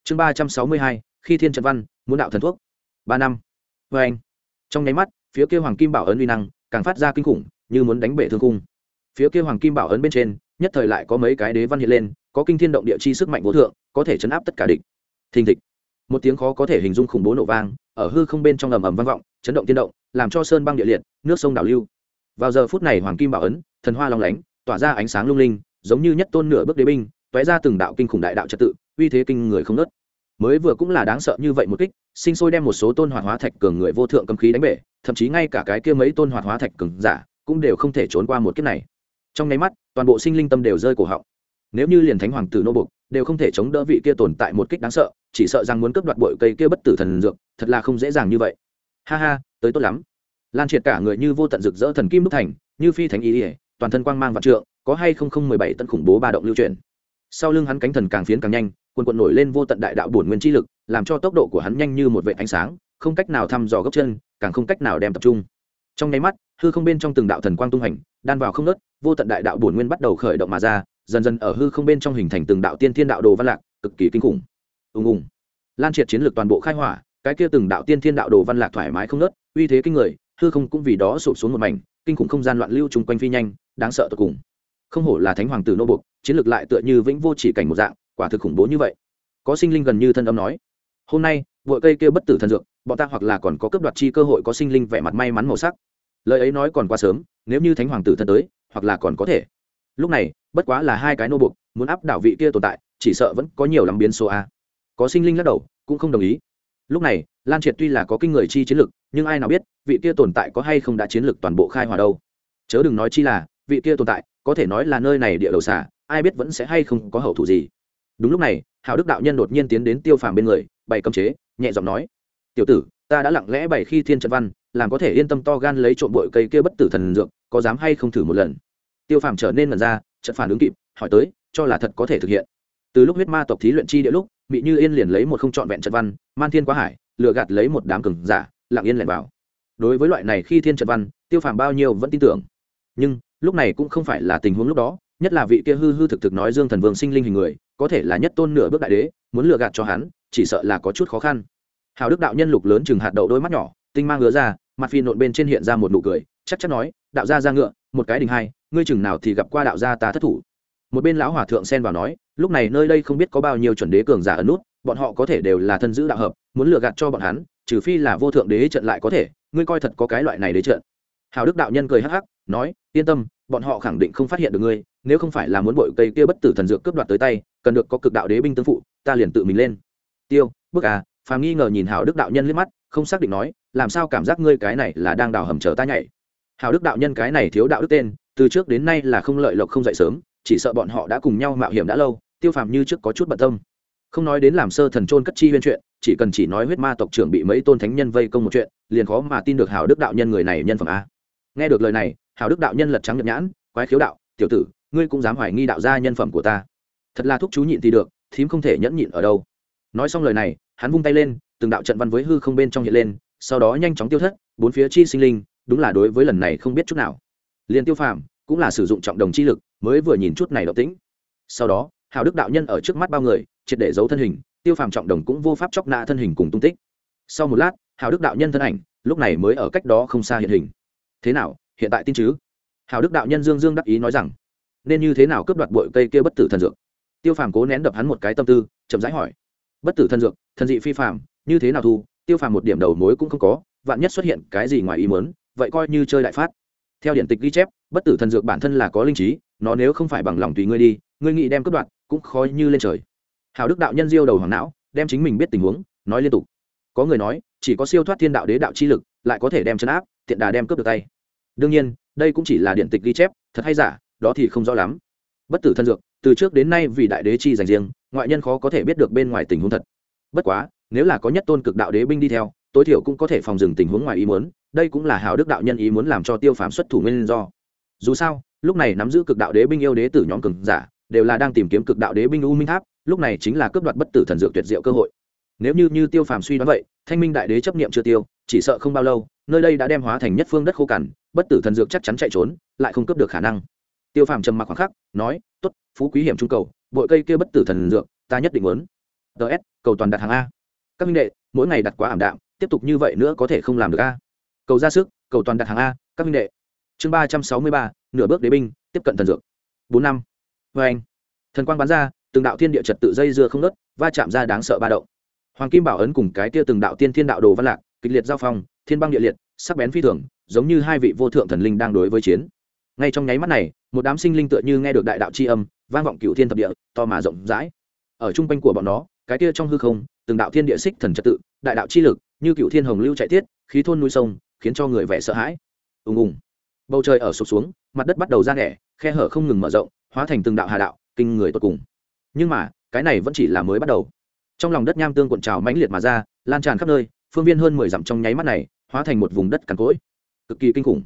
Speaker 1: Chương ba trăm sáu mươi hai, khi thiên trần văn, muốn đạo thần thuốc. Ba năm. Vê anh. Trong nháy mắt, phía kia hoàng kim bảo ấn uy năng càng phát ra kinh khủng, như muốn đánh bể thương cung phía kia hoàng kim bảo ấn bên trên, nhất thời lại có mấy cái đế văn hiện lên, có kinh thiên động địa chi sức mạnh vô thượng, có thể chấn áp tất cả địch. Thình thịch. Một tiếng khó có thể hình dung khủng bố nổ vang, ở hư không bên trong ầm ầm vang vọng, chấn động tiên động, làm cho sơn băng địa liệt, nước sông đảo lưu vào giờ phút này hoàng kim bảo ấn, thần hoa long lánh, tỏa ra ánh sáng lung linh, giống như nhất tôn nửa bước đế binh, tóe ra từng đạo kinh khủng đại đạo trật tự, uy thế kinh người không nớt mới vừa cũng là đáng sợ như vậy một kích, sinh sôi đem một số tôn hoạt hóa thạch cường người vô thượng cầm khí đánh bể, thậm chí ngay cả cái kia mấy tôn hoạt hóa thạch cường giả cũng đều không thể trốn qua một kiếp này. Trong nháy mắt, toàn bộ sinh linh tâm đều rơi cổ họng. Nếu như liền thánh hoàng tử nô bục đều không thể chống đỡ vị kia tồn tại một kích đáng sợ, chỉ sợ rằng muốn cướp đoạt bội cây kia bất tử thần dược, thật là không dễ dàng như vậy. Ha ha, tới tốt lắm lan triệt cả người như vô tận rực rỡ thần kim đúc thành, như phi thánh ý ỉa toàn thân quang mang vạn trượng, có hay không không mười bảy tận khủng bố ba động lưu truyền sau lưng hắn cánh thần càng phiến càng nhanh, quần quần nổi lên vô tận đại đạo bổn nguyên chi lực, làm cho tốc độ của hắn nhanh như một vệ ánh sáng, không cách nào thăm dò gốc chân, càng không cách nào đem tập trung. Trong nháy mắt, hư không bên trong từng đạo thần quang tung hành, đan vào không nớt vô tận đại đạo bổn nguyên bắt đầu khởi động mà ra, dần dần ở hư không bên trong hình thành từng đạo tiên thiên đạo đồ văn lạc, cực kỳ kinh khủng. Ùng ùng. Lan triệt chiến lược toàn bộ khai hỏa, cái kia từng đạo tiên thiên đạo đồ văn lạc thoải mái không nớt uy thế kinh người hư không cũng vì đó sụp xuống một mảnh, kinh khủng không gian loạn lưu chung quanh phi nhanh, đáng sợ tột cùng. Không hổ là thánh hoàng tử nô buộc, chiến lược lại tựa như vĩnh vô chỉ cảnh một dạng, quả thực khủng bố như vậy. Có sinh linh gần như thân âm nói, hôm nay, vội cây kia bất tử thần dược, bọn ta hoặc là còn có cấp đoạt chi cơ hội có sinh linh vẻ mặt may mắn màu sắc. Lời ấy nói còn quá sớm, nếu như thánh hoàng tử thân tới, hoặc là còn có thể. Lúc này, bất quá là hai cái nô buộc, muốn áp đảo vị kia tồn tại, chỉ sợ vẫn có nhiều lắm biến số a. Có sinh linh lắc đầu, cũng không đồng ý. Lúc này lan triệt tuy là có kinh người chi chiến lực, nhưng ai nào biết, vị kia tồn tại có hay không đã chiến lực toàn bộ khai hòa đâu. Chớ đừng nói chi là, vị kia tồn tại, có thể nói là nơi này địa đầu xả ai biết vẫn sẽ hay không có hậu thủ gì. Đúng lúc này, hào đức đạo nhân đột nhiên tiến đến tiêu phàm bên người, bày cấm chế, nhẹ giọng nói, tiểu tử, ta đã lặng lẽ bày khi thiên trận văn, làm có thể yên tâm to gan lấy trộm bội cây kia bất tử thần dược, có dám hay không thử một lần? Tiêu phàm trở nên mần ra trận phản ứng kịp, hỏi tới, cho là thật có thể thực hiện? Từ lúc huyết ma tộc thí luyện chi địa lúc bị như yên liền lấy một không trọn vẹn trận văn, man thiên quá hải lừa gạt lấy một đám cường giả, lặng yên lẻn vào. Đối với loại này khi thiên trận văn, tiêu phàm bao nhiêu vẫn tin tưởng. Nhưng, lúc này cũng không phải là tình huống lúc đó, nhất là vị kia hư hư thực thực nói dương thần vương sinh linh hình người, có thể là nhất tôn nửa bước đại đế, muốn lừa gạt cho hắn, chỉ sợ là có chút khó khăn. Hào đức đạo nhân lục lớn chừng hạt đậu đôi mắt nhỏ, tinh mang ngứa ra, mặt phi nộn bên trên hiện ra một nụ cười, chắc chắn nói, đạo gia ra ngựa, một cái đình hai, ngươi chừng nào thì gặp qua đạo gia ta thất thủ. Một bên lão hòa thượng xen vào nói, lúc này nơi đây không biết có bao nhiêu chuẩn đế cường giả ấn nút bọn họ có thể đều là thân giữ đạo hợp, muốn lừa gạt cho bọn hắn, trừ phi là vô thượng đế trận lại có thể, ngươi coi thật có cái loại này đế trận. Hào đức đạo nhân cười hắc hắc, nói, yên tâm, bọn họ khẳng định không phát hiện được ngươi, nếu không phải là muốn bội cây kia bất tử thần dược cướp đoạt tới tay, cần được có cực đạo đế binh tương phụ, ta liền tự mình lên. Tiêu, bức à phàm nghi ngờ nhìn hào đức đạo nhân liếc mắt, không xác định nói, làm sao cảm giác ngươi cái này là đang đào hầm chờ ta nhảy? Hào đức đạo nhân cái này thiếu đạo đức tên, từ trước đến nay là không lợi lộc không dậy sớm, chỉ sợ bọn họ đã cùng nhau mạo hiểm đã lâu, tiêu phàm như trước có chút bận tâm không nói đến làm sơ thần trôn cất chi huyên chuyện, chỉ cần chỉ nói huyết ma tộc trưởng bị mấy tôn thánh nhân vây công một chuyện, liền khó mà tin được hào đức đạo nhân người này nhân phẩm a. Nghe được lời này hào đức đạo nhân lật trắng nhật nhãn, quái khiếu đạo, tiểu tử, ngươi cũng dám hoài nghi đạo gia nhân phẩm của ta. Thật là thúc chú nhịn thì được, thím không thể nhẫn nhịn ở đâu. Nói xong lời này, hắn vung tay lên, từng đạo trận văn với hư không bên trong hiện lên, sau đó nhanh chóng tiêu thất, bốn phía chi sinh linh, đúng là đối với lần này không biết chút nào. Liền tiêu phàm cũng là sử dụng trọng đồng chi lực, mới vừa nhìn chút này động tĩnh. Sau đó hào đức đạo nhân ở trước mắt bao người triệt để giấu thân hình, tiêu phàm trọng đồng cũng vô pháp chóc nạ thân hình cùng tung tích. Sau một lát, hào đức đạo nhân thân ảnh, lúc này mới ở cách đó không xa hiện hình. Thế nào, hiện tại tin chứ? Hào đức đạo nhân dương dương đắc ý nói rằng, nên như thế nào cướp đoạt bội cây kia bất tử thần dược? Tiêu phàm cố nén đập hắn một cái tâm tư, chậm rãi hỏi. Bất tử thần dược, thần dị phi phàm, như thế nào thu? Tiêu phàm một điểm đầu mối cũng không có, vạn nhất xuất hiện cái gì ngoài ý mớn vậy coi như chơi đại phát. Theo điện tịch ghi chép, bất tử thần dược bản thân là có linh trí, nó nếu không phải bằng lòng tùy ngươi đi, ngươi nghĩ đem cướp đoạt, cũng khó như lên trời hào đức đạo nhân diêu đầu hoàng não, đem chính mình biết tình huống, nói liên tục. Có người nói, chỉ có siêu thoát thiên đạo đế đạo chi lực, lại có thể đem chấn áp, tiện đà đem cướp được tay. Đương nhiên, đây cũng chỉ là điện tịch ghi chép, thật hay giả, đó thì không rõ lắm. Bất tử thân dược, từ trước đến nay vì đại đế chi dành riêng, ngoại nhân khó có thể biết được bên ngoài tình huống thật. Bất quá, nếu là có nhất tôn cực đạo đế binh đi theo, tối thiểu cũng có thể phòng dừng tình huống ngoài ý muốn, đây cũng là hào đức đạo nhân ý muốn làm cho tiêu phàm xuất thủ nguyên do. Dù sao, lúc này nắm giữ cực đạo đế binh yêu đế tử nhóm cường giả, đều là đang tìm kiếm cực đạo đế binh u minh tháp lúc này chính là cướp đoạt bất tử thần dược tuyệt diệu cơ hội. Nếu như như tiêu phàm suy đoán vậy, thanh minh đại đế chấp niệm chưa tiêu, chỉ sợ không bao lâu, nơi đây đã đem hóa thành nhất phương đất khô cằn, bất tử thần dược chắc chắn chạy trốn, lại không cướp được khả năng. Tiêu phàm trầm mặc khoảng khắc, nói t ố t phú quý hiểm trung cầu, bội cây kia bất tử thần dược, ta nhất định muốn. Ts cầu toàn đặt hàng a. Các minh đệ, mỗi ngày đặt quá ảm đạm, tiếp tục như vậy nữa có thể không làm được a. Cầu ra sức, cầu toàn đặt hàng a, các minh đệ. Chương ba trăm sáu mươi ba, nửa bước đế binh, tiếp cận thần dược. Bốn năm. Vê anh. Thần quang bắn ra từng đạo thiên địa trật tự dây dưa không nớt va chạm ra đáng sợ ba động. Hoàng kim bảo ấn cùng cái kia từng đạo tiên thiên đạo đồ văn lạc, kịch liệt giao phong, thiên băng địa liệt, sắc bén phi thường, giống như hai vị vô thượng thần linh đang đối với chiến. Ngay trong nháy mắt này, một đám sinh linh tựa như nghe được đại đạo chi âm, vang vọng cựu thiên thập địa, to mà rộng rãi. Ở chung quanh của bọn nó, cái kia trong hư không, từng đạo thiên địa xích thần trật tự, đại đạo chi lực, như cựu thiên hồng lưu chạy tiết, khí thôn nuôi sông, khiến cho người vẻ sợ hãi. Ùng ùng. Bầu trời ở sụp xuống, mặt đất bắt đầu ra nẻ khe hở không ngừng mở rộng, hóa thành từng đạo hà đạo, kinh người tột cùng nhưng mà, cái này vẫn chỉ là mới bắt đầu. Trong lòng đất nham tương cuộn trào mãnh liệt mà ra, lan tràn khắp nơi, phương viên hơn mười dặm trong nháy mắt này, hóa thành một vùng đất cằn cỗi. Cực kỳ kinh khủng.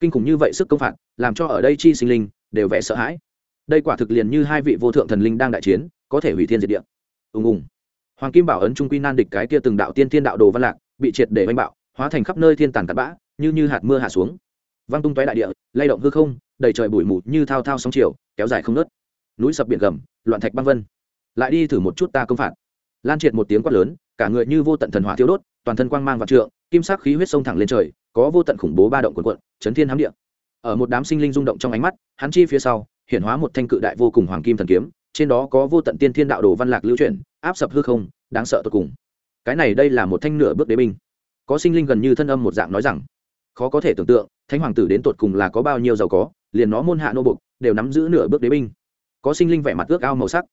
Speaker 1: Kinh khủng như vậy sức công phạt, làm cho ở đây chi sinh linh đều vẻ sợ hãi. Đây quả thực liền như hai vị vô thượng thần linh đang đại chiến, có thể hủy thiên diệt địa. Ùng ùng. Hoàng kim bảo ấn trung quy nan địch cái kia từng đạo tiên thiên đạo đồ văn lạc, bị triệt để oanh bạo, hóa thành khắp nơi thiên tàn tạt bã, như như hạt mưa hạ xuống. Văng tung tóe đại địa, lay động hư không, đầy trời bụi mù như thao thao sóng chiều, kéo dài không nớt núi sập biển gầm loạn thạch băng vân. Lại đi thử một chút ta công phạt. Lan triệt một tiếng quát lớn, cả người như vô tận thần hỏa thiêu đốt, toàn thân quang mang và trượng, kim sắc khí huyết sông thẳng lên trời, có vô tận khủng bố ba động cuộn cuộn, chấn thiên hám địa. Ở một đám sinh linh rung động trong ánh mắt, hắn chi phía sau hiện hóa một thanh cự đại vô cùng hoàng kim thần kiếm, trên đó có vô tận tiên thiên đạo đồ văn lạc lưu chuyển, áp sập hư không, đáng sợ tột cùng. Cái này đây là một thanh nửa bước đế binh. Có sinh linh gần như thân âm một dạng nói rằng, khó có thể tưởng tượng, thánh hoàng tử đến tột cùng là có bao nhiêu giàu có, liền nó môn hạ nô bục đều nắm giữ nửa bước đế binh có sinh linh vẻ mặt ước ao màu sắc.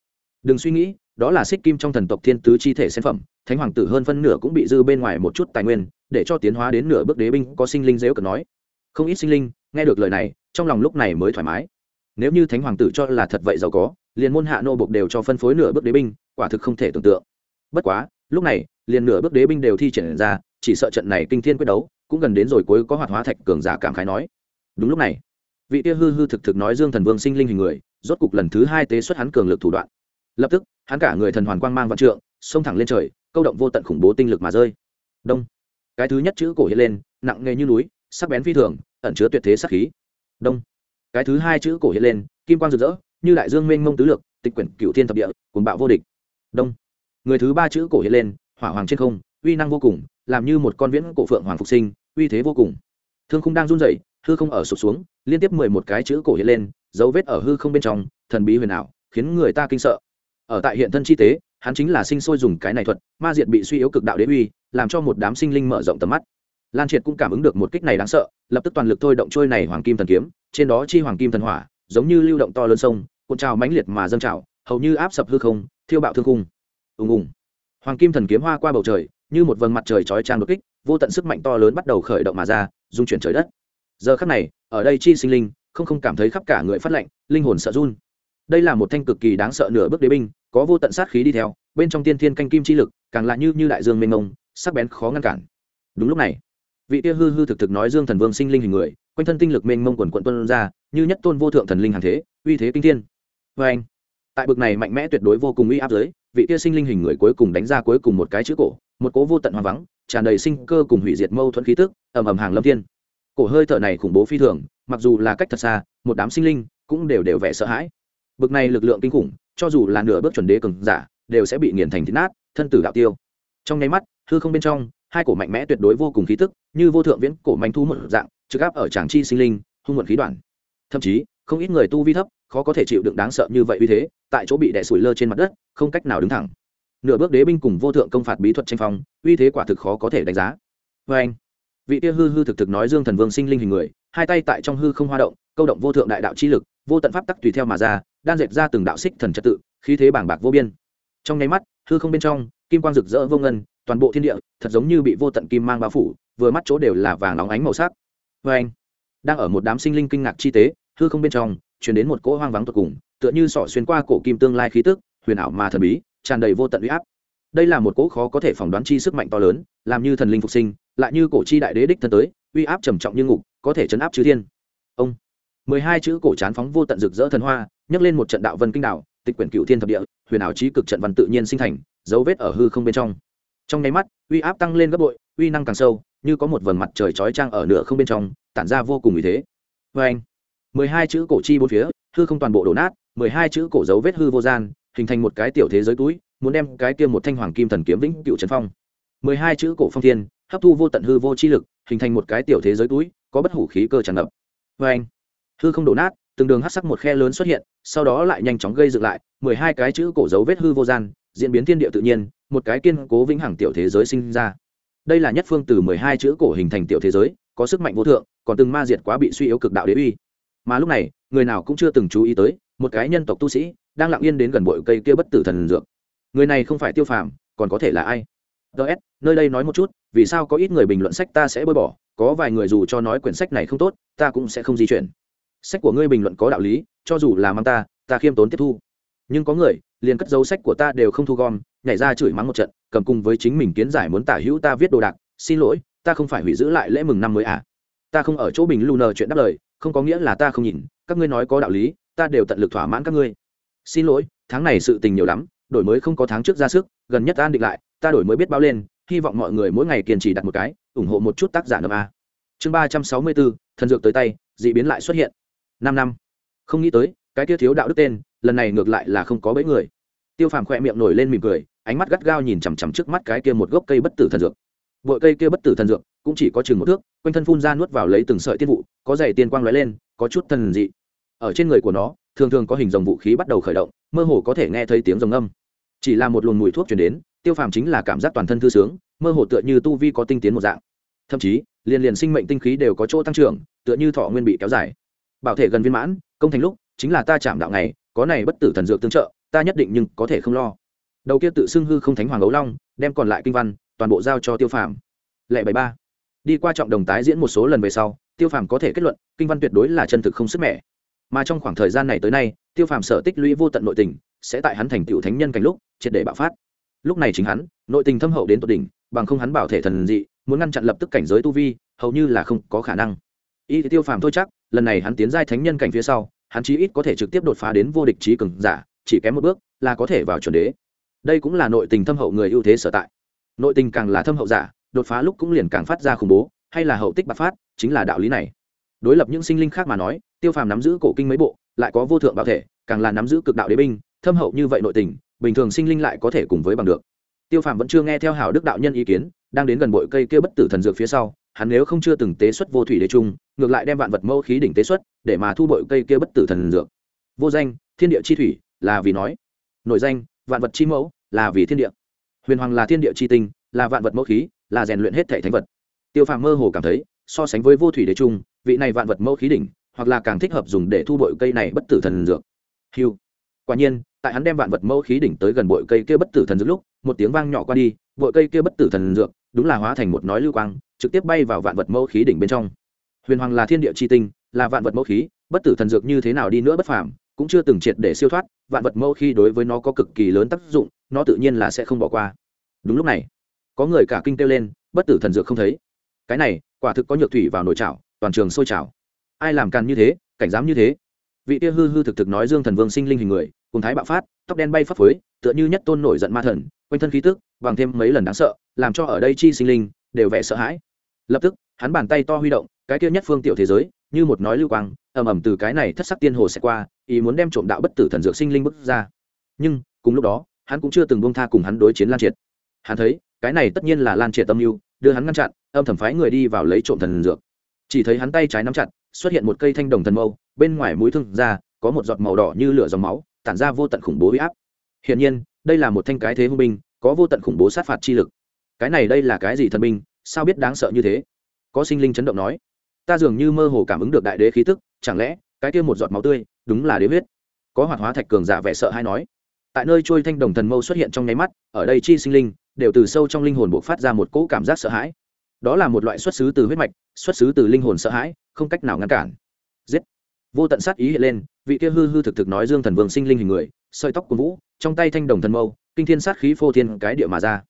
Speaker 1: Đừng suy nghĩ, đó là xích kim trong thần tộc thiên tứ chi thể sản phẩm, thánh hoàng tử hơn phân nửa cũng bị dư bên ngoài một chút tài nguyên, để cho tiến hóa đến nửa bước đế binh, có sinh linh dễ cần nói. Không ít sinh linh, nghe được lời này, trong lòng lúc này mới thoải mái. Nếu như thánh hoàng tử cho là thật vậy giàu có, liền môn hạ nô bộc đều cho phân phối nửa bước đế binh, quả thực không thể tưởng tượng. Bất quá, lúc này, liền nửa bước đế binh đều thi triển ra, chỉ sợ trận này kinh thiên quyết đấu, cũng gần đến rồi cuối có hoạt hóa thạch cường giả cảm khái nói. Đúng lúc này, vị tia hư hư thực thực nói dương thần vương sinh linh hình người rốt cục lần thứ hai tế xuất hắn cường lực thủ đoạn. Lập tức, hắn cả người thần hoàn quang mang vạn trượng, xông thẳng lên trời, câu động vô tận khủng bố tinh lực mà rơi. Đông. Cái thứ nhất chữ cổ hiện lên, nặng nghề như núi, sắc bén phi thường, ẩn chứa tuyệt thế sắc khí. Đông. Cái thứ hai chữ cổ hiện lên, kim quang rực rỡ, như đại dương mênh mông tứ lược, tịch quyển cựu thiên thập địa, cuồng bạo vô địch. Đông. Người thứ ba chữ cổ hiện lên, hỏa hoàng trên không, uy năng vô cùng, làm như một con viễn cổ phượng hoàng phục sinh, uy thế vô cùng. Thương không đang run rẩy hư không ở sụp xuống, liên tiếp mười một cái chữ cổ hiện lên, dấu vết ở hư không bên trong, thần bí huyền ảo, khiến người ta kinh sợ. Ở tại hiện thân chi tế, hắn chính là sinh sôi dùng cái này thuật, ma diệt bị suy yếu cực đạo đế uy, làm cho một đám sinh linh mở rộng tầm mắt. Lan triệt cũng cảm ứng được một kích này đáng sợ, lập tức toàn lực thôi động trôi này hoàng kim thần kiếm, trên đó chi hoàng kim thần hỏa, giống như lưu động to lớn sông, cuộn trào mãnh liệt mà dâng trào, hầu như áp sập hư không, thiêu bạo thương khung. Ùng ùng. Hoàng kim thần kiếm hoa qua bầu trời, như một vầng mặt trời chói trang đột kích, vô tận sức mạnh to lớn bắt đầu khởi động mà ra dung chuyển trời đất giờ khắc này, ở đây chi sinh linh, không không cảm thấy khắp cả người phát lạnh, linh hồn sợ run. Đây là một thanh cực kỳ đáng sợ nửa bước đế binh, có vô tận sát khí đi theo, bên trong tiên thiên canh kim chi lực, càng lạ như như đại dương mênh mông, sắc bén khó ngăn cản. Đúng lúc này, vị tia hư hư thực thực nói dương thần vương sinh linh hình người, quanh thân tinh lực mênh mông quần quận tuân ra, như nhất tôn vô thượng thần linh hàng thế, uy thế kinh thiên. Vê anh, tại bực này mạnh mẽ tuyệt đối vô cùng uy áp giới, vị tia sinh linh hình người cuối cùng đánh ra cuối cùng một cái chữ cổ, một cố vô tận hoang vắng, tràn đầy sinh cơ cùng hủy diệt mâu thuẫn khí tức, ầm ầm hàng lâm thiên cổ hơi thở này khủng bố phi thường, mặc dù là cách thật xa, một đám sinh linh cũng đều đều vẻ sợ hãi. Bực này lực lượng kinh khủng, cho dù là nửa bước chuẩn đế cường giả, đều sẽ bị nghiền thành thịt nát, thân tử đạo tiêu. Trong nháy mắt, hư không bên trong, hai cổ mạnh mẽ tuyệt đối vô cùng khí tức, như vô thượng viễn cổ manh thu một dạng, trực áp ở tràng chi sinh linh, hung muộn khí đoạn. Thậm chí, không ít người tu vi thấp, khó có thể chịu đựng đáng sợ như vậy uy thế, tại chỗ bị đè sủi lơ trên mặt đất, không cách nào đứng thẳng. Nửa bước đế binh cùng vô thượng công phạt bí thuật tranh phong, uy thế quả thực khó có thể đánh giá. Vê anh vị tia hư hư thực thực nói dương thần vương sinh linh hình người, hai tay tại trong hư không hoa động, câu động vô thượng đại đạo chi lực, vô tận pháp tắc tùy theo mà ra, đan dệt ra từng đạo xích thần trật tự, khí thế bảng bạc vô biên. Trong nháy mắt, hư không bên trong, kim quang rực rỡ vô ngân, toàn bộ thiên địa, thật giống như bị vô tận kim mang bao phủ, vừa mắt chỗ đều là vàng óng ánh màu sắc. Vê anh, đang ở một đám sinh linh kinh ngạc chi tế, hư không bên trong chuyển đến một cỗ hoang vắng tột cùng, tựa như sỏ xuyên qua cổ kim tương lai khí tức, huyền ảo mà thần bí, tràn đầy vô tận uy áp đây là một cỗ khó có thể phỏng đoán chi sức mạnh to lớn, làm như thần linh phục sinh, lại như cổ chi đại đế đích thân tới, uy áp trầm trọng như ngục, có thể chấn áp chư thiên. Ông. Mười hai chữ cổ chán phóng vô tận rực rỡ thần hoa, nhấc lên một trận đạo vân kinh đạo tịch quyển cựu thiên thập địa, huyền ảo trí cực trận văn tự nhiên sinh thành, dấu vết ở hư không bên trong. Trong nháy mắt, uy áp tăng lên gấp bội, uy năng càng sâu, như có một vầng mặt trời chói trang ở nửa không bên trong, tản ra vô cùng ý thế. Vê anh, mười hai chữ cổ chi bốn phía, hư không toàn bộ đổ nát, mười hai chữ cổ dấu vết hư vô gian, hình thành một cái tiểu thế giới túi muốn đem cái kia một thanh hoàng kim thần kiếm vĩnh cựu trấn phong. mười hai chữ cổ phong thiên, hấp thu vô tận hư vô chi lực, hình thành một cái tiểu thế giới túi, có bất hủ khí cơ tràn ngập. Vê anh, hư không đổ nát, từng đường hát sắc một khe lớn xuất hiện, sau đó lại nhanh chóng gây dựng lại, mười hai cái chữ cổ dấu vết hư vô gian, diễn biến thiên địa tự nhiên, một cái kiên cố vĩnh hằng tiểu thế giới sinh ra. Đây là nhất phương từ mười hai chữ cổ hình thành tiểu thế giới, có sức mạnh vô thượng, còn từng ma diệt quá bị suy yếu cực đạo đế uy. Mà lúc này, người nào cũng chưa từng chú ý tới, một cái nhân tộc tu sĩ, đang lặng yên đến gần bụi cây kia bất tử thần dược người này không phải tiêu phàm, còn có thể là ai? Ts nơi đây nói một chút, vì sao có ít người bình luận sách ta sẽ bôi bỏ, có vài người dù cho nói quyển sách này không tốt, ta cũng sẽ không di chuyển. Sách của ngươi bình luận có đạo lý, cho dù là mang ta ta khiêm tốn tiếp thu. Nhưng có người, liền cất dấu sách của ta đều không thu gom, nhảy ra chửi mắng một trận, cầm cùng với chính mình kiến giải muốn tả hữu ta viết đồ đạc, xin lỗi, ta không phải hủy giữ lại lễ mừng năm mới à? Ta không ở chỗ bình lu nờ chuyện đáp lời, không có nghĩa là ta không nhìn, các ngươi nói có đạo lý, ta đều tận lực thỏa mãn các ngươi. Xin lỗi, tháng này sự tình nhiều lắm đổi mới không có tháng trước ra sức, gần nhất an định lại, ta đổi mới biết báo lên, hy vọng mọi người mỗi ngày kiên trì đặt một cái, ủng hộ một chút tác giả nấm a. Chương ba trăm sáu mươi bốn thần dược tới tay d ị biến lại xuất hiện. Năm năm. Không nghĩ tới, cái kia thiếu đạo đức tên, lần này ngược lại là không có bẫy người. Tiêu phàm khỏe miệng nổi lên mỉm cười, ánh mắt gắt gao nhìn chằm chằm trước mắt cái kia một gốc cây bất tử thần dược. Bội cây kia bất tử thần dược, cũng chỉ có chừng một thước, quanh thân phun ra nuốt vào lấy từng sợi tiên vụ, có dày tiên quang lóe lên, có chút thần dị. Ở trên người của nó, thường thường có hình dòng vũ khí bắt đầu khởi động, mơ hồ có thể nghe thấy tiếng rồng âm chỉ là một luồng mùi thuốc chuyển đến, tiêu phàm chính là cảm giác toàn thân thư sướng, mơ hồ tựa như tu vi có tinh tiến một dạng. Thậm chí, liền liền sinh mệnh tinh khí đều có chỗ tăng trưởng, tựa như thọ nguyên bị kéo dài. Bảo thể gần viên mãn, công thành lúc, chính là ta chạm đạo này có này bất tử thần dược tương trợ, ta nhất định nhưng có thể không lo. Đầu kia tự xưng hư không thánh hoàng ấu long, đem còn lại kinh văn, toàn bộ giao cho tiêu phàm. Lệ bảy ba. Đi qua trọng đồng tái diễn một số lần về sau, tiêu phàm có thể kết luận, kinh văn tuyệt đối là chân thực không sức mẻ. Mà trong khoảng thời gian này tới nay tiêu phàm sở tích lũy vô tận nội tình, sẽ tại hắn thành tựu thánh nhân cảnh lúc, triệt để bạo phát. Lúc này chính hắn, nội tình thâm hậu đến tột đỉnh, bằng không hắn bảo thể thần dị, muốn ngăn chặn lập tức cảnh giới tu vi, hầu như là không có khả năng. Y tiêu phàm thôi chắc, lần này hắn tiến giai thánh nhân cảnh phía sau, hắn chí ít có thể trực tiếp đột phá đến vô địch trí cường giả, chỉ kém một bước là có thể vào chuẩn đế. Đây cũng là nội tình thâm hậu người ưu thế sở tại. Nội tình càng là thâm hậu giả, đột phá lúc cũng liền càng phát ra khủng bố, hay là hậu tích bạc phát, chính là đạo lý này. Đối lập những sinh linh khác mà nói, tiêu phàm nắm giữ cổ kinh mấy bộ lại có vô thượng bảo thể, càng là nắm giữ cực đạo đế binh, thâm hậu như vậy nội tình, bình thường sinh linh lại có thể cùng với bằng được. Tiêu phàm vẫn chưa nghe theo hảo đức đạo nhân ý kiến, đang đến gần bội cây kia bất tử thần dược phía sau, hắn nếu không chưa từng tế xuất vô thủy đế trung, ngược lại đem vạn vật mẫu khí đỉnh tế xuất, để mà thu bội cây kia bất tử thần dược. Vô danh, thiên địa chi thủy, là vì nói. Nội danh, vạn vật chi mẫu, là vì thiên địa. Huyền hoàng là thiên địa chi tinh, là vạn vật mẫu khí, là rèn luyện hết thể thánh vật. Tiêu phàm mơ hồ cảm thấy, so sánh với vô thủy đế trung, vị này vạn vật mẫu khí đỉnh hoặc là càng thích hợp dùng để thu bội cây này bất tử thần dược. Hiu. Quả nhiên, tại hắn đem vạn vật mẫu khí đỉnh tới gần bội cây kia bất tử thần dược lúc, một tiếng vang nhỏ qua đi, bội cây kia bất tử thần dược, đúng là hóa thành một nói lưu quang, trực tiếp bay vào vạn vật mẫu khí đỉnh bên trong. Huyền hoàng là thiên địa chi tinh, là vạn vật mẫu khí, bất tử thần dược như thế nào đi nữa bất phàm, cũng chưa từng triệt để siêu thoát, vạn vật mẫu khí đối với nó có cực kỳ lớn tác dụng, nó tự nhiên là sẽ không bỏ qua. Đúng lúc này, có người cả kinh kêu lên, bất tử thần dược không thấy. Cái này, quả thực có nhược thủy vào nồi chảo, toàn trường sôi chảo ai làm càn như thế, cảnh dám như thế. Vị tia hư hư thực thực nói dương thần vương sinh linh hình người, cùng thái bạo phát, tóc đen bay phấp phới, tựa như nhất tôn nổi giận ma thần, quanh thân khí tức, bằng thêm mấy lần đáng sợ, làm cho ở đây chi sinh linh đều vẻ sợ hãi. Lập tức, hắn bàn tay to huy động, cái kia nhất phương tiểu thế giới, như một nói lưu quang, ầm ầm từ cái này thất sắc tiên hồ sẽ qua, ý muốn đem trộm đạo bất tử thần dược sinh linh bước ra. Nhưng, cùng lúc đó, hắn cũng chưa từng buông tha cùng hắn đối chiến lan triệt. Hắn thấy, cái này tất nhiên là lan triệt tâm mưu, đưa hắn ngăn chặn, âm thầm phái người đi vào lấy trộm thần dược. Chỉ thấy hắn tay trái nắm chặt xuất hiện một cây thanh đồng thần mâu, bên ngoài mũi thương ra, có một giọt màu đỏ như lửa dòng máu, tản ra vô tận khủng bố huy áp. Hiển nhiên, đây là một thanh cái thế hung binh, có vô tận khủng bố sát phạt chi lực. Cái này đây là cái gì thần binh, sao biết đáng sợ như thế? Có sinh linh chấn động nói. Ta dường như mơ hồ cảm ứng được đại đế khí tức, chẳng lẽ, cái kia một giọt máu tươi, đúng là đế huyết? Có hoạt hóa thạch cường giả vẻ sợ hay nói. Tại nơi trôi thanh đồng thần mâu xuất hiện trong nháy mắt, ở đây chi sinh linh, đều từ sâu trong linh hồn buộc phát ra một cỗ cảm giác sợ hãi. Đó là một loại xuất xứ từ huyết mạch xuất xứ từ linh hồn sợ hãi, không cách nào ngăn cản. Giết. Vô tận sát ý hiện lên, vị kia hư hư thực thực nói dương thần vương sinh linh hình người, sợi tóc của vũ, trong tay thanh đồng thần mâu, kinh thiên sát khí phô thiên cái địa mà ra.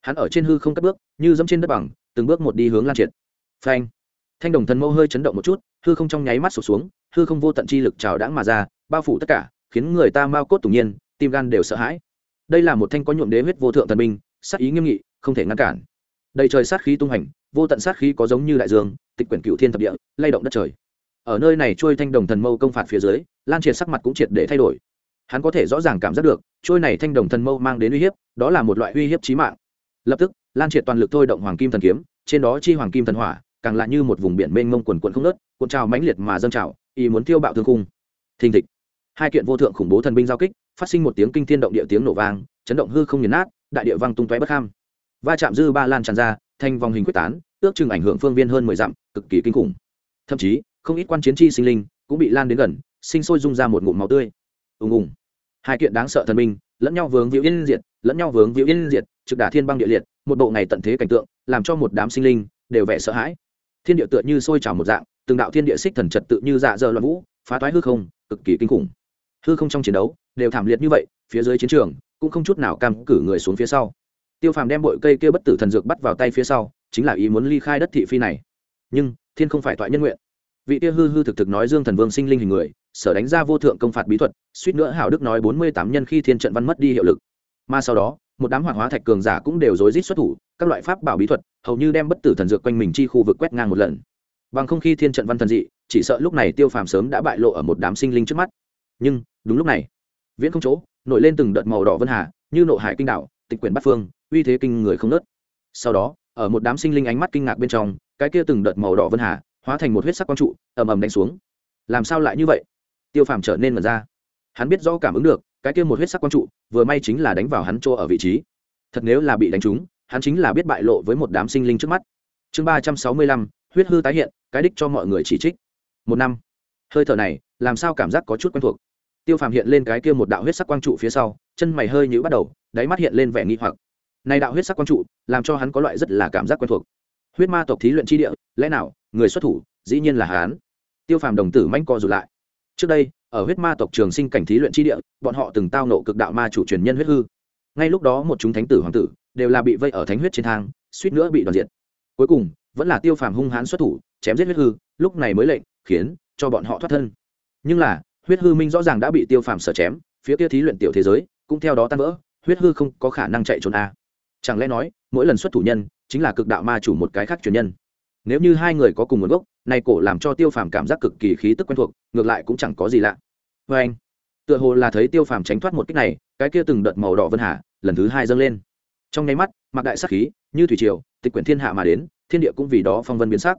Speaker 1: Hắn ở trên hư không cất bước, như dẫm trên đất bằng, từng bước một đi hướng lan triệt. Phanh. Thanh đồng thần mâu hơi chấn động một chút, hư không trong nháy mắt sụp xuống, hư không vô tận chi lực trào đãng mà ra, bao phủ tất cả, khiến người ta mau cốt tủng nhiên, tim gan đều sợ hãi. Đây là một thanh có nhuộm đế huyết vô thượng thần minh sát ý nghiêm nghị, không thể ngăn cản đầy trời sát khí tung hành, vô tận sát khí có giống như đại dương, tịch quyển cựu thiên thập địa, lay động đất trời. Ở nơi này trôi thanh đồng thần mâu công phạt phía dưới, lan triệt sắc mặt cũng triệt để thay đổi. Hắn có thể rõ ràng cảm giác được, trôi này thanh đồng thần mâu mang đến uy hiếp, đó là một loại uy hiếp chí mạng. Lập tức, lan triệt toàn lực thôi động hoàng kim thần kiếm, trên đó chi hoàng kim thần hỏa, càng lại như một vùng biển mênh mông quần quần không nớt cuộn trào mãnh liệt mà dâng trào, ý muốn tiêu bạo thương cung thình thịch. Hai kiện vô thượng khủng bố thần binh giao kích, phát sinh một tiếng kinh thiên động địa tiếng nổ vang, chấn động hư không nghiền nát, đại địa vang tung tóe bất ham va chạm dư ba lan tràn ra thành vòng hình quyết tán ước chừng ảnh hưởng phương viên hơn mười dặm cực kỳ kinh khủng. Thậm chí không ít quan chiến chi sinh linh cũng bị lan đến gần sinh sôi rung ra một ngụm máu tươi. Ùng ùng. Hai kiện đáng sợ thần minh, lẫn nhau vướng víu yên diệt lẫn nhau vướng víu yên diệt trực đả thiên băng địa liệt một bộ ngày tận thế cảnh tượng làm cho một đám sinh linh đều vẻ sợ hãi. Thiên địa tựa như sôi trào một dạng từng đạo thiên địa xích thần trật tự như dạ dơ loạn vũ phá toái hư không cực kỳ kinh khủng. Hư không trong chiến đấu đều thảm liệt như vậy phía dưới chiến trường cũng không chút nào cam cử người xuống phía sau tiêu phàm đem bội cây kia bất tử thần dược bắt vào tay phía sau, chính là ý muốn ly khai đất thị phi này. Nhưng, thiên không phải toại nhân nguyện. Vị kia hư hư thực thực nói dương thần vương sinh linh hình người, sở đánh ra vô thượng công phạt bí thuật, suýt nữa hảo đức nói bốn mươi tám nhân khi thiên trận văn mất đi hiệu lực. Mà sau đó, một đám hoàng hóa thạch cường giả cũng đều rối rít xuất thủ, các loại pháp bảo bí thuật, hầu như đem bất tử thần dược quanh mình chi khu vực quét ngang một lần. Bằng không khi thiên trận văn thần dị, chỉ sợ lúc này tiêu phàm sớm đã bại lộ ở một đám sinh linh trước mắt. Nhưng, đúng lúc này, viễn không chỗ, nổi lên từng đợt màu đỏ vân hà, như nộ hải kinh đạo tịch quyển bắt phương, uy thế kinh người không nớt. Sau đó, ở một đám sinh linh ánh mắt kinh ngạc bên trong, cái kia từng đợt màu đỏ vân hà, hóa thành một huyết sắc quang trụ, ầm ầm đánh xuống. Làm sao lại như vậy? Tiêu phàm trở nên mật ra. Hắn biết rõ cảm ứng được, cái kia một huyết sắc quang trụ, vừa may chính là đánh vào hắn chỗ ở vị trí. Thật nếu là bị đánh trúng, hắn chính là biết bại lộ với một đám sinh linh trước mắt. Chương ba trăm sáu mươi lăm, huyết hư tái hiện, cái đích cho mọi người chỉ trích. Một năm. Hơi thở này, làm sao cảm giác có chút quen thuộc? Tiêu phàm hiện lên cái kia một đạo huyết sắc quang trụ phía sau, chân mày hơi nhữ bắt đầu, đáy mắt hiện lên vẻ nghi hoặc. Này đạo huyết sắc quang trụ, làm cho hắn có loại rất là cảm giác quen thuộc. Huyết ma tộc thí luyện tri địa, lẽ nào, người xuất thủ, dĩ nhiên là hán tiêu phàm đồng tử manh co rụt lại. Trước đây, ở huyết ma tộc trường sinh cảnh thí luyện tri địa, bọn họ từng tao nộ cực đạo ma chủ truyền nhân huyết hư. Ngay lúc đó một chúng thánh tử hoàng tử, đều là bị vây ở thánh huyết trên thang, suýt nữa bị đoàn diệt. Cuối cùng, vẫn là tiêu phàm hung hãn xuất thủ, chém giết huyết hư, lúc này mới lệnh, khiến cho bọn họ thoát thân. Nhưng là huyết hư minh rõ ràng đã bị tiêu phàm sở chém, phía kia thí luyện tiểu thế giới cũng theo đó tan vỡ, huyết hư không có khả năng chạy trốn a. À. chẳng lẽ nói, mỗi lần xuất thủ nhân chính là cực đạo ma chủ một cái khác truyền nhân? Nếu như hai người có cùng nguồn gốc nay cổ làm cho tiêu phàm cảm giác cực kỳ khí tức quen thuộc, ngược lại cũng chẳng có gì lạ. Vê anh, tựa hồ là thấy tiêu phàm tránh thoát một cách này, cái kia từng đợt màu đỏ vân hà lần thứ hai dâng lên. Trong nháy mắt, mặc đại sắc khí, như thủy triều, tịch quyển thiên hạ mà đến, thiên địa cũng vì đó phong vân biến sắc.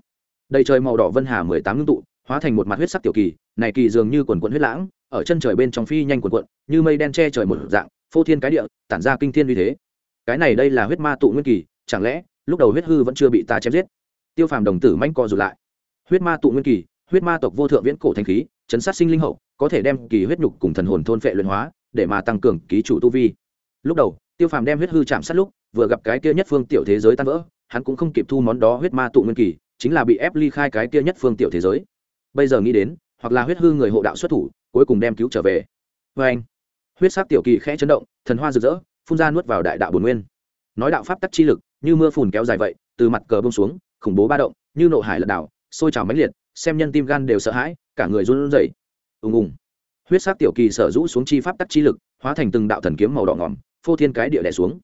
Speaker 1: Đầy trời màu đỏ vân hà mười tám ngưng tụ hóa thành một mặt huyết sắc tiểu kỳ, này kỳ dường như quần quận huyết lãng, ở chân trời bên trong phi nhanh quần quận, như mây đen che trời một dạng, phô thiên cái địa, tản ra kinh thiên uy thế. Cái này đây là huyết ma tụ nguyên kỳ, chẳng lẽ, lúc đầu huyết hư vẫn chưa bị ta chém giết? Tiêu phàm đồng tử manh co rụt lại. Huyết ma tụ nguyên kỳ, huyết ma tộc vô thượng viễn cổ thanh khí, chấn sát sinh linh hậu, có thể đem kỳ huyết nhục cùng thần hồn thôn phệ luyện hóa, để mà tăng cường ký chủ tu vi. Lúc đầu, tiêu phàm đem huyết hư chạm sát lúc, vừa gặp cái kia nhất phương tiểu thế giới tan vỡ, hắn cũng không kịp thu món đó huyết ma tụ nguyên kỳ, chính là bị ép ly khai cái kia nhất phương tiểu thế giới bây giờ nghĩ đến, hoặc là huyết hư người hộ đạo xuất thủ, cuối cùng đem cứu trở về. Vê anh, huyết sắc tiểu kỳ khẽ chấn động, thần hoa rực rỡ, phun ra nuốt vào đại đạo bồn nguyên. Nói đạo pháp tắc chi lực, như mưa phùn kéo dài vậy, từ mặt cờ bông xuống, khủng bố ba động, như nộ hải lật đảo, sôi trào mãnh liệt, xem nhân tim gan đều sợ hãi, cả người run rẩy. Ùng ùng. Huyết sắc tiểu kỳ sở rũ xuống chi pháp tắc chi lực, hóa thành từng đạo thần kiếm màu đỏ ngỏm, phô thiên cái địa đẻ xuống.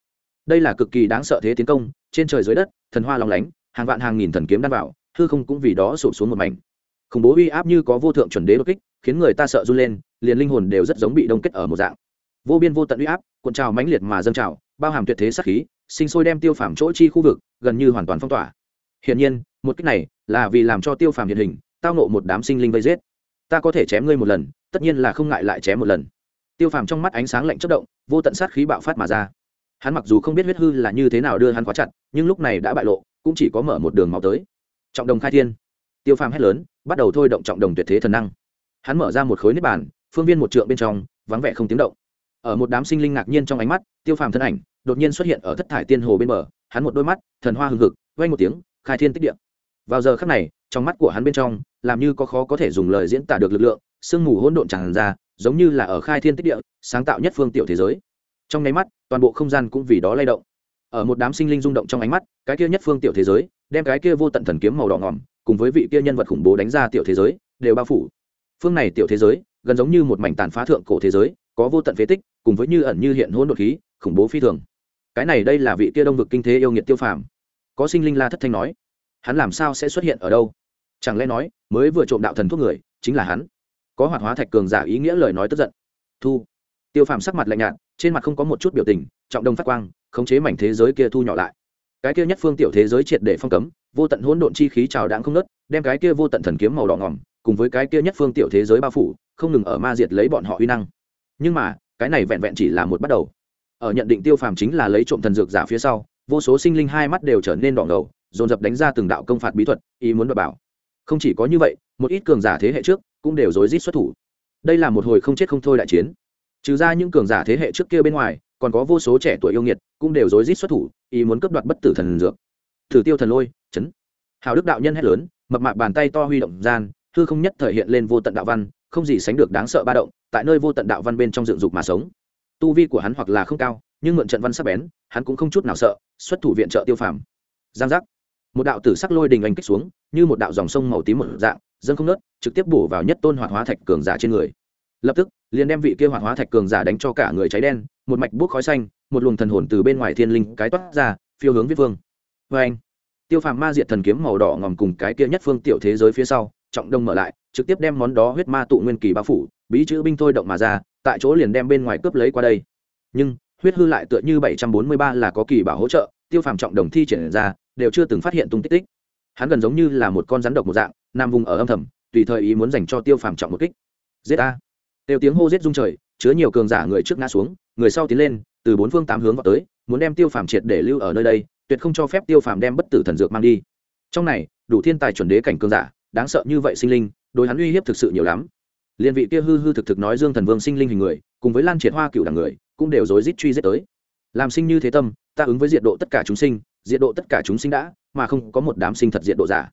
Speaker 1: Đây là cực kỳ đáng sợ thế tiến công, trên trời dưới đất, thần hoa long lánh, hàng vạn hàng nghìn thần kiếm đan vào, hư không cũng vì đó sụp xuống một mảnh khủng bố uy áp như có vô thượng chuẩn đế đột kích, khiến người ta sợ run lên, liền linh hồn đều rất giống bị đông kết ở một dạng. Vô biên vô tận uy áp, cuộn trào mãnh liệt mà dâng trào, bao hàm tuyệt thế sắc khí, sinh sôi đem tiêu phàm chỗ chi khu vực, gần như hoàn toàn phong tỏa. Hiển nhiên, một cách này là vì làm cho tiêu phàm hiện hình, tao nộ một đám sinh linh vây giết. Ta có thể chém ngươi một lần, tất nhiên là không ngại lại chém một lần. Tiêu phàm trong mắt ánh sáng lạnh chất động, vô tận sát khí bạo phát mà ra. Hắn mặc dù không biết huyết hư là như thế nào đưa hắn khóa chặt, nhưng lúc này đã bại lộ, cũng chỉ có mở một đường máu tới. Trọng đồng khai thiên tiêu phàm hét lớn, bắt đầu thôi động trọng đồng tuyệt thế thần năng. Hắn mở ra một khối nếp bàn, phương viên một trượng bên trong, vắng vẻ không tiếng động. Ở một đám sinh linh ngạc nhiên trong ánh mắt, tiêu phàm thân ảnh đột nhiên xuất hiện ở thất thải tiên hồ bên bờ. Hắn một đôi mắt, thần hoa hừng hực vay một tiếng, khai thiên tích địa. Vào giờ khắc này, trong mắt của hắn bên trong, làm như có khó có thể dùng lời diễn tả được lực lượng, sương mù hỗn độn tràn ra, giống như là ở khai thiên tích địa, sáng tạo nhất phương tiểu thế giới. Trong nháy mắt, toàn bộ không gian cũng vì đó lay động. Ở một đám sinh linh rung động trong ánh mắt, cái kia nhất phương tiểu thế giới, đem cái kia vô tận thần kiếm màu đỏ ngòm cùng với vị kia nhân vật khủng bố đánh ra tiểu thế giới, đều bao phủ. Phương này tiểu thế giới, gần giống như một mảnh tàn phá thượng cổ thế giới, có vô tận phế tích, cùng với như ẩn như hiện hỗn độn khí, khủng bố phi thường. Cái này đây là vị kia đông vực kinh thế yêu nghiệt tiêu phàm. Có sinh linh la thất thanh nói, hắn làm sao sẽ xuất hiện ở đâu? Chẳng lẽ nói, mới vừa trộm đạo thần thuốc người, chính là hắn? Có hoạt hóa thạch cường giả ý nghĩa lời nói tức giận. Thu. Tiêu phàm sắc mặt lạnh nhạt, trên mặt không có một chút biểu tình, trọng đông phát quang, khống chế mảnh thế giới kia thu nhỏ lại cái kia nhất phương tiểu thế giới triệt để phong cấm, vô tận hỗn độn chi khí trào đãng không nớt đem cái kia vô tận thần kiếm màu đỏ ngỏm, cùng với cái kia nhất phương tiểu thế giới bao phủ, không ngừng ở ma diệt lấy bọn họ uy năng. Nhưng mà, cái này vẹn vẹn chỉ là một bắt đầu. Ở nhận định tiêu phàm chính là lấy trộm thần dược giả phía sau, vô số sinh linh hai mắt đều trở nên đỏ ngầu, dồn dập đánh ra từng đạo công phạt bí thuật, ý muốn đ bảo. Không chỉ có như vậy, một ít cường giả thế hệ trước cũng đều rối rít xuất thủ. Đây là một hồi không chết không thôi đại chiến. Trừ ra những cường giả thế hệ trước kia bên ngoài còn có vô số trẻ tuổi yêu nghiệt cũng đều rối rít xuất thủ, ý muốn cấp đoạt bất tử thần dược. Thử tiêu thần lôi, chấn. Hào đức đạo nhân hét lớn, mập mạp bàn tay to huy động gian, hư không nhất thể hiện lên vô tận đạo văn, không gì sánh được đáng sợ ba động, tại nơi vô tận đạo văn bên trong dựng dục mà sống. Tu vi của hắn hoặc là không cao, nhưng mượn trận văn sắc bén, hắn cũng không chút nào sợ, xuất thủ viện trợ tiêu phàm. Giang giác. Một đạo tử sắc lôi đình anh kích xuống, như một đạo dòng sông màu tím một dạng dân không nớt, trực tiếp bổ vào nhất tôn hoạt hóa thạch cường giả trên người. Lập tức, liền đem vị kia hoạt hóa thạch cường giả đánh cho cả người cháy đen một mạch buốc khói xanh, một luồng thần hồn từ bên ngoài thiên linh cái toát ra, phiêu hướng viết vương. Vê anh, tiêu phàm ma diệt thần kiếm màu đỏ ngòm cùng cái kia nhất phương tiểu thế giới phía sau, trọng đông mở lại, trực tiếp đem món đó huyết ma tụ nguyên kỳ bao phủ, bí chữ binh thôi động mà ra, tại chỗ liền đem bên ngoài cướp lấy qua đây. Nhưng, huyết hư lại tựa như bảy trăm bốn mươi ba là có kỳ bảo hỗ trợ, tiêu phàm trọng đồng thi triển ra, đều chưa từng phát hiện tung tích tích. Hắn gần giống như là một con rắn độc một dạng, nam vùng ở âm thầm, tùy thời ý muốn dành cho tiêu phàm trọng một kích. Giết a đều tiếng hô giết rung trời, chứa nhiều cường giả người trước ngã xuống người sau tiến lên, từ bốn phương tám hướng vào tới, muốn đem tiêu phàm triệt để lưu ở nơi đây, tuyệt không cho phép tiêu phàm đem bất tử thần dược mang đi. Trong này, đủ thiên tài chuẩn đế cảnh cường giả, đáng sợ như vậy sinh linh, đối hắn uy hiếp thực sự nhiều lắm. Liên vị kia hư hư thực thực nói dương thần vương sinh linh hình người, cùng với lan triệt hoa cựu đảng người, cũng đều rối rít truy giết tới. Làm sinh như thế tâm, ta ứng với diệt độ tất cả chúng sinh, diệt độ tất cả chúng sinh đã, mà không có một đám sinh thật diệt độ giả.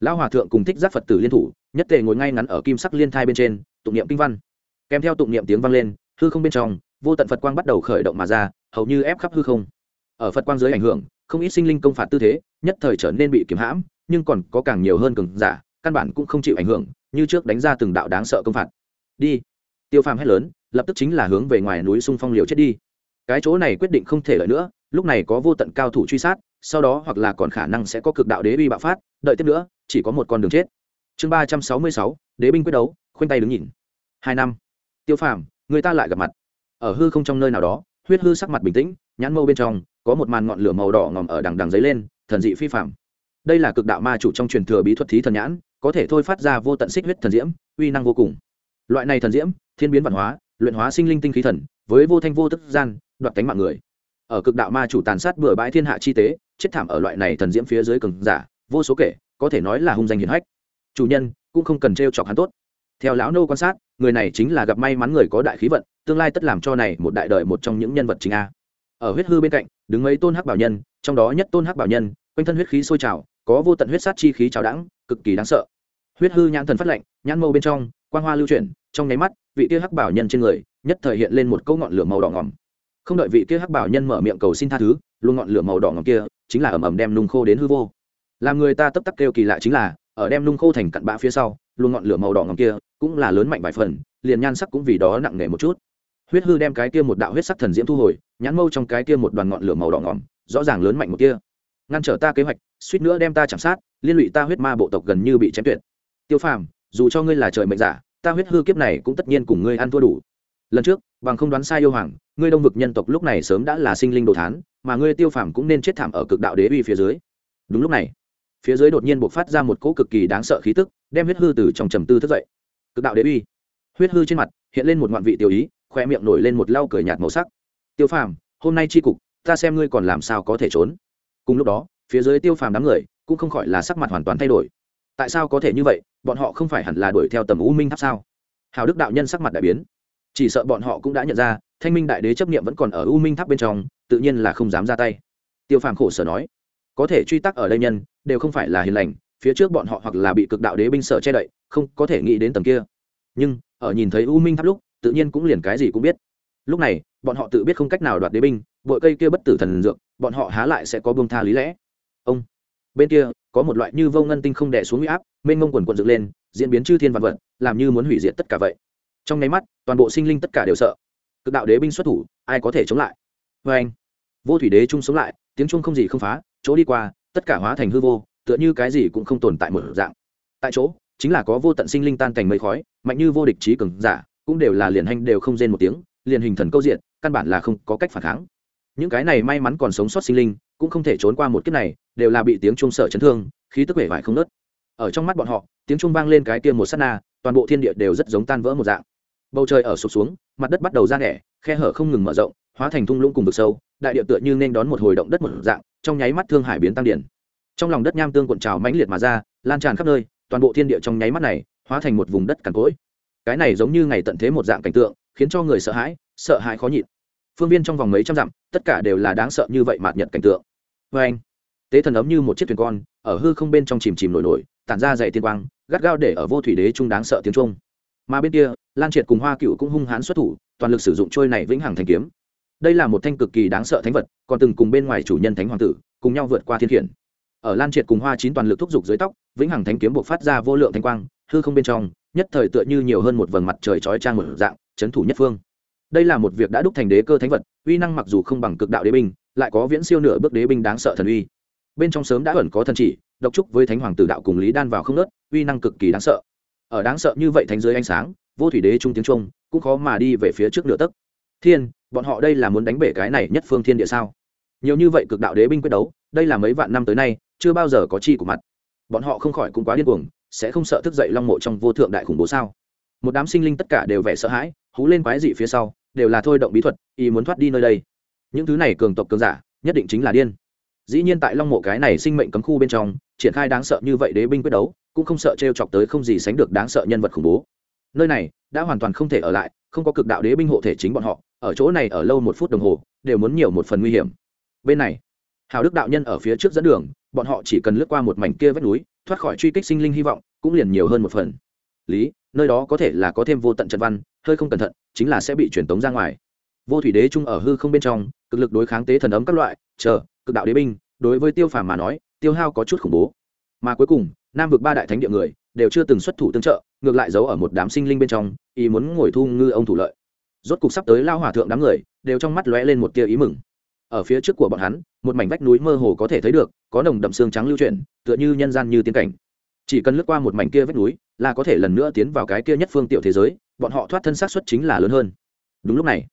Speaker 1: Lão hòa thượng cùng thích giác phật tử liên thủ, nhất tề ngồi ngay ngắn ở kim sắc liên thai bên trên, tụng niệm kinh văn. Kèm theo tụng niệm tiếng vang lên, hư không bên trong vô tận phật quang bắt đầu khởi động mà ra, hầu như ép khắp hư không. Ở phật quang dưới ảnh hưởng, không ít sinh linh công phạt tư thế, nhất thời trở nên bị kiếm hãm, nhưng còn có càng nhiều hơn cường giả, căn bản cũng không chịu ảnh hưởng, như trước đánh ra từng đạo đáng sợ công phạt. Đi. Tiêu phàm hét lớn, lập tức chính là hướng về ngoài núi sung phong liều chết đi. Cái chỗ này quyết định không thể lợi nữa, lúc này có vô tận cao thủ truy sát, sau đó hoặc là còn khả năng sẽ có cực đạo đế uy bạo phát, đợi tiếp nữa, chỉ có một con đường chết. Chương ba trăm sáu mươi sáu, đế binh quyết đấu, khoanh tay đứng nhìn. Hai năm. Tiêu phàm, người ta lại gặp mặt ở hư không trong nơi nào đó, huyết hư sắc mặt bình tĩnh, nhãn mâu bên trong, có một màn ngọn lửa màu đỏ ngòm ở đằng đằng dấy lên, thần dị phi phạm. Đây là cực đạo ma chủ trong truyền thừa bí thuật thí thần nhãn, có thể thôi phát ra vô tận xích huyết thần diễm, uy năng vô cùng. Loại này thần diễm, thiên biến văn hóa, luyện hóa sinh linh tinh khí thần, với vô thanh vô tức gian, đoạt cánh mạng người. Ở cực đạo ma chủ tàn sát bừa bãi thiên hạ chi tế, chết thảm ở loại này thần diễm phía dưới cường giả, vô số kể, có thể nói là hung danh hiển hách. Chủ nhân, cũng không cần trêu chọc hắn tốt. Theo lão nô quan sát, người này chính là gặp may mắn người có đại khí vận tương lai tất làm cho này một đại đời một trong những nhân vật chính a. Ở huyết hư bên cạnh, đứng mấy tôn hắc bảo nhân, trong đó nhất tôn hắc bảo nhân, quanh thân huyết khí sôi trào, có vô tận huyết sát chi khí trào đẳng cực kỳ đáng sợ. Huyết hư nhãn thần phát lệnh nhãn mâu bên trong, quang hoa lưu chuyển, trong nháy mắt, vị kia hắc bảo nhân trên người, nhất thời hiện lên một câu ngọn lửa màu đỏ ngỏm không đợi vị kia hắc bảo nhân mở miệng cầu xin tha thứ luôn ngọn lửa màu đỏ ngỏm kia, chính là ẩm ẩm đem nung khô đến hư vô. Làm người ta tấp tắc kêu kỳ lạ chính là, ở đem nung khô thành cặn bã phía sau luôn ngọn lửa màu đỏ ngỏm kia cũng là lớn mạnh vài phần, liền nhan sắc cũng vì đó nặng nề một chút huyết hư đem cái kia một đạo huyết sắc thần diễm thu hồi, nhãn mâu trong cái kia một đoàn ngọn lửa màu đỏ ngỏm, rõ ràng lớn mạnh một kia ngăn trở ta kế hoạch, suýt nữa đem ta chạm sát, liên lụy ta huyết ma bộ tộc gần như bị chém tuyệt. Tiêu phàm, dù cho ngươi là trời mệnh giả, ta huyết hư kiếp này cũng tất nhiên cùng ngươi ăn thua đủ. Lần trước, bằng không đoán sai yêu hoàng, ngươi đông vực nhân tộc lúc này sớm đã là sinh linh đồ thán, mà ngươi tiêu phàm cũng nên chết thảm ở cực đạo đế uy phía dưới. Đúng lúc này, phía dưới đột nhiên buộc phát ra một cỗ cực kỳ đáng sợ khí tức, đem huyết hư từ trong trầm tư thức dậy. Cực đạo đế uy. Huyết hư trên mặt hiện lên một ngoạn vị tiêu ý khoe miệng nổi lên một lau cười nhạt màu sắc. Tiêu phàm, hôm nay tri cục, ta xem ngươi còn làm sao có thể trốn. Cùng lúc đó, phía dưới tiêu phàm đám người cũng không khỏi là sắc mặt hoàn toàn thay đổi. Tại sao có thể như vậy? Bọn họ không phải hẳn là đuổi theo tầm u minh tháp sao? Hào đức đạo nhân sắc mặt đại biến. Chỉ sợ bọn họ cũng đã nhận ra, thanh minh đại đế chấp nghiệm vẫn còn ở u minh tháp bên trong, tự nhiên là không dám ra tay. Tiêu phàm khổ sở nói, có thể truy tắc ở đây nhân, đều không phải là hiền lành, phía trước bọn họ hoặc là bị cực đạo đế binh sợ che đậy, không có thể nghĩ đến tầng kia. Nhưng, ở nhìn thấy u minh tháp lúc tự nhiên cũng liền cái gì cũng biết. Lúc này, bọn họ tự biết không cách nào đoạt đế binh, bội cây kia bất tử thần dược, bọn họ há lại sẽ có bông tha lý lẽ. Ông, bên kia, có một loại như vô ngân tinh không đè xuống huy áp, mênh mông quần quần dựng lên, diễn biến chư thiên vạn vật, làm như muốn hủy diệt tất cả vậy. Trong nháy mắt, toàn bộ sinh linh tất cả đều sợ. Cực đạo đế binh xuất thủ, ai có thể chống lại? Vê anh, vô thủy đế trung sống lại, tiếng trung không gì không phá, chỗ đi qua, tất cả hóa thành hư vô, tựa như cái gì cũng không tồn tại một dạng. Tại chỗ, chính là có vô tận sinh linh tan thành mây khói, mạnh như vô địch trí cường giả cũng đều là liền hành đều không rên một tiếng, liền hình thần câu diện căn bản là không có cách phản kháng. Những cái này may mắn còn sống sót sinh linh, cũng không thể trốn qua một kiếp này, đều là bị tiếng trung sở chấn thương, khí tức vẻ vải không nớt. Ở trong mắt bọn họ, tiếng trung vang lên cái kia một sát na, toàn bộ thiên địa đều rất giống tan vỡ một dạng. Bầu trời ở sụp xuống, mặt đất bắt đầu ra nẻ khe hở không ngừng mở rộng, hóa thành thung lũng cùng vực sâu, đại địa tựa như nên đón một hồi động đất một dạng, trong nháy mắt thương hải biến tăng điển. Trong lòng đất nham tương cuộn trào mãnh liệt mà ra, lan tràn khắp nơi, toàn bộ thiên địa trong nháy mắt này, hóa thành một vùng đất cằn cỗi cái này giống như ngày tận thế một dạng cảnh tượng, khiến cho người sợ hãi sợ hãi khó nhịn. Phương viên trong vòng mấy trăm dặm, tất cả đều là đáng sợ như vậy mạt nhật cảnh tượng. Vê anh, tế thần ấm như một chiếc thuyền con, ở hư không bên trong chìm chìm nổi nổi, tản ra dày tiên quang, gắt gao để ở vô thủy đế trung đáng sợ tiếng trung mà bên kia, lan triệt cùng hoa cựu cũng hung hãn xuất thủ, toàn lực sử dụng trôi này vĩnh hằng thanh kiếm. Đây là một thanh cực kỳ đáng sợ thánh vật, còn từng cùng bên ngoài chủ nhân thánh hoàng tử, cùng nhau vượt qua thiên khiển. Ở lan triệt cùng hoa chín toàn lực thúc giục dưới tóc, vĩnh hằng thánh kiếm buộc phát ra vô lượng thanh quang, hư không bên trong nhất thời tựa như nhiều hơn một vầng mặt trời chói trang một dạng, chấn thủ nhất phương. Đây là một việc đã đúc thành đế cơ thánh vật, uy năng mặc dù không bằng cực đạo đế binh, lại có viễn siêu nửa bước đế binh đáng sợ thần uy. Bên trong sớm đã ẩn có thần chỉ, độc trúc với thánh hoàng tử đạo cùng lý đan vào không nớt, uy năng cực kỳ đáng sợ. Ở đáng sợ như vậy thánh dưới ánh sáng, vô thủy đế trung tiếng trung cũng khó mà đi về phía trước nửa tấc. Thiên, bọn họ đây là muốn đánh bể cái này nhất phương thiên địa sao? Nhiều như vậy cực đạo đế binh quyết đấu, đây là mấy vạn năm tới nay, chưa bao giờ có chi của mặt. Bọn họ không khỏi cũng quá điên cuồng sẽ không sợ thức dậy long mộ trong vô thượng đại khủng bố sao? Một đám sinh linh tất cả đều vẻ sợ hãi, hú lên quái dị phía sau, đều là thôi động bí thuật, ý muốn thoát đi nơi đây. Những thứ này cường tộc cường giả, nhất định chính là điên. Dĩ nhiên tại long mộ cái này sinh mệnh cấm khu bên trong, triển khai đáng sợ như vậy đế binh quyết đấu, cũng không sợ t r e o chọc tới không gì sánh được đáng sợ nhân vật khủng bố. Nơi này, đã hoàn toàn không thể ở lại, không có cực đạo đế binh hộ thể chính bọn họ, ở chỗ này ở lâu một phút đồng hồ, đều muốn nhiều một phần nguy hiểm. Bên này, hào đức đạo nhân ở phía trước dẫn đường, bọn họ chỉ cần lướt qua một mảnh kia vách núi thoát khỏi truy kích sinh linh hy vọng, cũng liền nhiều hơn một phần. Lý, nơi đó có thể là có thêm vô tận trận văn, hơi không cẩn thận, chính là sẽ bị truyền tống ra ngoài. Vô thủy đế trung ở hư không bên trong, cực lực đối kháng tế thần ấm các loại, chờ, cực đạo đế binh, đối với tiêu phàm mà nói, tiêu hao có chút khủng bố. Mà cuối cùng, nam vực ba đại thánh địa người, đều chưa từng xuất thủ tương trợ, ngược lại giấu ở một đám sinh linh bên trong, ý muốn ngồi thu ngư ông thủ lợi. Rốt cục sắp tới lao hòa thượng đám người, đều trong mắt lóe lên một tia ý mừng. Ở phía trước của bọn hắn, một mảnh vách núi mơ hồ có thể thấy được có nồng đậm xương trắng lưu chuyển, tựa như nhân gian như tiên cảnh. Chỉ cần lướt qua một mảnh kia vách núi, là có thể lần nữa tiến vào cái kia nhất phương tiểu thế giới, bọn họ thoát thân xác suất chính là lớn hơn. Đúng lúc này,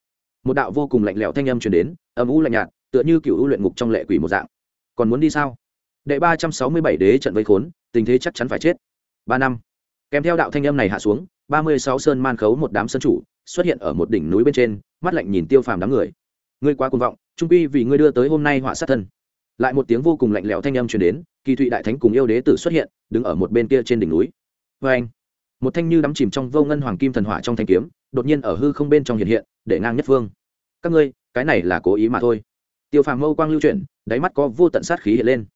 Speaker 1: một đạo vô cùng lạnh lẽo thanh âm truyền đến, âm u lạnh nhạt, tựa như cựu u luyện ngục trong lệ quỷ một dạng. Còn muốn đi sao? Đệ ba trăm sáu mươi bảy đế trận vây khốn, tình thế chắc chắn phải chết. Ba năm. Kèm theo đạo thanh âm này hạ xuống, ba mươi sáu sơn man khấu một đám sân chủ xuất hiện ở một đỉnh núi bên trên, mắt lạnh nhìn tiêu phàm đám người. Ngươi quá cuồng vọng, trung quy vì ngươi đưa tới hôm nay họa sát thân lại một tiếng vô cùng lạnh lẽo thanh âm truyền đến, kỳ thụy đại thánh cùng yêu đế tử xuất hiện, đứng ở một bên kia trên đỉnh núi. Vê anh, một thanh như đắm chìm trong vô ngân hoàng kim thần hỏa trong thanh kiếm, đột nhiên ở hư không bên trong hiện hiện, để ngang nhất phương các ngươi, cái này là cố ý mà thôi. Tiêu phàm mâu quang lưu chuyển, đáy mắt có vô tận sát khí hiện lên.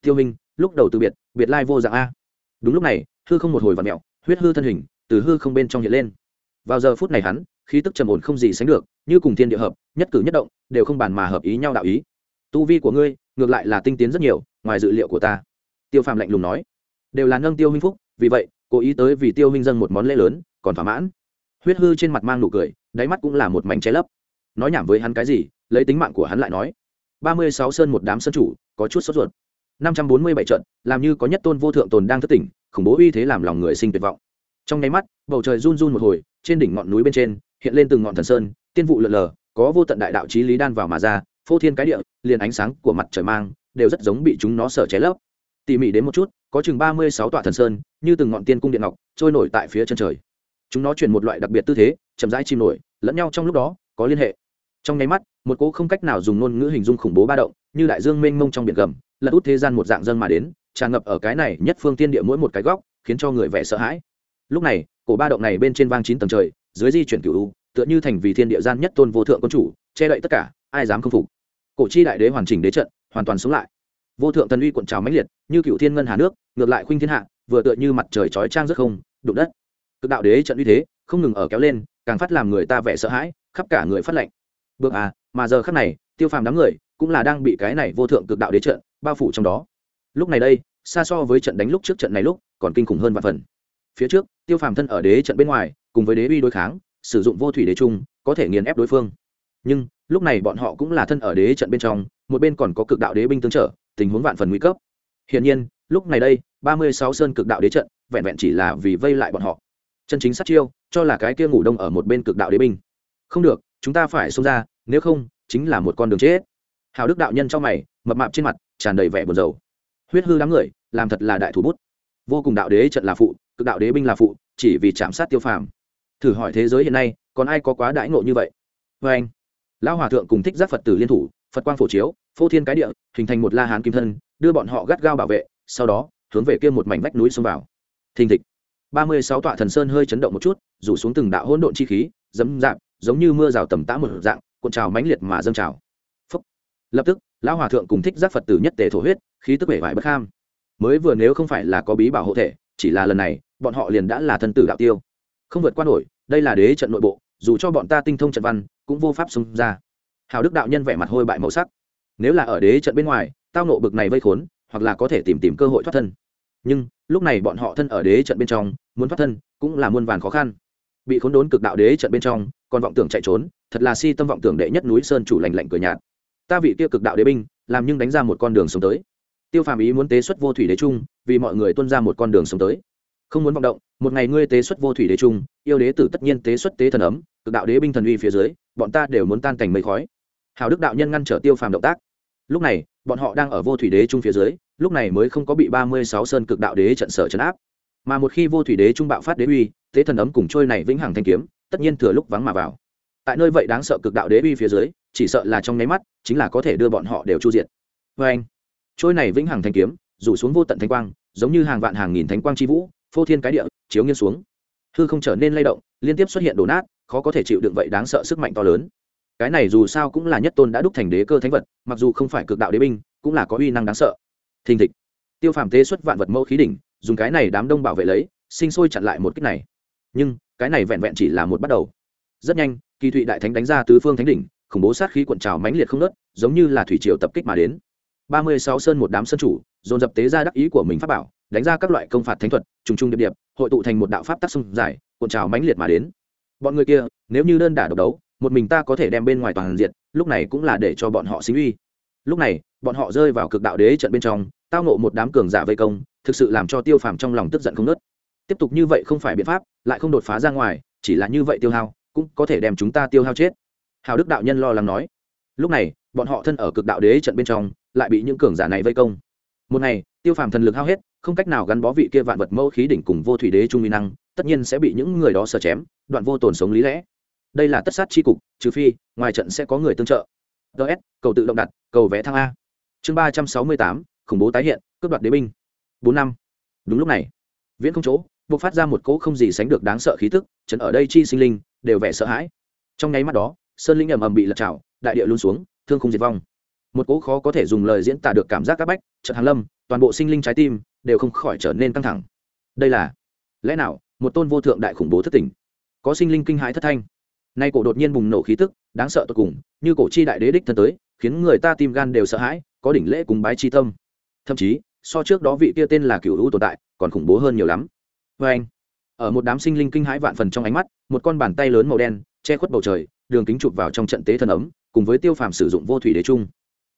Speaker 1: Tiêu minh, lúc đầu từ biệt biệt lai vô dạng a. Đúng lúc này, hư không một hồi vặn mẹo huyết hư thân hình, từ hư không bên trong hiện lên. Vào giờ phút này hắn, khí tức trầm ổn không gì sánh được, như cùng thiên địa hợp, nhất cử nhất động, đều không bàn mà hợp ý nhau đạo ý tu vi của ngươi ngược lại là tinh tiến rất nhiều, ngoài dự liệu của ta. Tiêu phàm lạnh lùng nói. Đều là nâng tiêu minh phúc, vì vậy, cố ý tới vì tiêu minh dân một món lễ lớn, còn thỏa mãn. Huyết hư trên mặt mang nụ cười, đáy mắt cũng là một mảnh che lấp. Nói nhảm với hắn cái gì, lấy tính mạng của hắn lại nói. Ba mươi sáu sơn một đám sơn chủ, có chút sốt ruột. Năm trăm bốn mươi bảy trận, làm như có nhất tôn vô thượng tồn đang thất tỉnh, khủng bố uy thế làm lòng người sinh tuyệt vọng. Trong nháy mắt, bầu trời run run một hồi, trên đỉnh ngọn núi bên trên, hiện lên từng ngọn thần sơn, tiên vụ lượn lờ, có vô tận đại đạo trí lý đan vào mà ra phô thiên cái địa, liền ánh sáng của mặt trời mang đều rất giống bị chúng nó sở cháy lấp. Tỉ mỉ đến một chút, có chừng ba mươi sáu tọa thần sơn, như từng ngọn tiên cung điện ngọc, trôi nổi tại phía chân trời. Chúng nó chuyển một loại đặc biệt tư thế, chậm rãi chìm nổi, lẫn nhau trong lúc đó, có liên hệ. Trong nháy mắt, một cỗ không cách nào dùng ngôn ngữ hình dung khủng bố ba động, như đại dương mênh mông trong biển gầm, lật út thế gian một dạng dân mà đến, tràn ngập ở cái này nhất phương tiên địa mỗi một cái góc, khiến cho người vẻ sợ hãi. Lúc này, cổ ba động này bên trên vang chín tầng trời, dưới di chuyển cửu u, tựa như thành vì thiên địa gian nhất tôn vô thượng quân chủ, che đậy tất cả, ai dám không phục cổ chi đại đế hoàn chỉnh đế trận, hoàn toàn sống lại. Vô thượng thần uy cuộn trào mãnh liệt, như cựu thiên ngân hà nước, ngược lại khuynh thiên hạ, vừa tựa như mặt trời chói trang rất không, đụng đất. Cực đạo đế trận uy thế, không ngừng ở kéo lên, càng phát làm người ta vẻ sợ hãi, khắp cả người phát lệnh bước à mà giờ khắc này, tiêu phàm đám người cũng là đang bị cái này vô thượng cực đạo đế trận bao phủ trong đó. Lúc này đây, xa so với trận đánh lúc trước trận này lúc, còn kinh khủng hơn và phần. Phía trước, tiêu phàm thân ở đế trận bên ngoài, cùng với đế uy đối kháng, sử dụng vô thủy đế trung, có thể nghiền ép đối phương nhưng, lúc này bọn họ cũng là thân ở đế trận bên trong, một bên còn có cực đạo đế binh tương trợ, tình huống vạn phần nguy cấp. Hiển nhiên, lúc này đây, ba mươi sáu sơn cực đạo đế trận, vẹn vẹn chỉ là vì vây lại bọn họ. Chân chính sát chiêu, cho là cái kia ngủ đông ở một bên cực đạo đế binh. Không được, chúng ta phải xông ra, nếu không, chính là một con đường chết. Hào đức đạo nhân trong mày, mập mạp trên mặt, tràn đầy vẻ buồn rầu. Huyết hư đám người, làm thật là đại thủ bút. Vô cùng đạo đế trận là phụ, cực đạo đế binh là phụ, chỉ vì chạm sát tiêu phàm. Thử hỏi thế giới hiện nay, còn ai có quá đãi ngộ như vậy? Vê anh lão hòa thượng cùng thích giác phật tử liên thủ, phật quang phổ chiếu, phô thiên cái địa, hình thành một la hán kim thân, đưa bọn họ gắt gao bảo vệ, sau đó, hướng về kia một mảnh vách núi xông vào. Thình thịch. Ba mươi sáu tọa thần sơn hơi chấn động một chút, rủ xuống từng đạo hỗn độn chi khí dấm dạp, giống như mưa rào tầm tã một dạng, cuộn trào mãnh liệt mà dâng trào. Phúc. lập tức, lão hòa thượng cùng thích giác phật tử nhất tề thổ huyết, khí tức vẻ vải bất kham mới vừa nếu không phải là có bí bảo hộ thể, chỉ là lần này, bọn họ liền đã là thân tử đạo tiêu. Không vượt qua nổi, đây là đế trận nội bộ, dù cho bọn ta tinh thông trận văn cũng vô pháp xông ra. Hào đức đạo nhân vẻ mặt hôi bại màu sắc. Nếu là ở đế trận bên ngoài, tao nộ bực này vây khốn, hoặc là có thể tìm tìm cơ hội thoát thân. Nhưng, lúc này bọn họ thân ở đế trận bên trong, muốn thoát thân cũng là muôn vàn khó khăn. Bị khốn đốn cực đạo đế trận bên trong, còn vọng tưởng chạy trốn, thật là si tâm vọng tưởng đệ nhất núi sơn chủ lành lạnh cửa nhạt. Ta vị kia cực đạo đế binh, làm nhưng đánh ra một con đường sống tới. Tiêu phàm ý muốn tế xuất vô thủy đế trung, vì mọi người tuân ra một con đường sống tới không muốn vọng động, một ngày ngươi tế xuất vô thủy đế trung, yêu đế tử tất nhiên tế xuất tế thần ấm, cực đạo đế binh thần uy phía dưới, bọn ta đều muốn tan cảnh mây khói. Hào đức đạo nhân ngăn trở tiêu phàm động tác. Lúc này, bọn họ đang ở vô thủy đế trung phía dưới, lúc này mới không có bị ba mươi sáu sơn cực đạo đế trận sở chấn áp. Mà một khi vô thủy đế trung bạo phát đế uy, tế thần ấm cùng trôi này vĩnh hằng thanh kiếm, tất nhiên thừa lúc vắng mà vào. Tại nơi vậy đáng sợ cực đạo đế uy phía dưới, chỉ sợ là trong nháy mắt, chính là có thể đưa bọn họ đều chu diện vê vâng. anh trôi này vĩnh hằng thanh kiếm, rủ xuống vô tận thanh quang, giống như hàng vạn hàng nghìn thánh quang chi vũ phô thiên cái địa, chiếu nghiêng xuống. Hư không trở nên lay động, liên tiếp xuất hiện đổ nát, khó có thể chịu đựng vậy đáng sợ sức mạnh to lớn. Cái này dù sao cũng là nhất tôn đã đúc thành đế cơ thánh vật, mặc dù không phải cực đạo đế binh, cũng là có uy năng đáng sợ. Thình thịch. Tiêu phàm tế xuất vạn vật mẫu khí đỉnh, dùng cái này đám đông bảo vệ lấy, sinh sôi chặn lại một cách này. Nhưng, cái này vẹn vẹn chỉ là một bắt đầu. Rất nhanh, kỳ thụy đại thánh đánh ra tứ phương thánh đỉnh, khủng bố sát khí cuộn trào mãnh liệt không nớt giống như là thủy triều tập kích mà đến. Ba mươi sáu sơn một đám sơn chủ, dồn dập tế ra đắc ý của mình pháp bảo đánh ra các loại công phạt thánh thuật, trùng trùng điệp điệp, hội tụ thành một đạo pháp tác sông dài, cuộn trào mãnh liệt mà đến. Bọn người kia, nếu như đơn đả độc đấu, một mình ta có thể đem bên ngoài toàn diện, lúc này cũng là để cho bọn họ sinh uy. Lúc này, bọn họ rơi vào cực đạo đế trận bên trong, tao nộ một đám cường giả vây công, thực sự làm cho tiêu phàm trong lòng tức giận không nớt tiếp tục như vậy không phải biện pháp, lại không đột phá ra ngoài, chỉ là như vậy tiêu hao, cũng có thể đem chúng ta tiêu hao chết. Hào đức đạo nhân lo lắng nói. Lúc này, bọn họ thân ở cực đạo đế trận bên trong, lại bị những cường giả này vây công. Một ngày, tiêu phàm thần lực hao hết không cách nào gắn bó vị kia vạn vật mẫu khí đỉnh cùng vô thủy đế trung uy năng, tất nhiên sẽ bị những người đó sờ chém, đoạn vô tồn sống lý lẽ. Đây là tất sát tri cục, trừ phi, ngoài trận sẽ có người tương trợ. Ts cầu tự động đặt, cầu vẽ thăng a. Chương ba trăm sáu mươi tám, khủng bố tái hiện, cướp đoạt đế binh. Bốn năm. Đúng lúc này, viễn không chỗ, buộc phát ra một cỗ không gì sánh được đáng sợ khí tức trận ở đây chi sinh linh, đều vẻ sợ hãi. Trong nháy mắt đó, sơn linh ầm ầm bị lật trào đại địa luôn xuống, thương không diệt vong. Một cỗ khó có thể dùng lời diễn tả được cảm giác áp bách trận hàng lâm, toàn bộ sinh linh trái tim đều không khỏi trở nên căng thẳng. Đây là, lẽ nào, một tôn vô thượng đại khủng bố thất tỉnh, có sinh linh kinh hãi thất thanh? Nay cổ đột nhiên bùng nổ khí tức, đáng sợ tột cùng, như cổ chi đại đế đích thân tới, khiến người ta tim gan đều sợ hãi, có đỉnh lễ cùng bái chi tâm. Thậm chí, so trước đó vị kia tên là cựu hữu tồn tại, còn khủng bố hơn nhiều lắm. Vê anh, ở một đám sinh linh kinh hãi vạn phần trong ánh mắt, một con bàn tay lớn màu đen, che khuất bầu trời, đường kính chụp vào trong trận tế thần ấm, cùng với tiêu phàm sử dụng vô thủy đế trung.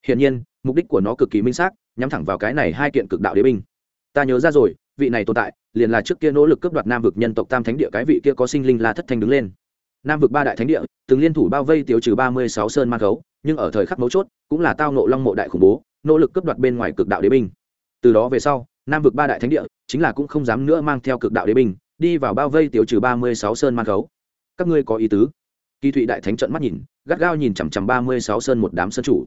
Speaker 1: Hiển nhiên, mục đích của nó cực kỳ minh xác, nhắm thẳng vào cái này hai kiện cực đạo đế binh ta nhớ ra rồi, vị này tồn tại, liền là trước kia nỗ lực cướp đoạt nam vực nhân tộc tam thánh địa cái vị kia có sinh linh la thất thanh đứng lên. Nam vực ba đại thánh địa, từng liên thủ bao vây tiêu trừ ba mươi sáu sơn man khấu nhưng ở thời khắc mấu chốt, cũng là tao nộ long mộ đại khủng bố, nỗ lực cướp đoạt bên ngoài cực đạo đế binh. Từ đó về sau, nam vực ba đại thánh địa, chính là cũng không dám nữa mang theo cực đạo đế binh, đi vào bao vây tiêu trừ ba mươi sáu sơn man khấu các ngươi có ý tứ? Kỳ thụy đại thánh trận mắt nhìn, gắt gao nhìn chằm chằm ba mươi sáu sơn một đám sơn chủ.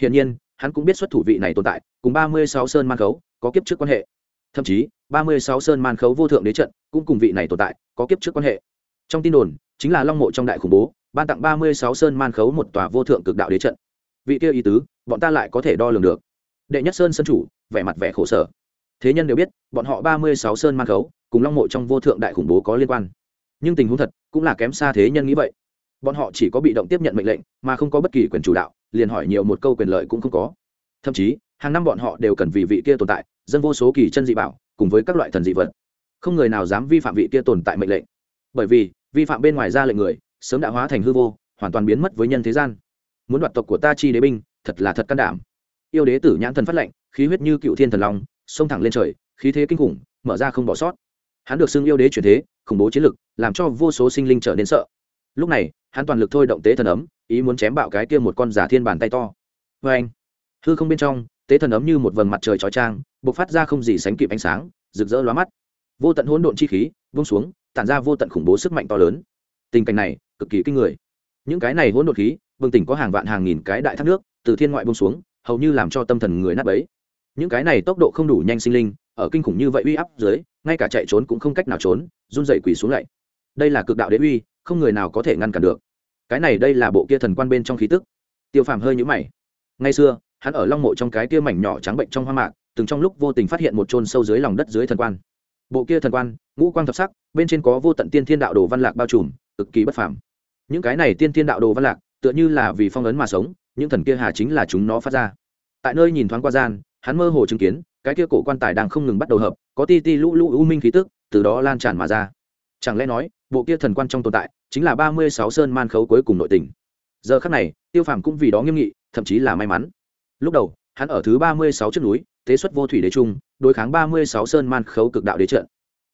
Speaker 1: Hiển nhiên, hắn cũng biết xuất thủ vị này tồn tại, cùng ba mươi sáu sơn man khấu có kiếp trước quan hệ thậm chí, ba mươi sáu sơn man khấu vô thượng đế trận cũng cùng vị này tồn tại có kiếp trước quan hệ. Trong tin đồn, chính là long mộ trong đại khủng bố, ban tặng ba mươi sáu sơn man khấu một tòa vô thượng cực đạo đế trận. Vị kia ý tứ, bọn ta lại có thể đo lường được. Đệ nhất sơn sân chủ, vẻ mặt vẻ khổ sở. Thế nhân đều biết, bọn họ ba mươi sáu sơn man khấu cùng long mộ trong vô thượng đại khủng bố có liên quan. Nhưng tình huống thật cũng là kém xa thế nhân nghĩ vậy. Bọn họ chỉ có bị động tiếp nhận mệnh lệnh, mà không có bất kỳ quyền chủ đạo, liền hỏi nhiều một câu quyền lợi cũng không có. Thậm chí, hàng năm bọn họ đều cần vì vị kia tồn tại dân vô số kỳ chân dị bảo, cùng với các loại thần dị vật. Không người nào dám vi phạm vị kia tồn tại mệnh lệnh. Bởi vì, vi phạm bên ngoài ra lệnh người, sớm đã hóa thành hư vô, hoàn toàn biến mất với nhân thế gian. Muốn đoạt tộc của ta chi đế binh, thật là thật can đảm. Yêu đế tử nhãn thần phát lệnh, khí huyết như cựu thiên thần long, xông thẳng lên trời, khí thế kinh khủng, mở ra không bỏ sót. Hắn được xưng yêu đế chuyển thế, khủng bố chiến lực, làm cho vô số sinh linh trở nên sợ. Lúc này, hắn toàn lực thôi động tế thần ấm, ý muốn chém bạo cái kia một con giả thiên bàn tay to. Vê anh hư không bên trong, tế thần ấm như một vầng mặt trời chói trang bộc phát ra không gì sánh kịp ánh sáng, rực rỡ lóa mắt. Vô tận hỗn độn chi khí vung xuống, tản ra vô tận khủng bố sức mạnh to lớn. Tình cảnh này, cực kỳ kinh người. Những cái này hỗn độn khí bừng tỉnh có hàng vạn hàng nghìn cái đại thác nước, từ thiên ngoại bông xuống, hầu như làm cho tâm thần người nát bấy. Những cái này tốc độ không đủ nhanh sinh linh, ở kinh khủng như vậy uy áp dưới, ngay cả chạy trốn cũng không cách nào trốn, run dậy quỳ xuống lại. Đây là cực đạo đế uy, không người nào có thể ngăn cản được. Cái này đây là bộ kia thần quan bên trong khí tức. Tiêu phàm hơi nhũ mày. Ngay xưa, hắn ở long mộ trong cái kia mảnh nhỏ trắng bệnh trong hoa mạc từng trong lúc vô tình phát hiện một chôn sâu dưới lòng đất dưới thần quan. Bộ kia thần quan, ngũ quang thập sắc, bên trên có vô tận tiên thiên đạo đồ văn lạc bao trùm, cực kỳ bất phàm. Những cái này tiên thiên đạo đồ văn lạc, tựa như là vì phong ấn mà sống, những thần kia hà chính là chúng nó phát ra. Tại nơi nhìn thoáng qua gian, hắn mơ hồ chứng kiến, cái kia cổ quan tài đang không ngừng bắt đầu hợp, có ti ti lũ lũ u minh khí tức, từ đó lan tràn mà ra. Chẳng lẽ nói, bộ kia thần quan trong tồn tại, chính là ba mươi sáu sơn man khấu cuối cùng nội tình? Giờ khắc này, tiêu phàm cũng vì đó nghiêm nghị, thậm chí là may mắn. Lúc đầu, hắn ở thứ ba mươi sáu trước núi tế xuất vô thủy đế trung, đối kháng ba mươi sáu sơn man khấu cực đạo đế trận.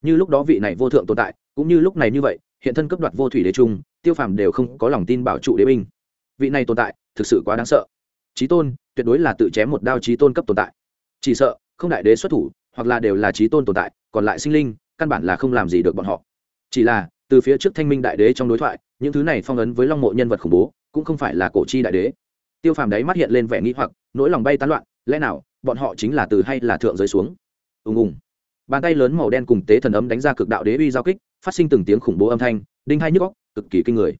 Speaker 1: Như lúc đó vị này vô thượng tồn tại, cũng như lúc này như vậy, hiện thân cấp đoạt vô thủy đế trung, tiêu phàm đều không có lòng tin bảo trụ đế binh. Vị này tồn tại, thực sự quá đáng sợ. Trí tôn, tuyệt đối là tự chém một đao trí tôn cấp tồn tại. Chỉ sợ, không đại đế xuất thủ, hoặc là đều là trí tôn tồn tại, còn lại sinh linh, căn bản là không làm gì được bọn họ. Chỉ là, từ phía trước thanh minh đại đế trong đối thoại, những thứ này phong ấn với long mộ nhân vật khủng bố, cũng không phải là cổ chi đại đế. Tiêu phàm đấy mắt hiện lên vẻ nghĩ hoặc, nỗi lòng bay tán loạn, lẽ nào bọn họ chính là từ hay là thượng rơi xuống. Ùng ùng. Bàn tay lớn màu đen cùng tế thần ấm đánh ra cực đạo đế uy giao kích, phát sinh từng tiếng khủng bố âm thanh, đinh hai nhức góc cực kỳ kinh người.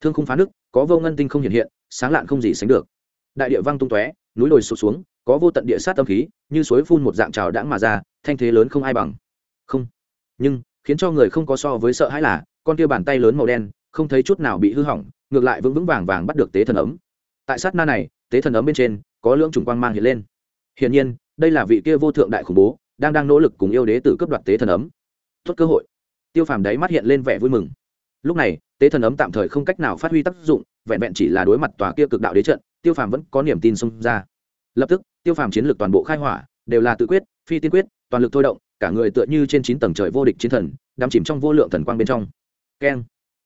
Speaker 1: Thương không phá nước, có vô ngân tinh không hiện hiện, sáng lạn không gì sánh được. Đại địa văng tung tóe, núi đồi sụt xuống, có vô tận địa sát tâm khí, như suối phun một dạng trào đãng mà ra, thanh thế lớn không ai bằng. Không. Nhưng, khiến cho người không có so với sợ hãi là, con kia bàn tay lớn màu đen, không thấy chút nào bị hư hỏng, ngược lại vững vững vàng vàng bắt được tế thần ấm. Tại sát na này, tế thần ấm bên trên, có lưỡng trùng quang mang hiện lên hiển nhiên, đây là vị kia vô thượng đại khủng bố, đang đang nỗ lực cùng yêu đế tử cướp đoạt tế thần ấm. Tốt cơ hội. Tiêu phàm đáy mắt hiện lên vẻ vui mừng. Lúc này, tế thần ấm tạm thời không cách nào phát huy tác dụng, vẹn vẹn chỉ là đối mặt tòa kia cực đạo đế trận, tiêu phàm vẫn có niềm tin xông ra. Lập tức, tiêu phàm chiến lược toàn bộ khai hỏa, đều là tự quyết, phi tiên quyết, toàn lực thôi động, cả người tựa như trên chín tầng trời vô địch chiến thần, đắm chìm trong vô lượng thần quang bên trong. Keng.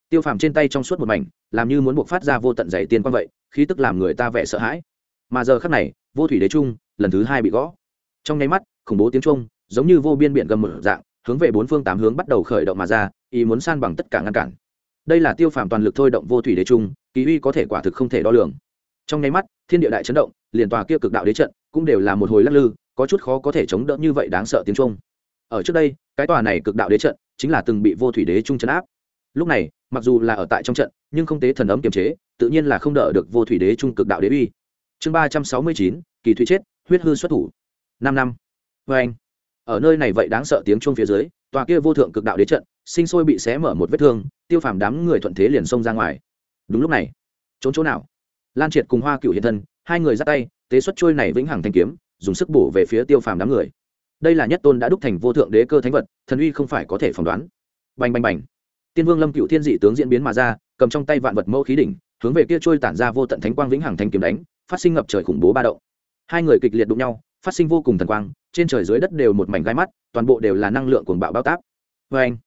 Speaker 1: Tiêu phàm trên tay trong suốt một mảnh, làm như muốn buộc phát ra vô tận dày tiên quang vậy, khí tức làm người ta vẻ sợ hãi. Mà giờ khắc này, vô thủy đế trung lần thứ hai bị gõ. Trong nháy mắt, khủng bố tiếng trung giống như vô biên biển gầm mở dạng, hướng về bốn phương tám hướng bắt đầu khởi động mà ra, ý muốn san bằng tất cả ngăn cản. Đây là tiêu phàm toàn lực thôi động vô thủy đế trung, kỳ uy có thể quả thực không thể đo lường. Trong nháy mắt, thiên địa đại chấn động, liền tòa kia cực đạo đế trận cũng đều là một hồi lắc lư, có chút khó có thể chống đỡ như vậy đáng sợ tiếng trung ở trước đây, cái tòa này cực đạo đế trận chính là từng bị vô thủy đế trung chấn áp. Lúc này, mặc dù là ở tại trong trận, nhưng không tế thần ấm kiềm chế, tự nhiên là không đỡ được vô thủy đế trung cực đạo đế uy. Chương ba trăm sáu mươi chín, kỳ thủy chết huyết hư xuất thủ. Năm năm. Vê anh, ở nơi này vậy đáng sợ tiếng chuông phía dưới, tòa kia vô thượng cực đạo đế trận, sinh sôi bị xé mở một vết thương, tiêu phàm đám người thuận thế liền xông ra ngoài. Đúng lúc này, trốn chỗ nào? Lan triệt cùng hoa cựu hiện thân, hai người dắt tay, tế xuất trôi này vĩnh hằng thanh kiếm, dùng sức bổ về phía tiêu phàm đám người. Đây là nhất tôn đã đúc thành vô thượng đế cơ thánh vật, thần uy không phải có thể phỏng đoán. Bành bành bành. Tiên vương lâm cựu thiên dị tướng diễn biến mà ra, cầm trong tay vạn vật mẫu khí đỉnh, hướng về kia trôi tản ra vô tận thánh quang vĩnh hằng thanh kiếm đánh, phát sinh ngập trời khủng bố ba động hai người kịch liệt đụng nhau, phát sinh vô cùng thần quang, trên trời dưới đất đều một mảnh gai mắt, toàn bộ đều là năng lượng cuồng bạo bao táp. Vê anh,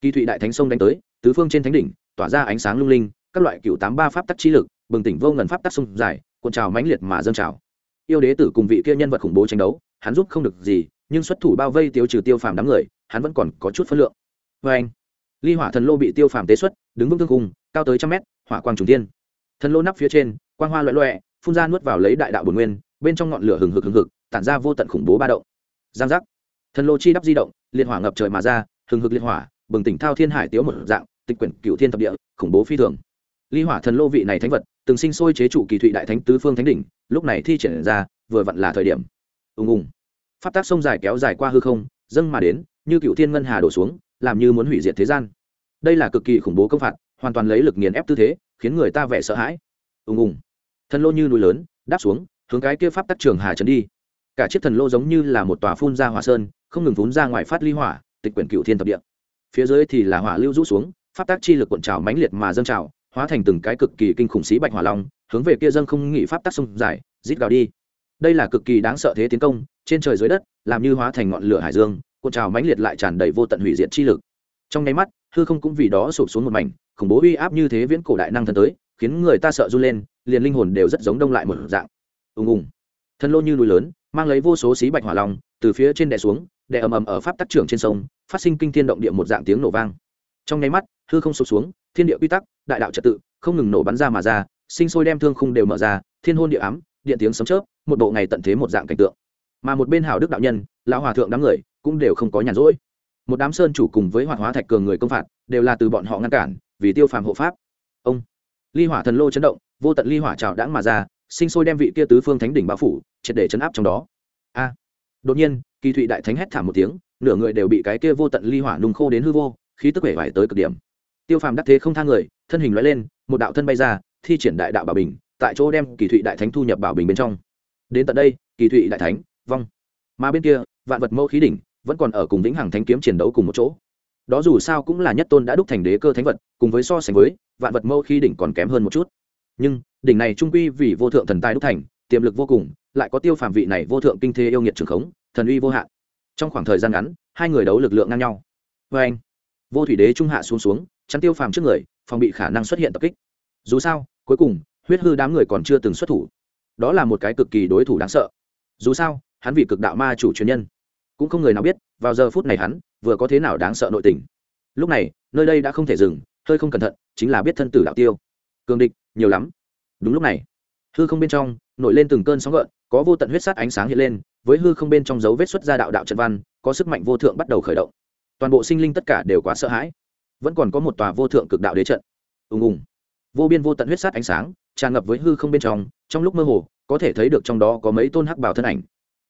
Speaker 1: kỳ thụy đại thánh sông đánh tới, tứ phương trên thánh đỉnh, tỏa ra ánh sáng lung linh, các loại cựu tám ba pháp tắc trí lực, bừng tỉnh vô ngần pháp tắc sông dài, cuộn trào mãnh liệt mà dâng trào. Yêu đế tử cùng vị kia nhân vật khủng bố tranh đấu, hắn giúp không được gì, nhưng xuất thủ bao vây tiêu trừ tiêu phàm đám người, hắn vẫn còn có chút phân lượng. Vê anh, ly hỏa thần lô bị tiêu phàm tế xuất, đứng vững thương cung cao tới trăm mét, hỏa quang trùng tiên thần lô nắp phía trên, quang hoa loẹ loẹ, phun ra nuốt vào lấy đại đạo bồn nguyên bên trong ngọn lửa hừng hực hừng hực, tản ra vô tận khủng bố ba động. Giang giác. Thần lô chi đắp di động, liệt hỏa ngập trời mà ra, hừng hực liệt hỏa, bừng tỉnh thao thiên hải tiếu một dạng, tịch quyển cựu thiên thập địa, khủng bố phi thường. Ly hỏa thần lô vị này thánh vật, từng sinh sôi chế trụ kỳ thụy đại thánh tứ phương thánh đỉnh, lúc này thi triển ra, vừa vặn là thời điểm. Ùng ùng. Pháp tác sông dài kéo dài qua hư không, dâng mà đến, như cựu thiên ngân hà đổ xuống, làm như muốn hủy diệt thế gian. Đây là cực kỳ khủng bố công phạt, hoàn toàn lấy lực nghiền ép tư thế, khiến người ta vẻ sợ hãi. Ùng ùng. Thần lô như núi lớn, đáp xuống hướng cái kia pháp tắc trường hà trấn đi. Cả chiếc thần lô giống như là một tòa phun ra hỏa sơn, không ngừng vốn ra ngoài phát ly hỏa, tịch quyển cựu thiên thập địa. Phía dưới thì là hỏa lưu rũ xuống, pháp tác chi lực cuộn trào mãnh liệt mà dâng trào, hóa thành từng cái cực kỳ kinh khủng xí bạch hỏa long, hướng về kia dâng không nghị pháp tác sông dài, rít gào đi. Đây là cực kỳ đáng sợ thế tiến công, trên trời dưới đất, làm như hóa thành ngọn lửa hải dương, cuộn trào mãnh liệt lại tràn đầy vô tận hủy diệt chi lực. Trong nháy mắt, hư không cũng vì đó sụp xuống một mảnh, khủng bố uy áp như thế viễn cổ đại năng thần tới, khiến người ta sợ run lên, liền linh hồn đều rất giống đông lại một dạng ùng ùng. Thân lô như núi lớn, mang lấy vô số xí bạch hỏa long, từ phía trên đè xuống, đè ầm ầm ở pháp tắc trưởng trên sông, phát sinh kinh thiên động địa một dạng tiếng nổ vang. Trong nháy mắt, hư không sụp xuống, thiên địa quy tắc, đại đạo trật tự, không ngừng nổ bắn ra mà ra, sinh sôi đem thương khung đều mở ra, thiên hôn địa ám, điện tiếng sấm chớp, một bộ ngày tận thế một dạng cảnh tượng. Mà một bên hảo đức đạo nhân, lão hòa thượng đám người, cũng đều không có nhàn rỗi. Một đám sơn chủ cùng với hoạt hóa thạch cường người công phạt, đều là từ bọn họ ngăn cản, vì tiêu phàm hộ pháp. Ông, ly hỏa thần lô chấn động, vô tận ly hỏa trào đãng mà ra sinh sôi đem vị kia tứ phương thánh đỉnh bao phủ, triệt để chấn áp trong đó. A. Đột nhiên, kỳ thụy đại thánh hét thảm một tiếng, nửa người đều bị cái kia vô tận ly hỏa nung khô đến hư vô, khí tức vẻ vải tới cực điểm. Tiêu phàm đắc thế không thang người, thân hình loại lên, một đạo thân bay ra, thi triển đại đạo bảo bình, tại chỗ đem kỳ thụy đại thánh thu nhập bảo bình bên trong. Đến tận đây, kỳ thụy đại thánh, vong. Mà bên kia, vạn vật mẫu khí đỉnh, vẫn còn ở cùng vĩnh hằng thánh kiếm chiến đấu cùng một chỗ. Đó dù sao cũng là nhất tôn đã đúc thành đế cơ thánh vật, cùng với so sánh với, vạn vật mẫu khí đỉnh còn kém hơn một chút nhưng, đỉnh này trung quy vì vô thượng thần tài đúc thành, tiềm lực vô cùng, lại có tiêu phàm vị này vô thượng kinh thế yêu nghiệt trường khống, thần uy vô hạn. Trong khoảng thời gian ngắn, hai người đấu lực lượng ngang nhau. Vê anh, vô thủy đế trung hạ xuống xuống, chắn tiêu phàm trước người, phòng bị khả năng xuất hiện tập kích. Dù sao, cuối cùng, huyết hư đám người còn chưa từng xuất thủ. Đó là một cái cực kỳ đối thủ đáng sợ. Dù sao, hắn vì cực đạo ma chủ truyền nhân. Cũng không người nào biết, vào giờ phút này hắn, vừa có thế nào đáng sợ nội tình. Lúc này, nơi đây đã không thể dừng, hơi không cẩn thận, chính là biết thân tử đạo tiêu cường địch, nhiều lắm. Đúng lúc này, hư không bên trong, nổi lên từng cơn sóng gợn, có vô tận huyết sát ánh sáng hiện lên, với hư không bên trong dấu vết xuất ra đạo đạo trận văn, có sức mạnh vô thượng bắt đầu khởi động. Toàn bộ sinh linh tất cả đều quá sợ hãi. Vẫn còn có một tòa vô thượng cực đạo đế trận. Ùng ùng. Vô biên vô tận huyết sát ánh sáng, tràn ngập với hư không bên trong trong lúc mơ hồ, có thể thấy được trong đó có mấy tôn hắc bảo thân ảnh.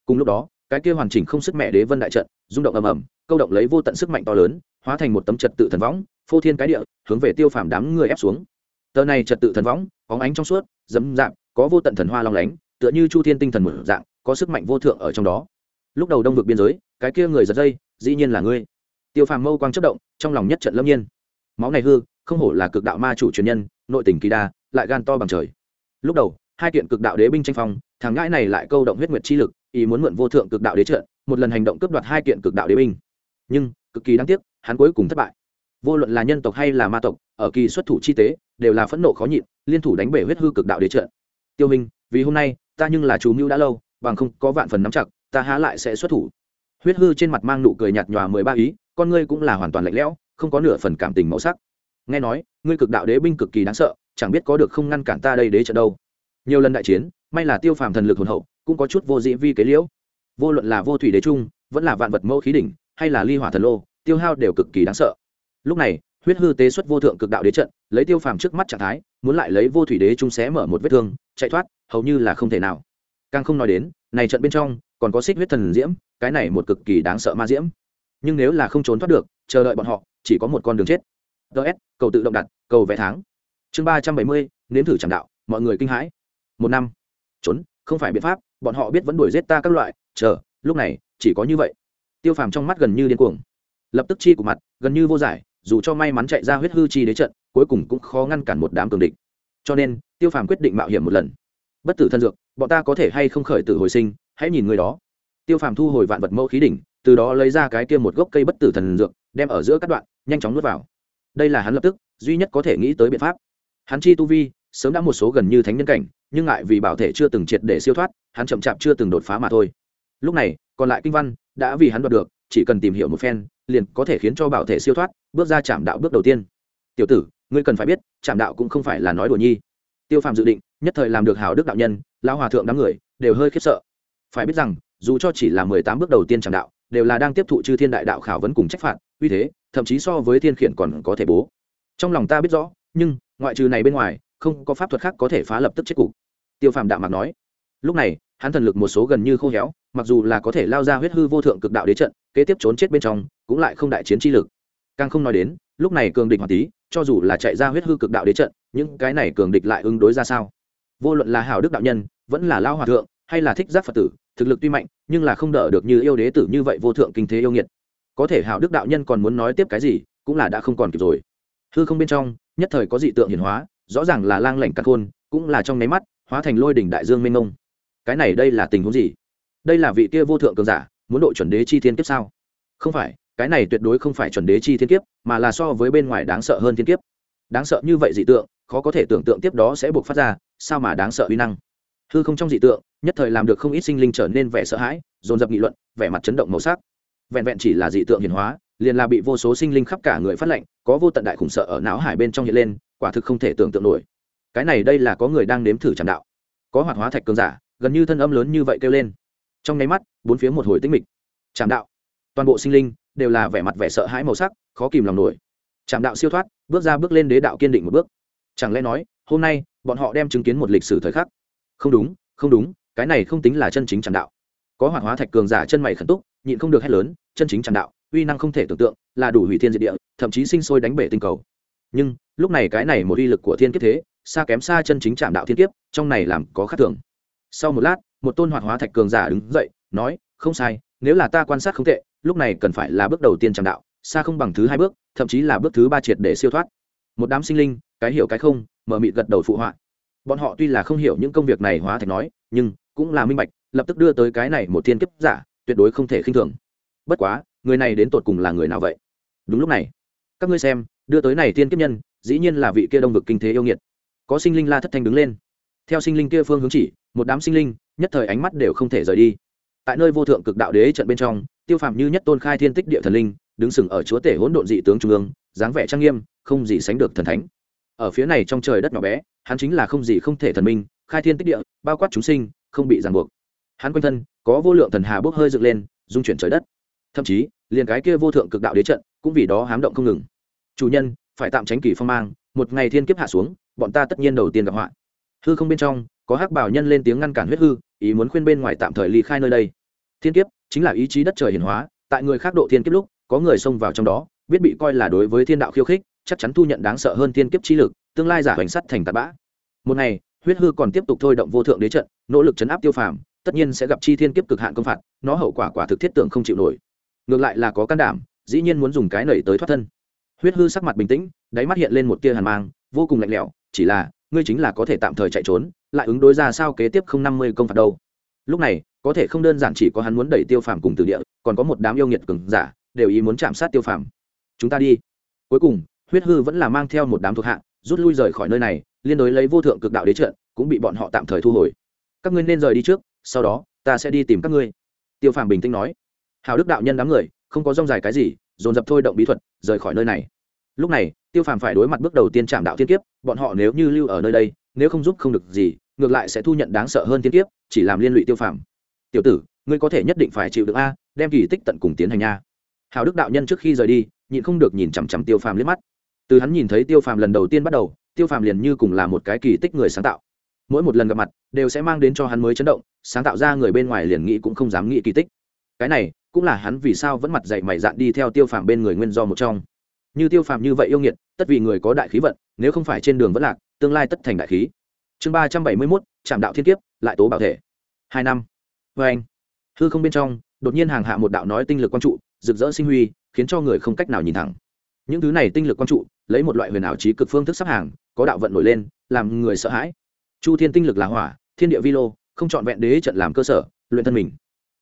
Speaker 1: Cùng lúc đó, cái kia hoàn chỉnh không sức mẹ đế vân đại trận, rung động ầm ầm, câu động lấy vô tận sức mạnh to lớn, hóa thành một tấm trật tự thần võng, phô thiên cái địa, hướng về tiêu phàm đám người ép xuống tờ này trật tự thần võng có ánh trong suốt, dẫm dạng có vô tận thần hoa long lánh, tựa như chu thiên tinh thần một dạng, có sức mạnh vô thượng ở trong đó. Lúc đầu đông vực biên giới, cái kia người giật dây, dĩ nhiên là ngươi. Tiêu phàm mâu quang chất động, trong lòng nhất trận lâm nhiên. Máu này hư, không hổ là cực đạo ma chủ truyền nhân, nội tình kỳ đa, lại gan to bằng trời. Lúc đầu, hai kiện cực đạo đế binh tranh phong, thằng ngãi này lại câu động huyết nguyệt chi lực, ý muốn mượn vô thượng cực đạo đế trợ, một lần hành động cướp đoạt hai kiện cực đạo đế binh. Nhưng, cực kỳ đáng tiếc, hắn cuối cùng thất bại vô luận là nhân tộc hay là ma tộc, ở kỳ xuất thủ chi tế, đều là phẫn nộ khó nhịn, liên thủ đánh bể huyết hư cực đạo đế trợ tiêu hình vì hôm nay, ta nhưng là chú mưu đã lâu, bằng không có vạn phần nắm chặt, ta há lại sẽ xuất thủ. Huyết hư trên mặt mang nụ cười nhạt nhòa mười ba ý, con ngươi cũng là hoàn toàn lạnh lẽo, không có nửa phần cảm tình màu sắc. Nghe nói, ngươi cực đạo đế binh cực kỳ đáng sợ, chẳng biết có được không ngăn cản ta đây đế trận đâu. Nhiều lần đại chiến, may là tiêu phàm thần lực hồn hậu, cũng có chút vô dĩ vi kế liễu. Vô luận là vô thủy đế trung, vẫn là vạn vật mẫu khí đỉnh, hay là ly hỏa thần lô, tiêu hao đều cực kỳ đáng sợ lúc này, huyết hư tế xuất vô thượng cực đạo đế trận, lấy tiêu phàm trước mắt trạng thái, muốn lại lấy vô thủy đế trung xé mở một vết thương, chạy thoát, hầu như là không thể nào. Càng không nói đến, này trận bên trong, còn có xích huyết thần diễm, cái này một cực kỳ đáng sợ ma diễm. Nhưng nếu là không trốn thoát được, chờ đợi bọn họ, chỉ có một con đường chết. Ts cầu tự động đặt, cầu vẽ tháng. Chương ba trăm bảy mươi, nếm thử trảm đạo, mọi người kinh hãi. Một năm. Trốn, không phải biện pháp, bọn họ biết vẫn đuổi giết ta các loại, chờ, lúc này, chỉ có như vậy. Tiêu phàm trong mắt gần như điên cuồng. Lập tức chi của mặt, gần như vô giải dù cho may mắn chạy ra huyết hư chi đế trận, cuối cùng cũng khó ngăn cản một đám cường địch. Cho nên, tiêu phàm quyết định mạo hiểm một lần. Bất tử thân dược, bọn ta có thể hay không khởi tử hồi sinh, hãy nhìn người đó. Tiêu phàm thu hồi vạn vật mẫu khí đỉnh, từ đó lấy ra cái kia một gốc cây bất tử thần dược, đem ở giữa các đoạn, nhanh chóng nuốt vào. Đây là hắn lập tức, duy nhất có thể nghĩ tới biện pháp. Hắn chi tu vi, sớm đã một số gần như thánh nhân cảnh, nhưng ngại vì bảo thể chưa từng triệt để siêu thoát, hắn chậm chạp chưa từng đột phá mà thôi. Lúc này, còn lại kinh văn, đã vì hắn đoạt được, chỉ cần tìm hiểu một phen liền có thể khiến cho bảo thể siêu thoát, bước ra chạm đạo bước đầu tiên. Tiểu tử, ngươi cần phải biết, chạm đạo cũng không phải là nói đùa nhi. Tiêu phàm dự định, nhất thời làm được hảo đức đạo nhân, lão hòa thượng đám người đều hơi khiếp sợ. Phải biết rằng, dù cho chỉ là mười tám bước đầu tiên chạm đạo, đều là đang tiếp thụ chư thiên đại đạo khảo vấn cùng trách phạt, uy thế, thậm chí so với thiên khiển còn có thể bố. Trong lòng ta biết rõ, nhưng, ngoại trừ này bên ngoài, không có pháp thuật khác có thể phá lập tức chết cục. Tiêu phàm đạo mạc nói. Lúc này, hắn thần lực một số gần như khô héo mặc dù là có thể lao ra huyết hư vô thượng cực đạo đế trận, kế tiếp trốn chết bên trong, cũng lại không đại chiến chi lực. Càng không nói đến, lúc này cường địch hoàng tí, cho dù là chạy ra huyết hư cực đạo đế trận, những cái này cường địch lại ứng đối ra sao? Vô luận là hảo đức đạo nhân, vẫn là lao hòa thượng, hay là thích giác phật tử, thực lực tuy mạnh, nhưng là không đỡ được như yêu đế tử như vậy vô thượng kinh thế yêu nghiệt. Có thể hảo đức đạo nhân còn muốn nói tiếp cái gì, cũng là đã không còn kịp rồi. Hư không bên trong, nhất thời có dị tượng hiển hóa, rõ ràng là lang lảnh cắt khôn, cũng là trong nháy mắt, hóa thành lôi đỉnh đại dương mênh mông. Cái này đây là tình huống gì? Đây là vị kia vô thượng cường giả, muốn độ chuẩn đế chi thiên kiếp sao? Không phải, cái này tuyệt đối không phải chuẩn đế chi thiên kiếp, mà là so với bên ngoài đáng sợ hơn thiên kiếp. Đáng sợ như vậy dị tượng, khó có thể tưởng tượng tiếp đó sẽ buộc phát ra, sao mà đáng sợ uy năng? Hư không trong dị tượng, nhất thời làm được không ít sinh linh trở nên vẻ sợ hãi, dồn dập nghị luận, vẻ mặt chấn động màu sắc. Vẹn vẹn chỉ là dị tượng hiển hóa, liền là bị vô số sinh linh khắp cả người phát lệnh, có vô tận đại khủng sợ ở não hải bên trong hiện lên, quả thực không thể tưởng tượng nổi. Cái này đây là có người đang nếm thử tràn đạo. Có hoạt hóa thạch cường giả, gần như thân âm lớn như vậy kêu lên trong nháy mắt, bốn phía một hồi tĩnh mịch. Trạm đạo. Toàn bộ sinh linh đều là vẻ mặt vẻ sợ hãi màu sắc, khó kìm lòng nổi. Trạm đạo siêu thoát, bước ra bước lên đế đạo kiên định một bước. Chẳng lẽ nói, hôm nay, bọn họ đem chứng kiến một lịch sử thời khắc? Không đúng không đúng, cái này không tính là chân chính trạm đạo. Có hoạt hóa thạch cường giả chân mày khẩn túc, nhịn không được hét lớn, chân chính trạm đạo, uy năng không thể tưởng tượng, là đủ hủy thiên diệt địa, thậm chí sinh sôi đánh bể tinh cầu. Nhưng, lúc này cái này một uy lực của thiên kiếp thế, xa kém xa chân chính trạm đạo thiên kiếp, trong này làm có khác thường. Sau một lát một tôn hoạt hóa thạch cường giả đứng dậy, nói, không sai, nếu là ta quan sát không tệ, lúc này cần phải là bước đầu tiên trạm đạo, xa không bằng thứ hai bước, thậm chí là bước thứ ba triệt để siêu thoát. Một đám sinh linh, cái hiểu cái không, mở mịt gật đầu phụ họa. Bọn họ tuy là không hiểu những công việc này hóa thạch nói, nhưng cũng là minh bạch, lập tức đưa tới cái này một thiên kiếp giả, tuyệt đối không thể khinh thường. Bất quá, người này đến tột cùng là người nào vậy? Đúng lúc này, các ngươi xem, đưa tới này tiên kiếp nhân, dĩ nhiên là vị kia đông vực kinh thế yêu nghiệt. Có sinh linh la thất thanh đứng lên theo sinh linh kia phương hướng chỉ, một đám sinh linh, nhất thời ánh mắt đều không thể rời đi. Tại nơi vô thượng cực đạo đế trận bên trong, tiêu phạm như nhất tôn khai thiên tích địa thần linh, đứng sừng ở chúa tể hỗn độn dị tướng trung ương, dáng vẻ trang nghiêm, không gì sánh được thần thánh. Ở phía này trong trời đất nhỏ bé, hắn chính là không gì không thể thần minh, khai thiên tích địa, bao quát chúng sinh, không bị ràng buộc. Hắn quanh thân, có vô lượng thần hà bốc hơi dựng lên dung chuyển trời đất. Thậm chí, liền cái kia vô thượng cực đạo đế trận, cũng vì đó hám động không ngừng. Chủ nhân, phải tạm tránh kỳ phong mang, một ngày thiên kiếp hạ xuống, bọn ta tất nhiên đầu tiên gặp họa hư không bên trong, có hắc bảo nhân lên tiếng ngăn cản huyết hư, ý muốn khuyên bên ngoài tạm thời ly khai nơi đây. Thiên kiếp, chính là ý chí đất trời hiển hóa, tại người khác độ thiên kiếp lúc, có người xông vào trong đó, biết bị coi là đối với thiên đạo khiêu khích, chắc chắn thu nhận đáng sợ hơn thiên kiếp chi lực, tương lai giả hoành sắt thành tạt bã. Một ngày, huyết hư còn tiếp tục thôi động vô thượng đế trận, nỗ lực chấn áp tiêu phàm, tất nhiên sẽ gặp chi thiên kiếp cực hạn công phạt, nó hậu quả quả thực thiết tượng không chịu nổi. Ngược lại là có can đảm, dĩ nhiên muốn dùng cái nảy tới thoát thân. Huyết hư sắc mặt bình tĩnh, đáy mắt hiện lên một tia hàn mang, vô cùng lạnh lẽo, chỉ là ngươi chính là có thể tạm thời chạy trốn, lại ứng đối ra sao kế tiếp không năm mươi công phạt đâu. Lúc này, có thể không đơn giản chỉ có hắn muốn đẩy tiêu phàm cùng từ địa, còn có một đám yêu nghiệt cường giả, đều ý muốn chạm sát tiêu phàm. Chúng ta đi. Cuối cùng, huyết hư vẫn là mang theo một đám thuộc hạ, rút lui rời khỏi nơi này, liên đối lấy vô thượng cực đạo đế trận, cũng bị bọn họ tạm thời thu hồi. Các ngươi nên rời đi trước, sau đó, ta sẽ đi tìm các ngươi. Tiêu phàm bình tĩnh nói. Hào đức đạo nhân đám người, không có rong dài cái gì, dồn dập thôi động bí thuật, rời khỏi nơi này lúc này, tiêu phàm phải đối mặt bước đầu tiên trạm đạo thiên kiếp, bọn họ nếu như lưu ở nơi đây, nếu không giúp không được gì, ngược lại sẽ thu nhận đáng sợ hơn thiên kiếp, chỉ làm liên lụy tiêu phàm. Tiểu tử, ngươi có thể nhất định phải chịu được a, đem kỳ tích tận cùng tiến hành nha hào đức đạo nhân trước khi rời đi, nhịn không được nhìn chằm chằm tiêu phàm liếc mắt. Từ hắn nhìn thấy tiêu phàm lần đầu tiên bắt đầu, tiêu phàm liền như cùng là một cái kỳ tích người sáng tạo. Mỗi một lần gặp mặt, đều sẽ mang đến cho hắn mới chấn động, sáng tạo ra người bên ngoài liền nghĩ cũng không dám nghĩ kỳ tích. Cái này, cũng là hắn vì sao vẫn mặt dạy mày dạn đi theo tiêu phàm bên người nguyên do một trong như tiêu phàm như vậy yêu nghiệt, tất vì người có đại khí vận, nếu không phải trên đường vẫn lạc, tương lai tất thành đại khí. Chương ba trăm bảy mươi mốt trạm đạo thiên kiếp, lại tố bảo thể. Hai năm. Vê anh. Hư không bên trong, đột nhiên hàng hạ một đạo nói tinh lực quang trụ, rực rỡ sinh huy, khiến cho người không cách nào nhìn thẳng. Những thứ này tinh lực quang trụ, lấy một loại huyền ảo trí cực phương thức sắp hàng, có đạo vận nổi lên, làm người sợ hãi. Chu thiên tinh lực là hỏa, thiên địa vi lô, không chọn vẹn đế trận làm cơ sở, luyện thân mình.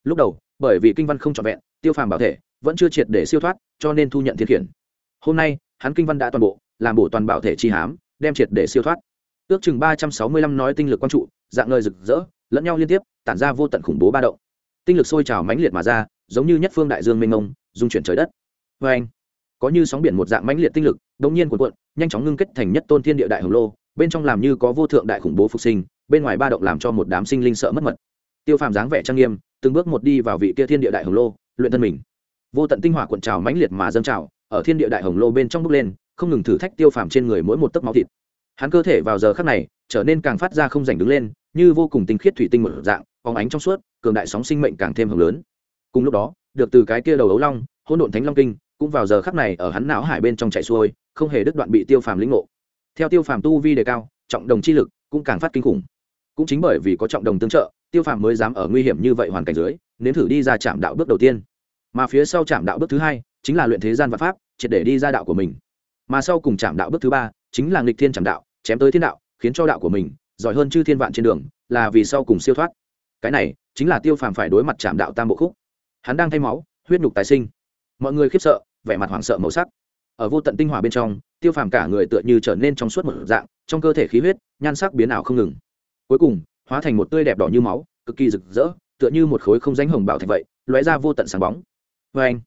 Speaker 1: Lúc đầu, bởi vì kinh văn không chọn vẹn, tiêu phàm bảo thể vẫn chưa triệt để siêu thoát, cho nên thu nhận thiên khiển hôm nay, hắn kinh văn đã toàn bộ, làm bổ toàn bảo thể chi hám, đem triệt để siêu thoát. Ước chừng ba trăm sáu mươi lăm nói tinh lực quang trụ, dạng ngời rực rỡ, lẫn nhau liên tiếp, tản ra vô tận khủng bố ba động. Tinh lực sôi trào mãnh liệt mà ra, giống như nhất phương đại dương mênh mông, dung chuyển trời đất. Vê anh, có như sóng biển một dạng mãnh liệt tinh lực đống nhiên cuộn cuộn, nhanh chóng ngưng kết thành nhất tôn thiên địa đại hồng lô, bên trong làm như có vô thượng đại khủng bố phục sinh, bên ngoài ba động làm cho một đám sinh linh sợ mất mật. Tiêu phàm dáng vẻ trang nghiêm, từng bước một đi vào vị kia thiên địa đại hồng lô, luyện thân mình. Vô tận tinh hỏa cuộn trào mãnh liệt mà dâng trào ở thiên địa đại hồng lô bên trong bước lên, không ngừng thử thách tiêu phàm trên người mỗi một tấc máu thịt. Hắn cơ thể vào giờ khắc này, trở nên càng phát ra không rảnh đứng lên, như vô cùng tinh khiết thủy tinh một dạng, phóng ánh trong suốt, cường đại sóng sinh mệnh càng thêm hồng lớn. Cùng lúc đó, được từ cái kia đầu ấu long, hỗn độn thánh long kinh, cũng vào giờ khắc này ở hắn não hải bên trong chạy xuôi, không hề đứt đoạn bị tiêu phàm lĩnh ngộ. Theo tiêu phàm tu vi đề cao, trọng đồng chi lực cũng càng phát kinh khủng. Cũng chính bởi vì có trọng đồng tương trợ, tiêu phàm mới dám ở nguy hiểm như vậy hoàn cảnh dưới nếm thử đi ra trạm đạo bước đầu tiên. Mà phía sau trạm đạo bước thứ hai chính là luyện thế gian và pháp, triệt để đi ra đạo của mình. Mà sau cùng chạm đạo bước thứ ba, chính là nghịch thiên chạm đạo, chém tới thiên đạo, khiến cho đạo của mình giỏi hơn chư thiên vạn trên đường, là vì sau cùng siêu thoát. Cái này chính là tiêu phàm phải đối mặt chạm đạo tam bộ khúc. Hắn đang thay máu, huyết nhục tái sinh. Mọi người khiếp sợ, vẻ mặt hoảng sợ màu sắc. Ở vô tận tinh hòa bên trong, tiêu phàm cả người tựa như trở nên trong suốt một dạng, trong cơ thể khí huyết, nhan sắc biến ảo không ngừng. Cuối cùng, hóa thành một tươi đẹp đỏ như máu, cực kỳ rực rỡ, tựa như một khối không danh hồng bảo thạch vậy, lóe ra vô tận sáng bóng. Vê anh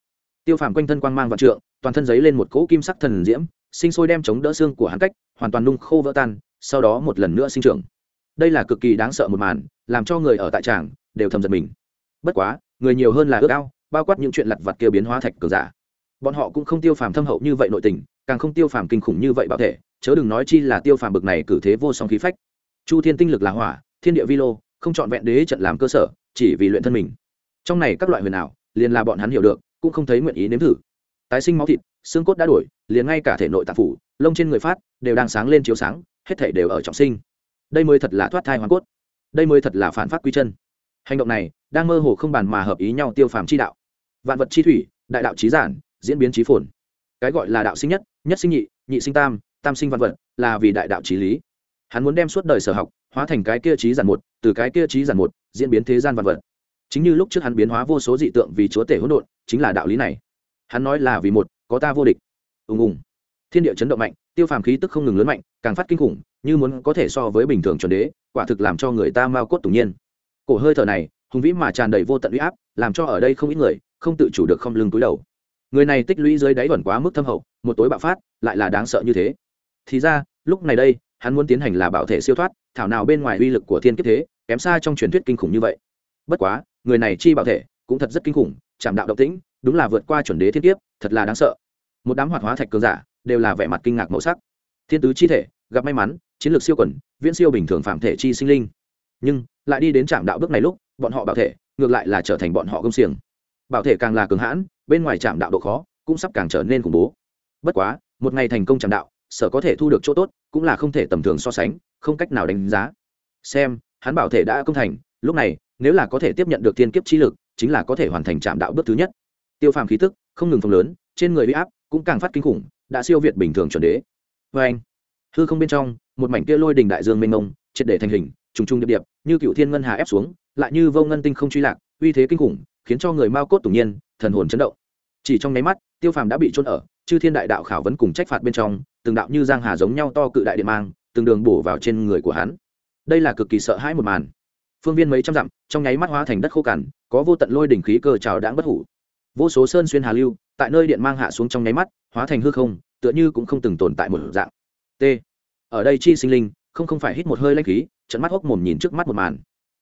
Speaker 1: tiêu phàm quanh thân quang mang vạn trượng, toàn thân giấy lên một cỗ kim sắc thần diễm, sinh sôi đem chống đỡ xương của hắn cách, hoàn toàn nung khô vỡ tan, sau đó một lần nữa sinh trưởng. Đây là cực kỳ đáng sợ một màn, làm cho người ở tại tràng đều thầm giật mình. Bất quá, người nhiều hơn là ước ao, bao quát những chuyện lặt vặt kia biến hóa thạch cường giả. Bọn họ cũng không tiêu phàm thâm hậu như vậy nội tình, càng không tiêu phàm kinh khủng như vậy bảo thể, chớ đừng nói chi là tiêu phàm bực này cử thế vô song khí phách. Chu thiên tinh lực là hỏa, thiên địa vi lô, không chọn vẹn đế trận làm cơ sở, chỉ vì luyện thân mình. Trong này các loại huyền ảo, liền là bọn hắn hiểu được cũng không thấy nguyện ý nếm thử. Tái sinh máu thịt, xương cốt đã đổi, liền ngay cả thể nội tạp phủ, lông trên người phát, đều đang sáng lên chiếu sáng, hết thể đều ở trọng sinh. Đây mới thật là thoát thai hoàn cốt. Đây mới thật là phản phát quy chân. Hành động này, đang mơ hồ không bàn mà hợp ý nhau tiêu phàm chi đạo. Vạn vật chi thủy, đại đạo trí giản, diễn biến trí phồn. Cái gọi là đạo sinh nhất nhất sinh nhị nhị sinh tam tam sinh văn vật, là vì đại đạo trí lý. Hắn muốn đem suốt đời sở học, hóa thành cái kia trí giản một, từ cái kia trí giản một, diễn biến thế gian văn vật chính như lúc trước hắn biến hóa vô số dị tượng vì chúa tể hỗn độn, chính là đạo lý này. Hắn nói là vì một, có ta vô địch. Ùng ùng. Thiên địa chấn động mạnh, tiêu phàm khí tức không ngừng lớn mạnh, càng phát kinh khủng, như muốn có thể so với bình thường chuẩn đế, quả thực làm cho người ta mau cốt tủng nhiên. Cổ hơi thở này, hùng vĩ mà tràn đầy vô tận uy áp, làm cho ở đây không ít người, không tự chủ được không lưng túi đầu. Người này tích lũy dưới đáy vẩn quá mức thâm hậu, một tối bạo phát, lại là đáng sợ như thế. Thì ra, lúc này đây, hắn muốn tiến hành là bảo thể siêu thoát, thảo nào bên ngoài uy lực của thiên kiếp thế, kém xa trong truyền thuyết kinh khủng như vậy. Bất quá người này chi bảo thể cũng thật rất kinh khủng, chạm đạo động tĩnh, đúng là vượt qua chuẩn đế thiên kiếp, thật là đáng sợ. Một đám hoạt hóa thạch cường giả đều là vẻ mặt kinh ngạc màu sắc. Thiên tứ chi thể, gặp may mắn, chiến lược siêu quẩn viễn siêu bình thường phạm thể chi sinh linh. Nhưng, lại đi đến trạm đạo bước này lúc, bọn họ bảo thể, ngược lại là trở thành bọn họ công xiềng. Bảo thể càng là cường hãn, bên ngoài trạm đạo độ khó cũng sắp càng trở nên khủng bố. Bất quá, một ngày thành công trạm đạo, sở có thể thu được chỗ tốt cũng là không thể tầm thường so sánh, không cách nào đánh giá. Xem, hắn bảo thể đã công thành, lúc này nếu là có thể tiếp nhận được thiên kiếp chi lực, chính là có thể hoàn thành trạm đạo bước thứ nhất. Tiêu phàm khí tức, không ngừng phồng lớn, trên người bị áp cũng càng phát kinh khủng, đã siêu việt bình thường chuẩn đế. Vê anh, hư không bên trong, một mảnh kia lôi đình đại dương mênh mông, triệt để thành hình, trùng trùng điệp điệp, như cựu thiên ngân hà ép xuống, lại như vô ngân tinh không truy lạc, uy thế kinh khủng, khiến cho người mao cốt tủng nhiên, thần hồn chấn động. Chỉ trong nháy mắt, tiêu phàm đã bị trôn ở chư thiên đại đạo khảo vấn cùng trách phạt bên trong, từng đạo như giang hà giống nhau to cự đại điện mang, từng đường bổ vào trên người của hắn. Đây là cực kỳ sợ hãi một màn. Phương viên mấy trăm dặm trong nháy mắt hóa thành đất khô cằn, có vô tận lôi đỉnh khí cơ trào đãng bất hủ. Vô số sơn xuyên hà lưu, tại nơi điện mang hạ xuống trong nháy mắt, hóa thành hư không, tựa như cũng không từng tồn tại một dạng. T. Ở đây chi sinh linh, không không phải hít một hơi lanh khí, trận mắt hốc mồm nhìn trước mắt một màn.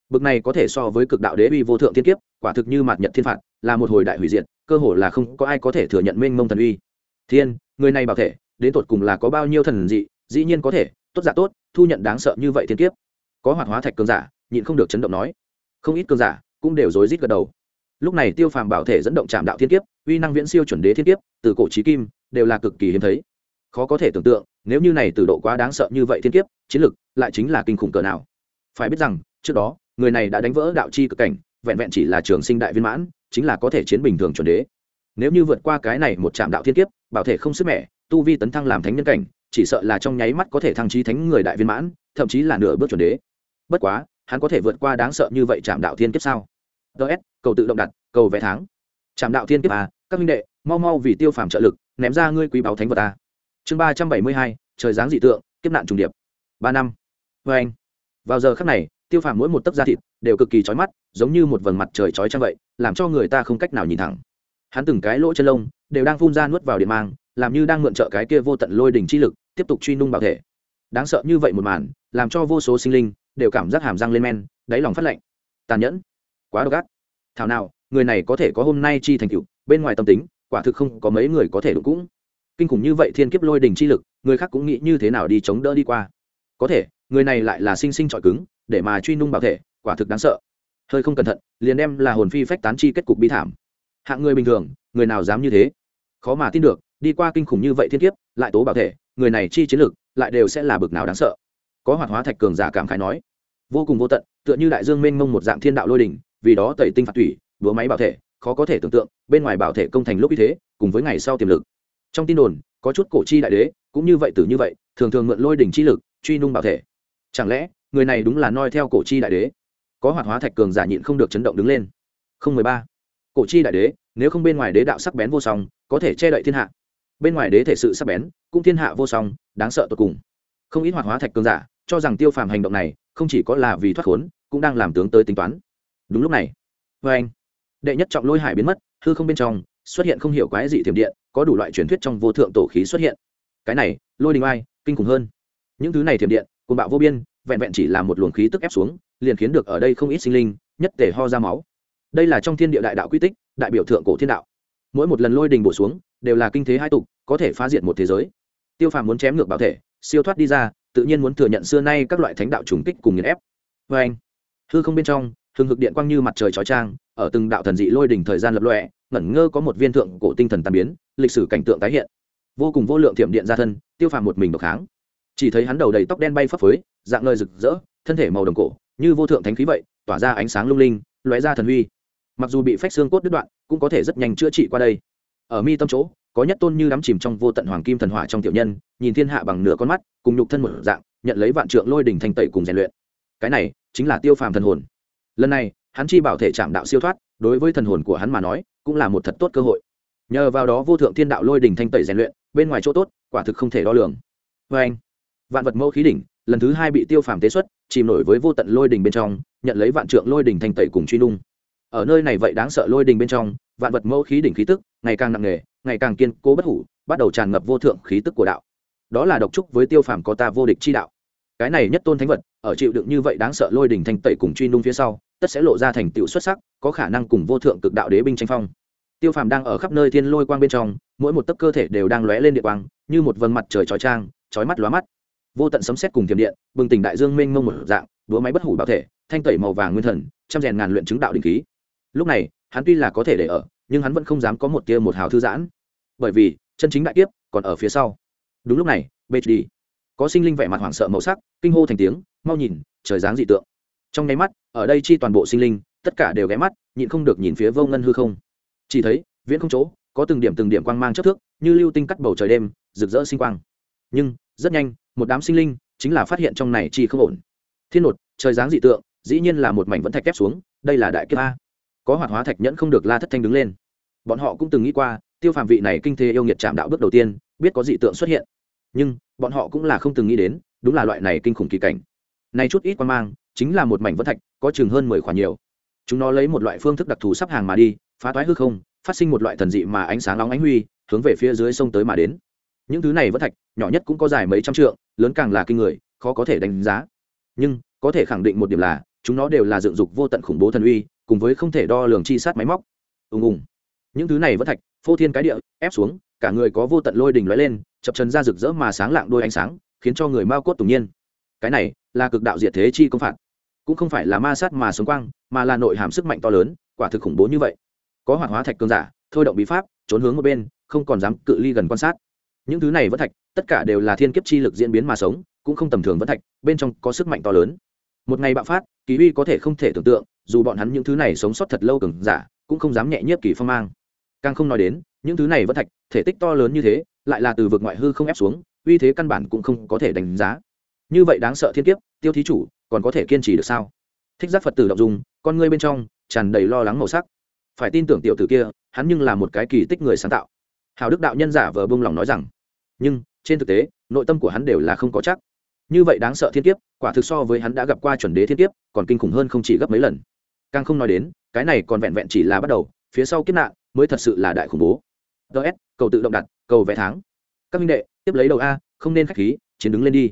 Speaker 1: Bực này có thể so với cực đạo đế uy vô thượng thiên kiếp, quả thực như mạt nhật thiên phạt, là một hồi đại hủy diệt, cơ hồ là không có ai có thể thừa nhận mênh mông thần uy. Thiên, người này bảo thể, đến tột cùng là có bao nhiêu thần dị, dĩ nhiên có thể, tốt giả tốt, thu nhận đáng sợ như vậy thiên kiếp. Có hoạt hóa thạch cường giả, nhịn không được chấn động nói không ít cường giả cũng đều rối rít gật đầu. Lúc này tiêu phàm bảo thể dẫn động trạm đạo thiên kiếp, uy năng viễn siêu chuẩn đế thiên kiếp, từ cổ trí kim, đều là cực kỳ hiếm thấy. Khó có thể tưởng tượng, nếu như này từ độ quá đáng sợ như vậy thiên kiếp, chiến lực lại chính là kinh khủng cỡ nào. Phải biết rằng, trước đó, người này đã đánh vỡ đạo chi cực cảnh, vẹn vẹn chỉ là trường sinh đại viên mãn, chính là có thể chiến bình thường chuẩn đế. Nếu như vượt qua cái này một trạm đạo thiên kiếp, bảo thể không sức mẻ, tu vi tấn thăng làm thánh nhân cảnh, chỉ sợ là trong nháy mắt có thể thăng trí thánh người đại viên mãn, thậm chí là nửa bước chuẩn đế. Bất quá hắn có thể vượt qua đáng sợ như vậy trạm đạo thiên kiếp sao? Ts cầu tự động đặt, cầu vé tháng. Trạm đạo thiên kiếp à các minh đệ, mau mau vì tiêu phàm trợ lực, ném ra ngươi quý báo thánh vật ta. Chương ba trăm bảy mươi hai, trời dáng dị tượng, kiếp nạn trùng điệp. Ba năm. Vê anh. Vào giờ khắc này, tiêu phàm mỗi một tấc da thịt đều cực kỳ trói mắt, giống như một vầng mặt trời trói trăng vậy, làm cho người ta không cách nào nhìn thẳng. Hắn từng cái lỗ chân lông đều đang phun ra nuốt vào điện mang, làm như đang mượn trợ cái kia vô tận lôi đỉnh chi lực, tiếp tục truy nung bảo thể. Đáng sợ như vậy một màn, làm cho vô số sinh linh đều cảm giác hàm răng lên men, đáy lòng phát lạnh. Tàn nhẫn. Quá độc ác. Thảo nào, người này có thể có hôm nay chi thành cựu bên ngoài tâm tính, quả thực không có mấy người có thể đụng cũng. Kinh khủng như vậy thiên kiếp lôi đình chi lực, người khác cũng nghĩ như thế nào đi chống đỡ đi qua. Có thể, người này lại là sinh sinh trọi cứng, để mà truy nung bảo thể, quả thực đáng sợ. Hơi không cẩn thận, liền đem là hồn phi phách tán chi kết cục bi thảm. Hạng người bình thường, người nào dám như thế? Khó mà tin được, đi qua kinh khủng như vậy thiên kiếp, lại tố bảo thể, người này chi chiến lực, lại đều sẽ là bực nào đáng sợ có hoạt hóa thạch cường giả cảm khái nói. Vô cùng vô tận, tựa như đại dương mênh mông một dạng thiên đạo lôi đình. vì đó tẩy tinh phạt thủy búa máy bảo thể, khó có thể tưởng tượng, bên ngoài bảo thể công thành lúc như thế, cùng với ngày sau tiềm lực. Trong tin đồn, có chút cổ chi đại đế, cũng như vậy từ như vậy, thường thường mượn lôi đỉnh chi lực, truy nung bảo thể. Chẳng lẽ, người này đúng là noi theo cổ chi đại đế? Có hoạt hóa thạch cường giả nhịn không được chấn động đứng lên. Không mười ba. Cổ chi đại đế, nếu không bên ngoài đế đạo sắc bén vô song, có thể che đậy thiên hạ. Bên ngoài đế thể sự sắc bén, cũng thiên hạ vô song, đáng sợ tột cùng. Không ít hoạt hóa thạch cường giả cho rằng tiêu phàm hành động này không chỉ có là vì thoát khốn, cũng đang làm tướng tới tính toán. Đúng lúc này vê anh, đệ nhất trọng lôi hải biến mất, hư không bên trong xuất hiện không hiểu quái dị thiểm điện, có đủ loại truyền thuyết trong vô thượng tổ khí xuất hiện. Cái này, lôi đình ai kinh khủng hơn. Những thứ này thiểm điện cùng bạo vô biên, vẹn vẹn chỉ là một luồng khí tức ép xuống, liền khiến được ở đây không ít sinh linh, nhất tề ho ra máu. Đây là trong thiên địa đại đạo quy tích, đại biểu thượng cổ thiên đạo. Mỗi một lần lôi đình bổ xuống, đều là kinh thế hai tục, có thể phá diệt một thế giới. Tiêu phàm muốn chém ngược bảo thể, siêu thoát đi ra tự nhiên muốn thừa nhận xưa nay các loại thánh đạo trùng kích cùng nghiền ép. Vê anh, hư không bên trong thường hực điện quang như mặt trời chói trang ở từng đạo thần dị lôi đỉnh thời gian lập lọe ngẩn ngơ có một viên thượng cổ tinh thần tàn biến, lịch sử cảnh tượng tái hiện. Vô cùng vô lượng thiểm điện ra thân, tiêu phàm một mình độc kháng. Chỉ thấy hắn đầu đầy tóc đen bay phấp phới, dạng nơi rực rỡ, thân thể màu đồng cổ, như vô thượng thánh khí vậy, tỏa ra ánh sáng lung linh, lóe ra thần huy. Mặc dù bị phách xương cốt đứt đoạn, cũng có thể rất nhanh chữa trị qua đây. Ở mi tâm chỗ có nhất tôn như đắm chìm trong vô tận hoàng kim thần hỏa trong tiểu nhân, nhìn thiên hạ bằng nửa con mắt, cùng nhục thân một dạng, nhận lấy vạn trượng lôi đỉnh thành tẩy cùng rèn luyện. Cái này chính là tiêu phàm thần hồn. Lần này, hắn chi bảo thể chạm đạo siêu thoát, đối với thần hồn của hắn mà nói, cũng là một thật tốt cơ hội. Nhờ vào đó vô thượng thiên đạo lôi đỉnh thanh tẩy rèn luyện, bên ngoài chỗ tốt, quả thực không thể đo lường. Vê anh, vạn vật mẫu khí đỉnh, lần thứ hai bị tiêu phàm tế xuất, chìm nổi với vô tận lôi đỉnh bên trong, nhận lấy vạn trượng lôi đỉnh thanh tẩy cùng truy nung. Ở nơi này vậy đáng sợ lôi đỉnh bên trong, vạn vật mẫu khí đỉnh khí tức, ngày càng nặng nề ngày càng kiên cố bất hủ, bắt đầu tràn ngập vô thượng khí tức của đạo. Đó là độc trúc với tiêu phàm có ta vô địch chi đạo. Cái này nhất tôn thánh vật, ở chịu đựng như vậy đáng sợ lôi đỉnh thanh tẩy cùng truy nung phía sau, tất sẽ lộ ra thành tựu xuất sắc, có khả năng cùng vô thượng cực đạo đế binh tranh phong. Tiêu phàm đang ở khắp nơi thiên lôi quang bên trong, mỗi một tấc cơ thể đều đang lóe lên địa quang, như một vầng mặt trời trói trang trói mắt lóa mắt. Vô tận sấm xét cùng thiềm điện, bừng tỉnh đại dương mênh mông một dạng đũa máy bất hủ bảo thể, thanh tẩy màu vàng nguyên thần, trăm rèn ngàn luyện chứng đạo đình khí. Lúc này, hắn tuy là có thể để ở nhưng hắn vẫn không dám có một tia một hào thư giãn. Bởi vì, chân chính đại kiếp còn ở phía sau. Đúng lúc này bê đi. Có sinh linh vẻ mặt hoảng sợ màu sắc, kinh hô thành tiếng, mau nhìn, trời dáng dị tượng. Trong nháy mắt, ở đây chi toàn bộ sinh linh, tất cả đều ghé mắt, nhịn không được nhìn phía vô ngân hư không. Chỉ thấy, viễn không chỗ, có từng điểm từng điểm quang mang chất thước, như lưu tinh cắt bầu trời đêm, rực rỡ sinh quang. Nhưng, rất nhanh, một đám sinh linh chính là phát hiện trong này chi không ổn. Thiên nột trời dáng dị tượng, dĩ nhiên là một mảnh vẫn thạch kép xuống, đây là đại kiếp a có hoạt hóa thạch nhẫn không được la thất thanh đứng lên. Bọn họ cũng từng nghĩ qua, tiêu phàm vị này kinh thế yêu nghiệt chạm đạo bước đầu tiên, biết có dị tượng xuất hiện. Nhưng, bọn họ cũng là không từng nghĩ đến, đúng là loại này kinh khủng kỳ cảnh. Nay chút ít quan mang, chính là một mảnh vân thạch, có chừng hơn mười khoản nhiều. Chúng nó lấy một loại phương thức đặc thù sắp hàng mà đi, phá toái hư không, phát sinh một loại thần dị mà ánh sáng nóng ánh huy, hướng về phía dưới sông tới mà đến. Những thứ này vân thạch, nhỏ nhất cũng có dài mấy trăm trượng, lớn càng là kinh người, khó có thể đánh giá. Nhưng, có thể khẳng định một điểm là, chúng nó đều là dựng dục vô tận khủng bố thần uy cùng với không thể đo lường chi sát máy móc. Ùng ùng. Những thứ này vẫn thạch, phô thiên cái địa, ép xuống, cả người có vô tận lôi đình lóe lên, chập trần ra rực rỡ mà sáng lạng đôi ánh sáng, khiến cho người mao cốt tủng nhiên. Cái này là cực đạo diệt thế chi công phạt. Cũng không phải là ma sát mà sống quang, mà là nội hàm sức mạnh to lớn, quả thực khủng bố như vậy. Có hoạt hóa thạch cương giả, thôi động bí pháp, trốn hướng một bên, không còn dám cự ly gần quan sát. Những thứ này vẫn thạch, tất cả đều là thiên kiếp chi lực diễn biến mà sống, cũng không tầm thường vẫn thạch, bên trong có sức mạnh to lớn. Một ngày bạo phát, kỳ uy có thể không thể tưởng tượng dù bọn hắn những thứ này sống sót thật lâu cường giả, cũng không dám nhẹ nhiếp kỳ phong mang. Càng không nói đến, những thứ này vẫn thạch, thể tích to lớn như thế, lại là từ vực ngoại hư không ép xuống, uy thế căn bản cũng không có thể đánh giá. Như vậy đáng sợ thiên kiếp, tiêu thí chủ, còn có thể kiên trì được sao? Thích giác phật tử động dùng con ngươi bên trong, tràn đầy lo lắng màu sắc. Phải tin tưởng tiểu tử kia, hắn nhưng là một cái kỳ tích người sáng tạo. Hào đức đạo nhân giả vờ bông lòng nói rằng, nhưng, trên thực tế, nội tâm của hắn đều là không có chắc. Như vậy đáng sợ thiên kiếp, quả thực so với hắn đã gặp qua chuẩn đế thiên kiếp, còn kinh khủng hơn không chỉ gấp mấy lần càng không nói đến, cái này còn vẹn vẹn chỉ là bắt đầu, phía sau kiếp nạn mới thật sự là đại khủng bố. Ts cầu tự động đặt, cầu vẽ tháng. Các minh đệ, tiếp lấy đầu a, không nên k h á c h khí, chiến đứng lên đi.